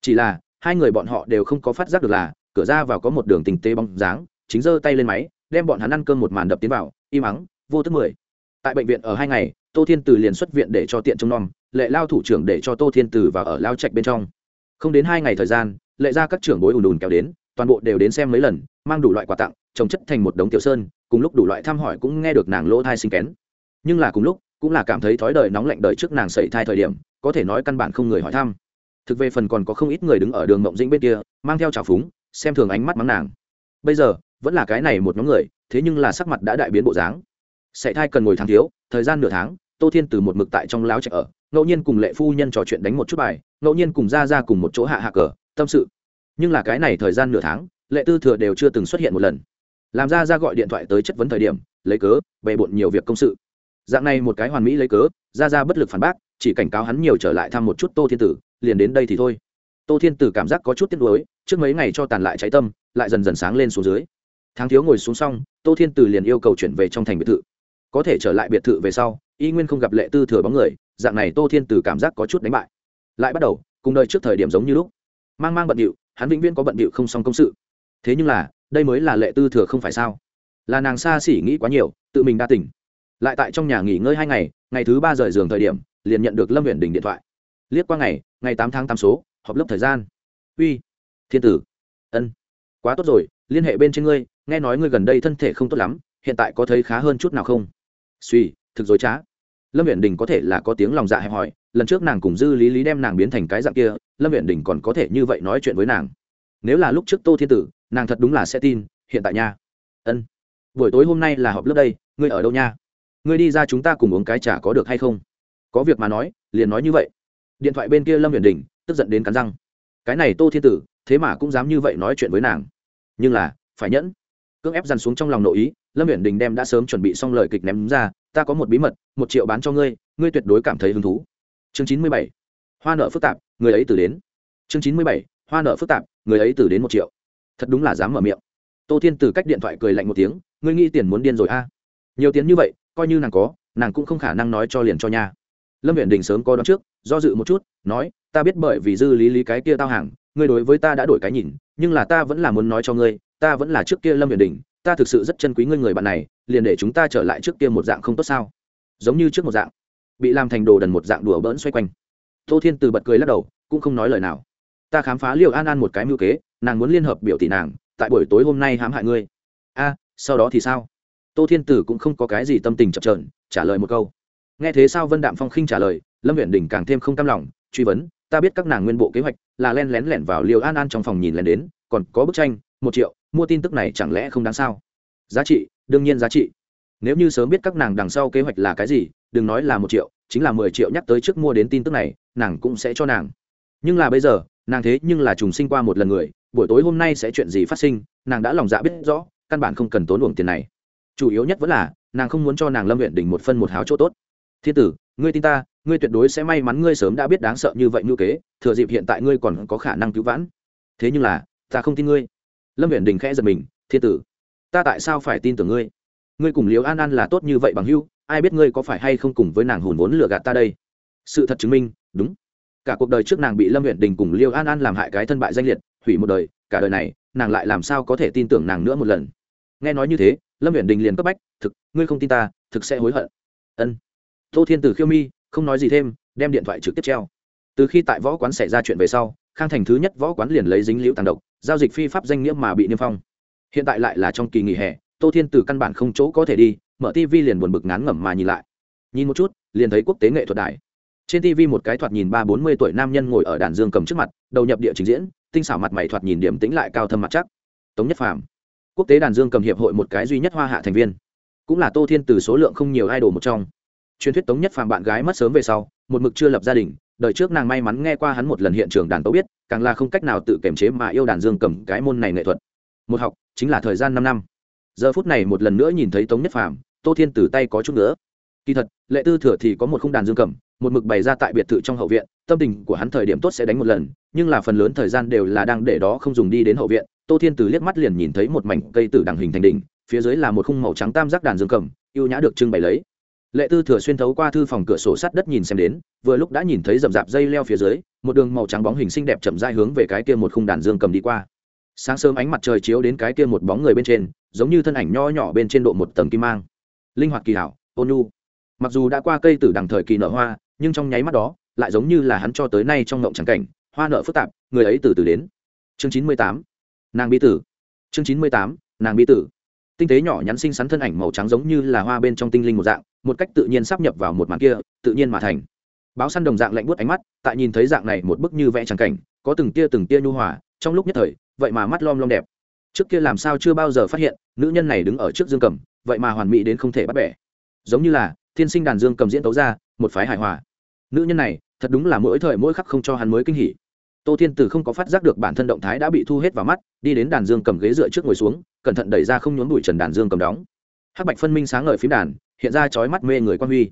Chỉ là, hai người bọn họ đều không có phát giác được là, cửa ra vào có một đường tình tê bóng dáng, chính giơ tay lên máy, đem bọn hắn ăn cơm một màn đập tiến vào, im ắng, vô tức mười tại bệnh viện ở hai ngày, tô thiên từ liền xuất viện để cho tiện trông nom, lệ lao thủ trưởng để cho tô thiên từ vào ở lao trạch bên trong. Không đến hai ngày thời gian, lệ ra các trưởng bối ùn ùn kéo đến, toàn bộ đều đến xem mấy lần, mang đủ loại quà tặng, trồng chất thành một đống tiểu sơn, cùng lúc đủ loại thăm hỏi cũng nghe được nàng lỗ thai sinh kén. Nhưng là cùng lúc, cũng là cảm thấy thói đời nóng lạnh đời trước nàng sẩy thai thời điểm, có thể nói căn bản không người hỏi thăm. Thực về phần còn có không ít người đứng ở đường mộng dĩnh bên kia, mang theo trào phúng, xem thường ánh mắt mắng nàng. Bây giờ, vẫn là cái này một nhóm người, thế nhưng là sắc mặt đã đại biến bộ dáng sẻ thai cần ngồi tháng thiếu, thời gian nửa tháng, tô thiên từ một mực tại trong láo chạy ở, ngẫu nhiên cùng lệ phu nhân trò chuyện đánh một chút bài, ngẫu nhiên cùng ra ra cùng một chỗ hạ hạ cờ, tâm sự. Nhưng là cái này thời gian nửa tháng, lệ tư thừa đều chưa từng xuất hiện một lần. Làm ra ra gọi điện thoại tới chất vấn thời điểm, lấy cớ, bề bộn nhiều việc công sự. Dạng này một cái hoàn mỹ lấy cớ ra ra bất lực phản bác, chỉ cảnh cáo hắn nhiều trở lại thăm một chút tô thiên tử, liền đến đây thì thôi. Tô thiên tử cảm giác có chút tiếc nuối, trước mấy ngày cho tàn lại cháy tâm, lại dần dần sáng lên xuống dưới. Tháng thiếu ngồi xuống xong, tô thiên tử liền yêu cầu chuyển về trong thành biệt thự có thể trở lại biệt thự về sau, y nguyên không gặp lệ tư thừa bóng người, dạng này tô thiên tử cảm giác có chút đánh bại. Lại bắt đầu, cùng đời trước thời điểm giống như lúc. Mang mang bận điệu hắn vĩnh viễn có bận điệu không xong công sự. Thế nhưng là, đây mới là lệ tư thừa không phải sao? Là nàng xa xỉ nghĩ quá nhiều, tự mình đa tỉnh. Lại tại trong nhà nghỉ ngơi hai ngày ngày thứ ba rời giường thời điểm, liền nhận được lâm huyện đình điện thoại. Liếc qua ngày ngày tám tháng tám số, họp lớp thời gian. Uy, thiên tử. Ân. Quá tốt rồi, liên hệ bên trên ngươi, nghe nói ngươi gần đây thân thể không tốt lắm, hiện tại có thấy khá hơn chút nào không? Suy, thực dối trá. Lâm viện đình có thể là có tiếng lòng dạ hẹp hòi, lần trước nàng cùng dư lý lý đem nàng biến thành cái dạng kia, lâm viện đình còn có thể như vậy nói chuyện với nàng. Nếu là lúc trước tô thiên tử, nàng thật đúng là sẽ tin, hiện tại nha. Ân. Buổi tối hôm nay là họp lớp đây, ngươi ở đâu nha? Ngươi đi ra chúng ta cùng uống cái trà có được hay không? Có việc mà nói, liền nói như vậy. Điện thoại bên kia lâm viện đình, tức giận đến cắn răng. Cái này tô thiên tử, thế mà cũng dám như vậy nói chuyện với nàng. Nhưng là, phải nhẫn cưỡng ép dằn xuống trong lòng nội ý, lâm huyền đình đem đã sớm chuẩn bị xong lời kịch ném ra, ta có một bí mật, một triệu bán cho ngươi ngươi tuyệt đối cảm thấy hứng thú. Chương chín mươi bảy, hoa nợ phức tạp, người ấy từ đến. Chương chín mươi bảy, hoa nợ phức tạp, người ấy từ đến một triệu. Thật đúng là dám mở miệng. Tô thiên từ cách điện thoại cười lạnh một tiếng, ngươi nghĩ tiền muốn điên rồi a? Nhiều tiền như vậy, coi như nàng có, nàng cũng không khả năng nói cho liền cho nha. Lâm viện đình sớm có đón trước, do dự một chút, nói, ta biết bởi vì dư lý lý cái kia tao hàng, ngươi đối với ta đã đổi cái nhìn, nhưng là ta vẫn là muốn nói cho ngươi ta vẫn là trước kia lâm huyền đình, ta thực sự rất chân quý ngươi người bạn này, liền để chúng ta trở lại trước kia một dạng không tốt sao? Giống như trước một dạng. Bị làm thành đồ đần một dạng đùa bỡn xoay quanh. Tô thiên từ bật cười lắc đầu, cũng không nói lời nào. Ta khám phá liệu an an một cái mưu kế, nàng muốn liên hợp biểu tỷ nàng, tại buổi tối hôm nay hãm hại ngươi. A, sau đó thì sao? Tô thiên tử cũng không có cái gì tâm tình chập trờn trả lời một câu. Nghe thế sao vân đạm phong khinh trả lời, lâm huyện đình càng thêm không cam lòng, truy vấn, ta biết các nàng nguyên bộ kế hoạch là len lén lẻn vào liều an an trong phòng nhìn lén đến, còn có bức tranh một triệu, mua tin tức này chẳng lẽ không đáng sao? Giá trị, đương nhiên giá trị. Nếu như sớm biết các nàng đằng sau kế hoạch là cái gì, đừng nói là một triệu, chính là mười triệu nhắc tới trước mua đến tin tức này, nàng cũng sẽ cho nàng. Nhưng là bây giờ, nàng thế nhưng là trùng sinh qua một lần người, buổi tối hôm nay sẽ chuyện gì phát sinh, nàng đã lòng dạ biết rõ, căn bản không cần tốn luồng tiền này. Chủ yếu nhất vẫn là, nàng không muốn cho nàng lâm huyện đỉnh một phân một háo chỗ tốt. Thiên tử, ngươi tin ta, ngươi tuyệt đối sẽ may mắn ngươi sớm đã biết đáng sợ như vậy như kế, thừa dịp hiện tại ngươi còn có khả năng cứu vãn. Thế nhưng là, ta không tin ngươi lâm viện đình khẽ giật mình, thiên tử, ta tại sao phải tin tưởng ngươi? Ngươi cùng liều an an là tốt như vậy bằng hưu ai biết ngươi có phải hay không cùng với nàng hùn vốn lừa gạt ta đây? Sự thật chứng minh, đúng. Cả cuộc đời trước nàng bị lâm huyện đình cùng liêu an an làm hại cái thân bại danh liệt, hủy một đời, cả đời này, nàng lại làm sao có thể tin tưởng nàng nữa một lần? Nghe nói như thế, lâm huyện đình liền cấp bách, thực, ngươi không tin ta, thực sẽ hối hận. Ân. Tô thiên tử khiêu mi, không nói gì thêm, đem điện thoại trực tiếp treo từ khi tại võ quán xảy ra chuyện về sau, khang thành thứ nhất võ quán liền lấy dính liễu tàn độc, giao dịch phi pháp danh nghĩa mà bị niêm phong. Hiện tại lại là trong kỳ nghỉ hè, tô thiên tử căn bản không chỗ có thể đi, mở tv liền buồn bực ngán ngẩm mà nhìn lại. Nhìn một chút, liền thấy quốc tế nghệ thuật đài. Trên tv một cái thoạt nhìn ba bốn mươi tuổi nam nhân ngồi ở đàn dương cầm trước mặt, đầu nhập địa trình diễn, tinh xảo mặt mày thoạt nhìn điểm tĩnh lại cao thâm mặt chắc. Tống nhất phàm. Quốc tế đàn dương cầm hiệp hội một cái duy nhất hoa hạ thành viên. Cũng là tô thiên từ số lượng không nhiều idol một trong. Truyền thuyết tống nhất phàm bạn gái mất sớm về sau, một mực chưa lập gia đình đời trước nàng may mắn nghe qua hắn một lần hiện trường đàn tấu biết, càng là không cách nào tự kiềm chế mà yêu đàn dương cầm cái môn này nghệ thuật. Một học, chính là thời gian năm năm. Giờ phút này một lần nữa nhìn thấy tống nhất phàm, tô thiên từ tay có chút nữa kỳ thật, lệ tư thừa thì có một khung đàn dương cầm, một mực bày ra tại biệt thự trong hậu viện, tâm tình của hắn thời điểm tốt sẽ đánh một lần, nhưng là phần lớn thời gian đều là đang để đó không dùng đi đến hậu viện. Tô thiên từ liếc mắt liền nhìn thấy một mảnh cây tử đằng hình thành đỉnh, phía dưới là một khung màu trắng tam giác đàn dương cầm, ưu nhã được trưng bày lấy lệ tư thừa xuyên thấu qua thư phòng cửa sổ sắt đất nhìn xem đến, vừa lúc đã nhìn thấy rậm rạp dây leo phía dưới, một đường màu trắng bóng hình xinh đẹp chậm dai hướng về cái kia một khung đàn dương cầm đi qua. Sáng sớm ánh mặt trời chiếu đến cái kia một bóng người bên trên, giống như thân ảnh nho nhỏ bên trên độ một tầng kim mang. Linh hoạt kỳ hảo, ôn nhu. Mặc dù đã qua cây tử đằng thời kỳ nở hoa, nhưng trong nháy mắt đó, lại giống như là hắn cho tới nay trong ngộng trắng cảnh, hoa nợ phức tạp, người ấy từ từ đến. Chương chín mươi tám, nàng bi tử. Chương chín mươi tám, nàng bi tử tinh tế nhỏ nhắn xinh xắn thân ảnh màu trắng giống như là hoa bên trong tinh linh một dạng, một cách tự nhiên sắp nhập vào một màn kia, tự nhiên mà thành. Báo săn đồng dạng lạnh buốt ánh mắt, tại nhìn thấy dạng này một bức như vẽ trắng cảnh, có từng tia từng tia nhu hòa, trong lúc nhất thời, vậy mà mắt lom lom đẹp. Trước kia làm sao chưa bao giờ phát hiện, nữ nhân này đứng ở trước dương cầm, vậy mà hoàn mỹ đến không thể bắt bẻ. Giống như là, thiên sinh đàn dương cầm diễn tấu ra, một phái hài hòa. Nữ nhân này, thật đúng là mỗi thời mỗi khắc không cho hắn mới kinh hỉ tô thiên tử không có phát giác được bản thân động thái đã bị thu hết vào mắt, đi đến đàn dương cầm ghế dựa trước ngồi xuống, cẩn thận đẩy ra không nhốn bụi trần đàn dương cầm đóng. Hắc bạch phân minh sáng ngời phím đàn, hiện ra chói mắt mê người quan huy.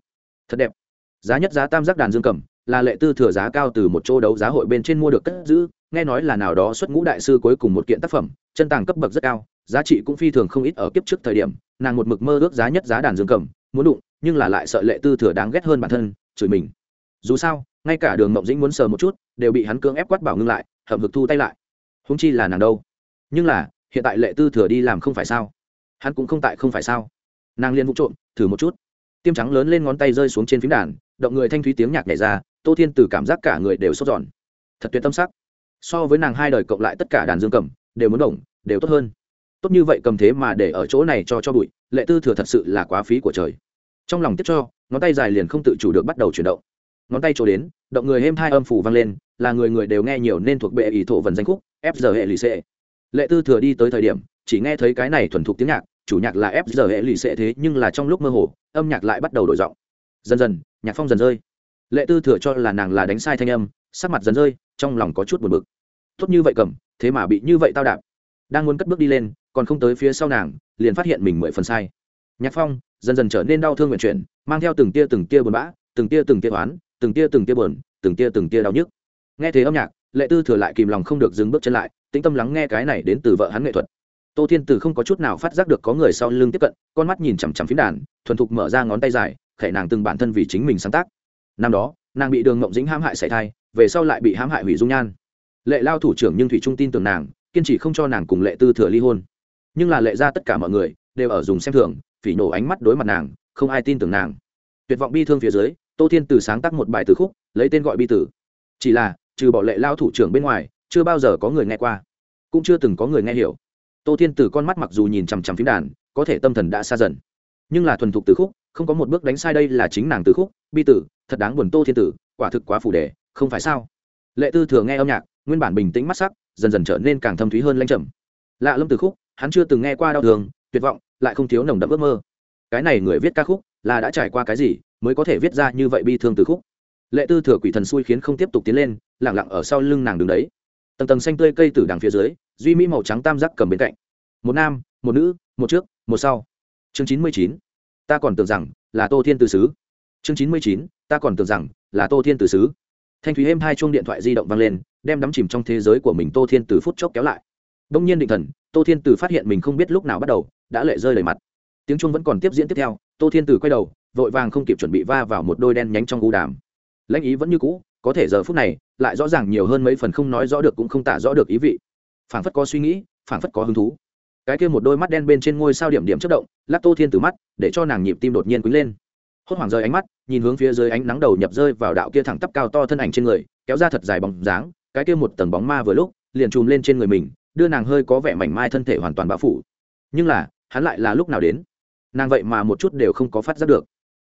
Thật đẹp. Giá nhất giá tam giác đàn dương cầm, là lệ tư thừa giá cao từ một chỗ đấu giá hội bên trên mua được cất giữ, nghe nói là nào đó xuất ngũ đại sư cuối cùng một kiện tác phẩm, chân tàng cấp bậc rất cao, giá trị cũng phi thường không ít ở kiếp trước thời điểm, nàng một mực mơ ước giá nhất giá đàn dương cầm, muốn đụng, nhưng là lại sợ lệ tư thừa đáng ghét hơn bản thân, chửi mình. Dù sao, ngay cả đường mộng dĩnh muốn sờ một chút đều bị hắn cưỡng ép quát bảo ngưng lại, hậm hực thu tay lại. Húng chi là nàng đâu? Nhưng là, hiện tại lệ tư thừa đi làm không phải sao? Hắn cũng không tại không phải sao? Nàng liên vụ trộm, thử một chút. Tiêm trắng lớn lên ngón tay rơi xuống trên phím đàn, động người thanh thúy tiếng nhạc nhảy ra, tô thiên từ cảm giác cả người đều sốt giòn thật tuyệt tâm sắc. So với nàng hai đời cộng lại tất cả đàn dương cầm, đều muốn đồng đều tốt hơn. Tốt như vậy cầm thế mà để ở chỗ này cho cho bụi, lệ tư thừa thật sự là quá phí của trời. Trong lòng tiếp cho, ngón tay dài liền không tự chủ được bắt đầu chuyển động. Ngón tay trổ đến, động người êm hai âm phủ vang lên là người người đều nghe nhiều nên thuộc bệ ý thổ vần danh khúc, f G hệ lì xệ. Lệ tư thừa đi tới thời điểm, chỉ nghe thấy cái này thuần thục tiếng nhạc, chủ nhạc là f G hệ lì xệ thế nhưng là trong lúc mơ hồ, âm nhạc lại bắt đầu đổi giọng. Dần dần, nhạc phong dần rơi. Lệ tư thừa cho là nàng là đánh sai thanh âm, sắc mặt dần rơi, trong lòng có chút buồn bực. Tốt như vậy cầm, thế mà bị như vậy tao đạp. Đang muốn cất bước đi lên, còn không tới phía sau nàng, liền phát hiện mình mười phần sai. Nhạc phong, dần dần trở nên đau thương nguyện chuyển, mang theo từng tia từng tia buồn bã, từng tia từng tia oán, từng tia từng tia buồn, từng tia từng tia đau nhức nghe thế âm nhạc, lệ tư thừa lại kìm lòng không được dừng bước chân lại, tĩnh tâm lắng nghe cái này đến từ vợ hắn nghệ thuật. Tô thiên tử không có chút nào phát giác được có người sau lưng tiếp cận, con mắt nhìn chằm chằm phím đàn, thuần thục mở ra ngón tay dài, khẽ nàng từng bản thân vì chính mình sáng tác. Năm đó, nàng bị đường mộng dính hãm hại sảy thai, về sau lại bị hãm hại hủy dung nhan. Lệ lao thủ trưởng nhưng thủy trung tin tưởng nàng, kiên trì không cho nàng cùng lệ tư thừa ly hôn. Nhưng là lệ ra tất cả mọi người đều ở dùng xem thường, phỉ nổ ánh mắt đối mặt nàng, không ai tin tưởng nàng. Tuyệt vọng bi thương phía dưới, tô thiên từ sáng tác một bài từ khúc, lấy tên gọi bi tử. Chỉ là trừ bỏ lệ lao thủ trưởng bên ngoài, chưa bao giờ có người nghe qua. Cũng chưa từng có người nghe hiểu. Tô thiên từ con mắt mặc dù nhìn chằm chằm phím đàn, có thể tâm thần đã xa dần. Nhưng là thuần thục từ khúc, không có một bước đánh sai đây là chính nàng từ khúc, bi tử, thật đáng buồn tô thiên tử, quả thực quá phủ đề, không phải sao? Lệ tư thừa nghe âm nhạc, nguyên bản bình tĩnh mắt sắc, dần dần trở nên càng thâm thúy hơn lanh trầm. Lạ lâm từ khúc, hắn chưa từng nghe qua đau thương, tuyệt vọng, lại không thiếu nồng đậm ước mơ. Cái này người viết ca khúc, là đã trải qua cái gì, mới có thể viết ra như vậy bi thương từ khúc? Lệ tư thừa quỷ thần xui khiến không tiếp tục tiến lên lẳng lặng ở sau lưng nàng đứng đấy. Tầng tầng xanh tươi cây từ đằng phía dưới, duy mỹ màu trắng tam giác cầm bên cạnh. Một nam, một nữ, một trước, một sau. Chương chín mươi chín, ta còn tưởng rằng là tô thiên từ sứ. Chương chín mươi chín, ta còn tưởng rằng là tô thiên từ sứ. Thanh thúy êm hai chuông điện thoại di động vang lên, đem đắm chìm trong thế giới của mình tô thiên từ phút chốc kéo lại. Đông nhiên định thần, tô thiên từ phát hiện mình không biết lúc nào bắt đầu, đã lệ rơi đầy mặt. Tiếng chuông vẫn còn tiếp diễn tiếp theo, tô thiên từ quay đầu, vội vàng không kịp chuẩn bị va vào một đôi đen nhánh trong u đàm lãnh ý vẫn như cũ, có thể giờ phút này, lại rõ ràng nhiều hơn mấy phần không nói rõ được cũng không tả rõ được ý vị. Phảng phất có suy nghĩ, phảng phất có hứng thú. Cái kia một đôi mắt đen bên trên ngôi sao điểm điểm chất động, lắc tô thiên từ mắt, để cho nàng nhịp tim đột nhiên quý lên. Hốt hoảng rơi ánh mắt, nhìn hướng phía dưới ánh nắng đầu nhập rơi vào đạo kia thẳng tắp cao to thân ảnh trên người, kéo ra thật dài bóng dáng, cái kia một tầng bóng ma vừa lúc, liền chùm lên trên người mình, đưa nàng hơi có vẻ mảnh mai thân thể hoàn toàn bao phủ. Nhưng là, hắn lại là lúc nào đến? Nàng vậy mà một chút đều không có phát giác được.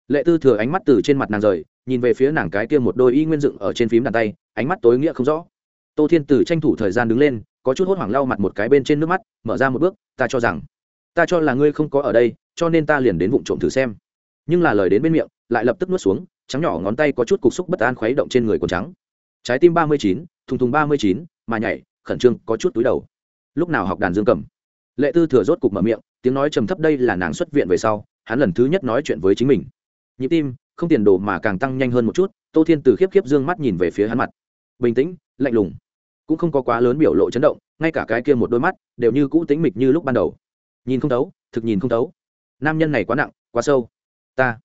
Lệ tư thừa ánh mắt từ trên mặt nàng rời nhìn về phía nàng cái kia một đôi y nguyên dựng ở trên phím đàn tay, ánh mắt tối nghĩa không rõ. Tô thiên tử tranh thủ thời gian đứng lên, có chút hốt hoảng lau mặt một cái bên trên nước mắt, mở ra một bước, ta cho rằng, ta cho là ngươi không có ở đây, cho nên ta liền đến vụ trộm thử xem. Nhưng là lời đến bên miệng, lại lập tức nuốt xuống, trắng nhỏ ngón tay có chút cục xúc bất an khuấy động trên người quần trắng. Trái tim ba mươi chín, thùng thùng ba mươi chín, mà nhảy, khẩn trương, có chút túi đầu. Lúc nào học đàn dương cầm? Lệ tư thừa rốt cục mở miệng, tiếng nói trầm thấp đây là nàng xuất viện về sau, hắn lần thứ nhất nói chuyện với chính mình. Nhịp tim không tiền đồ mà càng tăng nhanh hơn một chút, tô thiên từ khiếp khiếp d ư ơ n g mắt nhìn về phía hắn mặt. Bình tĩnh, lạnh lùng. Cũng không có quá lớn biểu lộ chấn động, ngay cả cái kia một đôi mắt đều như cũ tính mịch như lúc ban đầu. Nhìn không thấu, thực nhìn không thấu. Nam nhân này quá nặng, quá sâu. Ta,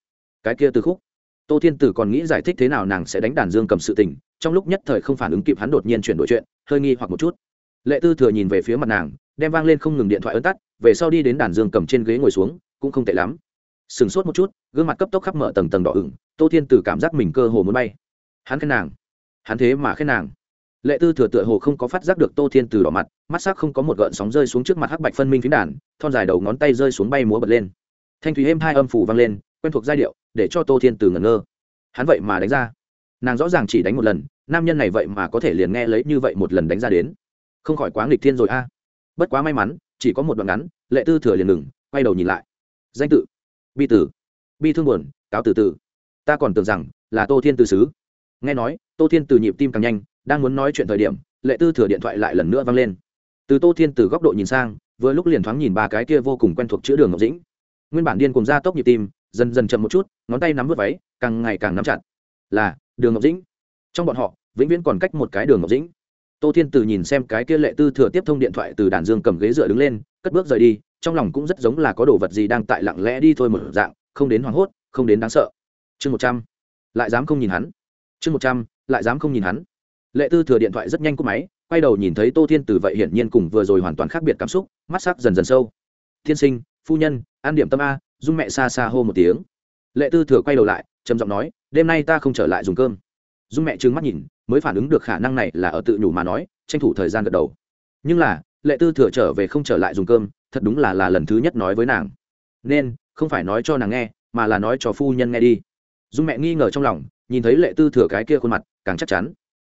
cái kia từ khúc. Tô thiên tử còn nghĩ giải thích thế nào nàng sẽ đánh đàn dương cầm sự tình, trong lúc nhất thời không phản ứng kịp hắn đột nhiên chuyển đổi chuyện, hơi nghi hoặc một chút. Lệ tư thừa nhìn về phía mặt nàng, đem vang lên không ngừng điện thoại ấn tắt, về sau đi đến đàn dương cầm trên ghế ngồi xuống, cũng không tệ lắm sừng sốt một chút, gương mặt cấp tốc khắp mở tầng tầng đỏ ửng, tô thiên từ cảm giác mình cơ hồ muốn bay. Hắn khen nàng. Hắn thế mà khen nàng. Lệ tư thừa tựa hồ không có phát giác được tô thiên từ đỏ mặt, mắt sắc không có một gợn sóng rơi xuống trước mặt hắc bạch phân minh phím đàn, thon dài đầu ngón tay rơi xuống bay múa bật lên. Thanh thúy êm hai âm phủ vang lên, quen thuộc giai điệu, để cho tô thiên từ ngẩn ngơ. Hắn vậy mà đánh ra. Nàng rõ ràng chỉ đánh một lần, nam nhân này vậy mà có thể liền nghe lấy như vậy một lần đánh ra đến. Không khỏi quá nghịch thiên rồi a. Bất quá may mắn, chỉ có một đoạn ngắn, lệ tư thừa liền ngừng, quay đầu nhìn lại. Danh tự bi tử. Bi thương buồn, cáo từ từ. Ta còn tưởng rằng là tô thiên từ sứ. Nghe nói, tô thiên từ nhịp tim càng nhanh, đang muốn nói chuyện thời điểm, lệ tư thừa điện thoại lại lần nữa vang lên. Từ tô thiên từ góc độ nhìn sang, vừa lúc liền thoáng nhìn ba cái kia vô cùng quen thuộc chữ đường ngọc dĩnh. Nguyên bản điên cùng ra tốc nhịp tim, dần dần chậm một chút, ngón tay nắm vớt váy, càng ngày càng nắm chặt. Là, đường ngọc dĩnh. Trong bọn họ, vĩnh viễn còn cách một cái đường ngọc dĩnh. Tô thiên từ nhìn xem cái kia lệ tư thừa tiếp thông điện thoại từ đàn dương cầm ghế dựa đứng lên, cất bước rời đi trong lòng cũng rất giống là có đồ vật gì đang tại lặng lẽ đi thôi một dạng, không đến hoảng hốt, không đến đáng sợ. Chương một trăm, lại dám không nhìn hắn. Chương một trăm, lại dám không nhìn hắn. Lệ tư thừa điện thoại rất nhanh cúp máy, quay đầu nhìn thấy tô thiên từ vậy hiển nhiên cùng vừa rồi hoàn toàn khác biệt cảm xúc, mắt sắc dần dần sâu. Thiên sinh, phu nhân, an điểm tâm a dung mẹ xa xa hô một tiếng. Lệ tư thừa quay đầu lại, trầm giọng nói, đêm nay ta không trở lại dùng cơm. Dung mẹ trừng mắt nhìn, mới phản ứng được khả năng này là ở tự nhủ mà nói, tranh thủ thời gian gật đầu. Nhưng là, lệ tư thừa trở về không trở lại dùng cơm thật đúng là là lần thứ nhất nói với nàng. Nên, không phải nói cho nàng nghe, mà là nói cho phu nhân nghe đi. Dung mẹ nghi ngờ trong lòng, nhìn thấy lệ tư thừa cái kia khuôn mặt, càng chắc chắn.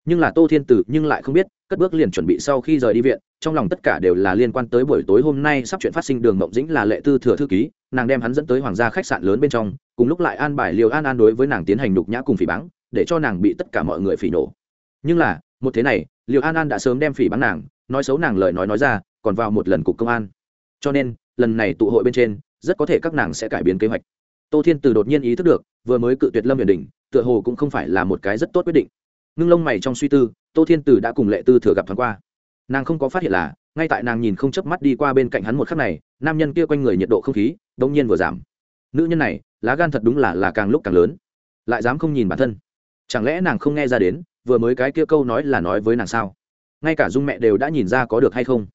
Nhưng là tô thiên tử nhưng lại không biết, cất bước liền chuẩn bị sau khi rời đi viện, trong lòng tất cả đều là liên quan tới buổi tối hôm nay sắp chuyện phát sinh đường mộng dĩnh là lệ tư thừa thư ký, nàng đem hắn dẫn tới hoàng gia khách sạn lớn bên trong, cùng lúc lại an bài liều an an đối với nàng tiến hành đục nhã cùng phỉ báng, để cho nàng bị tất cả mọi người phỉ nổ. Nhưng là, một thế này liều an an đã sớm đem phỉ báng nàng, nói xấu nàng lời nói nói ra, còn vào một lần cục công an cho nên, lần này tụ hội bên trên, rất có thể các nàng sẽ cải biến kế hoạch. Tô thiên từ đột nhiên ý thức được, vừa mới cự tuyệt lâm huyền đình, tựa hồ cũng không phải là một cái rất tốt quyết định. Ngưng lông mày trong suy tư, tô thiên từ đã cùng lệ tư thừa gặp thoáng qua. Nàng không có phát hiện là, ngay tại nàng nhìn không chớp mắt đi qua bên cạnh hắn một khắc này, nam nhân kia quanh người nhiệt độ không khí đ ỗ n g nhiên vừa giảm. Nữ nhân này, lá gan thật đúng là là càng lúc càng lớn. Lại dám không nhìn bản thân. Chẳng lẽ nàng không nghe ra đến, vừa mới cái kia câu nói là nói với nàng sao? Ngay cả dung mẹ đều đã nhìn ra có được hay không?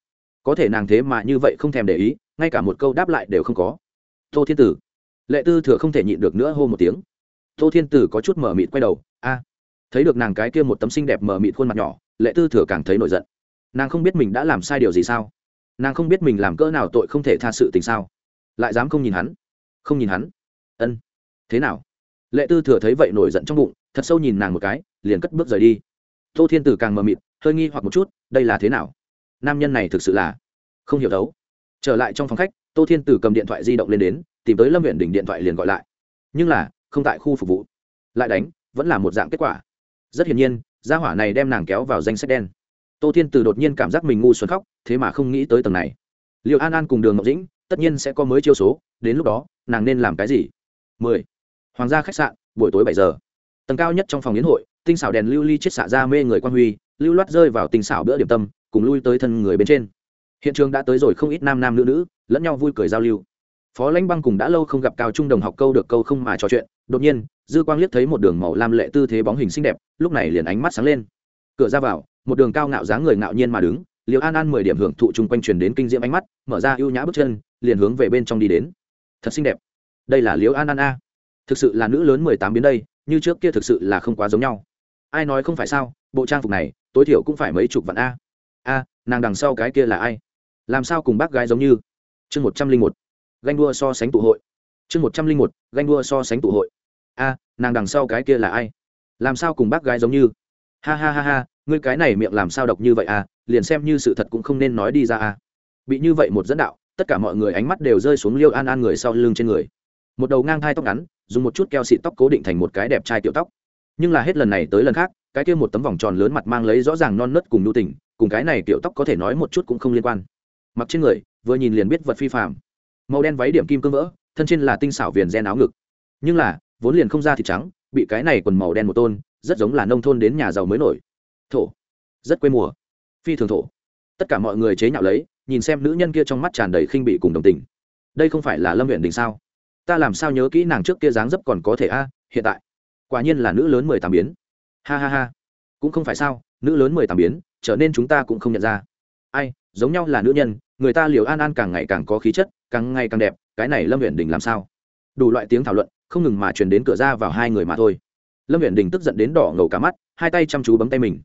Có thể nàng thế mà như vậy không thèm để ý, ngay cả một câu đáp lại đều không có. Tô thiên tử, lệ tư thừa không thể nhịn được nữa hô một tiếng. Tô thiên tử có chút mở mịt quay đầu, a, thấy được nàng cái kia một tấm xinh đẹp mở mịt khuôn mặt nhỏ, lệ tư thừa càng thấy nổi giận. Nàng không biết mình đã làm sai điều gì sao? Nàng không biết mình làm cỡ nào tội không thể tha sự tình sao? Lại dám không nhìn hắn? Không nhìn hắn? Ân, thế nào? Lệ tư thừa thấy vậy nổi giận trong bụng, thật sâu nhìn nàng một cái, liền cất bước rời đi. Tô thiên tử càng mờ mịt, hơi nghi hoặc một chút, đây là thế nào? Nam nhân này thực sự là không hiểu đấu. Trở lại trong phòng khách, tô thiên tử cầm điện thoại di động lên đến, tìm tới lâm huyện đỉnh điện thoại liền gọi lại. Nhưng là, không tại khu phục vụ. Lại đánh, vẫn là một dạng kết quả. Rất hiển nhiên, gia hỏa này đem nàng kéo vào danh sách đen. Tô thiên tử đột nhiên cảm giác mình ngu xuẩn khóc, thế mà không nghĩ tới tầng này. Liệu an an cùng đường ngọc dĩnh, tất nhiên sẽ có mới chiêu số, đến lúc đó, nàng nên làm cái gì? 10. hoàng gia khách sạn, buổi tối bảy giờ. Tầng cao nhất trong phòng yến hội, tinh xảo đèn lưu ly chiết xạ ra mê người quan huy, lưu loát rơi vào tinh xảo bữa điểm tâm cùng lui tới thân người bên trên. Hiện trường đã tới rồi không ít nam nam nữ nữ, lẫn nhau vui cười giao lưu. Phó lãnh băng cùng đã lâu không gặp cao trung đồng học câu được câu không mà trò chuyện, đột nhiên, dư quang liếc thấy một đường màu lam lệ tư thế bóng hình xinh đẹp, lúc này liền ánh mắt sáng lên. Cửa ra vào, một đường cao ngạo dáng người ngạo nhiên mà đứng liệu an an mười điểm hưởng thụ chung quanh truyền đến kinh diễm ánh mắt, mở ra ưu nhã bước chân, liền hướng về bên trong đi đến. Thật xinh đẹp. Đây là liễu an an a. Thực sự là nữ lớn mười tám biến đây, như trước kia thực sự là không quá giống nhau. Ai nói không phải sao, bộ trang phục này, tối thiểu cũng phải mấy chục vạn a a, nàng đằng sau cái kia là ai? Làm sao cùng bác gái giống như? Chương một trăm linh một, ganh đua so sánh tụ hội. Chương một trăm linh một, ganh đua so sánh tụ hội. A, nàng đằng sau cái kia là ai? Làm sao cùng bác gái giống như? Ha ha ha ha, ngươi cái này miệng làm sao độc như vậy à liền xem như sự thật cũng không nên nói đi ra à bị như vậy một dẫn đạo, tất cả mọi người ánh mắt đều rơi xuống liêu an an người sau lưng trên người. Một đầu ngang hai tóc ngắn, dùng một chút keo xịt tóc cố định thành một cái đẹp trai tiểu tóc. Nhưng là hết lần này tới lần khác, cái kia một tấm vòng tròn lớn mặt mang lấy rõ ràng non nớt cùng nhu tình cùng cái này tiểu tóc có thể nói một chút cũng không liên quan. Mặc trên người, vừa nhìn liền biết vật phi phạm màu đen váy điểm kim cương vỡ, thân trên là tinh xảo viền gen áo ngực. Nhưng là, vốn liền không ra thịt trắng, bị cái này quần màu đen một tôn, rất giống là nông thôn đến nhà giàu mới nổi. Thổ. Rất quê mùa. Phi thường thổ. Tất cả mọi người chế nhạo lấy, nhìn xem nữ nhân kia trong mắt tràn đầy khinh bị cùng đồng tình. Đây không phải là lâm huyện đình sao? Ta làm sao nhớ kỹ nàng trước kia dáng dấp còn có thể a, hiện tại. Quả nhiên là nữ lớn mười tám biến. Ha ha ha. Cũng không phải sao? Nữ lớn mười tám biến, trở nên chúng ta cũng không nhận ra. Ai, giống nhau là nữ nhân, người ta liều an an càng ngày càng có khí chất, càng ngày càng đẹp, cái này lâm huyện đình làm sao? Đủ loại tiếng thảo luận, không ngừng mà truyền đến cửa ra vào hai người mà thôi. Lâm huyện đình tức giận đến đỏ ngầu cả mắt, hai tay chăm chú bấm tay mình.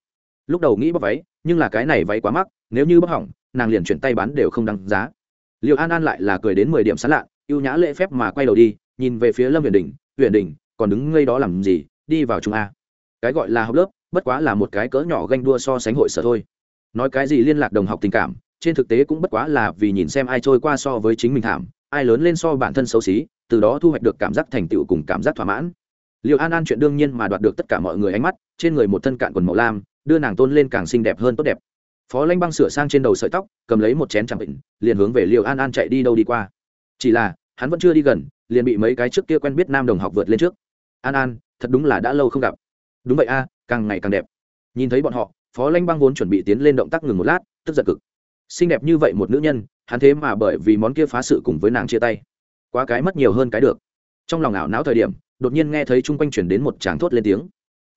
Lúc đầu nghĩ bóc váy, nhưng là cái này váy quá mắc, nếu như bóc hỏng, nàng liền chuyển tay bán đều không đăng giá. Liệu an an lại là cười đến mười điểm sán lạ, ưu nhã lễ phép mà quay đầu đi, nhìn về phía lâm huyện đình huyện đình, còn đứng ngây đó làm gì, đi vào trung a. Cái gọi là học lớp bất quá là một cái cỡ nhỏ ganh đua so sánh hội sở thôi. Nói cái gì liên lạc đồng học tình cảm, trên thực tế cũng bất quá là vì nhìn xem ai trôi qua so với chính mình thảm, ai lớn lên so bản thân xấu xí, từ đó thu hoạch được cảm giác thành tựu cùng cảm giác thỏa mãn. Liệu an an chuyện đương nhiên mà đoạt được tất cả mọi người ánh mắt, trên người một thân cạn quần màu lam, đưa nàng tôn lên càng xinh đẹp hơn tốt đẹp. Phó lanh băng sửa sang trên đầu sợi tóc, cầm lấy một chén chẳng bệnh liền hướng về liệu an an chạy đi đâu đi qua. Chỉ là, hắn vẫn chưa đi gần, liền bị mấy cái trước kia quen biết nam đồng học vượt lên trước. An an, thật đúng là đã lâu không gặp đúng vậy a, càng ngày càng đẹp. Nhìn thấy bọn họ, phó lanh băng vốn chuẩn bị tiến lên động tác ngừng một lát, tức giận cực. Xinh đẹp như vậy một nữ nhân, hắn thế mà bởi vì món kia phá sự cùng với nàng chia tay. Quá cái mất nhiều hơn cái được. Trong lòng ảo não thời điểm, đột nhiên nghe thấy chung quanh chuyển đến một tràng thốt lên tiếng.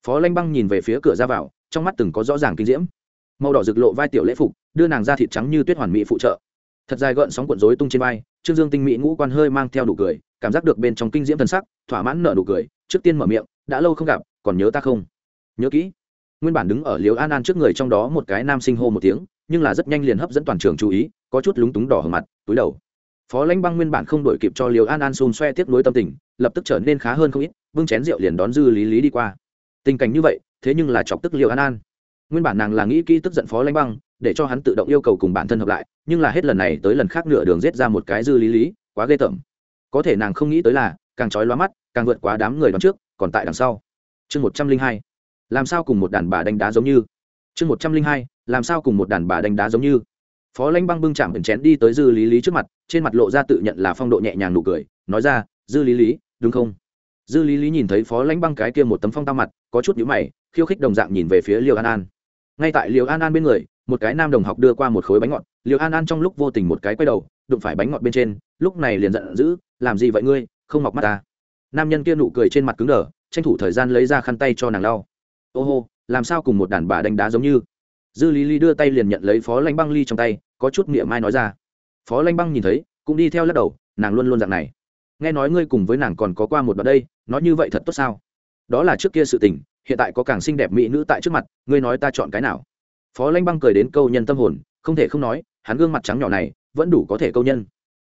Phó lanh băng nhìn về phía cửa ra vào, trong mắt từng có rõ ràng kinh diễm. Màu đỏ rực lộ vai tiểu lễ phục, đưa nàng ra thịt trắng như tuyết hoàn mỹ phụ trợ. Thật dài gợn sóng cuộn rối tung trên vai, trương dương tinh mỹ ngũ quan hơi mang theo nụ cười, cảm giác được bên trong kinh diễm thần sắc, thỏa mãn nở nụ cười, trước tiên mở miệng, đã lâu không gặp còn nhớ ta không? Nhớ kỹ. Nguyên bản đứng ở liều an an trước người trong đó một cái nam sinh hô một tiếng, nhưng là rất nhanh liền hấp dẫn toàn trường chú ý, có chút lúng túng đỏ hở mặt, túi đầu. Phó lãnh băng nguyên bản không đổi kịp cho liều an an xôn xoe tiếp nối tâm tình, lập tức trở nên khá hơn không ít vương chén rượu liền đón dư lý lý đi qua. Tình cảnh như vậy, thế nhưng là chọc tức liều an an. Nguyên bản nàng là nghĩ kỹ tức giận phó lãnh băng, để cho hắn tự động yêu cầu cùng bản thân hợp lại, nhưng là hết lần này tới lần khác nửa đường rết ra một cái dư lý lý, quá ghê tởm. Có thể nàng không nghĩ tới là, càng trói lóa mắt, càng vượt quá đám người đón trước, còn tại đằng sau chương một trăm linh hai, làm sao cùng một đàn bà đánh đá giống như? Chương một trăm linh hai, làm sao cùng một đàn bà đánh đá giống như? Phó lãnh băng bưng chạm ẩn chén đi tới dư lý lý trước mặt, trên mặt lộ ra tự nhận là phong độ nhẹ nhàng nụ cười, nói ra, dư lý lý, đúng không? Dư lý lý nhìn thấy phó lãnh băng cái kia một tấm phong tao mặt, có chút nhũ mày, khiêu khích đồng dạng nhìn về phía liều an an. Ngay tại liều an an bên người, một cái nam đồng học đưa qua một khối bánh ngọt liều an an trong lúc vô tình một cái quay đầu, đụng phải bánh ngọt bên trên, lúc này liền giận dữ, làm gì vậy ngươi? Không mọc mắt ta. Nam nhân kia nụ cười trên mặt cứng đờ tranh thủ thời gian lấy ra khăn tay cho nàng lau. Ô hô, làm sao cùng một đàn bà đánh đá giống như? Dư lý lý đưa tay liền nhận lấy phó lanh băng ly trong tay, có chút miệng mai nói ra. Phó lanh băng nhìn thấy, cũng đi theo lắc đầu, nàng luôn luôn dạng này. Nghe nói ngươi cùng với nàng còn có qua một đoạn đây, nói như vậy thật tốt sao? Đó là trước kia sự tình, hiện tại có càng xinh đẹp mỹ nữ tại trước mặt, ngươi nói ta chọn cái nào? Phó lanh băng cười đến câu nhân tâm hồn, không thể không nói, hắn gương mặt trắng nhỏ này, vẫn đủ có thể câu nhân.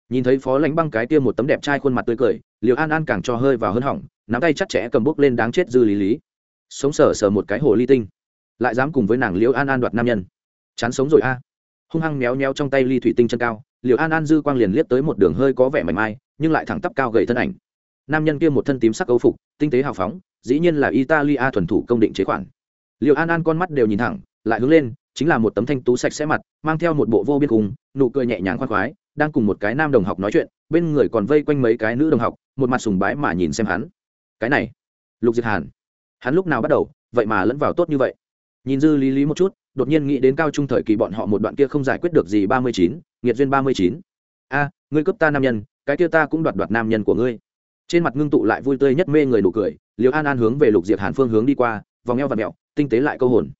Nhìn thấy phó lanh băng cái kia một tấm đẹp trai khuôn mặt tươi cười liều an an càng cho hơi vào hơn hỏng nắm tay chặt chẽ cầm bốc lên đáng chết dư lý lý. Sống sờ sờ một cái hồ ly tinh. Lại dám cùng với nàng liễu an an đoạt nam nhân. Chán sống rồi a. Hung hăng méo méo trong tay ly thủy tinh chân cao, liễu an an dư quang liền liếc tới một đường hơi có vẻ mảnh mai, nhưng lại thẳng tắp cao gầy thân ảnh. Nam nhân kia một thân tím sắc ấu phục, tinh tế hào phóng, dĩ nhiên là italia thuần thủ công định chế khoản. Liễu an an con mắt đều nhìn thẳng, lại hướng lên, chính là một tấm thanh tú sạch sẽ mặt, mang theo một bộ vô biên cùng, nụ cười nhẹ nhàng khoan khoái, đang cùng một cái nam đồng học nói chuyện, bên người còn vây quanh mấy cái nữ đồng học, một mặt sùng bái mà nhìn xem hắn cái này, lục diệt hàn. Hắn lúc nào bắt đầu, vậy mà lẫn vào tốt như vậy. Nhìn dư lý lý một chút, đột nhiên nghĩ đến cao trung thời kỳ bọn họ một đoạn kia không giải quyết được gì ba mươi chín, nghiệt duyên ba mươi chín. A, ngươi cướp ta nam nhân, cái kia ta cũng đoạt đoạt nam nhân của ngươi. Trên mặt ngưng tụ lại vui tươi nhất mê người nụ cười liều an an hướng về lục diệt hàn phương hướng đi qua, vòng eo và mẹo, tinh tế lại câu hồn.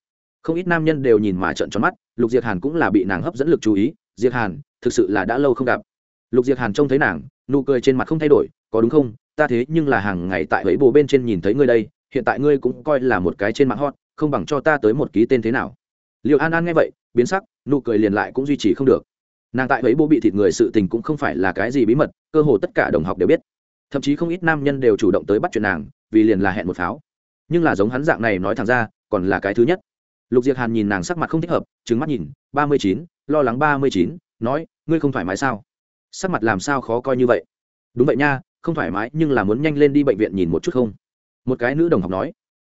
Không ít nam nhân đều nhìn mà trợn tròn mắt, lục diệt hàn cũng là bị nàng hấp dẫn lực chú ý diệt hàn, thực sự là đã lâu không gặp. Lục diệt hàn trông thấy nàng, nụ cười trên mặt không thay đổi, có đúng không? Ta thế nhưng là hàng ngày tại ấy bộ bên trên nhìn thấy ngươi đây, hiện tại ngươi cũng coi là một cái trên mạng hot, không bằng cho ta tới một ký tên thế nào. Liệu an an nghe vậy, biến sắc, nụ cười liền lại cũng duy trì không được. Nàng tại ấy bố bị thịt người sự tình cũng không phải là cái gì bí mật, cơ hồ tất cả đồng học đều biết. Thậm chí không ít nam nhân đều chủ động tới bắt chuyện nàng, vì liền là hẹn một pháo. Nhưng là giống hắn dạng này nói thẳng ra, còn là cái thứ nhất. Lục diệc hàn nhìn nàng sắc mặt không thích hợp trứng mắt nhìn, ba mươi chín, lo lắng ba mươi chín, nói, ngươi không thoải mái sao? Sắc mặt làm sao khó coi như vậy? Đúng vậy nha không thoải mái nhưng là muốn nhanh lên đi bệnh viện nhìn một chút không? Một cái nữ đồng học nói,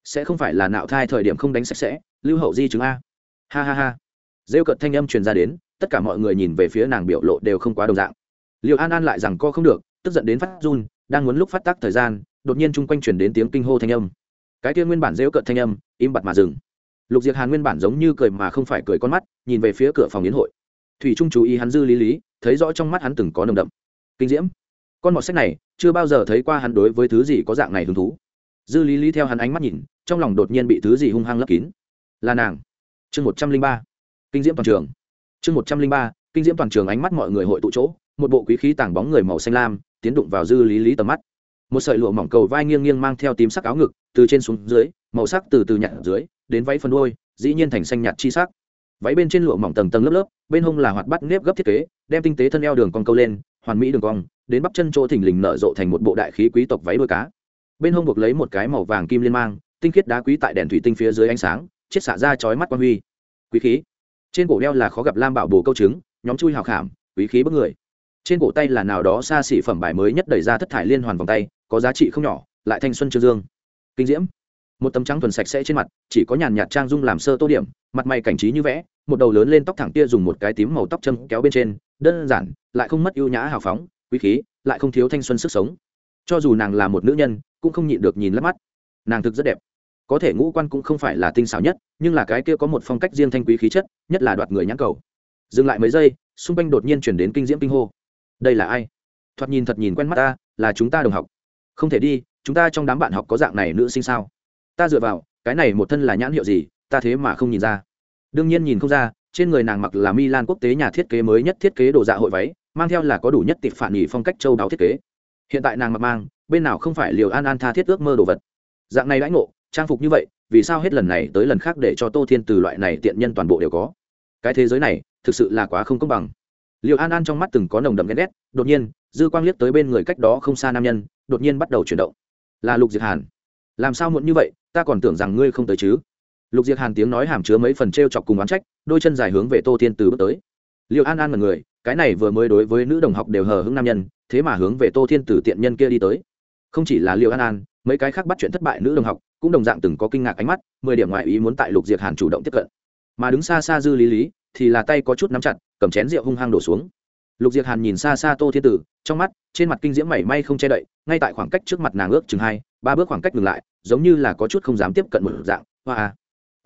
sẽ không phải là nạo thai thời điểm không đánh sạch sẽ, lưu hậu di chứng a. Ha ha ha. Rêu cận thanh âm truyền ra đến, tất cả mọi người nhìn về phía nàng biểu lộ đều không quá đồng dạng. Liệu an an lại rằng co không được, tức giận đến phát run, đang muốn lúc phát tác thời gian, đột nhiên chung quanh chuyển đến tiếng kinh hô thanh âm. Cái kia nguyên bản rêu cận thanh âm, im bặt mà dừng. Lục diệc hàn nguyên bản giống như cười mà không phải cười con mắt, nhìn về phía cửa phòng yến hội. Thủy trung chú ý hắn dư lý lý, thấy rõ trong mắt hắn từng có nồng đậm. Kinh diễm con mọt sách này, chưa bao giờ thấy qua hắn đối với thứ gì có dạng này hứng thú. Dư lý lý theo hắn ánh mắt nhìn, trong lòng đột nhiên bị thứ gì hung hăng lấp kín. Là nàng. Chương một trăm linh ba. Kinh diễm toàn trường. Chương một trăm linh ba, kinh diễm toàn trường ánh mắt mọi người hội tụ chỗ, một bộ quý khí tảng bóng người màu xanh lam, tiến đụng vào dư lý lý tầm mắt. Một sợi lụa mỏng cầu vai nghiêng nghiêng mang theo tím sắc áo ngực, từ trên xuống dưới, màu sắc từ từ nhạt dưới, đến váy phần đôi dĩ nhiên thành xanh nhạt chi sắc. Váy bên trên lụa mỏng tầng tầng lớp lớp, bên hông là hoạt bắt nếp gấp thiết kế, đem tinh tế thân eo đường con câu lên hoàn mỹ đường cong, đến bắp chân chỗ thình lình nở rộ thành một bộ đại khí quý tộc váy đuôi cá. Bên hông buộc lấy một cái màu vàng kim liên mang, tinh khiết đá quý tại đèn thủy tinh phía dưới ánh sáng, chiết xả ra chói mắt quan huy. Quý khí. Trên cổ đeo là khó gặp lam bảo bồ câu trứng, nhóm chui hào khảm, quý khí bất người. Trên cổ tay là nào đó xa xỉ phẩm bài mới nhất đẩy ra thất thải liên hoàn vòng tay, có giá trị không nhỏ, lại thanh xuân trương dương. Kinh diễm. Một tấm trắng thuần sạch sẽ trên mặt, chỉ có nhàn nhạt trang dung làm sơ tô điểm, mặt mày cảnh trí như vẽ một đầu lớn lên tóc thẳng tia dùng một cái tím màu tóc châm kéo bên trên, đơn giản, lại không mất ưu nhã hào phóng, quý khí, lại không thiếu thanh xuân sức sống. Cho dù nàng là một nữ nhân, cũng không nhịn được nhìn lắp mắt. Nàng thực rất đẹp. Có thể ngũ quan cũng không phải là tinh xảo nhất, nhưng là cái kia có một phong cách riêng thanh quý khí chất, nhất là đoạt người nhãn cầu. Dừng lại mấy giây, xung quanh đột nhiên chuyển đến kinh diễm kinh hô. Đây là ai? Thoạt nhìn thật nhìn quen mắt ta, là chúng ta đồng học. Không thể đi, chúng ta trong đám bạn học có dạng này nữ sinh sao? Ta dựa vào, cái này một thân là nhãn hiệu gì, ta thế mà không nhìn ra đương nhiên nhìn không ra, trên người nàng mặc là milan quốc tế nhà thiết kế mới nhất thiết kế đồ dạ hội váy, mang theo là có đủ nhất tịp phản nghỉ phong cách châu đáo thiết kế. Hiện tại nàng mặc mang, bên nào không phải liều an an tha thiết ước mơ đồ vật. Dạng này đãi ngộ, trang phục như vậy, vì sao hết lần này tới lần khác để cho tô thiên từ loại này tiện nhân toàn bộ đều có? Cái thế giới này, thực sự là quá không công bằng. Liều an an trong mắt từng có nồng đậm ghét ghét, đột nhiên, dư quang liếc tới bên người cách đó không xa nam nhân, đột nhiên bắt đầu chuyển động. Là lục diệt hàn. Làm sao muộn như vậy, ta còn tưởng rằng ngươi không tới chứ? Lục diệt hàn tiếng nói hàm chứa mấy phần t r e o chọc cùng oán trách, đôi chân dài hướng về tô thiên từ bước tới. Liệu an an mật người, cái này vừa mới đối với nữ đồng học đều hờ hững nam nhân, thế mà hướng về tô thiên từ tiện nhân kia đi tới. Không chỉ là liệu an an, mấy cái khác bắt chuyện thất bại nữ đồng học cũng đồng dạng từng có kinh ngạc ánh mắt, mười điểm ngoại ý muốn tại lục diệt hàn chủ động tiếp cận. Mà đứng xa xa dư lý lý thì là tay có chút nắm chặt, cầm chén rượu hung hăng đổ xuống. Lục diệt hàn nhìn xa xa tô thiên tử trong mắt, trên mặt kinh diễm mảy may không che đậy, ngay tại khoảng cách trước mặt nàng ước chừng hai, ba bước khoảng cách ngừng lại, giống như là có chút không dám tiếp cận một dạng, hoa à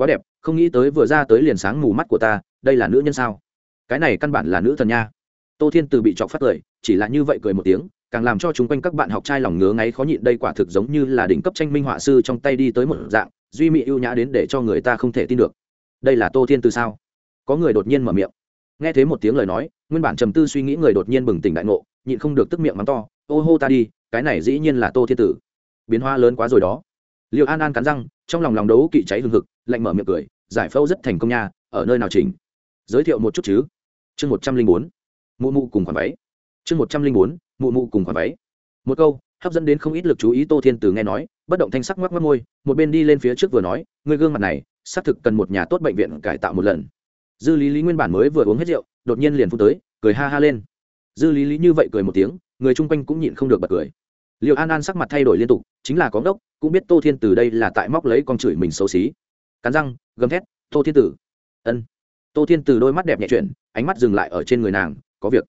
quá đẹp, không nghĩ tới vừa ra tới liền sáng mù mắt của ta, đây là nữ nhân sao? Cái này căn bản là nữ thần nha. Tô thiên từ bị chọc phát cười, chỉ là như vậy cười một tiếng, càng làm cho chúng quanh các bạn học trai lòng ngứa ngáy khó nhịn, đây quả thực giống như là đỉnh cấp tranh minh họa sư trong tay đi tới một dạng, duy mỹ ưu nhã đến để cho người ta không thể tin được. Đây là tô thiên từ sao? Có người đột nhiên mở miệng. Nghe thấy một tiếng lời nói, nguyên bản trầm tư suy nghĩ người đột nhiên bừng tỉnh đại ngộ, nhịn không được tức miệng mắng to, ô hô ta đi, cái này dĩ nhiên là tô thiên tử biến hoa lớn quá rồi đó. Liệu an an cắn răng trong lòng lòng đấu kỵ cháy hừng hực, lạnh mở miệng cười, giải phẫu rất thành công nha, ở nơi nào chỉnh? Giới thiệu một chút chứ. Chương một trăm linh bốn, mụ mụ cùng khoản váy. Chương một trăm linh bốn, mụ mụ cùng khoản váy. Một câu, hấp dẫn đến không ít lực chú ý tô thiên từ nghe nói, bất động thanh sắc ngoắc ngoắc môi, một bên đi lên phía trước vừa nói người gương mặt này, xác thực cần một nhà tốt bệnh viện cải tạo một lần. Dư lý lý nguyên bản mới vừa uống hết rượu, đột nhiên liền phun tới, cười ha ha lên. Dư lý lý như vậy cười một tiếng, người chung quanh cũng nhịn không được bật cười liệu an an sắc mặt thay đổi liên tục, chính là có đốc cũng biết tô thiên từ đây là tại móc lấy con chửi mình xấu xí. Cắn răng, gầm thét, tô thiên tử! Ân. Tô thiên từ đôi mắt đẹp nhẹ chuyển, ánh mắt dừng lại ở trên người nàng, có việc.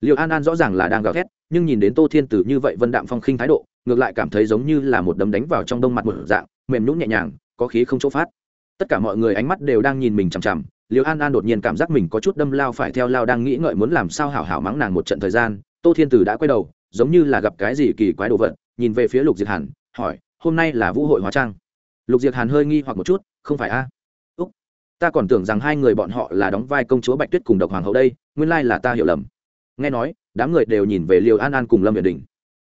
Liệu an an rõ ràng là đang gào thét, nhưng nhìn đến tô thiên tử như vậy vân đạm phong khinh thái độ, ngược lại cảm thấy giống như là một đấm đánh vào trong đông mặt một dạng, mềm nhũng nhẹ nhàng, có khí không chỗ phát. Tất cả mọi người ánh mắt đều đang nhìn mình chằm chằm liệu an an đột nhiên cảm giác mình có chút đâm lao phải theo lao đang nghĩ ngợi muốn làm sao hảo hảo mắng nàng một trận thời gian, tô thiên tử đã quay đầu giống như là gặp cái gì kỳ quái đồ vật, nhìn về phía lục diệt hàn, hỏi, hôm nay là vũ hội hóa trang? Lục diệt hàn hơi nghi hoặc một chút, không phải a. Úc, ta còn tưởng rằng hai người bọn họ là đóng vai công chúa bạch tuyết cùng độc hoàng hậu đây, nguyên lai là ta hiểu lầm. Nghe nói, đám người đều nhìn về liều an an cùng lâm việt đình.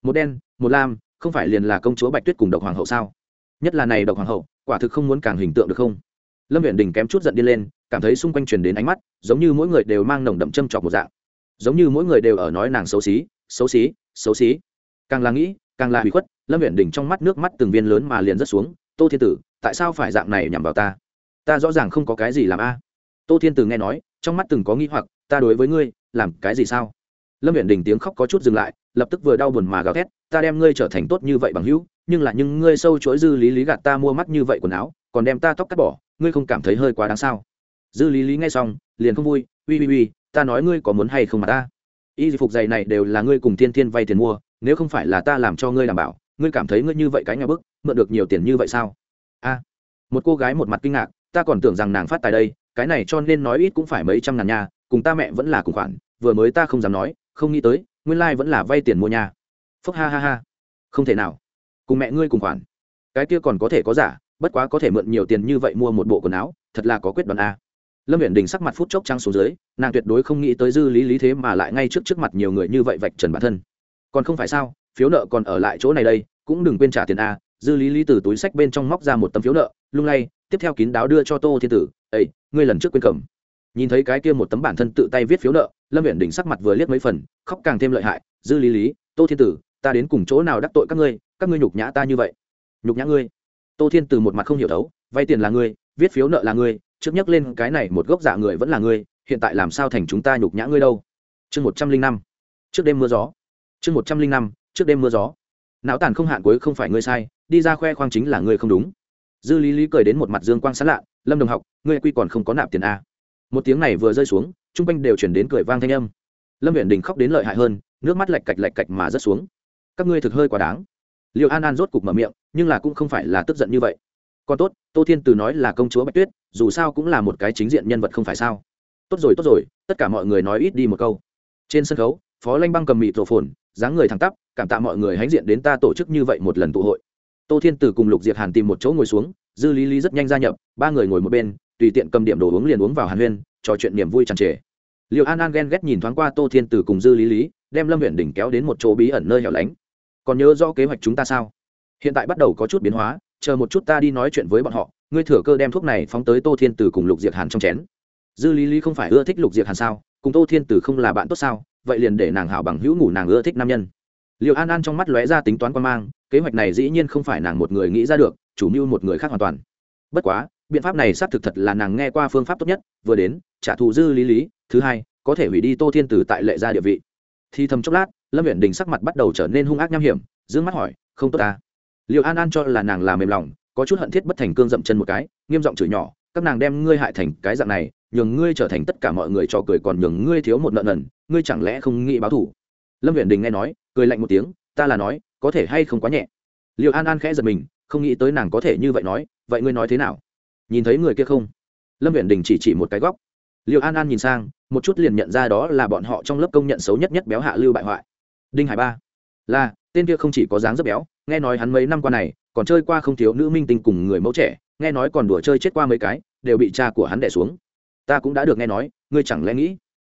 Một đen, một lam, không phải liền là công chúa bạch tuyết cùng độc hoàng hậu sao? Nhất là này độc hoàng hậu, quả thực không muốn càng hình tượng được không? Lâm viện đình kém chút giận đi lên, cảm thấy xung quanh truyền đến ánh mắt, giống như mỗi người đều mang nồng đậm châm chọc một dạng. Giống như mỗi người đều ở nói nàng xấu xí xấu xí xấu xí. Càng là nghĩ, càng là hủy khuất, lâm viện đình trong mắt nước mắt từng viên lớn mà liền rớt xuống, tô thiên tử, tại sao phải dạng này nhằm vào ta? Ta rõ ràng không có cái gì làm a. Tô thiên tử nghe nói, trong mắt từng có nghĩ hoặc, ta đối với ngươi, làm cái gì sao? Lâm viện đình tiếng khóc có chút dừng lại, lập tức vừa đau buồn mà gào thét, ta đem ngươi trở thành tốt như vậy bằng hữu, nhưng là những ngươi sâu chuỗi dư lý lý gạt ta mua mắt như vậy quần áo, còn đem ta tóc cắt bỏ, ngươi không cảm thấy hơi quá đáng sao? Dư lý lý nghe xong, liền không vui, uy uy uy, ta nói ngươi có muốn hay không mà ta? Y phục giày này đều là ngươi cùng thiên thiên vay tiền mua, nếu không phải là ta làm cho ngươi đảm bảo, ngươi cảm thấy ngươi như vậy cái nhà bức, mượn được nhiều tiền như vậy sao? A. Một cô gái một mặt kinh ngạc, ta còn tưởng rằng nàng phát tài đây, cái này cho nên nói ít cũng phải mấy trăm ngàn nhà cùng ta mẹ vẫn là cùng khoản, vừa mới ta không dám nói, không nghĩ tới, nguyên lai、like、vẫn là vay tiền mua nhà phúc ha ha ha. Không thể nào. Cùng mẹ ngươi cùng khoản. Cái kia còn có thể có giả, bất quá có thể mượn nhiều tiền như vậy mua một bộ quần áo, thật là có quyết đoán a lâm huyện đình sắc mặt phút chốc trăng xuống dưới nàng tuyệt đối không nghĩ tới dư lý lý thế mà lại ngay trước trước mặt nhiều người như vậy vạch trần bản thân. Còn không phải sao phiếu nợ còn ở lại chỗ này đây cũng đừng quên trả tiền a dư lý lý từ túi sách bên trong móc ra một tấm phiếu nợ lung lay tiếp theo kín đáo đưa cho tô thiên tử Ấy, ngươi lần trước quên cầm. Nhìn thấy cái kia một tấm bản thân tự tay viết phiếu nợ lâm huyện đình sắc mặt vừa liếc mấy phần khóc càng thêm lợi hại dư lý lý tô thiên tử ta đến cùng chỗ nào đắc tội các ngươi các ngươi nhục nhã ta như vậy? Nhục nhã ngươi? Tô thiên tử một mặt không hiểu đấu vay tiền là ngươi viết phiếu nợ là ngươi trước nhắc lên cái này một gốc dạ người vẫn là ngươi, hiện tại làm sao thành chúng ta nhục nhã ngươi đâu? Chương một trăm linh năm. Trước đêm mưa gió. Chương một trăm linh năm, trước đêm mưa gió. Não tàn không hạn cuối không phải ngươi sai, đi ra khoe khoang chính là ngươi không đúng. Dư lý lý cười đến một mặt dương quang sán lạ, lâm đồng học, ngươi quy còn không có nạp tiền a một tiếng này vừa rơi xuống t r u n g quanh đều chuyển đến cười vang thanh âm. Lâm viện đình khóc đến lợi hại hơn, nước mắt lạch cạch lạch cạch mà rớt xuống. Các ngươi thực hơi quá đáng. Liệu an an rốt cục mở miệng, nhưng là cũng không phải là tức giận như vậy. Còn tốt, tô thiên từ nói là công chúa bạch tuyết dù sao cũng là một cái chính diện nhân vật không phải sao. Tốt rồi tốt rồi, tất cả mọi người nói ít đi một câu. Trên sân khấu, phó lanh băng cầm mịt rổ phồn, dáng người thẳng tắp, cảm tạ mọi người hãnh diện đến ta tổ chức như vậy một lần tụ hội. Tô thiên tử cùng lục diệp hàn tìm một chỗ ngồi xuống, dư lý lý rất nhanh gia nhập, ba người ngồi một bên, tùy tiện cầm điểm đồ uống liền uống vào hàn huyên, trò chuyện niềm vui tràn trề. Liệu an an ghen ghét nhìn thoáng qua tô thiên tử cùng dư lý lý, đem lâm huyện đỉnh kéo đến một chỗ bí ẩn nơi hẻo lánh. Còn nhớ rõ kế hoạch chúng ta sao? Hiện tại bắt đầu có chút biến hóa chờ một chút ta đi nói chuyện với bọn họ, ngươi thừa cơ đem thuốc này phóng tới tô thiên tử cùng lục Diệt hàn trong chén. Dư lý lý không phải ưa thích lục Diệt hàn sao? Cùng tô thiên tử không là bạn tốt sao? Vậy liền để nàng hảo bằng hữu ngủ nàng ưa thích nam nhân. Liệu an an trong mắt lóe ra tính toán quan mang, kế hoạch này dĩ nhiên không phải nàng một người nghĩ ra được, chủ mưu một người khác hoàn toàn. Bất quá, biện pháp này xác thực thật là nàng nghe qua phương pháp tốt nhất, vừa đến, trả thù dư lý lý, thứ hai, có thể hủy đi tô thiên tử tại lệ gia địa vị. Thì thầm chốc lát, lâm viện đình sắc mặt bắt đầu trở nên hung ác nham hiểm d mắt hỏi, không tốt ta liệu an an cho là nàng là mềm lòng, có chút hận thiết bất thành cương dậm chân một cái, nghiêm giọng chửi nhỏ, các nàng đem ngươi hại thành cái dạng này, nhường ngươi trở thành tất cả mọi người cho cười còn nhường ngươi thiếu một nợ nần, ngươi chẳng lẽ không nghĩ báo thủ? Lâm viện đình nghe nói, cười lạnh một tiếng, ta là nói, có thể hay không quá nhẹ. Liệu an an khẽ giật mình, không nghĩ tới nàng có thể như vậy nói, vậy ngươi nói thế nào? Nhìn thấy người kia không? Lâm viện đình chỉ chỉ một cái góc. Liệu an an nhìn sang, một chút liền nhận ra đó là bọn họ trong lớp công nhận xấu nhất nhất béo hạ lưu bại hoại. Đinh hải ba. Là tên kia không chỉ có dáng rất béo, nghe nói hắn mấy năm qua này, còn chơi qua không thiếu nữ minh tinh cùng người mẫu trẻ, nghe nói còn đùa chơi chết qua mấy cái, đều bị cha của hắn đẻ xuống. Ta cũng đã được nghe nói, ngươi chẳng lẽ nghĩ,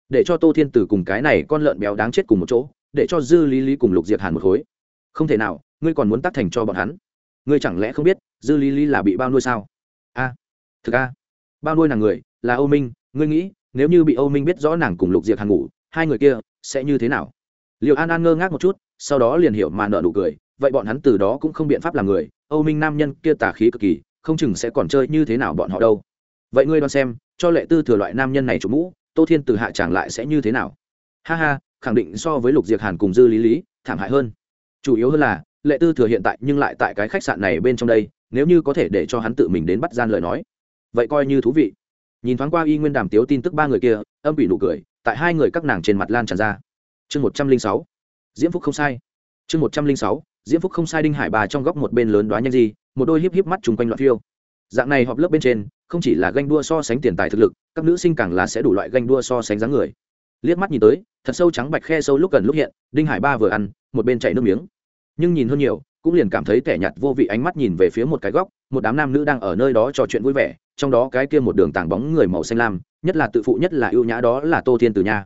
để cho tô thiên tử cùng cái này con lợn béo đáng chết cùng một chỗ, để cho dư lý lý cùng lục diệt hàn một khối. Không thể nào, ngươi còn muốn tác thành cho bọn hắn. Ngươi chẳng lẽ không biết, dư lý lý là bị bao nuôi sao? A, thực a. Bao nuôi nàng người, là âu minh, ngươi nghĩ, nếu như bị âu minh biết rõ nàng cùng lục diệt hàn ngủ, hai người kia sẽ như thế nào? Liệu an an ngơ ngác một chút, sau đó liền hiểu mà nợ nụ cười, vậy bọn hắn từ đó cũng không biện pháp làm người, âu minh nam nhân kia tả khí cực kỳ, không chừng sẽ còn chơi như thế nào bọn họ đâu. Vậy ngươi đoán xem, cho lệ tư thừa loại nam nhân này chủ mũ, tô thiên từ hạ tràng lại sẽ như thế nào? Ha ha, khẳng định so với lục diệc hàn cùng dư lý lý, thảm hại hơn. Chủ yếu hơn là, lệ tư thừa hiện tại nhưng lại tại cái khách sạn này bên trong đây, nếu như có thể để cho hắn tự mình đến bắt gian lời nói. Vậy coi như thú vị. Nhìn thoáng qua y nguyên đàm tiếu tin tức ba người kia, âm bị nụ cười, tại hai người các nàng trên mặt lan tràn ra chương một trăm linh sáu, diễm phúc không sai. Chương một trăm linh sáu, diễm phúc không sai đinh hải bà trong góc một bên lớn đoá nhanh gì, một đôi híp híp mắt chung quanh loạn phiêu. Dạng này họp lớp bên trên, không chỉ là ganh đua so sánh tiền tài thực lực, các nữ sinh càng là sẽ đủ loại ganh đua so sánh dáng người. Liếc mắt nhìn tới, thật sâu trắng bạch khe sâu lúc gần lúc hiện, đinh hải ba vừa ăn, một bên chạy nước miếng. Nhưng nhìn hơn nhiều, cũng liền cảm thấy tẻ nhạt vô vị ánh mắt nhìn về phía một cái góc, một đám nam nữ đang ở nơi đó trò chuyện vui vẻ, trong đó cái kia một đường tảng bóng người màu xanh lam, nhất là tự phụ nhất là ưu nhã đó là tô thiên từ nha.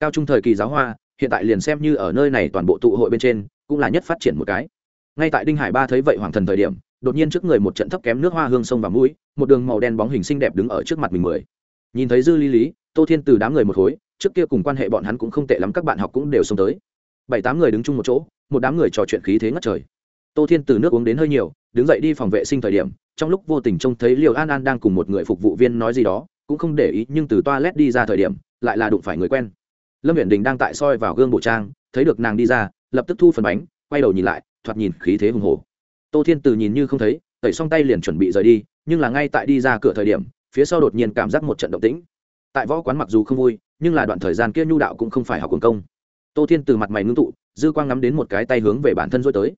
Cao trung thời kỳ giáo hoa hiện tại liền xem như ở nơi này toàn bộ tụ hội bên trên, cũng là nhất phát triển một cái. Ngay tại đinh hải ba thấy vậy hoàng thần thời điểm, đột nhiên trước người một trận thấp kém nước hoa hương sông và mũi, một đường màu đen bóng hình xinh đẹp đứng ở trước mặt mình mười. Nhìn thấy dư lý lý, tô thiên từ đám người một khối, trước kia cùng quan hệ bọn hắn cũng không tệ lắm, các bạn học cũng đều xông tới. Bảy tám người đứng chung một chỗ, một đám người trò chuyện khí thế ngất trời. Tô thiên từ nước uống đến hơi nhiều, đứng dậy đi phòng vệ sinh thời điểm, trong lúc vô tình trông thấy liều an an đang cùng một người phục vụ viên nói gì đó, cũng không để ý, nhưng từ toa lét đi ra thời điểm, lại là đụng phải người quen lâm huyện đình đang tại soi vào gương bộ trang, thấy được nàng đi ra, lập tức thu phần bánh, quay đầu nhìn lại, thoạt nhìn khí thế hùng hồ tô thiên từ nhìn như không thấy, tẩy xong tay liền chuẩn bị rời đi, nhưng là ngay tại đi ra cửa thời điểm, phía sau đột nhiên cảm giác một trận động tĩnh. Tại võ quán mặc dù không vui, nhưng là đoạn thời gian kia nhu đạo cũng không phải học quần công. Tô thiên từ mặt mày ngưng tụ, dư quang ngắm đến một cái tay hướng về bản thân dối tới.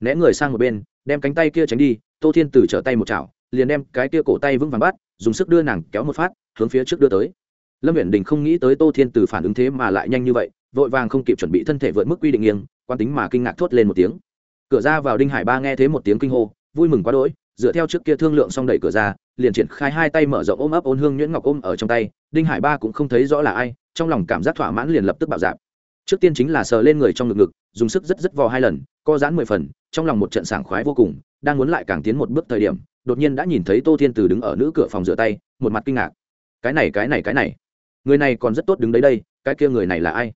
Né người sang một bên, đem cánh tay kia tránh đi, tô thiên từ trở tay một chảo, liền đem cái kia cổ tay vững vàng bắt, dùng sức đưa nàng kéo một phát, hướng phía trước đưa tới lâm viễn đình không nghĩ tới tô thiên từ phản ứng thế mà lại nhanh như vậy, vội vàng không kịp chuẩn bị thân thể vượt mức quy định nghiêng, quan tính mà kinh ngạc thốt lên một tiếng. Cửa ra vào đinh hải ba nghe thấy một tiếng kinh hô, vui mừng quá đỗi, dựa theo trước kia thương lượng xong đẩy cửa ra, liền triển khai hai tay mở rộng ôm ấp ôn hương nhuyễn ngọc ôm ở trong tay, đinh hải ba cũng không thấy rõ là ai, trong lòng cảm giác thỏa mãn liền lập tức bạo dạp trước tiên chính là sờ lên người trong ngực ngực, dùng sức rất rất vò hai lần, co giãn mười phần, trong lòng một trận sảng khoái vô cùng, đang muốn lại càng tiến một bước thời điểm, đột nhiên đã nhìn thấy tô thiên từ đứng ở nữ cửa phòng rửa tay, một mặt kinh ngạc. Cái này cái này cái này người này còn rất tốt đứng đấy đây, cái kia người này là ai?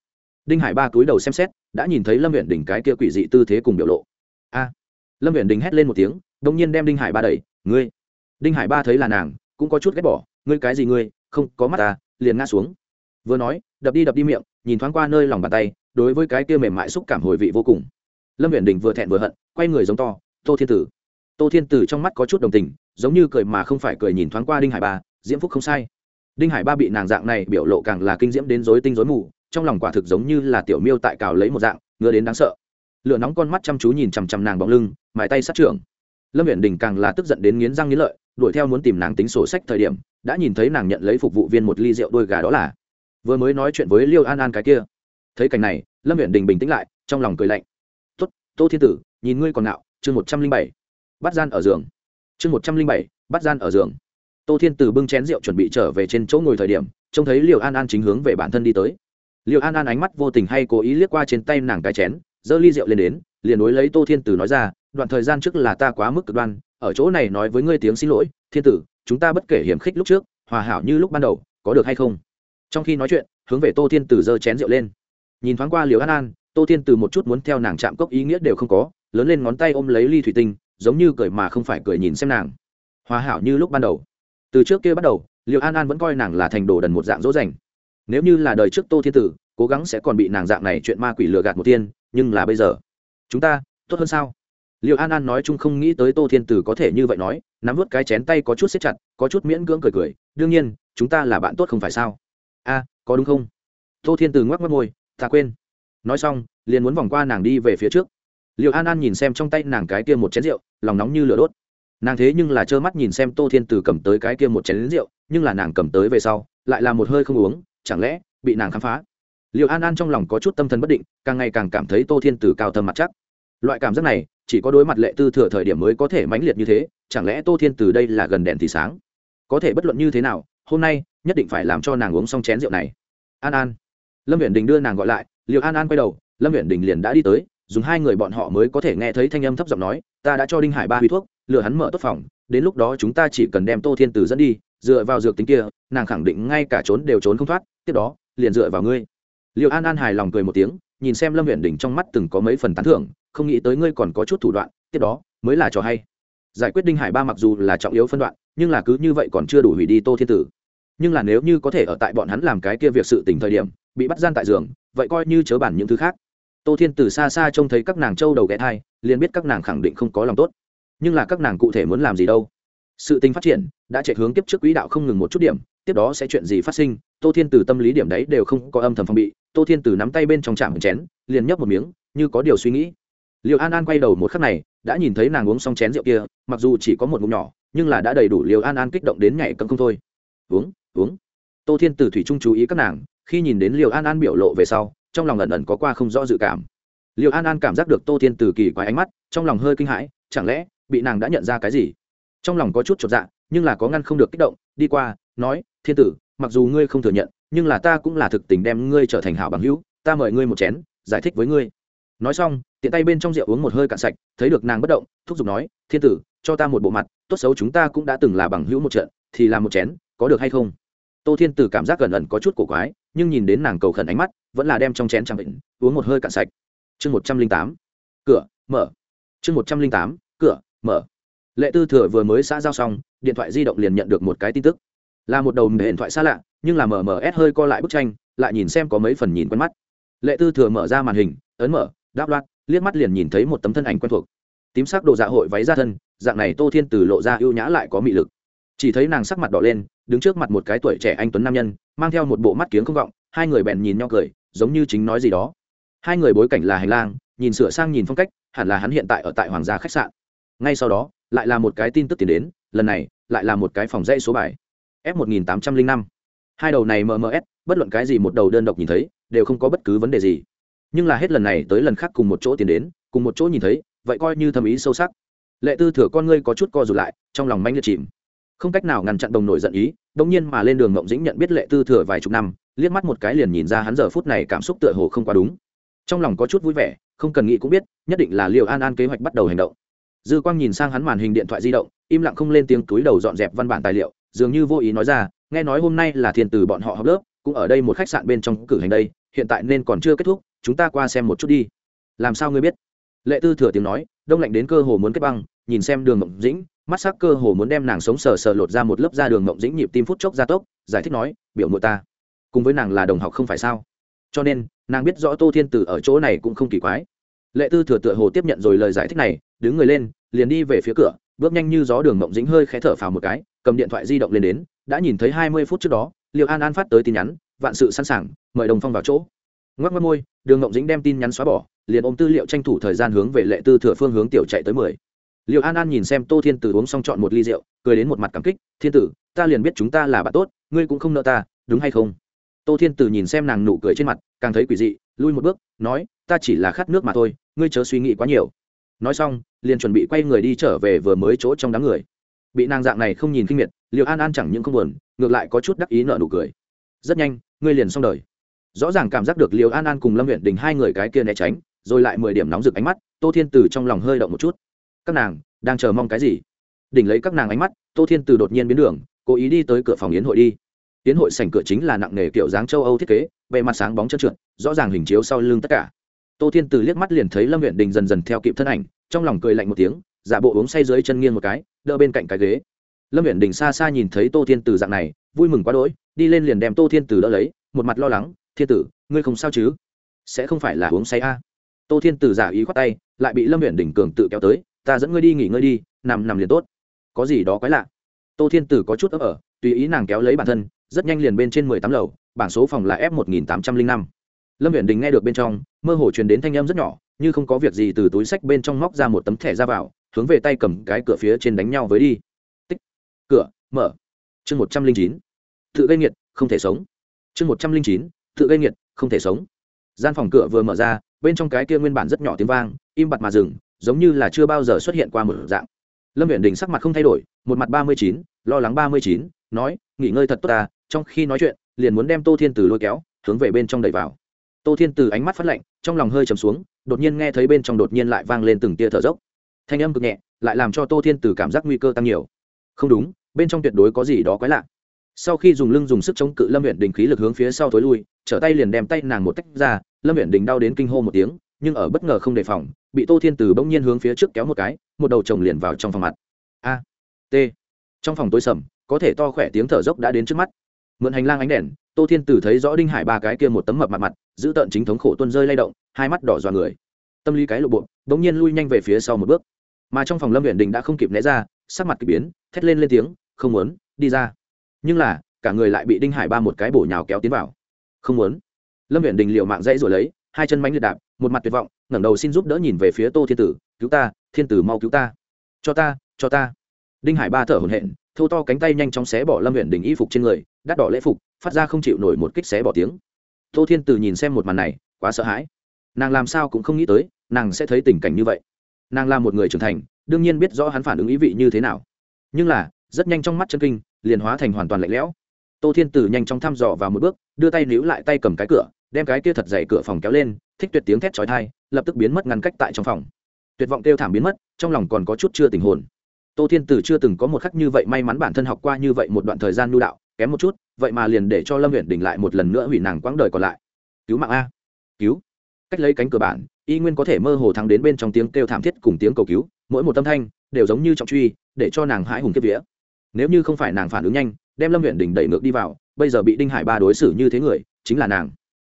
Đinh hải ba cúi đầu xem xét, đã nhìn thấy lâm huyện Đình cái kia quỷ dị tư thế cùng biểu lộ. A! Lâm huyện đình hét lên một tiếng đông nhiên đem đinh hải ba đẩy, ngươi! Đinh hải ba thấy là nàng, cũng có chút ghét bỏ, ngươi cái gì ngươi? Không, có mắt ta, liền ngã xuống. Vừa nói, đập đi đập đi miệng, nhìn thoáng qua nơi lòng bàn tay, đối với cái kia mềm mại xúc cảm hồi vị vô cùng. Lâm huyện đình vừa thẹn vừa hận, quay người giống to, tô thiên tử. Tô thiên tử trong mắt có chút đồng tình, giống như cười mà không phải cười nhìn thoáng qua đinh hải ba, diễm phúc không sai đinh hải ba bị nàng dạng này biểu lộ càng là kinh diễm đến rối tinh rối mù, trong lòng quả thực giống như là tiểu miêu tại cào lấy một dạng, ngứa đến đáng sợ. Lửa nóng con mắt chăm chú nhìn chằm chằm nàng bóng lưng, mài tay sát trưởng. Lâm viện đình càng là tức giận đến nghiến răng nghiến lợi, đuổi theo muốn tìm nàng tính sổ sách thời điểm, đã nhìn thấy nàng nhận lấy phục vụ viên một ly rượu đôi gà đó là. Vừa mới nói chuyện với liêu an an cái kia. Thấy cảnh này, lâm viện đình bình tĩnh lại, trong lòng cười lạnh. Tốt, tô thiên tử, nhìn ngươi còn nạo chương một trăm linh bảy. Bắt gian ở giường. Chương một trăm linh bảy, bắt gian ở giường tô thiên tử bưng chén rượu chuẩn bị trở về trên chỗ ngồi thời điểm, trông thấy liêu an an chính hướng về bản thân đi tới. Liêu an an ánh mắt vô tình hay cố ý liếc qua trên tay nàng cái chén, giơ ly rượu lên đến, liền đối lấy tô thiên tử nói ra, đoạn thời gian trước là ta quá mức cực đoan, ở chỗ này nói với ngươi tiếng xin lỗi, thiên tử, chúng ta bất kể hiểm khích lúc trước, hòa hảo như lúc ban đầu, có được hay không? Trong khi nói chuyện, hướng về tô thiên tử giơ chén rượu lên. Nhìn thoáng qua liều an an, tô thiên tử một chút muốn theo nàng chạm cốc ý nghĩa đều không có, lớn lên ngón tay ôm lấy ly thủy tinh, giống như cười mà không phải cười nhìn xem nàng. Hòa hảo như lúc ban đầu từ trước kia bắt đầu liệu an an vẫn coi nàng là thành đồ đần một dạng dỗ dành. Nếu như là đời trước tô thiên tử, cố gắng sẽ còn bị nàng dạng này chuyện ma quỷ lừa gạt một tiên nhưng là bây giờ, chúng ta, tốt hơn sao? Liệu an an nói chung không nghĩ tới tô thiên tử có thể như vậy nói, nắm vớt cái chén tay có chút xếp chặt, có chút miễn cưỡng cười cười, đương nhiên, chúng ta là bạn tốt không phải sao? A, có đúng không? Tô thiên tử ngoắc mất môi, ta quên. Nói xong, liền muốn vòng qua nàng đi về phía trước. Liệu an an nhìn xem trong tay nàng cái kia một chén rượu, lòng nóng như lửa đốt nàng thế nhưng là trơ mắt nhìn xem tô thiên tử cầm tới cái kia một chén rượu, nhưng là nàng cầm tới về sau, lại là một hơi không uống, chẳng lẽ bị nàng khám phá? Liệu an an trong lòng có chút tâm thần bất định, càng ngày càng cảm thấy tô thiên tử cao thâm mặt chắc. Loại cảm giác này, chỉ có đối mặt lệ tư thừa thời điểm mới có thể mãnh liệt như thế, chẳng lẽ tô thiên tử đây là gần đèn thì sáng? Có thể bất luận như thế nào, hôm nay nhất định phải làm cho nàng uống xong chén rượu này. An an. Lâm viện đình đưa nàng gọi lại liệu an an quay đầu, lâm viện đình liền đã đi tới, dùng hai người bọn họ mới có thể nghe thấy thanh âm thấp giọng nói, ta đã cho đinh hải ba huy thuốc lừa hắn mở tốt phòng, đến lúc đó chúng ta chỉ cần đem tô thiên tử dẫn đi, dựa vào dược tính kia, nàng khẳng định ngay cả trốn đều trốn không thoát, tiếp đó, liền dựa vào ngươi. Liệu an an hài lòng cười một tiếng, nhìn xem lâm huyện đỉnh trong mắt từng có mấy phần tán thưởng, không nghĩ tới ngươi còn có chút thủ đoạn, tiếp đó, mới là trò hay. Giải quyết đinh hải ba mặc dù là trọng yếu phân đoạn, nhưng là cứ như vậy còn chưa đủ hủy đi tô thiên tử. Nhưng là nếu như có thể ở tại bọn hắn làm cái kia việc sự tình thời điểm, bị bắt gian tại giường, vậy coi như chớ bản những thứ khác. Tô thiên Tử xa xa trông thấy các nàng trâu đầu ghé thai, liền biết các nàng khẳng định không có lòng tốt nhưng là các nàng cụ thể muốn làm gì đâu. Sự tình phát triển, đã chạy hướng tiếp trước quỹ đạo không ngừng một chút điểm, tiếp đó sẽ chuyện gì phát sinh, tô thiên từ tâm lý điểm đấy đều không có âm thầm phòng bị, tô thiên từ nắm tay bên trong chạm chén, liền nhấp một miếng, như có điều suy nghĩ. Liệu an an quay đầu một khắc này, đã nhìn thấy nàng uống xong chén rượu kia, mặc dù chỉ có một ngụm nhỏ, nhưng là đã đầy đủ liều an an kích động đến nhảy cấm không thôi. Uống uống. Tô thiên từ thủy trung chú ý các nàng, khi nhìn đến liều an an biểu lộ về sau, trong lòng ẩn ẩn có qua không rõ dự cảm. Liều an an cảm giác được tô thiên từ kỳ quái ánh mắt, trong lòng hơi kinh hãi, chẳng lẽ bị nàng đã nhận ra cái gì? Trong lòng có chút chột dạ nhưng là có ngăn không được kích động, đi qua, nói, thiên tử, mặc dù ngươi không thừa nhận, nhưng là ta cũng là thực tình đem ngươi trở thành hảo bằng hữu, ta mời ngươi một chén, giải thích với ngươi. Nói xong, tiện tay bên trong rượu uống một hơi cạn sạch, thấy được nàng bất động, thúc giục nói, thiên tử, cho ta một bộ mặt, tốt xấu chúng ta cũng đã từng là bằng hữu một trận, thì làm một chén, có được hay không? Tô thiên tử cảm giác gần ẩn có chút cổ quái, nhưng nhìn đến nàng cầu khẩn ánh mắt, vẫn là đem trong chén trang bệnh uống một hơi cạn sạch. Chương một trăm linh tám, cửa, mở. Chương một trăm linh tám, cửa mở. Lệ tư thừa vừa mới xã giao xong, điện thoại di động liền nhận được một cái tin tức. Là một đầu điện thoại xa lạ, nhưng là mms hơi co lại bức tranh, lại nhìn xem có mấy phần nhìn quen mắt. Lệ tư thừa mở ra màn hình, ấn mở, đáp loạt, liếc mắt liền nhìn thấy một tấm thân ảnh quen thuộc. Tím sắc đồ dạ hội váy ra thân, dạng này tô thiên từ lộ ra ưu nhã lại có mị lực. Chỉ thấy nàng sắc mặt đỏ lên, đứng trước mặt một cái tuổi trẻ anh tuấn nam nhân, mang theo một bộ mắt kiếng không vọng, hai người bèn nhìn nhau cười, giống như chính nói gì đó. Hai người bối cảnh là hành lang, nhìn sửa sang nhìn phong cách, hẳn là hắn hiện tại ở tại hoàng gia khách sạn ngay sau đó, lại là một cái tin tức tiến đến, lần này, lại là một cái phòng dây số bài. F một nghìn tám trăm linh năm. Hai đầu này mms bất luận cái gì một đầu đơn độc nhìn thấy, đều không có bất cứ vấn đề gì. Nhưng là hết lần này tới lần khác cùng một chỗ tiến đến, cùng một chỗ nhìn thấy, vậy coi như thâm ý sâu sắc. Lệ tư thừa con ngươi có chút co rụt lại, trong lòng manh liệt chìm. Không cách nào ngăn chặn đồng nổi giận ý đông nhiên mà lên đường mộng dĩnh nhận biết lệ tư thừa vài chục năm, liếc mắt một cái liền nhìn ra hắn giờ phút này cảm xúc tựa hồ không quá đúng. Trong lòng có chút vui vẻ, không cần nghĩ cũng biết, nhất định là liệu an an kế hoạch bắt đầu hành động dư quang nhìn sang hắn màn hình điện thoại di động, im lặng không lên tiếng túi đầu dọn dẹp văn bản tài liệu, dường như vô ý nói ra, nghe nói hôm nay là thiên từ bọn họ học lớp, cũng ở đây một khách sạn bên trong cử hành đây, hiện tại nên còn chưa kết thúc, chúng ta qua xem một chút đi. Làm sao ngươi biết? Lệ tư thừa tiếng nói, đông lạnh đến cơ hồ muốn kết băng, nhìn xem đường mộng dĩnh, mắt sắc cơ hồ muốn đem nàng sống sờ sờ lột ra một lớp da đường mộng dĩnh nhịp tim phút chốc gia tốc, giải thích nói, biểu nội ta, cùng với nàng là đồng học không phải sao? Cho nên, nàng biết rõ tô thiên tử ở chỗ này cũng không kỳ quái. Lệ tư thừa tựa hồ tiếp nhận rồi lời giải thích này đứng người lên, liền đi về phía cửa, bước nhanh như gió đường mộng dĩnh hơi khé thở phào một cái, cầm điện thoại di động lên đến, đã nhìn thấy hai mươi phút trước đó liệu an an phát tới tin nhắn, vạn sự sẵn sàng, mời đồng phong vào chỗ. Ngoắc mắt môi, đường mộng dĩnh đem tin nhắn xóa bỏ, liền ôm tư liệu tranh thủ thời gian hướng về lệ tư thừa phương hướng tiểu chạy tới mười. Liệu an an nhìn xem tô thiên tử uống xong chọn một ly rượu, cười đến một mặt cảm kích, thiên tử, ta liền biết chúng ta là bạn tốt, ngươi cũng không nợ ta, đúng hay không? Tô thiên tử nhìn xem nàng nụ cười trên mặt, càng thấy quỷ dị, lui một bước, nói, ta chỉ là khát nước mà thôi, ngươi chớ suy nghĩ quá nhiều nói xong, liền chuẩn bị quay người đi trở về vừa mới chỗ trong đám người. Bị nàng dạng này không nhìn kinh miệt liệu an an chẳng những không buồn, ngược lại có chút đắc ý nợ nụ cười. Rất nhanh, ngươi liền xong đời. Rõ ràng cảm giác được liệu an an cùng lâm huyện đình hai người cái kia né tránh, rồi lại mười điểm nóng rực ánh mắt, tô thiên từ trong lòng hơi động một chút. Các nàng, đang chờ mong cái gì? Đỉnh lấy các nàng ánh mắt, tô thiên từ đột nhiên biến đường, cố ý đi tới cửa phòng yến hội đi. Yến hội sảnh cửa chính là nặng nghề kiểu dáng châu âu thiết kế, bề mặt sáng bóng trơn trượt, rõ ràng hình chiếu sau lưng tất cả tô thiên từ liếc mắt liền thấy lâm huyện đình dần dần theo kịp thân ảnh, trong lòng cười lạnh một tiếng, giả bộ uống say dưới chân nghiêng một cái, đỡ bên cạnh cái ghế. Lâm huyện đình xa xa nhìn thấy tô thiên từ dạng này, vui mừng quá đỗi, đi lên liền đem tô thiên từ đỡ lấy, một mặt lo lắng, thiên tử, ngươi không sao chứ? Sẽ không phải là uống say a? À. tô thiên từ giả ý khoát tay, lại bị lâm huyện đình cường tự kéo tới, ta dẫn ngươi đi nghỉ ngơi đi, nằm nằm liền tốt. Có gì đó quái lạ? Tô thiên tử có chút ấp ở, tùy ý nàng kéo lấy bản thân, rất nhanh liền bên trên mười tám lầu, bảng số phòng là f một nghìn tám trăm linh năm lâm viện đình nghe được bên trong, mơ hồ truyền đến thanh âm rất nhỏ, như không có việc gì từ túi sách bên trong móc ra một tấm thẻ ra vào, hướng về tay cầm cái cửa phía trên đánh nhau với đi. Tích. Cửa, mở. Chương một trăm linh chín. Tự gây nghiệt, không thể sống. Chương một trăm linh chín. Tự gây nghiệt, không thể sống. Gian phòng cửa vừa mở ra, bên trong cái kia nguyên bản rất nhỏ tiếng vang, im bặt mà dừng, giống như là chưa bao giờ xuất hiện qua một dạng. Lâm viện đình sắc mặt không thay đổi, một mặt ba mươi chín, lo lắng ba mươi chín, nói, nghỉ ngơi thật tốt ta, trong khi nói chuyện, liền muốn đem tô thiên từ lôi kéo, hướng về bên trong đẩy vào tô thiên từ ánh mắt phát lạnh, trong lòng hơi chầm xuống, đột nhiên nghe thấy bên trong đột nhiên lại vang lên từng tia thở dốc. Thanh âm cực nhẹ, lại làm cho tô thiên từ cảm giác nguy cơ tăng nhiều. Không đúng, bên trong tuyệt đối có gì đó quái lạ. Sau khi dùng lưng dùng sức chống cự lâm huyện đình khí lực hướng phía sau thối lui, trở tay liền đem tay nàng một tách ra, lâm huyện đình đau đến kinh hô một tiếng, nhưng ở bất ngờ không đề phòng, bị tô thiên từ bỗng nhiên hướng phía trước kéo một cái, một đầu chồng liền vào trong phòng mặt. A, t. Trong phòng tối sầm, có thể to khỏe tiếng thở dốc đã đến trước mắt. Mượn hành lang ánh đèn, tô thiên Từ thấy rõ đinh hải ba cái kia một tấm mập mặt mặt giữ tợn chính thống khổ tuân rơi lay động, hai mắt đỏ dọa người. Tâm lý cái lộ bộ đ ỗ n g nhiên lui nhanh về phía sau một bước. Mà trong phòng lâm huyện đình đã không kịp né ra, sắc mặt k biến, thét lên lên tiếng, không muốn, đi ra. Nhưng là, cả người lại bị đinh hải ba một cái bổ nhào kéo tiến vào. Không muốn. Lâm huyện đình liệu mạng dãy rồi lấy, hai chân mánh liệt đạp, một mặt tuyệt vọng, ngẩng đầu xin giúp đỡ nhìn về phía tô thiên tử, cứu ta, thiên tử mau cứu ta. Cho ta cho ta. Đinh hải ba thở hổn hển thâu to cánh tay nhanh chóng xé bỏ lâm huyện đình y phục trên người, đắt đỏ lễ phục, phát ra không chịu nổi một kích xé bỏ tiếng tô thiên tử nhìn xem một màn này, quá sợ hãi. Nàng làm sao cũng không nghĩ tới, nàng sẽ thấy tình cảnh như vậy. Nàng là một người trưởng thành, đương nhiên biết rõ hắn phản ứng ý vị như thế nào. Nhưng là, rất nhanh trong mắt chân kinh, liền hóa thành hoàn toàn lạnh lẽo. Tô thiên tử nhanh chóng thăm dò vào một bước, đưa tay níu lại tay cầm cái cửa, đem cái kia thật dày cửa phòng kéo lên, thích tuyệt tiếng thét trói thai lập tức biến mất ngăn cách tại trong phòng. Tuyệt vọng kêu thảm biến mất, trong lòng còn có chút chưa tình hồn. Tô thiên tử chưa từng có một khắc như vậy may mắn bản thân học qua như vậy một đoạn thời gian nhu đạo kém một chút, vậy mà liền để cho lâm huyện Đình lại một lần nữa hủy nàng quãng đời còn lại. Cứu mạng a. Cứu. Cách lấy cánh cửa bản, y nguyên có thể mơ hồ thắng đến bên trong tiếng kêu thảm thiết cùng tiếng cầu cứu, mỗi một tâm thanh đều giống như trọng truy, để cho nàng hãi hùng kiếp vía. Nếu như không phải nàng phản ứng nhanh, đem lâm huyện đình đẩy ngược đi vào, bây giờ bị đinh hải ba đối xử như thế người, chính là nàng.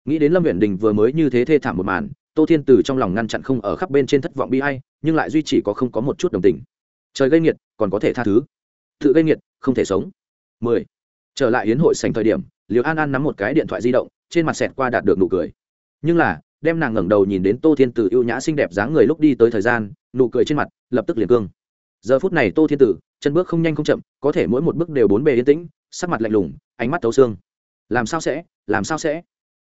Nghĩ đến lâm huyện đình vừa mới như thế thê thảm một màn, tô thiên từ trong lòng ngăn chặn không ở khắp bên trên thất vọng bi hay nhưng lại duy chỉ có không có một chút đồng tình. Trời gây nghiệt, còn có thể tha thứ. Tự gây nghiệt, không thể sống. 10 trở lại hiến hội sành thời điểm liều an an nắm một cái điện thoại di động, trên mặt xẹt qua đạt được nụ cười. Nhưng là, đem nàng ngẩng đầu nhìn đến tô thiên tử ưu nhã xinh đẹp dáng người lúc đi tới thời gian, nụ cười trên mặt lập tức liền cương. Giờ phút này tô thiên tử, chân bước không nhanh không chậm, có thể mỗi một bước đều bốn bề yên tĩnh, sắc mặt lạnh lùng, ánh mắt thấu xương. Làm sao sẽ, làm sao sẽ?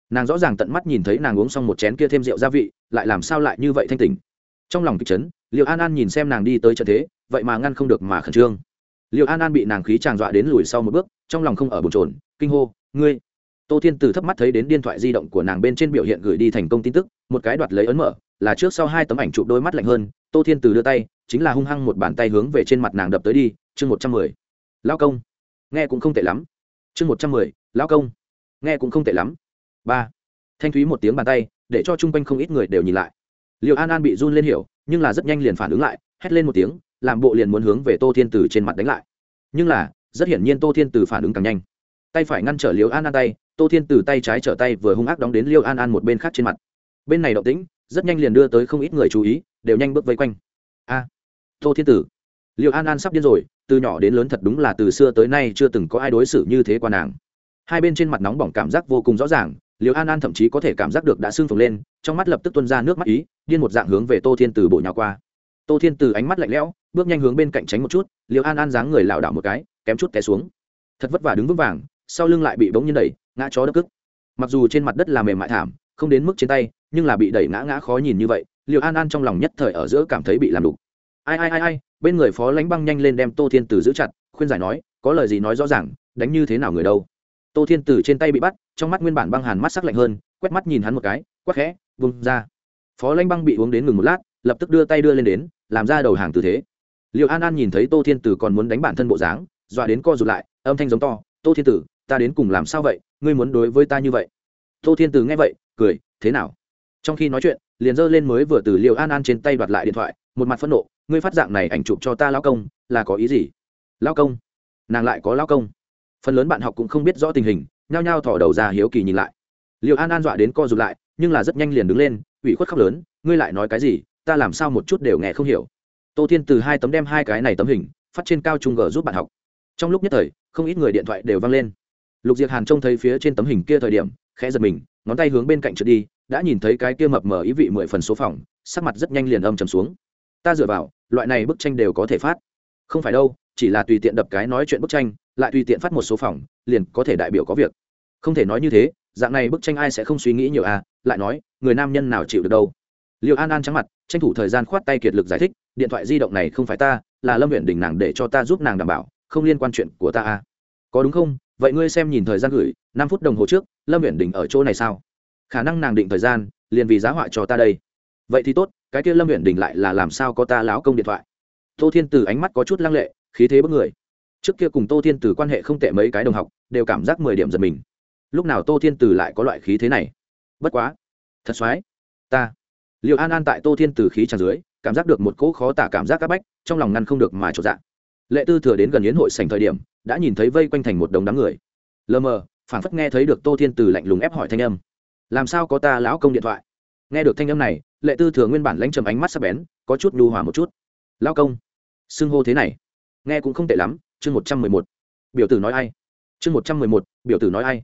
Nàng rõ ràng tận mắt nhìn thấy nàng uống xong một chén kia thêm rượu gia vị, lại làm sao lại như vậy thanh tình trong lòng kịch chấn liệu an an nhìn xem nàng đi tới trận thế, vậy mà ngăn không được mà khẩn trương liệu an an bị nàng khí tràn dọa đến lùi sau một bước, trong lòng không ở bồn trồn kinh hô, ngươi! Tô thiên từ thấp mắt thấy đến điện thoại di động của nàng bên trên biểu hiện gửi đi thành công tin tức, một cái đoạt lấy ấn mở, là trước sau hai tấm ảnh chụp đôi mắt lạnh hơn, tô thiên từ đưa tay, chính là hung hăng một bàn tay hướng về trên mặt nàng đập tới đi, chương một trăm mười. Lao công. Nghe cũng không tệ lắm. Chương một trăm mười lao công. Nghe cũng không tệ lắm. Ba. Thanh thúy một tiếng bàn tay, để cho chung quanh không ít người đều nhìn lại. Liệu an an bị run lên hiểu, nhưng là rất nhanh liền phản ứng lại, hét lên một tiếng làm bộ liền muốn hướng về tô thiên Tử trên mặt đánh lại. Nhưng là, rất hiển nhiên tô thiên Tử phản ứng càng nhanh. Tay phải ngăn trở liều an an tay, tô thiên Tử tay trái trở tay vừa hung ác đóng đến liêu an an một bên khác trên mặt. Bên này động tĩnh, rất nhanh liền đưa tới không ít người chú ý, đều nhanh bước vây quanh. A, tô thiên tử. Liêu an an sắp điên rồi, từ nhỏ đến lớn thật đúng là từ xưa tới nay chưa từng có ai đối xử như thế qua nàng. Hai bên trên mặt nóng bỏng cảm giác vô cùng rõ ràng, liêu an an thậm chí có thể cảm giác được đã sưng phồng lên, trong mắt lập tức tuân ra nước mắt ý, điên một dạng hướng về tô thiên từ bộ nhà qua. Tô thiên từ ánh mắt lạnh lẽo bước nhanh hướng bên cạnh tránh một chút liều an an dáng người lảo đảo một cái, kém chút té xuống. Thật vất vả đứng vững vàng, sau lưng lại bị bỗng nhiên đẩy, ngã chó đất cức mặc dù trên mặt đất là mềm mại thảm, không đến mức trên tay, nhưng là bị đẩy ngã ngã khó nhìn như vậy liệu an an trong lòng nhất thời ở giữa cảm thấy bị làm đục. Ai ai ai ai, bên người phó lánh băng nhanh lên đem tô thiên tử giữ chặt, khuyên giải nói, có lời gì nói rõ ràng, đánh như thế nào người đâu? Tô thiên tử trên tay bị bắt, trong mắt nguyên bản băng hàn mắt sắc lạnh hơn, quét mắt nhìn hắn một cái quắc khẽ, vung ra. Phó lanh băng bị uống đến ngừng một lát, lập tức đưa tay đưa lên đến, làm ra đầu hàng tư thế liệu an an nhìn thấy tô thiên tử còn muốn đánh bản thân bộ dáng, dọa đến co rụt lại, âm thanh giống to, tô thiên tử, ta đến cùng làm sao vậy? Ngươi muốn đối với ta như vậy? Tô thiên Tử nghe vậy, cười, thế nào? Trong khi nói chuyện, liền giơ lên mới vừa từ liều an an trên tay đoạt lại điện thoại, một mặt phẫn nộ, ngươi phát dạng này ảnh chụp cho ta lao công, là có ý gì? Lao công? Nàng lại có lao công. Phần lớn bạn học cũng không biết rõ tình hình, nhao nhao thỏ đầu ra hiếu kỳ nhìn lại. Liều an an dọa đến co rụt lại, nhưng là rất nhanh liền đứng lên, ủy khuất khóc lớn, ngươi lại nói cái gì? Ta làm sao một chút đều nghe không hiểu? Tô thiên từ hai tấm đem hai cái này tấm hình, phát trên cao trung g giúp bạn học. Trong lúc nhất thời, không ít người điện thoại đều văng lên. Lục diệc hàn trông thấy phía trên tấm hình kia thời điểm, khẽ giật mình, ngón tay hướng bên cạnh trượt đi, đã nhìn thấy cái kia mập mờ ý vị mười phần số phòng, sắc mặt rất nhanh liền âm trầm xuống. Ta dựa vào, loại này bức tranh đều có thể phát. Không phải đâu, chỉ là tùy tiện đập cái nói chuyện bức tranh, lại tùy tiện phát một số phòng, liền có thể đại biểu có việc. Không thể nói như thế, dạng này bức tranh ai sẽ không suy nghĩ nhiều à lại nói, người nam nhân nào chịu được đâu liệu an an trắng mặt, tranh thủ thời gian khoát tay kiệt lực giải thích, điện thoại di động này không phải ta, là lâm huyện Đình nàng để cho ta giúp nàng đảm bảo, không liên quan chuyện của ta à. Có đúng không? Vậy ngươi xem nhìn thời gian gửi, năm phút đồng hồ trước, lâm huyện đình ở chỗ này sao? Khả năng nàng định thời gian, liền vì giá họa cho ta đây. Vậy thì tốt, cái kia lâm huyện đình lại là làm sao có ta láo công điện thoại? Tô thiên từ ánh mắt có chút lăng lệ, khí thế bất người. Trước kia cùng tô thiên từ quan hệ không tệ mấy cái đồng học, đều cảm giác mười điểm giật mình. Lúc nào tô thiên từ lại có loại khí thế này? Bất quá. Thật xoái. Ta liệu an an tại tô thiên từ khí tràn dưới, cảm giác được một cỗ khó tả cảm giác c áp bách, trong lòng ngăn không được mà trộn dạng lệ tư thừa đến gần yến hội sành thời điểm, đã nhìn thấy vây quanh thành một đống đám người. Lờ mờ, phảng phất nghe thấy được tô thiên từ lạnh lùng ép hỏi thanh âm. Làm sao có ta lão công điện thoại? Nghe được thanh âm này, lệ tư thừa nguyên bản lãnh trầm ánh mắt sắc bén, có chút nhu hòa một chút. Lão công, xưng hô thế này, nghe cũng không tệ lắm, chương một trăm mười một. Biểu tử nói ai? Chương một trăm mười một, biểu tử nói ai?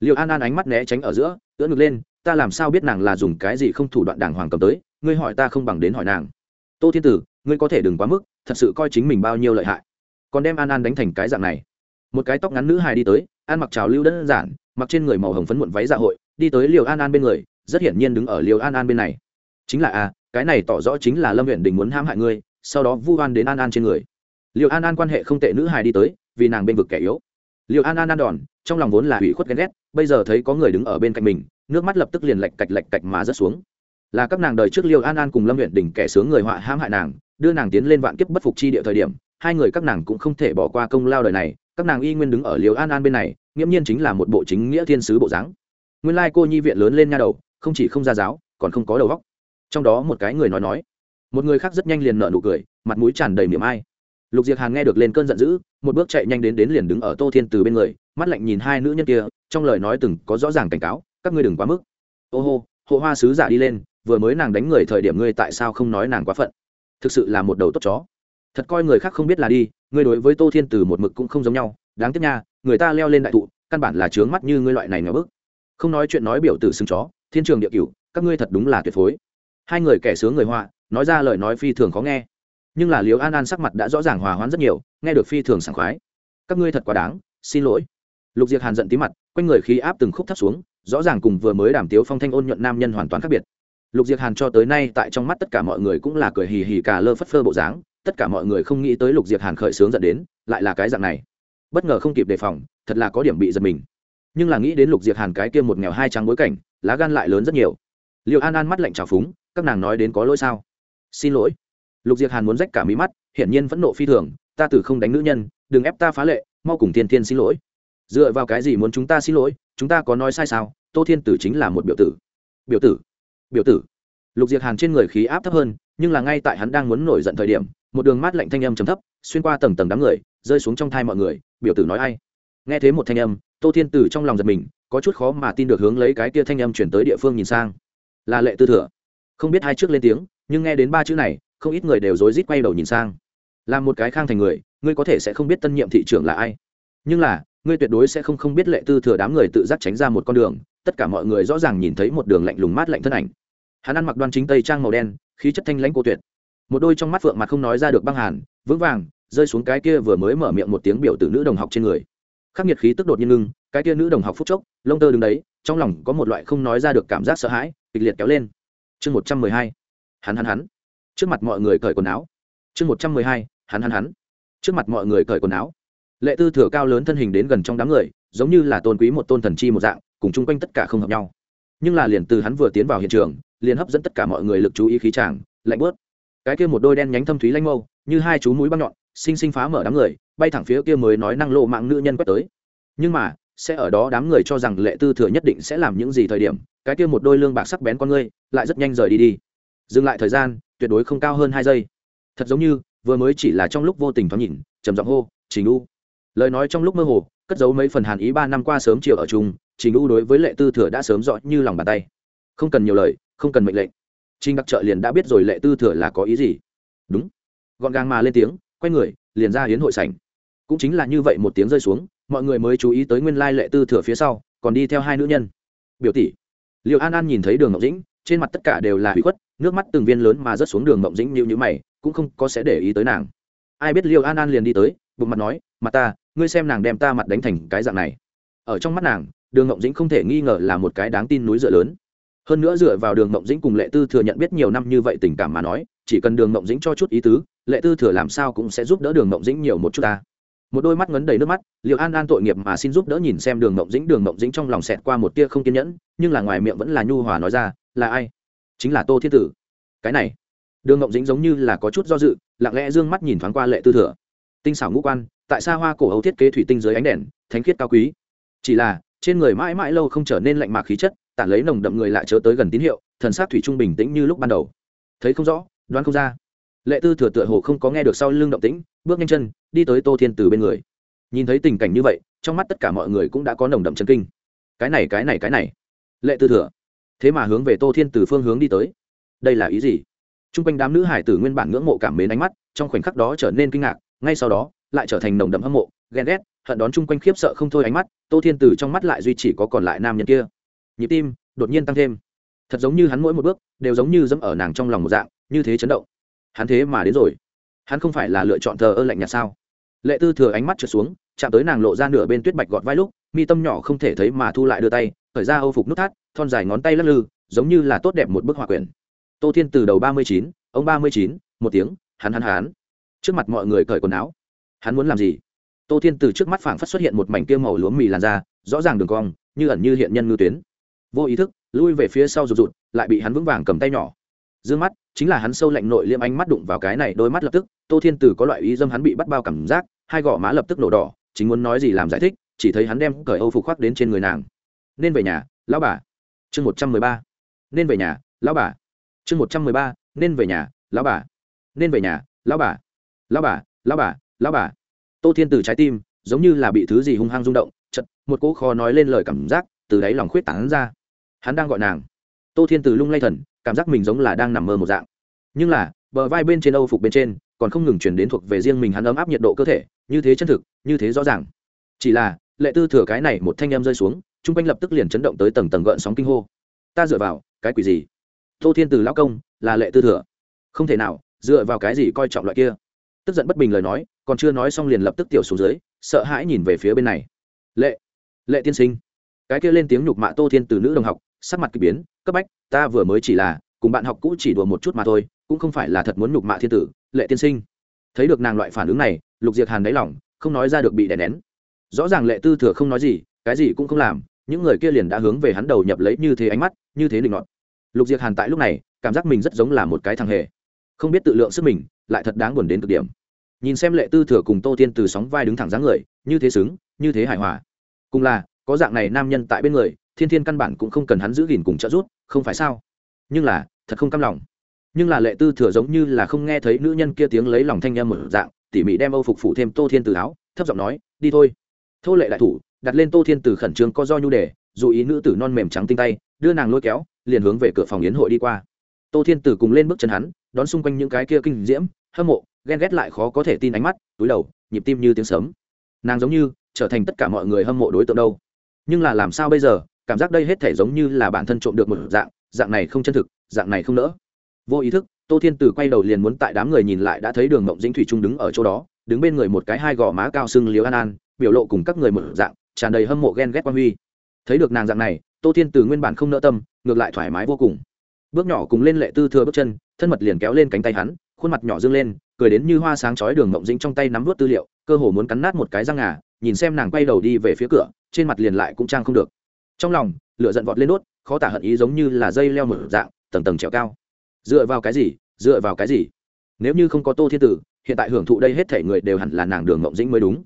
Liệu an an ánh mắt né tránh ở giữa, ưỡn ngực lên ta làm sao biết nàng là dùng cái gì không thủ đoạn đàng hoàng cầm tới ngươi hỏi ta không bằng đến hỏi nàng. Tô thiên tử ngươi có thể đừng quá mức thật sự coi chính mình bao nhiêu lợi hại. Còn đem an an đánh thành cái dạng này. Một cái tóc ngắn nữ hài đi tới an mặc trào lưu đơn giản mặc trên người màu hồng phấn muộn váy dạ hội đi tới liều an an bên người rất hiển nhiên đứng ở liều an an bên này. Chính là a à, cái này tỏ rõ chính là lâm huyện đình muốn hãm hại ngươi sau đó vu oan đến an an trên người. Liều an an quan hệ không tệ nữ hài đi tới vì nàng bên vực kẻ yếu. Liều an an an đòn trong lòng vốn là hủy khuất ghen ghét bây giờ thấy có người đứng ở bên cạnh mình nước mắt lập tức liền lạch cạch lạch cạch mà rớt xuống. Là các nàng đời trước liều an an cùng lâm huyện đình kẻ sướng người họa hãm hại nàng, đưa nàng tiến lên vạn kiếp bất phục chi địa thời điểm, hai người các nàng cũng không thể bỏ qua công lao đời này, các nàng y nguyên đứng ở liều an an bên này, nghiễm nhiên chính là một bộ chính nghĩa thiên sứ bộ dáng. Nguyên lai cô nhi viện lớn lên nha đầu, không chỉ không ra giáo, còn không có đầu vóc. trong đó một cái người nói nói. Một người khác rất nhanh liền nợ nụ cười, mặt mũi tràn đầy miệng ai. Lục diệc hàn nghe được lên cơn giận dữ, một bước chạy nhanh đến đến liền đứng ở tô thiên từ bên người, mắt lạnh nhìn hai nữ nhân kia, trong lời nói từng có rõ ràng cảnh cáo các ngươi đừng quá mức. Ô hô, hộ hoa sứ giả đi lên, vừa mới nàng đánh người thời điểm ngươi tại sao không nói nàng quá phận? Thực sự là một đầu tốt chó. Thật coi người khác không biết là đi, ngươi đối với tô thiên từ một mực cũng không giống nhau, đáng tiếc nha, người ta leo lên đại thụ, căn bản là trướng mắt như ngươi loại này nhỏ bức. Không nói chuyện nói biểu tử xưng chó, thiên trường địa cửu, các ngươi thật đúng là tuyệt phối. Hai người kẻ sướng người họa, nói ra lời nói phi thường khó nghe. Nhưng là liều an an sắc mặt đã rõ ràng hòa hoãn rất nhiều, nghe được phi thường sảng khoái. Các ngươi thật quá đáng, xin lỗi. Lục diệc hàn giận tí mặt, quanh người khí áp từng khúc thấp xuống rõ ràng cùng vừa mới đàm tiếu phong thanh ôn nhuận nam nhân hoàn toàn khác biệt. Lục diệc hàn cho tới nay tại trong mắt tất cả mọi người cũng là cười hì hì cà lơ phất phơ bộ dáng, tất cả mọi người không nghĩ tới lục diệc hàn khởi sướng dẫn đến, lại là cái dạng này. Bất ngờ không kịp đề phòng, thật là có điểm bị giật mình. Nhưng là nghĩ đến lục diệc hàn cái kia một nghèo hai trắng bối cảnh, lá gan lại lớn rất nhiều. Liệu an an mắt lạnh trào phúng, các nàng nói đến có lỗi sao? Xin lỗi. Lục diệc hàn muốn rách cả mí mắt, hiển nhiên vẫn nộ phi thường, ta từ không đánh nữ nhân, đừng ép ta phá lệ, mau cùng thiên thiên xin lỗi dựa vào cái gì muốn chúng ta xin lỗi, chúng ta có nói sai sao? Tô thiên tử chính là một biểu tử. Biểu tử? Biểu tử? Lục diệc hàn trên người khí áp thấp hơn, nhưng là ngay tại hắn đang muốn nổi giận thời điểm, một đường mát lạnh thanh âm chấm thấp, xuyên qua tầng tầng đám người, rơi xuống trong thai mọi người, biểu tử nói ai? Nghe thấy một thanh âm, tô thiên tử trong lòng giật mình, có chút khó mà tin được hướng lấy cái kia thanh âm chuyển tới địa phương nhìn sang. Là lệ tư thừa. Không biết hai trước lên tiếng, nhưng nghe đến ba chữ này, không ít người đều rối rít quay đầu nhìn sang. Là một cái khang thành người, ngươi có thể sẽ không biết tân nhiệm thị trưởng là ai nhưng là, ngươi tuyệt đối sẽ không không biết lệ tư thừa đám người tự giác tránh ra một con đường, tất cả mọi người rõ ràng nhìn thấy một đường lạnh lùng mát lạnh thân ảnh. Hắn ăn mặc đoan chính tây trang màu đen, khí chất thanh lãnh cô tuyệt. Một đôi trong mắt phượng mặt không nói ra được băng hàn, vững vàng, rơi xuống cái kia vừa mới mở miệng một tiếng biểu từ nữ đồng học trên người. Khắc nghiệt khí tức đột nhiên ngưng, cái kia nữ đồng học phúc chốc, lông tơ đứng đấy, trong lòng có một loại không nói ra được cảm giác sợ hãi, kịch liệt kéo lên. Chương một trăm mười hai, hắn hắn hắn. Trước mặt mọi người cởi quần áo. Chương một trăm mười hai, hắn hắn hắn. Trước mặt mọi người cởi quần áo lệ tư thừa cao lớn thân hình đến gần trong đám người, giống như là tôn quý một tôn thần chi một dạng, cùng chung quanh tất cả không hợp nhau. Nhưng là liền từ hắn vừa tiến vào hiện trường, liền hấp dẫn tất cả mọi người lực chú ý khí tràng, lạnh bớt cái kia một đôi đen nhánh thâm thúy lanh mâu, như hai chú mũi băng nhọn, xinh xinh phá mở đám người, bay thẳng phía kia mới nói năng lộ mạng nữ nhân quét tới. Nhưng mà, sẽ ở đó đám người cho rằng lệ tư thừa nhất định sẽ làm những gì thời điểm, cái kia một đôi lương bạc sắc bén con ngươi, lại rất nhanh rời đi đi. Dừng lại thời gian, tuyệt đối không cao hơn hai giây. Thật giống như, vừa mới chỉ là trong lúc vô tình thoáng nhìn, trầm giọng hô, trình u lời nói trong lúc mơ hồ, cất giấu mấy phần hàn ý ba năm qua sớm chiều ở chung, trình u đối với lệ tư thừa đã sớm rõ như lòng bàn tay. Không cần nhiều lời, không cần mệnh lệnh. Trinh đặc trợ liền đã biết rồi lệ tư thừa là có ý gì. Đúng. Gọn gàng mà lên tiếng, quay người, liền ra hiến hội sảnh. Cũng chính là như vậy một tiếng rơi xuống, mọi người mới chú ý tới nguyên lai lệ tư thừa phía sau, còn đi theo hai nữ nhân. Biểu tỷ. Liệu an an nhìn thấy đường ngọc dĩnh, trên mặt tất cả đều là hủy khuất, nước mắt từng viên lớn mà rớt xuống đường ngọc dĩnh như như mày, cũng không có sẽ để ý tới nàng. Ai biết liêu an an liền đi tới, bụng mặt nói, mặt ta ngươi xem nàng đem ta mặt đánh thành cái dạng này. Ở trong mắt nàng, đường ngộng dĩnh không thể nghi ngờ là một cái đáng tin núi dựa lớn. Hơn nữa dựa vào đường mộng dĩnh cùng lệ tư thừa nhận biết nhiều năm như vậy tình cảm mà nói, chỉ cần đường mộng dĩnh cho chút ý tứ, lệ tư thừa làm sao cũng sẽ giúp đỡ đường mộng dĩnh nhiều một chút ta. Một đôi mắt ngấn đầy nước mắt liệu an an tội nghiệp mà xin giúp đỡ nhìn xem đường mộng dĩnh. Đường mộng dĩnh trong lòng xẹt qua một tia không kiên nhẫn, nhưng là ngoài miệng vẫn là nhu hòa nói ra, là ai? Chính là tô thiết tử. Cái này. Đường mộng dĩnh giống như là có chút do dự, lặng lẽ d ư ơ n g mắt nhìn thoáng qua lệ tư thừa. Tinh xảo ngũ quan tại sao hoa cổ hầu thiết kế thủy tinh dưới ánh đèn, thánh khiết cao quý. Chỉ là, trên người mãi mãi lâu không trở nên lạnh mạc khí chất, tản lấy nồng đậm người lại chớ tới gần tín hiệu, thần sát thủy trung bình tĩnh như lúc ban đầu. Thấy không rõ, đoán không ra. Lệ tư thừa tựa hồ không có nghe được sau lưng động tĩnh, bước nhanh chân, đi tới tô thiên từ bên người. Nhìn thấy tình cảnh như vậy, trong mắt tất cả mọi người cũng đã có nồng đậm chân kinh. Cái này cái này cái này. Lệ tư thừa. Thế mà hướng về tô thiên từ phương hướng đi tới. Đây là ý gì? T r u n g quanh đám nữ hải tử nguyên bản ngưỡng mộ cảm mến ánh mắt, trong khoảnh khắc đó trở nên kinh ngạc, ngay sau đó lại trở thành nồng đậm hâm mộ, ghen ghét, hận đón chung quanh khiếp sợ không thôi ánh mắt, tô thiên từ trong mắt lại duy chỉ có còn lại nam nhân kia. Nhịp tim đột nhiên tăng thêm. Thật giống như hắn mỗi một bước đều giống như dẫm ở nàng trong lòng một dạng, như thế chấn động. Hắn thế mà đến rồi. Hắn không phải là lựa chọn thờ ơ lạnh nhạt sao? Lệ tư thừa ánh mắt trượt xuống, chạm tới nàng lộ ra nửa bên tuyết bạch gọt vai lúc, mi tâm nhỏ không thể thấy mà thu lại đưa tay, khởi ra âu phục nút thắt, thon dài ngón tay lắc lư, giống như là tốt đẹp một bức hòa quyển. Tô thiên từ đầu ba mươi chín, ông ba mươi chín, một tiếng, hắn hắn hắn. Trước mặt mọi người cởi quần áo hắn muốn làm gì? Tô thiên từ trước mắt phảng phất xuất hiện một mảnh kia màu lúa mì làn da, rõ ràng đường cong, như ẩn như hiện nhân ngư tuyến. Vô ý thức, lui về phía sau rụt rụt, lại bị hắn vững vàng cầm tay nhỏ. D ư ơ n g mắt, chính là hắn sâu lạnh nội liêm ánh mắt đụng vào cái này đôi mắt lập tức, tô thiên từ có loại ý dâm hắn bị bắt bao cảm giác, hai gò má lập tức nổ đỏ, chính muốn nói gì làm giải thích, chỉ thấy hắn đem cởi âu phục khoác đến trên người nàng. Nên về nhà, lão bà. Chương một trăm mười ba. Nên về nhà, lão bà. Chương một trăm mười ba. Nên về nhà, lão bà. Nên về nhà, lão bà. Lão bà lão bà lão bà. Tô thiên từ trái tim giống như là bị thứ gì hung hăng rung động chật một cỗ khó nói lên lời cảm giác từ đáy lòng khuyết tảng ra. Hắn đang gọi nàng. Tô thiên từ lung lay thần, cảm giác mình giống là đang nằm mơ một dạng. Nhưng là, bờ vai bên trên âu phục bên trên còn không ngừng chuyển đến thuộc về riêng mình hắn ấm áp nhiệt độ cơ thể, như thế chân thực, như thế rõ ràng. Chỉ là, lệ tư thừa cái này một thanh em rơi xuống chung quanh lập tức liền chấn động tới tầng tầng gợn sóng kinh hô. Ta dựa vào cái quỷ gì? Tô thiên từ lão công là lệ tư thừa. Không thể nào, dựa vào cái gì coi trọng loại kia? Tức giận bất bình lời nói còn chưa nói xong liền lập tức tiểu xuống dưới, sợ hãi nhìn về phía bên này. Lệ lệ tiên sinh. Cái kia lên tiếng nhục mạ tô thiên từ nữ đồng học, sắc mặt k ỳ biến, cấp bách, ta vừa mới chỉ là cùng bạn học cũ chỉ đùa một chút mà thôi, cũng không phải là thật muốn nhục mạ thiên tử, lệ tiên sinh. Thấy được nàng loại phản ứng này, lục diệt hàn đáy lỏng không nói ra được bị đè nén. Rõ ràng lệ tư thừa không nói gì, cái gì cũng không làm, những người kia liền đã hướng về hắn đầu nhập lấy như thế ánh mắt, như thế định ngọn lục diệt hàn tại lúc này, cảm giác mình rất giống là một cái thằng hề. Không biết tự lượng sức mình, lại thật đáng buồn đến cực điểm nhìn xem lệ tư thừa cùng tô Thiên từ sóng vai đứng thẳng dáng người, như thế xứng, như thế hài hòa. Cùng là, có dạng này nam nhân tại bên người, thiên thiên căn bản cũng không cần hắn giữ gìn cùng trợ giúp, không phải sao? Nhưng là, thật không cam lòng. Nhưng là lệ tư thừa giống như là không nghe thấy nữ nhân kia tiếng lấy lòng thanh em một dạng, tỉ mỉ đem âu phục phụ thêm tô thiên từ áo, thấp giọng nói, đi thôi. Thô lệ đại thủ, đặt lên tô thiên từ khẩn trương co do nhu đề, dù ý nữ tử non mềm trắng tinh tay, đưa nàng lôi kéo, liền hướng về cửa phòng yến hội đi qua. Tô thiên tử cùng lên bước chân hắn, đón xung quanh những cái kia kinh diễm hâm mộ, ghen ghét lại khó có thể tin ánh mắt, túi đầu, nhịp tim như tiếng sớm nàng giống như trở thành tất cả mọi người hâm mộ đối tượng đâu. Nhưng là làm sao bây giờ, cảm giác đây hết thể giống như là bản thân trộm được một dạng dạng này không chân thực, dạng này không nỡ. Vô ý thức, tô thiên từ quay đầu liền muốn tại đám người nhìn lại đã thấy đường mộng dĩnh thủy trung đứng ở chỗ đó, đứng bên người một cái hai gò má cao sưng liếu an an, biểu lộ cùng các người một dạng, tràn đầy hâm mộ ghen ghét quan huy. Thấy được nàng dạng này, tô thiên từ nguyên bản không nỡ tâm, ngược lại thoải mái vô cùng. Bước nhỏ cùng lên lệ tư thừa bước chân, thân mật liền kéo lên cánh tay hắn khuôn mặt nhỏ dương lên, cười đến như hoa sáng chói đường mộng dĩnh trong tay nắm vút tư liệu, cơ hồ muốn cắn nát một cái răng ngà, nhìn xem nàng quay đầu đi về phía cửa, trên mặt liền lại cũng trang không được. Trong lòng, lửa giận vọt lên đốt, khó tả hận ý giống như là dây leo mở dạng, tầng tầng trèo cao. Dựa vào cái gì? Dựa vào cái gì? Nếu như không có tô thiên tử, hiện tại hưởng thụ đây hết thể người đều hẳn là nàng đường mộng dĩnh mới đúng.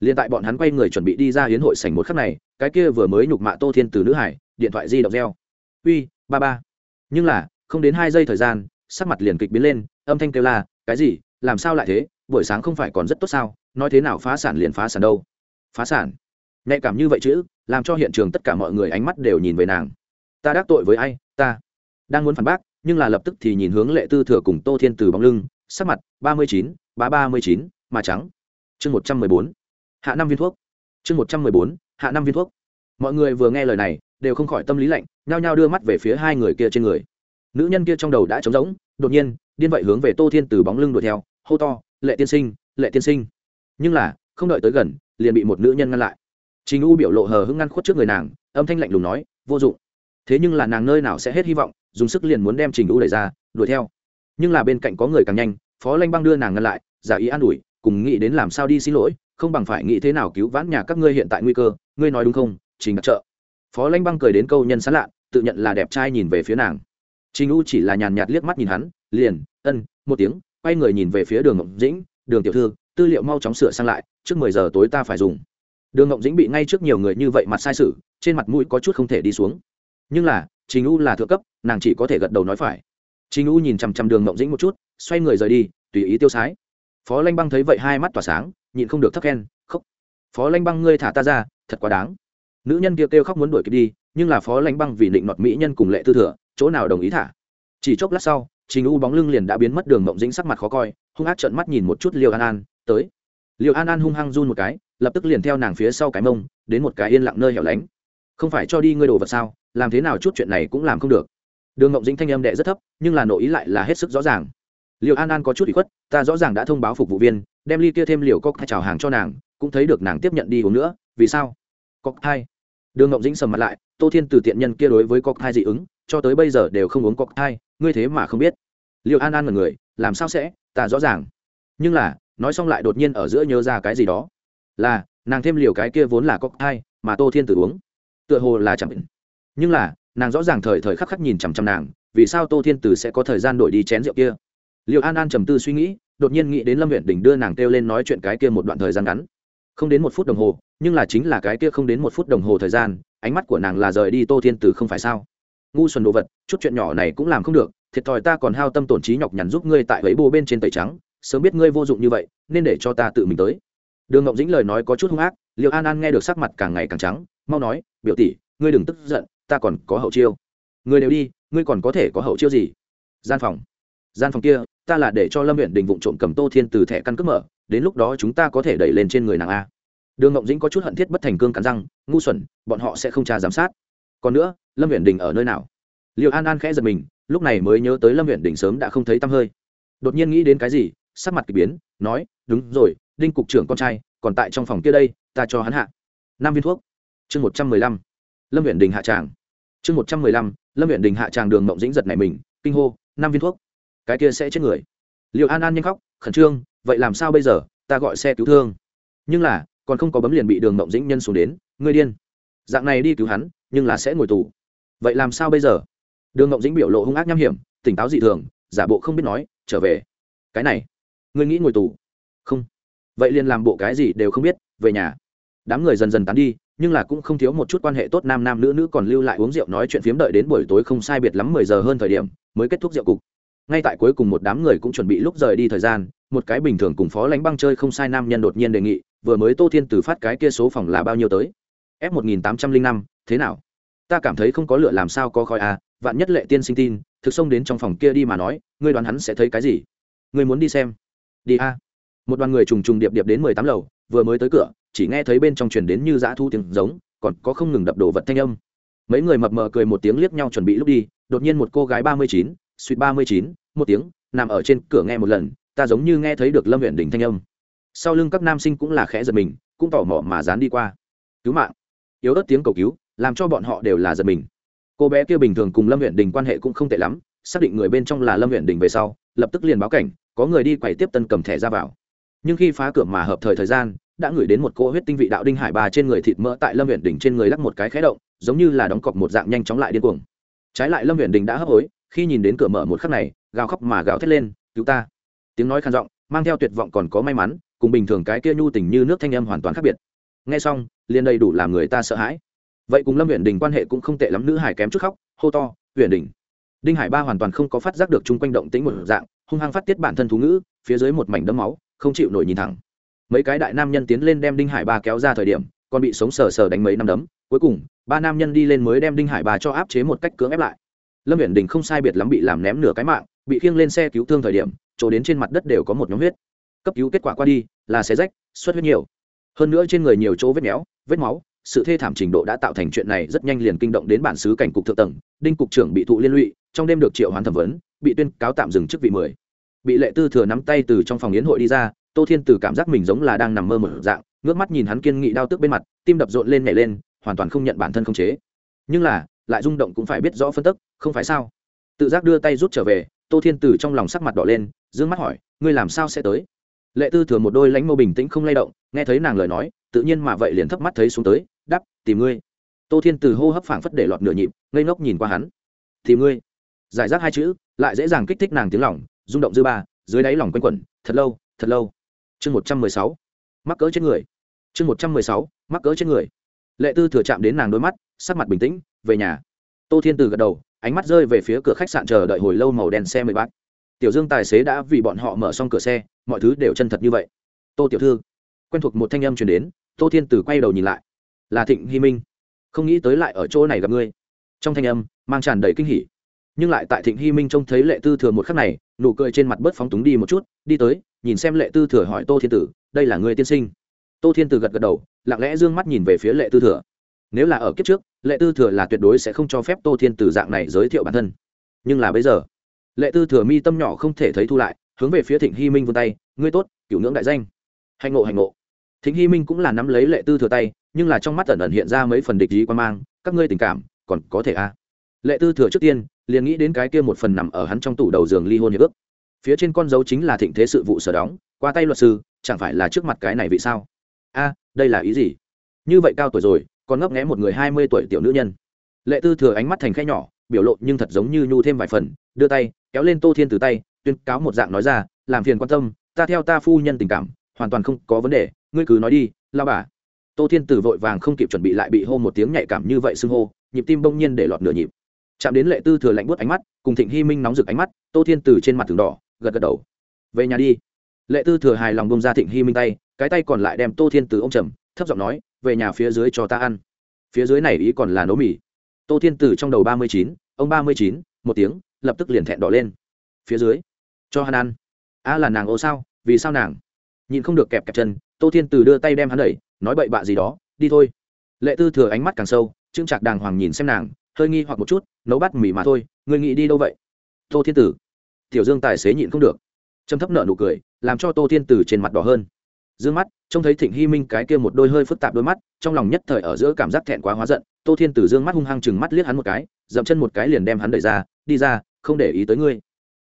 Liền tại bọn hắn quay người chuẩn bị đi ra hiến hội sảnh một khắc này, cái kia vừa mới nhục mạ tô thiên từ nữ hải, điện thoại di động reo. Uy, ba ba. Nhưng là, không đến hai giây thời gian, sắc mặt liền kịch biến lên âm thanh kêu la, cái gì? Làm sao lại thế? Buổi sáng không phải còn rất tốt sao? Nói thế nào phá sản liền phá sản đâu? Phá sản? Nhạy cảm như vậy chứ, làm cho hiện trường tất cả mọi người ánh mắt đều nhìn về nàng. Ta đắc tội với ai? Ta đang muốn phản bác, nhưng là lập tức thì nhìn hướng lệ tư thừa cùng tô thiên từ bóng lưng, sắc mặt ba mươi chín, ba ba mươi chín, mà trắng. Chương một trăm mười bốn. Hạ năm viên thuốc. Chương một trăm mười bốn. Hạ năm viên thuốc. Mọi người vừa nghe lời này, đều không khỏi tâm lý lạnh, nhao nhao đưa mắt về phía hai người kia trên người. Nữ nhân kia trong đầu đã trống rỗng, đột nhiên điên vậy hướng về tô thiên từ bóng lưng đuổi theo, hô to, lệ tiên sinh, lệ tiên sinh. Nhưng là, không đợi tới gần, liền bị một nữ nhân ngăn lại. Trình u biểu lộ hờ hững ngăn khuất trước người nàng, âm thanh lạnh lùng nói, vô dụng. Thế nhưng là nàng nơi nào sẽ hết hy vọng, dùng sức liền muốn đem trình u đẩy ra, đuổi theo. Nhưng là bên cạnh có người càng nhanh, phó lanh băng đưa nàng ngăn lại, giả ý an ủi, cùng nghĩ đến làm sao đi xin lỗi, không bằng phải nghĩ thế nào cứu vãn nhà các ngươi hiện tại nguy cơ, ngươi nói đúng không, trình đặt trợ? Phó lanh băng cười đến câu nhân sán lạ, tự nhận là đẹp trai nhìn về phía nàng trình u chỉ là nhàn nhạt liếc mắt nhìn hắn liền ân một tiếng quay người nhìn về phía đường Ngộng dĩnh đường tiểu thư tư liệu mau chóng sửa sang lại trước mười giờ tối ta phải dùng. Đường Ngộng dĩnh bị ngay trước nhiều người như vậy mặt sai sự trên mặt mũi có chút không thể đi xuống. Nhưng là trình u là thượng cấp nàng chỉ có thể gật đầu nói phải. Trình u nhìn chằm chằm đường Ngộng dĩnh một chút xoay người rời đi tùy ý tiêu sái. Phó lanh băng thấy vậy hai mắt tỏa sáng nhịn không được thấp khen khóc. Phó lanh băng ngươi thả ta ra thật quá đáng. Nữ nhân kia kêu, kêu khóc muốn đuổi kịp đi nhưng là phó lanh băng vì định nọt mỹ nhân cùng lệ tư thừa chỗ nào đồng ý thả? Chỉ chốc lát sau, trình u bóng lưng liền đã biến mất đường mộng dĩnh sắc mặt khó coi, hung ác trợn mắt nhìn một chút liều an an, tới. Liều an an hung hăng run một cái, lập tức liền theo nàng phía sau cái mông, đến một cái yên lặng nơi hẻo lánh. Không phải cho đi ngươi đồ vật sao, làm thế nào chút chuyện này cũng làm không được. Đường mộng dĩnh thanh âm đệ rất thấp, nhưng là nội ý lại là hết sức rõ ràng. Liều an an có chút bị khuất, ta rõ ràng đã thông báo phục vụ viên, đem ly kia thêm liều cốc hai chào hàng cho nàng, cũng thấy được nàng tiếp nhận đi uống nữa, vì sao? Cốc hai đường ngộng dĩnh sầm mặt lại, tô thiên từ tiện nhân kia đối với cốc hai dị ứng cho tới bây giờ đều không uống cọc thai ngươi thế mà không biết. Liệu an an là người, làm sao sẽ? Ta rõ ràng. Nhưng là, nói xong lại đột nhiên ở giữa nhớ ra cái gì đó. Là, nàng thêm liều cái kia vốn là cọc thai mà tô thiên tử uống. Tựa hồ là chẳng nhưng là, nàng rõ ràng thời thời khắc khắc nhìn chằm chằm nàng, vì sao tô thiên tử sẽ có thời gian đổi đi chén rượu kia? Liệu an an trầm tư suy nghĩ, đột nhiên nghĩ đến lâm huyện đình đưa nàng kêu lên nói chuyện cái kia một đoạn thời gian ngắn. Không đến một phút đồng hồ, nhưng là chính là cái kia không đến một phút đồng hồ thời gian, ánh mắt của nàng là rời đi tô thiên tử không phải sao? Ngu xuẩn đồ vật, chút chuyện nhỏ này cũng làm không được, thiệt thòi ta còn hao tâm tổn trí nhọc nhằn giúp ngươi tại ấy bồ bên trên tẩy trắng, sớm biết ngươi vô dụng như vậy, nên để cho ta tự mình tới. Đường ngộng dĩnh lời nói có chút hung ác liệu an an nghe được sắc mặt càng ngày càng trắng, mau nói, biểu tỷ, ngươi đừng tức giận, ta còn có hậu chiêu. Ngươi đều đi, ngươi còn có thể có hậu chiêu gì? Gian phòng. Gian phòng kia, ta là để cho lâm huyện đình vụ trộm cầm tô thiên từ thẻ căn cước mở, đến lúc đó chúng ta có thể đẩy lên trên người nàng a. Đường ngộng dĩnh có chút hận thiết bất thành cương cắn răng, ngu xuẩn, bọn họ sẽ không tra giám sát còn nữa, lâm huyện đình ở nơi nào? Liệu an an khẽ giật mình, lúc này mới nhớ tới lâm huyện đình sớm đã không thấy tăm hơi. Đột nhiên nghĩ đến cái gì, sắc mặt k ỳ biến, nói, đúng rồi, đinh cục trưởng con trai, còn tại trong phòng kia đây, ta cho hắn hạ. Năm viên thuốc. Chương một trăm mười lăm. Lâm huyện đình hạ tràng. Chương một trăm mười lăm, lâm huyện đình hạ tràng đường mộng dĩnh giật này mình, kinh hô năm viên thuốc, cái kia sẽ chết người. Liệu an an nhanh khóc, khẩn trương, vậy làm sao bây giờ, ta gọi xe cứu thương. Nhưng là, còn không có bấm liền bị đường mộng dĩnh nhân xuống đến, ngươi điên. Dạng này đi cứu hắn nhưng là sẽ ngồi tù. Vậy làm sao bây giờ? Đường mộng dĩnh biểu lộ hung ác nham hiểm, tỉnh táo dị thường, giả bộ không biết nói, trở về. Cái này, ngươi nghĩ ngồi tù? Không. Vậy liền làm bộ cái gì đều không biết, về nhà. Đám người dần dần tán đi, nhưng là cũng không thiếu một chút quan hệ tốt nam nam nữ nữ còn lưu lại uống rượu nói chuyện phiếm đợi đến buổi tối không sai biệt lắm mười giờ hơn thời điểm, mới kết thúc rượu cục. Ngay tại cuối cùng một đám người cũng chuẩn bị lúc rời đi thời gian, một cái bình thường cùng phó lánh băng chơi không sai nam nhân đột nhiên đề nghị, vừa mới tô thiên từ phát cái kia số phòng là bao nhiêu tới? F một nghìn tám trăm linh năm, thế nào? Ta cảm thấy không có lựa làm sao có khói à vạn nhất lệ tiên sinh tin, thực xông đến trong phòng kia đi mà nói, ngươi đoán hắn sẽ thấy cái gì? Ngươi muốn đi xem. Đi a. Một đoàn người trùng trùng điệp điệp đến mười tám lầu, vừa mới tới cửa, chỉ nghe thấy bên trong truyền đến như dã thu tiếng giống, còn có không ngừng đập đồ vật thanh âm. Mấy người mập mờ cười một tiếng liếc nhau chuẩn bị lúc đi, đột nhiên một cô gái ba mươi chín, suýt ba mươi chín, một tiếng, nằm ở trên cửa nghe một lần, ta giống như nghe thấy được lâm huyện đỉnh thanh âm. Sau lưng các nam sinh cũng là khẽ giật mình, cũng tỏ mò mà dán đi qua. Cứu mạng yếu ớt tiếng cầu cứu, làm cho bọn họ đều là giật mình. Cô bé kia bình thường cùng lâm huyện đình quan hệ cũng không tệ lắm, xác định người bên trong là lâm huyện đình về sau, lập tức liền báo cảnh, có người đi quầy tiếp tân cầm thẻ ra vào. Nhưng khi phá cửa mà hợp thời thời gian, đã ngửi đến một cỗ huyết tinh vị đạo đinh hải bà trên người thịt mỡ tại lâm huyện đình trên người lắc một cái khé động, giống như là đóng cọc một dạng nhanh chóng lại điên cuồng. Trái lại lâm huyện đình đã hấp hối, khi nhìn đến cửa mở một khắc này, gào khóc mà gào thét lên, cứu ta! Tiếng nói khàn giọng, mang theo tuyệt vọng còn có may mắn, cùng bình thường cái kia nhu tình như nước thanh âm hoàn toàn khác biệt nghe xong, liền đầy đủ làm người ta sợ hãi. Vậy cùng lâm huyện đình quan hệ cũng không tệ lắm, nữ hải kém chút khóc, hô to huyện đình. Đinh hải ba hoàn toàn không có phát giác được chung quanh động tính một dạng, hung hăng phát tiết bản thân thú ngữ, phía dưới một mảnh đấm máu, không chịu nổi nhìn thẳng. Mấy cái đại nam nhân tiến lên đem đinh hải ba kéo ra thời điểm, còn bị sống sờ sờ đánh mấy năm đấm. Cuối cùng, ba nam nhân đi lên mới đem đinh hải ba cho áp chế một cách cưỡng ép lại. Lâm huyện đình không sai biệt lắm bị làm ném nửa cái mạng, bị khiêng lên xe cứu thương thời điểm, chỗ đến trên mặt đất đều có một nhóm huyết. Cấp cứu kết quả qua đi, là xe rách, xuất huyết nhiều hơn nữa trên người nhiều chỗ vết méo, vết máu, sự thê thảm trình độ đã tạo thành chuyện này rất nhanh liền kinh động đến bản xứ cảnh cục thượng tầng, đinh cục trưởng bị thụ liên lụy, trong đêm được triệu hoán thẩm vấn, bị tuyên cáo tạm dừng chức vị mười. Bị lệ tư thừa nắm tay từ trong phòng yến hội đi ra, tô thiên từ cảm giác mình giống là đang nằm mơ mở dạng, ngước mắt nhìn hắn kiên nghị đau tức bên mặt, tim đập rộn lên nhảy lên, hoàn toàn không nhận bản thân không chế. Nhưng là, lại rung động cũng phải biết rõ phân tức, không phải sao? Tự giác đưa tay rút trở về, tô thiên từ trong lòng sắc mặt đỏ lên d ư ơ n g mắt hỏi, ngươi làm sao sẽ tới? Lệ tư thừa một đôi lãnh mô bình tĩnh không lay động, nghe thấy nàng lời nói, tự nhiên mà vậy liền thấp mắt thấy xuống tới đắp tìm ngươi. Tô thiên từ hô hấp phảng phất để lọt nửa nhịp, ngây ngốc nhìn qua hắn. Tìm ngươi. Giải rác hai chữ, lại dễ dàng kích thích nàng tiếng lòng, rung động dư ba, dưới đáy lòng quanh quẩn, thật lâu thật lâu. Chương một trăm mười sáu, mắc cỡ chết người. Chương một trăm mười sáu, mắc cỡ chết người. Lệ tư thừa chạm đến nàng đôi mắt, sắc mặt bình tĩnh, về nhà. Tô thiên từ gật đầu, ánh mắt rơi về phía cửa khách sạn chờ đợi hồi lâu màu đen xe mười bát tiểu dương tài xế đã vì bọn họ mở xong cửa xe, mọi thứ đều chân thật như vậy. Tô tiểu thư, quen thuộc một thanh âm truyền đến, tô thiên tử quay đầu nhìn lại. Là thịnh hy minh. Không nghĩ tới lại ở chỗ này gặp ngươi. Trong thanh âm, mang tràn đầy kinh hỉ. Nhưng lại tại thịnh hy minh trông thấy lệ tư thừa một khắc này, nụ cười trên mặt bớt phóng túng đi một chút, đi tới, nhìn xem lệ tư thừa hỏi tô thiên tử, đây là người tiên sinh? Tô thiên tử gật gật đầu, lặng lẽ d ư ơ n g mắt nhìn về phía lệ tư thừa. Nếu là ở kiếp trước, lệ tư thừa là tuyệt đối sẽ không cho phép tô thiên tử dạng này giới thiệu bản thân. Nhưng là bây giờ lệ tư thừa mi tâm nhỏ không thể thấy thu lại, hướng về phía thịnh hy minh vươn tay, ngươi tốt cựu ngưỡng đại danh. Hành ngộ hành ngộ. Thịnh hy minh cũng là nắm lấy lệ tư thừa tay, nhưng là trong mắt ẩn ẩn hiện ra mấy phần địch ý quan mang, các ngươi tình cảm, còn có thể a à. lệ tư thừa trước tiên, liền nghĩ đến cái kia một phần nằm ở hắn trong tủ đầu giường ly hôn hiệp ước. Phía trên con dấu chính là thịnh thế sự vụ sở đóng, qua tay luật sư, chẳng phải là trước mặt cái này vì sao? A, đây là ý gì? Như vậy cao tuổi rồi, còn ngấp nghẽ một người hai mươi tuổi tiểu nữ nhân. Lệ tư thừa ánh mắt thành khe nhỏ, biểu lộ nhưng thật giống như nhu thêm vài phần, đưa tay kéo lên tô thiên từ tay, tuyên cáo một dạng nói ra, làm phiền quan tâm, ta theo ta phu nhân tình cảm, hoàn toàn không có vấn đề, ngươi cứ nói đi, lao bà. Tô thiên từ vội vàng không kịp chuẩn bị lại bị hô một tiếng nhạy cảm như vậy xưng hô, nhịp tim bỗng nhiên để lọt nửa nhịp. Chạm đến lệ tư thừa lạnh buốt ánh mắt, cùng thịnh hy minh nóng rực ánh mắt, tô thiên từ trên mặt tường đỏ, gật gật đầu. Về nhà đi. Lệ tư thừa hài lòng bông ra thịnh hy minh tay, cái tay còn lại đem tô thiên từ ô m trầm thấp giọng nói, về nhà phía dưới cho ta ăn. Phía dưới này ý còn là nấu mì. Tô thiên từ trong đầu ba mươi chín, ông ba mươi chín, một tiếng lập tức liền thẹn đỏ lên. Phía dưới, cho hắn ăn. A là nàng ô sao? Vì sao nàng? Nhìn không được kẹp kẹp chân, tô thiên từ đưa tay đem hắn đẩy, nói bậy bạ gì đó, đi thôi. Lệ tư thừa ánh mắt càng sâu trưng trạc đàng hoàng nhìn xem nàng, hơi nghi hoặc một chút, nấu bát mì mà thôi người nghĩ đi đâu vậy? Tô thiên tử tiểu dương tài xế nhịn không được. Châm thấp nợ nụ cười, làm cho tô thiên tử trên mặt đỏ hơn. D ư ơ n g mắt, trông thấy thịnh hy minh cái kia một đôi hơi phức tạp đôi mắt, trong lòng nhất thời ở giữa cảm giác thẹn quá hóa giận tô thiên tử d ư ơ n g mắt hung hăng chừng mắt liếc hắn một cái, dậm chân một cái liền đem hắn đẩy ra, đi ra, không để ý tới ngươi.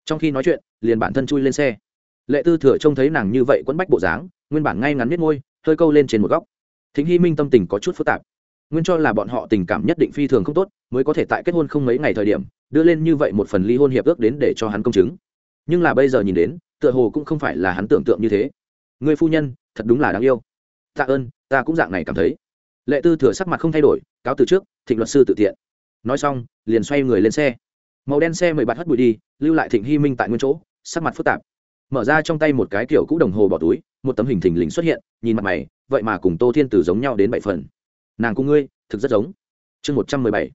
Trong khi nói chuyện, liền bản thân chui lên xe. Lệ tư thừa trông thấy nàng như vậy quẫn bách bộ dáng, nguyên bản ngay ngắn biết ngôi hơi câu lên trên một góc. Thính hy minh tâm tình có chút phức tạp. Nguyên cho là bọn họ tình cảm nhất định phi thường không tốt, mới có thể tại kết hôn không mấy ngày thời điểm, đưa lên như vậy một phần ly hôn hiệp ước đến để cho hắn công chứng. Nhưng là bây giờ nhìn đến, tựa hồ cũng không phải là hắn tưởng tượng như thế. Người phu nhân, thật đúng là đáng yêu. Tạ ơn, ta cũng dạng này cảm thấy lệ tư thừa sắc mặt không thay đổi, cáo từ trước, thịnh luật sư tự tiện. Nói xong, liền xoay người lên xe. Màu đen xe mười bạt hất bụi đi, lưu lại thịnh hy minh tại nguyên chỗ, sắc mặt phức tạp. Mở ra trong tay một cái kiểu cũ đồng hồ bỏ túi, một tấm hình thình lình xuất hiện, nhìn mặt mày, vậy mà cùng tô thiên tử giống nhau đến bảy phần. Nàng cùng ngươi, thực rất giống. Chương một trăm mười bảy.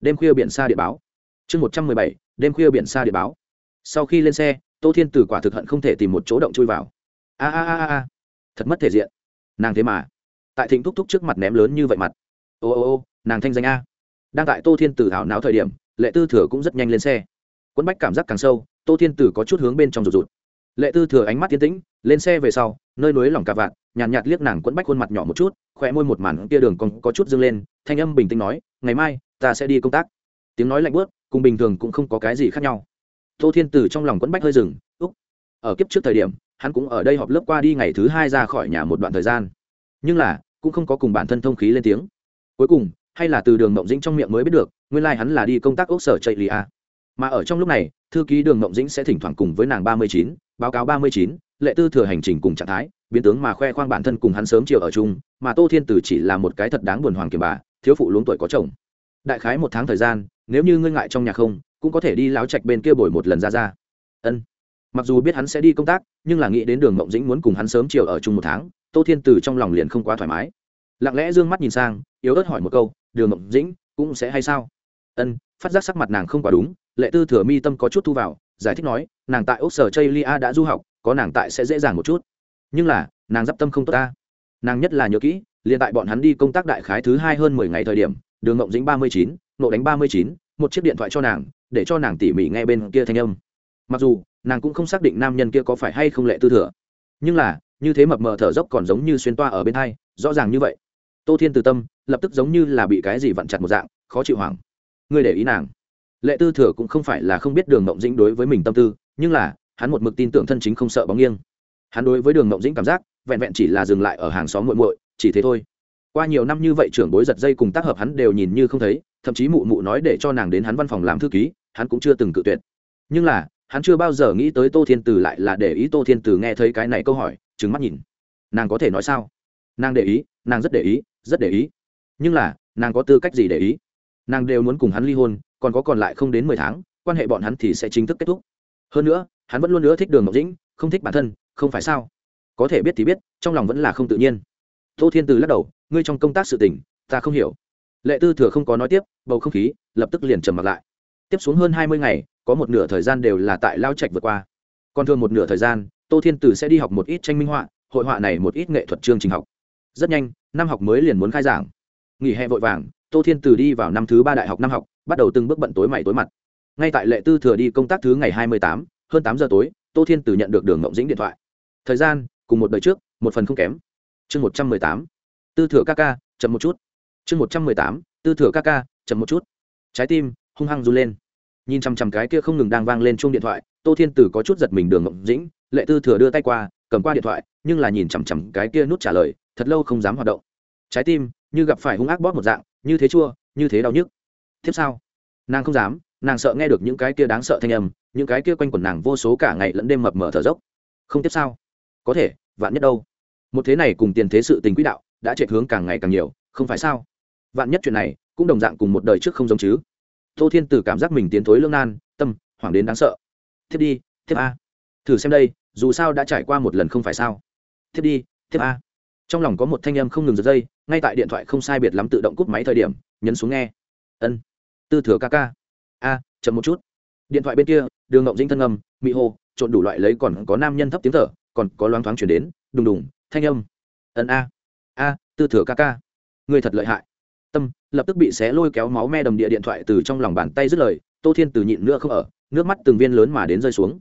Đêm khuya biển xa địa báo. Chương một trăm mười bảy. Đêm khuya biển xa địa báo. Sau khi lên xe, tô thiên tử quả thực hận không thể tìm một chỗ động chui vào. A a a a thật mất thể diện. Nàng thế mà tại thịnh thúc thúc trước mặt ném lớn như vậy mặt. Ô ô ô nàng thanh danh a. Đang tại tô thiên tử hảo não thời điểm lệ tư thừa cũng rất nhanh lên xe. Quấn bách cảm giác càng sâu tô thiên tử có chút hướng bên trong rụt rụt. Lệ tư thừa ánh mắt tiến tĩnh lên xe về sau nơi núi lỏng cà vạt nhàn nhạt, nhạt liếc nàng quấn bách khuôn mặt nhỏ một chút khỏe môi một màn kia đường còn có chút dâng lên thanh âm bình tĩnh nói ngày mai ta sẽ đi công tác. Tiếng nói lạnh bớt cùng bình thường cũng không có cái gì khác nhau. Tô thiên tử trong lòng quấn bách hơi rừng úc. Ở kiếp trước thời điểm hắn cũng ở đây họp lớp qua đi ngày thứ hai ra khỏi nhà một đoạn thời gian nhưng là, cũng không có cùng bản thân thông khí lên tiếng. Cuối cùng, hay là từ đường mộng dĩnh trong miệng mới biết được, nguyên lai、like、hắn là đi công tác ốc sở chạy lì a mà ở trong lúc này, thư ký đường mộng dĩnh sẽ thỉnh thoảng cùng với nàng ba mươi chín, báo cáo ba mươi chín, lệ tư thừa hành trình cùng trạng thái, biến tướng mà khoe khoang bản thân cùng hắn sớm chiều ở chung, mà tô thiên tử chỉ là một cái thật đáng buồn hoàng kiềm bà, thiếu phụ luống tuổi có chồng. Đại khái một tháng thời gian, nếu như ngươi ngại trong nhà không, cũng có thể đi láo trạch bên kia bồi một lần ra ra. Ân. Mặc dù biết hắn sẽ đi công tác, nhưng là nghĩ đến đường mộng dĩnh muốn cùng hắn sớm chiều ở chung một tháng tô thiên từ trong lòng liền không quá thoải mái. Lặng lẽ d ư ơ n g mắt nhìn sang, yếu ớt hỏi một câu, đường mộng dĩnh, cũng sẽ hay sao? Ân, phát giác sắc mặt nàng không quá đúng, lệ tư thừa mi tâm có chút thu vào, giải thích nói, nàng tại úc sở chây lia đã du học, có nàng tại sẽ dễ dàng một chút. Nhưng là, nàng d i p tâm không tốt ta. Nàng nhất là nhớ kỹ, liền tại bọn hắn đi công tác đại khái thứ hai hơn mười ngày thời điểm, đường ngộng dĩnh ba mươi chín, nộ đánh ba mươi chín, một chiếc điện thoại cho nàng, để cho nàng tỉ mỉ nghe bên kia thanh âm. Mặc dù, nàng cũng không xác định nam nhân kia có phải hay không lệ tư thừa. Nhưng là như thế mập mờ thở dốc còn giống như xuyên toa ở bên hai, rõ ràng như vậy. Tô thiên từ tâm, lập tức giống như là bị cái gì vặn chặt một dạng, khó chịu hoảng. Ngươi để ý nàng. Lệ tư thừa cũng không phải là không biết đường mộng dĩnh đối với mình tâm tư, nhưng là, hắn một mực tin tưởng thân chính không sợ bóng nghiêng. Hắn đối với đường mộng dĩnh cảm giác, vẹn vẹn chỉ là dừng lại ở hàng xóm muội muội, chỉ thế thôi. Qua nhiều năm như vậy trưởng bối giật dây cùng tác hợp hắn đều nhìn như không thấy, thậm chí mụ mụ nói để cho nàng đến hắn văn phòng làm thư ký, hắn cũng chưa từng cự tuyệt. Nhưng là hắn chưa bao giờ nghĩ tới tô thiên từ lại là để ý tô thiên từ nghe thấy cái này câu hỏi trứng mắt nhìn. Nàng có thể nói sao? Nàng để ý, nàng rất để ý, rất để ý. Nhưng là, nàng có tư cách gì để ý? Nàng đều muốn cùng hắn ly hôn, còn có còn lại không đến mười tháng, quan hệ bọn hắn thì sẽ chính thức kết thúc. Hơn nữa, hắn vẫn luôn nữa thích đường ngọc dĩnh, không thích bản thân, không phải sao? Có thể biết thì biết, trong lòng vẫn là không tự nhiên. Tô thiên từ lắc đầu, ngươi trong công tác sự tình, ta không hiểu. Lệ tư thừa không có nói tiếp, bầu không khí lập tức liền trầm mặc lại tiếp xuống hơn hai mươi ngày, có một nửa thời gian đều là tại lao trạch vượt qua. Còn thường một nửa thời gian, tô thiên tử sẽ đi học một ít tranh minh họa, hội họa này một ít nghệ thuật chương trình học. Rất nhanh, năm học mới liền muốn khai giảng. Nghỉ hè vội vàng, tô thiên tử đi vào năm thứ ba đại học năm học, bắt đầu từng bước bận tối mày tối mặt. Ngay tại lệ tư thừa đi công tác thứ ngày hai mươi tám, hơn tám giờ tối, tô thiên tử nhận được đường ngộng dĩnh điện thoại. Thời gian, cùng một đời trước, một phần không kém. Chương một trăm mười tám, tư thừa ca ca, chậm một chút. Chương một trăm mười tám, tư thừa ca ca, chậm một chút. Trái tim, hung hăng run lên nhìn chằm chằm cái kia không ngừng đang vang lên chuông điện thoại, tô thiên tử có chút giật mình đường ngộng dĩnh, lệ tư thừa đưa tay qua, cầm qua điện thoại, nhưng là nhìn chằm chằm cái kia nút trả lời, thật lâu không dám hoạt động. Trái tim, như gặp phải hung ác bóp một dạng, như thế chua, như thế đau nhức. Tiếp sau nàng không dám, nàng sợ nghe được những cái kia đáng sợ thanh âm, những cái kia quanh quẩn nàng vô số cả ngày lẫn đêm mập mở thở dốc. Không tiếp sao? Có thể, vạn nhất đâu? Một thế này cùng tiền thế sự tình quỹ đạo, đã chạy hướng càng ngày càng nhiều, không phải sao? Vạn nhất chuyện này, cũng đồng dạng cùng một đời trước không giống chứ tô thiên tử cảm giác mình tiến thối lương nan, tâm, hoảng đến đáng sợ. Thiết đi thiết a. Thử xem đây, dù sao đã trải qua một lần không phải sao. Thiết đi thiết a. Trong lòng có một thanh âm không ngừng giật dây, ngay tại điện thoại không sai biệt lắm tự động cúp máy thời điểm, nhấn xuống nghe. Ân. Tư thừa ca ca. A, chậm một chút. Điện thoại bên kia, đường ngộng dinh thân âm mỹ hô trộn đủ loại lấy còn có nam nhân thấp tiếng thở, còn có loáng thoáng chuyển đến, đùng đùng, thanh âm. Ân a. A, tư thừa ca ca. Người thật lợi hại tâm, lập tức bị xé lôi kéo máu me đầm địa điện thoại từ trong lòng bàn tay dứt lời, tô thiên từ nhịn nữa không ở, nước mắt từng viên lớn mà đến rơi xuống.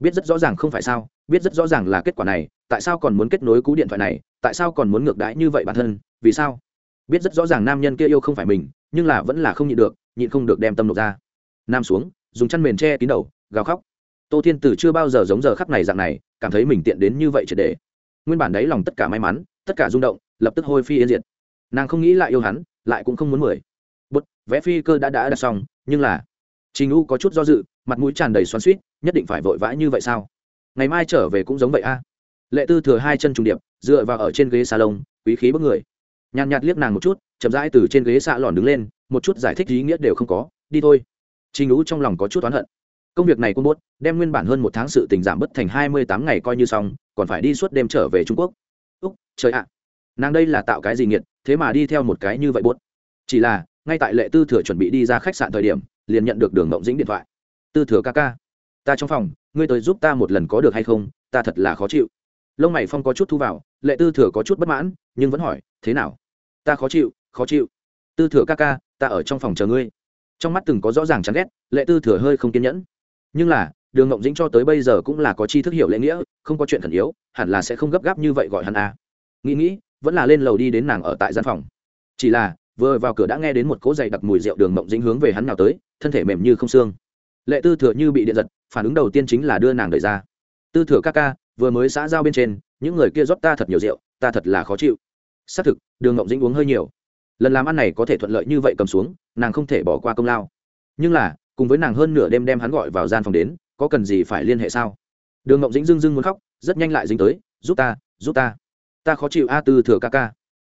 Biết rất rõ ràng không phải sao, biết rất rõ ràng là kết quả này, tại sao còn muốn kết nối cú điện thoại này, tại sao còn muốn ngược đãi như vậy bản thân, vì sao? Biết rất rõ ràng nam nhân kia yêu không phải mình, nhưng là vẫn là không nhịn được, nhịn không được đem tâm nộp ra. Nam xuống, dùng chăn mền che kín đầu, gào khóc. Tô thiên tử chưa bao giờ giống giờ khắc này dạng này, cảm thấy mình tiện đến như vậy triệt để. Nguyên bản đấy lòng tất cả may mắn, tất cả rung động, lập tức hôi phi yên diệt. Nàng không nghĩ lại yêu hắn lại cũng không muốn mười. Bút, vẽ phi cơ đã đã đặt xong, nhưng là, trình u có chút do dự, mặt mũi tràn đầy xoắn suýt nhất định phải vội vã như vậy sao? Ngày mai trở về cũng giống vậy a. À? Lệ tư thừa hai chân trùng điệp, dựa vào ở trên ghế salon, quý khí bức người. Nhàn nhạt liếc nàng một chút, chậm rãi từ trên ghế xạ lòn đứng lên, một chút giải thích ý nghĩa đều không có, đi thôi. Trình u trong lòng có chút oán hận. Công việc này cũng bốt đem nguyên bản hơn một tháng sự tình giảm bớt thành hai mươi tám ngày coi như xong, còn phải đi suốt đêm trở về trung quốc. Úc, trời ạ nàng đây là tạo cái gì nghiệt, thế mà đi theo một cái như vậy buốt. Chỉ là, ngay tại lệ tư thừa chuẩn bị đi ra khách sạn thời điểm, liền nhận được đường ngộng dĩnh điện thoại. Tư thừa ca ca, ta trong phòng, ngươi tới giúp ta một lần có được hay không, ta thật là khó chịu. Lông mày phong có chút thu vào, lệ tư thừa có chút bất mãn, nhưng vẫn hỏi, thế nào? Ta khó chịu khó chịu. Tư thừa ca ca, ta ở trong phòng chờ ngươi. Trong mắt từng có rõ ràng chán ghét, lệ tư thừa hơi không kiên nhẫn. Nhưng là, đường ngộng dĩnh cho tới bây giờ cũng là có chi thức hiểu lễ nghĩa, không có chuyện khẩn yếu, hẳn là sẽ không gấp gáp như vậy gọi hắn a. À. nghĩ nghĩ vẫn là lên lầu đi đến nàng ở tại gian phòng. Chỉ là, vừa vào cửa đã nghe đến một cỗ dày đặc mùi rượu đường mộng dính hướng về hắn nào tới, thân thể mềm như không xương. Lệ tư thừa như bị điện giật, phản ứng đầu tiên chính là đưa nàng đẩy ra. Tư thừa ca ca, vừa mới xã giao bên trên, những người kia rót ta thật nhiều rượu, ta thật là khó chịu. Xác thực, đường ngộng dĩnh uống hơi nhiều. Lần làm ăn này có thể thuận lợi như vậy cầm xuống, nàng không thể bỏ qua công lao. Nhưng là, cùng với nàng hơn nửa đêm đem hắn gọi vào gian phòng đến, có cần gì phải liên hệ sao? Đường ngộng dĩnh dưng dưng muốn khóc, rất nhanh lại dính tới, giúp ta giúp ta ta khó chịu a tư thừa ca ca.